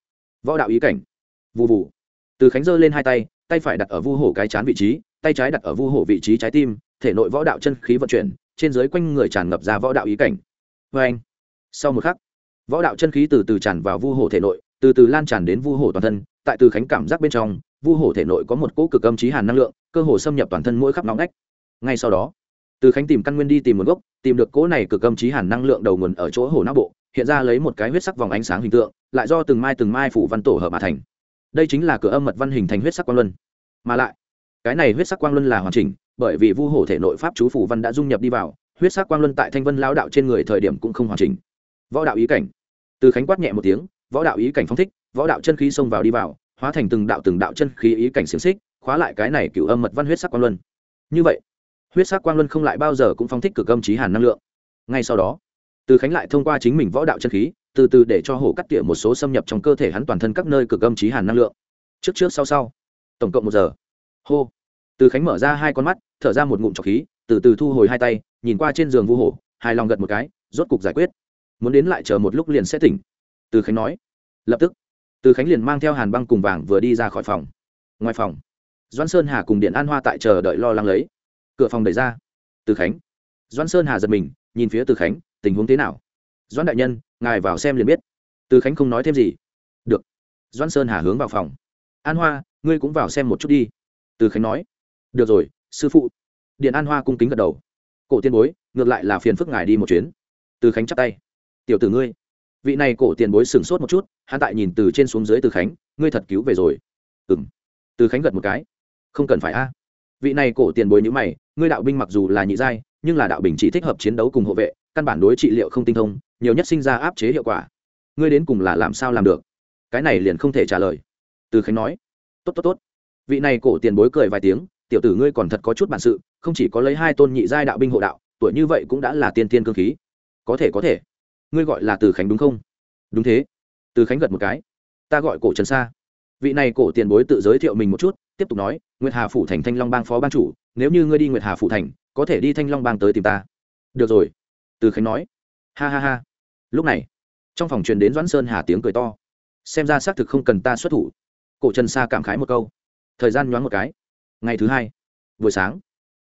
Võ đạo ý cảnh. Vụ vụ từ khánh giơ lên hai tay tay phải đặt ở vu hổ cái chán vị trí, tay trái đặt ở vu hổ vị trí trái tim, thể nội võ đạo chân khí vận chuyển, trên dưới quanh người tràn ngập ra võ đạo ý cảnh. Vê anh sau một khắc, võ đạo chân khí từ từ tràn vào vu hổ thể nội từ từ lan tràn đến vu hổ toàn thân, tại từ khánh cảm giác bên trong, vu hổ thể nội có một cỗ cực âm trí hàn năng lượng, cơ hồ xâm nhập toàn thân mỗi khắp nóng nách ngay sau đó, từ khánh tìm căn nguyên đi tìm nguồn gốc, tìm được cỗ này cực âm trí hàn năng lượng đầu nguồn ở chỗ hổ não bộ, hiện ra lấy một cái huyết sắc vòng ánh sáng hình tượng, lại do từng mai từng mai phủ văn tổ hợp mà thành. Đây chính là cửa âm mật văn hình thành huyết sắc quang luân. Mà lại, cái này huyết sắc quang luân là hoàn chỉnh, bởi vì vu hổ thể nội pháp chú phủ văn đã dung nhập đi vào, huyết sắc quang luân tại thanh vân lao đạo trên người thời điểm cũng không hoàn chỉnh. Võ đạo ý cảnh. Từ khánh quát nhẹ một tiếng võ đạo ý cảnh phong thích, võ đạo chân khí xông vào đi vào, hóa thành từng đạo từng đạo chân khí ý cảnh xiềng xích, khóa lại cái này cựu âm mật văn huyết sắc quang luân. Như vậy, huyết sắc quang luân không lại bao giờ cũng phong thích cực âm trí hàn năng lượng. Ngay sau đó, từ khánh lại thông qua chính mình võ đạo chân khí, từ từ để cho hổ cắt tỉa một số xâm nhập trong cơ thể hắn toàn thân các nơi cực âm trí hàn năng lượng. Trước trước sau sau, tổng cộng một giờ. Hô. Từ khánh mở ra hai con mắt, thở ra một ngụm trọc khí, từ từ thu hồi hai tay, nhìn qua trên giường vu hổ, hài lòng gật một cái, rốt cục giải quyết. Muốn đến lại chờ một lúc liền sẽ tỉnh từ khánh nói. Lập tức, từ khánh liền mang theo hàn băng cùng vàng vừa đi ra khỏi phòng. Ngoài phòng doan sơn hà cùng điện an hoa tại chờ đợi lo lắng lấy. Cửa phòng đẩy ra. Từ khánh. Doan sơn hà giật mình, nhìn phía từ khánh, tình huống thế nào? Doan đại nhân, ngài vào xem liền biết. Từ khánh không nói thêm gì. Được. Doan sơn hà hướng vào phòng. An hoa, ngươi cũng vào xem một chút đi. Từ khánh nói. Được rồi, sư phụ. Điện an hoa cung kính gật đầu. Cổ tiên bối, ngược lại là phiền phức ngài đi một chuyến. Từ khánh chắp tay. Tiểu tử ngươi vị này cổ tiền bối sửng sốt một chút, hắn tại nhìn từ trên xuống dưới từ khánh, ngươi thật cứu về rồi. Ừ m từ khánh gật một cái. Không cần phải a. Vị này cổ tiền bối nhữ mày, ngươi đạo binh mặc dù là nhị giai, nhưng là đạo bình chỉ thích hợp chiến đấu cùng hộ vệ, căn bản đối trị liệu không tinh thông, nhiều nhất sinh ra áp chế hiệu quả. Ngươi đến cùng là làm sao làm được? Cái này liền không thể trả lời. Từ khánh nói. Tốt tốt tốt. Vị này cổ tiền bối cười vài tiếng, tiểu tử ngươi còn thật có chút bản sự, không chỉ có lấy hai tôn nhị giai đạo binh hộ đạo, tuổi như vậy cũng đã là tiên tiên cơ khí. Có thể có thể ngươi gọi là từ khánh đúng không? Đúng thế. Từ khánh gật một cái. Ta gọi cổ trần sa. Vị này cổ tiền bối tự giới thiệu mình một chút, tiếp tục nói, nguyệt hà phủ thành thanh long bang phó ban chủ, nếu như ngươi đi nguyệt hà phủ thành, có thể đi thanh long bang tới tìm ta. Được rồi. Từ khánh nói. Ha ha ha. Lúc này, trong phòng truyền đến doãn sơn hà tiếng cười to. Xem ra xác thực không cần ta xuất thủ. Cổ trần sa cảm khái một câu. Thời gian nhoáng một cái. Ngày thứ hai, buổi sáng,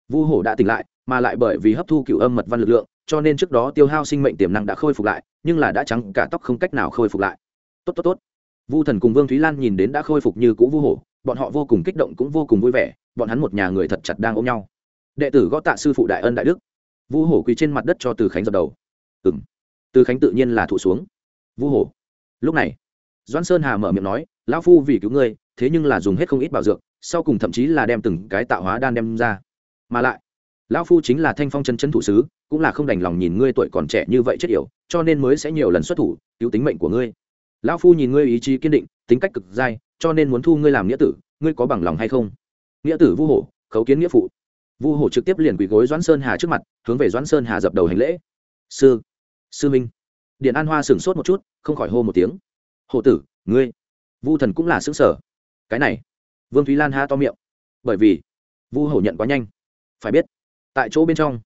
vu hổ đã tỉnh lại, mà lại bởi vì hấp thu cựu âm mật văn lực lượng cho nên trước đó tiêu hao sinh mệnh tiềm năng đã khôi phục lại, nhưng là đã trắng cả tóc không cách nào khôi phục lại. Tốt tốt tốt. Vu thần cùng vương thúy lan nhìn đến đã khôi phục như cũ vu hổ, bọn họ vô cùng kích động cũng vô cùng vui vẻ, bọn hắn một nhà người thật chặt đang ôm nhau. Đệ tử gõ tạ sư phụ đại ân đại đức. Vu hổ quỳ trên mặt đất cho từ khánh dập đầu. Ừ m từ khánh tự nhiên là thụ xuống. Vu hổ. Lúc này, doãn sơn hà mở miệng nói, lão phu vì cứu ngươi, thế nhưng là dùng hết không ít bảo dược, sau cùng thậm chí là đem từng cái tạo hóa đan đem ra. Mà lại lão phu chính là thanh phong chân chân thủ sứ, cũng là không đành lòng nhìn ngươi tuổi còn trẻ như vậy chết yểu, cho nên mới sẽ nhiều lần xuất thủ, cứu tính mệnh của ngươi. Lão phu nhìn ngươi ý chí kiên định, tính cách cực dai, cho nên muốn thu ngươi làm nghĩa tử, ngươi có bằng lòng hay không? Nghĩa tử vu hổ, khấu kiến nghĩa phụ. Vu hổ trực tiếp liền quỳ gối doãn sơn hà trước mặt, hướng về doãn sơn hà dập đầu hành lễ. Sư sư minh. Điện an hoa sửng sốt một chút, không khỏi hô một tiếng. Hộ tử, ngươi. Vu thần cũng là xứng sở cái này. Vương thúy lan ha to miệng. Bởi vì, vu hổ nhận quá nhanh. Phải biết tại chỗ bên trong.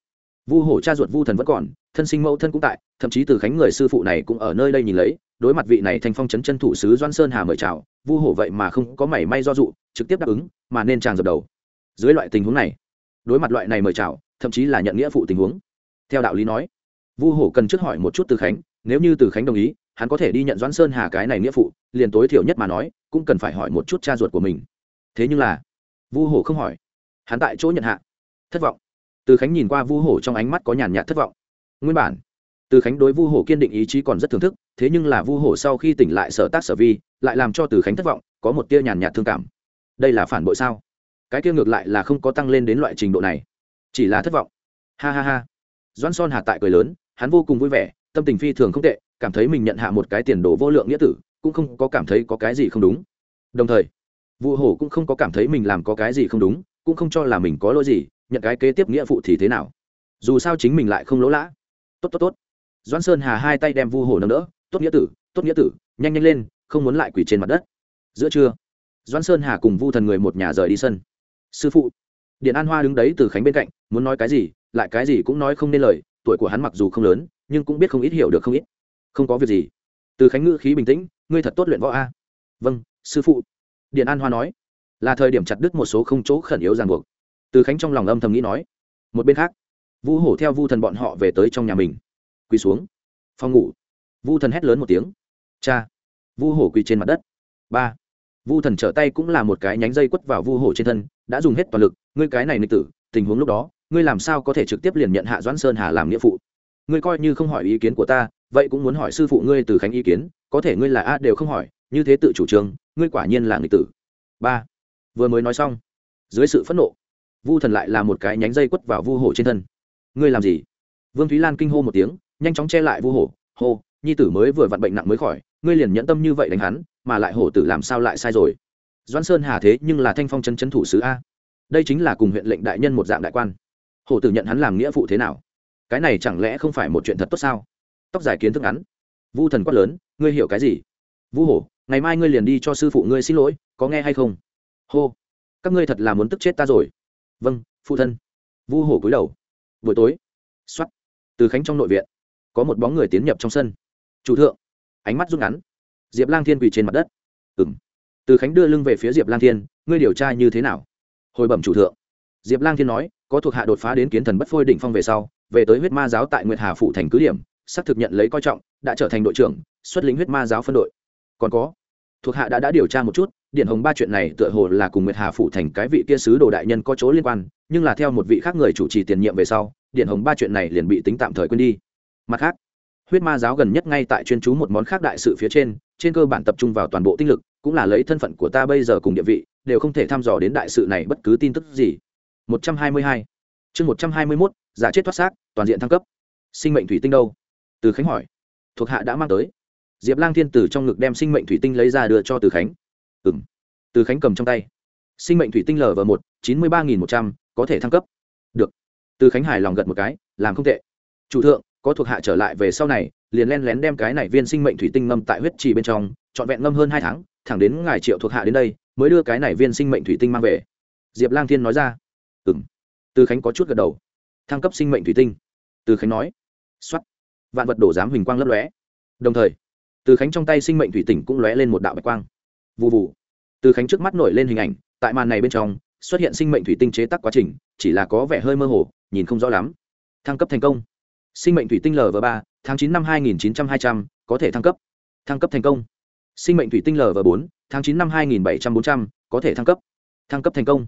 Vu hổ cha ruột vu thần vẫn còn, thân sinh mẫu thân cũng tại, thậm chí từ khánh người sư phụ này cũng ở nơi đây nhìn lấy, đối mặt vị này thành phong chấn chân thủ sứ doan sơn hà mời chào, vu hổ vậy mà không có mảy may do dụ, trực tiếp đáp ứng, mà nên chàng dập đầu. Dưới loại tình huống này, đối mặt loại này mời chào, thậm chí là nhận nghĩa phụ tình huống. Theo đạo lý nói, vu hổ cần trước hỏi một chút từ khánh, nếu như từ khánh đồng ý, hắn có thể đi nhận doãn sơn hà cái này nghĩa phụ, liền tối thiểu nhất mà nói, cũng cần phải hỏi một chút cha ruột của mình. Thế nhưng là, vu hổ không hỏi, hắn tại chỗ nhận hạ, thất vọng từ khánh nhìn qua vu hổ trong ánh mắt có nhàn nhạt thất vọng. Nguyên bản, từ khánh đối vu hổ kiên định ý chí còn rất thưởng thức, thế nhưng là vu hổ sau khi tỉnh lại sở tác sở vi, lại làm cho từ khánh thất vọng, có một tia nhàn nhạt thương cảm. Đây là phản bội sao? Cái kia ngược lại là không có tăng lên đến loại trình độ này. Chỉ là thất vọng. Ha ha ha. Doãn son hà tại cười lớn, hắn vô cùng vui vẻ, tâm tình phi thường không tệ, cảm thấy mình nhận hạ một cái tiền đồ vô lượng nghĩa tử, cũng không có cảm thấy có cái gì không đúng. Đồng thời, vu hổ cũng không có cảm thấy mình làm có cái gì không đúng, cũng không cho là mình có lỗi gì nhận cái kế tiếp nghĩa phụ thì thế nào? Dù sao chính mình lại không lỗ lã. Tốt tốt tốt. Doãn sơn hà hai tay đem vu hổ nâng đỡ. Tốt nghĩa tử, tốt nghĩa tử, nhanh nhanh lên, không muốn lại quỳ trên mặt đất. Giữa trưa, doãn sơn hà cùng vu thần người một nhà rời đi sân. Sư phụ, điện an hoa đứng đấy từ khánh bên cạnh, muốn nói cái gì, lại cái gì cũng nói không nên lời. Tuổi của hắn mặc dù không lớn, nhưng cũng biết không ít hiểu được không ít. Không có việc gì. Từ khánh ngữ khí bình tĩnh, ngươi thật tốt luyện võ a. Vâng sư phụ. Điện an hoa nói, là thời điểm chặt đứt một số không chỗ khẩn yếu ràng buộc từ khánh trong lòng âm thầm nghĩ nói, một bên khác, vu hổ theo vu thần bọn họ về tới trong nhà mình. Quỳ xuống. Phòng ngủ. Vu thần hét lớn một tiếng. Cha. Vu hổ quỳ trên mặt đất. Ba. Vu thần trở tay cũng là một cái nhánh dây quất vào vu hổ trên thân, đã dùng hết toàn lực. Ngươi cái này nịch tử, tình huống lúc đó, ngươi làm sao có thể trực tiếp liền nhận hạ doãn sơn hà làm nghĩa phụ? Ngươi coi như không hỏi ý kiến của ta, vậy cũng muốn hỏi sư phụ ngươi từ khánh ý kiến, có thể ngươi là a đều không hỏi, như thế tự chủ trương, ngươi quả nhiên là nghịch tử. Ba. Vừa mới nói xong, dưới sự phẫn nộ vu thần lại là một cái nhánh dây quất vào vu hổ trên thân. Ngươi làm gì? Vương thúy lan kinh hô một tiếng, nhanh chóng che lại vu hổ. Hô, nhi tử mới vừa vặn bệnh nặng mới khỏi, ngươi liền nhẫn tâm như vậy đánh hắn, mà lại hổ tử làm sao lại sai rồi? Doãn sơn hà thế nhưng là thanh phong chân chân thủ sứ a. Đây chính là cùng huyện lệnh đại nhân một dạng đại quan. Hổ tử nhận hắn làm nghĩa phụ thế nào? Cái này chẳng lẽ không phải một chuyện thật tốt sao? Tóc dài kiến thức ngắn. Vu thần quát lớn, ngươi hiểu cái gì? Vu hổ, ngày mai ngươi liền đi cho sư phụ ngươi xin lỗi, có nghe hay không? Hô, các ngươi thật là muốn tức chết ta rồi vâng phụ thân. Vu hổ cúi đầu. Buổi tối. X o á t từ khánh trong nội viện, có một bóng người tiến nhập trong sân. Chủ thượng. Ánh mắt rút ngắn. Diệp lang thiên quỳ trên mặt đất. Ừng từ khánh đưa lưng về phía diệp lang thiên, ngươi điều tra như thế nào? Hồi bẩm chủ thượng. Diệp lang thiên nói, có thuộc hạ đột phá đến kiến thần bất phôi đỉnh phong về sau, về tới huyết ma giáo tại nguyệt hà phủ thành cứ điểm, xác thực nhận lấy coi trọng, đã trở thành đội trưởng, xuất lĩnh huyết ma giáo phân đội. Còn có thuộc hạ đã đã điều tra một chút điện hồng ba chuyện này tựa hồ là cùng nguyệt hà phủ thành cái vị kia sứ đồ đại nhân có chỗ liên quan nhưng là theo một vị khác người chủ trì tiền nhiệm về sau điện hồng ba chuyện này liền bị tính tạm thời quên đi. Mặt khác huyết ma giáo gần nhất ngay tại chuyên chú một món khác đại sự phía trên trên cơ bản tập trung vào toàn bộ tinh lực cũng là lấy thân phận của ta bây giờ cùng địa vị đều không thể thăm dò đến đại sự này bất cứ tin tức gì. 122. chương 121, giả chết thoát xác toàn diện thăng cấp. Sinh mệnh thủy tinh đâu? Từ khánh hỏi. Thuộc hạ đã mang tới diệp lang thiên từ trong ngực đem sinh mệnh thủy tinh lấy ra đưa cho từ khánh. Ừ m từ khánh cầm trong tay. Sinh mệnh thủy tinh lv một, chín mươi ba nghìn một trăm, có thể thăng cấp. Được. Từ khánh hài lòng gật một cái, làm không tệ. Chủ thượng, có thuộc hạ trở lại về sau này, liền len lén đem cái này viên sinh mệnh thủy tinh ngâm tại huyết trì bên trong, trọn vẹn ngâm hơn hai tháng, thẳng đến ngài triệu thuộc hạ đến đây, mới đưa cái này viên sinh mệnh thủy tinh mang về. Diệp lang thiên nói ra. Ừ m từ khánh có chút gật đầu. Thăng cấp sinh mệnh thủy tinh. Từ khánh nói. X o á t vạn vật đổ giám huỳnh quang lấp lóe. Đồng thời từ khánh trong tay sinh mệnh thủy tinh cũng lóe lên một đạo bạch quang. Vụ vụ từ khánh trước mắt nổi lên hình ảnh, tại màn này bên trong, xuất hiện sinh mệnh thủy tinh chế tác quá trình, chỉ là có vẻ hơi mơ hồ, nhìn không rõ lắm. Thăng cấp thành công. Sinh mệnh thủy tinh lv ba, tháng chín năm hai nghìn chín trăm hai trăm, có thể thăng cấp. Thăng cấp thành công. Sinh mệnh thủy tinh lv bốn, tháng chín năm hai nghìn bảy trăm bốn trăm, có thể thăng cấp. Thăng cấp thành công.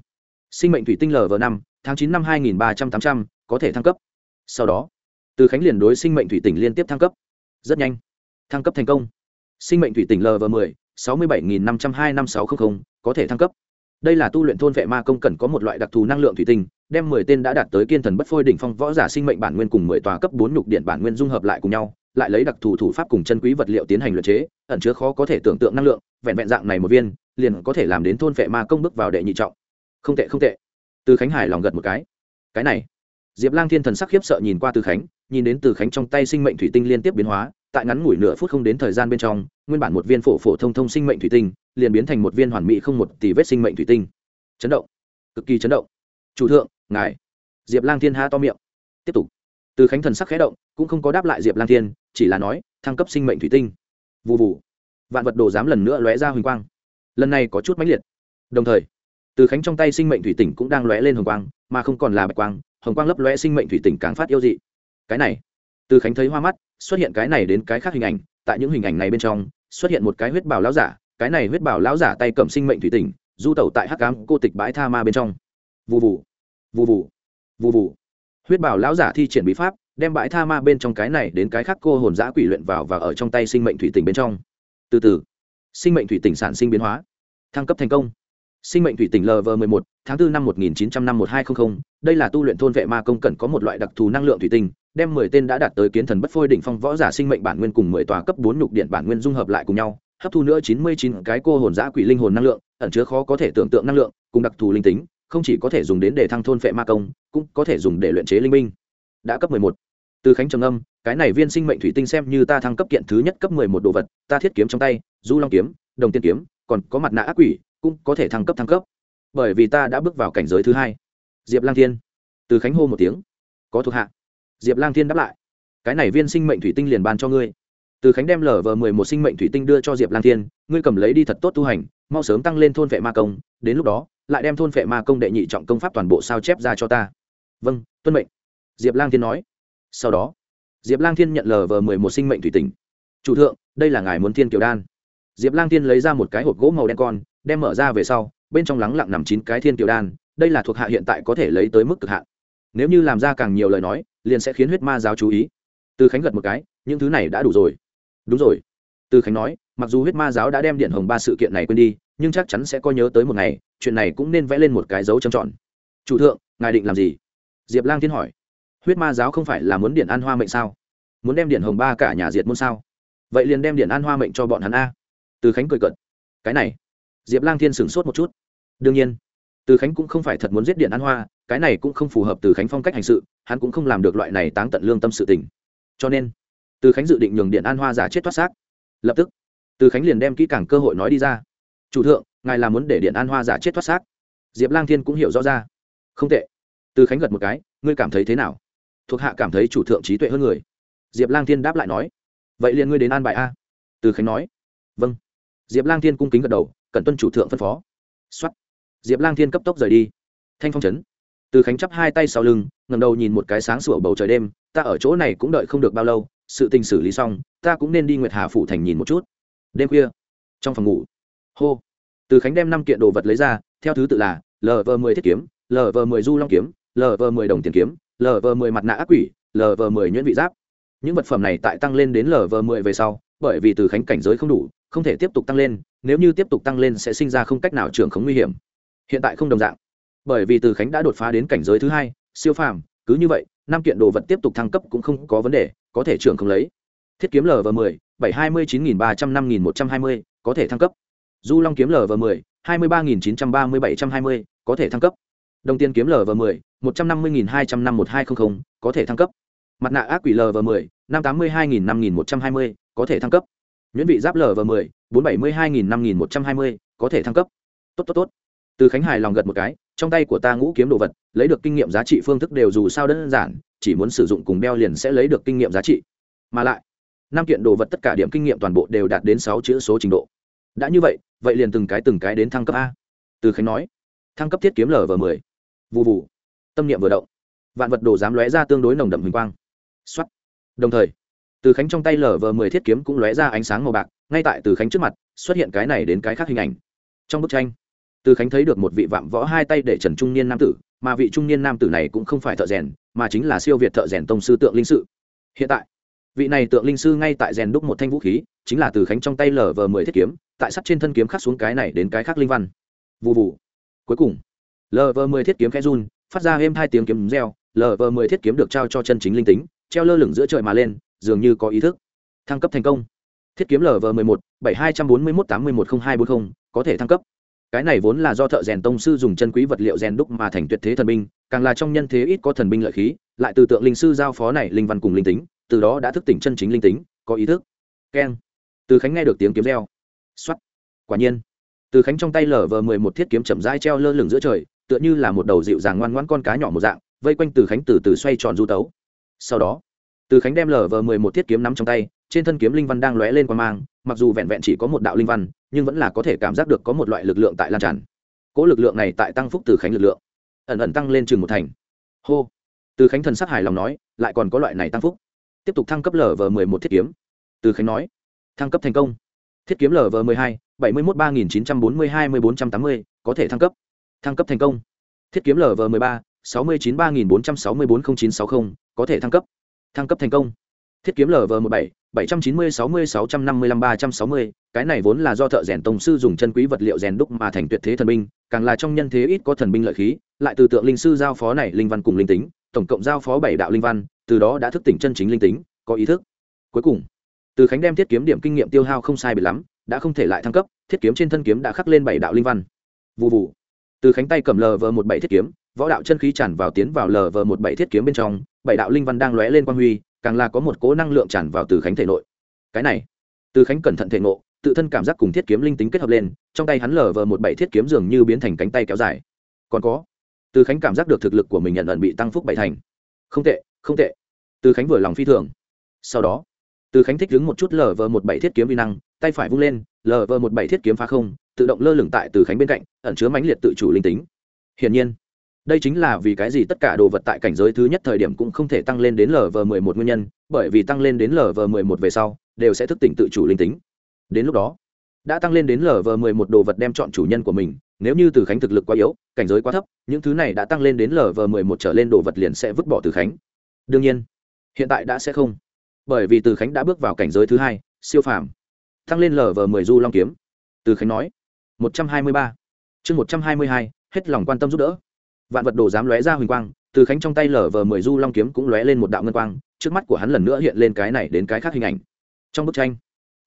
Sinh mệnh thủy tinh lv năm, tháng chín năm hai nghìn ba trăm tám trăm, có thể thăng cấp. Sau đó, từ khánh liền đối sinh mệnh thủy tỉnh liên tiếp thăng cấp. Rất nhanh thăng cấp thành công. Sinh mệnh thủy tỉnh lv một mươi sáu mươi bảy năm trăm hai năm sáu trăm linh có thể thăng cấp. Đây là tu luyện thôn vệ ma công cần có một loại đặc thù năng lượng thủy tinh, đem mười tên đã đạt tới kiên thần bất phôi đỉnh phong võ giả sinh mệnh bản nguyên cùng mười tòa cấp bốn nhục điện bản nguyên dung hợp lại cùng nhau, lại lấy đặc thù thủ pháp cùng chân quý vật liệu tiến hành luyện chế, ẩn chứa khó có thể tưởng tượng năng lượng, vẹn vẹn dạng này một viên, liền có thể làm đến thôn vệ ma công bước vào đệ nhị trọng. Không tệ không tệ. Từ khánh hải lòng gật một cái. Cái này, diệp lang thiên thần sắc khiếp sợ nhìn qua từ khánh, nhìn đến từ khánh trong tay sinh mệnh thủy tinh liên tiếp biến hóa tại ngắn ngủi nửa phút không đến thời gian bên trong, nguyên bản một viên phổ phổ thông thông sinh mệnh thủy tinh, liền biến thành một viên hoàn mỹ không một tỷ vết sinh mệnh thủy tinh. Chấn động. Cực kỳ chấn động. Chủ thượng, ngài. Diệp lang thiên ha to miệng. Tiếp tục. Từ khánh thần sắc khẽ động, cũng không có đáp lại diệp lang thiên, chỉ là nói, thăng cấp sinh mệnh thủy tinh. Vụ vụ vạn vật đồ dám lần nữa lóe ra huỳnh quang. Lần này có chút mãnh liệt. Đồng thời, từ khánh trong tay sinh mệnh thủy tinh cũng đang lóe lên hồng quang, mà không còn là bạch quang, hồng quang lấp lóe sinh mệnh thủy tinh càng phát yêu dị. Cái này từ khánh thấy hoa mắt xuất hiện cái này đến cái khác hình ảnh tại những hình ảnh này bên trong xuất hiện một cái huyết bảo lão giả cái này huyết bảo lão giả tay cầm sinh mệnh thủy tinh du tẩu tại hắc cám cô tịch bãi tha ma bên trong. Vụ vụ vụ vụ vụ vụ huyết bảo lão giả thi triển bí pháp đem bãi tha ma bên trong cái này đến cái khác cô hồn giã quỷ luyện vào và ở trong tay sinh mệnh thủy tinh bên trong. Từ từ sinh mệnh thủy tinh sản sinh biến hóa thăng cấp thành công. Sinh mệnh thủy tinh lv 11 tháng 4 năm 1905-1200, đây là tu luyện thôn vệ ma công cần có một loại đặc thù năng lượng thủy tinh đem mười tên đã đạt tới kiến thần bất phôi đỉnh phong võ giả sinh mệnh bản nguyên cùng mười tòa cấp bốn nhục điện bản nguyên dung hợp lại cùng nhau, hấp thu nữa chín mươi chín cái cô hồn dã quỷ linh hồn năng lượng, ẩn chứa khó có thể tưởng tượng năng lượng, cùng đặc thù linh tính, không chỉ có thể dùng đến để thăng thôn phệ ma công, cũng có thể dùng để luyện chế linh minh đã cấp mười một. Từ khánh trầm âm, cái này viên sinh mệnh thủy tinh xem như ta thăng cấp kiện thứ nhất cấp mười một đồ vật, ta thiết kiếm trong tay, du long kiếm, đồng tiên kiếm, còn có mặt nạ ác quỷ, cũng có thể thăng cấp thăng cấp. Bởi vì ta đã bước vào cảnh giới thứ hai. Diệp lang thiên. Từ khánh hô một tiếng. Có thuộc hạ diệp lang thiên đáp lại, cái này viên sinh mệnh thủy tinh liền ban cho ngươi. Từ khánh đem lở vờ mười một sinh mệnh thủy tinh đưa cho diệp lang thiên, ngươi cầm lấy đi thật tốt tu hành, mau sớm tăng lên thôn vệ ma công, đến lúc đó, lại đem thôn vệ ma công đệ nhị trọng công pháp toàn bộ sao chép ra cho ta. Vâng tuân mệnh. Diệp lang thiên nói. Sau đó, diệp lang thiên nhận lờ vờ mười một sinh mệnh thủy tinh. Chủ thượng, đây là ngài muốn thiên kiều đan. Diệp lang thiên lấy ra một cái hộp gỗ màu đen con, đem mở ra về sau, bên trong lắng lặng nằm chín cái thiên kiều đan, đây là thuộc hạ hiện tại có thể lấy tới mức cực hạn. Nếu như làm ra càng nhiều lời nói liền sẽ khiến huyết ma giáo chú ý. Từ khánh gật một cái, những thứ này đã đủ rồi. Đúng rồi. Từ khánh nói, mặc dù huyết ma giáo đã đem điện hồng ba sự kiện này quên đi, nhưng chắc chắn sẽ có nhớ tới một ngày, chuyện này cũng nên vẽ lên một cái dấu trầm tròn chủ thượng, ngài định làm gì? Diệp lang thiên hỏi. Huyết ma giáo không phải là muốn điện an hoa mệnh sao? Muốn đem điện hồng ba cả nhà diệt môn sao? Vậy liền đem điện an hoa mệnh cho bọn hắn a. Từ khánh cười cận cái này. Diệp lang thiên sửng sốt một chút. Đương nhiên. Từ khánh cũng không phải thật muốn giết điện an hoa, cái này cũng không phù hợp từ khánh phong cách hành sự hắn cũng không làm được loại này táng tận lương tâm sự tình. Cho nên, từ khánh dự định nhường điện an hoa giả chết thoát xác. Lập tức, từ khánh liền đem kỹ càng cơ hội nói đi ra. Chủ thượng, ngài là muốn để điện an hoa giả chết thoát xác. Diệp lang thiên cũng hiểu rõ ra. Không tệ. Từ khánh gật một cái, ngươi cảm thấy thế nào? Thuộc hạ cảm thấy chủ thượng trí tuệ hơn người. Diệp lang thiên đáp lại nói. Vậy liền ngươi đến an bài a. Từ khánh nói. Vâng. Diệp lang thiên cung kính gật đầu cần tuân chủ thượng phân phó. X o á t diệp lang thiên cấp tốc rời đi. Thanh phong trấn từ khánh chắp hai tay sau lưng ngầm đầu nhìn một cái sáng sủa bầu trời đêm, ta ở chỗ này cũng đợi không được bao lâu, sự tình xử lý xong, ta cũng nên đi nguyệt hà phủ thành nhìn một chút. Đêm khuya, trong phòng ngủ, hô, từ khánh đem năm kiện đồ vật lấy ra, theo thứ tự là lv m mười thiết kiếm lv m mười du long kiếm lv m mười đồng tiền kiếm lv m mười mặt nạ ác quỷ lv m mười nhuyễn vị giáp. Những vật phẩm này tại tăng lên đến lv m mười về sau, bởi vì từ khánh cảnh giới không đủ, không thể tiếp tục tăng lên, nếu như tiếp tục tăng lên sẽ sinh ra không cách nào trưởng khống nguy hiểm. Hiện tại không đồng dạng bởi vì từ khánh đã đột phá đến cảnh giới thứ hai, siêu phàm, cứ như vậy, năm kiện đồ vật tiếp tục thăng cấp cũng không có vấn đề, có thể trưởng không lấy. Thiết kiếm lv mười, bảy hai mươi chín nghìn ba trăm năm nghìn một trăm hai mươi, có thể thăng cấp. Du long kiếm lv mười, hai mươi ba nghìn chín trăm ba mươi bảy trăm hai mươi, có thể thăng cấp. Đồng tiền kiếm lv mười, một trăm năm mươi nghìn hai trăm năm một hai trăm linh có thể thăng cấp. Mặt nạ ác quỷ lv mười, năm tám mươi hai nghìn năm nghìn một trăm hai mươi, có thể thăng cấp. Nhuyễn vị giáp lv mười, bốn bảy mươi hai nghìn năm nghìn một trăm hai mươi, có thể thăng cấp. Tốt tốt tốt. Từ khánh hải lòng gật một cái trong tay của ta ngũ kiếm đồ vật, lấy được kinh nghiệm giá trị phương thức đều dù sao đơn giản, chỉ muốn sử dụng cùng đeo liền sẽ lấy được kinh nghiệm giá trị. Mà lại, năm kiện đồ vật tất cả điểm kinh nghiệm toàn bộ đều đạt đến sáu chữ số trình độ. Đã như vậy vậy liền từng cái từng cái đến thăng cấp a. Từ khánh nói, thăng cấp thiết kiếm lv mười. Vụ vụ tâm niệm vừa động, vạn vật đồ dám lóe ra tương đối nồng đậm huỳnh quang. X o á t đồng thời, từ khánh trong tay lv mười thiết kiếm cũng lóe ra ánh sáng màu bạc, ngay tại từ khánh trước mặt, xuất hiện cái này đến cái khác hình ảnh. Trong bức tranh từ khánh thấy được một vị vạm võ hai tay để trần trung niên nam tử, mà vị trung niên nam tử này cũng không phải thợ rèn, mà chính là siêu việt thợ rèn tông sư tượng linh sự hiện tại, vị này tượng linh sư ngay tại rèn đúc một thanh vũ khí, chính là từ khánh trong tay lờ vờ mười thiết kiếm, tại sắt trên thân kiếm khắc xuống cái này đến cái khác linh văn. Vụ vụ cuối cùng lờ vờ mười thiết kiếm khẽ run, phát ra êm hai tiếng kiếm reo lờ vờ mười thiết kiếm được trao cho chân chính linh tính, treo lơ lửng giữa trời mà lên, dường như có ý thức. Thăng cấp thành công. Thiết kiếm lv mười một, bảy hai trăm bốn mươi một tám mươi một nghìn hai bốn mươi có thể thăng cấp cái này vốn là do thợ rèn tông sư dùng chân quý vật liệu rèn đúc mà thành tuyệt thế thần binh, càng là trong nhân thế ít có thần binh lợi khí, lại từ tượng linh sư giao phó này linh văn cùng linh tính, từ đó đã thức tỉnh chân chính linh tính, có ý thức. Keng. Từ khánh nghe được tiếng kiếm reo. Xuất quả nhiên. Từ khánh trong tay lở vờ mười một thiết kiếm chậm rãi treo lơ lửng giữa trời, tựa như là một đầu dịu dàng ngoan ngoãn con cá nhỏ một dạng, vây quanh từ khánh từ từ xoay tròn du tấu. Sau đó, từ khánh đem lở vờ mười một thiết kiếm nắm trong tay, trên thân kiếm linh văn đang lóe lên qua mang mặc dù vẹn vẹn chỉ có một đạo linh văn, nhưng vẫn là có thể cảm giác được có một loại lực lượng tại lan tràn. Cỗ lực lượng này tại tăng phúc từ khánh lực lượng. Ẩn ẩn tăng lên chừng một thành. Hô. Từ khánh thần sắc hài lòng nói, lại còn có loại này tăng phúc. Tiếp tục thăng cấp lở vờ mười một thiết kiếm. Từ khánh nói, thăng cấp thành công. Thiết kiếm lở vờ mười hai, bảy mươi một ba nghìn chín trăm bốn mươi hai mươi bốn trăm tám mươi, có thể thăng cấp. Thăng cấp thành công. Thiết kiếm lở vờ mười ba, sáu mươi chín ba nghìn bốn trăm sáu mươi bốn nghìn chín sáu mươi có thể thăng cấp. Thăng cấp thành công thiết kiếm lv một bảy bảy trăm chín mươi, sáu mươi, sáu trăm năm mươi lăm, ba trăm sáu mươi. Cái này vốn là do thợ rèn tông sư dùng chân quý vật liệu rèn đúc mà thành tuyệt thế thần binh, càng là trong nhân thế ít có thần binh lợi khí, lại từ tượng linh sư giao phó này linh văn cùng linh tính, tổng cộng giao phó bảy đạo linh văn, từ đó đã thức tỉnh chân chính linh tính, có ý thức. Cuối cùng, từ khánh đem thiết kiếm điểm kinh nghiệm tiêu hao không sai biệt lắm, đã không thể lại thăng cấp, thiết kiếm trên thân kiếm đã khắc lên bảy đạo linh văn. Vụ vụ từ khánh tay cầm lv một bảy thiết kiếm, võ đạo chân khí tràn vào tiến vào lv một bảy thiết kiếm bên trong, bảy đạo linh văn đang lóe lên quang huy càng là có một cố năng lượng tràn vào từ khánh thể nội. Cái này, từ khánh cẩn thận thể ngộ, tự thân cảm giác cùng thiết kiếm linh tính kết hợp lên, trong tay hắn lv một bảy thiết kiếm dường như biến thành cánh tay kéo dài. Còn có, từ khánh cảm giác được thực lực của mình nhận ẩn bị tăng phúc bảy thành. Không tệ không tệ. Từ khánh vừa lòng phi thường. Sau đó, từ khánh thích đứng một chút lv một bảy thiết kiếm vi năng, tay phải vung lên lv một bảy thiết kiếm phá không, tự động lơ lửng tại từ khánh bên cạnh, ẩn chứa mãnh liệt tự chủ linh tính. Hiển nhiên đây chính là vì cái gì tất cả đồ vật tại cảnh giới thứ nhất thời điểm cũng không thể tăng lên đến lv mười một nguyên nhân, bởi vì tăng lên đến lv mười một về sau, đều sẽ thức tỉnh tự chủ linh tính. Đến lúc đó, đã tăng lên đến lv mười một đồ vật đem chọn chủ nhân của mình, nếu như từ khánh thực lực quá yếu, cảnh giới quá thấp, những thứ này đã tăng lên đến lv mười một trở lên đồ vật liền sẽ vứt bỏ từ khánh. Đương nhiên, hiện tại đã sẽ không, bởi vì từ khánh đã bước vào cảnh giới thứ hai, siêu phàm. Tăng lên lv mười du long kiếm. Từ khánh nói, một trăm hai mươi ba. Chương một trăm hai mươi hai, hết lòng quan tâm giúp đỡ vạn vật đồ dám lóe ra huỳnh quang, từ khánh trong tay lở vờ mười du long kiếm cũng lóe lên một đạo ngân quang, trước mắt của hắn lần nữa hiện lên cái này đến cái khác hình ảnh. Trong bức tranh,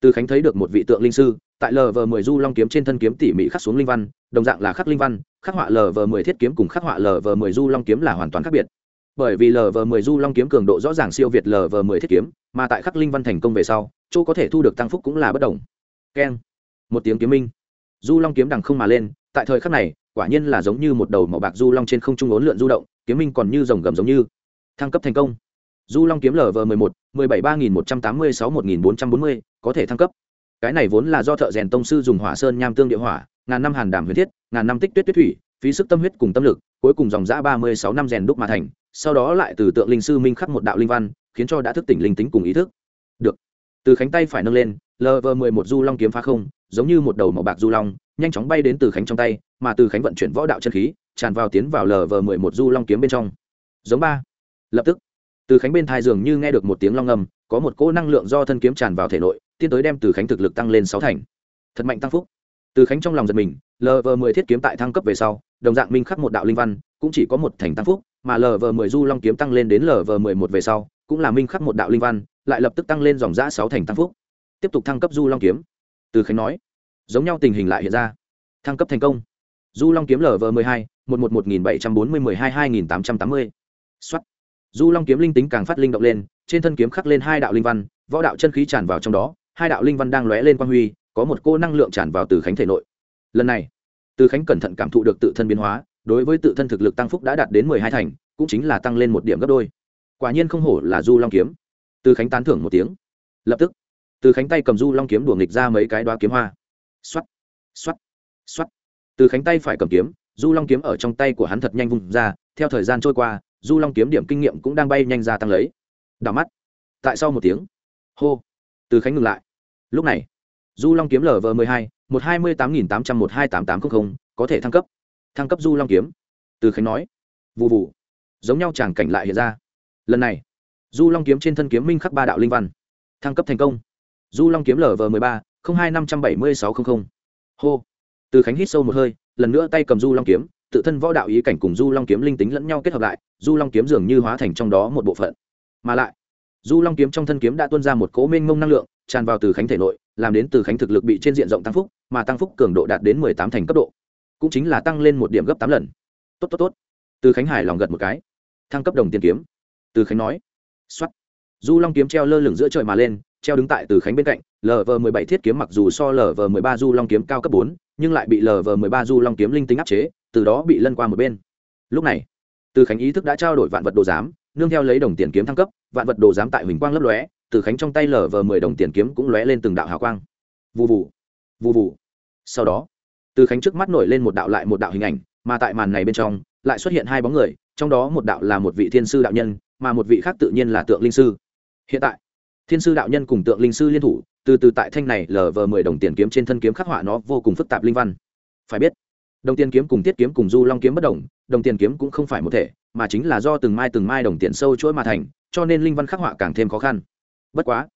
từ khánh thấy được một vị tượng linh sư, tại lv mười du long kiếm trên thân kiếm tỉ mỉ khắc xuống linh văn, đồng dạng là khắc linh văn, khắc họa lv mười thiết kiếm cùng khắc họa lv mười du long kiếm là hoàn toàn khác biệt. Bởi vì lở vờ mười du long kiếm cường độ rõ ràng siêu việt lở vờ mười thiết kiếm, mà tại khắc linh văn thành công về sau, chỗ có thể thu được tăng phúc cũng là bất đồng. Keng, một tiếng kiếm minh. Du long kiếm đằng không mà lên, tại thời khắc này quả nhiên là giống như một đầu màu bạc du long trên không trung ốn lượn du động, kiếm minh còn như rồng gầm giống như. Thăng cấp thành công. Du long kiếm lv 11 17 3186 1440 có thể thăng cấp. Cái này vốn là do thợ rèn tông sư dùng hỏa sơn nham tương địa hỏa, ngàn năm hàn đàm huyền thiết, ngàn năm tích tuyết tuyết thủy, phí sức tâm huyết cùng tâm lực, cuối cùng dòng giã ba mươi sáu năm rèn đúc mà thành, sau đó lại từ tượng linh sư minh khắc một đạo linh văn, khiến cho đã thức tỉnh linh tính cùng ý thức. Được. Từ khánh tay phải nâng lên lv mười một du long kiếm phá không, giống như một đầu màu bạc du long, nhanh chóng bay đến từ khánh trong tay mà từ khánh vận chuyển võ đạo chân khí, tràn vào tiến vào lv mười một du long kiếm bên trong. Giống ba. Lập tức, từ khánh bên thai dường như nghe được một tiếng long ngầm có một cỗ năng lượng do thân kiếm tràn vào thể nội, tiến tới đem từ khánh thực lực tăng lên sáu thành. Thật mạnh tăng phúc. Từ khánh trong lòng giật mình lv mười thiết kiếm tại thăng cấp về sau, đồng dạng minh khắc một đạo linh văn, cũng chỉ có một thành tăng phúc, mà lv mười du long kiếm tăng lên đến lv mười một về sau, cũng là minh khắc một đạo linh văn, lại lập tức tăng lên dòng giã sáu thành tăng phúc. Tiếp tục thăng cấp du long kiếm. Từ khánh nói, giống nhau tình hình lại hiện ra. Thăng cấp thành công du long kiếm lv mười hai, một một một nghìn bảy trăm bốn mươi mười hai hai nghìn tám trăm tám mươi. Xuất du long kiếm linh tính càng phát linh động lên, trên thân kiếm khắc lên hai đạo linh văn, võ đạo chân khí tràn vào trong đó, hai đạo linh văn đang lóe lên quang huy, có một cô năng lượng tràn vào từ khánh thể nội. Lần này, từ khánh cẩn thận cảm thụ được tự thân biến hóa, đối với tự thân thực lực tăng phúc đã đạt đến mười hai thành, cũng chính là tăng lên một điểm gấp đôi. Quả nhiên không hổ là du long kiếm. Từ khánh tán thưởng một tiếng. Lập tức, từ khánh tay cầm du long kiếm đuồng nghịch ra mấy cái đoá kiếm hoa. X o á t x o á t x o á t từ khánh tay phải cầm kiếm, du long kiếm ở trong tay của hắn thật nhanh vùng ra, theo thời gian trôi qua, du long kiếm điểm kinh nghiệm cũng đang bay nhanh ra tăng lấy. Đảo mắt. Tại sau một tiếng, hô, từ khánh ngừng lại. Lúc này, du long kiếm lv m ộ hai, một hai mươi tám nghìn tám trăm một hai tám tám trăm linh có thể thăng cấp. Thăng cấp du long kiếm. Từ khánh nói vụ vụ giống nhau chẳng cảnh lại hiện ra. Lần này, du long kiếm trên thân kiếm minh khắc ba đạo linh văn. Thăng cấp thành công. Du long kiếm lv m ộ ba hai năm trăm bảy mươi sáu trăm linh hô từ khánh hít sâu một hơi, lần nữa tay cầm du long kiếm, tự thân võ đạo ý cảnh cùng du long kiếm linh tính lẫn nhau kết hợp lại, du long kiếm dường như hóa thành trong đó một bộ phận. Mà lại, du long kiếm trong thân kiếm đã tuôn ra một cố mênh mông năng lượng, tràn vào từ khánh thể nội, làm đến từ khánh thực lực bị trên diện rộng tăng phúc, mà tăng phúc cường độ đạt đến mười tám thành cấp độ. Cũng chính là tăng lên một điểm gấp tám lần. Tốt tốt tốt. Từ khánh hải lòng gật một cái. Thăng cấp đồng tiền kiếm. Từ khánh nói. X o á t du long kiếm treo lơ lửng giữa trời mà lên, treo đứng tại từ khánh bên cạnh lv m ộ bảy thiết kiếm mặc dù so lv mười ba du long kiếm cao cấp bốn nhưng lại bị lv mười ba du long kiếm linh tính áp chế, từ đó bị lân qua một bên. Lúc này, từ khánh ý thức đã trao đổi vạn vật đồ giám, nương theo lấy đồng tiền kiếm thăng cấp, vạn vật đồ giám tại huỳnh quang lấp lóe, từ khánh trong tay lở vờ mười đồng tiền kiếm cũng lóe lên từng đạo hào quang. Vụ vụ vụ vụ sau đó, từ khánh trước mắt nổi lên một đạo lại một đạo hình ảnh, mà tại màn này bên trong, lại xuất hiện hai bóng người, trong đó một đạo là một vị thiên sư đạo nhân, mà một vị khác tự nhiên là tượng linh sư. Hiện tại thiên sư đạo nhân cùng tượng linh sư liên thủ, từ từ tại thanh này lờ vờ mười đồng tiền kiếm trên thân kiếm khắc họa nó vô cùng phức tạp linh văn. Phải biết, đồng tiền kiếm cùng tiết kiếm cùng du long kiếm bất đồng đồng tiền kiếm cũng không phải một thể, mà chính là do từng mai từng mai đồng tiền sâu chuỗi mà thành, cho nên linh văn khắc họa càng thêm khó khăn. Bất quá,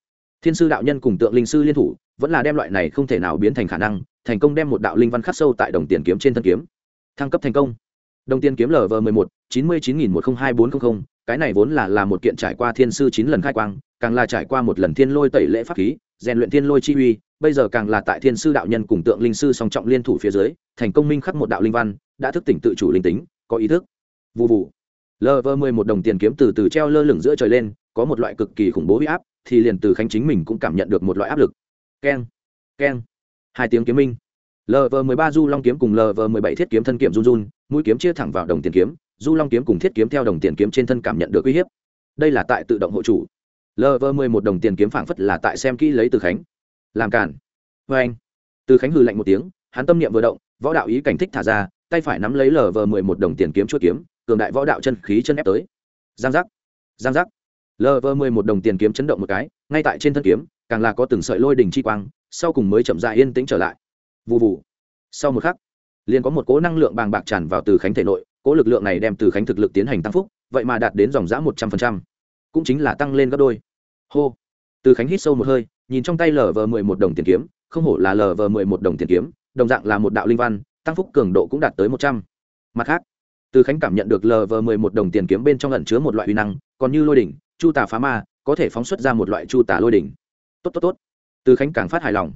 thiên sư đạo nhân cùng tượng linh sư liên thủ, vẫn là đem loại này không thể nào biến thành khả năng, thành công đem một đạo linh văn khắc sâu tại đồng tiền kiếm trên thân kiếm. Thăng cấp thành công. Đồng tiền kiếm lv vờ mười một, chín mươi chín nghìn một trăm linh hai bốn trăm linh cái này vốn là là một kiện trải qua thiên sư chín lần khai quang, càng là trải qua một lần thiên lôi tẩy lễ pháp khí, rèn luyện thiên lôi chi uy, bây giờ càng là tại thiên sư đạo nhân cùng tượng linh sư song trọng liên thủ phía dưới, thành công minh khắc một đạo linh văn, đã thức tỉnh tự chủ linh tính, có ý thức. Vụ vụ lv mười một đồng tiền kiếm từ từ treo lơ lửng giữa trời lên, có một loại cực kỳ khủng bố huy áp, thì liền từ khánh chính mình cũng cảm nhận được một loại áp lực. Keng keng. Hai tiếng kiếm minh. Lv mười ba du long kiếm cùng lv mười bảy thiết kiếm thân kiếm run run, mũi kiếm chia thẳng vào đồng tiền kiếm du long kiếm cùng thiết kiếm theo đồng tiền kiếm trên thân cảm nhận được uy hiếp. Đây là tại tự động hộ chủ. Lv mười một đồng tiền kiếm phảng phất là tại xem kỹ lấy từ khánh. Làm cản. Vê anh. Từ khánh hừ lạnh một tiếng, hắn tâm niệm vừa động, võ đạo ý cảnh thích thả ra, tay phải nắm lấy lv mười một đồng tiền kiếm chuột kiếm, cường đại võ đạo chân khí chân ép tới. Giang giác. Giang giác. Lv mười một đồng tiền kiếm chấn động một cái, ngay tại trên thân kiếm, càng là có từng sợi lôi đình chi quang, sau cùng mới chậm dại yên tĩnh trở lại. Vụ vụ sau một khắc, liền có một cỗ năng lượng bàng bạc tràn vào từ khánh thể nội cỗ lực lượng này đem từ khánh thực lực tiến hành tăng phúc, vậy mà đạt đến dòng giã một trăm phần trăm. Cũng chính là tăng lên gấp đôi. Hô. Từ khánh hít sâu một hơi, nhìn trong tay lờ vờ mười một đồng tiền kiếm, không hổ là lờ vờ mười một đồng tiền kiếm, đồng dạng là một đạo linh văn, tăng phúc cường độ cũng đạt tới một trăm. Mặt khác, từ khánh cảm nhận được lờ vờ mười một đồng tiền kiếm bên trong ẩn chứa một loại uy năng, còn như lôi đỉnh, chu tà phá ma, có thể phóng xuất ra một loại chu tà lôi đỉnh. Tốt tốt tốt. Từ khánh càng phát hài lòng.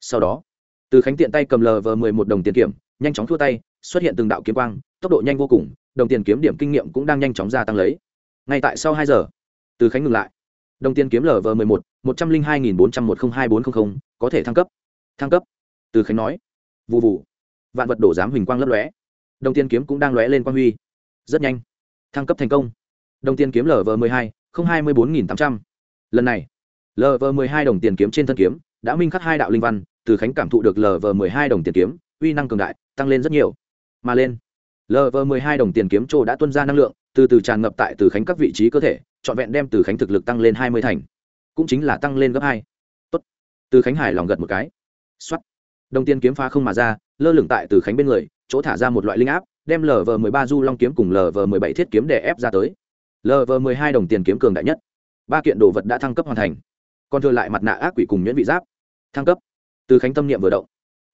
Sau đó, từ khánh tiện tay cầm lờ vờ mười một đồng tiền kiểm nhanh chóng thua tay xuất hiện từng đạo kiếm quang, tốc độ nhanh vô cùng, đồng tiền kiếm điểm kinh nghiệm cũng đang nhanh chóng gia tăng lấy. Ngay tại sau hai giờ, từ khánh ngừng lại. Đồng tiền kiếm lv mười một một trăm linh hai nghìn bốn trăm một không hai bốn trăm linh có thể thăng cấp. Thăng cấp. Từ khánh nói. Vụ vụ vạn vật đổ giám huỳnh quang lấp lóe. Đồng tiền kiếm cũng đang lóe lên quang huy. Rất nhanh. Thăng cấp thành công. Đồng tiền kiếm lv mười hai, không hai mươi bốn nghìn tám trăm. Lần này lv mười hai đồng tiền kiếm trên thân kiếm đã minh khắc hai đạo linh văn, từ khánh cảm thụ được lv mười hai đồng tiền kiếm, uy năng cường đại, tăng lên rất nhiều mà lên. Lv mười hai đồng tiền kiếm trô đã tuân ra năng lượng, từ từ tràn ngập tại từ khánh các vị trí cơ thể, trọn vẹn đem từ khánh thực lực tăng lên hai mươi thành. Cũng chính là tăng lên gấp hai. Tốt. từ khánh hải lòng gật một cái. X đồng tiền kiếm phá không mà ra, lơ lửng tại từ khánh bên người, chỗ thả ra một loại linh áp, đem lv mười ba du long kiếm cùng lv mười bảy thiết kiếm để ép ra tới. Lv mười hai đồng tiền kiếm cường đại nhất. Ba kiện đồ vật đã thăng cấp hoàn thành. Còn thừa lại mặt nạ ác quỷ cùng nhuyễn vị giáp. Thăng cấp. Từ khánh tâm niệm vừa động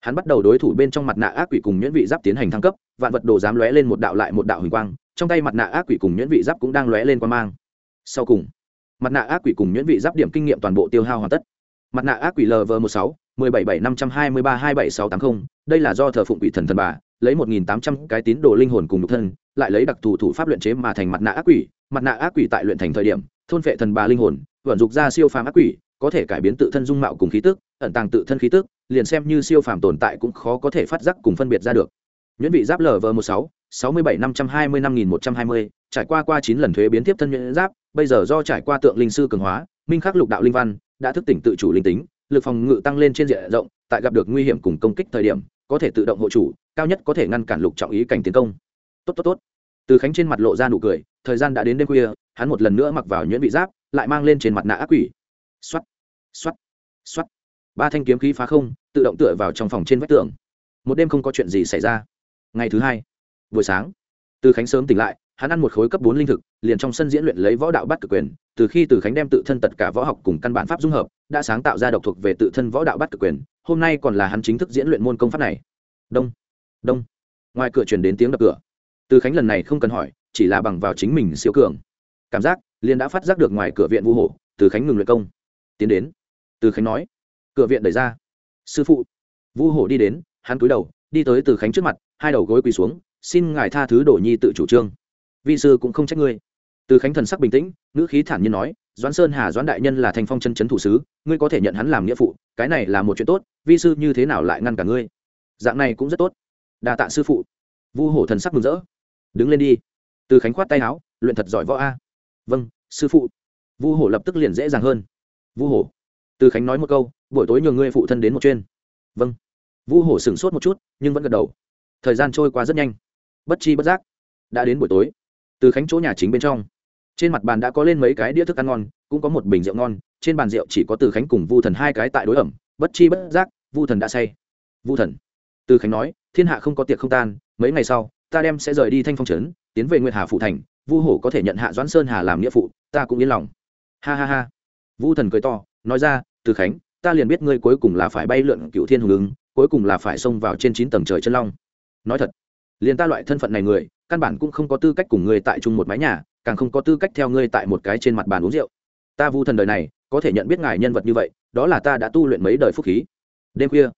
hắn bắt đầu đối thủ bên trong mặt nạ ác quỷ cùng nhuyễn vị giáp tiến hành thăng cấp, vạn vật đồ dám lóe lên một đạo lại một đạo huỳnh quang, trong tay mặt nạ ác quỷ cùng nhuyễn vị giáp cũng đang lóe lên quan mang. Sau cùng, mặt nạ ác quỷ cùng nhuyễn vị giáp điểm kinh nghiệm toàn bộ tiêu hao hoàn tất. Mặt nạ ác quỷ lv một sáu, mười bảy bảy năm trăm hai mươi ba hai bảy sáu tám mươi đây là do thờ phụng quỷ thần thần bà, lấy một nghìn tám trăm cái tín đồ linh hồn cùng nhục thân, lại lấy đặc thù thủ pháp luyện chế mà thành mặt nạ ác quỷ. Mặt nạ ác quỷ tại luyện thành thời điểm, thôn phệ thần bà linh hồn, vận dục ra siêu phàm ác quỷ, có thể cải biến tự thân dung mạo cùng khí tức, ẩn tàng tự thân khí tức liền xem như siêu phàm tồn tại cũng khó có thể phát giác cùng phân biệt ra được. Nhuyễn vị giáp lv một sáu sáu mươi bảy năm trăm hai mươi năm nghìn một trăm hai mươi, trải qua qua chín lần thuế biến tiếp thân nhuyễn giáp, bây giờ do trải qua tượng linh sư cường hóa, minh khắc lục đạo linh văn, đã thức tỉnh tự chủ linh tính, lực phòng ngự tăng lên trên diện rộng, tại gặp được nguy hiểm cùng công kích thời điểm, có thể tự động hộ chủ, cao nhất có thể ngăn cản lục trọng ý cảnh tiến công. Tốt tốt tốt. Từ khánh trên mặt lộ ra nụ cười, thời gian đã đến đêm khuya, hắn một lần nữa mặc vào nhuyễn vị giáp, lại mang lên trên mặt nạ ác quỷ. Xoắt xoắt xoắt ba thanh kiếm khí phá không, tự động tựa vào trong phòng trên vách tường. Một đêm không có chuyện gì xảy ra. Ngày thứ hai, buổi sáng, từ khánh sớm tỉnh lại, hắn ăn một khối cấp bốn linh thực, liền trong sân diễn luyện lấy võ đạo bắt cực quyền. Từ khi từ khánh đem tự thân tất cả võ học cùng căn bản pháp dung hợp, đã sáng tạo ra độc thuộc về tự thân võ đạo bắt cực quyền. Hôm nay còn là hắn chính thức diễn luyện môn công pháp này. Đông đông. Ngoài cửa chuyển đến tiếng đập cửa. Từ khánh lần này không cần hỏi, chỉ là bằng vào chính mình siêu cường. Cảm giác, liền đã phát giác được ngoài cửa viện vu hổ, từ khánh ngừng luyện công. Tiến đến. Từ khánh nói cửa viện đẩy ra. Sư phụ. Vu hổ đi đến, hắn cúi đầu, đi tới từ khánh trước mặt, hai đầu gối quỳ xuống, xin ngài tha thứ đổ nhi tự chủ trương. Vi sư cũng không trách ngươi. Từ khánh thần sắc bình tĩnh, ngữ khí thản nhiên nói, doãn sơn hà, doãn đại nhân là thành phong chân chấn thủ sứ, ngươi có thể nhận hắn làm nghĩa phụ, cái này là một chuyện tốt, vi sư như thế nào lại ngăn cả ngươi? Dạng này cũng rất tốt. Đa tạ sư phụ. Vu hổ thần sắc mừng rỡ. Đứng lên đi. Từ khánh khoát tay áo, luyện thật giỏi võ a. Vâng sư phụ. Vu hổ lập tức liền dễ dàng hơn. Vu hổ. Từ khánh nói một câu buổi tối nhường ngươi phụ thân đến một chuyên. Vâng. Vu hổ sửng sốt một chút, nhưng vẫn gật đầu. Thời gian trôi qua rất nhanh. Bất chi bất giác, đã đến buổi tối. Từ khánh chỗ nhà chính bên trong, trên mặt bàn đã có lên mấy cái đĩa thức ăn ngon, cũng có một bình rượu ngon, trên bàn rượu chỉ có từ khánh cùng vu thần hai cái tại đối ẩm. Bất chi bất giác, vu thần đã say. Vu thần. Từ khánh nói, thiên hạ không có tiệc không tan, mấy ngày sau, ta đem sẽ rời đi thanh phong trấn, tiến về nguyệt hà phụ thành, vu hổ có thể nhận hạ doãn sơn hà làm nghĩa phụ, ta cũng yên lòng. Ha ha ha. Vu thần cười to, nói ra, từ khánh ta liền biết ngươi cuối cùng là phải bay lượn cựu thiên hùng ứng, cuối cùng là phải xông vào trên chín tầng trời chân long. Nói thật, liền ta loại thân phận này người, căn bản cũng không có tư cách cùng ngươi tại chung một mái nhà, càng không có tư cách theo ngươi tại một cái trên mặt bàn uống rượu. Ta vu thần đời này, có thể nhận biết ngài nhân vật như vậy, đó là ta đã tu luyện mấy đời phúc khí. Đêm khuya,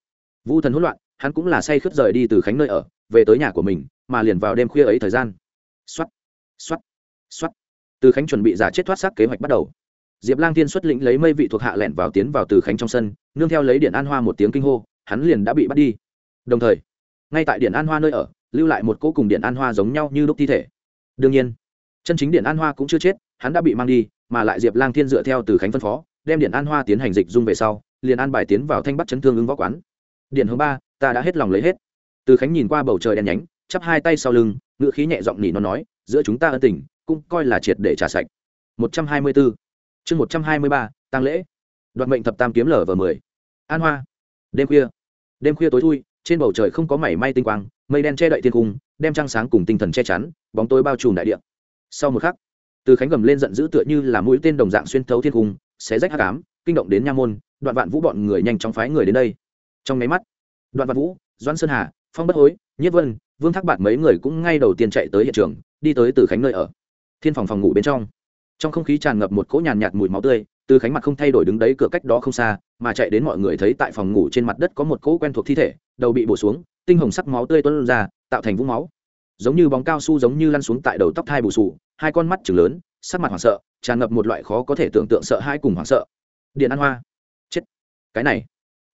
vu thần hỗn loạn, hắn cũng là say khướt rời đi từ khánh nơi ở, về tới nhà của mình, mà liền vào đêm khuya ấy thời gian. Xoắt xoắt xoắt từ khánh chuẩn bị giả chết thoát xác kế hoạch bắt đầu diệp lang thiên xuất lĩnh lấy mây vị thuộc hạ lẻn vào tiến vào từ khánh trong sân, nương theo lấy điện an hoa một tiếng kinh hô, hắn liền đã bị bắt đi. Đồng thời, ngay tại điện an hoa nơi ở, lưu lại một cỗ cùng điện an hoa giống nhau như đúc thi thể. Đương nhiên, chân chính điện an hoa cũng chưa chết, hắn đã bị mang đi, mà lại diệp lang thiên dựa theo từ khánh phân phó, đem điện an hoa tiến hành dịch dung về sau, liền an bài tiến vào thanh bắt chấn thương ứng võ quán. Điện hướng ba, ta đã hết lòng lấy hết. Từ khánh nhìn qua bầu trời đen nhánh, chắp hai tay sau lưng ngựa khí nhẹ giọng nỉ nó nói, giữa chúng ta ân tình, cũng coi là triệt để trả sạch. 124 chương một trăm hai mươi ba tăng lễ. Đoạt mệnh thập tam kiếm lở vờ mười. An hoa. Đêm khuya. Đêm khuya tối thui, trên bầu trời không có mảy may tinh quang, mây đen che đậy thiên cung, đem trăng sáng cùng tinh thần che chắn, bóng tối bao trùm đại địa. Sau một khắc, từ khánh gầm lên giận dữ tựa như là mũi tên đồng dạng xuyên thấu thiên cung, xé rách hắc ám, kinh động đến nha môn, đoạn vạn vũ bọn người nhanh chóng phái người đến đây. Trong máy mắt, đoạn vạn vũ, doãn sơn hà, phong bất hối nhất vân, vương thác bạn mấy người cũng ngay đầu tiên chạy tới hiện trường, đi tới từ khánh nơi ở. Thiên phòng phòng ngủ bên trong trong không khí tràn ngập một cỗ nhàn nhạt mùi máu tươi, từ khánh mặt không thay đổi đứng đấy cửa cách đó không xa, mà chạy đến mọi người thấy tại phòng ngủ trên mặt đất có một cỗ quen thuộc thi thể, đầu bị bổ xuống, tinh hồng sắc máu tươi tuôn ra, tạo thành vũng máu. Giống như bóng cao su giống như lăn xuống tại đầu tóc thai bù sù, hai con mắt chừng lớn, sắc mặt hoảng sợ, tràn ngập một loại khó có thể tưởng tượng sợ hai cùng hoảng sợ. Điện an hoa. Chết. Cái này.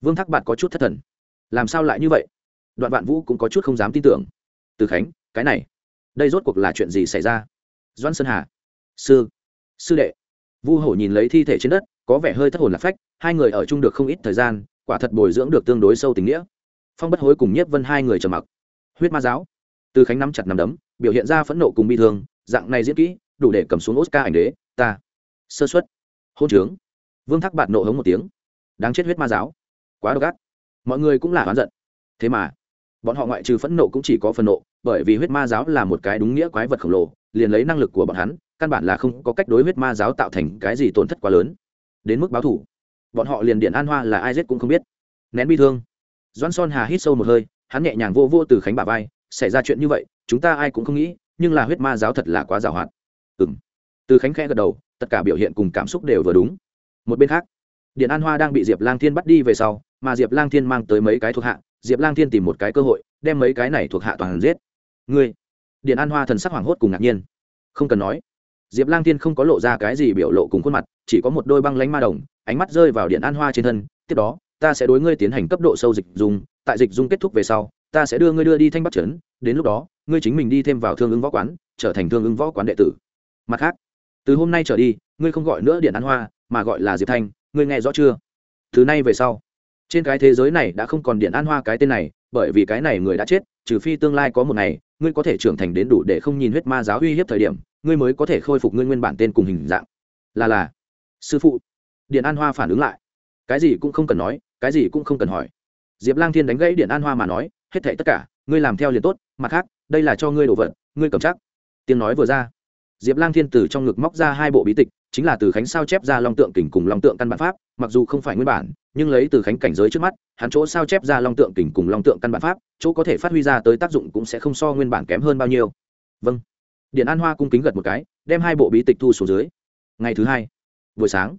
Vương thác bạt có chút thất thần. Làm sao lại như vậy? Đoạn vạn vũ cũng có chút không dám tin tưởng. Từ khánh, cái này. Đây rốt cuộc là chuyện gì xảy ra? Doan sơn hà. Sư sư đệ. Vu hổ nhìn lấy thi thể trên đất, có vẻ hơi thất hồn lạc phách, hai người ở chung được không ít thời gian, quả thật bồi dưỡng được tương đối sâu tình nghĩa. Phong bất hối cùng nhiếp vân hai người trầm mặc. Huyết ma giáo. Từ khánh nắm chặt nắm đấm, biểu hiện ra phẫn nộ cùng bi thương, dạng này diễn kỹ, đủ để cầm xuống oscar ảnh đế, ta. Sơ xuất hôn trướng. Vương thác bạt nộ hống một tiếng. Đáng chết huyết ma giáo. Quá độc ác. Mọi người cũng là oán giận. Thế mà, bọn họ ngoại trừ phẫn nộ cũng chỉ có phần nộ, bởi vì huyết ma giáo là một cái đúng nghĩa quái vật khổng lồ, liền lấy năng lực của bọn hắn căn bản là không có cách đối huyết ma giáo tạo thành cái gì tổn thất quá lớn. Đến mức báo thủ, bọn họ liền điện an hoa là ai giết cũng không biết. Nén bi thương. Doan son hà hít sâu một hơi, hắn nhẹ nhàng vô vô từ khánh bà vai, xảy ra chuyện như vậy, chúng ta ai cũng không nghĩ, nhưng là huyết ma giáo thật là quá giàu hoạt ừ m từ khánh khẽ gật đầu, tất cả biểu hiện cùng cảm xúc đều vừa đúng. Một bên khác, điện an hoa đang bị diệp lang thiên bắt đi về sau, mà diệp lang thiên mang tới mấy cái thuộc hạ, diệp lang thiên tìm một cái cơ hội, đem mấy cái này thuộc hạ toàn giết. Ngươi. Điện an hoa thần sắc hoảng hốt cùng ngạc nhiên. Không cần nói diệp lang thiên không có lộ ra cái gì biểu lộ cùng khuôn mặt, chỉ có một đôi băng lánh ma đồng, ánh mắt rơi vào điện an hoa trên thân, tiếp đó, ta sẽ đối ngươi tiến hành cấp độ sâu dịch dùng tại dịch dung kết thúc về sau, ta sẽ đưa ngươi đưa đi thanh bắc trấn, đến lúc đó, ngươi chính mình đi thêm vào thương ứng võ quán, trở thành thương ứng võ quán đệ tử. Mặt khác, từ hôm nay trở đi, ngươi không gọi nữa điện an hoa, mà gọi là diệp thanh, ngươi nghe rõ chưa? Từ nay về sau, trên cái thế giới này đã không còn điện an hoa cái tên này, bởi vì cái này người đã chết, trừ phi tương lai có một ngày, ngươi có thể trưởng thành đến đủ để không nhìn huyết ma giáo uy hiếp thời điểm ngươi mới có thể khôi phục ngươi nguyên bản tên cùng hình dạng. Là là. Sư phụ. Điện an hoa phản ứng lại. Cái gì cũng không cần nói, cái gì cũng không cần hỏi. Diệp lang thiên đánh gãy điện an hoa mà nói, hết thệ tất cả, ngươi làm theo liền tốt, mặt khác, đây là cho ngươi đồ vật, ngươi cầm chắc. Tiếng nói vừa ra, diệp lang thiên từ trong ngực móc ra hai bộ bí tịch, chính là từ khánh sao chép ra long tượng kình cùng long tượng căn bản pháp, mặc dù không phải nguyên bản, nhưng lấy từ khánh cảnh giới trước mắt, hắn chỗ sao chép ra long tượng kình cùng long tượng căn bản pháp, chỗ có thể phát huy ra tới tác dụng cũng sẽ không so nguyên bản kém hơn bao nhiêu. Vâng điện an hoa cung kính gật một cái, đem hai bộ bí tịch thu xuống dưới. Ngày thứ hai, buổi sáng,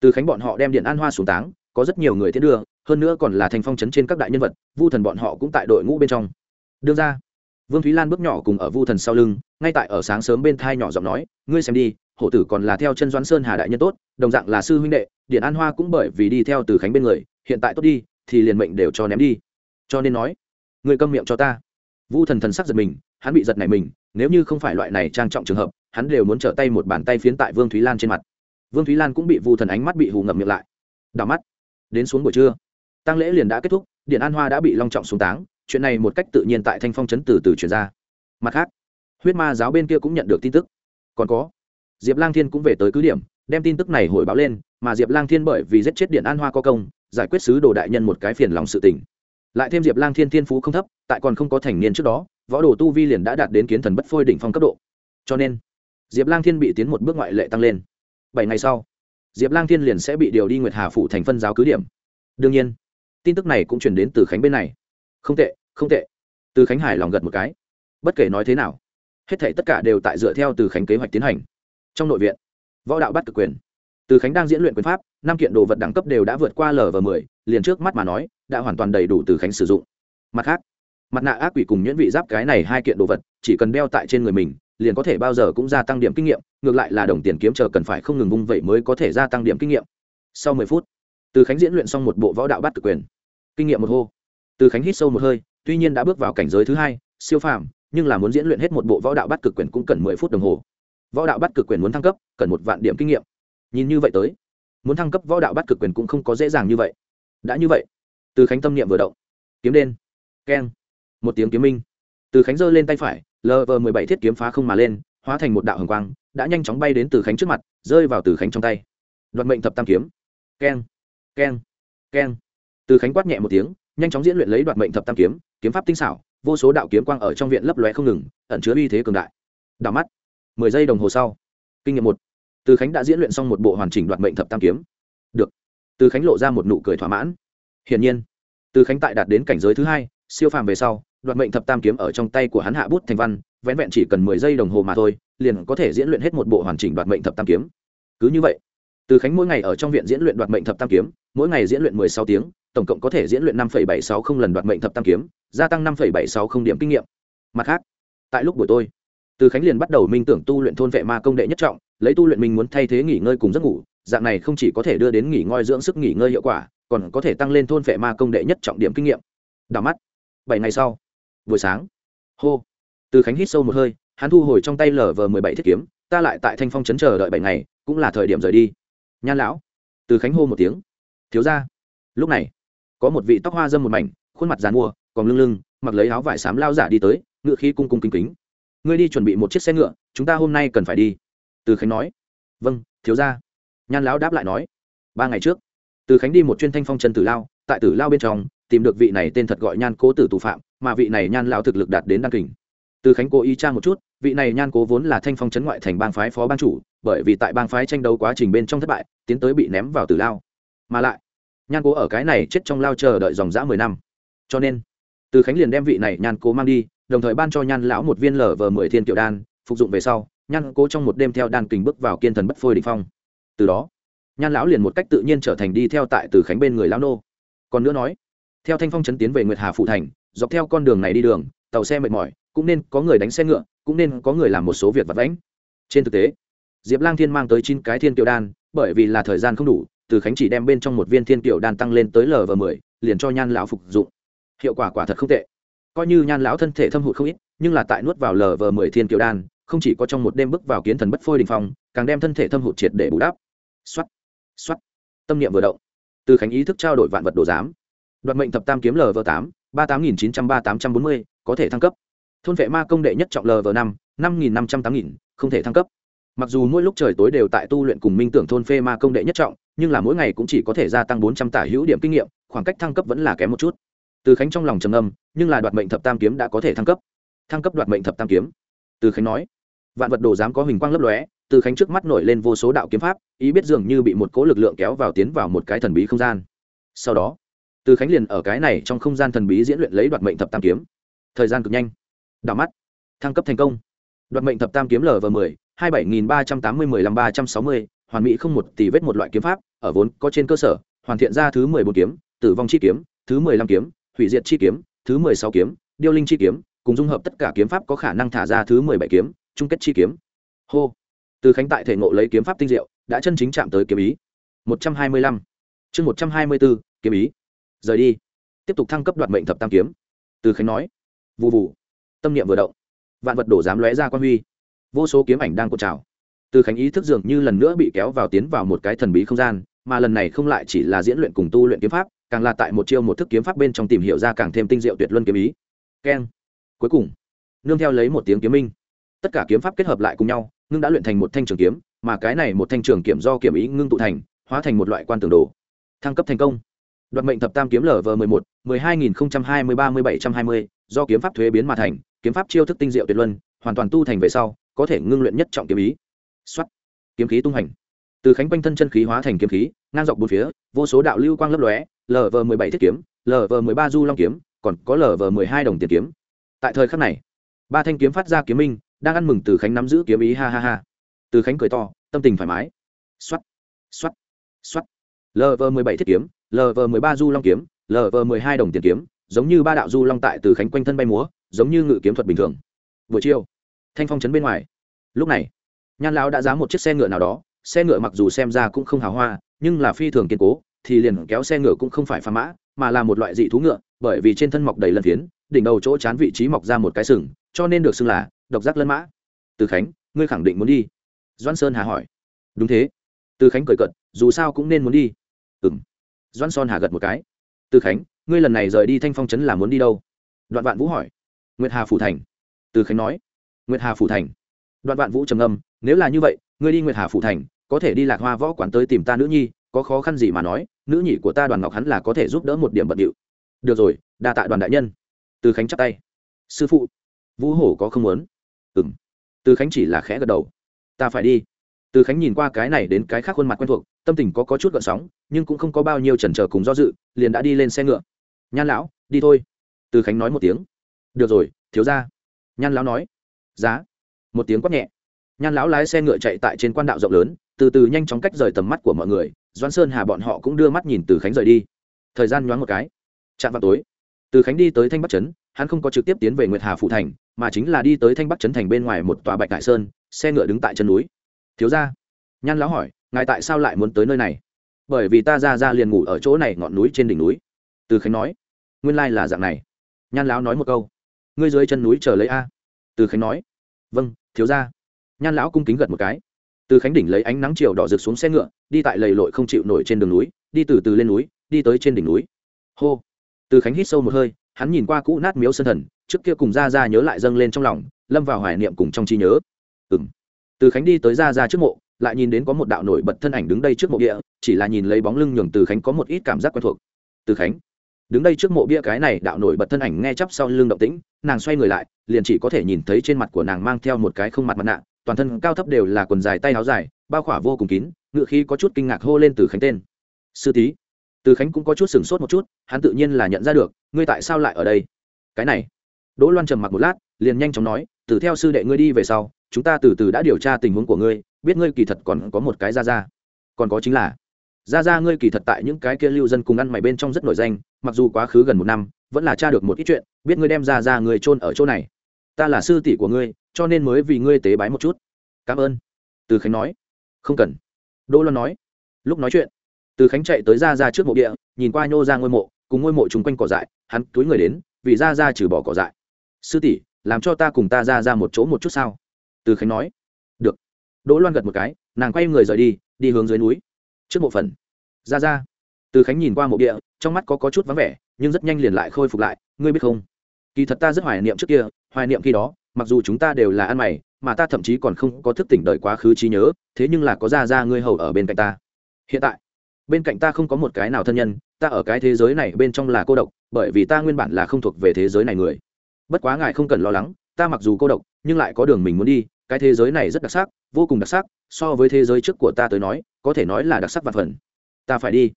từ khánh bọn họ đem điện an hoa xuống táng, có rất nhiều người thiết đưa, hơn nữa còn là thành phong trấn trên các đại nhân vật, vu thần bọn họ cũng tại đội ngũ bên trong. Đương ra, vương thúy lan bước nhỏ cùng ở vu thần sau lưng, ngay tại ở sáng sớm bên thai nhỏ giọng nói, ngươi xem đi, hổ tử còn là theo chân doãn sơn hà đại nhân tốt, đồng dạng là sư huynh đệ điện an hoa cũng bởi vì đi theo từ khánh bên người, hiện tại tốt đi, thì liền mệnh đều cho ném đi. Cho nên nói, ngươi câm miệng cho ta. Vu thần thần sắc giật mình, hắn bị giật này mình nếu như không phải loại này trang trọng trường hợp, hắn đều muốn trở tay một bàn tay phiến tại vương thúy lan trên mặt. Vương thúy lan cũng bị vu thần ánh mắt bị hù ngậm miệng lại. Đảo mắt, đến xuống buổi trưa tăng lễ liền đã kết thúc, điện an hoa đã bị long trọng xuống táng, chuyện này một cách tự nhiên tại thanh phong trấn từ từ chuyển ra. Mặt khác, huyết ma giáo bên kia cũng nhận được tin tức. Còn có, diệp lang thiên cũng về tới cứ điểm, đem tin tức này hồi báo lên, mà diệp lang thiên bởi vì giết chết điện an hoa có công, giải quyết sứ đồ đại nhân một cái phiền lòng sự tình. Lại thêm diệp lang thiên thiên phú không thấp, tại còn không có thành niên trước đó võ đồ tu vi liền đã đạt đến kiến thần bất phôi đỉnh phong cấp độ. Cho nên, diệp lang thiên bị tiến một bước ngoại lệ tăng lên. Bảy ngày sau, diệp lang thiên liền sẽ bị điều đi nguyệt hà phụ thành phân giáo cứ điểm. Đương nhiên, tin tức này cũng chuyển đến từ khánh bên này. Không tệ không tệ. Từ khánh hải lòng gật một cái. Bất kể nói thế nào, hết thể tất cả đều tại dựa theo từ khánh kế hoạch tiến hành. Trong nội viện, võ đạo bắt cực quyền. Từ khánh đang diễn luyện quyền pháp, năm kiện đồ vật đẳng cấp đều đã vượt qua lv m ộ liền trước mắt mà nói, đã hoàn toàn đầy đủ từ khánh sử dụng. Mặt khác mặt nạ ác quỷ cùng nhuyễn vị giáp cái này hai kiện đồ vật, chỉ cần đeo tại trên người mình, liền có thể bao giờ cũng gia tăng điểm kinh nghiệm, ngược lại là đồng tiền kiếm chờ cần phải không ngừng vung vậy mới có thể gia tăng điểm kinh nghiệm. Sau mười phút, từ khánh diễn luyện xong một bộ võ đạo bắt cực quyền. Kinh nghiệm một hô. Từ khánh hít sâu một hơi, tuy nhiên đã bước vào cảnh giới thứ hai, siêu phàm, nhưng là muốn diễn luyện hết một bộ võ đạo bắt cực quyền cũng cần mười phút đồng hồ. Võ đạo bắt cực quyền muốn thăng cấp, cần một vạn điểm kinh nghiệm. Nhìn như vậy tới, muốn thăng cấp võ đạo bắt cực quyền cũng không có dễ dàng như vậy. Đã như vậy, từ khánh tâm niệm vừa động. Kiếm đen. Keng một tiếng kiếm minh. Từ khánh giơ lên tay phải lv mười bảy thiết kiếm phá không mà lên, hóa thành một đạo hồng quang, đã nhanh chóng bay đến từ khánh trước mặt, rơi vào từ khánh trong tay. Đoạt mệnh thập tam kiếm. Keng keng keng. Từ khánh quát nhẹ một tiếng, nhanh chóng diễn luyện lấy đoạt mệnh thập tam kiếm kiếm pháp tinh xảo, vô số đạo kiếm quang ở trong viện lấp lóe không ngừng, ẩn chứa uy thế cường đại. Đảo mắt, mười giây đồng hồ sau, kinh nghiệm một. Từ khánh đã diễn luyện xong một bộ hoàn chỉnh đoạt mệnh thập tam kiếm. Được. Từ khánh lộ ra một nụ cười thỏa mãn. Hiển nhiên, từ khánh tại đạt đến cảnh giới thứ hai, siêu phàm về sau đoạt mệnh thập tam kiếm ở trong tay của hắn hạ bút thành văn vén vẹn chỉ cần mười giây đồng hồ mà thôi, liền có thể diễn luyện hết một bộ hoàn chỉnh đoạt mệnh thập tam kiếm. Cứ như vậy, từ khánh mỗi ngày ở trong viện diễn luyện đoạt mệnh thập tam kiếm, mỗi ngày diễn luyện mười sáu tiếng, tổng cộng có thể diễn luyện năm bảy sáu không lần đoạt mệnh thập tam kiếm, gia tăng năm bảy sáu không điểm kinh nghiệm. Mặt khác, tại lúc buổi tôi từ khánh liền bắt đầu minh tưởng tu luyện thôn vệ ma công đệ nhất trọng, lấy tu luyện mình muốn thay thế nghỉ ngơi cùng giấc ngủ, dạng này không chỉ có thể đưa đến nghỉ ngơi dưỡng sức nghỉ ngơi hiệu quả, còn có thể tăng lên thôn vệ ma công đệ nhất trọng điểm kinh nghiệm. Đào mắt, bảy ngày sau buổi sáng. Hô. Từ khánh hít sâu một hơi, hắn thu hồi trong tay lở vờ mười bảy thiết kiếm, ta lại tại thanh phong trấn chờ đợi bảy ngày, cũng là thời điểm rời đi. Nhan lão. Từ khánh hô một tiếng. Thiếu ra lúc này, có một vị tóc hoa dâm một mảnh, khuôn mặt dàn mua còn lưng lưng, mặc lấy áo vải xám lao giả đi tới, ngựa khí cung cung kính kính. Ngươi đi chuẩn bị một chiếc xe ngựa, chúng ta hôm nay cần phải đi. Từ khánh nói. Vâng thiếu ra nhan lão đáp lại nói. Ba ngày trước, từ khánh đi một chuyên thanh phong trần tử lao, tại tử lao bên trong, tìm được vị này tên thật gọi nhan cố tử tù phạm mà vị này nhan lão thực lực đạt đến đăng kình. Từ khánh cố ý tra một chút, vị này nhan cố vốn là thanh phong chấn ngoại thành bang phái phó ban chủ, bởi vì tại bang phái tranh đấu quá trình bên trong thất bại, tiến tới bị ném vào tử lao. Mà lại, nhan cố ở cái này chết trong lao chờ đợi dòng dã mười năm. Cho nên, từ khánh liền đem vị này nhan cố mang đi, đồng thời ban cho nhan lão một viên lở vờ mười thiên kiệu đan, phục dụng về sau, nhan cố trong một đêm theo đan kình bước vào kiên thần bất phôi đ phong. Từ đó, nhan lão liền một cách tự nhiên trở thành đi theo tại từ khánh bên người lão nô. Còn nữa nói, theo thanh phong chấn tiến về nguyệt hà phụ thành dọc theo con đường này đi đường, tàu xe mệt mỏi, cũng nên có người đánh xe ngựa, cũng nên có người làm một số việc vặt vãnh. Trên thực tế, diệp lang thiên mang tới chín cái thiên kiệu đan, bởi vì là thời gian không đủ, từ khánh chỉ đem bên trong một viên thiên kiệu đan tăng lên tới lv mười, liền cho nhan lão phục dụng. Hiệu quả quả thật không tệ. Coi như nhan lão thân thể thâm hụt không ít, nhưng là tại nuốt vào lv mười thiên kiệu đan, không chỉ có trong một đêm bước vào kiến thần bất phôi đình phong, càng đem thân thể thâm hụt triệt để bù đắp. Xuất xuất tâm niệm vừa động, từ khánh ý thức trao đổi vạn vật đồ giám. Đoạt mệnh thập tam kiếm lv tám ba tám nghìn chín trăm ba tám trăm bốn mươi, có thể thăng cấp. Thôn vệ ma công đệ nhất trọng lv năm năm nghìn năm trăm tám nghìn, không thể thăng cấp. Mặc dù mỗi lúc trời tối đều tại tu luyện cùng minh tưởng thôn phê ma công đệ nhất trọng, nhưng là mỗi ngày cũng chỉ có thể gia tăng bốn trăm tả hữu điểm kinh nghiệm, khoảng cách thăng cấp vẫn là kém một chút. Từ khánh trong lòng trầm âm nhưng là đoạt mệnh thập tam kiếm đã có thể thăng cấp. Thăng cấp đoạt mệnh thập tam kiếm. Từ khánh nói, vạn vật đồ dám có hình quang lấp lóe. Từ khánh trước mắt nổi lên vô số đạo kiếm pháp, ý biết dường như bị một cỗ lực lượng kéo vào tiến vào một cái thần bí không gian. Sau đó từ khánh liền ở cái này trong không gian thần bí diễn luyện lấy đoạt mệnh thập tam kiếm. Thời gian cực nhanh. Đảo mắt. Thăng cấp thành công. Đoạt mệnh thập tam kiếm lv mười, hai bảy nghìn ba trăm tám mươi mười lăm ba trăm sáu mươi, hoàn mỹ không một tỷ vết một loại kiếm pháp, ở vốn có trên cơ sở, hoàn thiện ra thứ mười bốn kiếm, tử vong chi kiếm, thứ mười lăm kiếm, hủy diệt chi kiếm, thứ mười sáu kiếm, điêu linh chi kiếm, cùng dung hợp tất cả kiếm pháp có khả năng thả ra thứ mười bảy kiếm, chung kết chi kiếm. Hô. Từ khánh tại thể ngộ lấy kiếm pháp tinh diệu, đã chân chính chạm tới kiếm ý. Một trăm hai mươi lăm. Chương một trăm hai mươi bốn kiếm ý rời đi. Tiếp tục thăng cấp đoạt mệnh thập tam kiếm. Từ khánh nói. Vụ vụ tâm niệm vừa động. Vạn vật đổ dám lóe ra quan huy. Vô số kiếm ảnh đang cột trào. Từ khánh ý thức dường như lần nữa bị kéo vào tiến vào một cái thần bí không gian, mà lần này không lại chỉ là diễn luyện cùng tu luyện kiếm pháp, càng là tại một chiêu một thức kiếm pháp bên trong tìm hiểu ra càng thêm tinh diệu tuyệt luân kiếm ý. Keng. Cuối cùng, nương theo lấy một tiếng kiếm minh, tất cả kiếm pháp kết hợp lại cùng nhau, ngưng đã luyện thành một thanh trường kiếm, mà cái này một thanh trường kiểm do kiểm ý ngưng tụ thành, hóa thành một loại quan tường đồ. Thăng cấp thành công đoạt mệnh thập tam kiếm lv mười một, mười hai nghìn hai mươi ba mươi bảy trăm hai mươi, do kiếm pháp thuế biến mà thành, kiếm pháp chiêu thức tinh diệu tuyệt luân, hoàn toàn tu thành về sau, có thể ngưng luyện nhất trọng kiếm ý. Xuất kiếm khí tung hành. Từ khánh quanh thân chân khí hóa thành kiếm khí, ngang dọc bốn phía, vô số đạo lưu quang lấp lóe lv mười bảy thiết kiếm lv mười ba du long kiếm, còn có lv mười hai đồng tiền kiếm. Tại thời khắc này, ba thanh kiếm phát ra kiếm minh, đang ăn mừng từ khánh nắm giữ kiếm ý, ha ha ha. Từ khánh cười to, tâm tình thoải mái. Xoắt xoắt xoắt lv mười bảy thiết kiếm lv mười ba du long kiếm lv mười hai đồng tiền kiếm, giống như ba đạo du long tại từ khánh quanh thân bay múa, giống như ngự kiếm thuật bình thường. Buổi chiều, thanh phong trấn bên ngoài. Lúc này, nhan lão đã giá một chiếc xe ngựa nào đó, xe ngựa mặc dù xem ra cũng không hào hoa, nhưng là phi thường kiên cố, thì liền kéo xe ngựa cũng không phải pha mã, mà là một loại dị thú ngựa, bởi vì trên thân mọc đầy lân phiến, đỉnh đầu chỗ chán vị trí mọc ra một cái sừng, cho nên được xưng là độc giác lân mã. Từ khánh, ngươi khẳng định muốn đi? Doãn sơn hà hỏi. Đúng thế. Từ khánh cười cận dù sao cũng nên muốn đi. Ừm doan son hà gật một cái. Từ khánh, ngươi lần này rời đi thanh phong trấn là muốn đi đâu? Đoạn vạn vũ hỏi. Nguyệt hà phủ thành. Từ khánh nói. Nguyệt hà phủ thành. Đoạn vạn vũ trầm âm nếu là như vậy, ngươi đi nguyệt hà phủ thành, có thể đi lạc hoa võ quán tới tìm ta nữ nhi, có khó khăn gì mà nói, nữ nhị của ta đoàn ngọc hắn là có thể giúp đỡ một điểm bận điệu. Được rồi, đa tạ đoàn đại nhân. Từ khánh chắp tay. Sư phụ. Vũ hổ có không muốn. Ừ m từ khánh chỉ là khẽ gật đầu. Ta phải đi từ khánh nhìn qua cái này đến cái khác khuôn mặt quen thuộc tâm tình có, có chút gợn sóng nhưng cũng không có bao nhiêu chần chờ cùng do dự liền đã đi lên xe ngựa. Nhan lão đi thôi. Từ khánh nói một tiếng. Được rồi thiếu ra nhan lão nói. Giá. Một tiếng quát nhẹ. Nhan lão lái xe ngựa chạy tại trên quan đạo rộng lớn từ từ nhanh chóng cách rời tầm mắt của mọi người doãn sơn hà bọn họ cũng đưa mắt nhìn từ khánh rời đi. Thời gian nhoáng một cái. Chạm vào tối. Từ khánh đi tới thanh bắc trấn hắn không có trực tiếp tiến về nguyệt hà phụ thành mà chính là đi tới thanh bắc trấn thành bên ngoài một tòa bạch đại sơn xe ngựa đứng tại chân núi thiếu ra nhan lão hỏi, ngài tại sao lại muốn tới nơi này? Bởi vì ta ra ra liền ngủ ở chỗ này ngọn núi trên đỉnh núi. Từ khánh nói, nguyên lai là dạng này. Nhan lão nói một câu, ngươi dưới chân núi chờ lấy a. Từ khánh nói vâng thiếu ra nhan lão cung kính gật một cái. Từ khánh đỉnh lấy ánh nắng chiều đỏ rực xuống xe ngựa, đi tại lầy lội không chịu nổi trên đường núi, đi từ từ lên núi, đi tới trên đỉnh núi. Hô. Từ khánh hít sâu một hơi, hắn nhìn qua cũ nát miếu sân thần, trước kia cùng ra ra nhớ lại dâng lên trong lòng, lâm vào hoài niệm cùng trong trí nhớ. Ừng từ khánh đi tới ra ra trước mộ lại nhìn đến có một đạo nổi bật thân ảnh đứng đây trước mộ bia, chỉ là nhìn lấy bóng lưng nhường từ khánh có một ít cảm giác quen thuộc. Từ khánh. Đứng đây trước mộ bia cái này đạo nổi bật thân ảnh nghe chắp sau lưng động tĩnh nàng xoay người lại liền chỉ có thể nhìn thấy trên mặt của nàng mang theo một cái không mặt mặt nạ toàn thân cao thấp đều là quần dài tay áo dài bao khỏa vô cùng kín ngựa khi có chút kinh ngạc hô lên từ khánh tên. Sư tý từ khánh cũng có chút sửng sốt một chút hắn tự nhiên là nhận ra được ngươi tại sao lại ở đây? Cái này. Đỗ loan trầm mặc một lát liền nhanh chóng nói từ theo sư đệ ngươi đi về sau chúng ta từ từ đã điều tra tình huống của ngươi, biết ngươi kỳ thật còn có một cái ra ra còn có chính là ra ra ngươi kỳ thật tại những cái kia lưu dân cùng ăn mày bên trong rất nổi danh, mặc dù quá khứ gần một năm, vẫn là tra được một ít chuyện, biết ngươi đem ra ra người trôn ở chỗ này. Ta là sư tỷ của ngươi, cho nên mới vì ngươi tế bái một chút. Cảm ơn. Từ khánh nói. Không cần. Đỗ loan nói. Lúc nói chuyện, từ khánh chạy tới ra ra trước mộ địa, nhìn qua nhô ra ngôi mộ, cùng ngôi mộ chung quanh cỏ dại, hắn túi người đến, vì ra ra trừ bỏ cỏ dại. Sư tỷ, làm cho ta cùng ta ra ra một chỗ một chút sao? Từ khánh nói. Được. Đỗ loan gật một cái nàng quay người rời đi đi hướng dưới núi. Trước bộ phần ra ra. Từ khánh nhìn qua mộ địa trong mắt có, có chút vắng vẻ nhưng rất nhanh liền lại khôi phục lại ngươi biết không? Kỳ thật ta rất hoài niệm trước kia hoài niệm khi đó mặc dù chúng ta đều là ăn mày mà ta thậm chí còn không có thức tỉnh đời quá khứ trí nhớ thế nhưng là có ra ra ngươi hầu ở bên cạnh ta. Hiện tại bên cạnh ta không có một cái nào thân nhân ta ở cái thế giới này bên trong là cô độc bởi vì ta nguyên bản là không thuộc về thế giới này người. Bất quá ngài không cần lo lắng ta mặc dù cô độc nhưng lại có đường mình muốn đi cái thế giới này rất đặc sắc, vô cùng đặc sắc, so với thế giới trước của ta tới nói, có thể nói là đặc sắc và phần. Ta phải đi.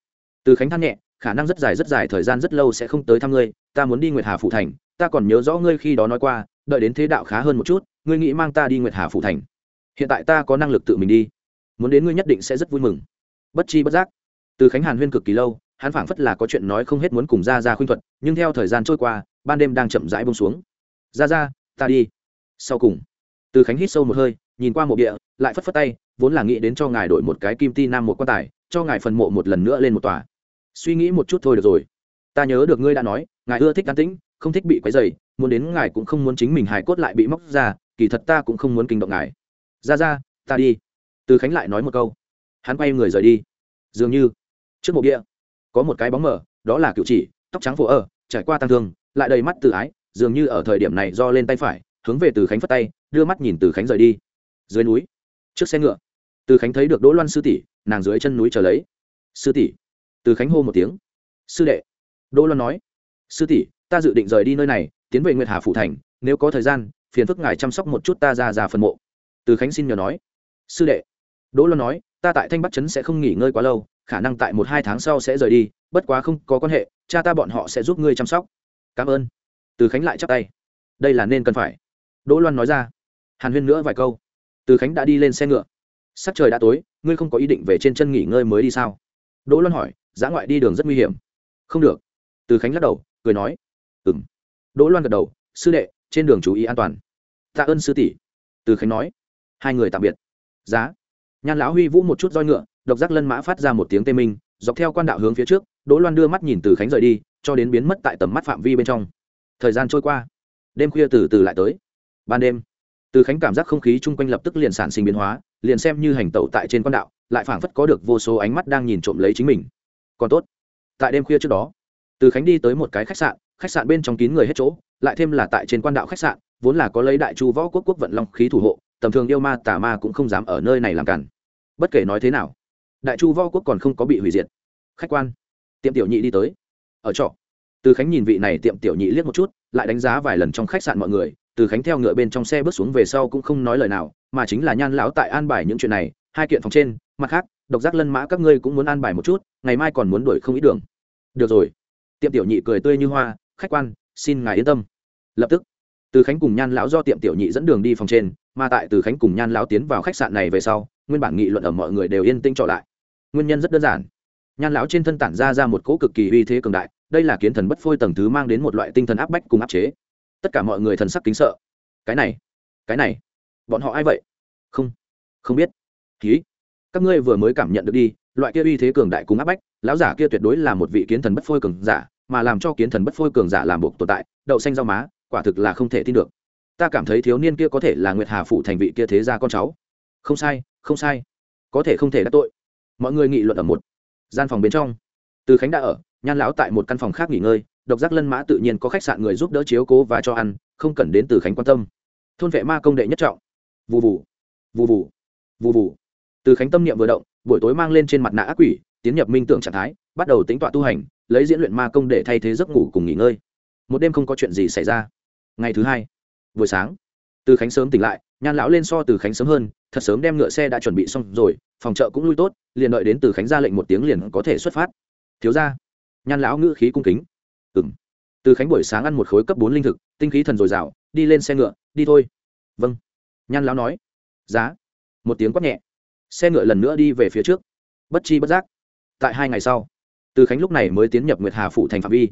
Từ khánh than nhẹ, khả năng rất dài rất dài thời gian rất lâu sẽ không tới thăm ngươi, ta muốn đi nguyệt hà phụ thành, ta còn nhớ rõ ngươi khi đó nói qua, đợi đến thế đạo khá hơn một chút, ngươi nghĩ mang ta đi nguyệt hà phụ thành. Hiện tại ta có năng lực tự mình đi. Muốn đến ngươi nhất định sẽ rất vui mừng. Bất chi bất giác. Từ khánh hàn huyên cực kỳ lâu, hắn phảng phất là có chuyện nói không hết muốn cùng ra ra khuyên thuật, nhưng theo thời gian trôi qua, ban đêm đang chậm rãi bông xuống. Ra ra ta đi. Sau cùng từ khánh hít sâu một hơi, nhìn qua mộ địa, lại phất phất tay, vốn là nghĩ đến cho ngài đổi một cái kim ti nam một quan tài, cho ngài phần mộ một lần nữa lên một tòa. Suy nghĩ một chút thôi được rồi. Ta nhớ được ngươi đã nói, ngài ưa thích an tĩnh, không thích bị quấy dày muốn đến ngài cũng không muốn chính mình hài cốt lại bị móc ra, kỳ thật ta cũng không muốn kinh động ngài. Ra ra, ta đi. Từ khánh lại nói một câu. Hắn quay người rời đi. Dường như, trước mộ địa, có một cái bóng mờ, đó là cựu chỉ, tóc trắng phổ ở trải qua tăng thương, lại đầy mắt tự ái, dường như ở thời điểm này do lên tay phải, hướng về từ khánh phất tay đưa mắt nhìn từ khánh rời đi. Dưới núi, trước xe ngựa, từ khánh thấy được đỗ loan sư tỷ, nàng dưới chân núi chờ lấy. Sư tỷ. Từ khánh hô một tiếng. Sư đệ. Đỗ loan nói. Sư tỷ, ta dự định rời đi nơi này, tiến về nguyệt hà phủ thành, nếu có thời gian, phiền phức ngài chăm sóc một chút ta ra ra phần mộ. Từ khánh xin nhờ nói. Sư đệ. Đỗ loan nói. Ta tại thanh bắc trấn sẽ không nghỉ ngơi quá lâu, khả năng tại một hai tháng sau sẽ rời đi, bất quá không có quan hệ, cha ta bọn họ sẽ giúp ngươi chăm sóc. Cảm ơn. Từ khánh lại chắp tay. Đây là nên cần phải. Đỗ loan nói ra hàn huyên nữa vài câu. Từ khánh đã đi lên xe ngựa. Sắc trời đã tối, ngươi không có ý định về trên chân nghỉ ngơi mới đi sao? Đỗ loan hỏi, dã ngoại đi đường rất nguy hiểm. Không được. Từ khánh lắc đầu, cười nói. Ừ m đỗ loan gật đầu, sư đệ, trên đường chú ý an toàn. Tạ ơn sư tỷ. Từ khánh nói. Hai người tạm biệt. Giá. Nhan lão huy vũ một chút roi ngựa, độc giác lân mã phát ra một tiếng tê minh, dọc theo quan đạo hướng phía trước, đỗ loan đưa mắt nhìn từ khánh rời đi, cho đến biến mất tại tầm mắt phạm vi bên trong. Thời gian trôi qua. Đêm khuya từ từ lại tới. Ban đêm từ khánh cảm giác không khí chung quanh lập tức liền sản sinh biến hóa, liền xem như hành tẩu tại trên quan đạo, lại phảng phất có được vô số ánh mắt đang nhìn trộm lấy chính mình. Còn tốt, tại đêm khuya trước đó, từ khánh đi tới một cái khách sạn khách sạn bên trong kín người hết chỗ, lại thêm là tại trên quan đạo khách sạn, vốn là có lấy đại chu võ quốc quốc vận long khí thủ hộ, tầm thường yêu ma tà ma cũng không dám ở nơi này làm cản. Bất kể nói thế nào, đại chu võ quốc còn không có bị hủy diệt. Khách quan, tiệm tiểu nhị đi tới. Ở trọ, từ khánh nhìn vị này tiệm tiểu nhị liếc một chút, lại đánh giá vài lần trong khách sạn mọi người từ khánh theo ngựa bên trong xe bước xuống về sau cũng không nói lời nào, mà chính là nhan lão tại an bài những chuyện này, hai kiện phòng trên, mặt khác, độc giác lân mã các ngươi cũng muốn an bài một chút, ngày mai còn muốn đuổi không ít đường. Được rồi. Tiệm tiểu nhị cười tươi như hoa, khách quan, xin ngài yên tâm. Lập tức, từ khánh cùng nhan lão do tiệm tiểu nhị dẫn đường đi phòng trên, mà tại từ khánh cùng nhan lão tiến vào khách sạn này về sau, nguyên bản nghị luận ở mọi người đều yên tĩnh trở lại. Nguyên nhân rất đơn giản. Nhan lão trên thân tản ra ra một cỗ cực kỳ uy thế cường đại, đây là kiến thần bất phôi tầng thứ mang đến một loại tinh thần áp bách cùng áp chế tất cả mọi người thần sắc kính sợ. Cái này cái này, bọn họ ai vậy? Không không biết. Ký các ngươi vừa mới cảm nhận được đi, loại kia uy thế cường đại cùng áp bách, lão giả kia tuyệt đối là một vị kiến thần bất phôi cường giả, mà làm cho kiến thần bất phôi cường giả làm buộc tồn tại, đậu xanh rau má, quả thực là không thể tin được. Ta cảm thấy thiếu niên kia có thể là nguyệt hà phụ thành vị kia thế gia con cháu. Không sai không sai. Có thể không thể đắc tội. Mọi người nghị luận ở một gian phòng bên trong. Từ khánh đã ở, nhan lão tại một căn phòng khác nghỉ ngơi độc giác lân mã tự nhiên có khách sạn người giúp đỡ chiếu cố và cho ăn, không cần đến từ khánh quan tâm. Thôn vệ ma công đệ nhất trọng. Vụ vụ vụ vụ vụ vụ từ khánh tâm niệm vừa động, buổi tối mang lên trên mặt nạ ác quỷ, tiến nhập minh tượng trạng thái, bắt đầu tính tọa tu hành, lấy diễn luyện ma công để thay thế giấc ngủ cùng nghỉ ngơi. Một đêm không có chuyện gì xảy ra. Ngày thứ hai, buổi sáng, từ khánh sớm tỉnh lại, nhan lão lên so từ khánh sớm hơn, thật sớm đem ngựa xe đã chuẩn bị xong rồi, phòng chợ cũng lui tốt, liền đợi đến từ khánh ra lệnh một tiếng liền có thể xuất phát. Thiếu ra nhan lão ngữ khí cung kính ừ m từ khánh buổi sáng ăn một khối cấp bốn linh thực, tinh khí thần dồi dào, đi lên xe ngựa, đi thôi. Vâng. Nhan lão nói. Giá. Một tiếng quát nhẹ. Xe ngựa lần nữa đi về phía trước. Bất chi bất giác. Tại hai ngày sau, từ khánh lúc này mới tiến nhập nguyệt hà phủ thành phạm vi.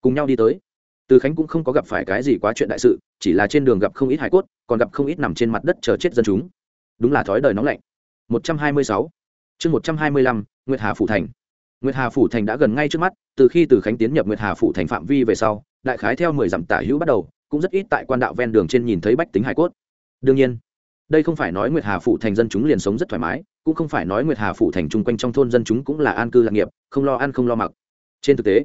Cùng nhau đi tới. Từ khánh cũng không có gặp phải cái gì quá chuyện đại sự, chỉ là trên đường gặp không ít hải cốt, còn gặp không ít nằm trên mặt đất chờ chết dân chúng. Đúng là thói đời nóng lạnh. Một trăm hai mươi sáu. Chương một trăm hai mươi lăm, nguyệt hà phủ thành nguyệt hà phủ thành đã gần ngay trước mắt, từ khi từ khánh tiến nhập nguyệt hà phủ thành phạm vi về sau, đại khái theo mười dặm tả hữu bắt đầu, cũng rất ít tại quan đạo ven đường trên nhìn thấy bách tính hải cốt. Đương nhiên, đây không phải nói nguyệt hà phủ thành dân chúng liền sống rất thoải mái, cũng không phải nói nguyệt hà phủ thành chung quanh trong thôn dân chúng cũng là an cư lạc nghiệp, không lo ăn không lo mặc. Trên thực tế,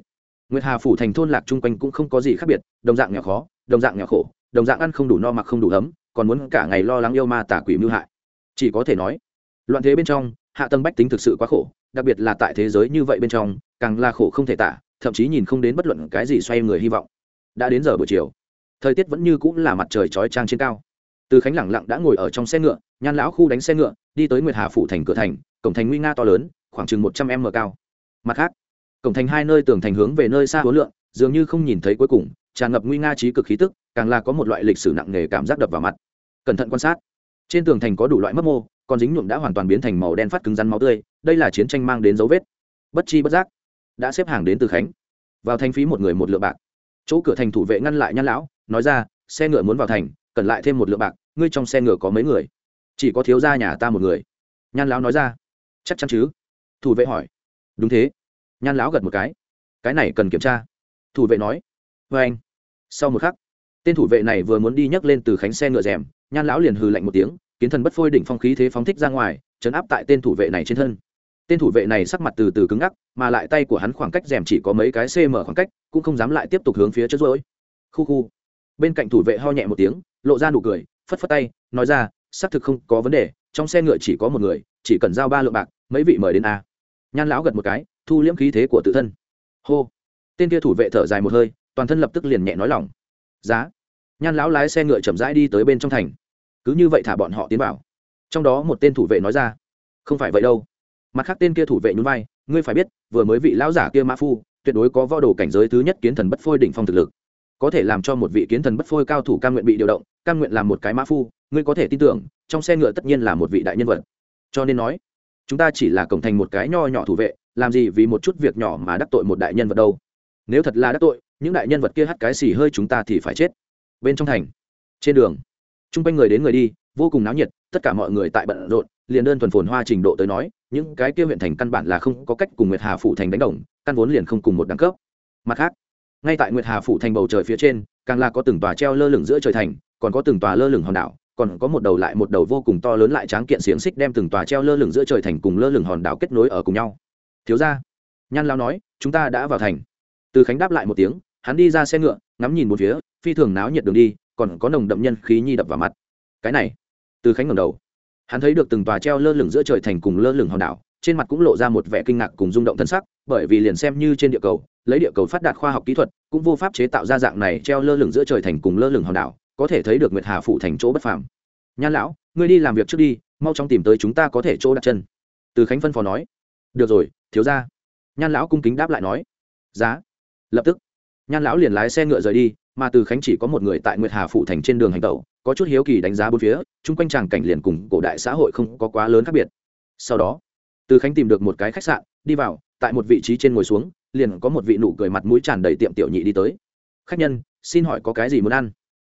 nguyệt hà phủ thành thôn lạc chung quanh cũng không có gì khác biệt, đồng dạng nghèo khó, đồng dạng nghèo khổ, đồng dạng ăn không đủ no mặc không đủ ấm, còn muốn cả ngày lo lắng yêu ma tả quỷ mưu hại. Chỉ có thể nói, loạn thế bên trong hạ tầng bách tính thực sự quá khổ, đặc biệt là tại thế giới như vậy bên trong, càng là khổ không thể tả, thậm chí nhìn không đến bất luận cái gì xoay người hy vọng. Đã đến giờ buổi chiều, thời tiết vẫn như cũng là mặt trời chói trang trên cao. Từ khánh lẳng lặng đã ngồi ở trong xe ngựa, nhan lão khu đánh xe ngựa, đi tới nguyệt hà phủ thành cửa thành, cổng thành nguy nga to lớn, khoảng chừng một trăm m cao. Mặt khác, cổng thành hai nơi tường thành hướng về nơi xa hối lượng, dường như không nhìn thấy cuối cùng, tràn ngập nguy nga trí cực khí tức, càng là có một loại lịch sử nặng nề cảm giác đập vào mặt. Cẩn thận quan sát, trên tường thành có đủ loại mấp mô còn dính nhuộm đã hoàn toàn biến thành màu đen phát cứng rắn máu tươi, đây là chiến tranh mang đến dấu vết. Bất chi bất giác, đã xếp hàng đến từ khánh. Vào thanh phí một người một lượng bạc. Chỗ cửa thành thủ vệ ngăn lại nhăn lão, nói ra, xe ngựa muốn vào thành, cần lại thêm một lượng bạc, ngươi trong xe ngựa có mấy người? Chỉ có thiếu gia nhà ta một người. Nhan lão nói ra. Chắc chắn chứ? Thủ vệ hỏi. Đúng thế. Nhan lão gật một cái. Cái này cần kiểm tra. Thủ vệ nói. Vê anh. Sau một khắc, tên thủ vệ này vừa muốn đi nhấc lên từ khánh xe ngựa rèm, nhan lão liền hừ lạnh một tiếng kiến thần bất phôi đỉnh phong khí thế phóng thích ra ngoài chấn áp tại tên thủ vệ này trên thân. Tên thủ vệ này sắc mặt từ từ cứng ngắc, mà lại tay của hắn khoảng cách rèm chỉ có mấy cái cm khoảng cách, cũng không dám lại tiếp tục hướng phía trước rối. Khu khu. Bên cạnh thủ vệ ho nhẹ một tiếng, lộ ra nụ cười, phất phất tay, nói ra, xác thực không có vấn đề, trong xe ngựa chỉ có một người, chỉ cần giao ba lượng bạc, mấy vị mời đến a. Nhan lão gật một cái, thu liễm khí thế của tự thân. Hô. Tên kia thủ vệ thở dài một hơi, toàn thân lập tức liền nhẹ nói lỏng. Giá. Nhan lão lái xe ngựa chậm rãi đi tới bên trong thành cứ như vậy thả bọn họ tiến vào. Trong đó một tên thủ vệ nói ra, không phải vậy đâu. Mặt khác tên kia thủ vệ nhún vai, ngươi phải biết, vừa mới vị lão giả kia mã phu, tuyệt đối có võ đồ cảnh giới thứ nhất kiến thần bất phôi đỉnh phong thực lực. Có thể làm cho một vị kiến thần bất phôi cao thủ cam nguyện bị điều động, cam nguyện làm một cái mã phu, ngươi có thể tin tưởng, trong xe ngựa tất nhiên là một vị đại nhân vật. Cho nên nói, chúng ta chỉ là cổng thành một cái nho nhỏ thủ vệ, làm gì vì một chút việc nhỏ mà đắc tội một đại nhân vật đâu. Nếu thật là đắc tội, những đại nhân vật kia hắt cái xì hơi chúng ta thì phải chết. Bên trong thành, trên đường t r u n g quanh người đến người đi, vô cùng náo nhiệt, tất cả mọi người tại bận rộn, liền đơn thuần phồn hoa trình độ tới nói, những cái kia huyện thành căn bản là không có cách cùng nguyệt hà phủ thành đánh đồng, căn vốn liền không cùng một đẳng cấp. Mặt khác, ngay tại nguyệt hà phủ thành bầu trời phía trên, càng là có từng tòa treo lơ lửng giữa trời thành, còn có từng tòa lơ lửng hòn đảo, còn có một đầu lại một đầu vô cùng to lớn lại tráng kiện xiềng xích đem từng tòa treo lơ lửng giữa trời thành cùng lơ lửng hòn đảo kết nối ở cùng nhau. Thiếu ra nhan lao nói, chúng ta đã vào thành. Từ khánh đáp lại một tiếng, hắn đi ra xe ngựa, ngắm nhìn một phía, phi thường náo nhiệt đường đi còn có nồng đậm nhân khí nhi đập vào mặt. Cái này, từ khánh ngẩng đầu. Hắn thấy được từng tòa treo lơ lửng giữa trời thành cùng lơ lửng hòn đảo, trên mặt cũng lộ ra một vẻ kinh ngạc cùng rung động thân sắc, bởi vì liền xem như trên địa cầu, lấy địa cầu phát đạt khoa học kỹ thuật, cũng vô pháp chế tạo ra dạng này treo lơ lửng giữa trời thành cùng lơ lửng hòn đảo, có thể thấy được nguyệt hà phụ thành chỗ bất phàm. Nhan lão, ngươi đi làm việc trước đi, mau chóng tìm tới chúng ta có thể chỗ đặt chân. Từ khánh phân phó nói. Được rồi, thiếu ra nhan lão cung kính đáp lại nói. Giá. Lập tức. Nhan lão liền lái xe ngựa rời đi mà từ khánh chỉ có một người tại nguyệt hà phụ thành trên đường hành tẩu, có chút hiếu kỳ đánh giá bốn phía, chung quanh tràng cảnh liền cùng cổ đại xã hội không có quá lớn khác biệt. Sau đó, từ khánh tìm được một cái khách sạn, đi vào, tại một vị trí trên ngồi xuống, liền có một vị nụ cười mặt mũi tràn đầy tiệm tiểu nhị đi tới. Khách nhân, xin hỏi có cái gì muốn ăn?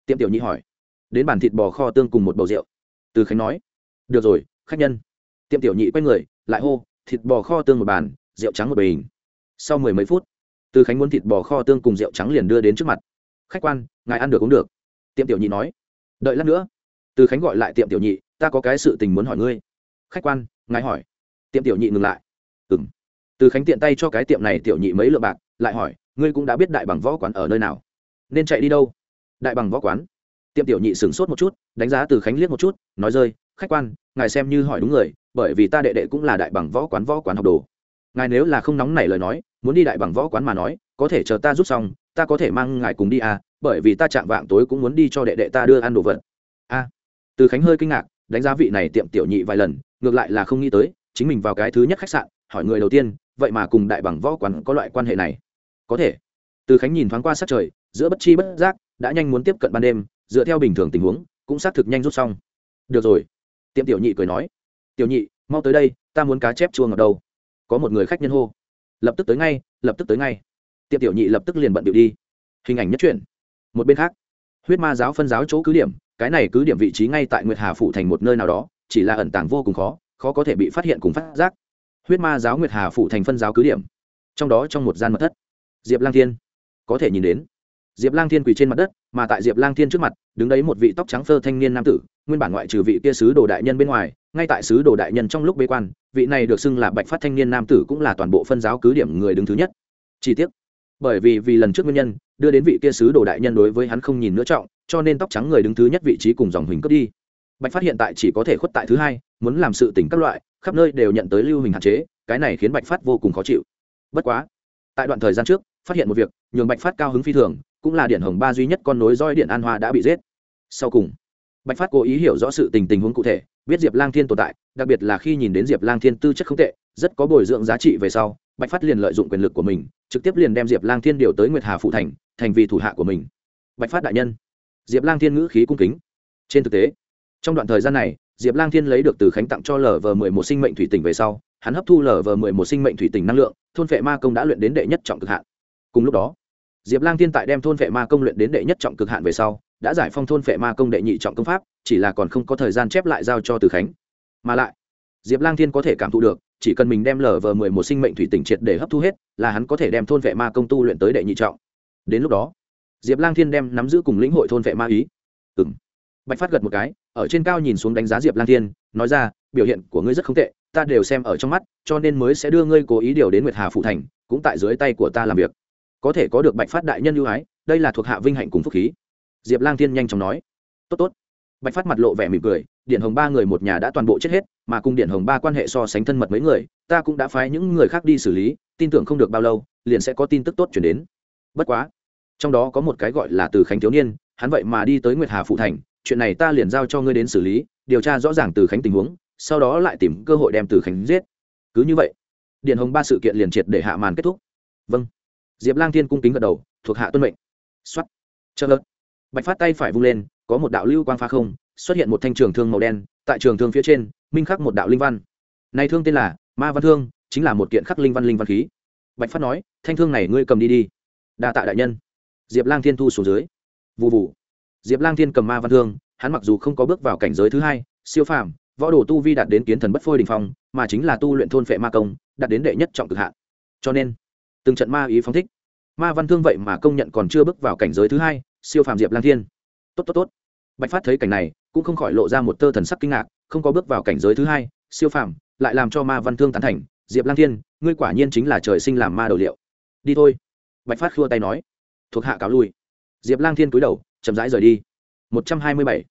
Tiệm tiểu nhị hỏi. Đến bàn thịt bò kho tương cùng một bầu rượu. Từ khánh nói. Được rồi, khách nhân. Tiệm tiểu nhị quay người, lại hô, thịt bò kho tương một bàn, rượu trắng một bình. Sau mười mấy phút, từ khánh muốn thịt bò kho tương cùng rượu trắng liền đưa đến trước mặt khách quan, ngài ăn được uống được. Tiệm tiểu nhị nói. Đợi lát nữa. Từ khánh gọi lại tiệm tiểu nhị, ta có cái sự tình muốn hỏi ngươi. Khách quan, ngài hỏi. Tiệm tiểu nhị ngừng lại. Ừ m từ khánh tiện tay cho cái tiệm này tiểu nhị mấy lượng bạc, lại hỏi, ngươi cũng đã biết đại bằng võ quán ở nơi nào? Nên chạy đi đâu? Đại bằng võ quán. Tiệm tiểu nhị sửng sốt một chút, đánh giá từ khánh liếc một chút, nói rơi, khách quan, ngài xem như hỏi đúng người, bởi vì ta đệ đệ cũng là đại bằng võ quán võ quán học đồ. Ngài nếu là không nóng nảy lời nói, muốn đi đại bằng võ quán mà nói, có thể chờ ta rút xong ta có thể mang ngài cùng đi à bởi vì ta chạm vạng tối cũng muốn đi cho đệ đệ ta đưa ăn đồ vật. A, từ khánh hơi kinh ngạc, đánh giá vị này tiệm tiểu nhị vài lần, ngược lại là không nghĩ tới, chính mình vào cái thứ nhất khách sạn, hỏi người đầu tiên, vậy mà cùng đại bằng võ quán có loại quan hệ này. Có thể. Từ khánh nhìn thoáng qua sát trời, giữa bất chi bất giác, đã nhanh muốn tiếp cận ban đêm, dựa theo bình thường tình huống, cũng xác thực nhanh rút xong. Được rồi. Tiệm tiểu nhị cười nói. Tiểu nhị, mau tới đây, ta muốn cá chép chua ngọt đâu. Có một người khách nhân hô. Lập tức tới ngay, lập tức tới ngay. Tiệp tiểu nhị lập tức liền bận điệu đi. Hình ảnh nhất truyện. Một bên khác, huyết ma giáo phân giáo chỗ cứ điểm, cái này cứ điểm vị trí ngay tại nguyệt hà phủ thành một nơi nào đó, chỉ là ẩn tàng vô cùng khó khó có thể bị phát hiện cùng phát giác. Huyết ma giáo nguyệt hà phủ thành phân giáo cứ điểm. Trong đó trong một gian mật thất, diệp lang thiên. Có thể nhìn đến, diệp lang thiên quỳ trên mặt đất, mà tại diệp lang thiên trước mặt, đứng đấy một vị tóc trắng phơ thanh niên nam tử, nguyên bản ngoại trừ vị kia sứ đồ đại nhân bên ngoài, ngay tại sứ đồ đại nhân trong lúc bế quan, vị này được xưng là bạch phát thanh niên nam tử cũng là toàn bộ phân giáo cứ điểm người đứng thứ nhất. Chi tiết bởi vì vì lần trước nguyên nhân, đưa đến vị kia sứ đồ đại nhân đối với hắn không nhìn nữa trọng, cho nên tóc trắng người đứng thứ nhất vị trí cùng dòng hình cướp đi. Bạch phát hiện tại chỉ có thể khuất tại thứ hai, muốn làm sự tỉnh các loại, khắp nơi đều nhận tới lưu hình hạn chế, cái này khiến bạch phát vô cùng khó chịu. Bất quá, tại đoạn thời gian trước, phát hiện một việc, nhường bạch phát cao hứng phi thường, cũng là điện hồng ba duy nhất con nối roi điện an hoa đã bị giết. Sau cùng, bạch phát cố ý hiểu rõ sự tình tình huống cụ thể, biết diệp lang thiên tồn tại, đặc biệt là khi nhìn đến diệp lang thiên tư chất không tệ, rất có bồi dưỡng giá trị về sau, bạch phát liền lợi dụng quyền lực của mình trực tiếp liền đem diệp lang thiên điều tới nguyệt hà phụ thành thành vì thủ hạ của mình. Bạch phát đại nhân. Diệp lang thiên ngữ khí cung kính. Trên thực tế, trong đoạn thời gian này, diệp lang thiên lấy được từ khánh tặng cho lv mười một sinh mệnh thủy tỉnh về sau, hắn hấp thu lv mười một sinh mệnh thủy tỉnh năng lượng, thôn vệ ma công đã luyện đến đệ nhất trọng cực hạn. Cùng lúc đó, diệp lang thiên tại đem thôn vệ ma công luyện đến đệ nhất trọng cực hạn về sau, đã giải phong thôn vệ ma công đệ nhị trọng công pháp, chỉ là còn không có thời gian chép lại giao cho từ khánh. Mà lại, diệp lang thiên có thể cảm thụ được chỉ cần mình đem lở vờ mười một sinh mệnh thủy tỉnh triệt để hấp thu hết, là hắn có thể đem thôn vệ ma công tu luyện tới đệ nhị trọng. Đến lúc đó, diệp lang thiên đem nắm giữ cùng lĩnh hội thôn vệ ma ý. Ừ m bạch phát gật một cái, ở trên cao nhìn xuống đánh giá diệp lang thiên, nói ra, biểu hiện của ngươi rất không tệ, ta đều xem ở trong mắt, cho nên mới sẽ đưa ngươi cố ý điều đến nguyệt hà phụ thành, cũng tại dưới tay của ta làm việc. Có thể có được bạch phát đại nhân ưu ái, đây là thuộc hạ vinh hạnh cùng phúc khí. Diệp lang thiên nhanh chóng nói, tốt tốt. Bạch phát mặt lộ vẻ mỉm cười điện hồng ba người một nhà đã toàn bộ chết hết, mà cùng điện hồng ba quan hệ so sánh thân mật mấy người, ta cũng đã phái những người khác đi xử lý, tin tưởng không được bao lâu, liền sẽ có tin tức tốt chuyển đến. Bất quá, trong đó có một cái gọi là từ khánh thiếu niên, hắn vậy mà đi tới nguyệt hà phụ thành, chuyện này ta liền giao cho ngươi đến xử lý, điều tra rõ ràng từ khánh tình huống, sau đó lại tìm cơ hội đem từ khánh giết. Cứ như vậy, điện hồng ba sự kiện liền triệt để hạ màn kết thúc. Vâng. Diệp lang thiên cung kính gật đầu, thuộc hạ tuân mệnh. X o á t chợ lợt bạch phát tay phải vung lên, có một đạo lưu quang pha không xuất hiện một thanh trường thương màu đen, tại trường thương phía trên, minh khắc một đạo linh văn. Này thương tên là ma văn thương, chính là một kiện khắc linh văn linh văn khí. Bạch phát nói, thanh thương này ngươi cầm đi đi. Đa tạ đại nhân. Diệp lang thiên thu xuống dưới. Vụ vụ diệp lang thiên cầm ma văn thương, hắn mặc dù không có bước vào cảnh giới thứ hai, siêu phàm, võ đồ tu vi đạt đến kiến thần bất phôi đình phong, mà chính là tu luyện thôn phệ ma công, đạt đến đệ nhất trọng cực hạn. Cho nên, từng trận ma ý phóng thích. Ma văn thương vậy mà công nhận còn chưa bước vào cảnh giới thứ hai, siêu phàm diệp lang thiên. Tốt tốt tốt bạch phát thấy cảnh này, cũng không khỏi lộ ra một tơ thần sắc kinh ngạc, không có bước vào cảnh giới thứ hai, siêu phàm, lại làm cho ma văn thương tán thành, diệp lang thiên, ngươi quả nhiên chính là trời sinh làm ma đầu liệu. Đi thôi. Bạch phát khua tay nói. Thuộc hạ cáo lui. Diệp lang thiên cúi đầu, chậm rãi rời đi. Một trăm hai mươi bảy.